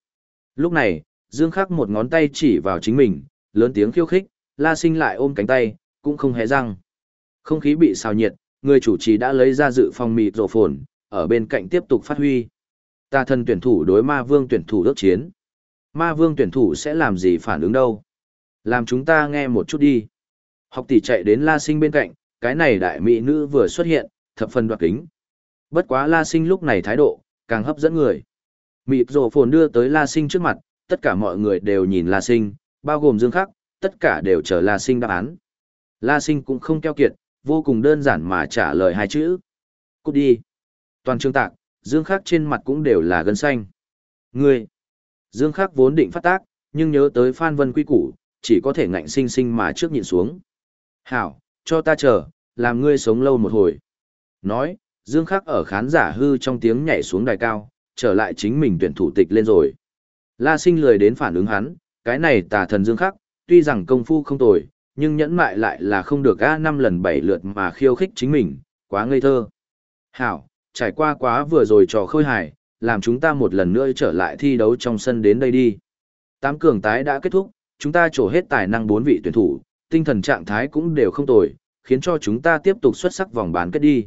Lúc này, Dương Khắc một ngón tay chỉ vào chính mình, lớn tiếng khiêu khích, La Sinh lại ôm cánh tay, cũng không hé răng. Không khí bị xào nhiệt, người chủ trì đã lấy ra dự phòng mịt rổ phồn, ở bên cạnh tiếp tục phát huy. Ta thân tuyển thủ đối ma vương tuyển thủ đốc chiến. Ma vương tuyển thủ sẽ làm gì phản ứng đâu? Làm chúng ta nghe một chút đi. Học tỷ chạy đến La Sinh bên cạnh, cái này đại mỹ nữ vừa xuất hiện, thập phần đoạt kính. Bất quá La Sinh lúc này thái độ, càng hấp dẫn người. Mịp rổ phồn đưa tới La Sinh trước mặt, tất cả mọi người đều nhìn La Sinh, bao gồm Dương Khắc, tất cả đều chờ La Sinh đáp án. La Sinh cũng không keo kiệt, vô cùng đơn giản mà trả lời hai chữ. Cút đi. Toàn trường tạc, Dương Khắc trên mặt cũng đều là gân xanh. Ngươi. Dương Khắc vốn định phát tác, nhưng nhớ tới Phan Vân quy củ, chỉ có thể ngạnh sinh sinh mà trước nhìn xuống. Hảo, cho ta chờ, làm ngươi sống lâu một hồi. Nói, Dương Khắc ở khán giả hư trong tiếng nhảy xuống đài cao, trở lại chính mình tuyển thủ tịch lên rồi. La sinh lười đến phản ứng hắn, cái này tà thần Dương Khắc, tuy rằng công phu không tồi, nhưng nhẫn mại lại là không được a năm lần bảy lượt mà khiêu khích chính mình, quá ngây thơ. Hảo, trải qua quá vừa rồi trò khơi hài, làm chúng ta một lần nữa trở lại thi đấu trong sân đến đây đi. Tám cường tái đã kết thúc, chúng ta trổ hết tài năng bốn vị tuyển thủ, tinh thần trạng thái cũng đều không tồi, khiến cho chúng ta tiếp tục xuất sắc vòng bán kết đi.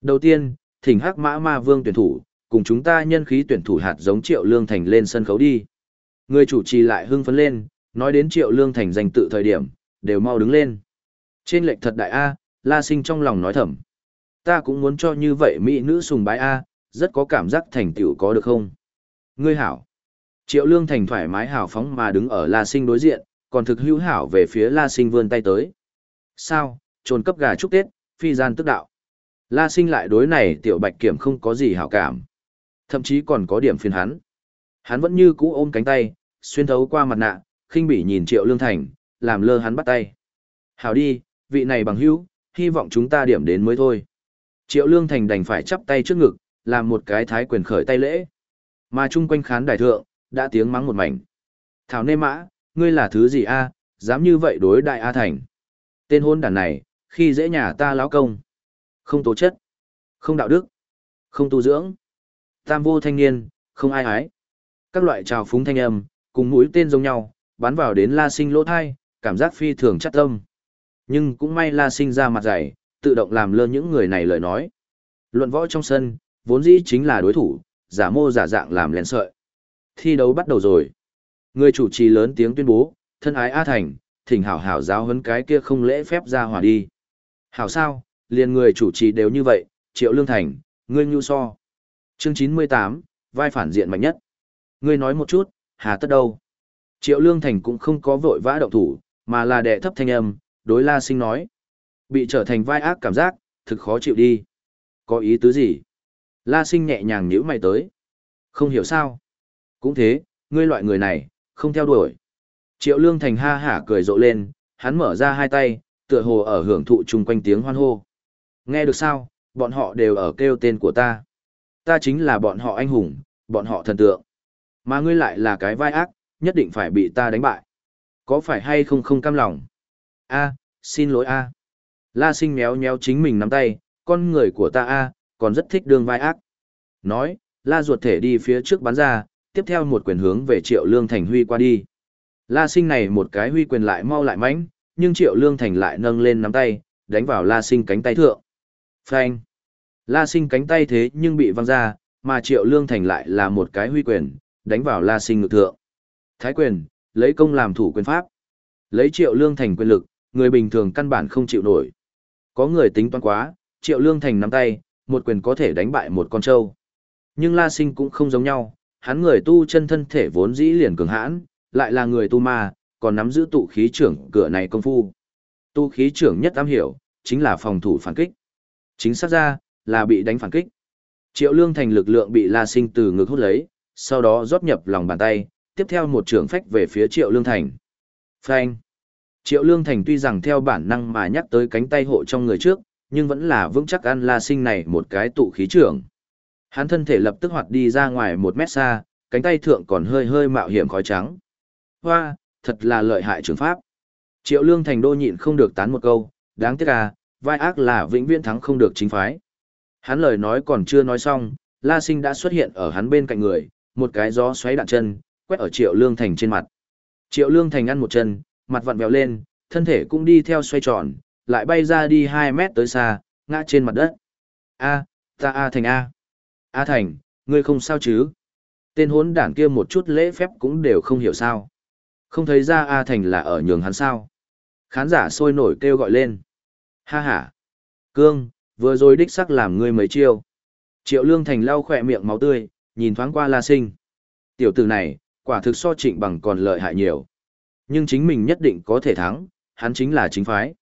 Đầu tiên, thỉnh hắc mã ma vương tuyển thủ, cùng chúng ta nhân khí tuyển thủ hạt giống triệu lương thành lên sân khấu đi. Người chủ trì lại hưng phấn lên, nói đến triệu lương thành danh tự thời điểm, đều mau đứng lên. Trên lệnh thật đại A, la sinh trong lòng nói thầm. Ta cũng muốn cho như vậy mỹ nữ sùng bái A, rất có cảm giác thành tựu có được không? Ngươi hảo. Triệu lương thành thoải mái hảo phóng mà đứng ở la sinh đối diện, còn thực hữu hảo về phía la sinh vươn tay tới. Sao, trồn cấp gà chúc Tết, phi gian tức đạo. La sinh lại đối này tiểu bạch kiểm không có gì hảo cảm. Thậm chí còn có điểm phiền hắn. Hắn vẫn như cũ ôm cánh tay, xuyên thấu qua mặt nạ, khinh bỉ nhìn triệu lương thành, làm lơ hắn bắt tay. Hảo đi, vị này bằng hữu, hy vọng chúng ta điểm đến mới thôi. Triệu lương thành đành phải chắp tay trước ngực, làm một cái thái quyền khởi tay lễ. Mà chung quanh khán đài thượng, đã tiếng mắng một mảnh. Thảo nê mã, ngươi là thứ gì a dám như vậy đối đại A Thành. Tên hôn đàn này, khi dễ nhà ta lão công. Không tố chất, không đạo đức, không tu dưỡng. Tam vô thanh niên, không ai ái. Các loại trào phúng thanh âm, cùng mũi tên giống nhau, bắn vào đến la sinh lỗ thai, cảm giác phi thường chắc tâm. Nhưng cũng may la sinh ra mặt dày, tự động làm lơ những người này lời nói. Luận võ trong sân, vốn dĩ chính là đối thủ, giả mô giả dạng làm lén sợi. Thi đấu bắt đầu rồi. Người chủ trì lớn tiếng tuyên bố, thân ái A Thành, thỉnh hảo hảo giáo huấn cái kia không lễ phép ra hỏa đi. Hảo sao, liền người chủ trì đều như vậy, Triệu Lương Thành, ngươi nhu so. Chương 98, vai phản diện mạnh nhất. Ngươi nói một chút, hà tất đâu? Triệu Lương Thành cũng không có vội vã động thủ, mà là đệ thấp thanh âm, đối La Sinh nói. Bị trở thành vai ác cảm giác, thực khó chịu đi. Có ý tứ gì? La Sinh nhẹ nhàng nhíu mày tới. Không hiểu sao? Cũng thế, ngươi loại người này, không theo đuổi. Triệu Lương Thành ha hả cười rộ lên, hắn mở ra hai tay, tựa hồ ở hưởng thụ chung quanh tiếng hoan hô. Nghe được sao, bọn họ đều ở kêu tên của ta. Ta chính là bọn họ anh hùng, bọn họ thần tượng. Mà ngươi lại là cái vai ác, nhất định phải bị ta đánh bại. Có phải hay không không cam lòng? A, xin lỗi A. La sinh méo méo chính mình nắm tay, con người của ta A, còn rất thích đường vai ác. Nói, la ruột thể đi phía trước bắn ra, tiếp theo một quyền hướng về triệu lương thành huy qua đi. La sinh này một cái huy quyền lại mau lại mãnh, nhưng triệu lương thành lại nâng lên nắm tay, đánh vào la sinh cánh tay thượng. Phanh. La sinh cánh tay thế nhưng bị văng ra, mà triệu lương thành lại là một cái huy quyền, đánh vào la sinh ngực thượng. Thái quyền, lấy công làm thủ quyền pháp. Lấy triệu lương thành quyền lực, người bình thường căn bản không chịu nổi. Có người tính toán quá, triệu lương thành nắm tay, một quyền có thể đánh bại một con trâu. Nhưng la sinh cũng không giống nhau, hắn người tu chân thân thể vốn dĩ liền cường hãn, lại là người tu ma, còn nắm giữ tụ khí trưởng cửa này công phu. Tu khí trưởng nhất am hiểu, chính là phòng thủ phản kích. Chính xác ra, là bị đánh phản kích. Triệu Lương Thành lực lượng bị La Sinh từ ngực hút lấy, sau đó rót nhập lòng bàn tay, tiếp theo một trường phách về phía Triệu Lương Thành. Phanh. Triệu Lương Thành tuy rằng theo bản năng mà nhắc tới cánh tay hộ trong người trước, nhưng vẫn là vững chắc ăn La Sinh này một cái tụ khí trưởng. Hắn thân thể lập tức hoạt đi ra ngoài một mét xa, cánh tay thượng còn hơi hơi mạo hiểm khói trắng. Hoa, thật là lợi hại trường pháp. Triệu Lương Thành đô nhịn không được tán một câu, đáng tiếc à, vai ác là vĩnh viễn thắng không được chính phái. Hắn lời nói còn chưa nói xong, La Sinh đã xuất hiện ở hắn bên cạnh người, một cái gió xoáy đạn chân, quét ở Triệu Lương Thành trên mặt. Triệu Lương Thành ăn một chân, mặt vặn vẹo lên, thân thể cũng đi theo xoay tròn, lại bay ra đi 2 mét tới xa, ngã trên mặt đất. A, ta A Thành A. A Thành, ngươi không sao chứ? Tên hốn đảng kia một chút lễ phép cũng đều không hiểu sao. Không thấy ra A Thành là ở nhường hắn sao. Khán giả sôi nổi kêu gọi lên. Ha ha. Cương, vừa rồi đích sắc làm ngươi mấy chiêu. Triệu Lương Thành lau khỏe miệng máu tươi, nhìn thoáng qua La Sinh. Tiểu tử này, quả thực so trịnh bằng còn lợi hại nhiều. Nhưng chính mình nhất định có thể thắng, hắn chính là chính phái.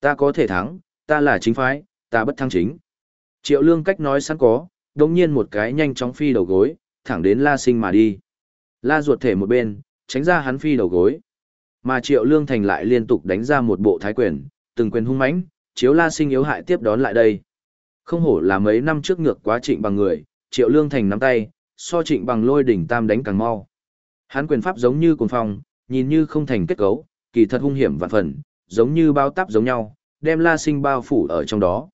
Ta có thể thắng, ta là chính phái, ta bất thắng chính. Triệu Lương cách nói sẵn có, đồng nhiên một cái nhanh chóng phi đầu gối, thẳng đến La Sinh mà đi. La ruột thể một bên, tránh ra hắn phi đầu gối. Mà Triệu Lương Thành lại liên tục đánh ra một bộ thái quyền, từng quyền hung mãnh, chiếu La Sinh yếu hại tiếp đón lại đây. Không hổ là mấy năm trước ngược quá trịnh bằng người, Triệu Lương Thành nắm tay, so trịnh bằng lôi đỉnh tam đánh càng mau. Hắn quyền pháp giống như cuồng phong, nhìn như không thành kết cấu, kỳ thật hung hiểm vạn phần, giống như bao táp giống nhau, đem La Sinh bao phủ ở trong đó.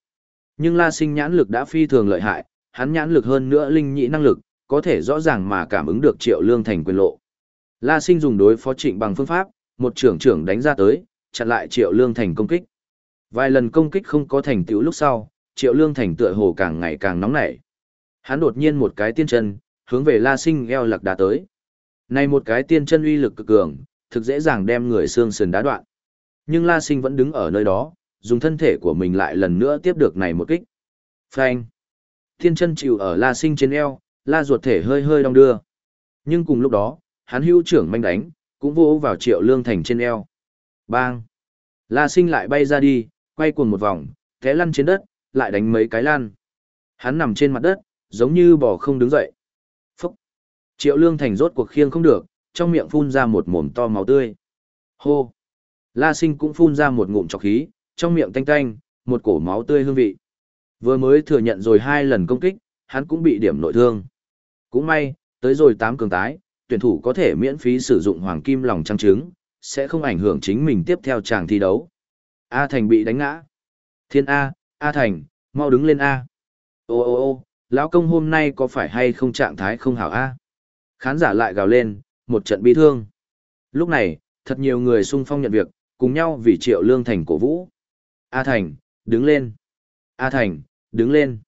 Nhưng La Sinh nhãn lực đã phi thường lợi hại, hắn nhãn lực hơn nữa linh nhị năng lực, có thể rõ ràng mà cảm ứng được Triệu Lương Thành quyền lộ. La Sinh dùng đối phó Trịnh bằng phương pháp, một trưởng trưởng đánh ra tới, chặn lại Triệu Lương Thành công kích. Vài lần công kích không có thành tựu lúc sau, Triệu Lương Thành tựa hồ càng ngày càng nóng nảy. Hắn đột nhiên một cái tiên chân, hướng về La Sinh eo lạc đá tới. Này một cái tiên chân uy lực cực cường, thực dễ dàng đem người xương sườn đá đoạn. Nhưng La Sinh vẫn đứng ở nơi đó, dùng thân thể của mình lại lần nữa tiếp được này một kích. Phanh. Thiên chân chịu ở La Sinh trên eo, La ruột thể hơi hơi đong đưa. Nhưng cùng lúc đó, hắn hữu trưởng manh đánh, cũng vỗ vào Triệu Lương Thành trên eo. Bang. La Sinh lại bay ra đi, quay cuồng một vòng, té lăn trên đất, lại đánh mấy cái lan. Hắn nằm trên mặt đất, giống như bò không đứng dậy. Phúc! Triệu Lương Thành rốt cuộc khiêng không được, trong miệng phun ra một mồm to máu tươi. Hô! La Sinh cũng phun ra một ngụm trọc khí, trong miệng tanh tanh, một cổ máu tươi hương vị. Vừa mới thừa nhận rồi hai lần công kích, hắn cũng bị điểm nội thương. Cũng may, tới rồi tám cường tái, tuyển thủ có thể miễn phí sử dụng hoàng kim lòng trăng trứng, sẽ không ảnh hưởng chính mình tiếp theo chàng thi đấu. A Thành bị đánh ngã. Thiên A, A Thành, mau đứng lên A. Ô ô ô, lão công hôm nay có phải hay không trạng thái không hảo A? Khán giả lại gào lên, một trận bi thương. Lúc này, thật nhiều người sung phong nhận việc, cùng nhau vì triệu lương thành cổ vũ. A Thành, đứng lên. A Thành, đứng lên.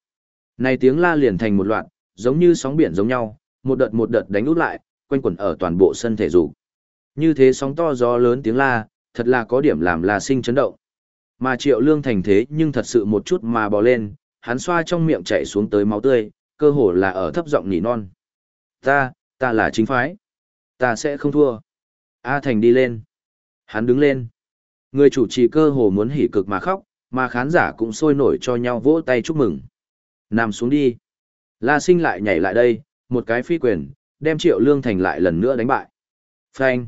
Này tiếng la liền thành một loạt, giống như sóng biển giống nhau, một đợt một đợt đánh út lại, quanh quẩn ở toàn bộ sân thể dục. Như thế sóng to gió lớn tiếng la, thật là có điểm làm là sinh chấn động. Mà triệu lương thành thế nhưng thật sự một chút mà bò lên, hắn xoa trong miệng chảy xuống tới máu tươi, cơ hồ là ở thấp giọng nỉ non. Ta, ta là chính phái. Ta sẽ không thua. A Thành đi lên. Hắn đứng lên. Người chủ trì cơ hồ muốn hỉ cực mà khóc, mà khán giả cũng sôi nổi cho nhau vỗ tay chúc mừng. Nằm xuống đi. La sinh lại nhảy lại đây, một cái phi quyền, đem Triệu Lương Thành lại lần nữa đánh bại. Phanh.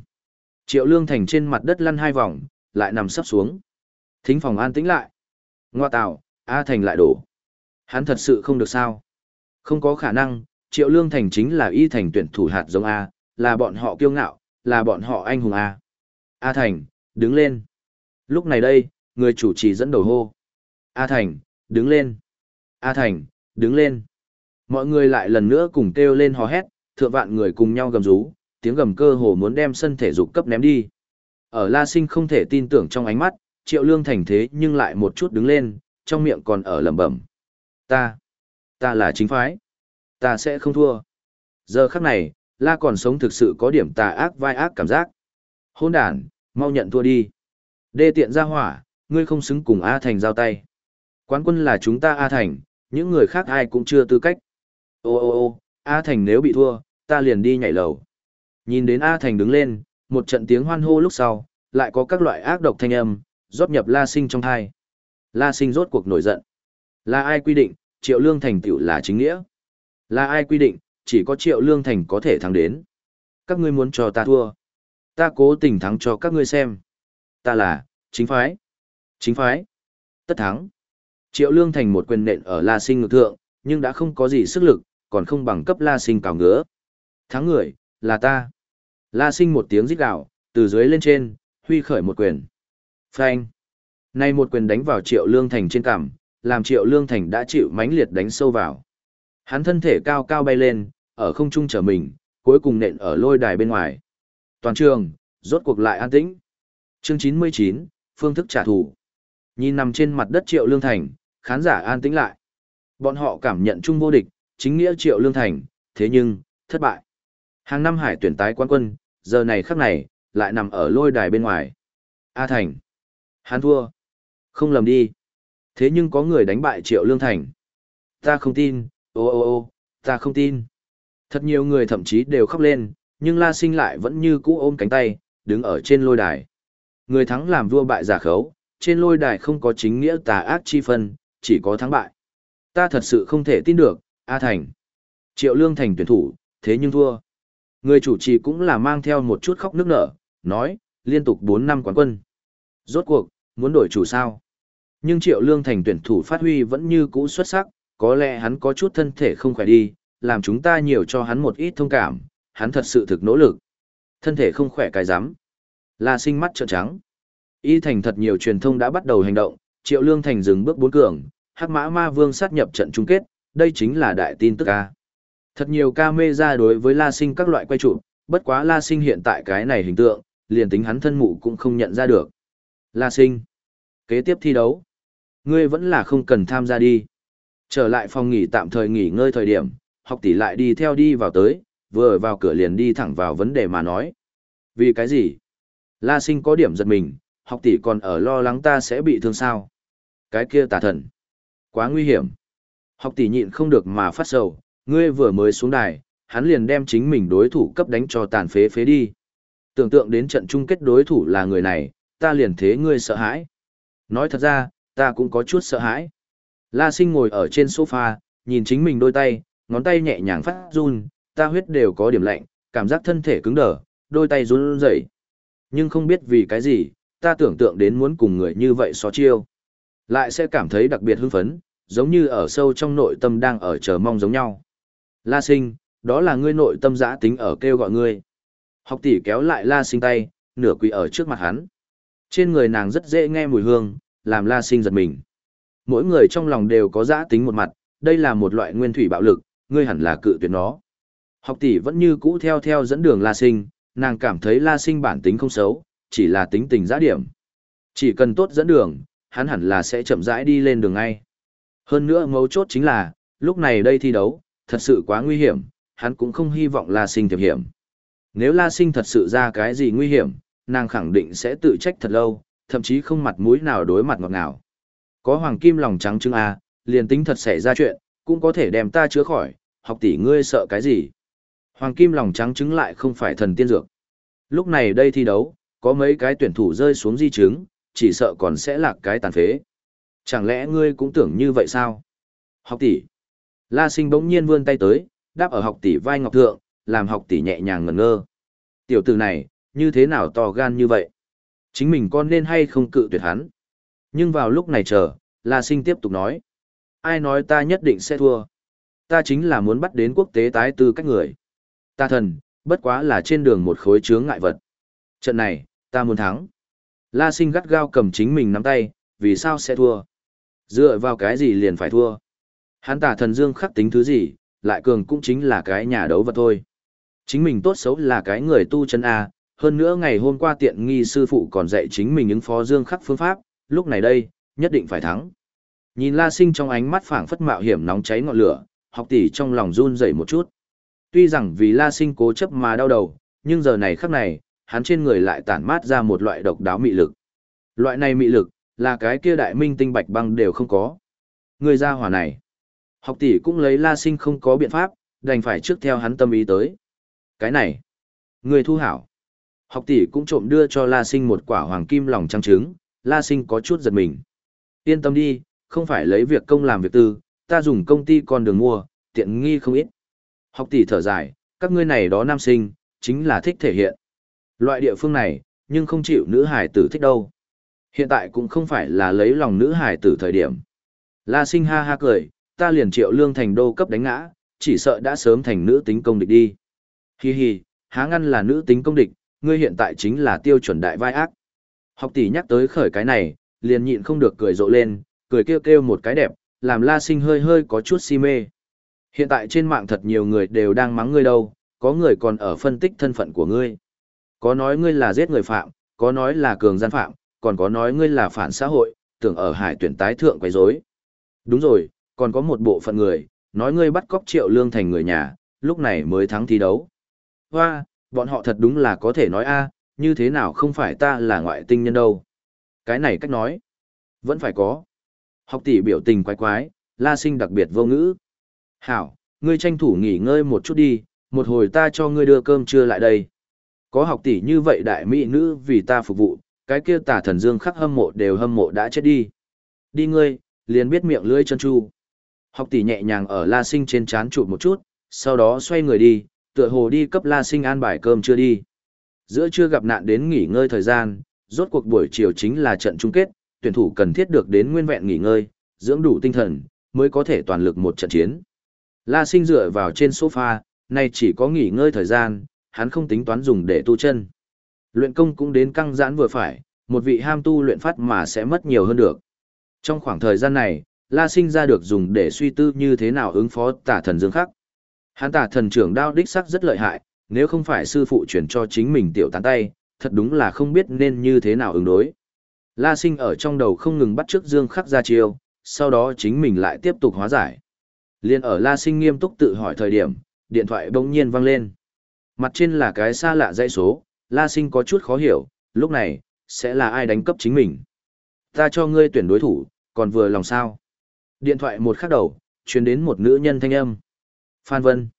Triệu Lương Thành trên mặt đất lăn hai vòng, lại nằm sấp xuống. Thính phòng an tĩnh lại. Ngoa tạo, A Thành lại đổ. Hắn thật sự không được sao. Không có khả năng, Triệu Lương Thành chính là y thành tuyển thủ hạt giống A, là bọn họ kiêu ngạo, là bọn họ anh hùng A. A Thành, đứng lên. Lúc này đây, người chủ trì dẫn đầu hô. A Thành, đứng lên. A Thành, đứng lên. Mọi người lại lần nữa cùng kêu lên hò hét, thượng vạn người cùng nhau gầm rú, tiếng gầm cơ hồ muốn đem sân thể dục cấp ném đi. Ở La Sinh không thể tin tưởng trong ánh mắt, Triệu Lương thành thế nhưng lại một chút đứng lên, trong miệng còn ở lẩm bẩm. Ta, ta là chính phái. Ta sẽ không thua. Giờ khắc này, La còn sống thực sự có điểm tà ác vai ác cảm giác. Hôn đàn, mau nhận thua đi. Đê tiện ra hỏa, ngươi không xứng cùng A Thành giao tay. Quán quân là chúng ta A Thành, những người khác ai cũng chưa tư cách. Ô ô ô, A Thành nếu bị thua, ta liền đi nhảy lầu. Nhìn đến A Thành đứng lên, một trận tiếng hoan hô lúc sau, lại có các loại ác độc thanh âm, rót nhập La Sinh trong thai. La Sinh rốt cuộc nổi giận. Là ai quy định, Triệu Lương Thành tựu là chính nghĩa? Là ai quy định, chỉ có Triệu Lương Thành có thể thắng đến? Các ngươi muốn cho ta thua. Ta cố tình thắng cho các ngươi xem. Ta là, chính phái. Chính phái. Tất thắng. Triệu Lương Thành một quyền nện ở La Sinh ngược thượng, nhưng đã không có gì sức lực, còn không bằng cấp La Sinh cào ngứa. Thắng người, là ta. La Sinh một tiếng rít gào, từ dưới lên trên, huy khởi một quyền. Phanh. Nay một quyền đánh vào Triệu Lương Thành trên cằm, làm Triệu Lương Thành đã chịu mãnh liệt đánh sâu vào. Hắn thân thể cao cao bay lên, ở không trung trở mình, cuối cùng nện ở lôi đài bên ngoài. Toàn trường, rốt cuộc lại an tĩnh. Chương 99, phương thức trả thù. Nhìn nằm trên mặt đất Triệu Lương Thành, khán giả an tĩnh lại. Bọn họ cảm nhận chung vô địch, chính nghĩa Triệu Lương Thành, thế nhưng, thất bại. Hàng năm hải tuyển tái quán quân, giờ này khắc này, lại nằm ở lôi đài bên ngoài. A Thành. Hắn thua. Không lầm đi. Thế nhưng có người đánh bại Triệu Lương Thành. Ta không tin, ô ô ô, ta không tin. Thật nhiều người thậm chí đều khóc lên, nhưng La Sinh lại vẫn như cũ ôm cánh tay, đứng ở trên lôi đài. Người thắng làm vua bại giả khấu, trên lôi đài không có chính nghĩa tà ác chi phân, chỉ có thắng bại. Ta thật sự không thể tin được, A Thành. Triệu Lương Thành tuyển thủ, thế nhưng thua. Người chủ trì cũng là mang theo một chút khóc nước nở, nói, liên tục 4 năm quán quân. Rốt cuộc, muốn đổi chủ sao? Nhưng Triệu Lương Thành tuyển thủ phát huy vẫn như cũ xuất sắc, có lẽ hắn có chút thân thể không khỏe đi, làm chúng ta nhiều cho hắn một ít thông cảm, hắn thật sự thực nỗ lực. Thân thể không khỏe cái rắm La sinh mắt trợn trắng. Y thành thật nhiều truyền thông đã bắt đầu hành động, Triệu Lương Thành dừng bước bốn cường, Hắc Mã Ma Vương sát nhập trận chung kết, đây chính là đại tin tức a. Thật nhiều ca mê ra đối với La Sinh các loại quay chụp, bất quá La Sinh hiện tại cái này hình tượng, liền tính hắn thân mụ cũng không nhận ra được. La Sinh, kế tiếp thi đấu, ngươi vẫn là không cần tham gia đi. Trở lại phòng nghỉ tạm thời nghỉ ngơi thời điểm, học tỷ lại đi theo đi vào tới, vừa vào cửa liền đi thẳng vào vấn đề mà nói. Vì cái gì? La Sinh có điểm giật mình, học tỷ còn ở lo lắng ta sẽ bị thương sao? Cái kia tà thần. Quá nguy hiểm. Học tỷ nhịn không được mà phát sầu, ngươi vừa mới xuống đài, hắn liền đem chính mình đối thủ cấp đánh cho tàn phế phế đi. Tưởng tượng đến trận chung kết đối thủ là người này, ta liền thế ngươi sợ hãi. Nói thật ra, ta cũng có chút sợ hãi. La sinh ngồi ở trên sofa, nhìn chính mình đôi tay, ngón tay nhẹ nhàng phát run, ta huyết đều có điểm lạnh, cảm giác thân thể cứng đờ, đôi tay run rẩy. Nhưng không biết vì cái gì, ta tưởng tượng đến muốn cùng người như vậy so chiêu. Lại sẽ cảm thấy đặc biệt hưng phấn, giống như ở sâu trong nội tâm đang ở chờ mong giống nhau. La sinh, đó là ngươi nội tâm giã tính ở kêu gọi ngươi. Học tỷ kéo lại la sinh tay, nửa quỳ ở trước mặt hắn. Trên người nàng rất dễ nghe mùi hương, làm la sinh giật mình. Mỗi người trong lòng đều có giã tính một mặt, đây là một loại nguyên thủy bạo lực, ngươi hẳn là cự tuyệt nó. Học tỷ vẫn như cũ theo theo dẫn đường la sinh, nàng cảm thấy la sinh bản tính không xấu, chỉ là tính tình giã điểm. Chỉ cần tốt dẫn đường, hắn hẳn là sẽ chậm rãi đi lên đường ngay. Hơn nữa mấu chốt chính là, lúc này đây thi đấu, thật sự quá nguy hiểm, hắn cũng không hy vọng La Sinh thiệp hiểm. Nếu La Sinh thật sự ra cái gì nguy hiểm, nàng khẳng định sẽ tự trách thật lâu, thậm chí không mặt mũi nào đối mặt ngọt ngào. Có hoàng kim lòng trắng trưng A, liền tính thật xảy ra chuyện, cũng có thể đem ta chữa khỏi, học tỷ ngươi sợ cái gì. Hoàng kim lòng trắng trứng lại không phải thần tiên dược. Lúc này đây thi đấu, có mấy cái tuyển thủ rơi xuống di chứng, chỉ sợ còn sẽ lạc cái tàn phế. Chẳng lẽ ngươi cũng tưởng như vậy sao? Học tỷ. La sinh bỗng nhiên vươn tay tới, đáp ở học tỷ vai ngọc thượng, làm học tỷ nhẹ nhàng ngẩn ngơ. Tiểu tử này, như thế nào to gan như vậy? Chính mình con nên hay không cự tuyệt hắn? Nhưng vào lúc này chờ, La sinh tiếp tục nói. Ai nói ta nhất định sẽ thua? Ta chính là muốn bắt đến quốc tế tái tư cách người. Ta thần, Bất quá là trên đường một khối chướng ngại vật. Trận này, ta muốn thắng. La sinh gắt gao cầm chính mình nắm tay, vì sao sẽ thua? Dựa vào cái gì liền phải thua? Hắn tả thần dương khắc tính thứ gì, lại cường cũng chính là cái nhà đấu vật thôi. Chính mình tốt xấu là cái người tu chân A, hơn nữa ngày hôm qua tiện nghi sư phụ còn dạy chính mình những phó dương khắc phương pháp, lúc này đây, nhất định phải thắng. Nhìn La Sinh trong ánh mắt phảng phất mạo hiểm nóng cháy ngọn lửa, học tỷ trong lòng run rẩy một chút. Tuy rằng vì La Sinh cố chấp mà đau đầu, nhưng giờ này khắc này, hắn trên người lại tản mát ra một loại độc đáo mị lực. Loại này mị lực, là cái kia đại minh tinh bạch băng đều không có. Người ra hỏa này. Học tỷ cũng lấy La Sinh không có biện pháp, đành phải trước theo hắn tâm ý tới. Cái này. Người thu hảo. Học tỷ cũng trộm đưa cho La Sinh một quả hoàng kim lòng trăng trứng, La Sinh có chút giật mình. Yên tâm đi, không phải lấy việc công làm việc tư, ta dùng công ty con đường mua, tiện nghi không ít. Học tỷ thở dài, các ngươi này đó nam sinh, chính là thích thể hiện. Loại địa phương này, nhưng không chịu nữ hải tử thích đâu. Hiện tại cũng không phải là lấy lòng nữ hải tử thời điểm. La sinh ha ha cười, ta liền triệu lương thành đô cấp đánh ngã, chỉ sợ đã sớm thành nữ tính công địch đi. Hi hi, há ngăn là nữ tính công địch, ngươi hiện tại chính là tiêu chuẩn đại vai ác. Học tỷ nhắc tới khởi cái này, liền nhịn không được cười rộ lên, cười kêu kêu một cái đẹp, làm la sinh hơi hơi có chút si mê. Hiện tại trên mạng thật nhiều người đều đang mắng ngươi đâu, có người còn ở phân tích thân phận của ngươi. Có nói ngươi là giết người phạm, có nói là cường gian phạm, còn có nói ngươi là phản xã hội, tưởng ở hải tuyển tái thượng quấy rối. Đúng rồi, còn có một bộ phận người, nói ngươi bắt cóc triệu lương thành người nhà, lúc này mới thắng thi đấu. Hoa, bọn họ thật đúng là có thể nói a, như thế nào không phải ta là ngoại tinh nhân đâu. Cái này cách nói, vẫn phải có. Học tỷ biểu tình quái quái, la sinh đặc biệt vô ngữ. Hảo, ngươi tranh thủ nghỉ ngơi một chút đi, một hồi ta cho ngươi đưa cơm trưa lại đây. Có học tỷ như vậy đại mỹ nữ vì ta phục vụ, cái kia tả thần dương khắc hâm mộ đều hâm mộ đã chết đi. Đi ngươi, liền biết miệng lưỡi chân chu. Học tỷ nhẹ nhàng ở la sinh trên chán chụp một chút, sau đó xoay người đi, tựa hồ đi cấp la sinh an bài cơm chưa đi. Giữa trưa gặp nạn đến nghỉ ngơi thời gian, rốt cuộc buổi chiều chính là trận chung kết, tuyển thủ cần thiết được đến nguyên vẹn nghỉ ngơi, dưỡng đủ tinh thần, mới có thể toàn lực một trận chiến. La sinh dựa vào trên sofa, nay chỉ có nghỉ ngơi thời gian, hắn không tính toán dùng để tu chân. Luyện công cũng đến căng giãn vừa phải, một vị ham tu luyện phát mà sẽ mất nhiều hơn được. Trong khoảng thời gian này, La sinh ra được dùng để suy tư như thế nào ứng phó tả thần dương khắc. Hắn tả thần trưởng đao đích sắc rất lợi hại, nếu không phải sư phụ chuyển cho chính mình tiểu tán tay, thật đúng là không biết nên như thế nào ứng đối. La sinh ở trong đầu không ngừng bắt trước dương khắc ra chiêu, sau đó chính mình lại tiếp tục hóa giải. Liên ở La sinh nghiêm túc tự hỏi thời điểm, điện thoại bỗng nhiên vang lên. Mặt trên là cái xa lạ dãy số, La sinh có chút khó hiểu, lúc này, sẽ là ai đánh cấp chính mình. Ta cho ngươi tuyển đối thủ, còn vừa lòng sao. Điện thoại một khắc đầu, truyền đến một nữ nhân thanh âm. Phan Vân.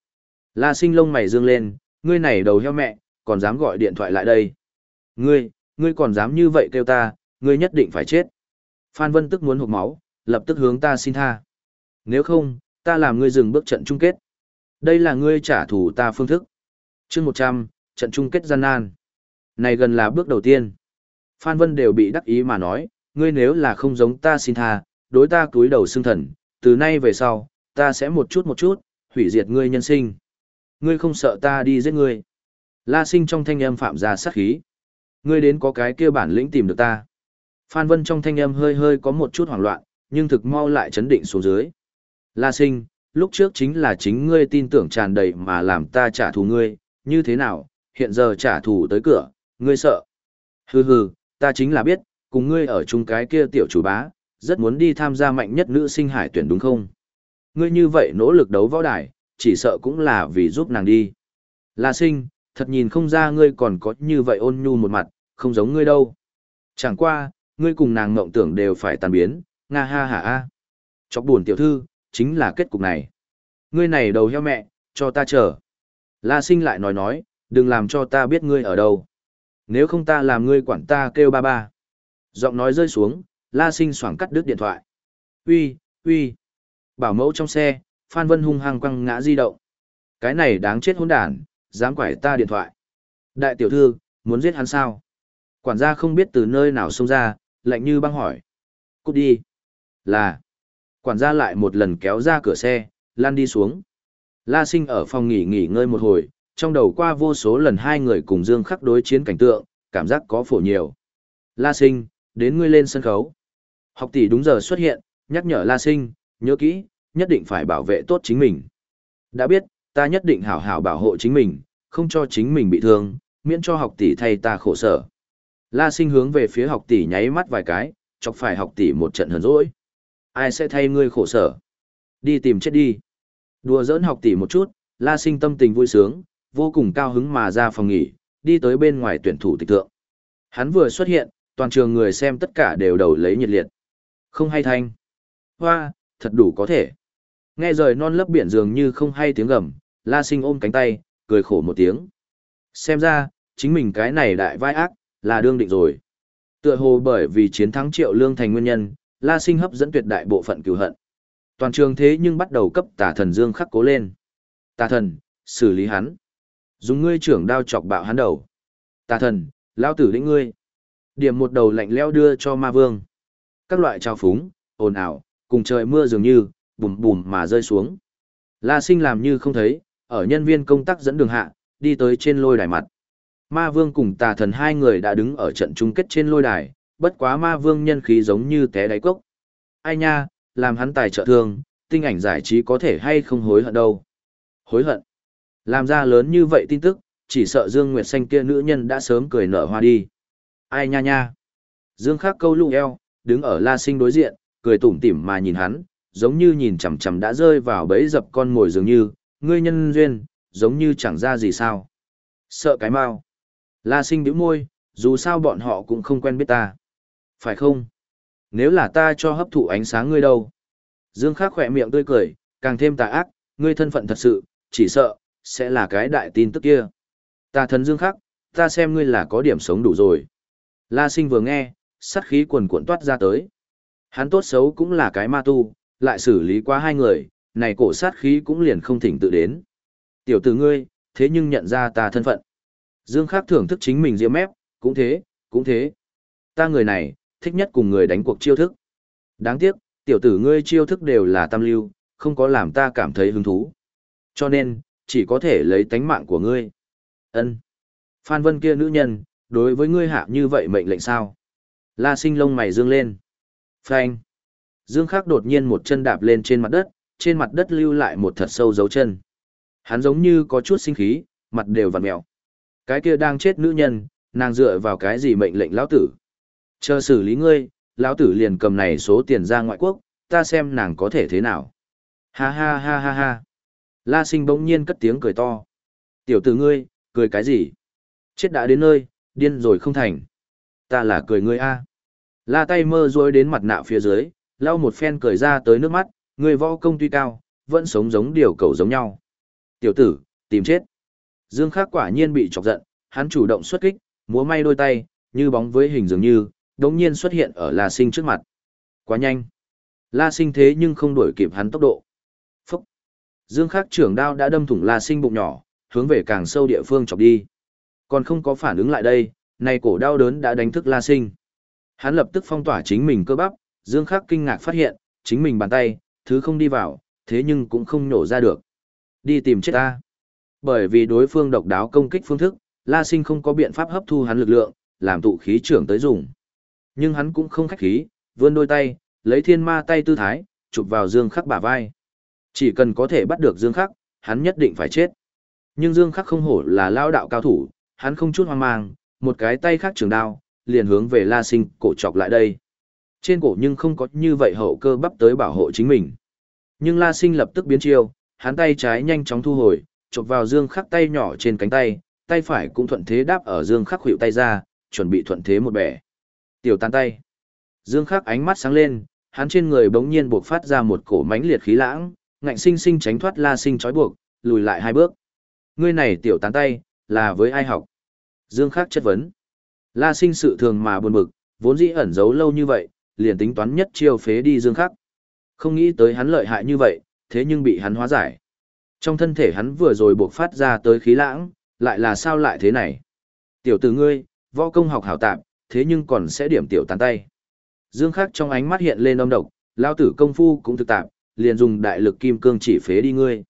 La sinh lông mày dương lên, ngươi này đầu heo mẹ, còn dám gọi điện thoại lại đây. Ngươi, ngươi còn dám như vậy kêu ta, ngươi nhất định phải chết. Phan Vân tức muốn hụt máu, lập tức hướng ta xin tha. Nếu không, ta làm ngươi dừng bước trận chung kết. Đây là ngươi trả thù ta phương thức chương 100, trận chung kết gian nan. Này gần là bước đầu tiên. Phan Vân đều bị đắc ý mà nói, ngươi nếu là không giống ta xin tha, đối ta cúi đầu xương thần, từ nay về sau, ta sẽ một chút một chút, hủy diệt ngươi nhân sinh. Ngươi không sợ ta đi giết ngươi. La sinh trong thanh âm phạm ra sát khí. Ngươi đến có cái kia bản lĩnh tìm được ta. Phan Vân trong thanh âm hơi hơi có một chút hoảng loạn, nhưng thực mau lại chấn định xuống dưới. La sinh, lúc trước chính là chính ngươi tin tưởng tràn đầy mà làm ta trả thù ngươi, như thế nào, hiện giờ trả thù tới cửa, ngươi sợ. Hừ hừ, ta chính là biết, cùng ngươi ở chung cái kia tiểu chủ bá, rất muốn đi tham gia mạnh nhất nữ sinh hải tuyển đúng không? Ngươi như vậy nỗ lực đấu võ đài, chỉ sợ cũng là vì giúp nàng đi. La sinh, thật nhìn không ra ngươi còn có như vậy ôn nhu một mặt, không giống ngươi đâu. Chẳng qua, ngươi cùng nàng mộng tưởng đều phải tàn biến, nga ha ha a. Chọc buồn tiểu thư, chính là kết cục này. Ngươi này đầu heo mẹ, cho ta chờ. La sinh lại nói nói, đừng làm cho ta biết ngươi ở đâu. Nếu không ta làm ngươi quản ta kêu ba ba. Giọng nói rơi xuống, la sinh xoảng cắt đứt điện thoại. Uy, uy. Bảo mẫu trong xe, Phan Vân hung hăng quăng ngã di động. Cái này đáng chết hỗn đản, dám quải ta điện thoại. Đại tiểu thư, muốn giết hắn sao? Quản gia không biết từ nơi nào xông ra, lạnh như băng hỏi. Cút đi. Là. Quản gia lại một lần kéo ra cửa xe, lan đi xuống. La sinh ở phòng nghỉ nghỉ ngơi một hồi, trong đầu qua vô số lần hai người cùng Dương Khắc đối chiến cảnh tượng, cảm giác có phổ nhiều. La Sinh, đến ngươi lên sân khấu. Học tỷ đúng giờ xuất hiện, nhắc nhở La Sinh, nhớ kỹ, nhất định phải bảo vệ tốt chính mình. Đã biết, ta nhất định hảo hảo bảo hộ chính mình, không cho chính mình bị thương, miễn cho học tỷ thay ta khổ sở. La Sinh hướng về phía học tỷ nháy mắt vài cái, chọc phải học tỷ một trận hờn dỗi. Ai sẽ thay ngươi khổ sở? Đi tìm chết đi. Đùa giỡn học tỷ một chút, La Sinh tâm tình vui sướng, vô cùng cao hứng mà ra phòng nghỉ, đi tới bên ngoài tuyển thủ tịch tượng. Hắn vừa xuất hiện, toàn trường người xem tất cả đều đầu lấy nhiệt liệt. Không hay thanh. Hoa, thật đủ có thể. Nghe rời non lấp biển dường như không hay tiếng gầm, La Sinh ôm cánh tay, cười khổ một tiếng. Xem ra, chính mình cái này đại vai ác, là đương định rồi. Tựa hồ bởi vì chiến thắng triệu lương thành nguyên nhân, La Sinh hấp dẫn tuyệt đại bộ phận cửu hận. Toàn trường thế nhưng bắt đầu cấp tà thần dương khắc cố lên. Tà thần, xử lý hắn. Dùng ngươi trưởng đao chọc bạo hắn đầu. Tà thần, lao tử lĩnh ngươi. Điểm một đầu lạnh leo đưa cho ma vương. Các loại trao phúng, ồn ào, cùng trời mưa dường như, bùm bùm mà rơi xuống. La sinh làm như không thấy, ở nhân viên công tác dẫn đường hạ, đi tới trên lôi đài mặt. Ma vương cùng tà thần hai người đã đứng ở trận chung kết trên lôi đài, bất quá ma vương nhân khí giống như té đáy cốc. Ai nha, làm hắn tài trợ thương, tinh ảnh giải trí có thể hay không hối hận đâu. Hối hận. Làm ra lớn như vậy tin tức, chỉ sợ Dương Nguyệt Xanh kia nữ nhân đã sớm cười nở hoa đi. Ai nha nha. Dương Khắc câu lụ eo, đứng ở La Sinh đối diện, cười tủm tỉm mà nhìn hắn, giống như nhìn chằm chằm đã rơi vào bẫy dập con mồi dường như, ngươi nhân duyên, giống như chẳng ra gì sao. Sợ cái mau. La Sinh bĩu môi, dù sao bọn họ cũng không quen biết ta. Phải không? Nếu là ta cho hấp thụ ánh sáng ngươi đâu? Dương Khắc khỏe miệng tươi cười, càng thêm tà ác, ngươi thân phận thật sự, chỉ sợ, sẽ là cái đại tin tức kia. Ta thần Dương Khắc, ta xem ngươi là có điểm sống đủ rồi. La sinh vừa nghe, sát khí quần cuộn toát ra tới. Hắn tốt xấu cũng là cái ma tu, lại xử lý qua hai người, này cổ sát khí cũng liền không thỉnh tự đến. Tiểu tử ngươi, thế nhưng nhận ra ta thân phận. Dương Khắc thưởng thức chính mình diễm mép, cũng thế, cũng thế. Ta người này, thích nhất cùng người đánh cuộc chiêu thức. Đáng tiếc, tiểu tử ngươi chiêu thức đều là tam lưu, không có làm ta cảm thấy hứng thú. Cho nên, chỉ có thể lấy tánh mạng của ngươi. Ân. Phan Vân kia nữ nhân, đối với ngươi hạ như vậy mệnh lệnh sao? La sinh lông mày dương lên. Phanh. Dương Khắc đột nhiên một chân đạp lên trên mặt đất, trên mặt đất lưu lại một thật sâu dấu chân. Hắn giống như có chút sinh khí, mặt đều vặn mèo. Cái kia đang chết nữ nhân, nàng dựa vào cái gì mệnh lệnh lão tử? Chờ xử lý ngươi, lão tử liền cầm này số tiền ra ngoại quốc, ta xem nàng có thể thế nào. Ha ha ha ha ha. La sinh bỗng nhiên cất tiếng cười to. Tiểu tử ngươi, cười cái gì? Chết đã đến nơi, điên rồi không thành. Ta là cười ngươi a. La tay mơ rối đến mặt nạ phía dưới, lau một phen cười ra tới nước mắt, người võ công tuy cao, vẫn sống giống điều cầu giống nhau. Tiểu tử, tìm chết. Dương Khắc quả nhiên bị chọc giận, hắn chủ động xuất kích, múa may đôi tay, như bóng với hình dường như, đống nhiên xuất hiện ở La Sinh trước mặt. Quá nhanh. La Sinh thế nhưng không đuổi kịp hắn tốc độ. Phúc. Dương Khắc trưởng đao đã đâm thủng La Sinh bụng nhỏ, hướng về càng sâu địa phương chọc đi. Còn không có phản ứng lại đây, này cổ đau đớn đã đánh thức La Sinh. Hắn lập tức phong tỏa chính mình cơ bắp, Dương Khắc kinh ngạc phát hiện, chính mình bàn tay, thứ không đi vào, thế nhưng cũng không nổ ra được. Đi tìm chết ta. Bởi vì đối phương độc đáo công kích phương thức, La Sinh không có biện pháp hấp thu hắn lực lượng, làm tụ khí trưởng tới dùng. Nhưng hắn cũng không khách khí, vươn đôi tay, lấy thiên ma tay tư thái, chụp vào Dương Khắc bả vai. Chỉ cần có thể bắt được Dương Khắc, hắn nhất định phải chết. Nhưng Dương Khắc không hổ là lao đạo cao thủ, hắn không chút hoang mang, một cái tay khác trường đao, liền hướng về La Sinh cổ chọc lại đây. Trên cổ nhưng không có như vậy hậu cơ bắp tới bảo hộ chính mình. Nhưng La Sinh lập tức biến chiêu, hắn tay trái nhanh chóng thu hồi, chộp vào Dương Khắc tay nhỏ trên cánh tay, tay phải cũng thuận thế đáp ở Dương Khắc hữu tay ra, chuẩn bị thuận thế một bẻ. Tiểu tan tay. Dương Khắc ánh mắt sáng lên, hắn trên người bỗng nhiên buộc phát ra một cổ mãnh liệt khí lãng, ngạnh sinh sinh tránh thoát La Sinh trói buộc, lùi lại hai bước. Ngươi này tiểu tán tay, là với ai học? Dương Khắc chất vấn. La Sinh sự thường mà buồn bực, vốn dĩ ẩn giấu lâu như vậy, liền tính toán nhất chiêu phế đi Dương Khắc. Không nghĩ tới hắn lợi hại như vậy, thế nhưng bị hắn hóa giải. Trong thân thể hắn vừa rồi buộc phát ra tới khí lãng, lại là sao lại thế này? Tiểu tử ngươi, võ công học hảo tạm, thế nhưng còn sẽ điểm tiểu tán tay. Dương Khắc trong ánh mắt hiện lên âm độc, lao tử công phu cũng thực tạm, liền dùng đại lực kim cương chỉ phế đi ngươi.